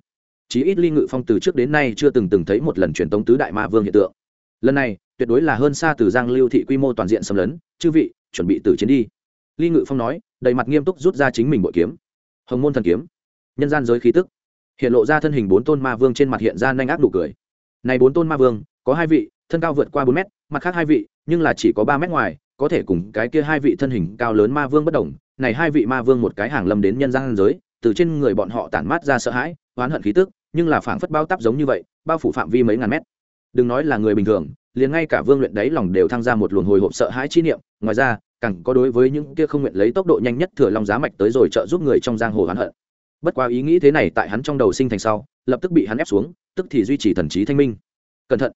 chí ít ly ngự phong từ trước đến nay chưa từng từng thấy một lần truyền tống tứ đại ma vương hiện tượng. Lần này, tuyệt đối là hơn xa từ giang lưu thị quy mô toàn diện xâm lấn, chư vị, chuẩn bị từ chiến đi. Ly ngự phong nói, đầy mặt nghiêm túc rút ra chính mình bội kiếm. Hồng môn thần kiếm. Nhân gian giới khí tức. Hiện lộ ra thân hình bốn tôn ma vương trên mặt hiện ra nhanh ác nụ cười. Này bốn tôn ma vương, có hai vị, thân cao vượt qua bốn mét, mặt khác hai vị, nhưng là chỉ có ba mét ngoài, có thể cùng cái kia hai vị thân hình cao lớn ma vương bất đồng. Này hai vị ma vương một cái hàng lâm đến nhân gian giới, từ trên người bọn họ tản mát ra sợ hãi, oán hận khí tức nhưng là phảng phất bao tắp giống như vậy, bao phủ phạm vi mấy ngàn mét. Đừng nói là người bình thường, liền ngay cả vương luyện đấy lòng đều thăng ra một luồng hồi hộp sợ hãi chi niệm, ngoài ra, càng có đối với những kia không nguyện lấy tốc độ nhanh nhất thừa lòng giá mạch tới rồi trợ giúp người trong giang hồ oán hận. Bất quá ý nghĩ thế này tại hắn trong đầu sinh thành sau, lập tức bị hắn ép xuống, tức thì duy trì thần trí thanh minh. Cẩn thận.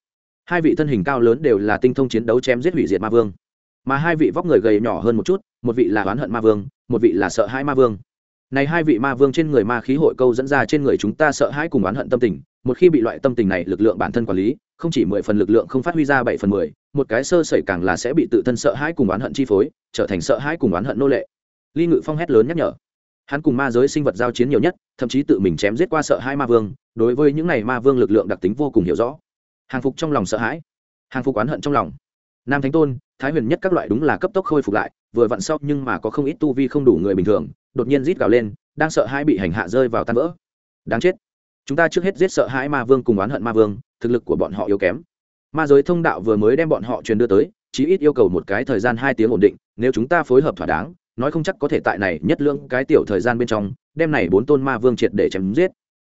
Hai vị thân hình cao lớn đều là tinh thông chiến đấu chém giết hủy diệt ma vương. Mà hai vị vóc người gầy nhỏ hơn một chút, một vị là oán hận ma vương, một vị là sợ hãi ma vương này hai vị ma vương trên người ma khí hội câu dẫn ra trên người chúng ta sợ hãi cùng oán hận tâm tình, một khi bị loại tâm tình này lực lượng bản thân quản lý, không chỉ mười phần lực lượng không phát huy ra bảy phần mười, một cái sơ sẩy càng là sẽ bị tự thân sợ hãi cùng oán hận chi phối, trở thành sợ hãi cùng oán hận nô lệ. Ly ngự phong hét lớn nhắc nhở. Hắn cùng ma giới sinh vật giao chiến nhiều nhất, thậm chí tự mình chém giết qua sợ hai ma vương, đối với những này ma vương lực lượng đặc tính vô cùng hiểu rõ. Hàng phục trong lòng sợ hãi, hàng phục oán hận trong lòng. Nam thánh tôn thái huyền nhất các loại đúng là cấp tốc khôi phục lại, vừa vặn sau nhưng mà có không ít tu vi không đủ người bình thường, đột nhiên rít gào lên, đang sợ hai bị hành hạ rơi vào tan vỡ. Đáng chết. Chúng ta trước hết giết sợ hãi ma vương cùng oán hận ma vương, thực lực của bọn họ yếu kém. Ma giới thông đạo vừa mới đem bọn họ truyền đưa tới, chí ít yêu cầu một cái thời gian hai tiếng ổn định, nếu chúng ta phối hợp thỏa đáng, nói không chắc có thể tại này nhất lưỡng cái tiểu thời gian bên trong, đem này bốn tôn ma vương triệt để chém giết.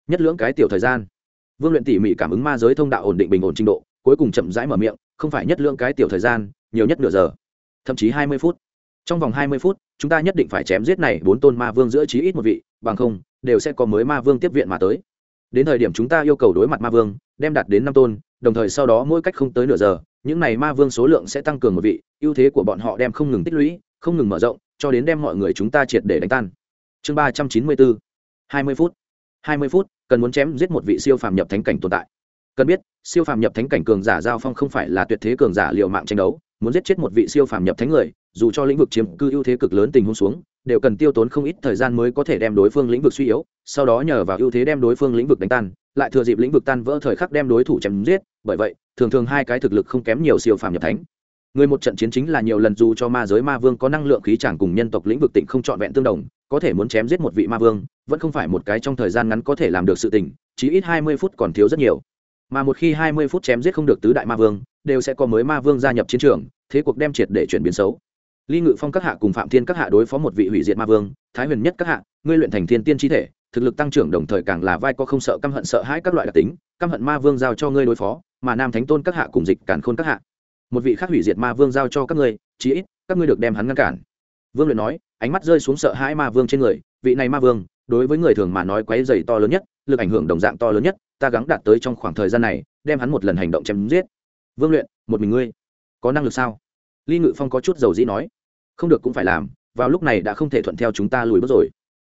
Nhất lưỡng cái tiểu thời gian. Vương luyện tỉ mỉ cảm ứng ma giới thông đạo ổn định bình ổn trình độ cuối cùng chậm rãi mở miệng, không phải nhất lượng cái tiểu thời gian, nhiều nhất nửa giờ. Thậm chí hai mươi phút. Trong vòng hai mươi phút, chúng ta nhất định phải chém giết này bốn tôn ma vương giữa chí ít một vị, bằng không, đều sẽ có mới ma vương tiếp viện mà tới. Đến thời điểm chúng ta yêu cầu đối mặt ma vương, đem đạt đến năm tôn, đồng thời sau đó mỗi cách không tới nửa giờ, những này ma vương số lượng sẽ tăng cường một vị, ưu thế của bọn họ đem không ngừng tích lũy, không ngừng mở rộng, cho đến đem mọi người chúng ta triệt để đánh tan. Chương ba trăm chín mươi bốn. Hai mươi phút. Hai mươi phút, cần muốn chém giết một vị siêu phàm nhập thánh cảnh tồn tại cần biết, siêu phàm nhập thánh cảnh cường giả giao phong không phải là tuyệt thế cường giả liệu mạng tranh đấu, muốn giết chết một vị siêu phàm nhập thánh người, dù cho lĩnh vực chiếm cư ưu thế cực lớn tình huống xuống, đều cần tiêu tốn không ít thời gian mới có thể đem đối phương lĩnh vực suy yếu, sau đó nhờ vào ưu thế đem đối phương lĩnh vực đánh tan, lại thừa dịp lĩnh vực tan vỡ thời khắc đem đối thủ chém giết, bởi vậy, thường thường hai cái thực lực không kém nhiều siêu phàm nhập thánh. Người một trận chiến chính là nhiều lần dù cho ma giới ma vương có năng lượng khí chẳng cùng nhân tộc lĩnh vực tịnh không trọn vẹn tương đồng, có thể muốn chém giết một vị ma vương, vẫn không phải một cái trong thời gian ngắn có thể làm được sự tình chỉ ít hai mươi phút còn thiếu rất nhiều mà một khi hai mươi phút chém giết không được tứ đại ma vương, đều sẽ có mới ma vương gia nhập chiến trường, thế cuộc đem triệt để chuyển biến xấu. Ly ngự phong các hạ cùng phạm thiên các hạ đối phó một vị hủy diệt ma vương, thái huyền nhất các hạ, ngươi luyện thành thiên tiên chi thể, thực lực tăng trưởng đồng thời càng là vai có không sợ căm hận sợ hãi các loại đặc tính, căm hận ma vương giao cho ngươi đối phó, mà nam thánh tôn các hạ cùng dịch cản khôn các hạ. Một vị khác hủy diệt ma vương giao cho các ngươi, chí ít các ngươi được đem hắn ngăn cản. Vương luyện nói, ánh mắt rơi xuống sợ hãi ma vương trên người, vị này ma vương đối với người thường mà nói quấy dày to lớn nhất, lực ảnh hưởng đồng dạng to lớn nhất, ta gắng đạt tới trong khoảng thời gian này, đem hắn một lần hành động chém giết. Vương luyện, một mình ngươi, có năng lực sao? Ly ngự phong có chút dầu dĩ nói. Không được cũng phải làm, vào lúc này đã không thể thuận theo chúng ta lùi bước rồi.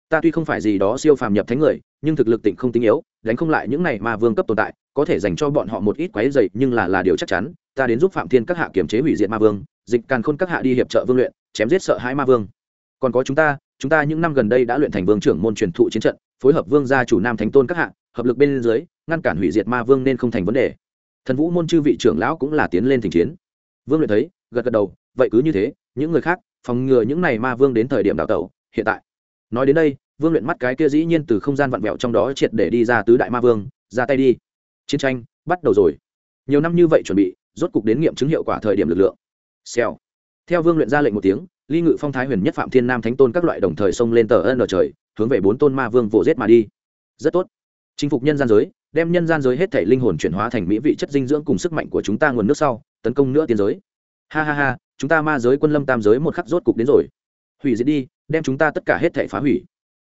Ta tuy không phải gì đó siêu phàm nhập thánh người, nhưng thực lực tỉnh không tinh yếu, đánh không lại những này mà vương cấp tồn tại, có thể dành cho bọn họ một ít quái dày nhưng là là điều chắc chắn, ta đến giúp phạm thiên các hạ kiểm chế hủy diệt ma vương, dịch càn khôn các hạ đi hiệp trợ vương luyện, chém giết sợ hãi ma vương. Còn có chúng ta chúng ta những năm gần đây đã luyện thành vương trưởng môn truyền thụ chiến trận, phối hợp vương gia chủ nam thánh tôn các hạ, hợp lực bên dưới, ngăn cản hủy diệt ma vương nên không thành vấn đề. Thần vũ môn chư vị trưởng lão cũng là tiến lên thỉnh chiến. Vương luyện thấy, gật gật đầu, vậy cứ như thế, những người khác, phòng ngừa những này ma vương đến thời điểm đào tẩu, hiện tại. Nói đến đây, vương luyện mắt cái kia dĩ nhiên từ không gian vặn vẹo trong đó triệt để đi ra tứ đại ma vương, ra tay đi. Chiến tranh bắt đầu rồi. Nhiều năm như vậy chuẩn bị, rốt cục đến nghiệm chứng hiệu quả thời điểm lực lượng. Xèo. Theo vương luyện ra lệnh một tiếng ly ngự phong thái huyền nhất phạm thiên nam thánh tôn các loại đồng thời xông lên tờ ân ở trời, hướng về bốn tôn ma vương vồ rết mà đi. Rất tốt. Chinh phục nhân gian giới, đem nhân gian giới hết thể linh hồn chuyển hóa thành mỹ vị chất dinh dưỡng cùng sức mạnh của chúng ta nguồn nước sau, tấn công nữa tiến giới. Ha ha ha, chúng ta ma giới quân lâm tam giới một khắc rốt cục đến rồi. Hủy diệt đi, đem chúng ta tất cả hết thể phá hủy.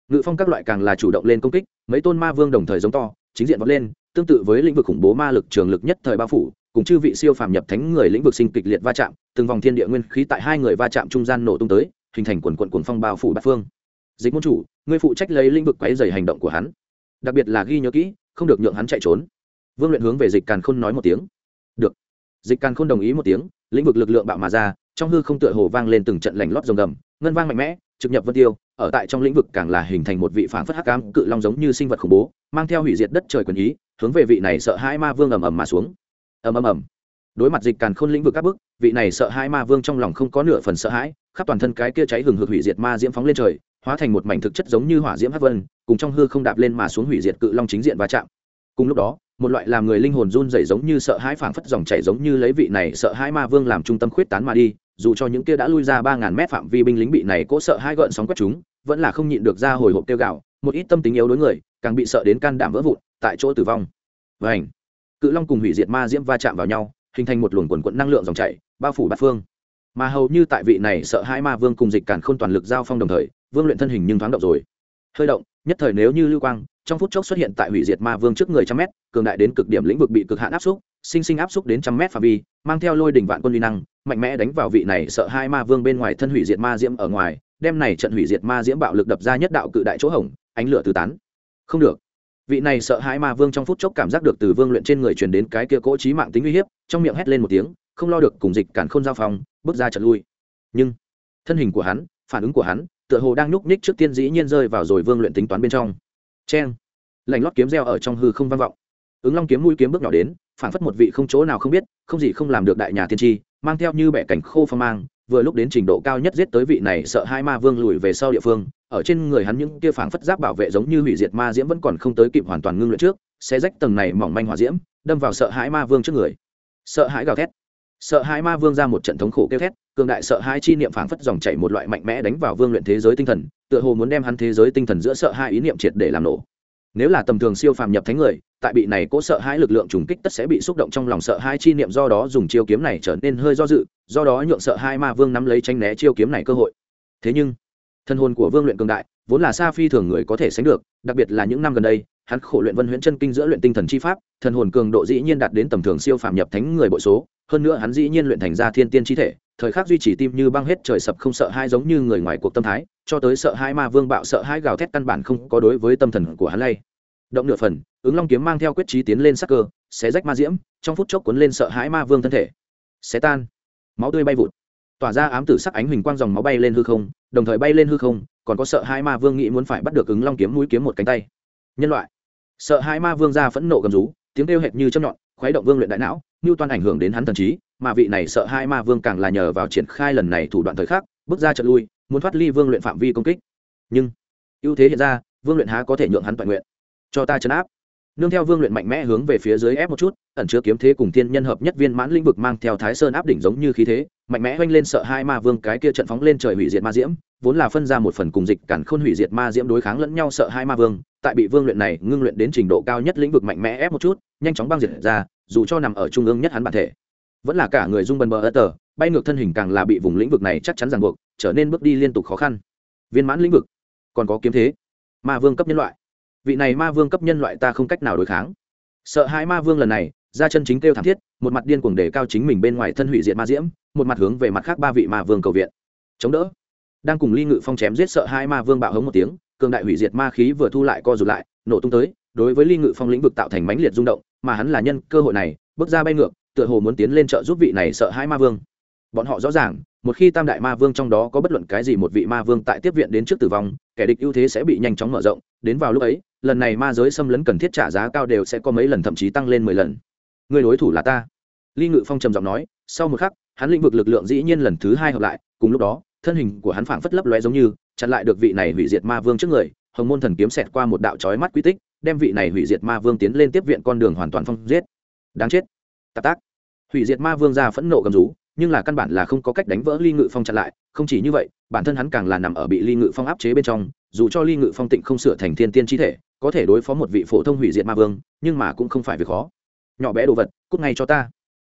Ngự phong các loại càng là chủ động lên công kích, mấy tôn ma vương đồng thời giống to, chính diện vọt lên, tương tự với lĩnh vực khủng bố ma lực trường lực nhất thời bao phủ, cùng chư vị siêu phàm nhập thánh người lĩnh vực sinh kịch liệt va chạm từng vòng thiên địa nguyên khí tại hai người va chạm trung gian nổ tung tới, hình thành quần quận cuồng phong bao phủ bát phương. Dịch môn chủ, ngươi phụ trách lấy lĩnh vực quấy dày hành động của hắn. Đặc biệt là ghi nhớ kỹ, không được nhượng hắn chạy trốn. Vương luyện hướng về dịch càn khôn nói một tiếng. Được. Dịch càn khôn đồng ý một tiếng, lĩnh vực lực lượng bạo mà ra, trong hư không tựa hồ vang lên từng trận lành lót rồng gầm, ngân vang mạnh mẽ, trực nhập vân tiêu, ở tại trong lĩnh vực càng là hình thành một vị phản phất hắc cám cự long giống như sinh vật khủng bố, mang theo hủy diệt đất trời quần ý, hướng về vị này sợ hai ma vương ầm ầm mà xuống. Ầm ầm ầm đối mặt dịch càn khôn lĩnh vực các bức vị này sợ hai ma vương trong lòng không có nửa phần sợ hãi, khắp toàn thân cái kia cháy hừng hực hủy diệt ma diễm phóng lên trời, hóa thành một mảnh thực chất giống như hỏa diễm hắc vân, cùng trong hư không đạp lên mà xuống hủy diệt cự long chính diện va chạm. Cùng lúc đó, một loại làm người linh hồn run rẩy giống như sợ hãi phảng phất dòng chảy giống như lấy vị này sợ hãi ma vương làm trung tâm khuyết tán mà đi, dù cho những kia đã lui ra ba ngàn mét phạm vi binh lính bị này cố sợ hai gợn sóng quét chúng, vẫn là không nhịn được ra hồi hộp tiêu gạo một ít tâm tính yếu đối người, càng bị sợ đến can đảm vỡ vụn, tại chỗ tử vong. Vảnh cự long cùng hủy diệt ma diễm va chạm vào nhau hình thành một luồng quần quận năng lượng dòng chảy, bao phủ bát phương. Mà hầu như tại vị này sợ hai ma vương cùng dịch cản khôn toàn lực giao phong đồng thời, vương luyện thân hình nhưng thoáng động rồi. Hơi động, nhất thời nếu như lưu quang, trong phút chốc xuất hiện tại hủy diệt ma vương trước người trăm mét, cường đại đến cực điểm lĩnh vực bị cực hạn áp xúc, sinh sinh áp xúc đến trăm mét phạm vi, mang theo lôi đỉnh vạn quân uy năng, mạnh mẽ đánh vào vị này sợ hai ma vương bên ngoài thân hủy diệt ma diễm ở ngoài, đem này trận hủy diệt ma diễm bạo lực đập ra nhất đạo cự đại chỗ hổng, ánh lửa tứ tán. Không được vị này sợ hãi ma vương trong phút chốc cảm giác được từ vương luyện trên người truyền đến cái kia cỗ trí mạng tính uy hiếp, trong miệng hét lên một tiếng, không lo được cùng dịch cản khôn giao phòng bước ra trận lui. Nhưng, thân hình của hắn, phản ứng của hắn, tựa hồ đang núp ních trước tiên dĩ nhiên rơi vào rồi vương luyện tính toán bên trong. Cheng! Lành lót kiếm reo ở trong hư không vang vọng. Ứng long kiếm mũi kiếm bước nhỏ đến, phản phất một vị không chỗ nào không biết, không gì không làm được đại nhà tiên tri, mang theo như bẻ cảnh khô phong mang vừa lúc đến trình độ cao nhất giết tới vị này sợ hai ma vương lùi về sau địa phương, ở trên người hắn những kia phảng phất giáp bảo vệ giống như hủy diệt ma diễm vẫn còn không tới kịp hoàn toàn ngưng luyện trước, sẽ rách tầng này mỏng manh hỏa diễm, đâm vào sợ hãi ma vương trước người. Sợ hãi gào thét. Sợ hãi ma vương ra một trận thống khổ kêu thét, cường đại sợ hãi chi niệm phảng phất dòng chảy một loại mạnh mẽ đánh vào vương luyện thế giới tinh thần, tựa hồ muốn đem hắn thế giới tinh thần giữa sợ hãi ý niệm triệt để làm nổ nếu là tầm thường siêu phàm nhập thánh người, tại bị này cố sợ hãi lực lượng trùng kích tất sẽ bị xúc động trong lòng sợ hãi chi niệm, do đó dùng chiêu kiếm này trở nên hơi do dự, do đó nhượng sợ hai ma vương nắm lấy tranh né chiêu kiếm này cơ hội. Thế nhưng, thân hồn của vương luyện cường đại, vốn là xa phi thường người có thể sánh được, đặc biệt là những năm gần đây, hắn khổ luyện vân huyễn chân kinh giữa luyện tinh thần chi pháp thần hồn cường độ dĩ nhiên đạt đến tầm thường siêu phàm nhập thánh người bội số hơn nữa hắn dĩ nhiên luyện thành ra thiên tiên chi thể, thời khắc duy trì tim như băng hết trời sập không sợ hai giống như người ngoài cuộc tâm thái, cho tới sợ hai ma vương bạo sợ hai gào thét căn bản không có đối với tâm thần của hắn lay. Động nửa phần, ứng long kiếm mang theo quyết trí tiến lên sắc cơ, xé rách ma diễm, trong phút chốc cuốn lên sợ hãi ma vương thân thể. Xé tan. Máu tươi bay vụt. Tỏa ra ám tử sắc ánh huỳnh quang dòng máu bay lên hư không, đồng thời bay lên hư không, còn có sợ hai ma vương nghĩ muốn phải bắt được ứng long kiếm mũi kiếm một cánh tay. Nhân loại. Sợ hai ma vương ra phẫn nộ gầm rú, tiếng kêu hệt như châm nhọn khuấy động vương luyện đại não như toàn ảnh hưởng đến hắn thần trí, mà vị này sợ hai ma vương càng là nhờ vào triển khai lần này thủ đoạn thời khắc, bước ra trận lui, muốn thoát ly vương luyện phạm vi công kích. Nhưng, ưu thế hiện ra, vương luyện há có thể nhượng hắn toàn nguyện. Cho ta chấn áp nương theo vương luyện mạnh mẽ hướng về phía dưới ép một chút, ẩn chứa kiếm thế cùng thiên nhân hợp nhất viên mãn lĩnh vực mang theo thái sơn áp đỉnh giống như khí thế, mạnh mẽ oanh lên sợ hai ma vương cái kia trận phóng lên trời hủy diệt ma diễm, vốn là phân ra một phần cùng dịch cản khôn hủy diệt ma diễm đối kháng lẫn nhau sợ hai ma vương, tại bị vương luyện này ngưng luyện đến trình độ cao nhất lĩnh vực mạnh mẽ ép một chút, nhanh chóng băng diệt ra, dù cho nằm ở trung ương nhất hắn bản thể. Vẫn là cả người dung bần bờ ơ tờ, bay ngược thân hình càng là bị vùng lĩnh vực này chắc chắn ràng buộc, trở nên bước đi liên tục khó khăn. Viên mãn lĩnh vực, còn có kiếm thế, ma vương cấp nhân loại vị này ma vương cấp nhân loại ta không cách nào đối kháng. Sợ hãi ma vương lần này, ra chân chính kêu thảm thiết, một mặt điên cuồng đề cao chính mình bên ngoài thân hủy diệt ma diễm, một mặt hướng về mặt khác ba vị ma vương cầu viện. Chống đỡ. Đang cùng ly ngự phong chém giết sợ hai ma vương bạo hống một tiếng, cường đại hủy diệt ma khí vừa thu lại co rụt lại, nổ tung tới, đối với ly ngự phong lĩnh vực tạo thành mãnh liệt rung động, mà hắn là nhân cơ hội này, bước ra bay ngược, tựa hồ muốn tiến lên trợ giúp vị này sợ hai ma vương. Bọn họ rõ ràng, một khi tam đại ma vương trong đó có bất luận cái gì một vị ma vương tại tiếp viện đến trước tử vong, kẻ địch ưu thế sẽ bị nhanh chóng mở rộng, đến vào lúc ấy lần này ma giới xâm lấn cần thiết trả giá cao đều sẽ có mấy lần, thậm chí tăng lên mười lần. Người đối thủ là ta. Ly ngự phong trầm giọng nói, sau một khắc, hắn lĩnh vực lực lượng dĩ nhiên lần thứ hai hợp lại, cùng lúc đó, thân hình của hắn phảng phất lấp lóe giống như, chặn lại được vị này hủy diệt ma vương trước người, hồng môn thần kiếm xẹt qua một đạo trói mắt quy tích, đem vị này hủy diệt ma vương tiến lên tiếp viện con đường hoàn toàn phong giết. Đáng chết. Tạp tác. Hủy diệt ma vương ra phẫn nộ gầm rú, nhưng là căn bản là không có cách đánh vỡ ly ngự phong chặn lại, không chỉ như vậy, bản thân hắn càng là nằm ở bị ly ngự phong áp chế bên trong, dù cho ly ngự phong tịnh không sửa thành thiên tiên chi thể có thể đối phó một vị phổ thông hủy diệt ma vương, nhưng mà cũng không phải việc khó. Nhỏ bé đồ vật, cút ngay cho ta.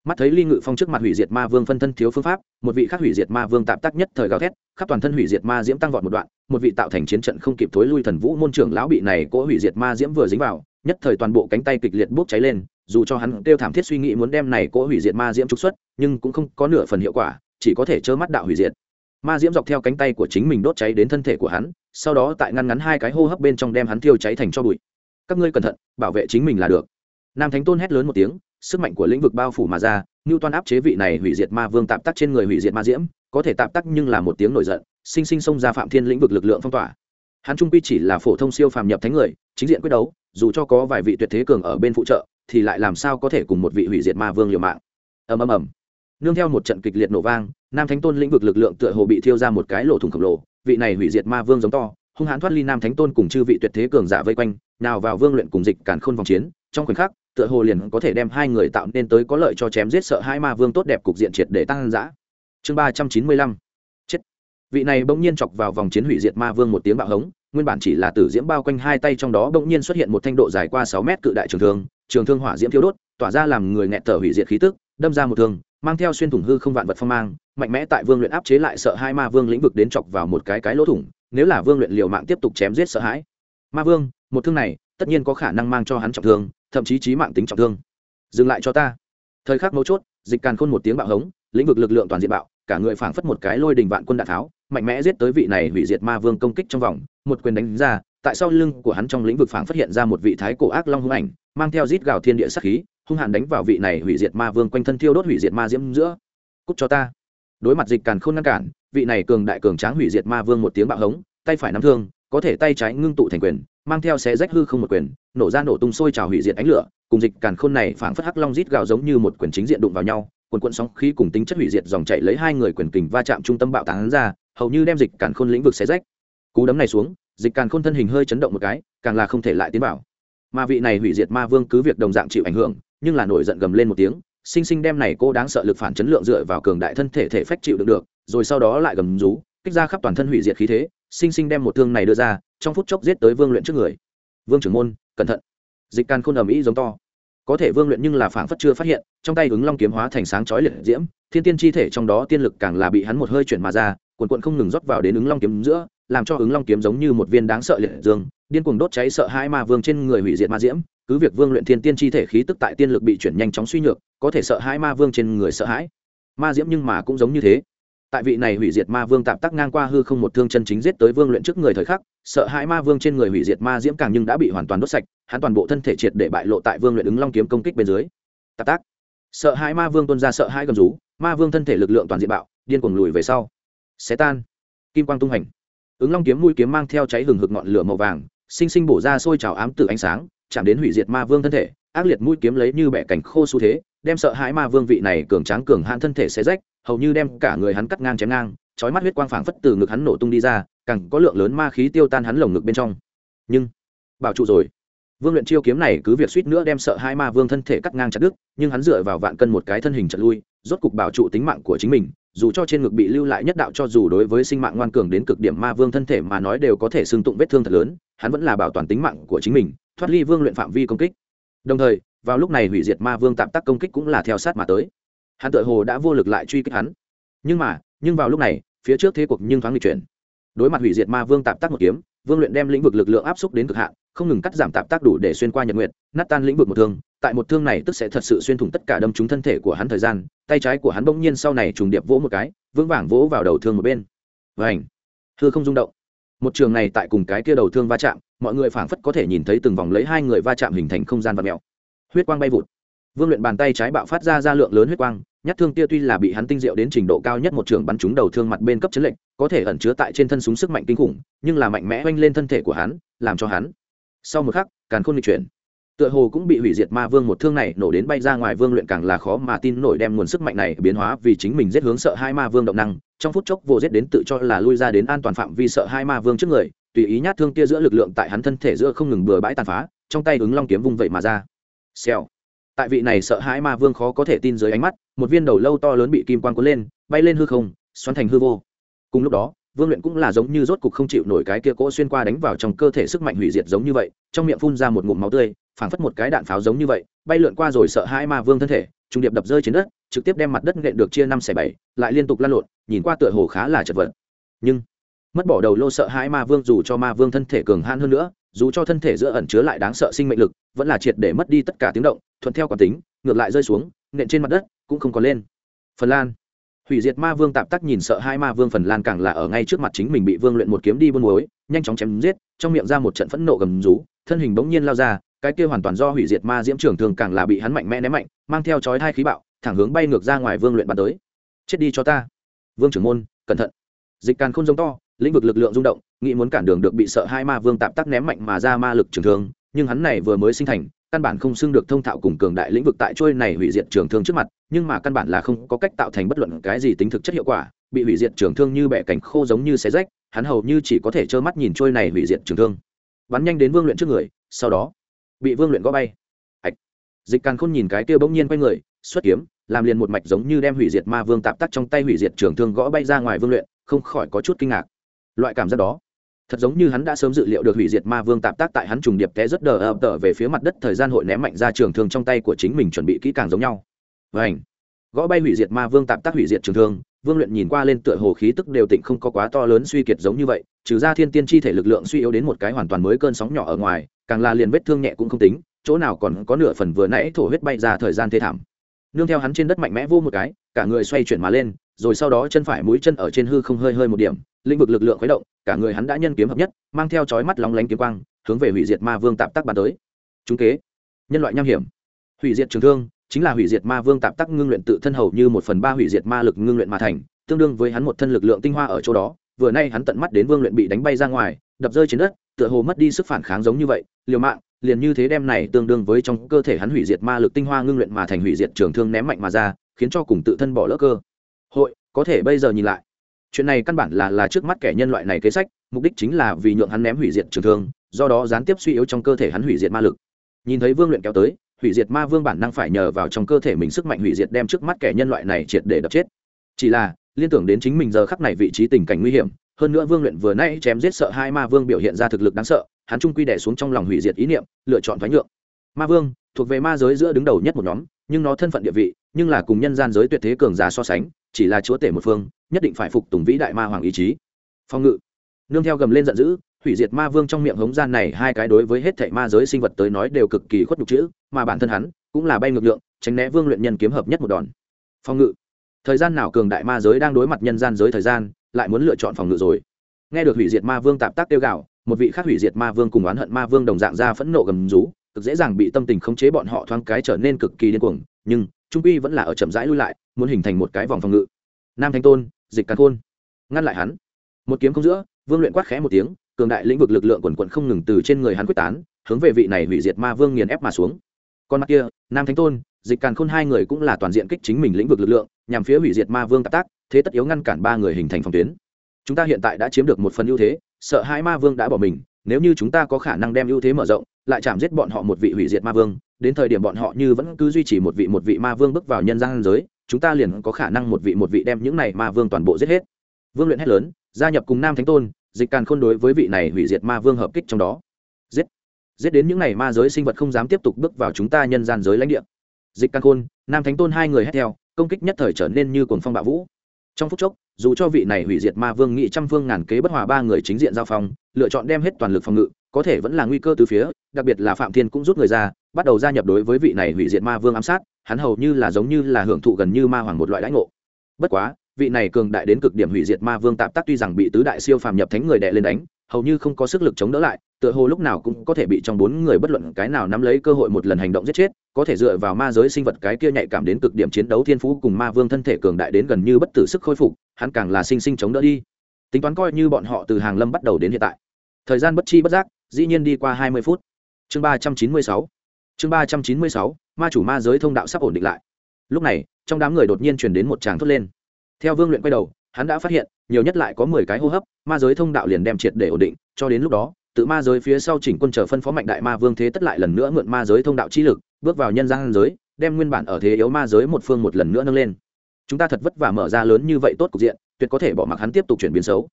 Mắt thấy ly ngự phong trước mặt hủy diệt ma vương phân thân thiếu phương pháp, một vị khác hủy diệt ma vương tạm tác nhất thời gào thét, khắp toàn thân hủy diệt ma diễm tăng vọt một đoạn, một vị tạo thành chiến trận không kịp thối lui thần vũ môn trưởng lão bị này cỗ hủy diệt ma diễm vừa dính vào, nhất thời toàn bộ cánh tay kịch liệt bốc cháy lên, dù cho hắn kêu thảm thiết suy nghĩ muốn đem này cỗ hủy diệt ma diễm trục xuất, nhưng cũng không có nửa phần hiệu quả, chỉ có thể trơ mắt đạo hủy diệt ma diễm dọc theo cánh tay của chính mình đốt cháy đến thân thể của hắn, sau đó tại ngăn ngắn hai cái hô hấp bên trong đem hắn thiêu cháy thành cho bụi. Các ngươi cẩn thận, bảo vệ chính mình là được. Nam thánh tôn hét lớn một tiếng, sức mạnh của lĩnh vực bao phủ mà ra như toan áp chế vị này hủy diệt ma vương tạm tắc trên người hủy diệt ma diễm, có thể tạm tắc nhưng là một tiếng nổi giận, sinh sinh xông ra phạm thiên lĩnh vực lực lượng phong tỏa. Hắn trung quy chỉ là phổ thông siêu phàm nhập thánh người, chính diện quyết đấu, dù cho có vài vị tuyệt thế cường ở bên phụ trợ, thì lại làm sao có thể cùng một vị hủy diệt ma vương liều mạng. Ầm ầm ầm nương theo một trận kịch liệt nổ vang, nam thánh tôn lĩnh vực lực lượng tựa hồ bị thiêu ra một cái lỗ thủng khổng lồ, vị này hủy diệt ma vương giống to, hung hãn thoát ly nam thánh tôn cùng chư vị tuyệt thế cường giả vây quanh, nào vào vương luyện cùng dịch càn khôn vòng chiến, trong khoảnh khắc, tựa hồ liền có thể đem hai người tạo nên tới có lợi cho chém giết sợ hai ma vương tốt đẹp cục diện triệt để tăng dã. Chương ba trăm chín mươi lăm. Chết. Vị này bỗng nhiên chọc vào vòng chiến hủy diệt ma vương một tiếng bạo hống, nguyên bản chỉ là tử diễm bao quanh hai tay trong đó bỗng nhiên xuất hiện một thanh độ dài qua sáu mét cự đại trường thương trường thương hỏa diễm thiêu đốt, tỏa ra làm người nghẹt thở hủy diệt khí tức, đâm ra một thương mang theo xuyên thủng hư không vạn vật phong mang, mạnh mẽ tại vương luyện áp chế lại sợ hai ma vương lĩnh vực đến chọc vào một cái cái lỗ thủng, nếu là vương luyện liều mạng tiếp tục chém giết sợ hãi. Ma vương, một thương này, tất nhiên có khả năng mang cho hắn trọng thương, thậm chí trí mạng tính trọng thương. Dừng lại cho ta. Thời khắc mấu chốt, dịch càn khôn một tiếng bạo hống, lĩnh vực lực lượng toàn diện bạo, cả người phảng phất một cái lôi đình vạn quân đạn tháo, mạnh mẽ giết tới vị này hủy diệt ma vương công kích trong vòng, một quyền đánh ra, tại sau lưng của hắn trong lĩnh vực phảng phát hiện ra một vị thái cổ ác long hung ảnh, mang theo rít gào thiên địa sắc khí hung hãn đánh vào vị này hủy diệt ma vương quanh thân thiêu đốt hủy diệt ma diễm giữa. Cút cho ta. Đối mặt dịch càn khôn ngăn cản, vị này cường đại cường tráng hủy diệt ma vương một tiếng bạo hống, tay phải nắm thương, có thể tay trái ngưng tụ thành quyền, mang theo xé rách hư không một quyền, nổ ra nổ tung sôi trào hủy diệt ánh lửa, cùng dịch càn khôn này phảng phất hắc long rít gào giống như một quyền chính diện đụng vào nhau quần quận sóng khí cùng tính chất hủy diệt dòng chảy lấy hai người quyền kình va chạm trung tâm bạo tán ra, hầu như đem dịch càn khôn lĩnh vực xé rách. Cú đấm này xuống, dịch càn khôn thân hình hơi chấn động một cái, càng là không thể lại tiến vào. Mà vị này hủy diệt ma vương cứ việc đồng dạng chịu ảnh hưởng nhưng là nổi giận gầm lên một tiếng, sinh sinh đem này cô đáng sợ lực phản chấn lượng dựa vào cường đại thân thể thể phách chịu được được, rồi sau đó lại gầm rú, kích ra khắp toàn thân hủy diệt khí thế, sinh sinh đem một thương này đưa ra, trong phút chốc giết tới vương luyện trước người. Vương trưởng môn, cẩn thận. Dịch can khôn ầm ĩ giống to. Có thể vương luyện nhưng là phảng phất chưa phát hiện, trong tay ứng long kiếm hóa thành sáng chói liệt diễm, thiên tiên chi thể trong đó tiên lực càng là bị hắn một hơi chuyển mà ra cuồn cuộn không ngừng rót vào đến ứng long kiếm giữa, làm cho ứng long kiếm giống như một viên đáng sợ liệt dương, điên cuồng đốt cháy sợ hai ma vương trên người hủy diệt ma diễm cứ việc vương luyện thiên tiên chi thể khí tức tại tiên lực bị chuyển nhanh chóng suy nhược, có thể sợ hãi ma vương trên người sợ hãi. Ma diễm nhưng mà cũng giống như thế. Tại vị này hủy diệt ma vương tạm tắc ngang qua hư không một thương chân chính giết tới vương luyện trước người thời khắc, sợ hãi ma vương trên người hủy diệt ma diễm càng nhưng đã bị hoàn toàn đốt sạch, hắn toàn bộ thân thể triệt để bại lộ tại vương luyện ứng long kiếm công kích bên dưới. Tạp tác sợ hãi ma vương tuân ra sợ hãi gầm rú, ma vương thân thể lực lượng toàn diện bạo, điên cuồng lùi về sau. Xé tan. Kim quang tung hành ứng long kiếm mũi kiếm mang theo cháy hừng hực ngọn lửa màu vàng sinh sinh bổ ra sôi trào ám tử ánh sáng, chạm đến hủy diệt ma vương thân thể, ác liệt mũi kiếm lấy như bẻ cảnh khô xu thế, đem sợ hãi ma vương vị này cường tráng cường hãn thân thể xé rách, hầu như đem cả người hắn cắt ngang chém ngang, chói mắt huyết quang phảng phất từ ngực hắn nổ tung đi ra, càng có lượng lớn ma khí tiêu tan hắn lồng ngực bên trong. Nhưng, bảo trụ rồi. Vương luyện chiêu kiếm này cứ việc suýt nữa đem sợ hai ma vương thân thể cắt ngang chặt đứt, nhưng hắn dựa vào vạn cân một cái thân hình chật lui, rốt cục bảo trụ tính mạng của chính mình dù cho trên ngực bị lưu lại nhất đạo cho dù đối với sinh mạng ngoan cường đến cực điểm ma vương thân thể mà nói đều có thể xương tụng vết thương thật lớn, hắn vẫn là bảo toàn tính mạng của chính mình, thoát ly vương luyện phạm vi công kích. Đồng thời, vào lúc này hủy diệt ma vương tạm tắc công kích cũng là theo sát mà tới. Hắn tự hồ đã vô lực lại truy kích hắn. Nhưng mà, nhưng vào lúc này, phía trước thế cuộc nhưng thoáng nghịch chuyển. Đối mặt hủy diệt ma vương tạm tắc một kiếm vương luyện đem lĩnh vực lực lượng áp xúc đến cực hạn, không ngừng cắt giảm tạm tác đủ để xuyên qua nhật nguyệt, nát tan lĩnh vực một thương. Tại một thương này tức sẽ thật sự xuyên thủng tất cả đâm trúng thân thể của hắn thời gian, tay trái của hắn bỗng nhiên sau này trùng điệp vỗ một cái, vững vàng vỗ vào đầu thương một bên. Và ảnh thưa không rung động. Một trường này tại cùng cái kia đầu thương va chạm, mọi người phảng phất có thể nhìn thấy từng vòng lấy hai người va chạm hình thành không gian và mèo. Huyết quang bay vụt. Vương luyện bàn tay trái bạo phát ra ra lượng lớn huyết quang nhát thương kia tuy là bị hắn tinh diệu đến trình độ cao nhất một trường bắn trúng đầu thương mặt bên cấp chiến lệnh, có thể ẩn chứa tại trên thân súng sức mạnh kinh khủng, nhưng là mạnh mẽ oanh lên thân thể của hắn, làm cho hắn sau một khắc, càn khôn lịch chuyển. Tựa hồ cũng bị hủy diệt ma vương một thương này nổ đến bay ra ngoài vương luyện càng là khó mà tin nổi đem nguồn sức mạnh này biến hóa vì chính mình giết hướng sợ hai ma vương động năng, trong phút chốc vô giết đến tự cho là lui ra đến an toàn phạm vi sợ hai ma vương trước người, tùy ý nhát thương kia giữa lực lượng tại hắn thân thể giữa không ngừng bừa bãi tàn phá, trong tay ứng long kiếm vung vậy mà ra. Xèo. Tại vị này sợ hãi ma vương khó có thể tin dưới ánh mắt một viên đầu lâu to lớn bị kim quang cuốn lên, bay lên hư không, xoắn thành hư vô. Cùng lúc đó, vương luyện cũng là giống như rốt cục không chịu nổi cái kia cỗ xuyên qua đánh vào trong cơ thể sức mạnh hủy diệt giống như vậy, trong miệng phun ra một ngụm máu tươi, phảng phất một cái đạn pháo giống như vậy, bay lượn qua rồi sợ hãi ma vương thân thể, trung điệp đập rơi trên đất, trực tiếp đem mặt đất nện được chia năm xẻ bảy, lại liên tục lăn lộn, nhìn qua tựa hồ khá là chật vật. Nhưng, mất bỏ đầu lô sợ hãi ma vương dù cho ma vương thân thể cường hãn hơn nữa, dù cho thân thể giữa ẩn chứa lại đáng sợ sinh mệnh lực, vẫn là triệt để mất đi tất cả tiếng động, thuận theo quán tính, ngược lại rơi xuống nện trên mặt đất, cũng không có lên. Phần lan. Hủy diệt ma vương tạp tắc nhìn sợ hai ma vương phần lan càng là ở ngay trước mặt chính mình bị vương luyện một kiếm đi buôn muối, nhanh chóng chém giết, trong miệng ra một trận phẫn nộ gầm rú, thân hình bỗng nhiên lao ra, cái kia hoàn toàn do hủy diệt ma diễm trưởng thường càng là bị hắn mạnh mẽ ném mạnh, mang theo chói hai khí bạo, thẳng hướng bay ngược ra ngoài vương luyện bắn tới. Chết đi cho ta. Vương trưởng môn, cẩn thận. Dịch càn không giống to, lĩnh vực lực lượng rung động, nghĩ muốn cản đường được bị sợ hai ma vương tạp tắc ném mạnh mà ra ma lực trường thương nhưng hắn này vừa mới sinh thành căn bản không xưng được thông thạo cùng cường đại lĩnh vực tại trôi này hủy diệt trường thương trước mặt, nhưng mà căn bản là không có cách tạo thành bất luận cái gì tính thực chất hiệu quả, bị hủy diệt trường thương như bẻ cành khô giống như xé rách, hắn hầu như chỉ có thể trơ mắt nhìn trôi này hủy diệt trường thương. Bắn nhanh đến vương luyện trước người, sau đó, bị vương luyện gõ bay. Hạch. dịch càn khôn nhìn cái kia bỗng nhiên quay người, xuất kiếm, làm liền một mạch giống như đem hủy diệt ma vương tạp tắc trong tay hủy diệt trường thương gõ bay ra ngoài vương luyện, không khỏi có chút kinh ngạc. Loại cảm giác đó thật giống như hắn đã sớm dự liệu được hủy diệt ma vương tạp tác tại hắn trùng điệp té rất đờ ập tờ về phía mặt đất, thời gian hội ném mạnh ra trường thương trong tay của chính mình chuẩn bị kỹ càng giống nhau. Vảnh gõ bay hủy diệt ma vương tạp tác hủy diệt trường thương, vương luyện nhìn qua lên tựa hồ khí tức đều tịnh không có quá to lớn suy kiệt giống như vậy, trừ ra thiên tiên chi thể lực lượng suy yếu đến một cái hoàn toàn mới cơn sóng nhỏ ở ngoài, càng là liền vết thương nhẹ cũng không tính, chỗ nào còn có nửa phần vừa nãy thổ huyết bay ra thời gian thê thảm. Nương theo hắn trên đất mạnh mẽ vô một cái, cả người xoay chuyển mà lên rồi sau đó chân phải mũi chân ở trên hư không hơi hơi một điểm, lĩnh vực lực lượng khuấy động, cả người hắn đã nhân kiếm hợp nhất, mang theo chói mắt lóng lánh kiếm quang, hướng về hủy diệt ma vương tạp tắc bàn tới. Chúng kế, nhân loại nham hiểm. Hủy diệt trường thương, chính là hủy diệt ma vương tạp tắc ngưng luyện tự thân hầu như một phần ba hủy diệt ma lực ngưng luyện mà thành, tương đương với hắn một thân lực lượng tinh hoa ở chỗ đó. Vừa nay hắn tận mắt đến vương luyện bị đánh bay ra ngoài, đập rơi trên đất, tựa hồ mất đi sức phản kháng giống như vậy, liều mạng, liền như thế đem này tương đương với trong cơ thể hắn hủy diệt ma lực tinh hoa ngưng luyện mà thành hủy diệt trường thương ném mạnh mà ra, khiến cho cùng tự thân bỏ lỡ cơ hội, có thể bây giờ nhìn lại. Chuyện này căn bản là là trước mắt kẻ nhân loại này kế sách, mục đích chính là vì nhượng hắn ném hủy diệt trường thương, do đó gián tiếp suy yếu trong cơ thể hắn hủy diệt ma lực. Nhìn thấy vương luyện kéo tới, hủy diệt ma vương bản năng phải nhờ vào trong cơ thể mình sức mạnh hủy diệt đem trước mắt kẻ nhân loại này triệt để đập chết. Chỉ là, liên tưởng đến chính mình giờ khắc này vị trí tình cảnh nguy hiểm, hơn nữa vương luyện vừa nay chém giết sợ hai ma vương biểu hiện ra thực lực đáng sợ, hắn trung quy đẻ xuống trong lòng hủy diệt ý niệm, lựa chọn thoái nhượng. Ma vương, thuộc về ma giới giữa đứng đầu nhất một nhóm nhưng nó thân phận địa vị, nhưng là cùng nhân gian giới tuyệt thế cường giả so sánh, chỉ là chúa tể một phương, nhất định phải phục tùng vĩ đại ma hoàng ý chí. Phong ngự. Nương theo gầm lên giận dữ, hủy diệt ma vương trong miệng hống gian này hai cái đối với hết thảy ma giới sinh vật tới nói đều cực kỳ khuất nhục chữ, mà bản thân hắn cũng là bay ngược lượng, tránh né vương luyện nhân kiếm hợp nhất một đòn. Phong ngự. Thời gian nào cường đại ma giới đang đối mặt nhân gian giới thời gian, lại muốn lựa chọn phòng ngự rồi. Nghe được hủy diệt ma vương tạp tác tiêu gạo một vị khác hủy diệt ma vương cùng oán hận ma vương đồng dạng ra phẫn nộ gầm rú cực dễ dàng bị tâm tình khống chế bọn họ thoáng cái trở nên cực kỳ điên cuồng, nhưng trung quy vẫn là ở chậm rãi lui lại, muốn hình thành một cái vòng phòng ngự. Nam thanh tôn, dịch càn khôn. Ngăn lại hắn. Một kiếm không giữa, vương luyện quát khẽ một tiếng, cường đại lĩnh vực lực lượng quần quận không ngừng từ trên người hắn quyết tán, hướng về vị này hủy diệt ma vương nghiền ép mà xuống. Con mặt kia, nam thánh tôn, dịch càn khôn hai người cũng là toàn diện kích chính mình lĩnh vực lực lượng, nhằm phía hủy diệt ma vương tác tác, thế tất yếu ngăn cản ba người hình thành phòng tuyến. Chúng ta hiện tại đã chiếm được một phần ưu thế, sợ hai ma vương đã bỏ mình, nếu như chúng ta có khả năng đem ưu thế mở rộng lại chạm giết bọn họ một vị hủy diệt ma vương, đến thời điểm bọn họ như vẫn cứ duy trì một vị một vị ma vương bước vào nhân gian giới, chúng ta liền có khả năng một vị một vị đem những này ma vương toàn bộ giết hết. Vương luyện hét lớn, gia nhập cùng nam thánh tôn, dịch càn khôn đối với vị này hủy diệt ma vương hợp kích trong đó. Giết! Giết đến những này ma giới sinh vật không dám tiếp tục bước vào chúng ta nhân gian giới lãnh địa. Dịch càn khôn, nam thánh tôn hai người hét theo, công kích nhất thời trở nên như cuồng phong bạo vũ. Trong phút chốc, dù cho vị này hủy diệt ma vương nghị trăm vương ngàn kế bất hòa ba người chính diện giao phong, lựa chọn đem hết toàn lực phòng ngự có thể vẫn là nguy cơ từ phía, đặc biệt là phạm thiên cũng rút người ra, bắt đầu gia nhập đối với vị này hủy diệt ma vương ám sát, hắn hầu như là giống như là hưởng thụ gần như ma hoàng một loại lãnh ngộ. Bất quá, vị này cường đại đến cực điểm hủy diệt ma vương tạm tác tuy rằng bị tứ đại siêu phàm nhập thánh người đệ lên đánh, hầu như không có sức lực chống đỡ lại, tựa hồ lúc nào cũng có thể bị trong bốn người bất luận cái nào nắm lấy cơ hội một lần hành động giết chết, có thể dựa vào ma giới sinh vật cái kia nhạy cảm đến cực điểm chiến đấu thiên phú cùng ma vương thân thể cường đại đến gần như bất tử sức khôi phục, hắn càng là sinh sinh chống đỡ đi. Tính toán coi như bọn họ từ hàng lâm bắt đầu đến hiện tại. Thời gian bất chi bất giác dĩ nhiên đi qua hai mươi phút. Chương ba trăm chín mươi sáu. Chương ba trăm chín mươi sáu, ma chủ ma giới thông đạo sắp ổn định lại. Lúc này, trong đám người đột nhiên truyền đến một tràng thốt lên. Theo vương luyện quay đầu, hắn đã phát hiện, nhiều nhất lại có mười cái hô hấp, ma giới thông đạo liền đem triệt để ổn định, cho đến lúc đó, tự ma giới phía sau chỉnh quân chờ phân phó mạnh đại ma vương thế tất lại lần nữa mượn ma giới thông đạo chi lực, bước vào nhân gian giới, đem nguyên bản ở thế yếu ma giới một phương một lần nữa nâng lên. Chúng ta thật vất vả mở ra lớn như vậy tốt cục diện, tuyệt có thể bỏ mặc hắn tiếp tục chuyển biến xấu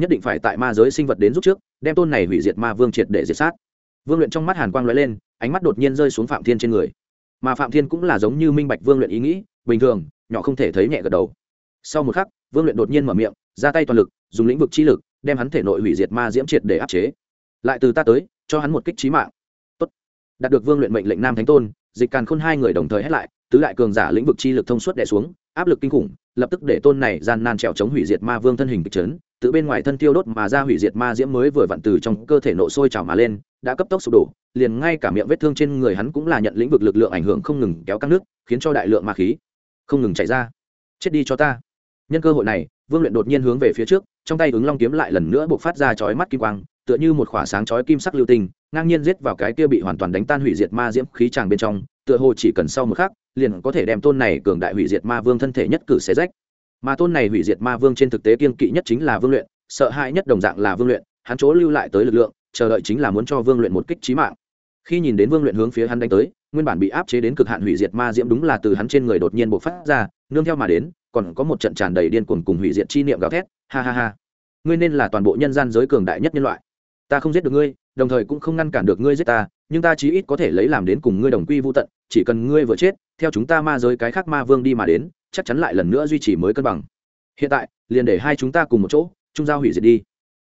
nhất định phải tại ma giới sinh vật đến giúp trước, đem tôn này hủy diệt ma vương triệt để diệt sát. Vương luyện trong mắt hàn quang lóe lên, ánh mắt đột nhiên rơi xuống phạm thiên trên người. Mà phạm thiên cũng là giống như minh bạch vương luyện ý nghĩ, bình thường, nhỏ không thể thấy nhẹ gật đầu. Sau một khắc, vương luyện đột nhiên mở miệng, ra tay toàn lực, dùng lĩnh vực chi lực, đem hắn thể nội hủy diệt ma diễm triệt để áp chế. Lại từ ta tới, cho hắn một kích trí mạng. Tốt. đạt được vương luyện mệnh lệnh nam thánh tôn, dịch càn khôn hai người đồng thời hét lại, tứ đại cường giả lĩnh vực chi lực thông suốt đè xuống, áp lực kinh khủng, lập tức để tôn này gian nan trèo chống hủy diệt ma vương thân hình kịch trấn tự bên ngoài thân tiêu đốt mà ra hủy diệt ma diễm mới vừa vặn từ trong cơ thể nội sôi trào mà lên, đã cấp tốc sụp đổ, liền ngay cả miệng vết thương trên người hắn cũng là nhận lĩnh vực lực lượng ảnh hưởng không ngừng kéo căng nước, khiến cho đại lượng ma khí không ngừng chảy ra. Chết đi cho ta. Nhân cơ hội này, vương luyện đột nhiên hướng về phía trước, trong tay ứng long kiếm lại lần nữa buộc phát ra chói mắt kim quang, tựa như một khỏa sáng chói kim sắc lưu tình ngang nhiên giết vào cái kia bị hoàn toàn đánh tan hủy diệt ma diễm khí tràng bên trong, tựa hồ chỉ cần sau một khắc, liền có thể đem tôn này cường đại hủy diệt ma vương thân thể nhất cử xé rách mà tôn này hủy diệt ma vương trên thực tế kiên kỵ nhất chính là vương luyện, sợ hãi nhất đồng dạng là vương luyện, hắn chỗ lưu lại tới lực lượng, chờ đợi chính là muốn cho vương luyện một kích trí mạng. Khi nhìn đến vương luyện hướng phía hắn đánh tới, nguyên bản bị áp chế đến cực hạn hủy diệt ma diễm đúng là từ hắn trên người đột nhiên bộc phát ra, nương theo mà đến, còn có một trận tràn đầy điên cuồng cùng hủy diệt chi niệm gào thét, ha ha ha. Ngươi nên là toàn bộ nhân gian giới cường đại nhất nhân loại. Ta không giết được ngươi, đồng thời cũng không ngăn cản được ngươi giết ta, nhưng ta chí ít có thể lấy làm đến cùng ngươi đồng quy vô tận, chỉ cần ngươi vừa chết, theo chúng ta ma giới cái khác ma vương đi mà đến chắc chắn lại lần nữa duy trì mới cân bằng. Hiện tại, liền để hai chúng ta cùng một chỗ trung giao hủy diệt đi.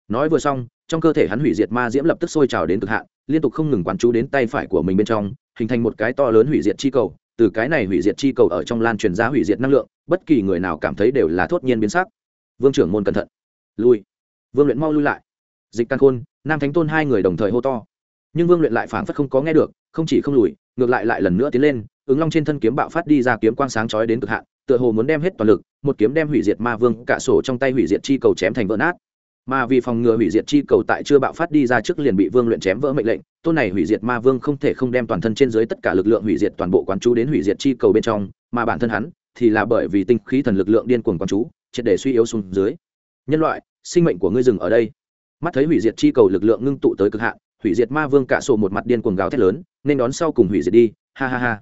Nói vừa xong, trong cơ thể hắn hủy diệt ma diễm lập tức sôi trào đến cực hạn, liên tục không ngừng quán chú đến tay phải của mình bên trong, hình thành một cái to lớn hủy diệt chi cầu. Từ cái này hủy diệt chi cầu ở trong lan truyền ra hủy diệt năng lượng, bất kỳ người nào cảm thấy đều là thốt nhiên biến sắc. Vương trưởng môn cẩn thận. Lui. Vương luyện mau lui lại. Dịch căn khôn, nam thánh tôn hai người đồng thời hô to. Nhưng vương luyện lại phảng phất không có nghe được, không chỉ không lùi, ngược lại lại lần nữa tiến lên, ứng long trên thân kiếm bạo phát đi ra kiếm quang sáng chói đến cực hạn tựa hồ muốn đem hết toàn lực, một kiếm đem hủy diệt ma vương, cả sổ trong tay hủy diệt chi cầu chém thành vỡ nát. Mà vì phòng ngừa hủy diệt chi cầu tại chưa bạo phát đi ra trước liền bị vương luyện chém vỡ mệnh lệnh, tôn này hủy diệt ma vương không thể không đem toàn thân trên dưới tất cả lực lượng hủy diệt toàn bộ quán chú đến hủy diệt chi cầu bên trong, mà bản thân hắn thì là bởi vì tinh khí thần lực lượng điên cuồng quán chú, triệt để suy yếu xuống dưới. Nhân loại, sinh mệnh của ngươi dừng ở đây. Mắt thấy hủy diệt chi cầu lực lượng ngưng tụ tới cực hạn, hủy diệt ma vương cả sổ một mặt điên cuồng gào thét lớn, nên đón sau cùng hủy diệt đi, ha ha ha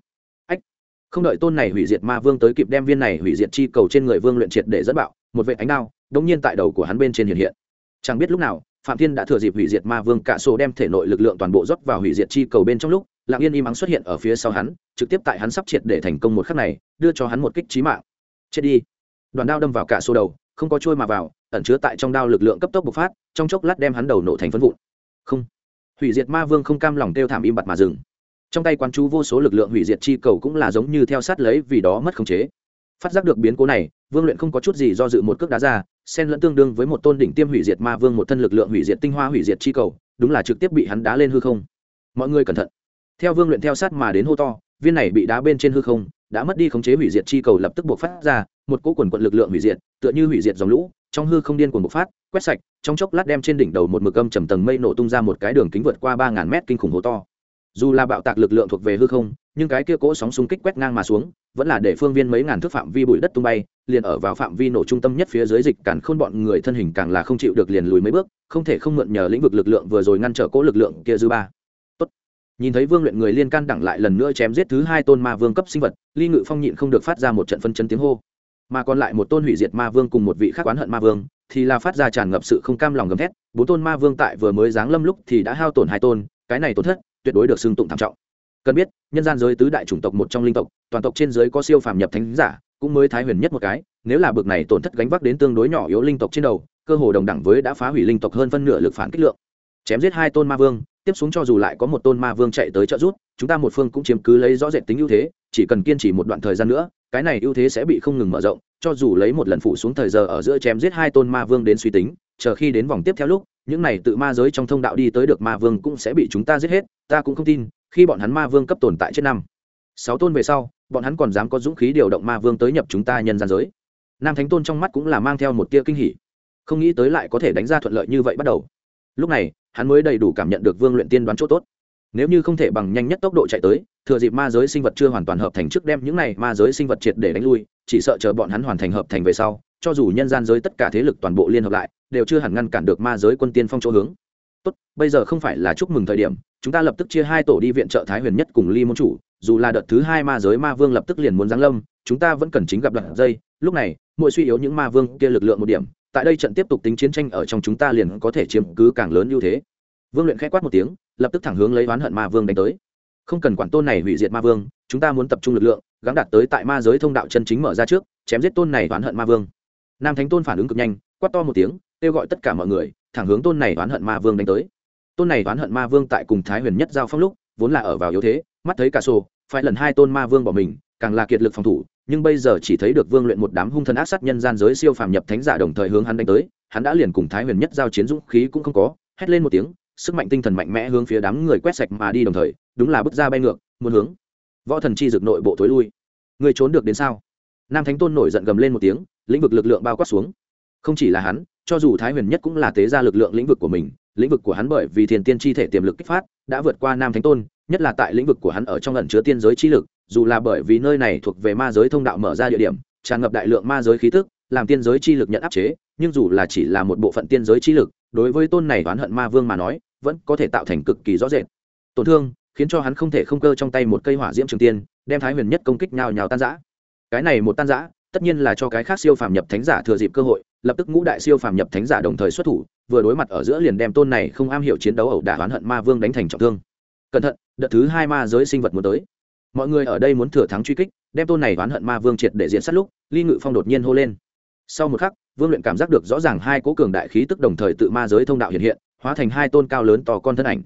không đợi tôn này hủy diệt ma vương tới kịp đem viên này hủy diệt chi cầu trên người vương luyện triệt để dẫn bạo, một vệ ánh đao, đống nhiên tại đầu của hắn bên trên hiện hiện. Chẳng biết lúc nào, phạm thiên đã thừa dịp hủy diệt ma vương cả sổ đem thể nội lực lượng toàn bộ dốc vào hủy diệt chi cầu bên trong lúc, lặng yên im ắng xuất hiện ở phía sau hắn, trực tiếp tại hắn sắp triệt để thành công một khắc này, đưa cho hắn một kích trí mạng. Chết đi. Đoàn đao đâm vào cả sổ đầu, không có trôi mà vào, ẩn chứa tại trong đao lực lượng cấp tốc bộc phát, trong chốc lát đem hắn đầu nổ thành phân vụn. Không. Hủy diệt ma vương không cam lòng kêu thảm im bặt mà dừng trong tay quán chú vô số lực lượng hủy diệt chi cầu cũng là giống như theo sát lấy vì đó mất khống chế. Phát giác được biến cố này, vương luyện không có chút gì do dự một cước đá ra sen lẫn tương đương với một tôn đỉnh tiêm hủy diệt ma vương một thân lực lượng hủy diệt tinh hoa hủy diệt chi cầu, đúng là trực tiếp bị hắn đá lên hư không. Mọi người cẩn thận. Theo vương luyện theo sát mà đến hô to, viên này bị đá bên trên hư không, đã mất đi khống chế hủy diệt chi cầu lập tức buộc phát ra, một cỗ quần quận lực lượng hủy diệt, tựa như hủy diệt dòng lũ, trong hư không điên cuồng bộc phát, quét sạch, trong chốc lát đem trên đỉnh đầu một mực âm trầm tầng mây nổ tung ra một cái đường kính vượt qua ba ngàn mét kinh khủng hố to dù là bạo tạc lực lượng thuộc về hư không, nhưng cái kia cỗ sóng xung kích quét ngang mà xuống, vẫn là để phương viên mấy ngàn thước phạm vi bụi đất tung bay, liền ở vào phạm vi nổ trung tâm nhất phía dưới dịch càn khôn bọn người thân hình càng là không chịu được liền lùi mấy bước, không thể không mượn nhờ lĩnh vực lực lượng vừa rồi ngăn trở cỗ lực lượng kia dư ba Tốt. nhìn thấy vương luyện người liên can đẳng lại lần nữa chém giết thứ hai tôn ma vương cấp sinh vật, ly ngự phong nhịn không được phát ra một trận phân chân tiếng hô mà còn lại một tôn hủy diệt ma vương cùng một vị khác oán hận ma vương, thì là phát ra tràn ngập sự không cam lòng gầm thét, bốn tôn ma vương tại vừa mới giáng lâm lúc thì đã hao tổn hai tôn, cái này tổn thất tuyệt đối được xưng tụng thảm trọng. Cần biết, nhân gian giới tứ đại chủng tộc một trong linh tộc, toàn tộc trên giới có siêu phàm nhập thánh giả, cũng mới thái huyền nhất một cái, nếu là bực này tổn thất gánh vác đến tương đối nhỏ yếu linh tộc trên đầu, cơ hồ đồng đẳng với đã phá hủy linh tộc hơn phân nửa lực phản kích lượng. Chém giết hai tôn ma vương, tiếp xuống cho dù lại có một tôn ma vương chạy tới trợ giúp, chúng ta một phương cũng chiếm cứ lấy rõ rệt tính ưu thế, chỉ cần kiên trì một đoạn thời gian nữa, cái này ưu thế sẽ bị không ngừng mở rộng, cho dù lấy một lần phụ xuống thời giờ ở giữa chém giết hai tôn ma vương đến suy tính, chờ khi đến vòng tiếp theo lúc những này tự ma giới trong thông đạo đi tới được ma vương cũng sẽ bị chúng ta giết hết, ta cũng không tin, khi bọn hắn ma vương cấp tồn tại chết năm, sáu tôn về sau, bọn hắn còn dám có dũng khí điều động ma vương tới nhập chúng ta nhân gian giới. Nam thánh tôn trong mắt cũng là mang theo một tia kinh hỉ. Không nghĩ tới lại có thể đánh ra thuận lợi như vậy bắt đầu. Lúc này, hắn mới đầy đủ cảm nhận được vương luyện tiên đoán chỗ tốt. Nếu như không thể bằng nhanh nhất tốc độ chạy tới, thừa dịp ma giới sinh vật chưa hoàn toàn hợp thành trước đem những này ma giới sinh vật triệt để đánh lui, chỉ sợ chờ bọn hắn hoàn thành hợp thành về sau cho dù nhân gian giới tất cả thế lực toàn bộ liên hợp lại, đều chưa hẳn ngăn cản được ma giới quân tiên phong chỗ hướng. Tốt, bây giờ không phải là chúc mừng thời điểm, chúng ta lập tức chia hai tổ đi viện trợ thái huyền nhất cùng ly môn chủ, dù là đợt thứ hai ma giới ma vương lập tức liền muốn giáng lâm, chúng ta vẫn cần chính gặp đoạn dây, lúc này, mỗi suy yếu những ma vương kia lực lượng một điểm, tại đây trận tiếp tục tính chiến tranh ở trong chúng ta liền có thể chiếm cứ càng lớn ưu thế. Vương luyện k h ẽ quát một tiếng, lập tức thẳng hướng lấy oán hận ma vương đánh tới. Không cần quản tôn này hủy diệt ma vương, chúng ta muốn tập trung lực lượng gắn đạt tới tại ma giới thông đạo chân chính mở ra trước, chém giết tôn này oán hận ma vương nam thánh tôn phản ứng cực nhanh, quát to một tiếng, kêu gọi tất cả mọi người, thẳng hướng tôn này oán hận ma vương đánh tới. Tôn này oán hận ma vương tại cùng thái huyền nhất giao phong lúc, vốn là ở vào yếu thế, mắt thấy cả sổ, phải lần hai tôn ma vương bỏ mình, càng là kiệt lực phòng thủ, nhưng bây giờ chỉ thấy được vương luyện một đám hung thần ác sát nhân gian giới siêu phàm nhập thánh giả đồng thời hướng hắn đánh tới, hắn đã liền cùng thái huyền nhất giao chiến dũng khí cũng không có, hét lên một tiếng, sức mạnh tinh thần mạnh mẽ hướng phía đám người quét sạch mà đi đồng thời, đúng là bước ra bay ngược, muốn hướng võ thần chi dực nội bộ thối lui. Người trốn được đến sao? Nam thánh tôn nổi giận gầm lên một tiếng lĩnh vực lực lượng bao quát xuống. Không chỉ là hắn, cho dù thái huyền nhất cũng là tế ra lực lượng lĩnh vực của mình, lĩnh vực của hắn bởi vì thiền tiên chi thể tiềm lực kích phát, đã vượt qua nam thánh tôn, nhất là tại lĩnh vực của hắn ở trong ẩn chứa tiên giới chi lực, dù là bởi vì nơi này thuộc về ma giới thông đạo mở ra địa điểm, tràn ngập đại lượng ma giới khí tức, làm tiên giới chi lực nhận áp chế, nhưng dù là chỉ là một bộ phận tiên giới chi lực, đối với tôn này oán hận ma vương mà nói, vẫn có thể tạo thành cực kỳ rõ rệt. Tổn thương, khiến cho hắn không thể không cơ trong tay một cây hỏa diễm trường tiên, đem thái huyền nhất công kích nhào nhào tan giã cái này một tan giã tất nhiên là cho cái khác siêu phàm nhập thánh giả thừa dịp cơ hội, lập tức ngũ đại siêu phàm nhập thánh giả đồng thời xuất thủ, vừa đối mặt ở giữa liền đem tôn này không am hiểu chiến đấu ẩu đả oán hận ma vương đánh thành trọng thương. Cẩn thận, đợt thứ hai ma giới sinh vật muốn tới. Mọi người ở đây muốn thừa thắng truy kích, đem tôn này oán hận ma vương triệt để diện sát lúc, ly ngự phong đột nhiên hô lên. Sau một khắc, vương luyện cảm giác được rõ ràng hai cố cường đại khí tức đồng thời tự ma giới thông đạo hiện hiện, hóa thành hai tôn cao lớn to con thân ảnh.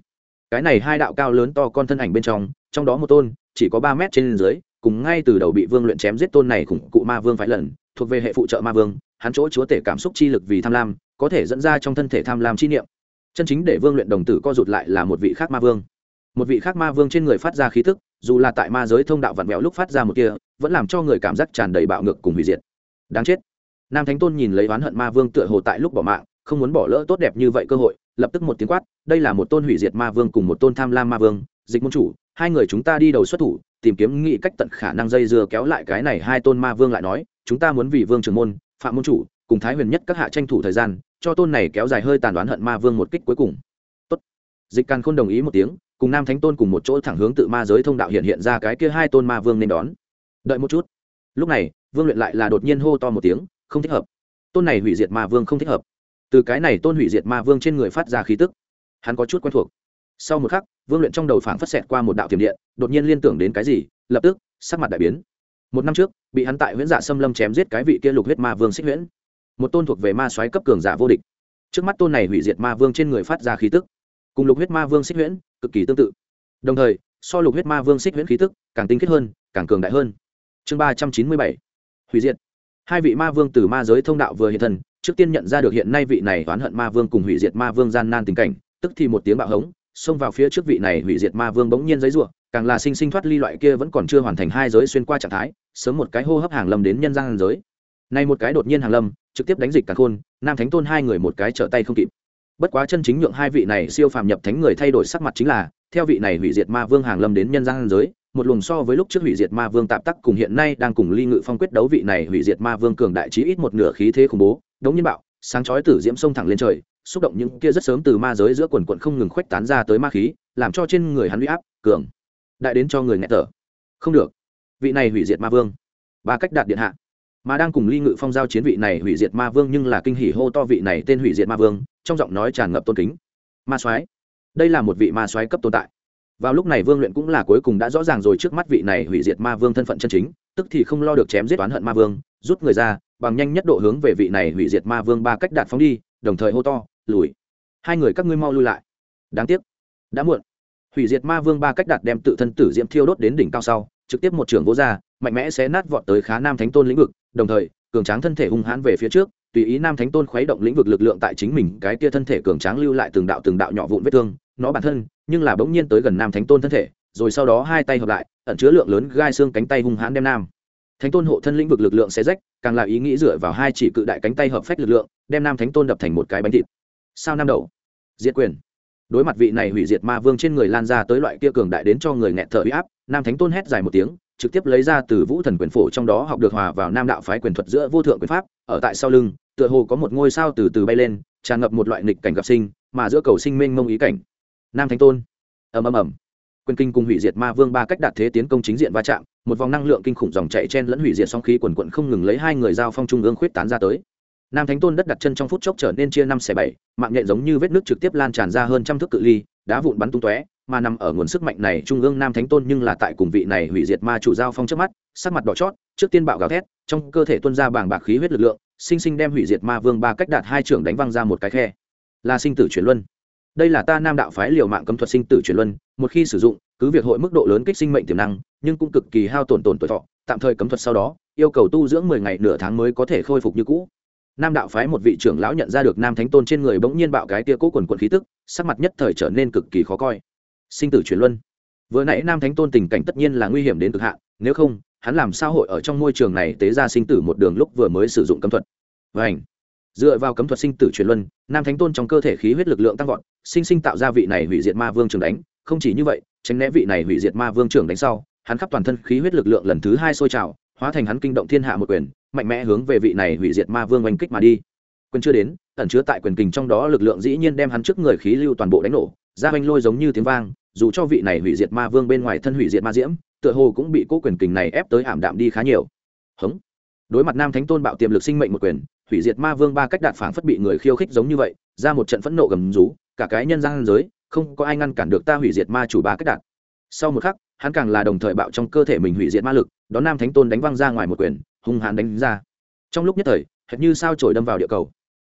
Cái này hai đạo cao lớn to con thân ảnh bên trong trong đó một tôn, chỉ có ba mét trên dưới cùng ngay từ đầu bị vương luyện chém giết tôn này khủng cụ ma vương phải lần, thuộc về hệ phụ trợ ma vương, hắn chỗ chúa tể cảm xúc chi lực vì tham lam, có thể dẫn ra trong thân thể tham lam chi niệm. Chân chính để vương luyện đồng tử co rụt lại là một vị khác ma vương. Một vị khác ma vương trên người phát ra khí tức, dù là tại ma giới thông đạo vặn vẹo lúc phát ra một kia vẫn làm cho người cảm giác tràn đầy bạo ngược cùng hủy diệt. Đáng chết. Nam thánh tôn nhìn lấy oán hận ma vương tựa hồ tại lúc bỏ mạng, không muốn bỏ lỡ tốt đẹp như vậy cơ hội, lập tức một tiếng quát, đây là một tôn hủy diệt ma vương cùng một tôn tham lam ma vương, dịch môn chủ, hai người chúng ta đi đầu xuất thủ tìm kiếm nghị cách tận khả năng dây dưa kéo lại cái này hai tôn ma vương lại nói, chúng ta muốn vì vương trường môn, phạm môn chủ, cùng thái huyền nhất các hạ tranh thủ thời gian, cho tôn này kéo dài hơi tàn đoán hận ma vương một kích cuối cùng. Tốt. dịch càn khôn đồng ý một tiếng, cùng nam thánh tôn cùng một chỗ thẳng hướng tự ma giới thông đạo hiện hiện ra cái kia hai tôn ma vương nên đón. Đợi một chút. Lúc này, vương luyện lại là đột nhiên hô to một tiếng, không thích hợp. Tôn này hủy diệt ma vương không thích hợp. Từ cái này tôn hủy diệt ma vương trên người phát ra khí tức, hắn có chút quen thuộc sau một khắc, vương luyện trong đầu phảng phất xẹt qua một đạo tiềm điện, đột nhiên liên tưởng đến cái gì, lập tức, sắc mặt đại biến. Một năm trước, bị hắn tại huyễn dạ xâm lâm chém giết cái vị kia lục huyết ma vương xích huyễn. Một tôn thuộc về ma soái cấp cường giả vô địch. Trước mắt tôn này hủy diệt ma vương trên người phát ra khí tức. Cùng lục huyết ma vương xích huyễn, cực kỳ tương tự. Đồng thời, so lục huyết ma vương xích huyễn khí tức, càng tinh khiết hơn, càng cường đại hơn. Chương ba trăm chín mươi bảy. Hủy diệt. Hai vị ma vương từ ma giới thông đạo vừa hiện thần trước tiên nhận ra được hiện nay vị này oán hận ma vương cùng hủy diệt ma vương gian nan tình cảnh, tức thì một tiếng bạo hống xông vào phía trước vị này hủy diệt ma vương bỗng nhiên giấy ruộng càng là sinh sinh thoát ly loại kia vẫn còn chưa hoàn thành hai giới xuyên qua trạng thái, sớm một cái hô hấp hàng lâm đến nhân gian giới. Nay một cái đột nhiên hàng lâm, trực tiếp đánh dịch cả khôn, nam thánh tôn hai người một cái trở tay không kịp. Bất quá chân chính nhượng hai vị này siêu phàm nhập thánh người thay đổi sắc mặt chính là, theo vị này hủy diệt ma vương hàng lâm đến nhân gian giới, một luồng so với lúc trước hủy diệt ma vương tạm tắc cùng hiện nay đang cùng ly ngự phong quyết đấu vị này hủy diệt ma vương cường đại chí ít một nửa khí thế khủng bố, đống nhiên bạo, sáng chói tử diễm sông thẳng lên trời xúc động những kia rất sớm từ ma giới giữa quần quận không ngừng khuếch tán ra tới ma khí, làm cho trên người hắn huy áp, cường, đại đến cho người nghe thở. Không được. Vị này hủy diệt ma vương. Ba cách đạt điện hạ. Mà đang cùng ly ngự phong giao chiến vị này hủy diệt ma vương nhưng là kinh hỉ hô to vị này tên hủy diệt ma vương, trong giọng nói tràn ngập tôn kính. Ma soái, đây là một vị ma soái cấp tồn tại. Vào lúc này vương luyện cũng là cuối cùng đã rõ ràng rồi trước mắt vị này hủy diệt ma vương thân phận chân chính, tức thì không lo được chém giết oán hận ma vương, rút người ra, bằng nhanh nhất độ hướng về vị này hủy diệt ma vương ba cách đạt phóng đi, đồng thời hô to lùi. Hai người các ngươi mau lui lại. Đáng tiếc. Đã muộn. Hủy diệt ma vương ba cách đạt đem tự thân tử diễm thiêu đốt đến đỉnh cao sau, trực tiếp một trường vô ra mạnh mẽ sẽ nát vọt tới khá nam thánh tôn lĩnh vực, đồng thời, cường tráng thân thể hung hãn về phía trước, tùy ý nam thánh tôn khuấy động lĩnh vực lực lượng tại chính mình, cái kia thân thể cường tráng lưu lại từng đạo từng đạo nhỏ vụn vết thương, nó bản thân, nhưng là bỗng nhiên tới gần nam thánh tôn thân thể, rồi sau đó hai tay hợp lại, ẩn chứa lượng lớn gai xương cánh tay hung hãn đem nam thánh tôn hộ thân lĩnh vực lực lượng sẽ rách, càng là ý nghĩ dựa vào hai chỉ cự đại cánh tay hợp phách lực lượng, đem nam thánh tôn đập thành một cái bánh thịt sao nam đầu? Diệt quyền. Đối mặt vị này hủy diệt ma vương trên người lan ra tới loại kia cường đại đến cho người nghẹt thở uy áp, nam thánh tôn hét dài một tiếng, trực tiếp lấy ra từ vũ thần quyền phổ trong đó học được hòa vào nam đạo phái quyền thuật giữa vô thượng quyền pháp, ở tại sau lưng, tựa hồ có một ngôi sao từ từ bay lên, tràn ngập một loại nghịch cảnh gặp sinh, mà giữa cầu sinh mênh mông ý cảnh. Nam thánh tôn. Ầm ầm ầm. Quyền kinh cùng hủy diệt ma vương ba cách đạt thế tiến công chính diện va chạm, một vòng năng lượng kinh khủng dòng chạy chen lẫn hủy diệt song khí quần quận không ngừng lấy hai người giao phong trung ương khuyết tán ra tới nam thánh tôn đất đặt chân trong phút chốc trở nên chia năm xẻ bảy, mạng nhện giống như vết nước trực tiếp lan tràn ra hơn trăm thước cự ly, đá vụn bắn tung tóe, mà nằm ở nguồn sức mạnh này, trung ương nam thánh tôn nhưng là tại cùng vị này hủy diệt ma chủ giao phong trước mắt, sắc mặt đỏ chót, trước tiên bạo gào thét, trong cơ thể tuôn ra bàng bạc khí huyết lực lượng, sinh sinh đem hủy diệt ma vương ba cách đạt hai trưởng đánh văng ra một cái khe. Là sinh tử chuyển luân. Đây là ta nam đạo phái liều mạng cấm thuật sinh tử chuyển luân, một khi sử dụng, cứ việc hội mức độ lớn kích sinh mệnh tiềm năng, nhưng cũng cực kỳ hao tổn tổn tuổi thọ, tạm thời cấm thuật sau đó, yêu cầu tu dưỡng mười ngày nửa tháng mới có thể khôi phục như cũ nam đạo phái một vị trưởng lão nhận ra được nam thánh tôn trên người bỗng nhiên bạo cái tia cố quần quần khí tức, sắc mặt nhất thời trở nên cực kỳ khó coi. Sinh tử chuyển luân. Vừa nãy nam thánh tôn tình cảnh tất nhiên là nguy hiểm đến cực hạn, nếu không, hắn làm sao hội ở trong môi trường này tế ra sinh tử một đường lúc vừa mới sử dụng cấm thuật? Và ảnh dựa vào cấm thuật sinh tử chuyển luân, nam thánh tôn trong cơ thể khí huyết lực lượng tăng vọt, sinh sinh tạo ra vị này hủy diệt ma vương trường đánh. Không chỉ như vậy, tránh né vị này hủy diệt ma vương trường đánh sau, hắn khắp toàn thân khí huyết lực lượng lần thứ hai sôi trào, hóa thành hắn kinh động thiên hạ một quyền mạnh mẽ hướng về vị này hủy diệt ma vương oanh kích mà đi. Quyền chưa đến, ẩn chứa tại quyền kình trong đó lực lượng dĩ nhiên đem hắn trước người khí lưu toàn bộ đánh nổ, ra oanh lôi giống như tiếng vang, dù cho vị này hủy diệt ma vương bên ngoài thân hủy diệt ma diễm, tựa hồ cũng bị cố quyền kình này ép tới ảm đạm đi khá nhiều. Hống. Đối mặt nam thánh tôn bạo tiềm lực sinh mệnh một quyền, hủy diệt ma vương ba cách đạt phản phất bị người khiêu khích giống như vậy, ra một trận phẫn nộ gầm rú, cả cái nhân gian giới, không có ai ngăn cản được ta hủy diệt ma chủ ba cách đạt. Sau một khắc, hắn càng là đồng thời bạo trong cơ thể mình hủy diệt ma lực, đón nam thánh tôn đánh văng ra ngoài một quyền hung hãn đánh ra. Trong lúc nhất thời, hệt như sao trổi đâm vào địa cầu.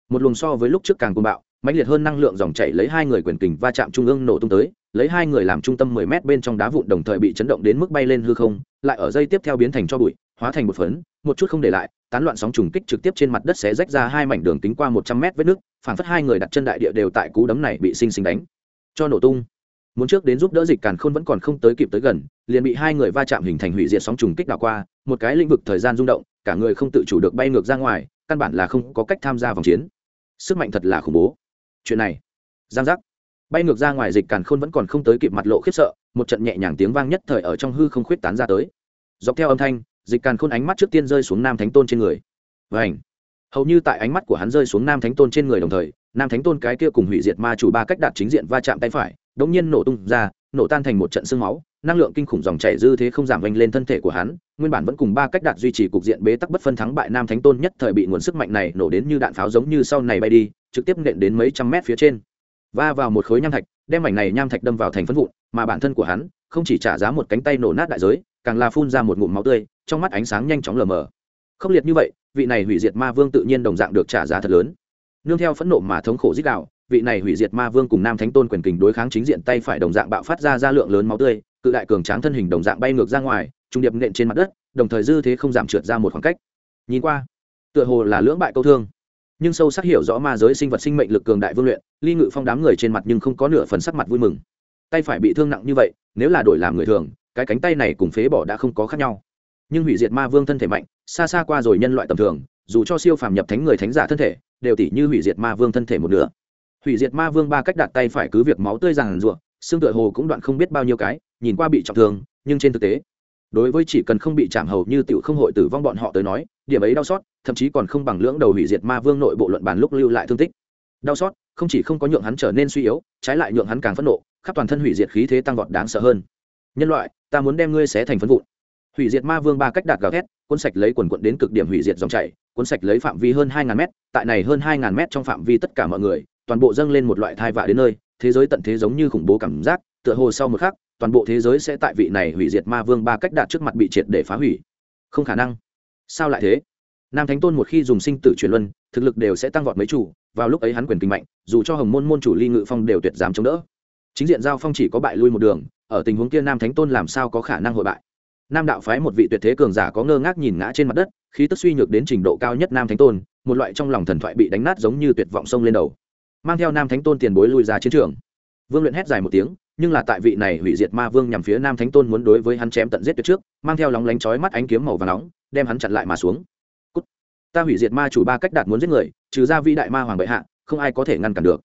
Một luồng so với lúc trước càng côn bạo, mãnh liệt hơn năng lượng dòng chảy lấy hai người quyền kình va chạm trung ương nổ tung tới, lấy hai người làm trung tâm mười mét bên trong đá vụn đồng thời bị chấn động đến mức bay lên hư không, lại ở dây tiếp theo biến thành cho bụi, hóa thành một phấn, một chút không để lại, tán loạn sóng trùng kích trực tiếp trên mặt đất xé rách ra hai mảnh đường kính qua một trăm mét vết nước phản phất hai người đặt chân đại địa đều tại cú đấm này bị sinh sinh đánh. Cho nổ tung muốn trước đến giúp đỡ dịch càn khôn vẫn còn không tới kịp tới gần, liền bị hai người va chạm hình thành hủy diệt sóng trùng kích đảo qua, một cái lĩnh vực thời gian rung động, cả người không tự chủ được bay ngược ra ngoài, căn bản là không có cách tham gia vòng chiến. Sức mạnh thật là khủng bố. Chuyện này, giang giác. Bay ngược ra ngoài dịch càn khôn vẫn còn không tới kịp mặt lộ khiếp sợ, một trận nhẹ nhàng tiếng vang nhất thời ở trong hư không khuyết tán ra tới. Dọc theo âm thanh, dịch càn khôn ánh mắt trước tiên rơi xuống nam thánh tôn trên người. Và ảnh hầu như tại ánh mắt của hắn rơi xuống nam thánh tôn trên người đồng thời, nam thánh tôn cái kia cùng hủy diệt ma chủ ba cách đạt chính diện va chạm tay phải đống nhiên nổ tung ra, nổ tan thành một trận sương máu, năng lượng kinh khủng dòng chảy dư thế không giảm vanh lên thân thể của hắn, nguyên bản vẫn cùng ba cách đạt duy trì cục diện bế tắc bất phân thắng bại nam thánh tôn nhất thời bị nguồn sức mạnh này nổ đến như đạn pháo giống như sau này bay đi, trực tiếp nện đến mấy trăm mét phía trên. Va vào một khối nham thạch, đem mảnh này nham thạch đâm vào thành phân vụn, mà bản thân của hắn không chỉ trả giá một cánh tay nổ nát đại giới, càng là phun ra một ngụm máu tươi, trong mắt ánh sáng nhanh chóng lờ mờ. Khốc liệt như vậy, vị này hủy diệt ma vương tự nhiên đồng dạng được trả giá thật lớn. Nương theo phẫn nộ mà thống khổ dích đạo vị này hủy diệt ma vương cùng nam thánh tôn quyền kình đối kháng chính diện tay phải đồng dạng bạo phát ra ra lượng lớn máu tươi, cự đại cường tráng thân hình đồng dạng bay ngược ra ngoài, trung điệp nện trên mặt đất, đồng thời dư thế không giảm trượt ra một khoảng cách. Nhìn qua, tựa hồ là lưỡng bại câu thương. Nhưng sâu sắc hiểu rõ ma giới sinh vật sinh mệnh lực cường đại vương luyện, ly ngự phong đám người trên mặt nhưng không có nửa phần sắc mặt vui mừng. Tay phải bị thương nặng như vậy, nếu là đổi làm người thường, cái cánh tay này cùng phế bỏ đã không có khác nhau. Nhưng hủy diệt ma vương thân thể mạnh, xa xa qua rồi nhân loại tầm thường, dù cho siêu phàm nhập thánh người thánh giả thân thể, đều tỷ như hủy diệt ma vương thân thể một nửa hủy diệt ma vương ba cách đặt tay phải cứ việc máu tươi ràng rụa xương tựa hồ cũng đoạn không biết bao nhiêu cái, nhìn qua bị trọng thương, nhưng trên thực tế, đối với chỉ cần không bị chạm hầu như tiểu không hội tử vong bọn họ tới nói, điểm ấy đau xót, thậm chí còn không bằng lưỡng đầu hủy diệt ma vương nội bộ luận bàn lúc lưu lại thương tích. Đau xót, không chỉ không có nhượng hắn trở nên suy yếu, trái lại nhượng hắn càng phẫn nộ, khắp toàn thân hủy diệt khí thế tăng vọt đáng sợ hơn. Nhân loại, ta muốn đem ngươi xé thành phấn vụn. Hủy diệt ma vương ba cách đạt gào thét, cuốn sạch lấy quần quận đến cực điểm hủy diệt dòng chảy, cuốn sạch lấy phạm vi hơn hai ngàn mét, tại này hơn hai ngàn mét trong phạm vi tất cả mọi người toàn bộ dâng lên một loại thai vạ đến nơi, thế giới tận thế giống như khủng bố cảm giác, tựa hồ sau một khắc, toàn bộ thế giới sẽ tại vị này hủy diệt ma vương ba cách đạt trước mặt bị triệt để phá hủy. Không khả năng. Sao lại thế? Nam thánh tôn một khi dùng sinh tử truyền luân, thực lực đều sẽ tăng vọt mấy chủ, vào lúc ấy hắn quyền kinh mạnh, dù cho hồng môn môn chủ ly ngự phong đều tuyệt dám chống đỡ. Chính diện giao phong chỉ có bại lui một đường, ở tình huống kia nam thánh tôn làm sao có khả năng hội bại? Nam đạo phái một vị tuyệt thế cường giả có ngơ ngác nhìn ngã trên mặt đất, khí tức suy nhược đến trình độ cao nhất nam thánh tôn, một loại trong lòng thần thoại bị đánh nát giống như tuyệt vọng sông lên đầu mang theo nam thánh tôn tiền bối lui ra chiến trường. Vương luyện hét dài một tiếng nhưng là tại vị này hủy diệt ma vương nhằm phía nam thánh tôn muốn đối với hắn chém tận giết tuyệt trước mang theo lóng lánh chói mắt ánh kiếm màu và nóng đem hắn chặn lại mà xuống. Cút. ta hủy diệt ma chủ ba cách đạt muốn giết người trừ ra vĩ đại ma hoàng bệ hạ không ai có thể ngăn cản được.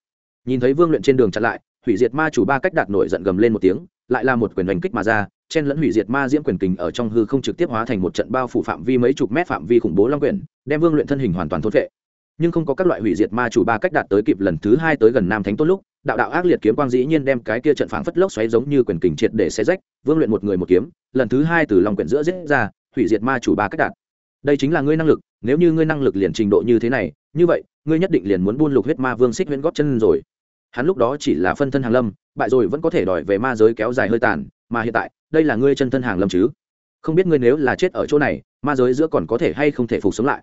Nhìn thấy vương luyện trên đường chặn lại hủy diệt ma chủ ba cách đạt nổi giận gầm lên một tiếng lại là một quyền đánh kích mà ra chen lẫn hủy diệt ma diễm quyền kình ở trong hư không trực tiếp hóa thành một trận bao phủ phạm vi mấy chục mét phạm vi khủng bố long quyền, đem vương luyện thân hình hoàn toàn thốt vệ nhưng không có các loại hủy diệt ma chủ ba cách đạt tới kịp lần thứ hai tới gần nam thánh Tôn lúc, đạo đạo ác liệt kiếm quang dĩ nhiên đem cái kia trận phảng phất lốc xoáy giống như quyền kình triệt để xe rách, vương luyện một người một kiếm, lần thứ hai từ lòng quyển giữa giết ra, hủy diệt ma chủ ba cách đạt. Đây chính là ngươi năng lực, nếu như ngươi năng lực liền trình độ như thế này, như vậy, ngươi nhất định liền muốn buôn lục huyết ma vương xích huyễn góp chân rồi. Hắn lúc đó chỉ là phân thân hàng lâm, bại rồi vẫn có thể đòi về ma giới kéo dài hơi tàn, mà hiện tại, đây là ngươi chân thân hàng lâm chứ? Không biết ngươi nếu là chết ở chỗ này, ma giới giữa còn có thể hay không thể phục sống lại?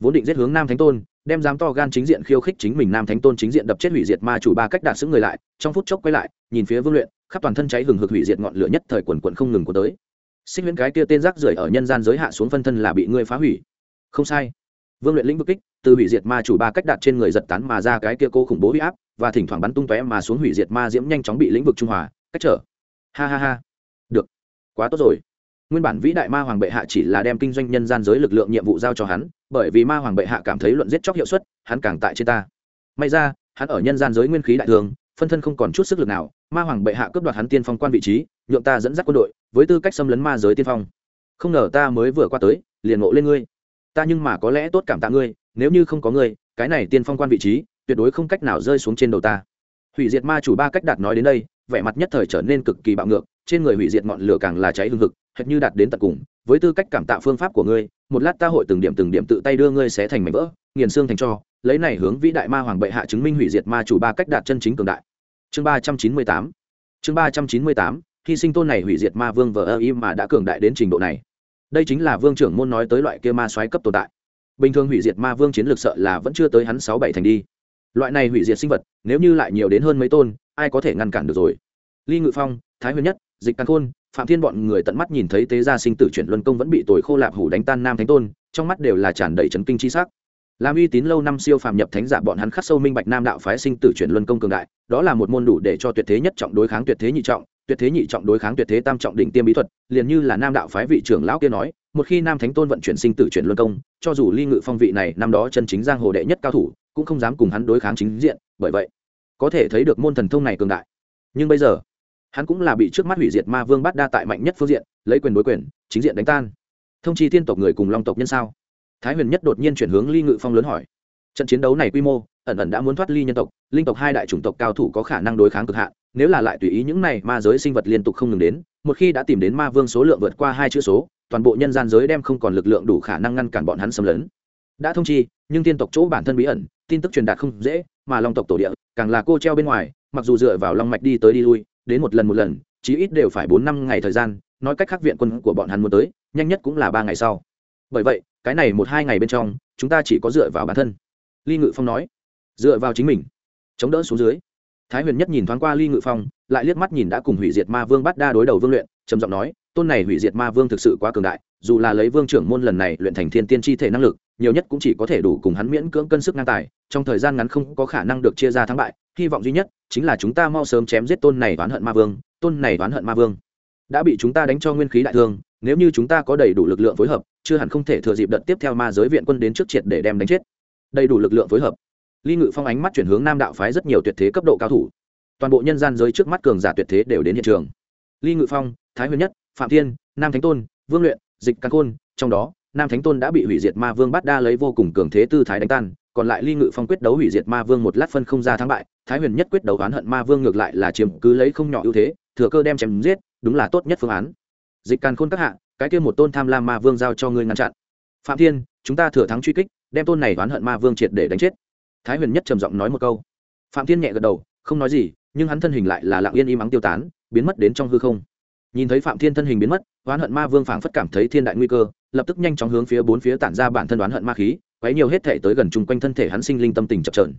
Vốn định giết hướng nam thánh tôn, đem dám to gan chính diện khiêu khích chính mình nam thánh tôn chính diện đập chết hủy diệt ma chủ ba cách đạt xứng người lại, trong phút chốc quay lại, nhìn phía vương luyện, khắp toàn thân cháy hừng hực hủy diệt ngọn lửa nhất thời quần quận không ngừng của tới. Xích huyễn cái kia tên rác rưởi ở nhân gian giới hạ xuống phân thân là bị ngươi phá hủy. Không sai. Vương luyện lĩnh vực kích, từ hủy diệt ma chủ ba cách đạt trên người giật tán mà ra cái kia cô khủng bố huy áp, và thỉnh thoảng bắn tung tóe mà xuống hủy diệt ma diễm nhanh chóng bị lĩnh vực trung hòa, cách trở. Ha ha ha. Được. Quá tốt rồi. Nguyên bản vĩ đại ma hoàng bệ hạ chỉ là đem kinh doanh nhân gian giới lực lượng nhiệm vụ giao cho hắn bởi vì ma hoàng bệ hạ cảm thấy luận giết chóc hiệu suất, hắn càng tại trên ta. May ra, hắn ở nhân gian giới nguyên khí đại thường, phân thân không còn chút sức lực nào, ma hoàng bệ hạ cướp đoạt hắn tiên phong quan vị trí, nhượng ta dẫn dắt quân đội, với tư cách xâm lấn ma giới tiên phong. Không ngờ ta mới vừa qua tới, liền ngộ lên ngươi. Ta nhưng mà có lẽ tốt cảm tạ ngươi, nếu như không có ngươi, cái này tiên phong quan vị trí, tuyệt đối không cách nào rơi xuống trên đầu ta hủy diệt ma chủ ba cách đạt nói đến đây, vẻ mặt nhất thời trở nên cực kỳ bạo ngược, trên người hủy diệt ngọn lửa càng là cháy hương hực, hệt như đạt đến tận cùng. Với tư cách cảm tạ phương pháp của ngươi, một lát ta hội từng điểm từng điểm tự tay đưa ngươi xé thành mảnh vỡ, nghiền xương thành cho, lấy này hướng vĩ đại ma hoàng bệ hạ chứng minh hủy diệt ma chủ ba cách đạt chân chính cường đại. Chương ba trăm chín mươi tám, chương ba trăm chín mươi tám hy sinh tôn này hủy diệt ma vương vờ ơ im mà đã cường đại đến trình độ này. Đây chính là vương trưởng môn nói tới loại kia ma xoáy cấp tồn tại. Bình thường hủy diệt ma vương chiến lược sợ là vẫn chưa tới hắn sáu bảy thành đi loại này hủy diệt sinh vật, nếu như lại nhiều đến hơn mấy tôn, ai có thể ngăn cản được rồi? Ly ngự phong, thái huyền nhất, dịch căn khôn, phạm thiên bọn người tận mắt nhìn thấy tế gia sinh tử chuyển luân công vẫn bị tồi khô lạp hủ đánh tan nam thánh tôn, trong mắt đều là tràn đầy trấn kinh chi sắc. Làm uy tín lâu năm siêu phàm nhập thánh giả bọn hắn khắc sâu minh bạch nam đạo phái sinh tử chuyển luân công cường đại, đó là một môn đủ để cho tuyệt thế nhất trọng đối kháng tuyệt thế nhị trọng, tuyệt thế nhị trọng đối kháng tuyệt thế tam trọng đỉnh tiêm bí thuật, liền như là nam đạo phái vị trưởng lão kia nói, một khi nam thánh tôn vận chuyển sinh tử chuyển luân công, cho dù ly ngự phong vị này năm đó chân chính giang hồ đệ nhất cao thủ cũng không dám cùng hắn đối kháng chính diện, bởi vậy, có thể thấy được môn thần thông này cường đại. Nhưng bây giờ, hắn cũng là bị trước mắt hủy diệt ma vương bát đa tại mạnh nhất phương diện, lấy quyền đối quyền, chính diện đánh tan. Thông chi tiên tộc người cùng long tộc nhân sao? Thái huyền nhất đột nhiên chuyển hướng ly ngự phong lớn hỏi. Trận chiến đấu này quy mô, ẩn ẩn đã muốn thoát ly nhân tộc, linh tộc hai đại chủng tộc cao thủ có khả năng đối kháng cực hạn, nếu là lại tùy ý những này ma giới sinh vật liên tục không ngừng đến, một khi đã tìm đến ma vương số lượng vượt qua hai chữ số, toàn bộ nhân gian giới đem không còn lực lượng đủ khả năng ngăn cản bọn hắn xâm lấn. Đã thông chi nhưng tiên tộc chỗ bản thân bí ẩn, tin tức truyền đạt không dễ, mà long tộc tổ địa, càng là cô treo bên ngoài, mặc dù dựa vào long mạch đi tới đi lui, đến một lần một lần, chí ít đều phải bốn năm ngày thời gian, nói cách khác viện quân của bọn hắn muốn tới, nhanh nhất cũng là ba ngày sau. Bởi vậy, cái này một hai ngày bên trong, chúng ta chỉ có dựa vào bản thân. Ly ngự phong nói. Dựa vào chính mình. Chống đỡ xuống dưới. Thái huyền nhất nhìn thoáng qua ly ngự phong, lại liếc mắt nhìn đã cùng hủy diệt ma vương bắt đa đối đầu vương luyện, trầm giọng nói, tôn này hủy diệt ma vương thực sự quá cường đại, dù là lấy vương trưởng môn lần này luyện thành thiên tiên chi thể năng lực nhiều nhất cũng chỉ có thể đủ cùng hắn miễn cưỡng cân sức ngang tài, trong thời gian ngắn không có khả năng được chia ra thắng bại, hy vọng duy nhất chính là chúng ta mau sớm chém giết tôn này oán hận ma vương, tôn này oán hận ma vương. Đã bị chúng ta đánh cho nguyên khí đại thương, nếu như chúng ta có đầy đủ lực lượng phối hợp, chưa hẳn không thể thừa dịp đợt tiếp theo ma giới viện quân đến trước triệt để đem đánh chết. Đầy đủ lực lượng phối hợp. Ly ngự phong ánh mắt chuyển hướng nam đạo phái rất nhiều tuyệt thế cấp độ cao thủ. Toàn bộ nhân gian giới trước mắt cường giả tuyệt thế đều đến hiện trường. Ly ngự phong, thái huyền nhất, phạm thiên, nam thánh tôn, vương luyện, dịch căn khôn, trong đó nam thánh tôn đã bị hủy diệt ma vương bắt đa lấy vô cùng cường thế tư thái đánh tan, còn lại ly ngự phong quyết đấu hủy diệt ma vương một lát phân không ra thắng bại, thái huyền nhất quyết đấu oán hận ma vương ngược lại là chiếm cứ lấy không nhỏ ưu thế, thừa cơ đem chém giết, đúng là tốt nhất phương án. Dịch càn khôn các hạ, cái kia một tôn tham lam ma vương giao cho ngươi ngăn chặn. Phạm thiên, chúng ta thừa thắng truy kích, đem tôn này oán hận ma vương triệt để đánh chết. Thái huyền nhất trầm giọng nói một câu. Phạm thiên nhẹ gật đầu, không nói gì, nhưng hắn thân hình lại là lặng yên im ắng tiêu tán, biến mất đến trong hư không. Nhìn thấy phạm thiên thân hình biến mất, oán hận ma vương phảng phất cảm thấy thiên đại nguy cơ lập tức nhanh chóng hướng phía bốn phía tản ra bản thân đoán hận ma khí quấy nhiều hết thể tới gần chung quanh thân thể hắn sinh linh tâm tình chập trờn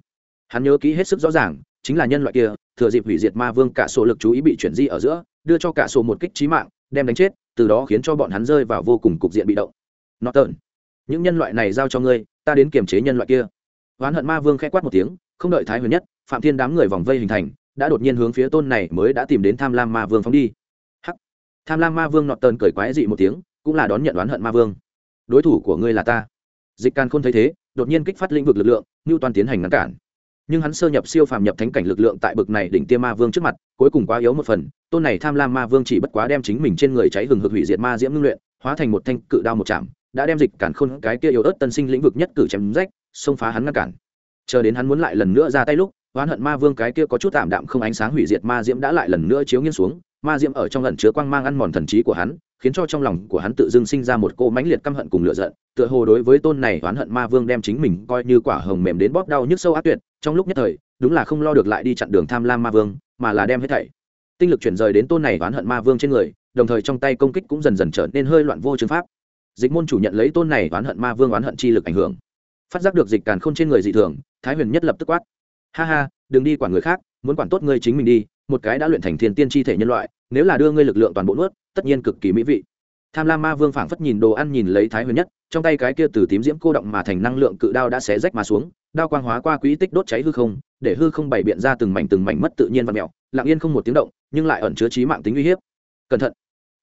hắn nhớ kỹ hết sức rõ ràng chính là nhân loại kia thừa dịp hủy diệt ma vương cả số lực chú ý bị chuyển di ở giữa đưa cho cả số một kích trí mạng đem đánh chết từ đó khiến cho bọn hắn rơi vào vô cùng cục diện bị động. Norton, những nhân loại này giao cho ngươi ta đến kiềm chế nhân loại kia. Oán hận ma vương khẽ quát một tiếng không đợi thái huyền nhất phạm thiên đám người vòng vây hình thành đã đột nhiên hướng phía tôn này mới đã tìm đến tham lam ma vương phóng đi. Hắc. Tham lam ma vương nọt tơn cười quái dị một tiếng cũng là đón nhận đoán hận ma vương. Đối thủ của ngươi là ta. Dịch càn khôn thấy thế, đột nhiên kích phát lĩnh vực lực lượng ngưu toàn tiến hành ngăn cản. Nhưng hắn sơ nhập siêu phàm nhập thánh cảnh lực lượng tại bực này đỉnh tiêm ma vương trước mặt, cuối cùng quá yếu một phần, tôn này tham lam ma vương chỉ bất quá đem chính mình trên người cháy hừng hực hủy diệt ma diễm ngưng luyện, hóa thành một thanh cự đao một chạm, đã đem dịch cản khôn cái kia yếu ớt tân sinh lĩnh vực nhất cử chém rách, xông phá hắn ngăn cản. Chờ đến hắn muốn lại lần nữa ra tay lúc, oán hận ma vương cái kia có chút tạm đạm không ánh sáng hủy diệt ma diễm đã lại lần nữa chiếu nghiêng xuống ma diễm ở trong lần chứa quang mang ăn mòn thần trí của hắn, khiến cho trong lòng của hắn tự dưng sinh ra một cô mãnh liệt căm hận cùng lửa giận, tựa hồ đối với tôn này oán hận ma vương đem chính mình coi như quả hồng mềm đến bóp đau nhức sâu ác tuyệt, trong lúc nhất thời, đúng là không lo được lại đi chặn đường tham lam ma vương, mà là đem hết thảy. Tinh lực chuyển rời đến tôn này oán hận ma vương trên người, đồng thời trong tay công kích cũng dần dần trở nên hơi loạn vô chứng pháp. Dịch môn chủ nhận lấy tôn này oán hận ma vương oán hận chi lực ảnh hưởng. Phát giác được dịch càn khôn trên người dị thường, thái huyền nhất lập tức quát. Ha ha, đừng đi quản người khác, muốn quản tốt ngươi chính mình đi một cái đã luyện thành thiên tiên chi thể nhân loại, nếu là đưa ngươi lực lượng toàn bộ nuốt, tất nhiên cực kỳ mỹ vị. Tham lam ma vương phảng phất nhìn đồ ăn nhìn lấy thái huyền nhất, trong tay cái kia từ tím diễm cô động mà thành năng lượng cự đao đã xé rách mà xuống, đao quang hóa qua quỹ tích đốt cháy hư không, để hư không bày biện ra từng mảnh từng mảnh mất tự nhiên và mẹo, lặng yên không một tiếng động, nhưng lại ẩn chứa trí mạng tính uy hiếp. Cẩn thận.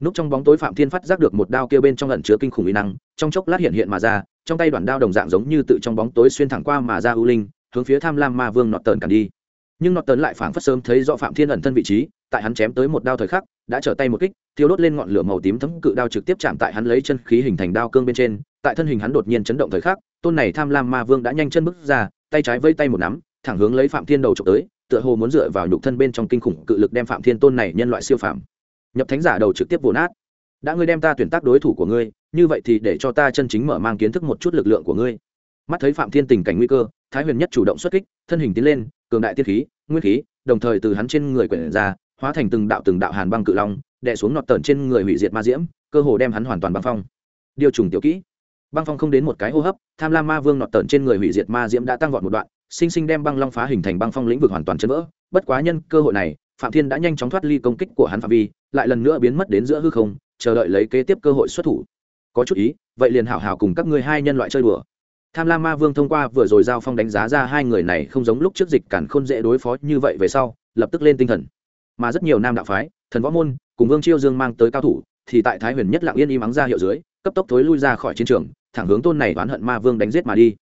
Núp trong bóng tối phạm thiên phát giác được một đao kia bên trong ẩn chứa kinh khủng uy năng, trong chốc lát hiện hiện mà ra, trong tay đoạn đao đồng dạng giống như tự trong bóng tối xuyên thẳng qua mà ra ưu linh, hướng phía tham lam ma vương nọt tờn cản đi nhưng nọt tấn lại phảng phất sớm thấy rõ phạm thiên ẩn thân vị trí, tại hắn chém tới một đao thời khắc, đã trở tay một kích, thiêu đốt lên ngọn lửa màu tím thấm cự đao trực tiếp chạm tại hắn lấy chân khí hình thành đao cương bên trên, tại thân hình hắn đột nhiên chấn động thời khắc, tôn này tham lam ma vương đã nhanh chân bước ra, tay trái vây tay một nắm, thẳng hướng lấy phạm thiên đầu trộm tới, tựa hồ muốn dựa vào nhục thân bên trong kinh khủng cự lực đem phạm thiên tôn này nhân loại siêu phạm nhập thánh giả đầu trực tiếp vồ nát. Đã ngươi đem ta tuyển tác đối thủ của ngươi, như vậy thì để cho ta chân chính mở mang kiến thức một chút lực lượng của ngươi. Mắt thấy phạm thiên tình cảnh nguy cơ, thái huyền nhất chủ động xuất kích, thân hình tiến lên cường đại tiết khí, nguyên khí, đồng thời từ hắn trên người quyển ra, hóa thành từng đạo từng đạo hàn băng cự long, đè xuống nọt tờn trên người hủy diệt ma diễm, cơ hồ đem hắn hoàn toàn băng phong. Điều trùng tiểu kỹ. Băng phong không đến một cái hô hấp, tham lam ma vương nọt tờn trên người hủy diệt ma diễm đã tăng vọt một đoạn, sinh sinh đem băng long phá hình thành băng phong lĩnh vực hoàn toàn chấn vỡ. Bất quá nhân cơ hội này, phạm thiên đã nhanh chóng thoát ly công kích của hắn phạm vi, lại lần nữa biến mất đến giữa hư không, chờ đợi lấy kế tiếp cơ hội xuất thủ. Có chút ý, vậy liền hảo hảo cùng các ngươi hai nhân loại chơi đùa tham lam ma vương thông qua vừa rồi giao phong đánh giá ra hai người này không giống lúc trước dịch cản khôn dễ đối phó như vậy về sau, lập tức lên tinh thần. Mà rất nhiều nam đạo phái, thần võ môn, cùng vương chiêu dương mang tới cao thủ, thì tại thái huyền nhất lặng yên im ắng ra hiệu dưới, cấp tốc thối lui ra khỏi chiến trường, thẳng hướng tôn này oán hận ma vương đánh giết mà đi.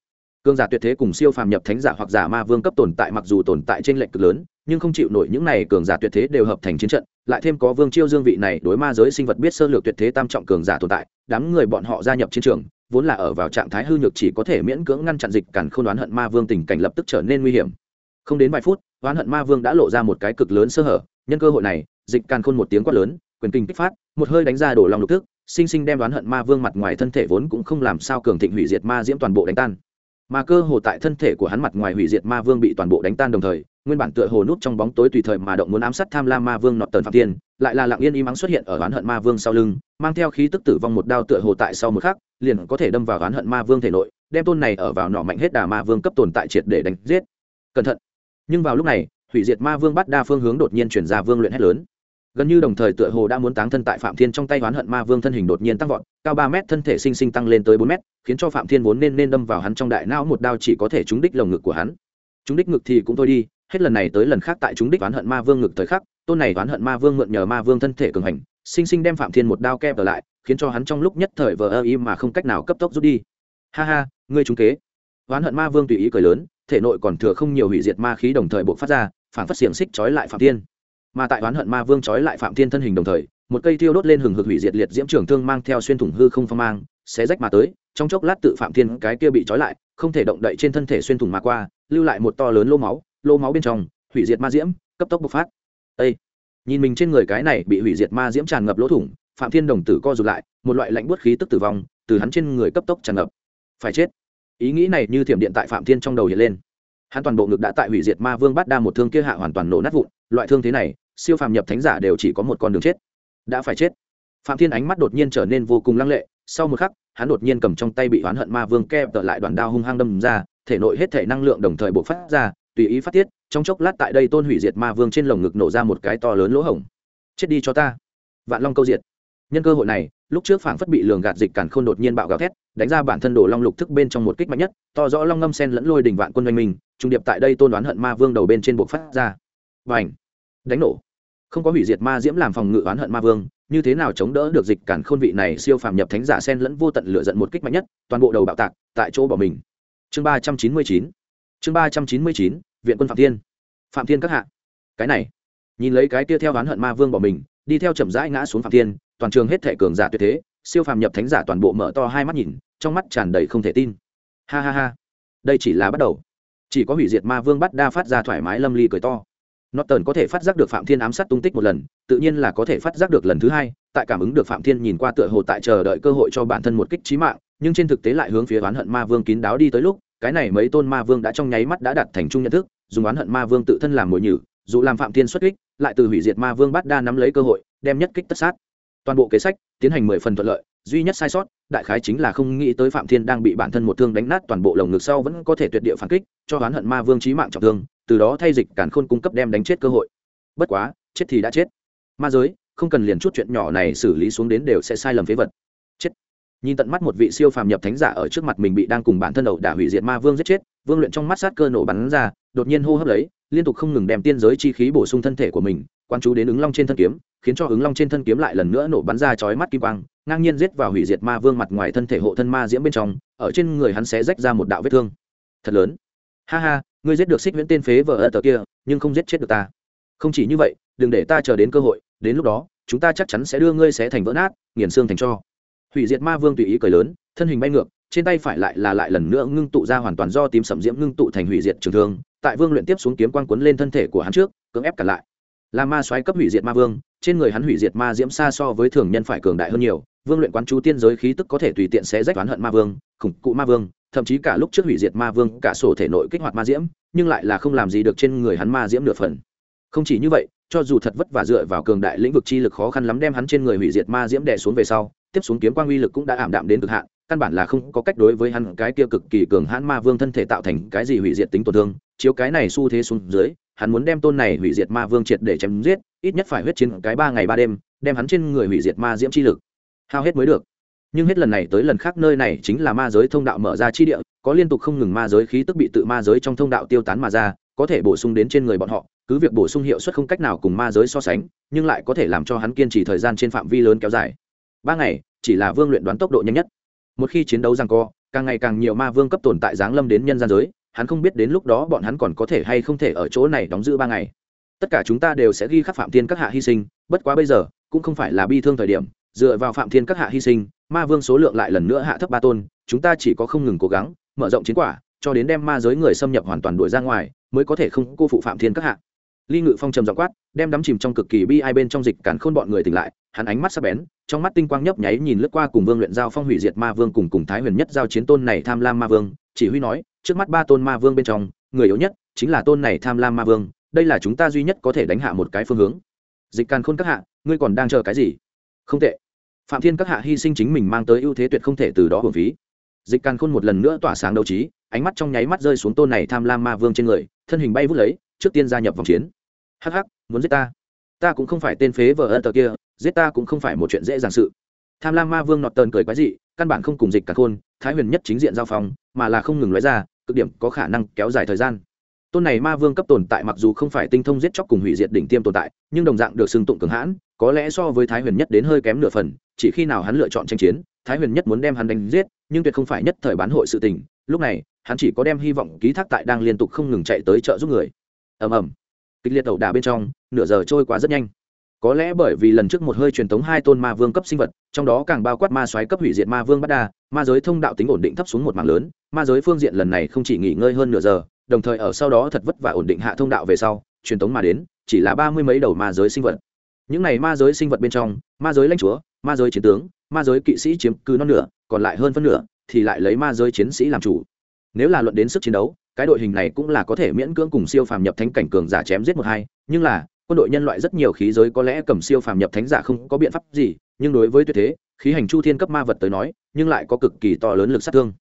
Cương giả tuyệt thế cùng siêu phàm nhập thánh giả hoặc giả ma vương cấp tồn tại mặc dù tồn tại trên lệnh cực lớn, nhưng không chịu nổi những này cường giả tuyệt thế đều hợp thành chiến trận, lại thêm có vương chiêu dương vị này đối ma giới sinh vật biết sơ lược tuyệt thế tam trọng cường giả tồn tại, đám người bọn họ gia nhập chiến trường vốn là ở vào trạng thái hư nhược chỉ có thể miễn cưỡng ngăn chặn dịch cản không đoán hận ma vương tình cảnh lập tức trở nên nguy hiểm. Không đến vài phút oán hận ma vương đã lộ ra một cái cực lớn sơ hở nhân cơ hội này dịch càn khôn một tiếng quát lớn quyền kinh kích phát một hơi đánh ra đổ lòng lục tức, sinh sinh đem đoán hận ma vương mặt ngoài thân thể vốn cũng không làm sao cường thịnh hủy diệt ma diễm toàn bộ đánh tan. Mà cơ hồ tại thân thể của hắn mặt ngoài hủy diệt ma vương bị toàn bộ đánh tan đồng thời nguyên bản tựa hồ nút trong bóng tối tùy thời mà động muốn ám sát tham lam ma vương nọt tần phạm tiên, lại là lặng yên y mắng xuất hiện ở oán hận ma vương sau lưng mang theo khí tức tử vong một đao tựa hồ tại sau một khắc liền có thể đâm vào oán hận ma vương thể nội, đem tôn này ở vào nọ mạnh hết đà ma vương cấp tồn tại triệt để đánh giết. Cẩn thận. Nhưng vào lúc này, hủy diệt ma vương bắt đa phương hướng đột nhiên chuyển ra vương luyện hét lớn. Gần như đồng thời tựa hồ đã muốn táng thân tại phạm thiên trong tay oán hận ma vương thân hình đột nhiên tăng vọt, cao ba mét thân thể sinh sinh tăng lên tới bốn mét, khiến cho phạm thiên vốn nên nên đâm vào hắn trong đại não một đao chỉ có thể trúng đích lồng ngực của hắn. Trúng đích ngực thì cũng thôi đi, hết lần này tới lần khác tại trúng đích oán hận ma vương ngực thời khắc tôn này oán hận ma vương mượn nhờ ma vương thân thể cường hành, sinh sinh đem phạm thiên một đao kẹp ở lại, khiến cho hắn trong lúc nhất thời vờ ơ im mà không cách nào cấp tốc rút đi. Ha ha, ngươi trúng kế. Oán hận ma vương tùy ý cười lớn, thể nội còn thừa không nhiều hủy diệt ma khí đồng thời bộc phát ra phản phát xiềng xích trói lại phạm thiên. Mà tại oán hận ma vương trói lại phạm thiên thân hình đồng thời, một cây thiêu đốt lên hừng hực hủy diệt liệt diễm trường thương mang theo xuyên thủng hư không phong mang, xé rách mà tới, trong chốc lát tự phạm thiên cái kia bị trói lại, không thể động đậy trên thân thể xuyên thủng mà qua, lưu lại một to lớn lô máu lô máu bên trong, hủy diệt ma diễm, cấp tốc bộc phát. Ê! nhìn mình trên người cái này bị hủy diệt ma diễm tràn ngập lỗ thủng, phạm thiên đồng tử co rụt lại, một loại lạnh buốt khí tức tử vong, từ hắn trên người cấp tốc tràn ngập. Phải chết! Ý nghĩ này như thiểm điện tại phạm thiên trong đầu hiện lên. Hắn toàn bộ ngực đã tại hủy diệt ma vương bắt đa một thương kia hạ hoàn toàn nổ nát vụn, loại thương thế này, siêu phàm nhập thánh giả đều chỉ có một con đường chết. Đã phải chết! Phạm thiên ánh mắt đột nhiên trở nên vô cùng lăng lệ, sau một khắc, hắn đột nhiên cầm trong tay bị oán hận ma vương kẹp tợ lại đoàn đao hung hăng đâm ra, thể nội hết thể năng lượng đồng thời bộc phát ra tùy ý phát tiết, trong chốc lát tại đây tôn hủy diệt ma vương trên lồng ngực nổ ra một cái to lớn lỗ hổng. Chết đi cho ta. Vạn long câu diệt. Nhân cơ hội này, lúc trước phảng phất bị lường gạt dịch càn khôn đột nhiên bạo gào thét, đánh ra bản thân đồ long lục thức bên trong một kích mạnh nhất, to rõ long ngâm sen lẫn lôi đỉnh vạn quân doanh mình trung điệp tại đây tôn đoán hận ma vương đầu bên trên buộc phát ra. Và ảnh đánh nổ. Không có hủy diệt ma diễm làm phòng ngự oán hận ma vương, như thế nào chống đỡ được dịch cản khôn vị này siêu phàm nhập thánh giả sen lẫn vô tận lửa giận một kích mạnh nhất, toàn bộ đầu bạo tạc, tại chỗ bỏ mình. Chương ba trăm chín mươi chín chương ba trăm chín mươi chín viện quân phạm thiên. Phạm thiên các hạ. Cái này nhìn lấy cái kia theo oán hận ma vương bỏ mình đi theo chậm rãi ngã xuống phạm thiên toàn trường hết thể cường giả tuyệt thế siêu phàm nhập thánh giả toàn bộ mở to hai mắt nhìn trong mắt tràn đầy không thể tin. Ha ha ha. Đây chỉ là bắt đầu. Chỉ có hủy diệt ma vương bắt đa phát ra thoải mái lâm ly cười to. Nó tần có thể phát giác được Phạm Thiên ám sát tung tích một lần, tự nhiên là có thể phát giác được lần thứ hai, tại cảm ứng được Phạm Thiên nhìn qua tựa hồ tại chờ đợi cơ hội cho bản thân một kích chí mạng, nhưng trên thực tế lại hướng phía oán hận ma vương kín đáo đi tới lúc, cái này mấy tôn ma vương đã trong nháy mắt đã đạt thành chung nhận thức, dùng oán hận ma vương tự thân làm mồi nhử, dù làm Phạm Thiên xuất kích, lại từ hủy diệt ma vương bắt đa nắm lấy cơ hội, đem nhất kích tất sát. Toàn bộ kế sách tiến hành mười phần thuận lợi, duy nhất sai sót đại khái chính là không nghĩ tới phạm thiên đang bị bản thân một thương đánh nát toàn bộ lồng ngực sau vẫn có thể tuyệt địa phản kích cho oán hận ma vương trí mạng trọng thương từ đó thay dịch cản khôn cung cấp đem đánh chết cơ hội. Bất quá chết thì đã chết. Ma giới không cần liền chút chuyện nhỏ này xử lý xuống đến đều sẽ sai lầm phế vật nhìn tận mắt một vị siêu phàm nhập thánh giả ở trước mặt mình bị đang cùng bản thân đầu đả hủy diệt ma vương giết chết, vương luyện trong mắt sát cơ nổ bắn ra, đột nhiên hô hấp lấy, liên tục không ngừng đem tiên giới chi khí bổ sung thân thể của mình quan chú đến ứng long trên thân kiếm, khiến cho ứng long trên thân kiếm lại lần nữa nổ bắn ra chói mắt kim quang, ngang nhiên giết vào hủy diệt ma vương mặt ngoài thân thể hộ thân ma diễm bên trong, ở trên người hắn sẽ rách ra một đạo vết thương. Thật lớn. Ha ha, ngươi giết được xích viễn tên phế vợ ở tờ kia, nhưng không giết chết được ta. Không chỉ như vậy, đừng để ta chờ đến cơ hội, đến lúc đó, chúng ta chắc chắn sẽ đưa ngươi xé thành vỡ nát, nghiền xương thành cho hủy diệt ma vương tùy ý cười lớn, thân hình bay ngược, trên tay phải lại là lại lần nữa ngưng tụ ra hoàn toàn do tím sẩm diễm ngưng tụ thành hủy diệt trường thương, tại vương luyện tiếp xuống kiếm quang quấn lên thân thể của hắn trước, cưỡng ép cả lại. Là ma xoáy cấp hủy diệt ma vương, trên người hắn hủy diệt ma diễm xa so với thường nhân phải cường đại hơn nhiều, vương luyện quán chú tiên giới khí tức có thể tùy tiện sẽ rách oán hận ma vương, khủng cụ ma vương, thậm chí cả lúc trước hủy diệt ma vương, cả sổ thể nội kích hoạt ma diễm, nhưng lại là không làm gì được trên người hắn ma diễm nửa phần. Không chỉ như vậy cho dù thật vất vả dựa vào cường đại lĩnh vực chi lực khó khăn lắm đem hắn trên người hủy diệt ma diễm đè xuống về sau, tiếp xuống kiếm quang uy lực cũng đã ảm đạm đến cực hạn, căn bản là không có cách đối với hắn cái kia cực kỳ cường hãn ma vương thân thể tạo thành cái gì hủy diệt tính tổn thương, chiếu cái này xu thế xuống dưới, hắn muốn đem tôn này hủy diệt ma vương triệt để chém giết, ít nhất phải huyết chiến cái ba ngày ba đêm, đem hắn trên người hủy diệt ma diễm chi lực. Hao hết mới được. Nhưng hết lần này tới lần khác nơi này chính là ma giới thông đạo mở ra chi địa, có liên tục không ngừng ma giới khí tức bị tự ma giới trong thông đạo tiêu tán mà ra, có thể bổ sung đến trên người bọn họ cứ việc bổ sung hiệu suất không cách nào cùng ma giới so sánh, nhưng lại có thể làm cho hắn kiên trì thời gian trên phạm vi lớn kéo dài. Ba ngày, chỉ là vương luyện đoán tốc độ nhanh nhất. Một khi chiến đấu rằng co, càng ngày càng nhiều ma vương cấp tồn tại giáng lâm đến nhân gian giới, hắn không biết đến lúc đó bọn hắn còn có thể hay không thể ở chỗ này đóng giữ ba ngày. Tất cả chúng ta đều sẽ ghi khắc phạm thiên các hạ hy sinh, bất quá bây giờ, cũng không phải là bi thương thời điểm, dựa vào phạm thiên các hạ hy sinh, ma vương số lượng lại lần nữa hạ thấp ba tôn, chúng ta chỉ có không ngừng cố gắng, mở rộng chiến quả, cho đến đem ma giới người xâm nhập hoàn toàn đuổi ra ngoài, mới có thể không cô phụ phạm thiên các hạ ly ngự phong trầm dọ quát, đem đắm chìm trong cực kỳ bi ai bên trong dịch cản khôn bọn người tỉnh lại, hắn ánh mắt sắc bén, trong mắt tinh quang nhấp nháy nhìn lướt qua cùng vương luyện giao phong hủy diệt ma vương cùng cùng thái huyền nhất giao chiến tôn này tham lam ma vương, chỉ huy nói, trước mắt ba tôn ma vương bên trong, người yếu nhất chính là tôn này tham lam ma vương, đây là chúng ta duy nhất có thể đánh hạ một cái phương hướng. Dịch càn khôn các hạ, ngươi còn đang chờ cái gì? Không tệ. Phạm thiên các hạ hy sinh chính mình mang tới ưu thế tuyệt không thể từ đó hưởng phí. Dịch càn khôn một lần nữa tỏa sáng đấu trí, ánh mắt trong nháy mắt rơi xuống tôn này tham lam ma vương trên người, thân hình bay vút lấy, trước tiên gia nhập vòng chiến hắc hắc, muốn giết ta. Ta cũng không phải tên phế vợ ân tờ kia, giết ta cũng không phải một chuyện dễ dàng sự. Tham lam ma vương nọt tờn cười quái dị, căn bản không cùng dịch cả khôn, thái huyền nhất chính diện giao phong, mà là không ngừng nói ra, cực điểm có khả năng kéo dài thời gian. Tôn này ma vương cấp tồn tại mặc dù không phải tinh thông giết chóc cùng hủy diệt đỉnh tiêm tồn tại, nhưng đồng dạng được xưng tụng cường hãn, có lẽ so với thái huyền nhất đến hơi kém nửa phần, chỉ khi nào hắn lựa chọn tranh chiến, thái huyền nhất muốn đem hắn đánh giết, nhưng tuyệt không phải nhất thời bán hội sự tình, lúc này, hắn chỉ có đem hy vọng ký thác tại đang liên tục không ngừng chạy tới trợ giúp người. Ầm ầm kịch liệt ẩu đả bên trong, nửa giờ trôi qua rất nhanh. Có lẽ bởi vì lần trước một hơi truyền thống hai tôn ma vương cấp sinh vật, trong đó càng bao quát ma xoáy cấp hủy diệt ma vương bắt đa, ma giới thông đạo tính ổn định thấp xuống một mảng lớn, ma giới phương diện lần này không chỉ nghỉ ngơi hơn nửa giờ, đồng thời ở sau đó thật vất vả ổn định hạ thông đạo về sau, truyền thống mà đến, chỉ là ba mươi mấy đầu ma giới sinh vật. Những này ma giới sinh vật bên trong, ma giới lãnh chúa, ma giới chiến tướng, ma giới kỵ sĩ chiếm cứ non nửa, còn lại hơn phân nửa thì lại lấy ma giới chiến sĩ làm chủ. Nếu là luận đến sức chiến đấu cái đội hình này cũng là có thể miễn cưỡng cùng siêu phàm nhập thánh cảnh cường giả chém giết một hai, nhưng là, quân đội nhân loại rất nhiều khí giới có lẽ cầm siêu phàm nhập thánh giả không có biện pháp gì, nhưng đối với tuyệt thế, khí hành chu thiên cấp ma vật tới nói, nhưng lại có cực kỳ to lớn lực sát thương.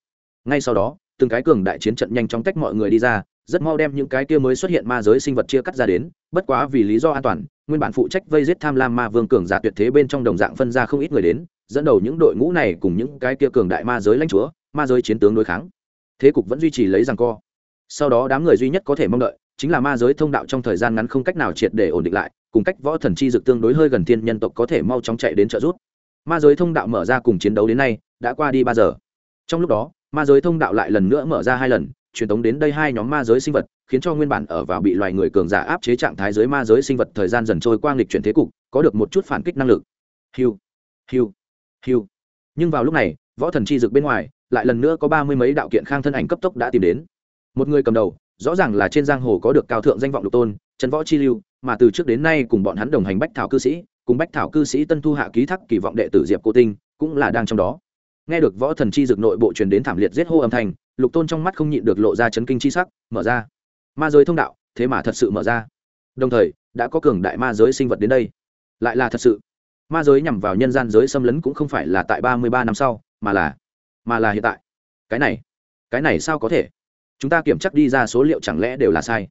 Ngay sau đó, từng cái cường đại chiến trận nhanh chóng tách mọi người đi ra, rất mau đem những cái kia mới xuất hiện ma giới sinh vật chia cắt ra đến, bất quá vì lý do an toàn, nguyên bản phụ trách vây giết tham lam ma vương cường giả tuyệt thế bên trong đồng dạng phân ra không ít người đến, dẫn đầu những đội ngũ này cùng những cái kia cường đại ma giới lãnh chúa, ma giới chiến tướng đối kháng. Thế cục vẫn duy trì lấy rằng co sau đó đám người duy nhất có thể mong đợi chính là ma giới thông đạo trong thời gian ngắn không cách nào triệt để ổn định lại, cùng cách võ thần chi dực tương đối hơi gần thiên nhân tộc có thể mau chóng chạy đến trợ giúp. Ma giới thông đạo mở ra cùng chiến đấu đến nay, đã qua đi ba giờ. Trong lúc đó, ma giới thông đạo lại lần nữa mở ra hai lần, truyền tống đến đây hai nhóm ma giới sinh vật, khiến cho nguyên bản ở vào bị loài người cường giả áp chế trạng thái dưới ma giới sinh vật thời gian dần trôi qua nghịch chuyển thế cục, có được một chút phản kích năng lực. Hiu hiu hiu. Nhưng vào lúc này, võ thần chi dực bên ngoài, lại lần nữa có ba mươi mấy đạo kiện khang thân ảnh cấp tốc đã tìm đến một người cầm đầu, rõ ràng là trên giang hồ có được cao thượng danh vọng lục tôn, trần võ chi lưu, mà từ trước đến nay cùng bọn hắn đồng hành bách thảo cư sĩ, cùng bách thảo cư sĩ tân thu hạ ký thác kỳ vọng đệ tử diệp cô tinh, cũng là đang trong đó. Nghe được võ thần chi dực nội bộ truyền đến thảm liệt giết hô âm thanh, lục tôn trong mắt không nhịn được lộ ra chấn kinh chi sắc, mở ra. Ma giới thông đạo, thế mà thật sự mở ra. Đồng thời, đã có cường đại ma giới sinh vật đến đây. Lại là thật sự. Ma giới nhằm vào nhân gian giới xâm lấn cũng không phải là tại ba mươi ba năm sau, mà là mà là hiện tại. Cái này cái này sao có thể? Chúng ta kiểm chắc đi ra số liệu chẳng lẽ đều là sai?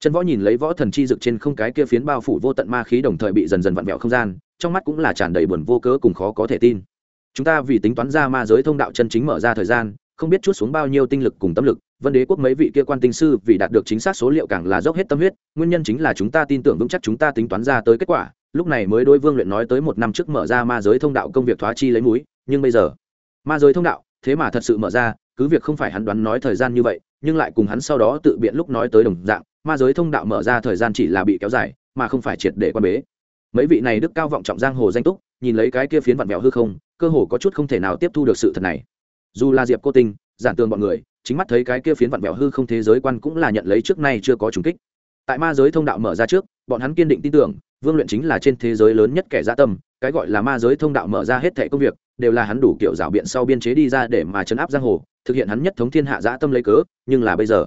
Trần võ nhìn lấy võ thần chi dực trên không cái kia phiến bao phủ vô tận ma khí đồng thời bị dần dần vặn vẹo không gian, trong mắt cũng là tràn đầy buồn vô cớ cùng khó có thể tin. Chúng ta vì tính toán ra ma giới thông đạo chân chính mở ra thời gian, không biết chút xuống bao nhiêu tinh lực cùng tâm lực, vân đế quốc mấy vị kia quan tinh sư vì đạt được chính xác số liệu càng là dốc hết tâm huyết, nguyên nhân chính là chúng ta tin tưởng vững chắc chúng ta tính toán ra tới kết quả, lúc này mới đối vương luyện nói tới một năm trước mở ra ma giới thông đạo công việc thoá chi lấy múi nhưng bây giờ, ma giới thông đạo, thế mà thật sự mở ra, cứ việc không phải hắn đoán nói thời gian như vậy nhưng lại cùng hắn sau đó tự biện lúc nói tới đồng dạng, ma giới thông đạo mở ra thời gian chỉ là bị kéo dài, mà không phải triệt để quan bế. Mấy vị này đức cao vọng trọng giang hồ danh túc, nhìn lấy cái kia phiến vặn vẹo hư không, cơ hồ có chút không thể nào tiếp thu được sự thật này. Dù là diệp cô tinh, giản tường bọn người, chính mắt thấy cái kia phiến vặn vẹo hư không thế giới quan cũng là nhận lấy trước nay chưa có trùng kích. Tại ma giới thông đạo mở ra trước, bọn hắn kiên định tin tưởng, vương luyện chính là trên thế giới lớn nhất kẻ gia tâm cái gọi là ma giới thông đạo mở ra hết thẻ công việc, đều là hắn đủ kiểu rào biện sau biên chế đi ra để mà chấn áp giang hồ, thực hiện hắn nhất thống thiên hạ dã tâm lấy cớ, nhưng là bây giờ,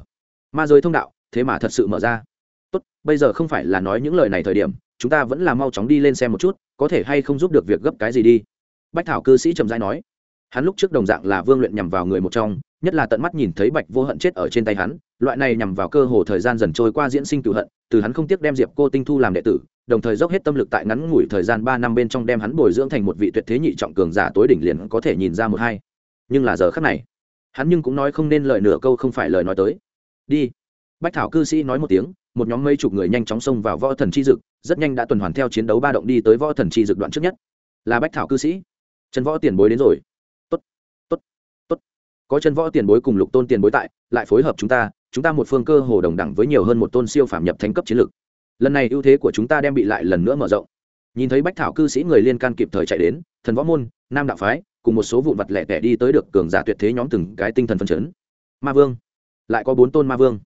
ma giới thông đạo, thế mà thật sự mở ra. Tốt, bây giờ không phải là nói những lời này thời điểm, chúng ta vẫn là mau chóng đi lên xem một chút, có thể hay không giúp được việc gấp cái gì đi. Bách thảo cư sĩ trầm giai nói. Hắn lúc trước đồng dạng là vương luyện nhằm vào người một trong, nhất là tận mắt nhìn thấy bạch vô hận chết ở trên tay hắn, loại này nhằm vào cơ hồ thời gian dần trôi qua diễn sinh tự hận, từ hắn không tiếc đem diệp cô tinh thu làm đệ tử đồng thời dốc hết tâm lực tại ngắn ngủi thời gian ba năm bên trong đem hắn bồi dưỡng thành một vị tuyệt thế nhị trọng cường giả tối đỉnh liền có thể nhìn ra một hai. Nhưng là giờ khắc này, hắn nhưng cũng nói không nên lời nửa câu không phải lời nói tới. Đi. Bách thảo cư sĩ nói một tiếng, một nhóm mấy chục người nhanh chóng xông vào võ thần chi dực, rất nhanh đã tuần hoàn theo chiến đấu ba động đi tới võ thần chi dực đoạn trước nhất. Là bách thảo cư sĩ. Trần võ tiền bối đến rồi. Tốt tốt tốt. Có chân võ tiền bối cùng lục tôn tiền bối tại, lại phối hợp chúng ta chúng ta một phương cơ hồ đồng đẳng với nhiều hơn một tôn siêu phàm nhập thánh cấp chiến lực lần này ưu thế của chúng ta đem bị lại lần nữa mở rộng. Nhìn thấy bách thảo cư sĩ người liên can kịp thời chạy đến, thần võ môn, nam đạo phái, cùng một số vụn vặt lẻ tẻ đi tới được cường giả tuyệt thế nhóm từng cái tinh thần phân chấn. Ma vương, lại có bốn tôn ma vương.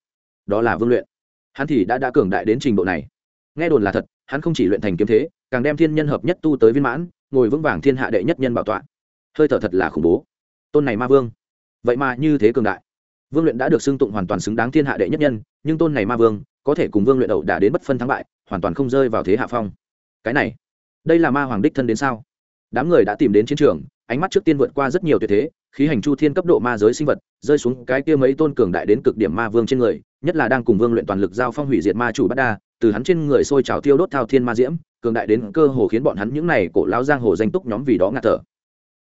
Đó là vương luyện. Hắn thì đã đã cường đại đến trình độ này. Nghe đồn là thật, hắn không chỉ luyện thành kiếm thế, càng đem thiên nhân hợp nhất tu tới viên mãn, ngồi vững vàng thiên hạ đệ nhất nhân bảo tọa. Hơi thở thật là khủng bố. Tôn này ma vương, vậy mà như thế cường đại vương luyện đã được xưng tụng hoàn toàn xứng đáng thiên hạ đệ nhất nhân, nhưng tôn này ma vương, có thể cùng vương luyện ẩu đả đến bất phân thắng bại, hoàn toàn không rơi vào thế hạ phong. Cái này, đây là ma hoàng đích thân đến sao? Đám người đã tìm đến chiến trường, ánh mắt trước tiên vượt qua rất nhiều tuyệt thế, khí hành chu thiên cấp độ ma giới sinh vật, rơi xuống cái kia mấy tôn cường đại đến cực điểm ma vương trên người, nhất là đang cùng vương luyện toàn lực giao phong hủy diệt ma chủ bát đa, từ hắn trên người sôi trào tiêu đốt thao thiên ma diễm, cường đại đến cơ hồ khiến bọn hắn những này cổ lão giang hồ danh túc nhóm vì đó ngạt thở.